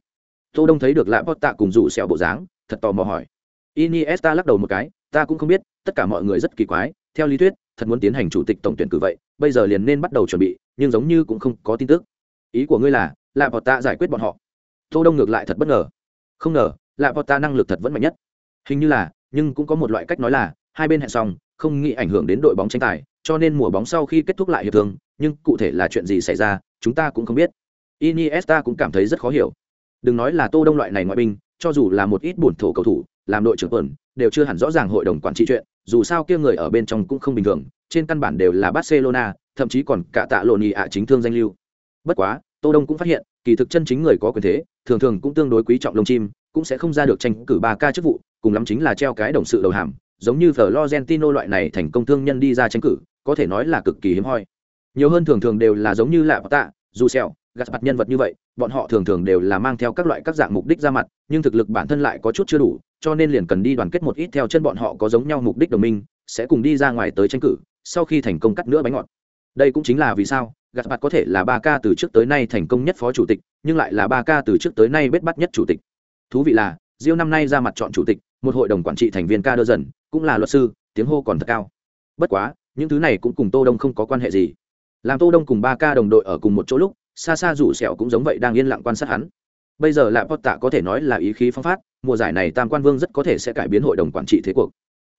Tô đông thấy được lạp bọt tạ cùng dù sẹo bộ dáng, thật tò mò hỏi. Iniesta lắc đầu một cái, ta cũng không biết, tất cả mọi người rất kỳ quái, theo lý thuyết, thật muốn tiến hành chủ tịch tổng tuyển cử vậy, bây giờ liền nên bắt đầu chuẩn bị, nhưng giống như cũng không có tin tức. Ý của ngươi là lạp bọt tạ giải quyết bọn họ. Tô đông ngược lại thật bất ngờ. Không ngờ lạ bọt năng lực thật vẫn mạnh nhất. Hình như là, nhưng cũng có một loại cách nói là, hai bên hẹn xong, không nghĩ ảnh hưởng đến đội bóng tranh tài, cho nên mùa bóng sau khi kết thúc lại hiệp thương, nhưng cụ thể là chuyện gì xảy ra, chúng ta cũng không biết. Iniesta cũng cảm thấy rất khó hiểu. Đừng nói là tô đông loại này ngoại binh, cho dù là một ít buồn thổ cầu thủ, làm đội trưởng tuần đều chưa hẳn rõ ràng hội đồng quản trị chuyện, dù sao kia người ở bên trong cũng không bình thường, trên căn bản đều là barcelona, thậm chí còn cả tạ lộn ạ chính thương danh lưu. Bất quá, tô đông cũng phát hiện, kỳ thực chân chính người có quyền thế, thường thường cũng tương đối quý trọng lông chim cũng sẽ không ra được tranh cử ba ca chức vụ, cùng lắm chính là treo cái đồng sự đầu hàm, giống như Florentino loại này thành công thương nhân đi ra tranh cử, có thể nói là cực kỳ hiếm hoi. Nhiều hơn thường thường đều là giống như lạ tạ, dù sẹo gạt mặt nhân vật như vậy, bọn họ thường thường đều là mang theo các loại các dạng mục đích ra mặt, nhưng thực lực bản thân lại có chút chưa đủ, cho nên liền cần đi đoàn kết một ít theo chân bọn họ có giống nhau mục đích đồng minh, sẽ cùng đi ra ngoài tới tranh cử, sau khi thành công cắt nữa bánh ngọt. Đây cũng chính là vì sao, gạt mặt có thể là ba ca từ trước tới nay thành công nhất phó chủ tịch, nhưng lại là ba ca từ trước tới nay bết bắt nhất chủ tịch thú vị là Diêu năm nay ra mặt chọn chủ tịch, một hội đồng quản trị thành viên ca đơ dần, cũng là luật sư, tiếng hô còn thật cao. Bất quá, những thứ này cũng cùng Tô Đông không có quan hệ gì. Làm Tô Đông cùng ba ca đồng đội ở cùng một chỗ lúc, xa xa rủ sẹo cũng giống vậy đang yên lặng quan sát hắn. Bây giờ lại Potta có thể nói là ý khí phong phát, mùa giải này Tam Quan Vương rất có thể sẽ cải biến hội đồng quản trị thế cuộc.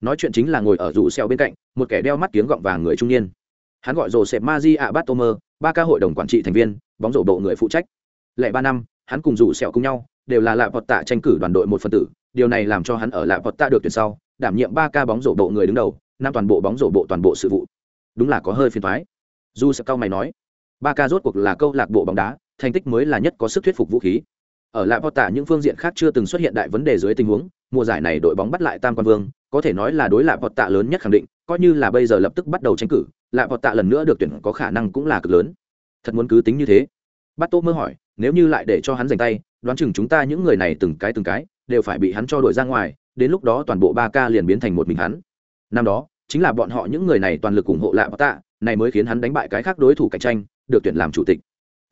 Nói chuyện chính là ngồi ở rủ sẹo bên cạnh, một kẻ đeo mắt kiếng gọng vàng người trung niên. Hắn gọi rồ sẹp Maji Abatomer, ba ca hội đồng quản trị thành viên, bóng rổ bộ người phụ trách. Lệ ba năm, hắn cùng rủ sẹo cùng nhau, đều là lạ vọt tạ tranh cử đoàn đội một phần tử, điều này làm cho hắn ở lạ vọt tạ được tuyển sau, đảm nhiệm ba ca bóng rổ bộ người đứng đầu, năm toàn bộ bóng rổ bộ toàn bộ sự vụ. Đúng là có hơi phiền thoái dù sẽ cao mày nói, ba ca rốt cuộc là câu lạc bộ bóng đá, thành tích mới là nhất có sức thuyết phục vũ khí. Ở lạ vọt tạ những phương diện khác chưa từng xuất hiện đại vấn đề dưới tình huống, mùa giải này đội bóng bắt lại tam quan vương, có thể nói là đối lạ vọt tạ lớn nhất khẳng định, coi như là bây giờ lập tức bắt đầu tranh cử, lạ vọt tạ lần nữa được tuyển có khả năng cũng là cực lớn. Thật muốn cứ tính như thế. Bắt tô mơ hỏi nếu như lại để cho hắn giành tay, đoán chừng chúng ta những người này từng cái từng cái đều phải bị hắn cho đuổi ra ngoài, đến lúc đó toàn bộ ba ca liền biến thành một mình hắn. Năm đó, chính là bọn họ những người này toàn lực ủng hộ Lạ lại Tạ, này mới khiến hắn đánh bại cái khác đối thủ cạnh tranh, được tuyển làm chủ tịch.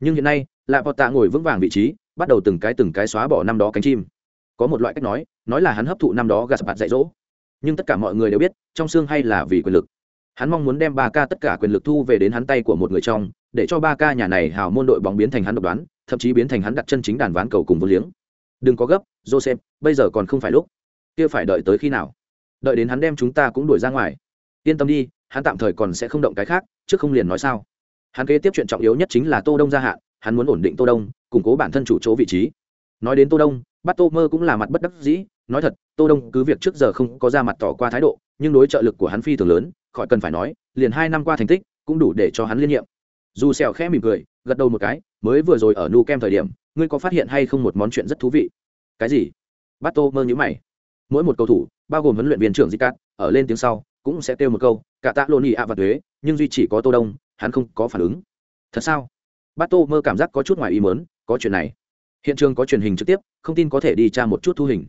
Nhưng hiện nay, Lạ lại Tạ ngồi vững vàng vị trí, bắt đầu từng cái từng cái xóa bỏ năm đó cánh chim. Có một loại cách nói nói là hắn hấp thụ năm đó gạt bạt dạy dỗ. Nhưng tất cả mọi người đều biết, trong xương hay là vì quyền lực. Hắn mong muốn đem ba ca tất cả quyền lực thu về đến hắn tay của một người trong, để cho ba ca nhà này hào môn đội bóng biến thành hắn độc đoán thậm chí biến thành hắn đặt chân chính đàn ván cầu cùng vô liếng. Đừng có gấp, joseph, bây giờ còn không phải lúc. Kia phải đợi tới khi nào? Đợi đến hắn đem chúng ta cũng đuổi ra ngoài. Yên tâm đi, hắn tạm thời còn sẽ không động cái khác, chứ không liền nói sao. Hắn kế tiếp chuyện trọng yếu nhất chính là tô đông gia hạn, hắn muốn ổn định tô đông, củng cố bản thân chủ chỗ vị trí. Nói đến tô đông bắt tô mơ cũng là mặt bất đắc dĩ, nói thật, tô đông cứ việc trước giờ không có ra mặt tỏ qua thái độ, nhưng đối trợ lực của hắn phi thường lớn, khỏi cần phải nói, liền hai năm qua thành tích, cũng đủ để cho hắn liên nhiệm dù sẹo khẽ mỉm cười gật đầu một cái mới vừa rồi ở nu kem thời điểm ngươi có phát hiện hay không một món chuyện rất thú vị? Cái gì? Bát tô mơ nhíu mày. Mỗi một cầu thủ bao gồm huấn luyện viên trưởng Zicat, ở lên tiếng sau cũng sẽ kêu một câu cả tạ lộn nhị ạ và thuế nhưng duy chỉ có tô đông hắn không có phản ứng. Thật sao? Bát tô mơ cảm giác có chút ngoài ý muốn, có chuyện này. Hiện trường có truyền hình trực tiếp không tin có thể đi tra một chút thu hình.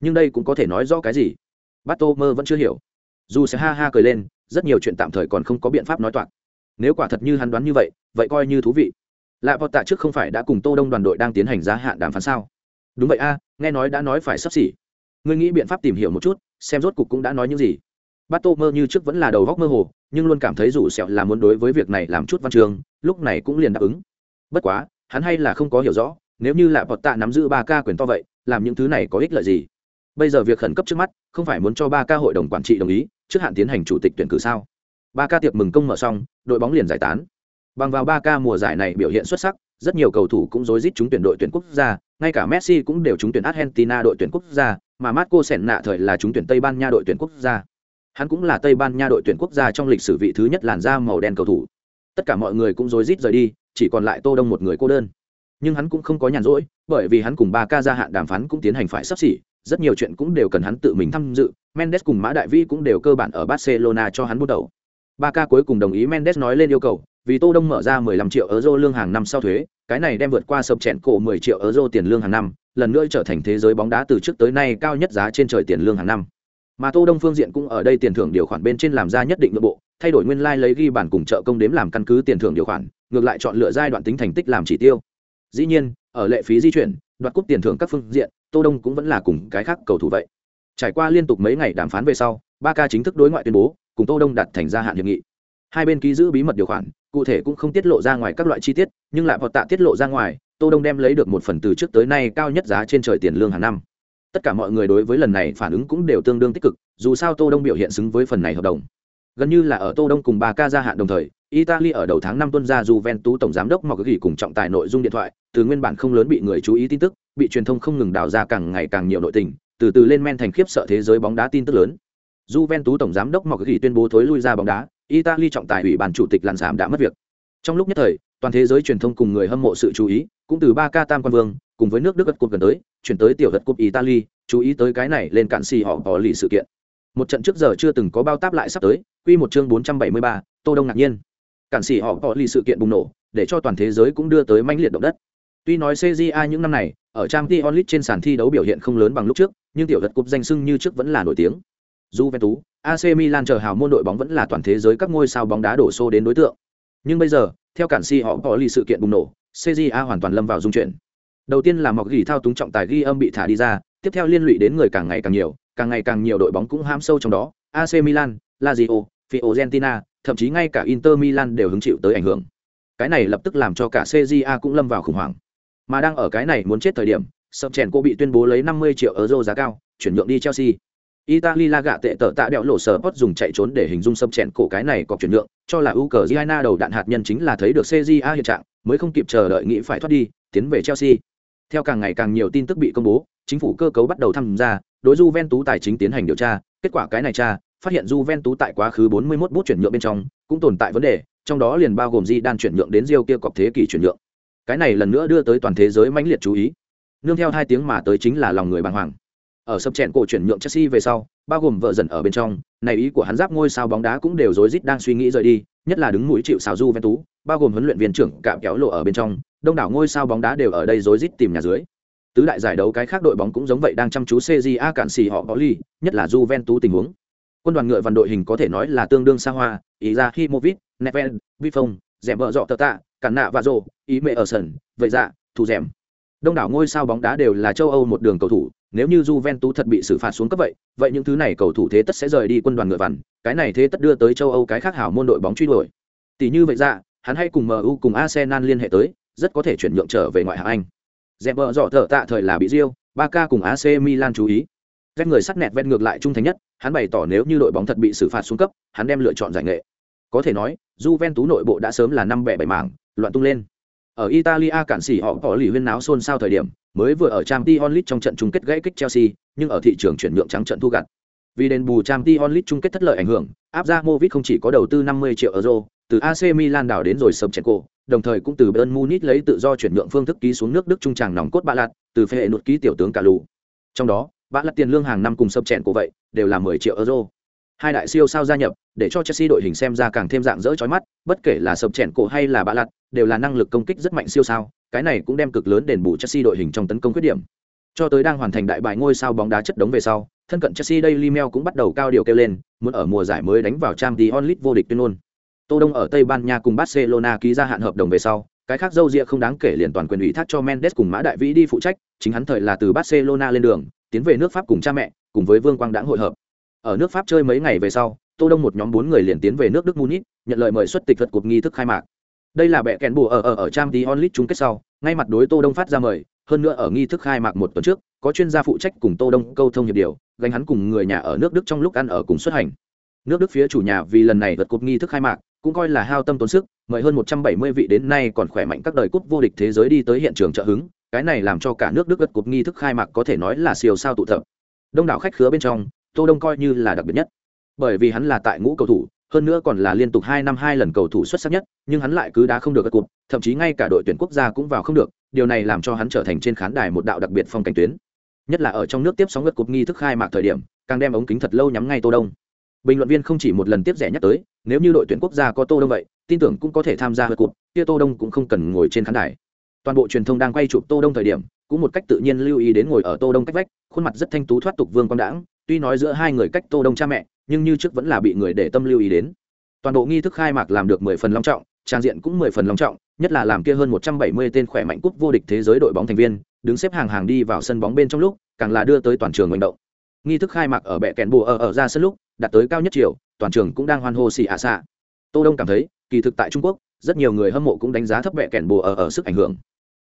Nhưng đây cũng có thể nói rõ cái gì? Bát tô mơ vẫn chưa hiểu. Dù sẽ ha ha cười lên rất nhiều chuyện tạm thời còn không có biện pháp nói toạc nếu quả thật như hắn đoán như vậy vậy coi như thú vị. Lạ vọt tạ trước không phải đã cùng tô đông đoàn đội đang tiến hành giá hạn đàm phán sao? Đúng vậy a, nghe nói đã nói phải sắp xỉ. Ngươi nghĩ biện pháp tìm hiểu một chút, xem rốt cục cũng đã nói những gì. Bát tô mơ như trước vẫn là đầu góc mơ hồ, nhưng luôn cảm thấy rủ sẹo là muốn đối với việc này làm chút văn trường. lúc này cũng liền đáp ứng. Bất quá, hắn hay là không có hiểu rõ, nếu như lạ bọt tạ nắm giữ ba ca quyền to vậy, làm những thứ này có ích lợi gì? Bây giờ việc khẩn cấp trước mắt, không phải muốn cho ba ca hội đồng quản trị đồng ý, trước hạn tiến hành chủ tịch tuyển cử sao? Ba ca tiệc mừng công mở xong, đội bóng liền giải tán. Bằng vào ba ca mùa giải này biểu hiện xuất sắc, rất nhiều cầu thủ cũng rối rít trúng tuyển đội tuyển quốc gia, ngay cả messi cũng đều trúng tuyển argentina đội tuyển quốc gia, mà marco sẻn nạ thời là trúng tuyển tây ban nha đội tuyển quốc gia. Hắn cũng là tây ban nha đội tuyển quốc gia trong lịch sử vị thứ nhất làn da màu đen cầu thủ. Tất cả mọi người cũng rối rít rời đi, chỉ còn lại tô đông một người cô đơn. Nhưng hắn cũng không có nhàn rỗi, bởi vì hắn cùng ba ca gia hạn đàm phán cũng tiến hành phải sắp xỉ, rất nhiều chuyện cũng đều cần hắn tự mình tham dự, mendes cùng mã đại vi cũng đều cơ bản ở barcelona cho hắn bắt đầu ba ca cuối cùng đồng ý mendes nói lên yêu cầu, vì tô đông mở ra 15 triệu euro lương hàng năm sau thuế, cái này đem vượt qua sập chẹn cổ 10 triệu euro tiền lương hàng năm, lần nữa trở thành thế giới bóng đá từ trước tới nay cao nhất giá trên trời tiền lương hàng năm. Mà tô đông phương diện cũng ở đây tiền thưởng điều khoản bên trên làm ra nhất định nội bộ, thay đổi nguyên lai like lấy ghi bản cùng trợ công đếm làm căn cứ tiền thưởng điều khoản, ngược lại chọn lựa giai đoạn tính thành tích làm chỉ tiêu. Dĩ nhiên, ở lệ phí di chuyển, đoạt cúp tiền thưởng các phương diện, tô đông cũng vẫn là cùng cái khác cầu thủ vậy. Trải qua liên tục mấy ngày đàm phán về sau, ba ca chính thức đối ngoại tuyên bố cùng tô đông đạt thành gia hạn hiệp nghị. Hai bên ký giữ bí mật điều khoản, cụ thể cũng không tiết lộ ra ngoài các loại chi tiết, nhưng lại họ tạ tiết lộ ra ngoài, tô đông đem lấy được một phần từ trước tới nay cao nhất giá trên trời tiền lương hàng năm. Tất cả mọi người đối với lần này phản ứng cũng đều tương đương tích cực, dù sao tô đông biểu hiện xứng với phần này hợp đồng. Gần như là ở tô đông cùng bà ca gia hạn đồng thời, italy ở đầu tháng năm tuân ra juventus tổng giám đốc mọc gỉ cùng trọng tài nội dung điện thoại, từ nguyên bản không lớn bị người chú ý tin tức, bị truyền thông không ngừng đào ra càng ngày càng nhiều nội tình, từ từ lên men thành khiếp sợ thế giới bóng đá tin tức lớn juventus tổng giám đốc mọc gỉ tuyên bố thối lui ra bóng đá italy trọng tài ủy ban chủ tịch làn sảm đã mất việc. Trong lúc nhất thời toàn thế giới truyền thông cùng người hâm mộ sự chú ý cũng từ ba ca tam quan vương cùng với nước đức gật cột gần tới chuyển tới tiểu gật cột italy chú ý tới cái này lên cạn xì họ bỏ lì sự kiện. Một trận trước giờ chưa từng có bao táp lại sắp tới quy một chương 473, tô đông ngạc nhiên. Cản xì họ bỏ lì sự kiện bùng nổ để cho toàn thế giới cũng đưa tới manh liệt động đất. Tuy nói cja những năm này ở trang t onlit trên sàn thi đấu biểu hiện không lớn bằng lúc trước nhưng tiểu gật cúp danh sưng như trước vẫn là nổi tiếng. Juventus, AC Milan chờ hào môn đội bóng vẫn là toàn thế giới các ngôi sao bóng đá đổ xô đến đối tượng. Nhưng bây giờ, theo cản si họ bỏ lì sự kiện bùng nổ, CJA hoàn toàn lâm vào dung chuyển. Đầu tiên là mọc gỉ thao túng trọng tài ghi âm bị thả đi ra, tiếp theo liên lụy đến người càng ngày càng nhiều, càng ngày càng nhiều đội bóng cũng hãm sâu trong đó, AC Milan, Lazio, Fiorentina, thậm chí ngay cả Inter Milan đều hứng chịu tới ảnh hưởng. Cái này lập tức làm cho cả CJA cũng lâm vào khủng hoảng. Mà đang ở cái này muốn chết thời điểm, Sập Chèn cô bị tuyên bố lấy 50 triệu euro giá cao, chuyển nhượng đi Chelsea. Italy la gạ tệ tở tạ đẹo lộ sở post dùng chạy trốn để hình dung sập chèn cổ cái này có chuyển nhượng, cho là Ukraine đầu đạn hạt nhân chính là thấy được CJA hiện trạng, mới không kịp chờ đợi nghĩ phải thoát đi, tiến về Chelsea. Theo càng ngày càng nhiều tin tức bị công bố, chính phủ cơ cấu bắt đầu tham gia, đối Juventus tài chính tiến hành điều tra, kết quả cái này tra, phát hiện Juventus tại quá khứ 41 bút chuyển nhượng bên trong, cũng tồn tại vấn đề trong đó liền bao gồm di đan chuyển nhượng đến Rio kia cọc thế kỷ chuyển nhượng. Cái này lần nữa đưa tới toàn thế giới mãnh liệt chú ý. Nương theo hai tiếng mà tới chính là lòng người bàng hoàng ở sập chèn cổ chuyển nhượng Chelsea về sau bao gồm vợ dần ở bên trong này ý của hắn giáp ngôi sao bóng đá cũng đều rối rít đang suy nghĩ rời đi nhất là đứng mũi chịu xào du ven tú bao gồm huấn luyện viên trưởng cạm kéo lộ ở bên trong đông đảo ngôi sao bóng đá đều ở đây rối rít tìm nhà dưới. Tứ đại giải đấu cái khác đội bóng cũng giống vậy đang chăm chú CJA cản xì họ có ly nhất là Juventus tình huống. Quân đoàn ngựa vằn đội hình có thể nói là tương đương xa hoa ý ra Himovic, Nevel, Vifong, dẻm vợ dọ tờ tạ cản nạ và rồ ý mẹ ở sân vậy dạ thủ dẻm đông đảo ngôi sao bóng đá đều là châu âu một đường cầu thủ nếu như Juventus thật bị xử phạt xuống cấp vậy vậy những thứ này cầu thủ thế tất sẽ rời đi quân đoàn ngựa vằn cái này thế tất đưa tới châu âu cái khác hảo môn đội bóng truy đuổi tỷ như vậy ra, hắn hay cùng mu cùng arsenal liên hệ tới rất có thể chuyển nhượng trở về ngoại hạng anh dẹp vợ dọ thở tạ thời là bị Rio, Barca cùng AC Milan chú ý. Các người sắt nẹt ven ngược lại trung thành nhất, hắn bày tỏ nếu như đội bóng thật bị xử phạt xuống cấp, hắn đem lựa chọn giải nghệ. Có thể nói, Juventus nội bộ đã sớm là năm bẻ bảy mảng, loạn tung lên. Ở Italia cản sĩ họ có lì huyên náo xôn xao thời điểm, mới vừa ở Champions League trong trận chung kết gãy kích Chelsea, nhưng ở thị trường chuyển nhượng trắng trận thu gặt. Vì đền bù Champions League chung kết thất lợi ảnh hưởng, Abramovich không chỉ có đầu tư 50 triệu euro, từ AC Milan đảo đến rồi sập chèn cổ, đồng thời cũng từ Bayern Munich lấy tự do chuyển nhượng phương thức ký xuống nước Đức trung tràng nòng cốt bạ lạt, từ phê hệ nụt ký tiểu tướng cả lù. Trong đó, bạ lạt tiền lương hàng năm cùng sập chèn cổ vậy, đều là 10 triệu euro. Hai đại siêu sao gia nhập, để cho Chelsea đội hình xem ra càng thêm dạng dỡ chói mắt, bất kể là sập chèn cổ hay là bạ lật, đều là năng lực công kích rất mạnh siêu sao, cái này cũng đem cực lớn đền bù Chelsea đội hình trong tấn công khuyết điểm. Cho tới đang hoàn thành đại bài ngôi sao bóng đá chất đống về sau, thân cận Chelsea Daily Mail cũng bắt đầu cao điều kêu lên, muốn ở mùa giải mới đánh vào Champions League vô địch tuyên ngôn. Tô Đông ở Tây Ban Nha cùng Barcelona ký ra hạn hợp đồng về sau, cái khác dâu ria không đáng kể liền toàn quyền ủy thác cho Mendes cùng Mã Đại Vĩ đi phụ trách, chính hắn thời là từ Barcelona lên đường, tiến về nước Pháp cùng cha mẹ, cùng với Vương Quang đãng hội hợp. Ở nước Pháp chơi mấy ngày về sau, Tô Đông một nhóm bốn người liền tiến về nước Đức Munich, nhận lời mời xuất tịch thuật cuộc nghi thức khai mạc. Đây là bệ kèn bù ở ở ở trang tí onlit chung kết sau, ngay mặt đối Tô Đông phát ra mời, hơn nữa ở nghi thức khai mạc một tuần trước, có chuyên gia phụ trách cùng Tô Đông câu thông hiệp điều, gánh hắn cùng người nhà ở nước Đức trong lúc ăn ở cùng xuất hành. Nước Đức phía chủ nhà vì lần này vượt cuộc nghi thức khai mạc, cũng coi là hao tâm tốn sức mời hơn một trăm bảy mươi vị đến nay còn khỏe mạnh các đời cúp vô địch thế giới đi tới hiện trường trợ hứng cái này làm cho cả nước đức vượt cột nghi thức khai mạc có thể nói là siêu sao tụ tập đông đảo khách khứa bên trong tô đông coi như là đặc biệt nhất. Bởi vì hắn là tại ngũ cầu thủ, hơn nữa còn là liên tục hai năm hai lần cầu thủ xuất sắc nhất, nhưng hắn lại cứ đá không được các cúp thậm chí ngay cả đội tuyển quốc gia cũng vào không được, điều này làm cho hắn trở thành trên khán đài một đạo đặc biệt phong cảnh tuyến. Nhất là ở trong nước tiếp sóng ngất cúp nghi thức khai mạc thời điểm, càng đem ống kính thật lâu nhắm ngay tô đông. Bình luận viên không chỉ một lần tiếp rẻ nhắc tới, nếu như đội tuyển quốc gia có tô đông vậy, tin tưởng cũng có thể tham gia hơi cuộc kia tô đông cũng không cần ngồi trên khán đài. Toàn bộ truyền thông đang quay chụp tô đông thời điểm, cũng một cách tự nhiên lưu ý đến ngồi ở tô đông cách vách, khuôn mặt rất thanh tú thoát tục vương quang đãng tuy nói giữa hai người cách tô đông cha mẹ, nhưng như trước vẫn là bị người để tâm lưu ý đến. Toàn bộ nghi thức khai mạc làm được mười phần long trọng, trang diện cũng mười phần long trọng, nhất là làm kia hơn một trăm bảy mươi tên khỏe mạnh cúp vô địch thế giới đội bóng thành viên, đứng xếp hàng hàng đi vào sân bóng bên trong lúc, càng là đưa tới toàn trường manh động. Nghi thức khai mạc ở bệ kèn bùa ở ở ra sân lúc, đạt tới cao nhất chiều, toàn trường cũng đang hoan hô xì ạ xạ. Tô đông cảm thấy, kỳ thực tại trung quốc, rất nhiều người hâm mộ cũng đánh giá thấp bệ kèn bùa ở ở sức ảnh hưởng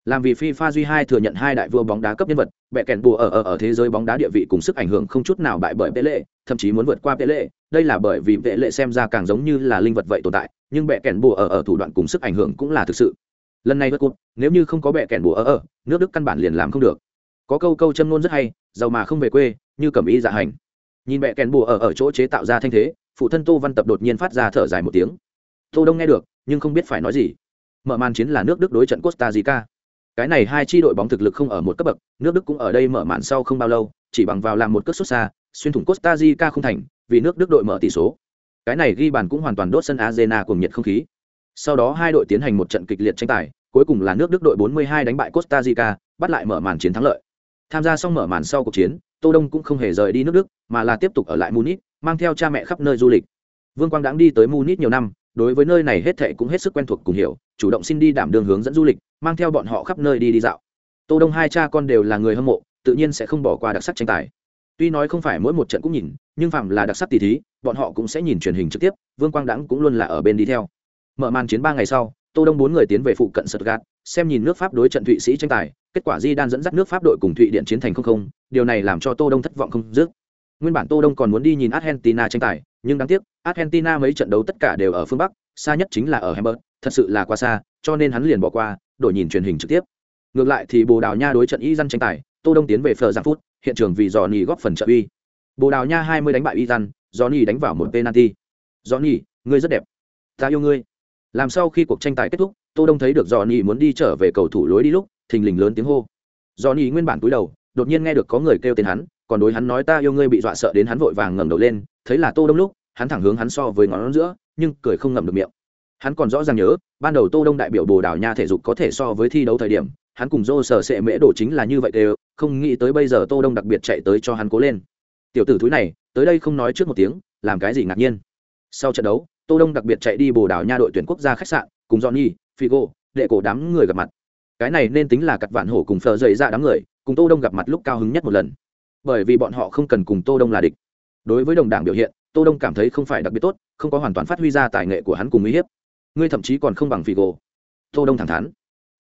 làm vì FIFA duy hai thừa nhận hai đại vua bóng đá cấp nhân vật, bẻ kèn bùa ở ở ở thế giới bóng đá địa vị cùng sức ảnh hưởng không chút nào bại bởi Pele, thậm chí muốn vượt qua Pele, đây là bởi vì Pele xem ra càng giống như là linh vật vậy tồn tại, nhưng bẻ kèn bùa ở ở thủ đoạn cùng sức ảnh hưởng cũng là thực sự. Lần này vượt cúp, nếu như không có bẻ kèn bùa ở ở, nước Đức căn bản liền làm không được. Có câu câu châm ngôn rất hay, giàu mà không về quê, như cẩm y dạ hành. Nhìn bẻ kèn bùa ở ở chỗ chế tạo ra thanh thế, phụ thân tô văn tập đột nhiên phát ra thở dài một tiếng tô đông nghe được nhưng không biết phải nói gì mở màn chiến là nước đức đối trận costa rica cái này hai chi đội bóng thực lực không ở một cấp bậc, nước đức cũng ở đây mở màn sau không bao lâu, chỉ bằng vào làm một cất xuất xa, xuyên thủng costa rica không thành, vì nước đức đội mở tỷ số. Cái này ghi bàn cũng hoàn toàn đốt sân arena cùng nhiệt không khí. Sau đó hai đội tiến hành một trận kịch liệt tranh tài, cuối cùng là nước đức đội 42 đánh bại costa rica, bắt lại mở màn chiến thắng lợi. Tham gia xong mở màn sau cuộc chiến, tô đông cũng không hề rời đi nước đức, mà là tiếp tục ở lại munich, mang theo cha mẹ khắp nơi du lịch. Vương quang đãng đi tới munich nhiều năm đối với nơi này hết thệ cũng hết sức quen thuộc cùng hiểu chủ động xin đi đảm đường hướng dẫn du lịch mang theo bọn họ khắp nơi đi đi dạo. Tô đông hai cha con đều là người hâm mộ tự nhiên sẽ không bỏ qua đặc sắc tranh tài. Tuy nói không phải mỗi một trận cũng nhìn nhưng phạm là đặc sắc tỷ thí bọn họ cũng sẽ nhìn truyền hình trực tiếp vương quang đãng cũng luôn là ở bên đi theo. Mở màn chiến ba ngày sau tô đông bốn người tiến về phụ cận Stuttgart, xem nhìn nước pháp đối trận thụy sĩ tranh tài kết quả di đan dẫn dắt nước pháp đội cùng thụy điện chiến thành không không điều này làm cho tô đông thất vọng không dứt nguyên bản tô đông còn muốn đi nhìn argentina tranh tài, nhưng đáng tiếc, argentina mấy trận đấu tất cả đều ở phương bắc, xa nhất chính là ở hamburg, thật sự là quá xa, cho nên hắn liền bỏ qua, đổi nhìn truyền hình trực tiếp. Ngược lại thì bồ đào nha đối trận y tranh tài, tô đông tiến về phờ giang phút, hiện trường vì johnny góp phần trợ uy. Bồ đào nha 20 đánh bại y do johnny đánh vào một penalty. Johnny, ngươi rất đẹp. Ta yêu ngươi. Làm sau khi cuộc tranh tài kết thúc, tô đông thấy được dò nỉ muốn đi trở về cầu thủ lối đi lúc, thình lình lớn tiếng hô. Dò nỉ nguyên bản cúi đầu, đột nhiên nghe được có người kêu tên hắn còn đối hắn nói ta yêu ngươi bị dọa sợ đến hắn vội vàng ngẩng đầu lên, thấy là tô đông lúc, hắn thẳng hướng hắn so với ngón giữa, nhưng cười không ngậm được miệng. Hắn còn rõ ràng nhớ, ban đầu tô đông đại biểu bồ đào nha thể dục có thể so với thi đấu thời điểm, hắn cùng dô sở sệ mễ đổ chính là như vậy đều, không nghĩ tới bây giờ tô đông đặc biệt chạy tới cho hắn cố lên. Tiểu tử thúi này, tới đây không nói trước một tiếng, làm cái gì ngạc nhiên. Sau trận đấu, tô đông đặc biệt chạy đi bồ đào nha đội tuyển quốc gia khách sạn, cùng johnny, figo, đệ cổ đám người gặp mặt. Cái này nên tính là cặt vạn hổ cùng phờ dậy ra dạ đám người, cùng tô đông gặp mặt lúc cao hứng nhất một lần bởi vì bọn họ không cần cùng tô đông là địch. Đối với đồng đảng biểu hiện, tô đông cảm thấy không phải đặc biệt tốt, không có hoàn toàn phát huy ra tài nghệ của hắn cùng uy hiếp. Ngươi thậm chí còn không bằng figo. Tô đông thẳng thắn.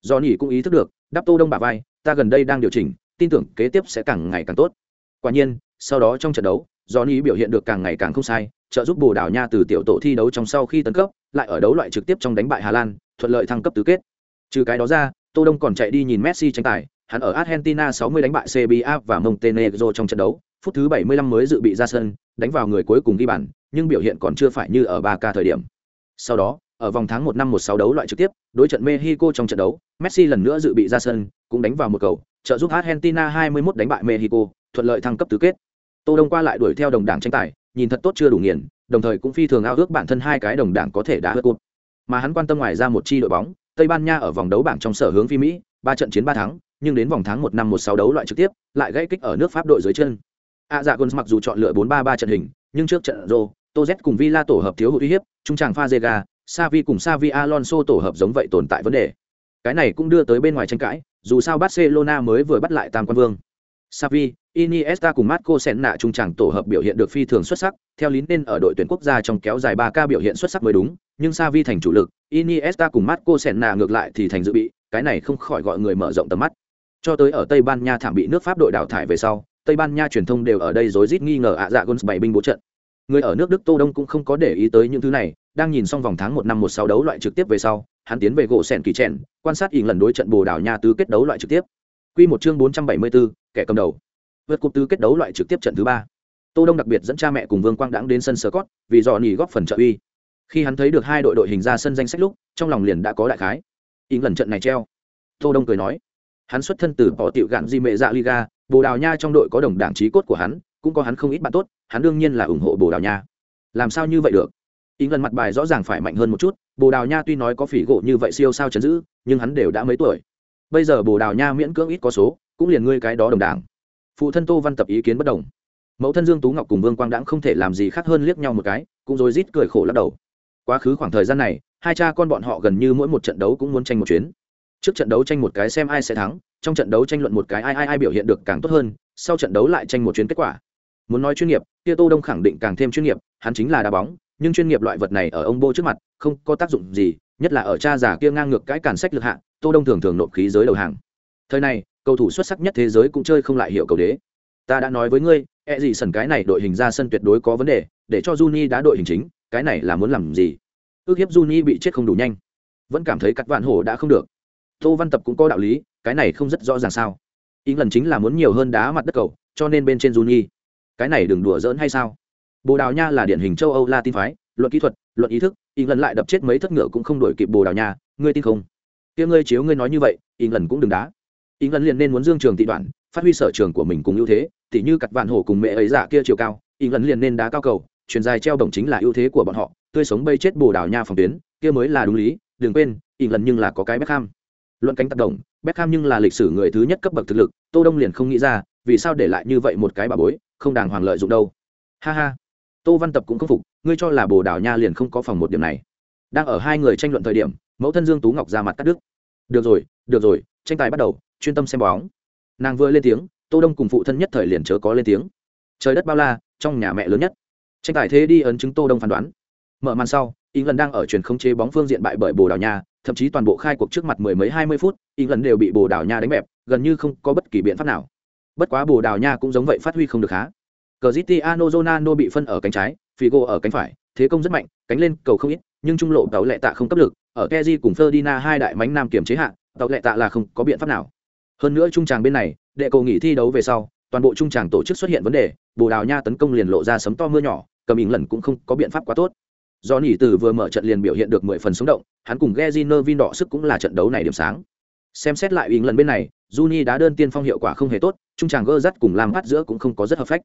Do nhỉ cũng ý thức được, đáp tô đông bà vai, ta gần đây đang điều chỉnh, tin tưởng kế tiếp sẽ càng ngày càng tốt. Quả nhiên, sau đó trong trận đấu do nhỉ biểu hiện được càng ngày càng không sai, trợ giúp bồ đào nha từ tiểu tổ thi đấu trong sau khi tấn cấp, lại ở đấu loại trực tiếp trong đánh bại hà lan, thuận lợi thăng cấp tứ kết. Trừ cái đó ra, tô đông còn chạy đi nhìn messi tranh tài hắn ở argentina 60 đánh bại cba và montenegro trong trận đấu, phút thứ 75 mới dự bị ra sân, đánh vào người cuối cùng ghi bàn, nhưng biểu hiện còn chưa phải như ở ba k thời điểm. Sau đó, ở vòng tháng 1 năm 16 đấu loại trực tiếp, đối trận mexico trong trận đấu, messi lần nữa dự bị ra sân, cũng đánh vào một cầu, trợ giúp argentina 21 đánh bại mexico, thuận lợi thăng cấp tứ kết. Tô đông qua lại đuổi theo đồng đảng tranh tài, nhìn thật tốt chưa đủ nghiền, đồng thời cũng phi thường ao ước bản thân hai cái đồng đảng có thể đá hớt cột. Mà hắn quan tâm ngoài ra một chi đội bóng, tây ban nha ở vòng đấu bảng trong sở hướng phi mỹ, ba trận chiến ba thắng nhưng đến vòng tháng một năm một sáu đấu loại trực tiếp lại gãy kích ở nước pháp đội dưới chân. A dạ gôn mặc dù chọn lựa bốn ba ba trận hình nhưng trước trận rô Toz cùng villa tổ hợp thiếu hụt uy hiếp trung tràng Fazega, savi cùng savi alonso tổ hợp giống vậy tồn tại vấn đề. Cái này cũng đưa tới bên ngoài tranh cãi dù sao barcelona mới vừa bắt lại tam quan vương. Savi iniesta cùng marco senna trung tràng tổ hợp biểu hiện được phi thường xuất sắc theo lý nên ở đội tuyển quốc gia trong kéo dài 3 ca biểu hiện xuất sắc mới đúng nhưng savi thành chủ lực iniesta cùng marco senna ngược lại thì thành dự bị cái này không khỏi gọi người mở rộng tầm mắt cho tới ở tây ban nha thảm bị nước pháp đội đào thải về sau tây ban nha truyền thông đều ở đây rối rít nghi ngờ ạ dạ guns bảy binh bố trận. Người ở nước đức tô đông cũng không có để ý tới những thứ này đang nhìn xong vòng tháng một năm một sáu đấu loại trực tiếp về sau hắn tiến về gỗ sẹn kỳ trẻn quan sát ỉn lần đối trận bồ đào nha tứ kết đấu loại trực tiếp. Quy một chương bốn trăm bảy mươi 474, kẻ cầm đầu. Vượt cúp tứ kết đấu loại trực tiếp trận thứ ba. Tô đông đặc biệt dẫn cha mẹ cùng vương quang đãng đến sân sơ cót vì dò nỉ góp phần trợ uy. Khi hắn thấy được hai đội đội hình ra sân danh sách lúc trong lòng liền đã có đại khái. Ỉn lần trận này treo. Tô đông cười nói hắn xuất thân từ bỏ tiểu gạn di mệ dạ liga, bồ đào nha trong đội có đồng đảng trí cốt của hắn, cũng có hắn không ít bạn tốt, hắn đương nhiên là ủng hộ bồ đào nha. Làm sao như vậy được? Ý lần mặt bài rõ ràng phải mạnh hơn một chút, bồ đào nha tuy nói có phỉ gỗ như vậy siêu sao chấn giữ, nhưng hắn đều đã mấy tuổi. Bây giờ bồ đào nha miễn cưỡng ít có số, cũng liền ngươi cái đó đồng đảng. Phụ thân tô văn tập ý kiến bất đồng. Mẫu thân dương tú ngọc cùng vương quang đãng không thể làm gì khác hơn liếc nhau một cái, cũng rồi rít cười khổ lắc đầu. Quá khứ khoảng thời gian này, hai cha con bọn họ gần như mỗi một trận đấu cũng muốn tranh một chuyến trước trận đấu tranh một cái xem ai sẽ thắng, trong trận đấu tranh luận một cái ai ai ai biểu hiện được càng tốt hơn, sau trận đấu lại tranh một chuyến kết quả. Muốn nói chuyên nghiệp tia tô đông khẳng định càng thêm chuyên nghiệp, hắn chính là đá bóng, nhưng chuyên nghiệp loại vật này ở ông bô trước mặt, không có tác dụng gì, nhất là ở cha già kia ngang ngược cái cản sách lực hạ, tô đông thường thường nộp khí giới đầu hàng. Thời này, cầu thủ xuất sắc nhất thế giới cũng chơi không lại hiệu cầu đế. Ta đã nói với ngươi e gì sần cái này đội hình ra sân tuyệt đối có vấn đề, để cho Juni đá đội hình chính, cái này là muốn làm gì? Ước hiếp Juni bị chết không đủ nhanh. Vẫn cảm thấy cắt vạn hổ đã không được tô văn tập cũng có đạo lý, cái này không rất rõ ràng sao? Ý lần chính là muốn nhiều hơn đá mặt đất cầu, cho nên bên trên Juni. Cái này đừng đùa giỡn hay sao? Bồ đào nha là điển hình châu âu la tin phái, luận kỹ thuật, luận ý thức, ý lần lại đập chết mấy thất ngựa cũng không đổi kịp bồ đào nha, ngươi tin không? Kia ngươi chiếu ngươi nói như vậy, ý lần cũng đừng đá. Ý lần liền nên muốn dương trường tị đoạn, phát huy sở trường của mình cùng ưu thế, tỉ như cặt vạn hổ cùng mẹ ấy giả kia chiều cao, ý lần liền nên đá cao cầu, truyền dài treo đồng chính là ưu thế của bọn họ, tươi sống bây chết bồ đào nha phòng tuyến, kia mới là đúng lý, đừng quên, ý lần nhưng là có cái Beckham luận cánh tác động Beckham nhưng là lịch sử người thứ nhất cấp bậc thực lực, Tô Đông liền không nghĩ ra, vì sao để lại như vậy một cái bà bối, không đàng hoàng lợi dụng đâu. Ha ha. Tô Văn Tập cũng không phục, ngươi cho là Bồ Đào Nha liền không có phòng một điểm này. Đang ở hai người tranh luận thời điểm, mẫu thân Dương Tú Ngọc ra mặt cắt đứt. Được rồi được rồi, tranh tài bắt đầu, chuyên tâm xem bóng. Nàng vừa lên tiếng, tô đông cùng phụ thân nhất thời liền chớ có lên tiếng. Trời đất bao la, trong nhà mẹ lớn nhất. Tranh tài thế đi ấn chứng tô đông phán đoán. Mở màn sau England đang ở truyền không chế bóng phương diện bại bởi bồ đào nha, thậm chí toàn bộ khai cuộc trước mặt mười mấy hai mươi phút, England đều bị bồ đào nha đánh bẹp, gần như không có bất kỳ biện pháp nào. Bất quá bồ đào nha cũng giống vậy phát huy không được há Cristiano Ronaldo bị phân ở cánh trái, Figo ở cánh phải, thế công rất mạnh, cánh lên cầu không ít, nhưng trung lộ tàu lệ tạ không cấp lực, ở Kezi cùng Ferdinand hai đại mánh nam kiểm chế hạ tàu lệ tạ là không có biện pháp nào. Hơn nữa trung tràng bên này, đệ cầu nghỉ thi đấu về sau, toàn bộ trung tràng tổ chức xuất hiện vấn đề, bồ đào nha tấn công liền lộ ra sấm to mưa nhỏ, cầm ỉng lần cũng không có biện pháp quá tốt do nỉ từ vừa mở trận liền biểu hiện được mười phần sống động, hắn cùng Geziner Vin đỏ sức cũng là trận đấu này điểm sáng. Xem xét lại ý lần bên này, Juni đá đơn tiên phong hiệu quả không hề tốt, trung tràng gơ rắt cùng làm bắt giữa cũng không có rất hợp phách.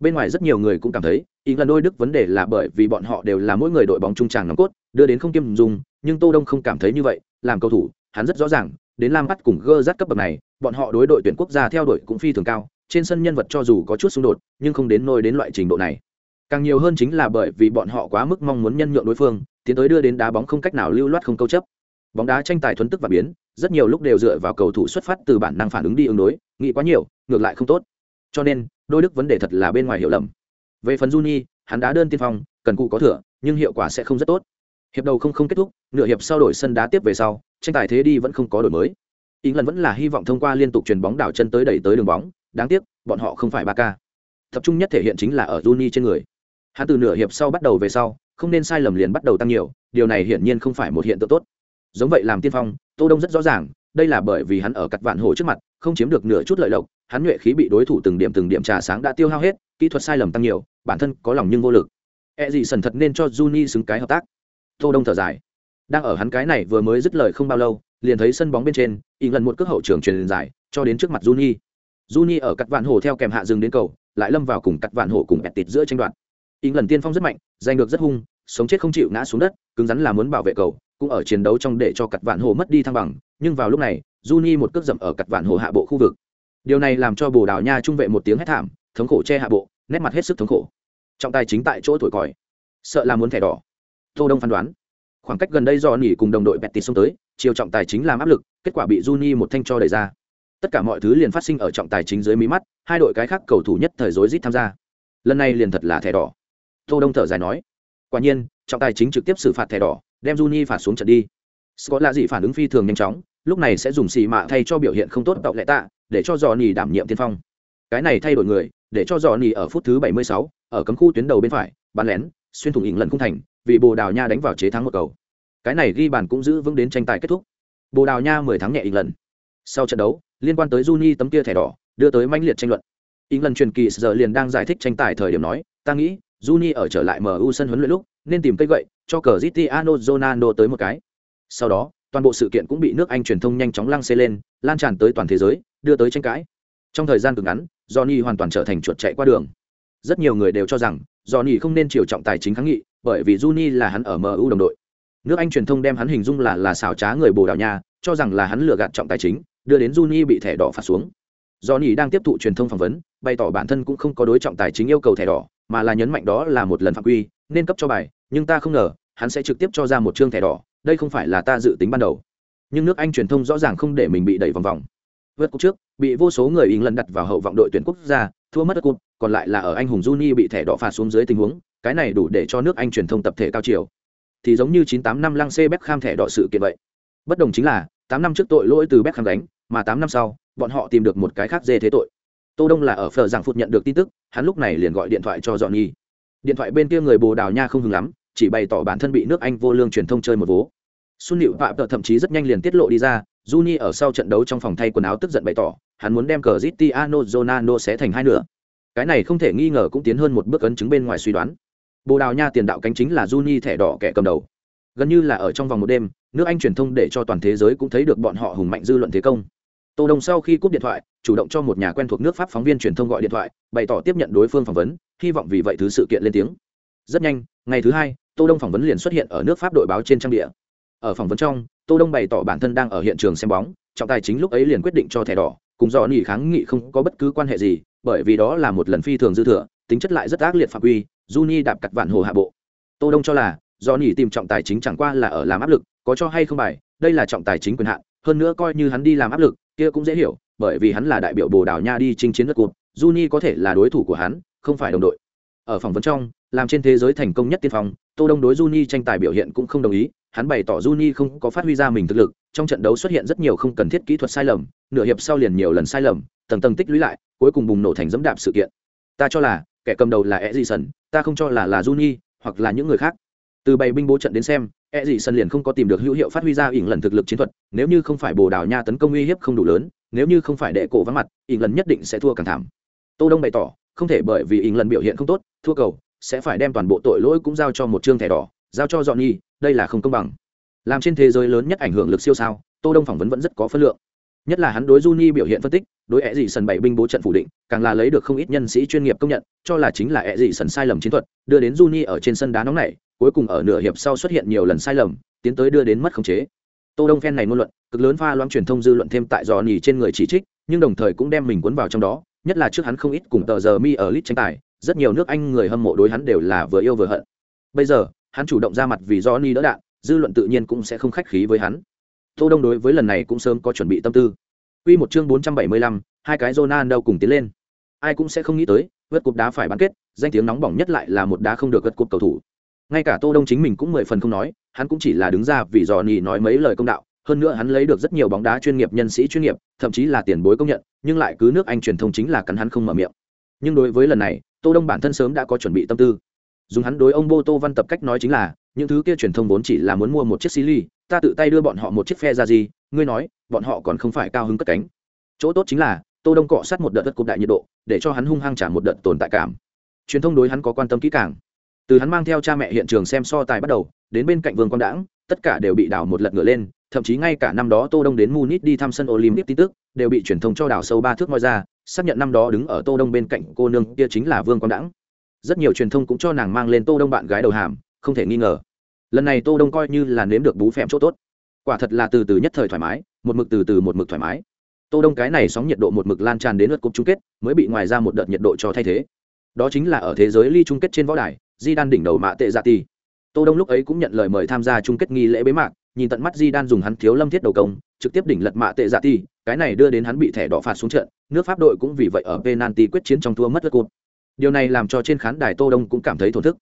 Bên ngoài rất nhiều người cũng cảm thấy ý lần đôi đức vấn đề là bởi vì bọn họ đều là mỗi người đội bóng trung tràng nòng cốt, đưa đến không kiêm dùng, nhưng tô đông không cảm thấy như vậy, làm cầu thủ, hắn rất rõ ràng, đến lam bắt cùng gơ rắt cấp bậc này, bọn họ đối đội tuyển quốc gia theo đuổi cũng phi thường cao, trên sân nhân vật cho dù có chút xung đột, nhưng không đến nôi đến loại trình độ này càng nhiều hơn chính là bởi vì bọn họ quá mức mong muốn nhân nhượng đối phương tiến tới đưa đến đá bóng không cách nào lưu loát không câu chấp. Bóng đá tranh tài thuấn tức và biến rất nhiều lúc đều dựa vào cầu thủ xuất phát từ bản năng phản ứng đi ứng đối nghĩ quá nhiều ngược lại không tốt. Cho nên đôi đức vấn đề thật là bên ngoài hiểu lầm. Về phần Juni, hắn đá đơn tiên phong cần cụ có thừa nhưng hiệu quả sẽ không rất tốt. Hiệp đầu không không kết thúc nửa hiệp sau đổi sân đá tiếp về sau tranh tài thế đi vẫn không có đổi mới. Ý lần vẫn là hy vọng thông qua liên tục chuyền bóng đảo chân tới đẩy tới đường bóng đáng tiếc bọn họ không phải ba ca. Tập trung nhất thể hiện chính là ở Juni trên người hắn từ nửa hiệp sau bắt đầu về sau, không nên sai lầm liền bắt đầu tăng nhiều, điều này hiển nhiên không phải một hiện tượng tốt. Giống vậy làm tiên phong, tô đông rất rõ ràng, đây là bởi vì hắn ở cặt vạn hồ trước mặt, không chiếm được nửa chút lợi lộc, hắn nhuệ khí bị đối thủ từng điểm từng điểm trà sáng đã tiêu hao hết, kỹ thuật sai lầm tăng nhiều, bản thân có lòng nhưng vô lực. E gì sần thật nên cho Juni xứng cái hợp tác. Tô đông thở dài. Đang ở hắn cái này vừa mới dứt lời không bao lâu, liền thấy sân bóng bên trên y lần một cước hậu trường truyền dài cho đến trước mặt Juni. Juni ở cặt vạn hồ theo kèm hạ dừng đến cầu, lại lâm vào cùng cặt vạn hồ cùng bẹt tịt giữa tranh đoạt ý lần tiên phong rất mạnh, giành được rất hung, sống chết không chịu ngã xuống đất, cứng rắn là muốn bảo vệ cầu, cũng ở chiến đấu trong để cho cặt vạn hồ mất đi thăng bằng, nhưng vào lúc này, Juni một cước dậm ở cặt vạn hồ hạ bộ khu vực. Điều này làm cho bồ đào nha trung vệ một tiếng hét thảm, thống khổ che hạ bộ, nét mặt hết sức thống khổ. Trọng tài chính tại chỗ thổi còi, sợ là muốn thẻ đỏ. Tô đông phán đoán, khoảng cách gần đây do nỉ cùng đồng đội bẹt tịt xông tới, chiều trọng tài chính làm áp lực, kết quả bị Juni một thanh cho đẩy ra. Tất cả mọi thứ liền phát sinh ở trọng tài chính dưới mí mắt, hai đội cái khác cầu thủ nhất thời rối rít tham gia. Lần này liền thật là thẻ đỏ tô đông thở dài nói quả nhiên trọng tài chính trực tiếp xử phạt thẻ đỏ đem Juni phạt xuống trận đi. Scott là gì phản ứng phi thường nhanh chóng lúc này sẽ dùng xì mạ thay cho biểu hiện không tốt tạo lệ tạ để cho dò nỉ đảm nhiệm tiên phong. Cái này thay đổi người để cho dò nỉ ở phút thứ 76, ở cấm khu tuyến đầu bên phải bắn lén xuyên thủng ỉng lần không thành vì bồ đào nha đánh vào chế thắng một cầu. Cái này ghi bàn cũng giữ vững đến tranh tài kết thúc. Bồ đào nha 10 thắng nhẹ ỉng lần. Sau trận đấu liên quan tới Juni tấm kia thẻ đỏ đưa tới manh liệt tranh luận. Ỉng lần truyền kỳ giờ liền đang giải thích tranh tài thời điểm nói ta nghĩ Juni ở trở lại MU sân huấn luyện lúc, nên tìm cây gậy cho Cristiano Ronaldo tới một cái. Sau đó, toàn bộ sự kiện cũng bị nước Anh truyền thông nhanh chóng lăng xê lên, lan tràn tới toàn thế giới, đưa tới tranh cãi. Trong thời gian cực ngắn, Johnny hoàn toàn trở thành chuột chạy qua đường. Rất nhiều người đều cho rằng, Johnny không nên chiều trọng tài chính kháng nghị, bởi vì Juni là hắn ở MU đồng đội. Nước Anh truyền thông đem hắn hình dung là là xảo trá người Bồ Đào Nha, cho rằng là hắn lừa gạt trọng tài chính, đưa đến Juni bị thẻ đỏ phạt xuống. Johnny đang tiếp thụ truyền thông phỏng vấn, bày tỏ bản thân cũng không có đối trọng tài chính yêu cầu thẻ đỏ, mà là nhấn mạnh đó là một lần phạm quy, nên cấp cho bài, nhưng ta không ngờ, hắn sẽ trực tiếp cho ra một chương thẻ đỏ, đây không phải là ta dự tính ban đầu. Nhưng nước anh truyền thông rõ ràng không để mình bị đẩy vòng vòng. Vượt cúp trước, bị vô số người ý lần đặt vào hậu vọng đội tuyển quốc gia, thua mất cúp còn lại là ở anh hùng juni bị thẻ đỏ phạt xuống dưới tình huống, cái này đủ để cho nước anh truyền thông tập thể cao chiều. Thì giống như 98 năm lăng c Beckham thẻ đỏ sự kiện vậy. Bất đồng chính là 8 năm trước tội lỗi từ Beckham đánh mà 8 năm sau, bọn họ tìm được một cái khác dê thế tội tô đông là ở phở giảng phụt nhận được tin tức, hắn lúc này liền gọi điện thoại cho dọn nhi. Điện thoại bên kia người bồ đào nha không hứng lắm, chỉ bày tỏ bản thân bị nước anh vô lương truyền thông chơi một vố. Xuân nịu phạm thậm chí rất nhanh liền tiết lộ đi ra Juni ở sau trận đấu trong phòng thay quần áo tức giận bày tỏ, hắn muốn đem cờ Cristiano Ronaldo sẽ thành hai nửa. Cái này không thể nghi ngờ cũng tiến hơn một bước ấn chứng bên ngoài suy đoán. Bồ đào nha tiền đạo cánh chính là Juni thẻ đỏ kẻ cầm đầu. Gần như là ở trong vòng một đêm, nước anh truyền thông để cho toàn thế giới cũng thấy được bọn họ hùng mạnh dư luận thế công tô đông sau khi cúp điện thoại, chủ động cho một nhà quen thuộc nước pháp phóng viên truyền thông gọi điện thoại, bày tỏ tiếp nhận đối phương phỏng vấn, hy vọng vì vậy thứ sự kiện lên tiếng. Rất nhanh, ngày thứ hai, tô đông phỏng vấn liền xuất hiện ở nước pháp đội báo trên trang địa. Ở phỏng vấn trong, tô đông bày tỏ bản thân đang ở hiện trường xem bóng, trọng tài chính lúc ấy liền quyết định cho thẻ đỏ, cùng do nỉ kháng nghị không có bất cứ quan hệ gì, bởi vì đó là một lần phi thường dư thừa, tính chất lại rất ác liệt phạm quy Juni đạp cặt vạn hồ hạ bộ. Tô đông cho là, do nỉ tìm trọng tài chính chẳng qua là ở làm áp lực, có cho hay không bài, đây là trọng tài chính quyền hạn, hơn nữa coi như hắn đi làm áp lực kia cũng dễ hiểu, bởi vì hắn là đại biểu bồ đào nha đi chinh chiến đất cuộc, juni có thể là đối thủ của hắn, không phải đồng đội. Ở phỏng vấn trong, làm trên thế giới thành công nhất tiên phong, tô đông đối juni tranh tài biểu hiện cũng không đồng ý, hắn bày tỏ juni không có phát huy ra mình thực lực, trong trận đấu xuất hiện rất nhiều không cần thiết kỹ thuật sai lầm, nửa hiệp sau liền nhiều lần sai lầm, tầng tầng tích lũy lại, cuối cùng bùng nổ thành dẫm đạp sự kiện. Ta cho là, kẻ cầm đầu là edison, ta không cho là là juni, hoặc là những người khác từ bày binh bố trận đến xem e dị sân liền không có tìm được hữu hiệu phát huy ra ỉng lần thực lực chiến thuật, nếu như không phải bồ đào nha tấn công uy hiếp không đủ lớn, nếu như không phải đệ cổ vắng mặt, ỉng lần nhất định sẽ thua càng thảm. Tô đông bày tỏ, không thể bởi vì ỉng lần biểu hiện không tốt, thua cầu, sẽ phải đem toàn bộ tội lỗi cũng giao cho một chương thẻ đỏ, giao cho dọn nhi đây là không công bằng. Làm trên thế giới lớn nhất ảnh hưởng lực siêu sao, tô đông phỏng vấn vẫn rất có phân lượng. Nhất là hắn đối Juni biểu hiện phân tích, đối e dị sần bảy binh bố trận phủ định, càng là lấy được không ít nhân sĩ chuyên nghiệp công nhận, cho là chính là e dị sần sai lầm chiến thuật, đưa đến Juni ở trên sân đá nóng này cuối cùng ở nửa hiệp sau xuất hiện nhiều lần sai lầm tiến tới đưa đến mất khống chế tô đông phen này ngôn luận cực lớn pha loãng truyền thông dư luận thêm tại dò nhì trên người chỉ trích nhưng đồng thời cũng đem mình cuốn vào trong đó nhất là trước hắn không ít cùng tờ giờ mi ở lit tranh tài rất nhiều nước anh người hâm mộ đối hắn đều là vừa yêu vừa hận bây giờ hắn chủ động ra mặt vì do đỡ đạn dư luận tự nhiên cũng sẽ không khách khí với hắn tô đông đối với lần này cũng sớm có chuẩn bị tâm tư Quy một chương 475, hai cái Ronaldo cùng tiến lên. Ai cũng sẽ không nghĩ tới, vượt cục đá phải bán kết, danh tiếng nóng bỏng nhất lại là một đá không được vượt cục cầu thủ. Ngay cả Tô Đông chính mình cũng mười phần không nói, hắn cũng chỉ là đứng ra vì dò nỉ nói mấy lời công đạo, hơn nữa hắn lấy được rất nhiều bóng đá chuyên nghiệp nhân sĩ chuyên nghiệp, thậm chí là tiền bối công nhận, nhưng lại cứ nước Anh truyền thông chính là cắn hắn không mở miệng. Nhưng đối với lần này, Tô Đông bản thân sớm đã có chuẩn bị tâm tư. Dùng hắn đối ông Bô Tô Văn tập cách nói chính là, những thứ kia truyền thông vốn chỉ là muốn mua một chiếc xí ly, ta tự tay đưa bọn họ một chiếc phe ra gì, ngươi nói, bọn họ còn không phải cao hứng cất cánh. Chỗ tốt chính là, Tô Đông cọ sát một đợt đất cục đại nhiệt độ, để cho hắn hung hăng trả một đợt tồn tại cảm. Truyền thông đối hắn có quan tâm kỹ càng. Từ hắn mang theo cha mẹ hiện trường xem so tài bắt đầu, đến bên cạnh Vương Quang Đãng, tất cả đều bị đảo một lật ngựa lên, thậm chí ngay cả năm đó Tô Đông đến Munich đi thăm sân Olympic tin tức, đều bị truyền thông cho đảo sâu ba thước ngoài ra, xác nhận năm đó đứng ở Tô Đông bên cạnh cô nương kia chính là Vương Quang Đãng. Rất nhiều truyền thông cũng cho nàng mang lên Tô Đông bạn gái đầu hàm, không thể nghi ngờ. Lần này Tô Đông coi như là nếm được bú phèm chỗ tốt. Quả thật là từ từ nhất thời thoải mái, một mực từ từ một mực thoải mái. Tô Đông cái này sóng nhiệt độ một mực lan tràn đến lượt cúp chung kết, mới bị ngoài ra một đợt nhiệt độ cho thay thế. Đó chính là ở thế giới ly chung kết trên võ đài, Di Đan đỉnh đầu mạ tệ dạ tỷ. Tô Đông lúc ấy cũng nhận lời mời tham gia chung kết nghi lễ bế mạc, nhìn tận mắt Di Đan dùng hắn thiếu lâm thiết đầu công, trực tiếp đỉnh lật mạ tệ dạ tỷ, cái này đưa đến hắn bị thẻ đỏ phạt xuống trận, nước Pháp đội cũng vì vậy ở penalty quyết chiến trong thua mất lượt cột Điều này làm cho trên khán đài Tô Đông cũng cảm thấy thổn thức.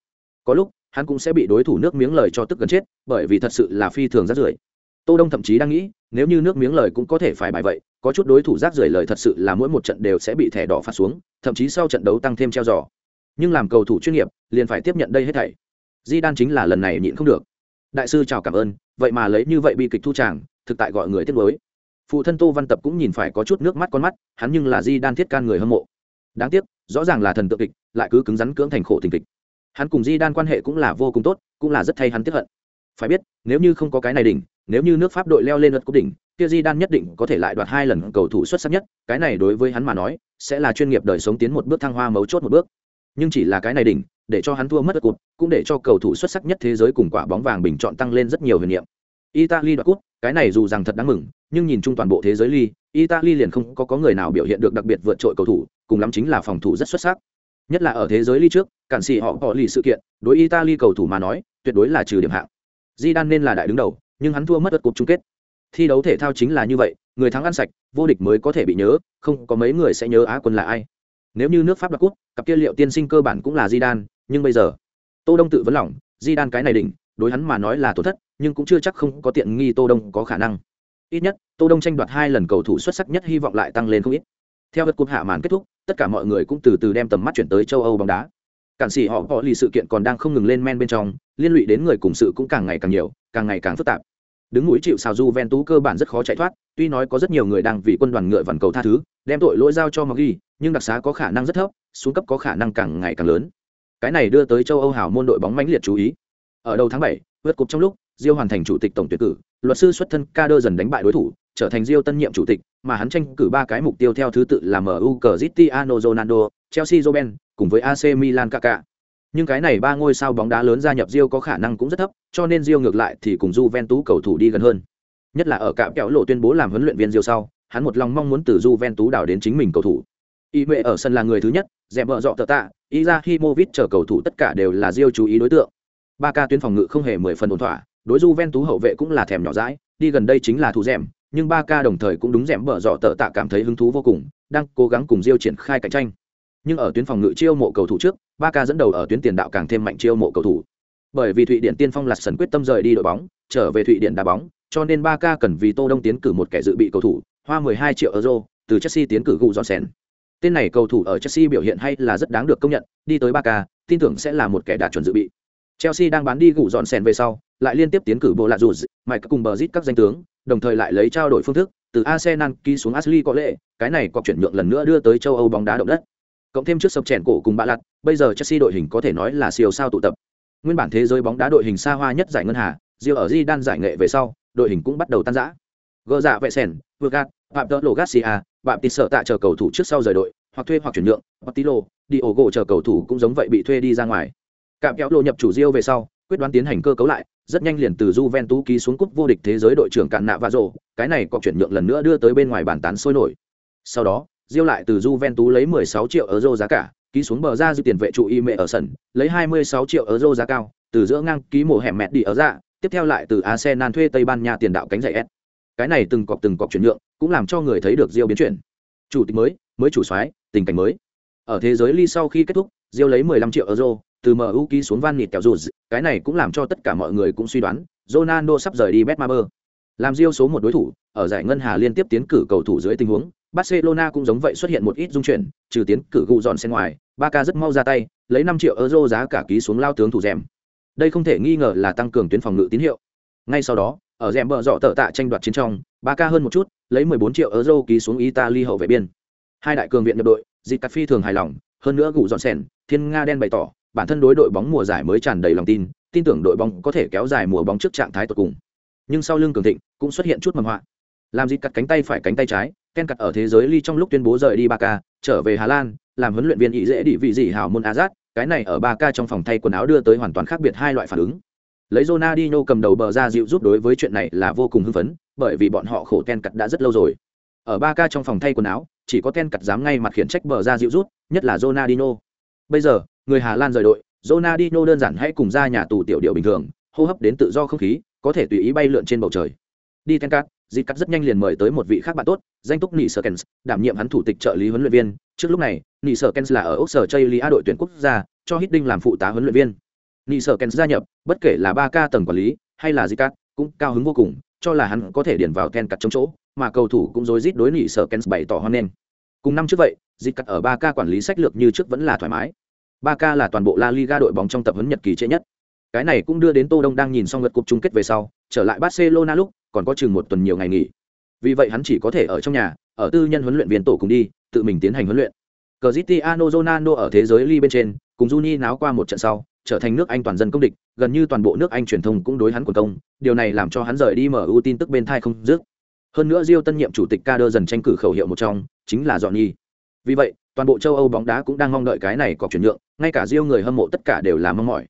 Có lúc, hắn cũng sẽ bị đối thủ nước miếng lời cho tức gần chết, bởi vì thật sự là phi thường rất rưởi. Tô Đông thậm chí đang nghĩ, nếu như nước miếng lời cũng có thể phải bài vậy, có chút đối thủ rác rưởi lời thật sự là mỗi một trận đều sẽ bị thẻ đỏ phạt xuống, thậm chí sau trận đấu tăng thêm treo giò. Nhưng làm cầu thủ chuyên nghiệp, liền phải tiếp nhận đây hết thảy. Di Đan chính là lần này nhịn không được. Đại sư chào cảm ơn, vậy mà lấy như vậy bi kịch thu tràng, thực tại gọi người tiếc mới Phụ thân Tô Văn Tập cũng nhìn phải có chút nước mắt con mắt, hắn nhưng là Di Đan thiết can người hâm mộ. Đáng tiếc, rõ ràng là thần tượng kịch, lại cứ cứng rắn cưỡng thành khổ tình kịch. Hắn cùng Di Đan quan hệ cũng là vô cùng tốt, cũng là rất thay hắn tiếc hận. Phải biết, nếu như không có cái này đỉnh, nếu như nước Pháp đội leo lên lượt cúp đỉnh, kia Di Đan nhất định có thể lại đoạt hai lần cầu thủ xuất sắc nhất, cái này đối với hắn mà nói, sẽ là chuyên nghiệp đời sống tiến một bước thăng hoa mấu chốt một bước. Nhưng chỉ là cái này đỉnh, để cho hắn thua mất cúp, cũng để cho cầu thủ xuất sắc nhất thế giới cùng quả bóng vàng bình chọn tăng lên rất nhiều huyền niệm. Italy đoạt cúp, cái này dù rằng thật đáng mừng, nhưng nhìn chung toàn bộ thế giới ly, Italy liền không có có người nào biểu hiện được đặc biệt vượt trội cầu thủ, cùng lắm chính là phòng thủ rất xuất sắc. Nhất là ở thế giới ly trước, cản sĩ họ bỏ lì sự kiện, đối Italy cầu thủ mà nói, tuyệt đối là trừ điểm hạng. Zidane nên là đại đứng đầu, nhưng hắn thua mất lượt cuộc chung kết. Thi đấu thể thao chính là như vậy, người thắng ăn sạch, vô địch mới có thể bị nhớ, không có mấy người sẽ nhớ Á quân là ai. Nếu như nước Pháp đoạt cúp, cặp kia liệu tiên sinh cơ bản cũng là di đan nhưng bây giờ, Tô Đông tự vấn lòng, đan cái này đỉnh, đối hắn mà nói là tổn thất, nhưng cũng chưa chắc không có tiện nghi Tô Đông có khả năng. Ít nhất, Tô Đông tranh đoạt hai lần cầu thủ xuất sắc nhất hy vọng lại tăng lên không ít. Theo vật cúp hạ màn kết thúc, tất cả mọi người cũng từ từ đem tầm mắt chuyển tới châu Âu bóng đá. Cản sĩ họ có lì sự kiện còn đang không ngừng lên men bên trong, liên lụy đến người cùng sự cũng càng ngày càng nhiều, càng ngày càng phức tạp. Đứng núi chịu sào Juventus cơ bản rất khó chạy thoát, tuy nói có rất nhiều người đang vì quân đoàn ngựa vằn cầu tha thứ, đem tội lỗi giao cho Maggi, nhưng đặc xá có khả năng rất thấp, xuống cấp có khả năng càng ngày càng lớn. Cái này đưa tới châu Âu hào môn đội bóng mãnh liệt chú ý. Ở đầu tháng 7, vượt cục trong lúc, Diêu hoàn thành chủ tịch tổng tuyển cử, luật sư xuất thân Kader dần đánh bại đối thủ, trở thành Diêu tân nhiệm chủ tịch, mà hắn tranh cử ba cái mục tiêu theo thứ tự là MU Cristiano Ronaldo, Chelsea Robben, cùng với AC Milan Kaká. Nhưng cái này ba ngôi sao bóng đá lớn gia nhập Rio có khả năng cũng rất thấp, cho nên Rio ngược lại thì cùng Juventus cầu thủ đi gần hơn. Nhất là ở cạm kẹo lộ tuyên bố làm huấn luyện viên Rio sau, hắn một lòng mong muốn từ Juventus đảo đến chính mình cầu thủ. Y mẹ ở sân là người thứ nhất, dẹp vợ dọ tờ tạ, Izahimovic chờ cầu thủ tất cả đều là diêu chú ý đối tượng. Ba ca tuyến phòng ngự không hề mười phần ổn thỏa, đối Juventus hậu vệ cũng là thèm nhỏ dãi, đi gần đây chính là thủ dẻm, nhưng ba ca đồng thời cũng đúng dẻm bở dọ tờ tạ cảm thấy hứng thú vô cùng, đang cố gắng cùng diêu triển khai cạnh tranh. Nhưng ở tuyến phòng ngự chiêu mộ cầu thủ trước, ba ca dẫn đầu ở tuyến tiền đạo càng thêm mạnh chiêu mộ cầu thủ. Bởi vì Thụy Điển tiên phong lạt sần quyết tâm rời đi đội bóng, trở về Thụy Điển đá bóng, cho nên ba ca cần vì Tô Đông tiến cử một kẻ dự bị cầu thủ, hoa 12 triệu euro, từ Chelsea tiến cử Gu Johnson. Tên này cầu thủ ở Chelsea biểu hiện hay là rất đáng được công nhận, đi tới Barca, tin tưởng sẽ là một kẻ đạt chuẩn dự bị. Chelsea đang bán đi gủ dọn sèn về sau, lại liên tiếp tiến cử bộ lạ dù, mày cùng bờ rít các danh tướng, đồng thời lại lấy trao đổi phương thức, từ Arsenal ký xuống Ashley có lệ, cái này có chuyển nhượng lần nữa đưa tới châu Âu bóng đá động đất. Cộng thêm trước sập chèn cổ cùng bạ lặt, bây giờ Chelsea đội hình có thể nói là siêu sao tụ tập. Nguyên bản thế giới bóng đá đội hình xa hoa nhất giải ngân hà, Rio ở Di đan giải nghệ về sau, đội hình cũng bắt đầu tan rã. Gỡ dạ vệ sèn, vừa gạt, phạm tợ lộ Garcia, bạn tịt sợ tạ chờ cầu thủ trước sau rời đội, hoặc thuê hoặc chuyển nhượng, Patilo, Diogo chờ cầu thủ cũng giống vậy bị thuê đi ra ngoài. Cạm kéo lộ nhập chủ Rio về sau, quyết đoán tiến hành cơ cấu lại, rất nhanh liền từ Juventus ký xuống cúp vô địch thế giới đội trưởng cạn nạ và rồ, cái này có chuyển nhượng lần nữa đưa tới bên ngoài bàn tán sôi nổi. Sau đó, Rio lại từ Juventus lấy 16 triệu euro giá cả, ký xuống bờ ra dư tiền vệ trụ y mẹ ở sân, lấy 26 triệu euro giá cao, từ giữa ngang ký mổ hẻm mẹt đi ở dạ, tiếp theo lại từ Arsenal thuê Tây Ban Nha tiền đạo cánh giày S. Cái này từng cọc từng cọc chuyển nhượng, cũng làm cho người thấy được diêu biến chuyển. Chủ tịch mới, mới chủ soái, tình cảnh mới. Ở thế giới ly sau khi kết thúc, diêu lấy 15 triệu euro, từ MU ký xuống Van Nịt kẹo rụt, cái này cũng làm cho tất cả mọi người cũng suy đoán, Ronaldo sắp rời đi Betmaber. Làm diêu số một đối thủ, ở giải ngân hà liên tiếp tiến cử cầu thủ dưới tình huống, Barcelona cũng giống vậy xuất hiện một ít dung chuyển, trừ tiến cử gù dọn sen ngoài, Barca rất mau ra tay, lấy 5 triệu euro giá cả ký xuống lao tướng thủ rèm. Đây không thể nghi ngờ là tăng cường tuyến phòng ngự tín hiệu. Ngay sau đó, ở rèm bờ dọ tở tạ tranh đoạt chiến trong, Barca hơn một chút, lấy 14 triệu euro ký xuống Italy hậu vệ biên. Hai đại cường viện nhập đội, Dịch Phi thường hài lòng, hơn nữa gù dọn sèn, Thiên Nga đen bày tỏ, bản thân đối đội bóng mùa giải mới tràn đầy lòng tin, tin tưởng đội bóng có thể kéo dài mùa bóng trước trạng thái tuyệt cùng. Nhưng sau lưng cường thịnh cũng xuất hiện chút mầm họa. Làm gì cắt cánh tay phải cánh tay trái, Ken cắt ở thế giới ly trong lúc tuyên bố rời đi Barca, trở về Hà Lan, làm huấn luyện viên ý dễ đi vị gì hào môn Azat, cái này ở Barca trong phòng thay quần áo đưa tới hoàn toàn khác biệt hai loại phản ứng. Lấy Ronaldinho cầm đầu bờ ra dịu giúp đối với chuyện này là vô cùng hưng phấn, bởi vì bọn họ khổ Ken cắt đã rất lâu rồi. Ở Barca trong phòng thay quần áo, chỉ có Ken cắt dám ngay mặt khiển trách bờ ra dịu rút, nhất là Ronaldinho. Bây giờ, người Hà Lan rời đội, Ronaldinho đơn giản hãy cùng ra nhà tù tiểu điệu bình thường, hô hấp đến tự do không khí, có thể tùy ý bay lượn trên bầu trời. Đi ten cặt dịp Cắt rất nhanh liền mời tới một vị khác bạn tốt, danh túc Nị Kens, đảm nhiệm hắn thủ tịch trợ lý huấn luyện viên. Trước lúc này, Nị Kens là ở Úc Sở Chaylia đội tuyển quốc gia, cho Hiddink làm phụ tá huấn luyện viên. Nị Kens gia nhập, bất kể là 3K tầng quản lý hay là Dịch Cắt, cũng cao hứng vô cùng, cho là hắn có thể điền vào Tenkat trong chỗ, mà cầu thủ cũng rối rít đối nghị sở Kens bày tỏ hoan nghênh. Cùng năm trước vậy, Dịch Cắt ở 3K quản lý sách lược như trước vẫn là thoải mái, Barca là toàn bộ La Liga đội bóng trong tập huấn nhật kỳ trễ nhất. Cái này cũng đưa đến Tô Đông đang nhìn xong lượt cúp chung kết về sau, trở lại Barcelona lúc, còn có chừng một tuần nhiều ngày nghỉ. Vì vậy hắn chỉ có thể ở trong nhà, ở tư nhân huấn luyện viên tổ cùng đi, tự mình tiến hành huấn luyện. Cristiano Ronaldo ở thế giới ly bên trên, cùng Juni náo qua một trận sau, trở thành nước Anh toàn dân công địch, gần như toàn bộ nước Anh truyền thông cũng đối hắn quần công, điều này làm cho hắn rời đi mở ưu tin tức bên thai không dứt. Hơn nữa Rio tân nhiệm chủ tịch Kader dần tranh cử khẩu hiệu một trong, chính là dọn nhi. Vì vậy, toàn bộ châu Âu bóng đá cũng đang mong đợi cái này có chuyển nhượng, ngay cả Rio người hâm mộ tất cả đều là mong mỏi.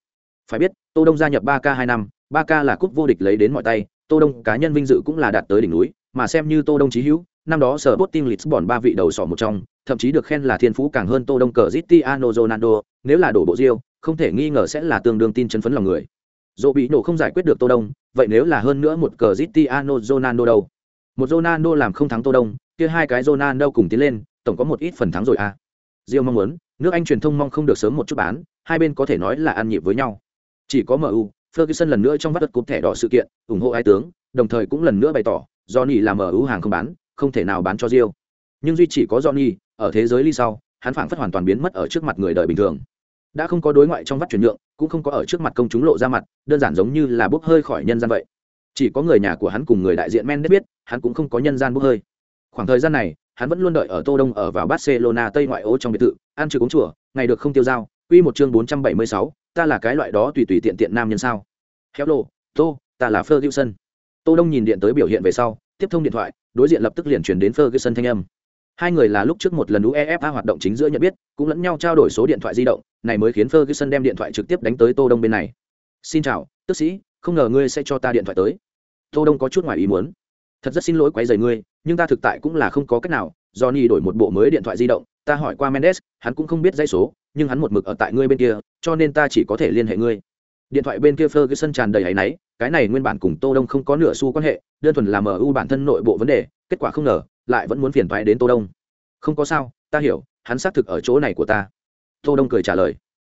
Phải biết, Tô Đông gia nhập 3K 2 năm, 3K là cúp vô địch lấy đến mọi tay, Tô Đông cá nhân vinh dự cũng là đạt tới đỉnh núi, mà xem như Tô Đông chí hữu, năm đó sở Sporting Lisbon ba vị đầu sỏ một trong, thậm chí được khen là thiên phú càng hơn Tô Đông cờ Cristiano Ronaldo, nếu là đổ bộ Rio, không thể nghi ngờ sẽ là tương đương tin chấn phấn lòng người. Dỗ bị nổ không giải quyết được Tô Đông, vậy nếu là hơn nữa một cờ Cristiano Ronaldo đâu? Một Ronaldo làm không thắng Tô Đông, kia hai cái Ronaldo cùng tiến lên, tổng có một ít phần thắng rồi à. Rio mong muốn, nước Anh truyền thông mong không được sớm một chút bán, hai bên có thể nói là ăn nhịp với nhau. Chỉ có MU, Ferguson lần nữa trong vắt đất cúp thẻ đỏ sự kiện, ủng hộ ai tướng, đồng thời cũng lần nữa bày tỏ, Johnny là MU hàng không bán, không thể nào bán cho Rio. Nhưng duy chỉ có Johnny, ở thế giới ly sau, hắn phảng phất hoàn toàn biến mất ở trước mặt người đời bình thường. Đã không có đối ngoại trong vắt chuyển nhượng, cũng không có ở trước mặt công chúng lộ ra mặt, đơn giản giống như là bốc hơi khỏi nhân gian vậy. Chỉ có người nhà của hắn cùng người đại diện men biết, hắn cũng không có nhân gian bốc hơi. Khoảng thời gian này, hắn vẫn luôn đợi ở Tô Đông ở vào Barcelona Tây ngoại ô trong biệt thự, ăn trừ cúng chùa, ngày được không tiêu dao. Quy một chương 476, ta là cái loại đó tùy tùy tiện tiện nam nhân sao? Hello, Tô, ta là Ferguson. Tô Đông nhìn điện tới biểu hiện về sau, tiếp thông điện thoại, đối diện lập tức liền chuyển đến Ferguson thanh âm. Hai người là lúc trước một lần UEFA hoạt động chính giữa nhận biết, cũng lẫn nhau trao đổi số điện thoại di động, này mới khiến Ferguson đem điện thoại trực tiếp đánh tới Tô Đông bên này. "Xin chào, tức sĩ, không ngờ ngươi sẽ cho ta điện thoại tới." Tô Đông có chút ngoài ý muốn thật rất xin lỗi quấy rầy ngươi nhưng ta thực tại cũng là không có cách nào johnny đổi một bộ mới điện thoại di động ta hỏi qua mendes hắn cũng không biết dây số nhưng hắn một mực ở tại ngươi bên kia cho nên ta chỉ có thể liên hệ ngươi điện thoại bên kia ferguson tràn đầy áy náy cái này nguyên bản cùng tô đông không có nửa xu quan hệ đơn thuần là mu bản thân nội bộ vấn đề kết quả không ngờ lại vẫn muốn phiền thoái đến tô đông không có sao ta hiểu hắn xác thực ở chỗ này của ta tô đông cười trả lời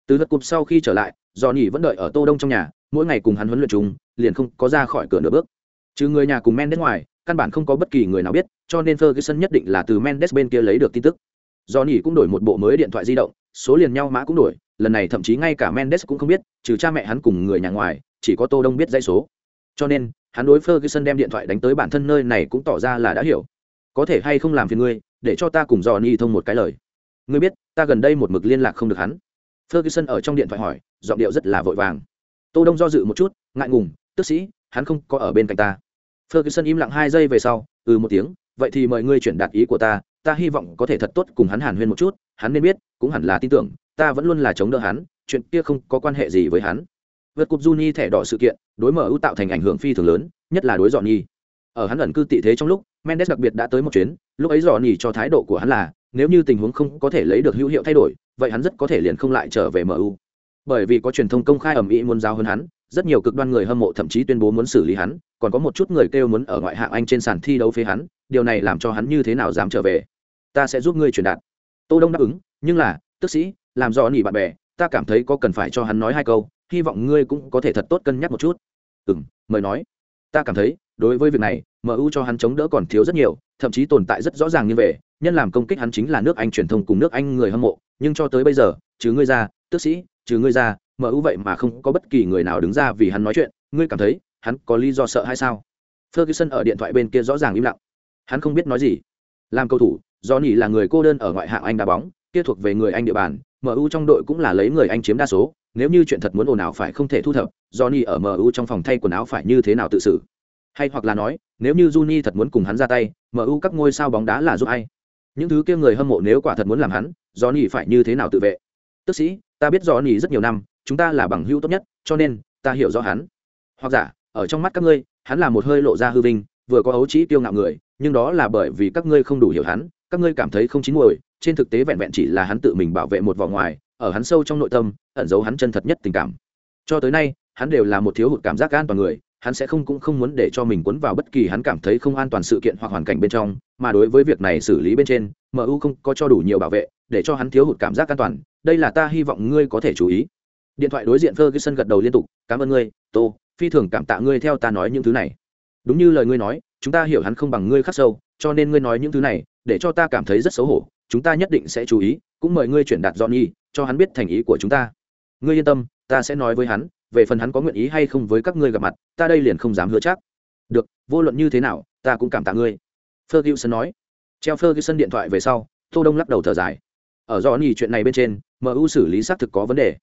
từ lượt cụp sau khi trở lại do nhỉ vẫn đợi ở tô đông trong nhà mỗi ngày cùng hắn huấn luyện chung liền không có ra khỏi cửa nửa bước trừ người nhà cùng mendes ngoài căn bản không có bất kỳ người nào biết, cho nên Ferguson nhất định là từ Mendes bên kia lấy được tin tức. do nhỉ cũng đổi một bộ mới điện thoại di động, số liền nhau mã cũng đổi, lần này thậm chí ngay cả Mendes cũng không biết, trừ cha mẹ hắn cùng người nhà ngoài, chỉ có Tô Đông biết dãy số. Cho nên, hắn đối Ferguson đem điện thoại đánh tới bản thân nơi này cũng tỏ ra là đã hiểu. Có thể hay không làm phiền ngươi, để cho ta cùng Johnny thông một cái lời. Ngươi biết, ta gần đây một mực liên lạc không được hắn. Ferguson ở trong điện thoại hỏi, giọng điệu rất là vội vàng. tô đông do dự một chút ngại ngùng tức sĩ hắn không có ở bên cạnh ta ferguson im lặng hai giây về sau ừ một tiếng vậy thì mời ngươi chuyển đạt ý của ta ta hy vọng có thể thật tốt cùng hắn hàn huyên một chút hắn nên biết cũng hẳn là tin tưởng ta vẫn luôn là chống đỡ hắn chuyện kia không có quan hệ gì với hắn vượt cục Juni thẻ đỏ sự kiện đối mở ưu tạo thành ảnh hưởng phi thường lớn nhất là đối dọn nhi ở hắn ẩn cư tị thế trong lúc mendes đặc biệt đã tới một chuyến, lúc ấy dò nhi cho thái độ của hắn là, nếu như tình huống không có thể lấy được hữu hiệu thay đổi, vậy hắn rất có thể liền không lại trở về mu bởi vì có truyền thông công khai ầm ĩ muốn giao hơn hắn, rất nhiều cực đoan người hâm mộ thậm chí tuyên bố muốn xử lý hắn, còn có một chút người kêu muốn ở ngoại hạng anh trên sàn thi đấu phế hắn, điều này làm cho hắn như thế nào dám trở về? Ta sẽ giúp ngươi truyền đạt. Tô đông đáp ứng, nhưng là, tức sĩ, làm rõ nỉ bạn bè, ta cảm thấy có cần phải cho hắn nói hai câu, hy vọng ngươi cũng có thể thật tốt cân nhắc một chút. Ừ mời nói. Ta cảm thấy, đối với việc này mu cho hắn chống đỡ còn thiếu rất nhiều, thậm chí tồn tại rất rõ ràng như vậy, nhân làm công kích hắn chính là nước anh truyền thông cùng nước anh người hâm mộ, nhưng cho tới bây giờ, trừ ngươi ra tức sĩ, trừ ngươi ra mu vậy mà không có bất kỳ người nào đứng ra vì hắn nói chuyện, ngươi cảm thấy, hắn có lý do sợ hay sao? Ferguson ở điện thoại bên kia rõ ràng im lặng. Hắn không biết nói gì. Làm cầu thủ do là người cô đơn ở ngoại hạng anh đá bóng, kia thuộc về người anh địa bàn mu trong đội cũng là lấy người anh chiếm đa số, nếu như chuyện thật muốn ồn ào phải không thể thu thập, johnny ở mu trong phòng thay quần áo phải như thế nào tự xử? Hay hoặc là nói, nếu như Juni thật muốn cùng hắn ra tay mu các ngôi sao bóng đá là giúp ai? Những thứ kia người hâm mộ nếu quả thật muốn làm hắn, johnny phải như thế nào tự vệ? Tức sĩ, ta biết johnny rất nhiều năm, chúng ta là bằng hữu tốt nhất, cho nên, ta hiểu rõ hắn. Hoặc giả, ở trong mắt các ngươi, hắn là một hơi lộ ra hư vinh, vừa có ấu trĩ tiêu ngạo người, nhưng đó là bởi vì các ngươi không đủ hiểu hắn, các ngươi cảm thấy không chín muồi, trên thực tế vẹn vẹn chỉ là hắn tự mình bảo vệ một vỏ ngoài, ở hắn sâu trong nội tâm, ẩn giấu hắn chân thật nhất tình cảm. Cho tới nay, hắn đều là một thiếu hụt cảm giác an toàn người hắn sẽ không cũng không muốn để cho mình cuốn vào bất kỳ hắn cảm thấy không an toàn sự kiện hoặc hoàn cảnh bên trong mà đối với việc này xử lý bên trên mu không có cho đủ nhiều bảo vệ để cho hắn thiếu hụt cảm giác an toàn đây là ta hy vọng ngươi có thể chú ý điện thoại đối diện ferguson gật đầu liên tục cảm ơn ngươi tô phi thường cảm tạ ngươi theo ta nói những thứ này đúng như lời ngươi nói chúng ta hiểu hắn không bằng ngươi khắc sâu cho nên ngươi nói những thứ này để cho ta cảm thấy rất xấu hổ chúng ta nhất định sẽ chú ý cũng mời ngươi chuyển đạt Johnny, cho hắn biết thành ý của chúng ta. Ngươi yên tâm, ta sẽ nói với hắn, về phần hắn có nguyện ý hay không với các ngươi gặp mặt, ta đây liền không dám hứa chắc. Được, vô luận như thế nào, ta cũng cảm tạ ngươi. Ferguson nói. Treo Ferguson điện thoại về sau, Tô Đông lắc đầu thở dài. Ở Johnny chuyện này bên trên, MU xử lý xác thực có vấn đề.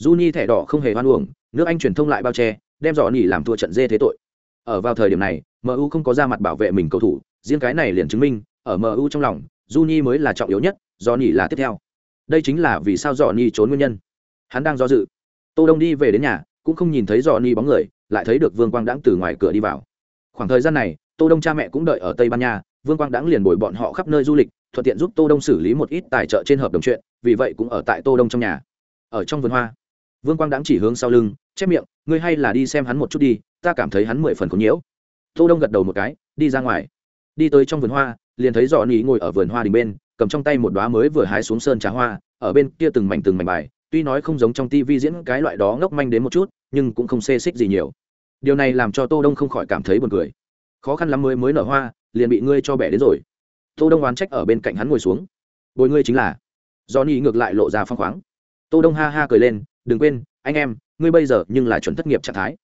Juni thẻ đỏ không hề hoan uổng, nước Anh truyền thông lại bao che, đem Johnny làm thua trận dê thế tội. Ở vào thời điểm này, MU không có ra mặt bảo vệ mình cầu thủ, riêng cái này liền chứng minh, ở MU trong lòng, Juni mới là trọng yếu nhất, Johnny là tiếp theo đây chính là vì sao Johnny trốn nguyên nhân hắn đang do dự tô đông đi về đến nhà cũng không nhìn thấy dò ni bóng người, lại thấy được vương quang đãng từ ngoài cửa đi vào. Khoảng thời gian này, tô đông cha mẹ cũng đợi ở tây ban nha, vương quang đãng liền bồi bọn họ khắp nơi du lịch, thuận tiện giúp tô đông xử lý một ít tài trợ trên hợp đồng chuyện, vì vậy cũng ở tại tô đông trong nhà. Ở trong vườn hoa, vương quang đãng chỉ hướng sau lưng, chép miệng, ngươi hay là đi xem hắn một chút đi, ta cảm thấy hắn mười phần có nhiễu. Tô đông gật đầu một cái, đi ra ngoài. Đi tới trong vườn hoa, liền thấy dò ni ngồi ở vườn hoa đình bên, cầm trong tay một đóa mới vừa hái xuống sơn trà hoa, ở bên kia từng mảnh từng mảnh bài tuy nói không giống trong tivi diễn cái loại đó ngốc manh đến một chút, nhưng cũng không xê xích gì nhiều. Điều này làm cho tô đông không khỏi cảm thấy buồn cười. Khó khăn lắm mới mới nở hoa, liền bị ngươi cho bẻ đến rồi. Tô đông oán trách ở bên cạnh hắn ngồi xuống. Bồi ngươi chính là. Johnny ngược lại lộ ra phong khoáng. Tô đông ha ha cười lên, đừng quên, anh em, ngươi bây giờ nhưng là chuẩn thất nghiệp trạng thái.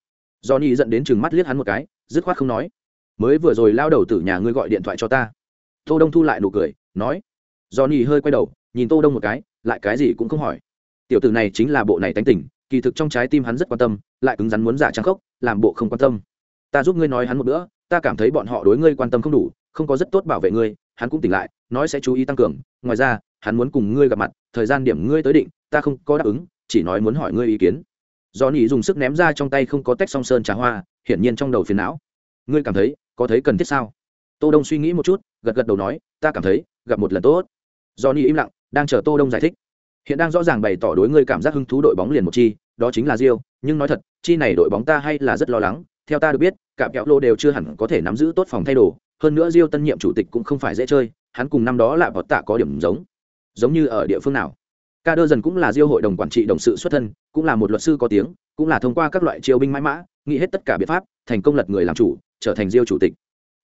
Johnny giận đến chừng mắt liếc hắn một cái, dứt khoát không nói. Mới vừa rồi lao đầu từ nhà ngươi gọi điện thoại cho ta. Tô đông thu lại nụ cười, nói. Johnny hơi quay đầu, nhìn tô đông một cái, lại cái gì cũng không hỏi tiểu tử này chính là bộ này tánh tỉnh kỳ thực trong trái tim hắn rất quan tâm, lại cứng rắn muốn giả trang khốc, làm bộ không quan tâm. Ta giúp ngươi nói hắn một bữa, ta cảm thấy bọn họ đối ngươi quan tâm không đủ, không có rất tốt bảo vệ ngươi, hắn cũng tỉnh lại, nói sẽ chú ý tăng cường. Ngoài ra, hắn muốn cùng ngươi gặp mặt, thời gian điểm ngươi tới định, ta không có đáp ứng, chỉ nói muốn hỏi ngươi ý kiến. Do nỉ dùng sức ném ra trong tay không có tách song sơn trà hoa, hiển nhiên trong đầu phiền não. Ngươi cảm thấy, có thấy cần thiết sao? Tô đông suy nghĩ một chút, gật gật đầu nói, ta cảm thấy, gặp một lần tốt. Do nỉ im lặng, đang chờ tô đông giải thích hiện đang rõ ràng bày tỏ đối ngươi cảm giác hứng thú đội bóng liền một chi, đó chính là rio nhưng nói thật, chi này đội bóng ta hay là rất lo lắng. Theo ta được biết, cả kẹo lô đều chưa hẳn có thể nắm giữ tốt phòng thay đồ. Hơn nữa rio tân nhiệm chủ tịch cũng không phải dễ chơi, hắn cùng năm đó là vọt tạ có điểm giống. Giống như ở địa phương nào. Ca đơ dần cũng là Rio hội đồng quản trị, đồng sự xuất thân, cũng là một luật sư có tiếng, cũng là thông qua các loại chiêu binh mãi mã, nghĩ hết tất cả biện pháp, thành công lật người làm chủ, trở thành Rio chủ tịch.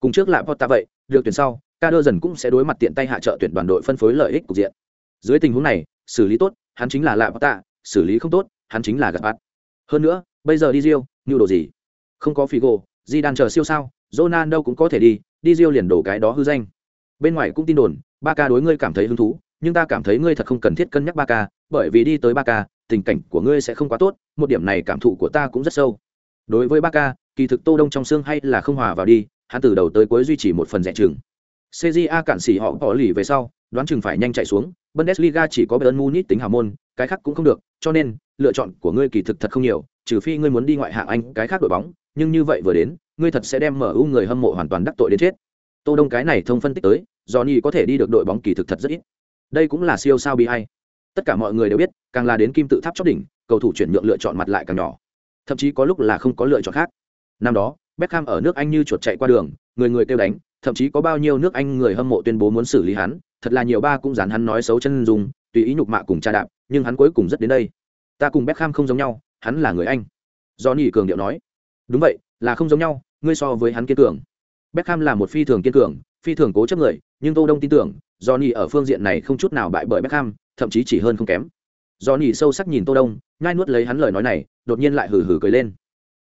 Cùng trước là vọt tạ vậy, được tuyển sau, ca đơ dần cũng sẽ đối mặt tiện tay hạ trợ tuyển đoàn đội phân phối lợi ích cục diện. Dưới tình huống này xử lý tốt hắn chính là lạ bát tạ xử lý không tốt hắn chính là gạt bát hơn nữa bây giờ đi rio như đồ gì? Không có figo di đang chờ siêu sao jonan đâu cũng có thể đi đi rio liền đổ cái đó hư danh. Bên ngoài cũng tin đồn ba ca đối ngươi cảm thấy hứng thú nhưng ta cảm thấy ngươi thật không cần thiết cân nhắc ba ca bởi vì đi tới ba ca tình cảnh của ngươi sẽ không quá tốt một điểm này cảm thụ của ta cũng rất sâu. Đối với Ba Ca, kỳ thực tô đông trong xương hay là không hòa vào đi hắn từ đầu tới cuối duy trì một phần rẻ chừng. Cja cản xỉ họ bỏ lì về sau đoán chừng phải nhanh chạy xuống bundesliga chỉ có bayern munich tính hào môn cái khác cũng không được cho nên lựa chọn của ngươi kỳ thực thật không nhiều trừ phi ngươi muốn đi ngoại hạng anh cái khác đội bóng nhưng như vậy vừa đến ngươi thật sẽ đem mu người hâm mộ hoàn toàn đắc tội đến chết. Tô đông cái này thông phân tích tới johnny có thể đi được đội bóng kỳ thực thật rất ít. Đây cũng là siêu sao bị hay tất cả mọi người đều biết càng là đến kim tự tháp chót đỉnh cầu thủ chuyển nhượng lựa chọn mặt lại càng nhỏ. Thậm chí có lúc là không có lựa chọn khác. Năm đó Beckham ở nước Anh như chuột chạy qua đường, người người kêu đánh, thậm chí có bao nhiêu nước Anh người hâm mộ tuyên bố muốn xử lý hắn, thật là nhiều ba cũng dán hắn nói xấu chân dùng, tùy ý nhục mạ cùng cha đạp, nhưng hắn cuối cùng rất đến đây. Ta cùng Beckham không giống nhau, hắn là người Anh. Johnny cường điệu nói. Đúng vậy, là không giống nhau, ngươi so với hắn kiên cường. Beckham là một phi thường kiên cường, phi thường cố chấp người, nhưng Tô Đông tin tưởng, Johnny ở phương diện này không chút nào bại bởi Beckham, thậm chí chỉ hơn không kém. Johnny sâu sắc nhìn Tô Đông, ngay nuốt lấy hắn lời nói này, đột nhiên lại hừ hừ cười lên.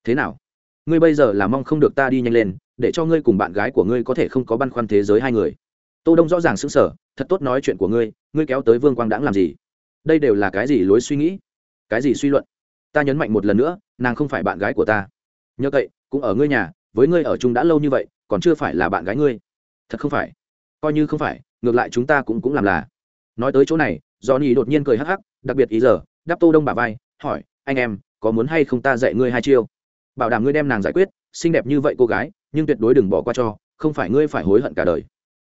Thế nào? Ngươi bây giờ là mong không được ta đi nhanh lên, để cho ngươi cùng bạn gái của ngươi có thể không có băn khoăn thế giới hai người. Tô Đông rõ ràng sững sờ, thật tốt nói chuyện của ngươi, ngươi kéo tới Vương Quang đãng làm gì? Đây đều là cái gì lối suy nghĩ? Cái gì suy luận? Ta nhấn mạnh một lần nữa, nàng không phải bạn gái của ta. Nhớ vậy, cũng ở ngươi nhà, với ngươi ở chung đã lâu như vậy, còn chưa phải là bạn gái ngươi. Thật không phải. Coi như không phải, ngược lại chúng ta cũng cũng làm là nói tới chỗ này johnny đột nhiên cười hắc hắc đặc biệt ý giờ đáp tô đông bà vai hỏi anh em có muốn hay không ta dạy ngươi hai chiêu bảo đảm ngươi đem nàng giải quyết xinh đẹp như vậy cô gái nhưng tuyệt đối đừng bỏ qua cho không phải ngươi phải hối hận cả đời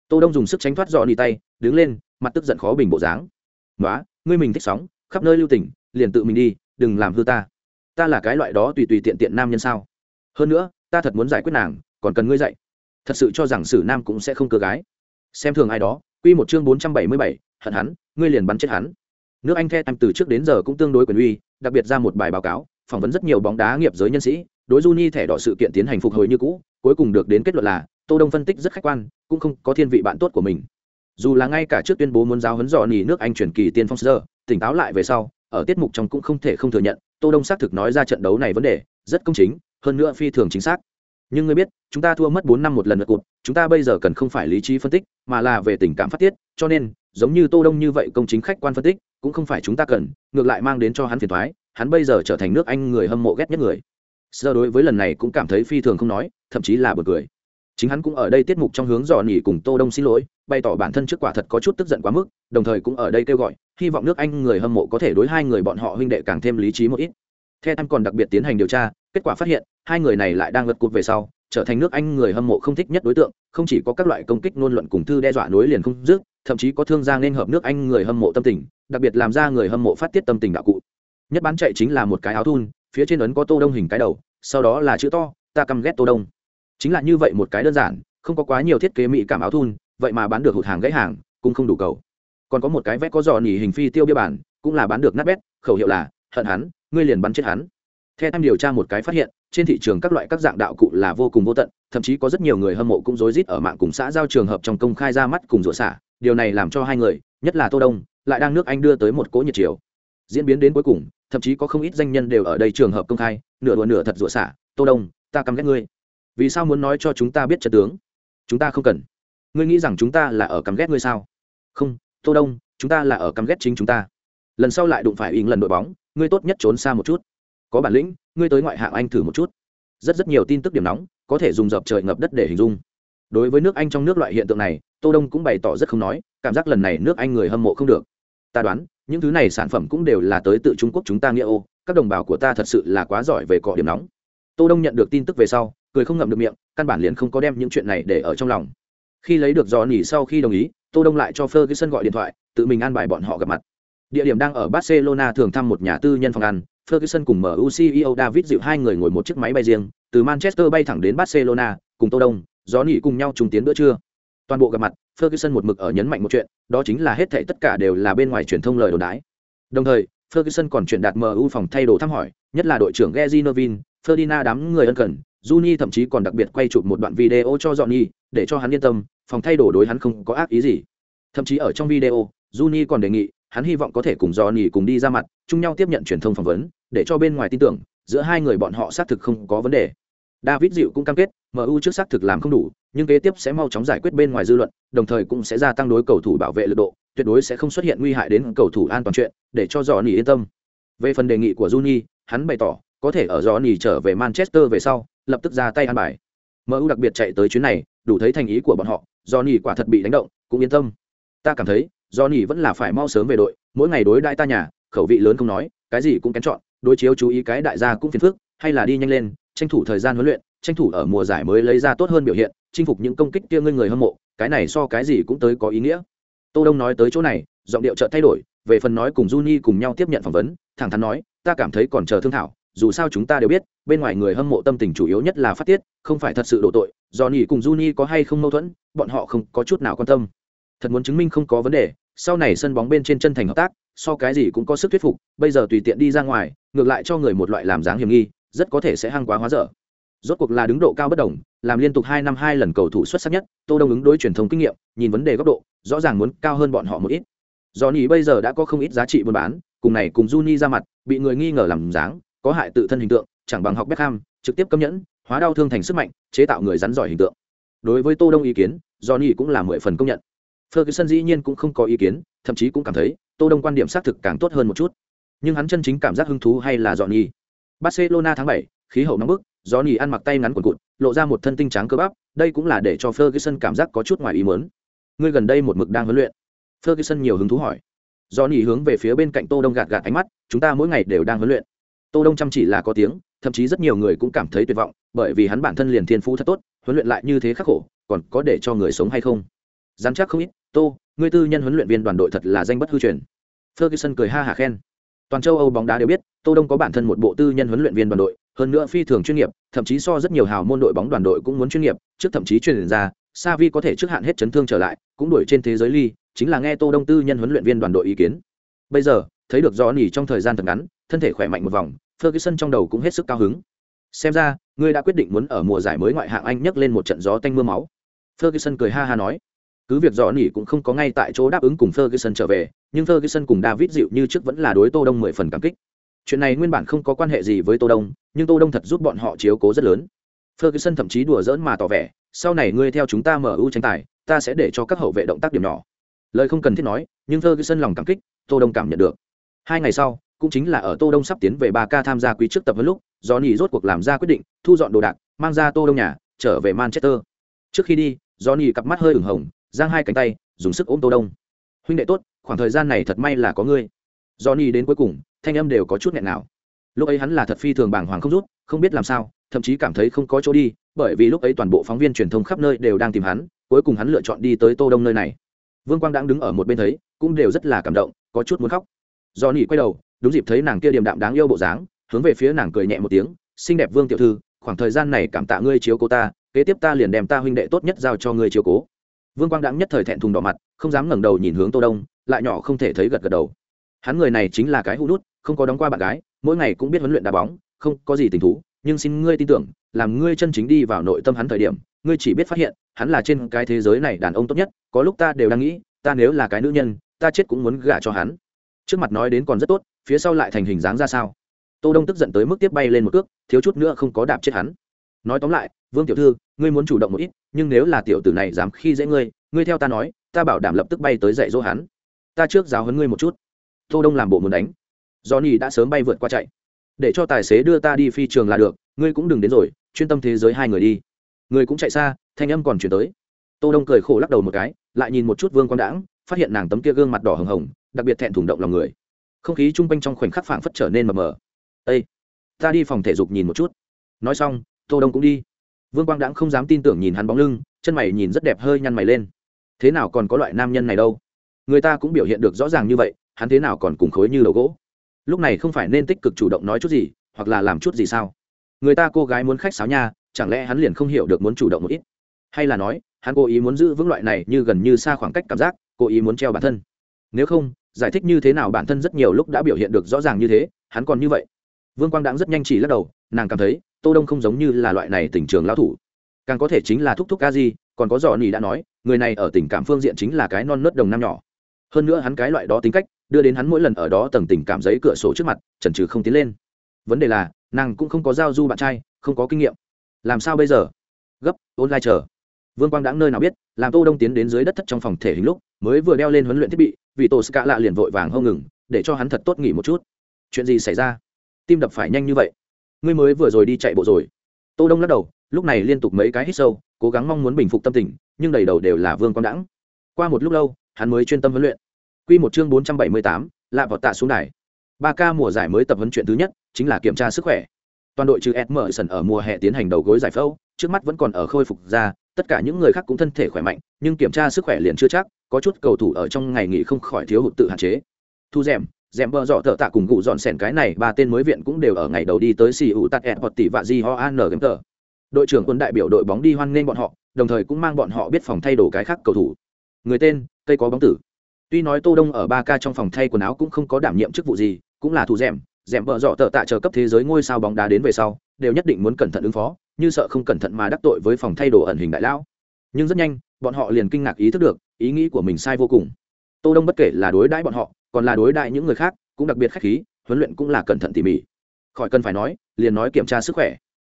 tô đông dùng sức tránh thoát johnny tay, đứng lên, mặt tức giận khó bình bộ dáng. Nói ngươi mình thích sóng, khắp nơi lưu tình, liền tự mình đi, đừng làm hư ta. Ta là cái loại đó tùy tùy tiện tiện nam nhân sao? Hơn nữa, ta thật muốn giải quyết nàng, còn cần ngươi dạy. Thật sự cho rằng sử nam cũng sẽ không cơ gái. Xem thường ai đó, quy một chương bốn trăm bảy mươi bảy, hận hắn, ngươi liền bắn chết hắn. Nước anh the từ trước đến giờ cũng tương đối quyền uy, đặc biệt ra một bài báo cáo, phỏng vấn rất nhiều bóng đá nghiệp giới nhân sĩ, đối Juni thẻ đỏ sự kiện tiến hành phục hồi như cũ, cuối cùng được đến kết luận là tô đông phân tích rất khách quan, cũng không có thiên vị bạn tốt của mình. Dù là ngay cả trước tuyên bố muốn giáo huấn dò nỉ nước anh chuyển kỳ tiên phong sơ tỉnh táo lại về sau, ở tiết mục trong cũng không thể không thừa nhận, tô đông xác thực nói ra trận đấu này vấn đề rất công chính, hơn nữa phi thường chính xác. Nhưng ngươi biết, chúng ta thua mất bốn năm một lần lượt cụt chúng ta bây giờ cần không phải lý trí phân tích, mà là về tình cảm phát tiết, cho nên, giống như tô đông như vậy công chính khách quan phân tích, cũng không phải chúng ta cần, ngược lại mang đến cho hắn phiền toái, hắn bây giờ trở thành nước anh người hâm mộ ghét nhất người. Sơ đối với lần này cũng cảm thấy phi thường không nói, thậm chí là bật cười chính hắn cũng ở đây tiết mục trong hướng dò nỉ cùng tô đông xin lỗi, bày tỏ bản thân trước quả thật có chút tức giận quá mức, đồng thời cũng ở đây kêu gọi, hy vọng nước anh người hâm mộ có thể đối hai người bọn họ huynh đệ càng thêm lý trí một ít. Theo tham còn đặc biệt tiến hành điều tra, kết quả phát hiện, hai người này lại đang lật cụt về sau, trở thành nước anh người hâm mộ không thích nhất đối tượng, không chỉ có các loại công kích ngôn luận cùng thư đe dọa nối liền không dứt, thậm chí có thương gia nên hợp nước anh người hâm mộ tâm tình, đặc biệt làm ra người hâm mộ phát tiết tâm tình đạo cụ. Nhất bán chạy chính là một cái áo thun, phía trên ấn có tô đông hình cái đầu, sau đó là chữ to, ta căm ghét tô đông chính là như vậy một cái đơn giản, không có quá nhiều thiết kế mỹ cảm áo thun, vậy mà bán được hụt hàng gãy hàng, cũng không đủ cầu. Còn có một cái vét có giò nỉ hình phi tiêu bia bản, cũng là bán được nát bét, khẩu hiệu là, hận hắn, ngươi liền bắn chết hắn. Theo em điều tra một cái phát hiện, trên thị trường các loại các dạng đạo cụ là vô cùng vô tận, thậm chí có rất nhiều người hâm mộ cũng rối rít ở mạng cùng xã giao trường hợp trong công khai ra mắt cùng rủa xả. Điều này làm cho hai người, nhất là tô đông, lại đang nước anh đưa tới một cỗ nhiệt chiều. Diễn biến đến cuối cùng, thậm chí có không ít danh nhân đều ở đây trường hợp công khai, nửa đùa nửa thật rủa xả. Tô đông, ta căm ghét ngươi vì sao muốn nói cho chúng ta biết trận tướng? Chúng ta không cần. Ngươi nghĩ rằng chúng ta là ở căm ghét ngươi sao? Không, tô đông, chúng ta là ở căm ghét chính chúng ta. Lần sau lại đụng phải ỉng lần đội bóng, ngươi tốt nhất trốn xa một chút. Có bản lĩnh, ngươi tới ngoại hạng anh thử một chút. Rất rất nhiều tin tức điểm nóng, có thể dùng dập trời ngập đất để hình dung. Đối với nước anh trong nước loại hiện tượng này, tô đông cũng bày tỏ rất không nói, cảm giác lần này nước anh người hâm mộ không được. Ta đoán, những thứ này sản phẩm cũng đều là tới từ trung quốc chúng ta nghĩa ô, các đồng bào của ta thật sự là quá giỏi về cọ điểm nóng tô đông nhận được tin tức về sau cười không ngậm được miệng căn bản liền không có đem những chuyện này để ở trong lòng. Khi lấy được dò nỉ sau khi đồng ý tô đông lại cho ferguson gọi điện thoại tự mình an bài bọn họ gặp mặt. Địa điểm đang ở barcelona thường thăm một nhà tư nhân phòng ăn. Ferguson cùng MU CEO David dịu hai người ngồi một chiếc máy bay riêng, từ Manchester bay thẳng đến Barcelona, cùng Tô Đông, gió nỉ cùng nhau trùng tiến bữa trưa. Toàn bộ gặp mặt, Ferguson một mực ở nhấn mạnh một chuyện, đó chính là hết thảy tất cả đều là bên ngoài truyền thông lời đồn đái Đồng thời, Ferguson còn chuyển đạt MU phòng thay đồ thăm hỏi, nhất là đội trưởng Gary novin Ferdinand đám người ân cần, Juni thậm chí còn đặc biệt quay chụp một đoạn video cho Johnny, để cho hắn yên tâm, phòng thay đồ đối hắn không có ác ý gì. Thậm chí ở trong video, Juni còn đề nghị, hắn hy vọng có thể cùng Johnny cùng đi ra mặt, chung nhau tiếp nhận truyền thông phỏng vấn, để cho bên ngoài tin tưởng, giữa hai người bọn họ xác thực không có vấn đề. David Dịu cũng cam kết, MU trước xác thực làm không đủ, nhưng kế tiếp sẽ mau chóng giải quyết bên ngoài dư luận, đồng thời cũng sẽ gia tăng đối cầu thủ bảo vệ lực độ, tuyệt đối sẽ không xuất hiện nguy hại đến cầu thủ an toàn chuyện, để cho Johnny yên tâm. Về phần đề nghị của Juni, hắn bày tỏ có thể ở Johnny trở về Manchester về sau, lập tức ra tay ăn bài. MU đặc biệt chạy tới chuyến này, đủ thấy thành ý của bọn họ, Johnny quả thật bị đánh động, cũng yên tâm. Ta cảm thấy, Johnny vẫn là phải mau sớm về đội, mỗi ngày đối đại ta nhà, khẩu vị lớn không nói, cái gì cũng kén chọn, đối chiếu chú ý cái đại gia cũng phiền phức, hay là đi nhanh lên, tranh thủ thời gian huấn luyện, tranh thủ ở mùa giải mới lấy ra tốt hơn biểu hiện, chinh phục những công kích kia ngươi người hâm mộ, cái này so cái gì cũng tới có ý nghĩa. Tô Đông nói tới chỗ này, giọng điệu chợt thay đổi, về phần nói cùng Juni cùng nhau tiếp nhận phỏng vấn, thẳng thắn nói, ta cảm thấy còn chờ thương thảo, dù sao chúng ta đều biết, bên ngoài người hâm mộ tâm tình chủ yếu nhất là phát tiết, không phải thật sự đổ tội, do nỉ cùng juni có hay không mâu thuẫn, bọn họ không có chút nào quan tâm. Thật muốn chứng minh không có vấn đề, sau này sân bóng bên trên chân thành hợp tác, so cái gì cũng có sức thuyết phục, bây giờ tùy tiện đi ra ngoài, ngược lại cho người một loại làm dáng hiểm nghi, rất có thể sẽ hăng quá hóa dở. Rốt cuộc là đứng độ cao bất đồng, làm liên tục hai năm hai lần cầu thủ xuất sắc nhất, tô đông ứng đối truyền thông kinh nghiệm, nhìn vấn đề góc độ, rõ ràng muốn cao hơn bọn họ một ít. Do nỉ bây giờ đã có không ít giá trị buôn bán, cùng này cùng Juni ra mặt, bị người nghi ngờ làm dáng có hại tự thân hình tượng chẳng bằng học Beckham, trực tiếp cấm nhẫn hóa đau thương thành sức mạnh chế tạo người rắn giỏi hình tượng. Đối với tô đông ý kiến johnny cũng là mười phần công nhận. Ferguson dĩ nhiên cũng không có ý kiến thậm chí cũng cảm thấy tô đông quan điểm xác thực càng tốt hơn một chút. Nhưng hắn chân chính cảm giác hứng thú hay là johnny? Barcelona tháng bảy, khí hậu nóng bức johnny ăn mặc tay ngắn quần cụt lộ ra một thân tinh trắng cơ bắp đây cũng là để cho ferguson cảm giác có chút ngoài ý muốn. Ngươi gần đây một mực đang huấn luyện. Ferguson nhiều hứng thú hỏi. Johnny hướng về phía bên cạnh tô đông gạt gạt ánh mắt chúng ta mỗi ngày đều đang huấn luyện tô đông chăm chỉ là có tiếng, thậm chí rất nhiều người cũng cảm thấy tuyệt vọng, bởi vì hắn bản thân liền thiên phú thật tốt, huấn luyện lại như thế khắc khổ, còn có để cho người sống hay không? Dám chắc không ít, tô, ngươi tư nhân huấn luyện viên đoàn đội thật là danh bất hư truyền. Ferguson cười ha hả khen. Toàn châu âu bóng đá đều biết, tô đông có bản thân một bộ tư nhân huấn luyện viên đoàn đội, hơn nữa phi thường chuyên nghiệp, thậm chí so rất nhiều hào môn đội bóng đoàn đội cũng muốn chuyên nghiệp, trước thậm chí truyền ra Savi có thể trước hạn hết chấn thương trở lại, cũng đuổi trên thế giới ly, chính là nghe tô đông tư nhân huấn luyện viên đoàn đội ý kiến. Bây giờ, thấy được rõ nỉ trong thời gian thật ngắn thân thể khỏe mạnh một vòng, ferguson trong đầu cũng hết sức cao hứng. Xem ra, ngươi đã quyết định muốn ở mùa giải mới ngoại hạng anh nhấc lên một trận gió tanh mưa máu. Ferguson cười ha ha nói. Cứ việc dò nỉ cũng không có ngay tại chỗ đáp ứng cùng ferguson trở về, nhưng ferguson cùng david dịu như trước vẫn là đối tô đông mười phần cảm kích. Chuyện này nguyên bản không có quan hệ gì với tô đông, nhưng tô đông thật giúp bọn họ chiếu cố rất lớn. Ferguson thậm chí đùa giỡn mà tỏ vẻ, sau này ngươi theo chúng ta mở ưu tranh tài, ta sẽ để cho các hậu vệ động tác điểm nhỏ. Lời không cần thiết nói, nhưng ferguson lòng cảm kích, tô đông cảm nhận được. Hai ngày sau cũng chính là ở tô đông sắp tiến về ba ca tham gia quý trước tập huấn lúc, do nhỉ rốt cuộc làm ra quyết định, thu dọn đồ đạc, mang ra tô đông nhà, trở về manchester. Trước khi đi, do nhỉ cặp mắt hơi ửng hồng, giang hai cánh tay, dùng sức ôm tô đông. Huynh đệ tốt, khoảng thời gian này thật may là có ngươi. Do nhỉ đến cuối cùng, thanh âm đều có chút nghẹn nào. Lúc ấy hắn là thật phi thường bàng hoàng không rút, không biết làm sao, thậm chí cảm thấy không có chỗ đi, bởi vì lúc ấy toàn bộ phóng viên truyền thông khắp nơi đều đang tìm hắn, cuối cùng hắn lựa chọn đi tới tô đông nơi này. Vương quang đang đứng ở một bên thấy, cũng đều rất là cảm động, có chút muốn khóc. Do nỉ quay đầu đúng dịp thấy nàng kia điềm đạm đáng yêu bộ dáng, hướng về phía nàng cười nhẹ một tiếng, xinh đẹp vương tiểu thư, khoảng thời gian này cảm tạ ngươi chiếu cố ta, kế tiếp ta liền đem ta huynh đệ tốt nhất giao cho ngươi chiếu cố. Vương quang đãng nhất thời thẹn thùng đỏ mặt, không dám ngẩng đầu nhìn hướng tô đông, lại nhỏ không thể thấy gật gật đầu. Hắn người này chính là cái hũ nút, không có đóng qua bạn gái, mỗi ngày cũng biết huấn luyện đá bóng, không có gì tình thú, nhưng xin ngươi tin tưởng, làm ngươi chân chính đi vào nội tâm hắn thời điểm, ngươi chỉ biết phát hiện, hắn là trên cái thế giới này đàn ông tốt nhất, có lúc ta đều đang nghĩ, ta nếu là cái nữ nhân, ta chết cũng muốn gả cho hắn trước mặt nói đến còn rất tốt, phía sau lại thành hình dáng ra sao? Tô đông tức giận tới mức tiếp bay lên một cước, thiếu chút nữa không có đạp chết hắn. Nói tóm lại, vương tiểu thư, ngươi muốn chủ động một ít, nhưng nếu là tiểu tử này dám khi dễ ngươi ngươi theo ta nói, ta bảo đảm lập tức bay tới dạy dỗ hắn. Ta trước giáo huấn ngươi một chút. Tô đông làm bộ muốn đánh. Johnny đã sớm bay vượt qua chạy. Để cho tài xế đưa ta đi phi trường là được, ngươi cũng đừng đến rồi, chuyên tâm thế giới hai người đi. Người cũng chạy xa, thanh âm còn chuyển tới. Tô đông cười khổ lắc đầu một cái, lại nhìn một chút vương quang đãng phát hiện nàng tấm kia gương mặt đỏ hồng hồng, đặc biệt thẹn thùng động lòng người. Không khí chung quanh trong khoảnh khắc phảng phất trở nên mờ mờ. Â ta đi phòng thể dục nhìn một chút. Nói xong, tô đông cũng đi. Vương quang đãng không dám tin tưởng nhìn hắn bóng lưng, chân mày nhìn rất đẹp hơi nhăn mày lên. Thế nào còn có loại nam nhân này đâu? Người ta cũng biểu hiện được rõ ràng như vậy, hắn thế nào còn cùng khối như đầu gỗ? Lúc này không phải nên tích cực chủ động nói chút gì, hoặc là làm chút gì sao? Người ta cô gái muốn khách sáo nha, chẳng lẽ hắn liền không hiểu được muốn chủ động một ít? Hay là nói, hắn cố ý muốn giữ vững loại này như gần như xa khoảng cách cảm giác cố ý muốn treo bản thân. Nếu không, giải thích như thế nào bản thân rất nhiều lúc đã biểu hiện được rõ ràng như thế, hắn còn như vậy. Vương quang đãng rất nhanh chỉ lắc đầu, nàng cảm thấy, tô đông không giống như là loại này tình trường lão thủ. Càng có thể chính là thúc thúc ca gì còn có dò nỉ đã nói, người này ở tình cảm phương diện chính là cái non nớt đồng nam nhỏ. Hơn nữa hắn cái loại đó tính cách, đưa đến hắn mỗi lần ở đó tầng tình cảm giấy cửa sổ trước mặt, chần chừ không tiến lên. Vấn đề là, nàng cũng không có giao du bạn trai, không có kinh nghiệm. Làm sao bây giờ? Gấp, online chờ. Vương quang đãng nơi nào biết, làm tô đông tiến đến dưới đất thất trong phòng thể hình lúc mới vừa đeo lên huấn luyện thiết bị vì tổ ska lạ liền vội vàng hông ngừng để cho hắn thật tốt nghỉ một chút. Chuyện gì xảy ra? Tim đập phải nhanh như vậy. Ngươi mới vừa rồi đi chạy bộ rồi. Tô đông lắc đầu lúc này liên tục mấy cái hít sâu cố gắng mong muốn bình phục tâm tình nhưng đầy đầu đều là vương quang đãng. Qua một lúc lâu hắn mới chuyên tâm huấn luyện. Quy một chương bốn trăm bảy mươi tám, lạ vọt tạ xuống đài. Ba ca mùa giải mới tập huấn chuyện thứ nhất chính là kiểm tra sức khỏe. Toàn đội trừ sần ở mùa hè tiến hành đầu gối giải phẫu trước mắt vẫn còn ở khôi phục ra tất cả những người khác cũng thân thể khỏe mạnh, nhưng kiểm tra sức khỏe liền chưa chắc, có chút cầu thủ ở trong ngày nghỉ không khỏi thiếu hụt tự hạn chế. Thu rèm rèm bờ dọ thợ tạ cùng cụ dọn sẻn cái này, ba tên mới viện cũng đều ở ngày đầu đi tới xì ủ tắt ẹt hoặc tỷ vạ di ho an game tờ. Đội trưởng quân đại biểu đội bóng đi hoan nghênh bọn họ, đồng thời cũng mang bọn họ biết phòng thay đồ cái khác cầu thủ. Người tên, cây có bóng tử. Tuy nói tô đông ở ba k trong phòng thay quần áo cũng không có đảm nhiệm chức vụ gì, cũng là thủ rèm rèm bờ dọ thợ tạ chờ cấp thế giới ngôi sao bóng đá đến về sau, đều nhất định muốn cẩn thận ứng phó như sợ không cẩn thận mà đắc tội với phòng thay đồ ẩn hình đại lão. Nhưng rất nhanh, bọn họ liền kinh ngạc ý thức được, ý nghĩ của mình sai vô cùng. Tô đông bất kể là đối đãi bọn họ, còn là đối đãi những người khác, cũng đặc biệt khách khí, huấn luyện cũng là cẩn thận tỉ mỉ. Khỏi cần phải nói, liền nói kiểm tra sức khỏe.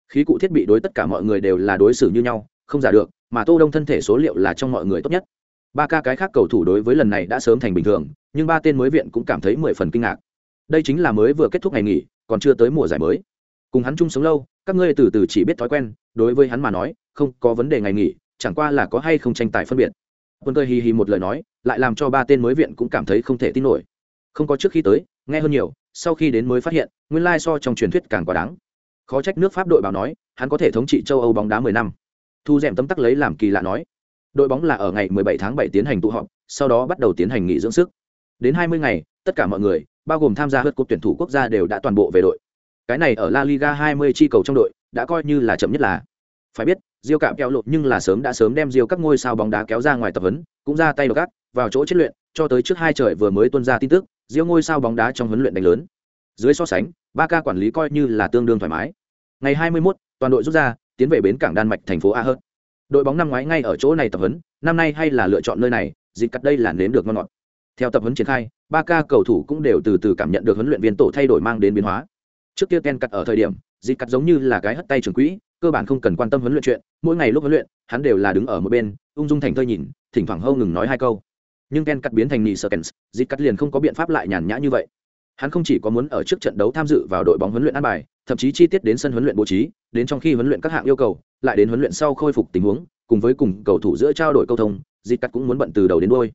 Khí cụ thiết bị đối tất cả mọi người đều là đối xử như nhau, không giả được, mà tô đông thân thể số liệu là trong mọi người tốt nhất. Ba ca cái khác cầu thủ đối với lần này đã sớm thành bình thường, nhưng ba tên mới viện cũng cảm thấy mười phần kinh ngạc. Đây chính là mới vừa kết thúc ngày nghỉ, còn chưa tới mùa giải mới. Cùng hắn chung sống lâu các ngươi từ từ chỉ biết thói quen, đối với hắn mà nói, không có vấn đề ngày nghỉ, chẳng qua là có hay không tranh tài phân biệt. Quân cơ hì hì một lời nói, lại làm cho ba tên mới viện cũng cảm thấy không thể tin nổi. Không có trước khi tới, nghe hơn nhiều, sau khi đến mới phát hiện, nguyên lai so trong truyền thuyết càng quá đáng. Khó trách nước pháp đội báo nói, hắn có thể thống trị châu âu bóng đá mười năm. Thu d m tấm tắc lấy làm kỳ lạ nói, đội bóng là ở ngày 17 tháng 7 tiến hành tụ họp, sau đó bắt đầu tiến hành nghỉ dưỡng sức. Đến 20 ngày, tất cả mọi người, bao gồm tham gia hớt cúp tuyển thủ quốc gia đều đã toàn bộ về đội cái này ở la liga 20 chi cầu trong đội đã coi như là chậm nhất là phải biết Diêu cạm kéo lột nhưng là sớm đã sớm đem Diêu các ngôi sao bóng đá kéo ra ngoài tập huấn, cũng ra tay gắt, vào chỗ chiến luyện, cho tới trước hai trời vừa mới tuân ra tin tức, Diêu ngôi sao bóng đá trong huấn luyện đánh lớn. Dưới so sánh, ba ca quản lý coi như là tương đương thoải mái. Ngày 21, toàn đội rút ra, tiến về bến cảng Đan Mạch thành phố A Hớt. Đội bóng năm ngoái ngay ở chỗ này tập huấn, năm nay hay là lựa chọn nơi này, dịch cắt đây là nếm được ngon ngọt. Theo tập huấn triển khai, ba ca cầu thủ cũng đều từ từ cảm nhận được huấn luyện viên tổ thay đổi mang đến biến hóa. Trước kia Ken cắt ở thời điểm, dịp cắt giống như là cái hất tay trường quỹ, cơ bản không cần quan tâm huấn luyện chuyện mỗi ngày lúc huấn luyện hắn đều là đứng ở một bên ung dung thành thơi nhìn thỉnh thoảng hâu ngừng nói hai câu. Nhưng ken cắt biến thành nỉ sơ kens dịp cắt liền không có biện pháp lại nhàn nhã như vậy. Hắn không chỉ có muốn ở trước trận đấu tham dự vào đội bóng huấn luyện an bài thậm chí chi tiết đến sân huấn luyện bố trí đến trong khi huấn luyện các hạng yêu cầu lại đến huấn luyện sau khôi phục tình huống cùng với cùng cầu thủ giữa trao đổi câu thông dịp cắt cũng muốn bận từ đầu đến đôi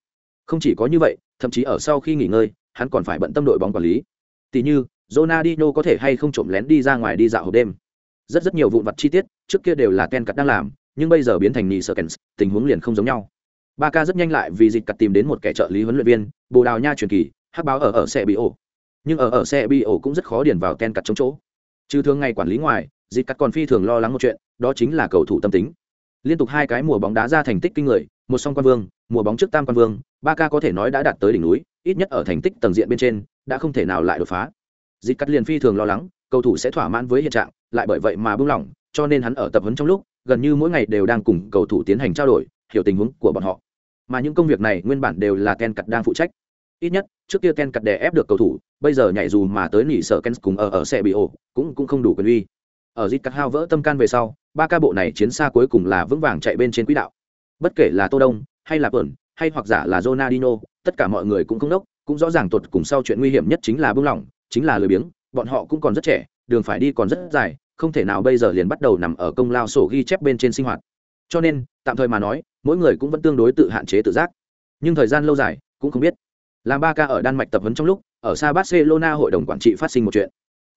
không chỉ có như vậy thậm chí ở sau khi nghỉ ngơi hắn còn phải bận tâm đội bóng quản lý. Tỷ như Ronaldinho có thể hay không trộm lén đi ra ngoài đi dạo hộp đêm. Rất rất nhiều vụn vặt chi tiết trước kia đều là ken cắt đang làm, nhưng bây giờ biến thành nị sợ tình huống liền không giống nhau. Ba ca rất nhanh lại vì dịch cắt tìm đến một kẻ trợ lý huấn luyện viên, bồ đào nha truyền kỳ hắc báo ở ở xe bị ổ nhưng ở ở xe bị ổ cũng rất khó điền vào ken cắt chống chỗ. Trừ thường ngày quản lý ngoài, dịch cắt còn phi thường lo lắng một chuyện, đó chính là cầu thủ tâm tính. Liên tục hai cái mùa bóng đá ra thành tích kinh người, một song quan vương, mùa bóng trước tam quan vương ba ca có thể nói đã đạt tới đỉnh núi, ít nhất ở thành tích tầng diện bên trên, đã không thể nào lại đột phá dịch cắt liền phi thường lo lắng, cầu thủ sẽ thỏa mãn với hiện trạng, lại bởi vậy mà buông lỏng, cho nên hắn ở tập huấn trong lúc, gần như mỗi ngày đều đang cùng cầu thủ tiến hành trao đổi, hiểu tình huống của bọn họ. Mà những công việc này nguyên bản đều là ken cặt đang phụ trách. Ít nhất, trước kia ken cặt đè ép được cầu thủ, bây giờ nhảy dù mà tới nỉ sợ ken cùng ở ở xe bị ổ cũng cũng không đủ quyền uy. Ở dịp cắt hao vỡ tâm can về sau, ba ca bộ này chiến xa cuối cùng là vững vàng chạy bên trên quỹ đạo. Bất kể là tô đông, hay là bẩn hay hoặc giả là Ronaldinho, tất cả mọi người cũng không đốc, cũng rõ ràng tuột cùng sau chuyện nguy hiểm nhất chính là buông lỏng chính là lười biếng, bọn họ cũng còn rất trẻ, đường phải đi còn rất dài, không thể nào bây giờ liền bắt đầu nằm ở công lao sổ ghi chép bên trên sinh hoạt. Cho nên, tạm thời mà nói, mỗi người cũng vẫn tương đối tự hạn chế tự giác. Nhưng thời gian lâu dài, cũng không biết. Làm ba ca ở đan mạch tập huấn trong lúc, ở xa barcelona hội đồng quản trị phát sinh một chuyện.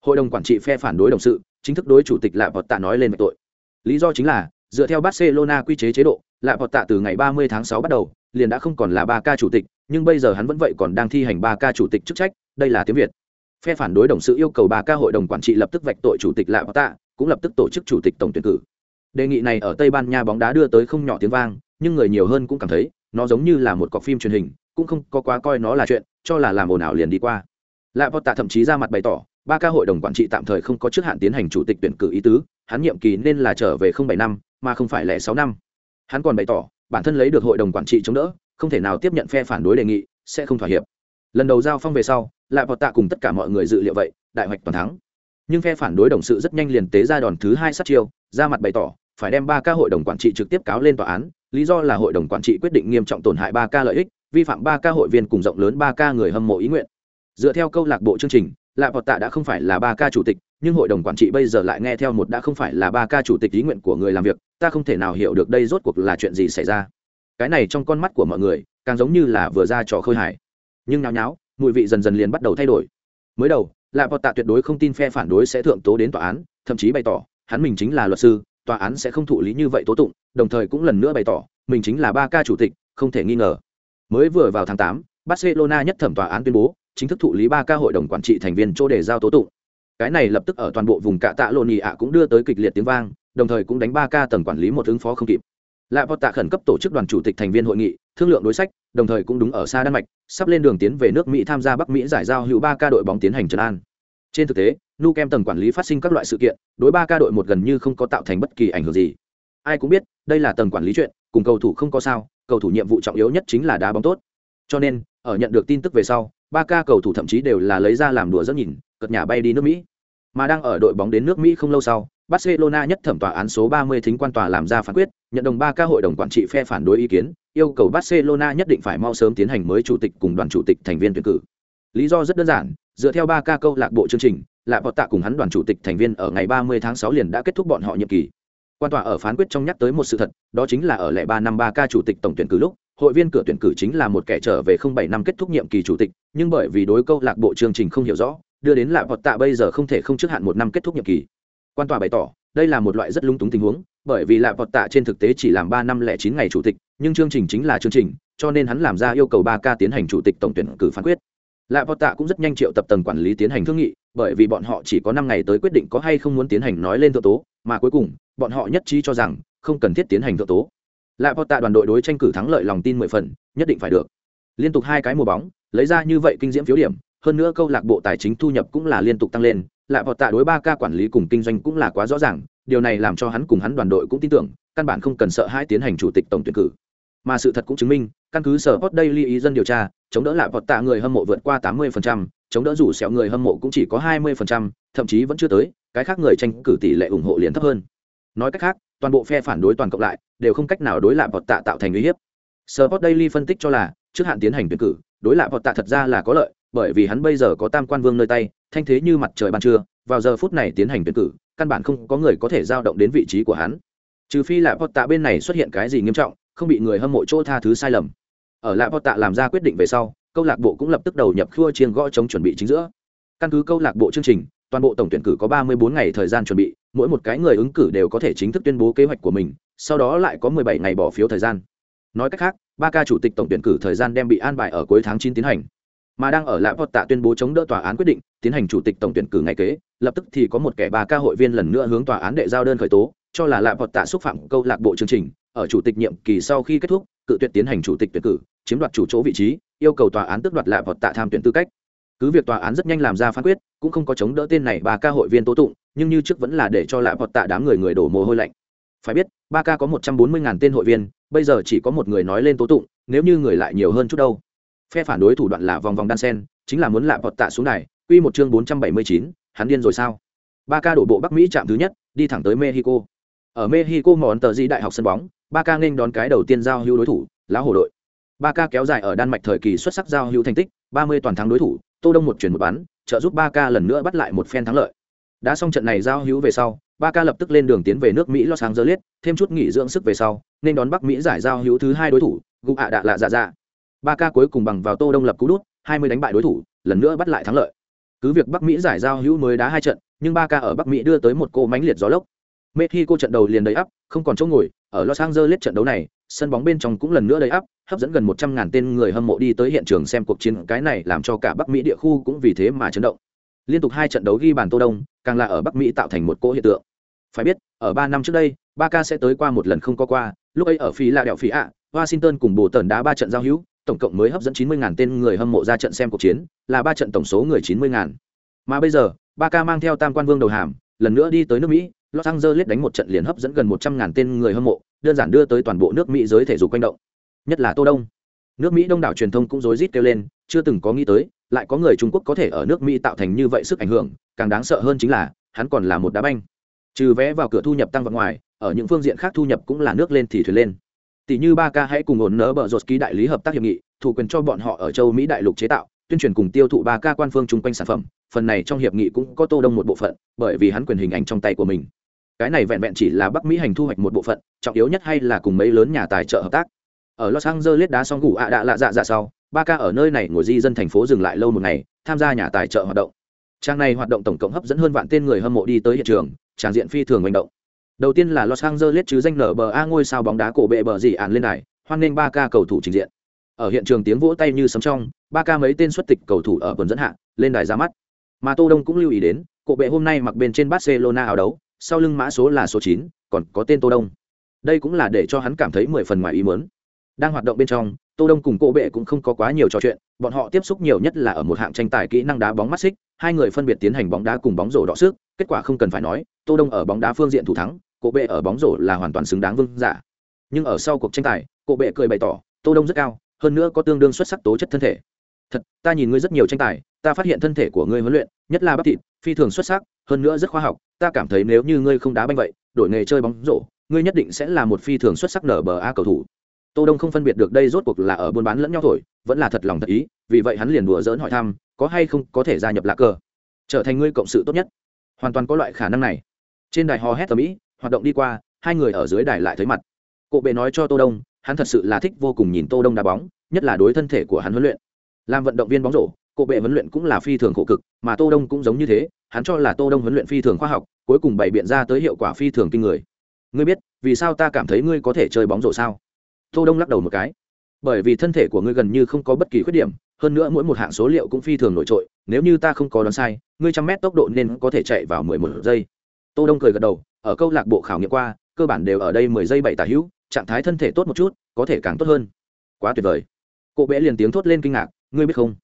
Hội đồng quản trị phe phản đối đồng sự, chính thức đối chủ tịch lạ vọt tạ nói lên tội. Lý do chính là, dựa theo barcelona quy chế chế độ, lạ vọt tạ từ ngày 30 tháng 6 bắt đầu, liền đã không còn là ba ca chủ tịch, nhưng bây giờ hắn vẫn vậy còn đang thi hành ba ca chủ tịch chức trách, đây là tiếng việt phe phản đối đồng sự yêu cầu ba ca hội đồng quản trị lập tức vạch tội chủ tịch lạ tạ, cũng lập tức tổ chức chủ tịch tổng tuyển cử. Đề nghị này ở tây ban nha bóng đá đưa tới không nhỏ tiếng vang, nhưng người nhiều hơn cũng cảm thấy, nó giống như là một cọc phim truyền hình, cũng không có quá coi nó là chuyện, cho là làm ồn ào liền đi qua. Lạ tạ thậm chí ra mặt bày tỏ ba ca hội đồng quản trị tạm thời không có trước hạn tiến hành chủ tịch tuyển cử ý tứ, hắn nhiệm kỳ nên là trở về không bảy năm, mà không phải lẻ sáu năm. Hắn còn bày tỏ, bản thân lấy được hội đồng quản trị chống đỡ, không thể nào tiếp nhận phe phản đối đề nghị, sẽ không thỏa hiệp. Lần đầu giao phong về sau lại vọt tạ cùng tất cả mọi người dự liệu vậy, đại hoạch toàn thắng. Nhưng phe phản đối đồng sự rất nhanh liền tế ra đòn thứ hai sát chiêu, ra mặt bày tỏ, phải đem ba ca hội đồng quản trị trực tiếp cáo lên tòa án, lý do là hội đồng quản trị quyết định nghiêm trọng tổn hại ba ca lợi ích, vi phạm ba ca hội viên cùng rộng lớn ba ca người hâm mộ ý nguyện. Dựa theo câu lạc bộ chương trình, lạ vọt tạ đã không phải là ba ca chủ tịch, nhưng hội đồng quản trị bây giờ lại nghe theo một đã không phải là ba ca chủ tịch ý nguyện của người làm việc, ta không thể nào hiểu được đây rốt cuộc là chuyện gì xảy ra. Cái này trong con mắt của mọi người, càng giống như là vừa ra trò khơi hải nhưng nháo nháo mùi vị dần dần liền bắt đầu thay đổi. Mới đầu lạ Bọt tạ tuyệt đối không tin phe phản đối sẽ thượng tố đến tòa án, thậm chí bày tỏ, hắn mình chính là luật sư, tòa án sẽ không thụ lý như vậy tố tụng, đồng thời cũng lần nữa bày tỏ, mình chính là ba ca chủ tịch, không thể nghi ngờ. Mới vừa vào tháng tám, barcelona nhất thẩm tòa án tuyên bố, chính thức thụ lý ba ca hội đồng quản trị thành viên chỗ để giao tố tụng. Cái này lập tức ở toàn bộ vùng cạ tạ lộn nhị ạ cũng đưa tới kịch liệt tiếng vang, đồng thời cũng đánh ba ca tầng quản lý một ứng phó không kịp lạ vọt tạ khẩn cấp tổ chức đoàn chủ tịch thành viên hội nghị, thương lượng đối sách, đồng thời cũng đúng ở xa đan mạch, sắp lên đường tiến về nước mỹ tham gia bắc mỹ giải giao hữu ba ca đội bóng tiến hành trấn an. Trên thực tế, nu kem tầng quản lý phát sinh các loại sự kiện, đối ba ca đội một gần như không có tạo thành bất kỳ ảnh hưởng gì. Ai cũng biết, đây là tầng quản lý chuyện, cùng cầu thủ không có sao, cầu thủ nhiệm vụ trọng yếu nhất chính là đá bóng tốt. Cho nên, ở nhận được tin tức về sau, ba ca cầu thủ thậm chí đều là lấy ra làm đùa rất nhìn cật nhà bay đi nước mỹ mà đang ở đội bóng đến nước mỹ không lâu sau, barcelona nhất thẩm tòa án số 30 thính quan tòa làm ra phán quyết, nhận đồng 3 ca hội đồng quản trị phe phản đối ý kiến, yêu cầu barcelona nhất định phải mau sớm tiến hành mới chủ tịch cùng đoàn chủ tịch thành viên tuyển cử. Lý do rất đơn giản, dựa theo 3 ca câu lạc bộ chương trình lạ bọt tạ cùng hắn đoàn chủ tịch thành viên ở ngày 30 tháng 6 liền đã kết thúc bọn họ nhiệm kỳ. Quan tòa ở phán quyết trong nhắc tới một sự thật, đó chính là ở lẻ ba năm 3 ca chủ tịch tổng tuyển cử lúc, hội viên cửa tuyển cử chính là một kẻ trở về không bảy năm kết thúc nhiệm kỳ chủ tịch, nhưng bởi vì đối câu lạc bộ chương trình không hiểu rõ đưa đến lạ vọt tạ bây giờ không thể không trước hạn một năm kết thúc nhiệm kỳ. Quan tòa bày tỏ, đây là một loại rất lung túng tình huống, bởi vì lạ vọt tạ trên thực tế chỉ làm ba năm lẻ chín ngày chủ tịch, nhưng chương trình chính là chương trình, cho nên hắn làm ra yêu cầu ba ca tiến hành chủ tịch tổng tuyển cử phán quyết. Lạ vọt tạ cũng rất nhanh triệu tập tầng quản lý tiến hành thương nghị, bởi vì bọn họ chỉ có năm ngày tới quyết định có hay không muốn tiến hành nói lên thượng tố, mà cuối cùng, bọn họ nhất trí cho rằng, không cần thiết tiến hành thượng tố. Lạ vọt tạ đoàn đội đối tranh cử thắng lợi lòng tin mười phần, nhất định phải được. Liên tục hai cái mùa bóng, lấy ra như vậy kinh diễm phiếu điểm hơn nữa câu lạc bộ tài chính thu nhập cũng là liên tục tăng lên lạ vọt tạ đối ba ca quản lý cùng kinh doanh cũng là quá rõ ràng điều này làm cho hắn cùng hắn đoàn đội cũng tin tưởng căn bản không cần sợ hai tiến hành chủ tịch tổng tuyển cử. Mà sự thật cũng chứng minh căn cứ sở hot daily ý dân điều tra chống đỡ lạ vọt tạ người hâm mộ vượt qua tám 80%, chống đỡ rủ xẻo người hâm mộ cũng chỉ có hai 20%, thậm chí vẫn chưa tới cái khác người tranh cử tỷ lệ ủng hộ liền thấp hơn. Nói cách khác toàn bộ phe phản đối toàn cộng lại đều không cách nào đối lạ vọt tạ tạo thành uy hiếp. Sport Daily phân tích cho là, trước hạn tiến hành tuyển cử, đối lạ vọt tạ thật ra là có lợi, bởi vì hắn bây giờ có tam quan vương nơi tay, thanh thế như mặt trời ban trưa, vào giờ phút này tiến hành tuyển cử, căn bản không có người có thể giao động đến vị trí của hắn. Trừ phi là bọt tạ bên này xuất hiện cái gì nghiêm trọng, không bị người hâm mộ chỗ tha thứ sai lầm. Ở lại bọt tạ làm ra quyết định về sau, câu lạc bộ cũng lập tức đầu nhập khua chiên gõ chống chuẩn bị chính giữa. Căn cứ câu lạc bộ chương trình, toàn bộ tổng tuyển cử có 34 ngày thời gian chuẩn bị, mỗi một cái người ứng cử đều có thể chính thức tuyên bố kế hoạch của mình, sau đó lại có 17 ngày bỏ phiếu thời gian nói cách khác ba ca chủ tịch tổng tuyển cử thời gian đem bị an bài ở cuối tháng chín tiến hành mà đang ở lạ vọt tạ tuyên bố chống đỡ tòa án quyết định, tiến hành chủ tịch tổng tuyển cử ngày kế, lập tức thì có một kẻ ba ca hội viên lần nữa hướng tòa án đệ giao đơn khởi tố, cho là lạ vọt tạ xúc phạm câu lạc bộ chương trình, ở chủ tịch nhiệm kỳ sau khi kết thúc, cự tuyệt tiến hành chủ tịch tuyển cử, chiếm đoạt chủ chỗ vị trí, yêu cầu tòa án tước đoạt lạ vọt tạ tham tuyển tư cách. Cứ việc tòa án rất nhanh làm ra phán quyết, cũng không có chống đỡ tên này ba ca hội viên tố tụng, nhưng như trước vẫn là để cho lạ vọt tạ đám người người đổ mồ hôi lạnh. Phải biết, ba ca có một trăm bốn mươi ngàn tên hội viên, bây giờ chỉ có một người nói lên tố tụng, nếu như người lại nhiều hơn chút đâu phe phản đối thủ đoạn là vòng vòng đan sen, chính là muốn lạ vọt tạ xuống này q một chương bốn trăm bảy mươi chín, hắn điên rồi sao? Ba ca đổ bộ bắc mỹ chạm thứ nhất, đi thẳng tới mexico. Ở mexico mòn tờ di đại học sân bóng, ba ca nên đón cái đầu tiên giao hữu đối thủ, lá hồ đội. Ba ca kéo dài ở đan mạch thời kỳ xuất sắc giao hữu thành tích, ba mươi toàn thắng đối thủ, tô đông một chuyển một bắn, trợ giúp ba ca lần nữa bắt lại một phen thắng lợi. Đã xong trận này giao hữu về sau, ba ca lập tức lên đường tiến về nước mỹ los angeles, thêm chút nghỉ dưỡng sức về sau nên đón bắc mỹ giải giao hữu thứ hai đối thủ, gục ạ đạ lạ dạ dạ ba ca cuối cùng bằng vào tô đông lập cú đút, hai mươi đánh bại đối thủ, lần nữa bắt lại thắng lợi. Cứ việc bắc mỹ giải giao hữu mới đá hai trận, nhưng ba ca ở bắc mỹ đưa tới một cô mánh liệt gió lốc. Mexico trận đầu liền đầy ắp, không còn chỗ ngồi, ở los angeles trận đấu này, sân bóng bên trong cũng lần nữa đầy ắp, hấp dẫn gần một trăm ngàn tên người hâm mộ đi tới hiện trường xem cuộc chiến, cái này làm cho cả bắc mỹ địa khu cũng vì thế mà chấn động. Liên tục hai trận đấu ghi bàn tô đông, càng là ở bắc mỹ tạo thành một cỗ hiện tượng. Phải biết, ở ba năm trước đây, ba ca sẽ tới qua một lần không có qua, lúc ấy ở phi là đèo phi ạ washington cùng bồ tần đá ba trận giao hữu tổng cộng mới hấp dẫn chín mươi tên người hâm mộ ra trận xem cuộc chiến, là ba trận tổng số người chín mươi mà bây giờ, ba ca mang theo tam quan vương đầu hàm, lần nữa đi tới nước mỹ, los angeles đánh một trận liền hấp dẫn gần một trăm ngàn tên người hâm mộ, đơn giản đưa tới toàn bộ nước mỹ giới thể dục quanh động. Nhất là tô đông. Nước mỹ đông đảo truyền thông cũng rối rít kêu lên, chưa từng có nghĩ tới, lại có người trung quốc có thể ở nước mỹ tạo thành như vậy sức ảnh hưởng, càng đáng sợ hơn chính là, hắn còn là một đá banh. Trừ vé vào cửa thu nhập tăng vào ngoài, ở những phương diện khác thu nhập cũng là nước lên thì thuyền lên tỷ như ba ca hãy cùng ổn nỡ bờ rột ký đại lý hợp tác hiệp nghị, thủ quyền cho bọn họ ở châu mỹ đại lục chế tạo, tuyên truyền cùng tiêu thụ ba ca quan phương chung quanh sản phẩm. Phần này trong hiệp nghị cũng có tô đông một bộ phận, bởi vì hắn quyền hình ảnh trong tay của mình. Cái này vẹn vẹn chỉ là bắc mỹ hành thu hoạch một bộ phận, trọng yếu nhất hay là cùng mấy lớn nhà tài trợ hợp tác. Ở los angeles đá xong gù ạ đạ lạ dạ dạ sau, ba ca ở nơi này ngồi di dân thành phố dừng lại lâu một ngày, tham gia nhà tài trợ hoạt động. Trang này hoạt động tổng cộng hấp dẫn hơn vạn tên người hâm mộ đi tới hiện trường, tràng diện phi thường manh động đầu tiên là los angeles chứ danh nở bờ a ngôi sao bóng đá cổ bệ bờ dị ạn lên đài, hoan nghênh ba ca cầu thủ trình diện. Ở hiện trường tiếng vỗ tay như sấm trong, ba ca mấy tên xuất tịch cầu thủ ở quần dẫn hạ, lên đài ra mắt. Mà tô đông cũng lưu ý đến, cổ bệ hôm nay mặc bên trên barcelona áo đấu, sau lưng mã số là số chín, còn có tên tô đông. Đây cũng là để cho hắn cảm thấy mười phần ngoài ý muốn. Đang hoạt động bên trong, tô đông cùng cổ bệ cũng không có quá nhiều trò chuyện, bọn họ tiếp xúc nhiều nhất là ở một hạng tranh tài kỹ năng đá bóng mắt xích, hai người phân biệt tiến hành bóng đá cùng bóng rổ đỏ sức, kết quả không cần phải nói, tô đông ở bóng đá phương diện thủ thắng cổ bệ ở bóng rổ là hoàn toàn xứng đáng vương giả. Nhưng ở sau cuộc tranh tài, cổ bệ cười bày tỏ, tô đông rất cao, hơn nữa có tương đương xuất sắc tố chất thân thể. Thật, ta nhìn ngươi rất nhiều tranh tài, ta phát hiện thân thể của ngươi huấn luyện, nhất là bắp thịt, phi thường xuất sắc, hơn nữa rất khoa học, ta cảm thấy nếu như ngươi không đá banh vậy, đổi nghề chơi bóng rổ, ngươi nhất định sẽ là một phi thường xuất sắc nở bờ a cầu thủ. Tô đông không phân biệt được đây rốt cuộc là ở buôn bán lẫn nhau thổi, vẫn là thật lòng thật ý, vì vậy hắn liền đùa dỡn hỏi thăm, có hay không có thể gia nhập lạc cờ? Trở thành ngươi cộng sự tốt nhất. Hoàn toàn có loại khả năng này. Trên đài hò hét tầm ý hoạt động đi qua, hai người ở dưới đài lại thấy mặt. Cộ bệ nói cho tô đông, hắn thật sự là thích vô cùng nhìn tô đông đá bóng, nhất là đối thân thể của hắn huấn luyện. Làm vận động viên bóng rổ cộ bệ huấn luyện cũng là phi thường khổ cực, mà tô đông cũng giống như thế, hắn cho là tô đông huấn luyện phi thường khoa học, cuối cùng bày biện ra tới hiệu quả phi thường kinh người. Ngươi biết, vì sao ta cảm thấy ngươi có thể chơi bóng rổ sao? Tô đông lắc đầu một cái. Bởi vì thân thể của ngươi gần như không có bất kỳ khuyết điểm, hơn nữa mỗi một hạng số liệu cũng phi thường nổi trội, nếu như ta không có đoán sai, ngươi trăm mét tốc độ nên có thể chạy vào mười một giây. Tô đông cười gật đầu ở câu lạc bộ khảo nghiệm qua, cơ bản đều ở đây mười giây bảy tả hữu, trạng thái thân thể tốt một chút, có thể càng tốt hơn. Quá tuyệt vời. Cô bé liền tiếng thốt lên kinh ngạc, ngươi biết không?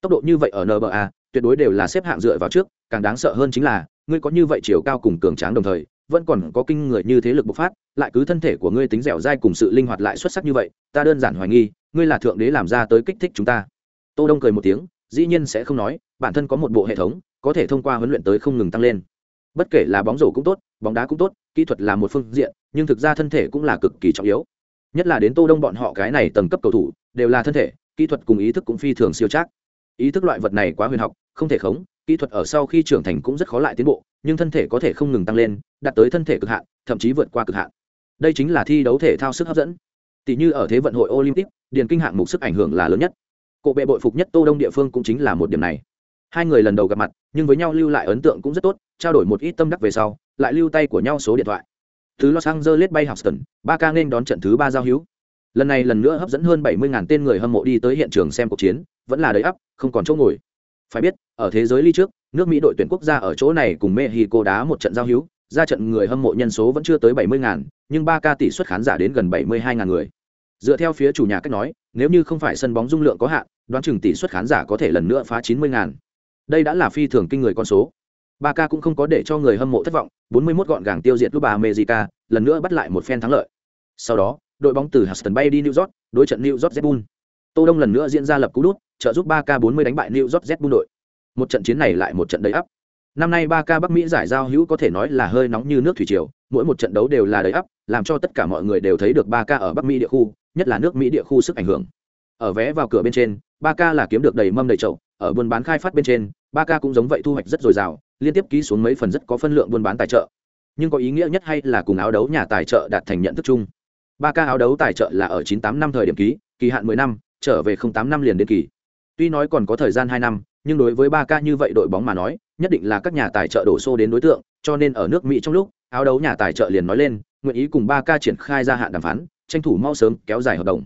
Tốc độ như vậy ở nba tuyệt đối đều là xếp hạng dựa vào trước, càng đáng sợ hơn chính là, ngươi có như vậy chiều cao cùng cường tráng đồng thời, vẫn còn có kinh người như thế lực bộc phát, lại cứ thân thể của ngươi tính dẻo dai cùng sự linh hoạt lại xuất sắc như vậy, ta đơn giản hoài nghi, ngươi là thượng đế làm ra tới kích thích chúng ta. Tô đông cười một tiếng, dĩ nhiên sẽ không nói, bản thân có một bộ hệ thống, có thể thông qua huấn luyện tới không ngừng tăng lên bất kể là bóng rổ cũng tốt, bóng đá cũng tốt, kỹ thuật là một phương diện, nhưng thực ra thân thể cũng là cực kỳ trọng yếu. Nhất là đến tô đông bọn họ cái này tầng cấp cầu thủ, đều là thân thể, kỹ thuật cùng ý thức cũng phi thường siêu chắc ý thức loại vật này quá huyền học, không thể khống, kỹ thuật ở sau khi trưởng thành cũng rất khó lại tiến bộ, nhưng thân thể có thể không ngừng tăng lên, đạt tới thân thể cực hạn, thậm chí vượt qua cực hạn. Đây chính là thi đấu thể thao sức hấp dẫn. Tỷ như ở thế vận hội olympic, điền kinh hạng mục sức ảnh hưởng là lớn nhất. Cộ bệ bội phục nhất tô đông địa phương cũng chính là một điểm này hai người lần đầu gặp mặt, nhưng với nhau lưu lại ấn tượng cũng rất tốt, trao đổi một ít tâm đắc về sau, lại lưu tay của nhau số điện thoại. Thứ los angeles bay houston, ba ca nên đón trận thứ ba giao hữu. Lần này lần nữa hấp dẫn hơn bảy mươi tên người hâm mộ đi tới hiện trường xem cuộc chiến, vẫn là đầy ắp, không còn chỗ ngồi. Phải biết, ở thế giới ly trước, nước mỹ đội tuyển quốc gia ở chỗ này cùng mexico đá một trận giao hữu, ra trận người hâm mộ nhân số vẫn chưa tới bảy mươi ngàn, nhưng ba ca tỷ suất khán giả đến gần bảy mươi hai ngàn người. Dựa theo phía chủ nhà cách nói, nếu như không phải sân bóng dung lượng có hạn, đoán chừng tỷ suất khán giả có thể lần nữa phá chín mươi ngàn đây đã là phi thường kinh người con số ba ca cũng không có để cho người hâm mộ thất vọng 41 gọn gàng tiêu diệt lúc bà mexica lần nữa bắt lại một phen thắng lợi. Sau đó, đội bóng từ Houston bay đi New York, đối trận New York Red Tô Đông lần nữa diễn ra lập cú đút, trợ giúp ba k 40 đánh bại New York Red đội. Một trận chiến này lại một trận đầy ắp. Năm nay ba k Bắc Mỹ giải giao hữu có thể nói là hơi nóng như nước thủy triều, mỗi một trận đấu đều là đầy ắp, làm cho tất cả mọi người đều thấy được ba k ở Bắc Mỹ địa khu, nhất là nước Mỹ địa khu sức ảnh hưởng. Ở vé vào cửa bên trên, ba k là kiếm được đầy mâm đầy chậu, ở buôn bán khai phát bên trên, ba k cũng giống vậy thu hoạch rất dồi dào, liên tiếp ký xuống mấy phần rất có phân lượng buôn bán tài trợ. Nhưng có ý nghĩa nhất hay là cùng áo đấu nhà tài trợ đạt thành nhận thức chung? Ba ca áo đấu tài trợ là ở 98 năm thời điểm ký kỳ hạn 10 năm trở về 08 năm liền đến kỳ. Tuy nói còn có thời gian 2 năm nhưng đối với ba ca như vậy đội bóng mà nói nhất định là các nhà tài trợ đổ xô đến đối tượng cho nên ở nước mỹ trong lúc áo đấu nhà tài trợ liền nói lên nguyện ý cùng ba ca triển khai gia hạn đàm phán tranh thủ mau sớm kéo dài hợp đồng.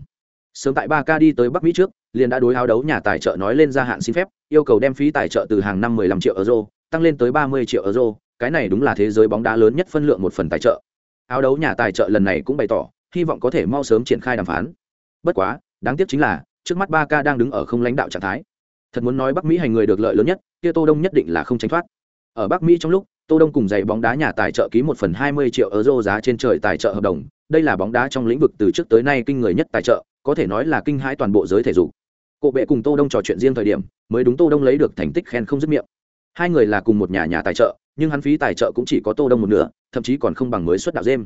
Sớm tại ba ca đi tới bắc mỹ trước liền đã đối áo đấu nhà tài trợ nói lên gia hạn xin phép yêu cầu đem phí tài trợ từ hàng năm 15 triệu euro tăng lên tới 30 triệu euro, cái này đúng là thế giới bóng đá lớn nhất phân lượng một phần tài trợ. Áo đấu nhà tài trợ lần này cũng bày tỏ, hy vọng có thể mau sớm triển khai đàm phán. Bất quá, đáng tiếc chính là, trước mắt Barca đang đứng ở không lãnh đạo trạng thái. Thật muốn nói Bắc Mỹ hành người được lợi lớn nhất, kia Tô Đông nhất định là không tránh thoát. Ở Bắc Mỹ trong lúc, Tô Đông cùng giày bóng đá nhà tài trợ ký một phần 20 triệu euro giá trên trời tài trợ hợp đồng, đây là bóng đá trong lĩnh vực từ trước tới nay kinh người nhất tài trợ, có thể nói là kinh hãi toàn bộ giới thể dục. Cổ bệ cùng Tô Đông trò chuyện riêng thời điểm, mới đúng Tô Đông lấy được thành tích khen không dứt miệng. Hai người là cùng một nhà nhà tài trợ nhưng hắn phí tài trợ cũng chỉ có tô đông một nửa thậm chí còn không bằng mới xuất đạo dêm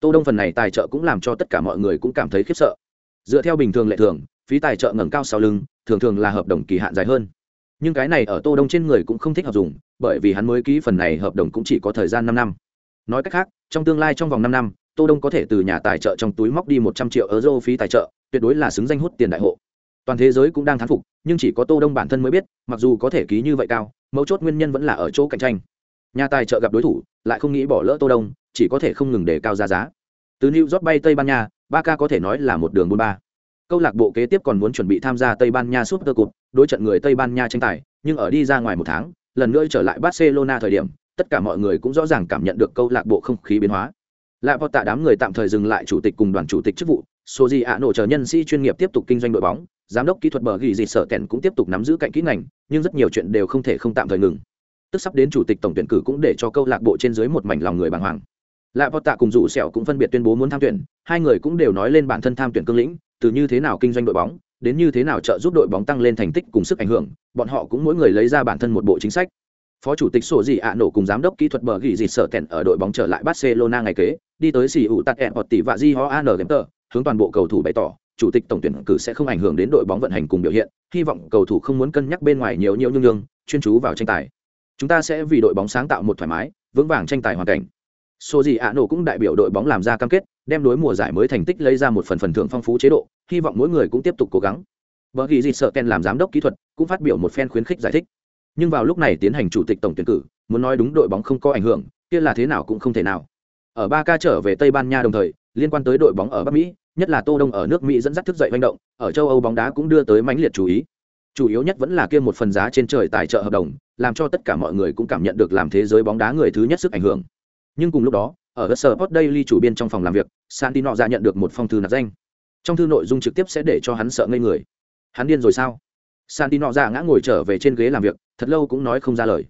tô đông phần này tài trợ cũng làm cho tất cả mọi người cũng cảm thấy khiếp sợ. Dựa theo bình thường lệ thường phí tài trợ ngẩng cao sau lưng thường thường là hợp đồng kỳ hạn dài hơn. Nhưng cái này ở tô đông trên người cũng không thích hợp dùng bởi vì hắn mới ký phần này hợp đồng cũng chỉ có thời gian năm năm. Nói cách khác trong tương lai trong vòng năm năm tô đông có thể từ nhà tài trợ trong túi móc đi một trăm triệu euro phí tài trợ tuyệt đối là xứng danh hút tiền đại hộ. Toàn thế giới cũng đang thán phục, nhưng chỉ có tô đông bản thân mới biết, mặc dù có thể ký như vậy cao, mấu chốt nguyên nhân vẫn là ở chỗ cạnh tranh. Nhà tài trợ gặp đối thủ, lại không nghĩ bỏ lỡ tô đông, chỉ có thể không ngừng đề cao giá giá. Từ new york bay tây ban nha ba ca có thể nói là một đường buôn ba. Câu lạc bộ kế tiếp còn muốn chuẩn bị tham gia tây ban nha super cup, đối trận người tây ban nha tranh tài, nhưng ở đi ra ngoài một tháng, lần nữa trở lại barcelona thời điểm, tất cả mọi người cũng rõ ràng cảm nhận được câu lạc bộ không khí biến hóa. Lại vọt tạ đám người tạm thời dừng lại chủ tịch cùng đoàn chủ tịch chức vụ số gì ạ nổ chờ nhân sĩ chuyên nghiệp tiếp tục kinh doanh đội bóng, giám đốc kỹ thuật bờ ghi gì sở kèn cũng tiếp tục nắm giữ cạnh kỹ ngành, nhưng rất nhiều chuyện đều không thể không tạm thời ngừng. Tức sắp đến chủ tịch tổng tuyển cử cũng để cho câu lạc bộ trên dưới một mảnh lòng người bàng hoàng. Lạ vọt tạ cùng rủ sẹo cũng phân biệt tuyên bố muốn tham tuyển, hai người cũng đều nói lên bản thân tham tuyển cương lĩnh, từ như thế nào kinh doanh đội bóng, đến như thế nào trợ giúp đội bóng tăng lên thành tích cùng sức ảnh hưởng, bọn họ cũng mỗi người lấy ra bản thân một bộ chính sách. Phó chủ tịch sổ dị ạ nổ cùng giám đốc kỹ thuật bờ ghi gì sở kèn ở đội bóng trở lại barcelona ngày kế, đi tới xì ủ tạt ẹn hoặc tỷ vạ di ho an tờ hướng toàn bộ cầu thủ bày tỏ, chủ tịch tổng tuyển cử sẽ không ảnh hưởng đến đội bóng vận hành cùng biểu hiện, hy vọng cầu thủ không muốn cân nhắc bên ngoài nhiều nhiều nhương nhương, chuyên chú vào tranh tài. Chúng ta sẽ vì đội bóng sáng tạo một thoải mái, vững vàng tranh tài hoàn cảnh. Số gì ạ nổ cũng đại biểu đội bóng làm ra cam kết, đem đối mùa giải mới thành tích lấy ra một phần phần thưởng phong phú chế độ, hy vọng mỗi người cũng tiếp tục cố gắng. Vợ ghi gì sợ ken làm giám đốc kỹ thuật, cũng phát biểu một phen khuyến khích giải thích. Nhưng vào lúc này tiến hành chủ tịch tổng tuyển cử, muốn nói đúng đội bóng không có ảnh hưởng, kia là thế nào cũng không thể nào. Ở ba ca trở về tây ban nha đồng thời, liên quan tới đội bóng ở bắc mỹ nhất là tô đông ở nước mỹ dẫn dắt thức dậy manh động ở châu âu bóng đá cũng đưa tới mãnh liệt chú ý chủ yếu nhất vẫn là kia một phần giá trên trời tài trợ hợp đồng làm cho tất cả mọi người cũng cảm nhận được làm thế giới bóng đá người thứ nhất sức ảnh hưởng nhưng cùng lúc đó ở The Sport Daily chủ biên trong phòng làm việc, Santino ra nhận được một phong thư nạp danh. Trong thư nội dung trực tiếp sẽ để cho hắn sợ ngây người. Hắn điên rồi sao? Santino ra ngã ngồi trở về trên ghế làm việc, thật lâu cũng nói không ra lời.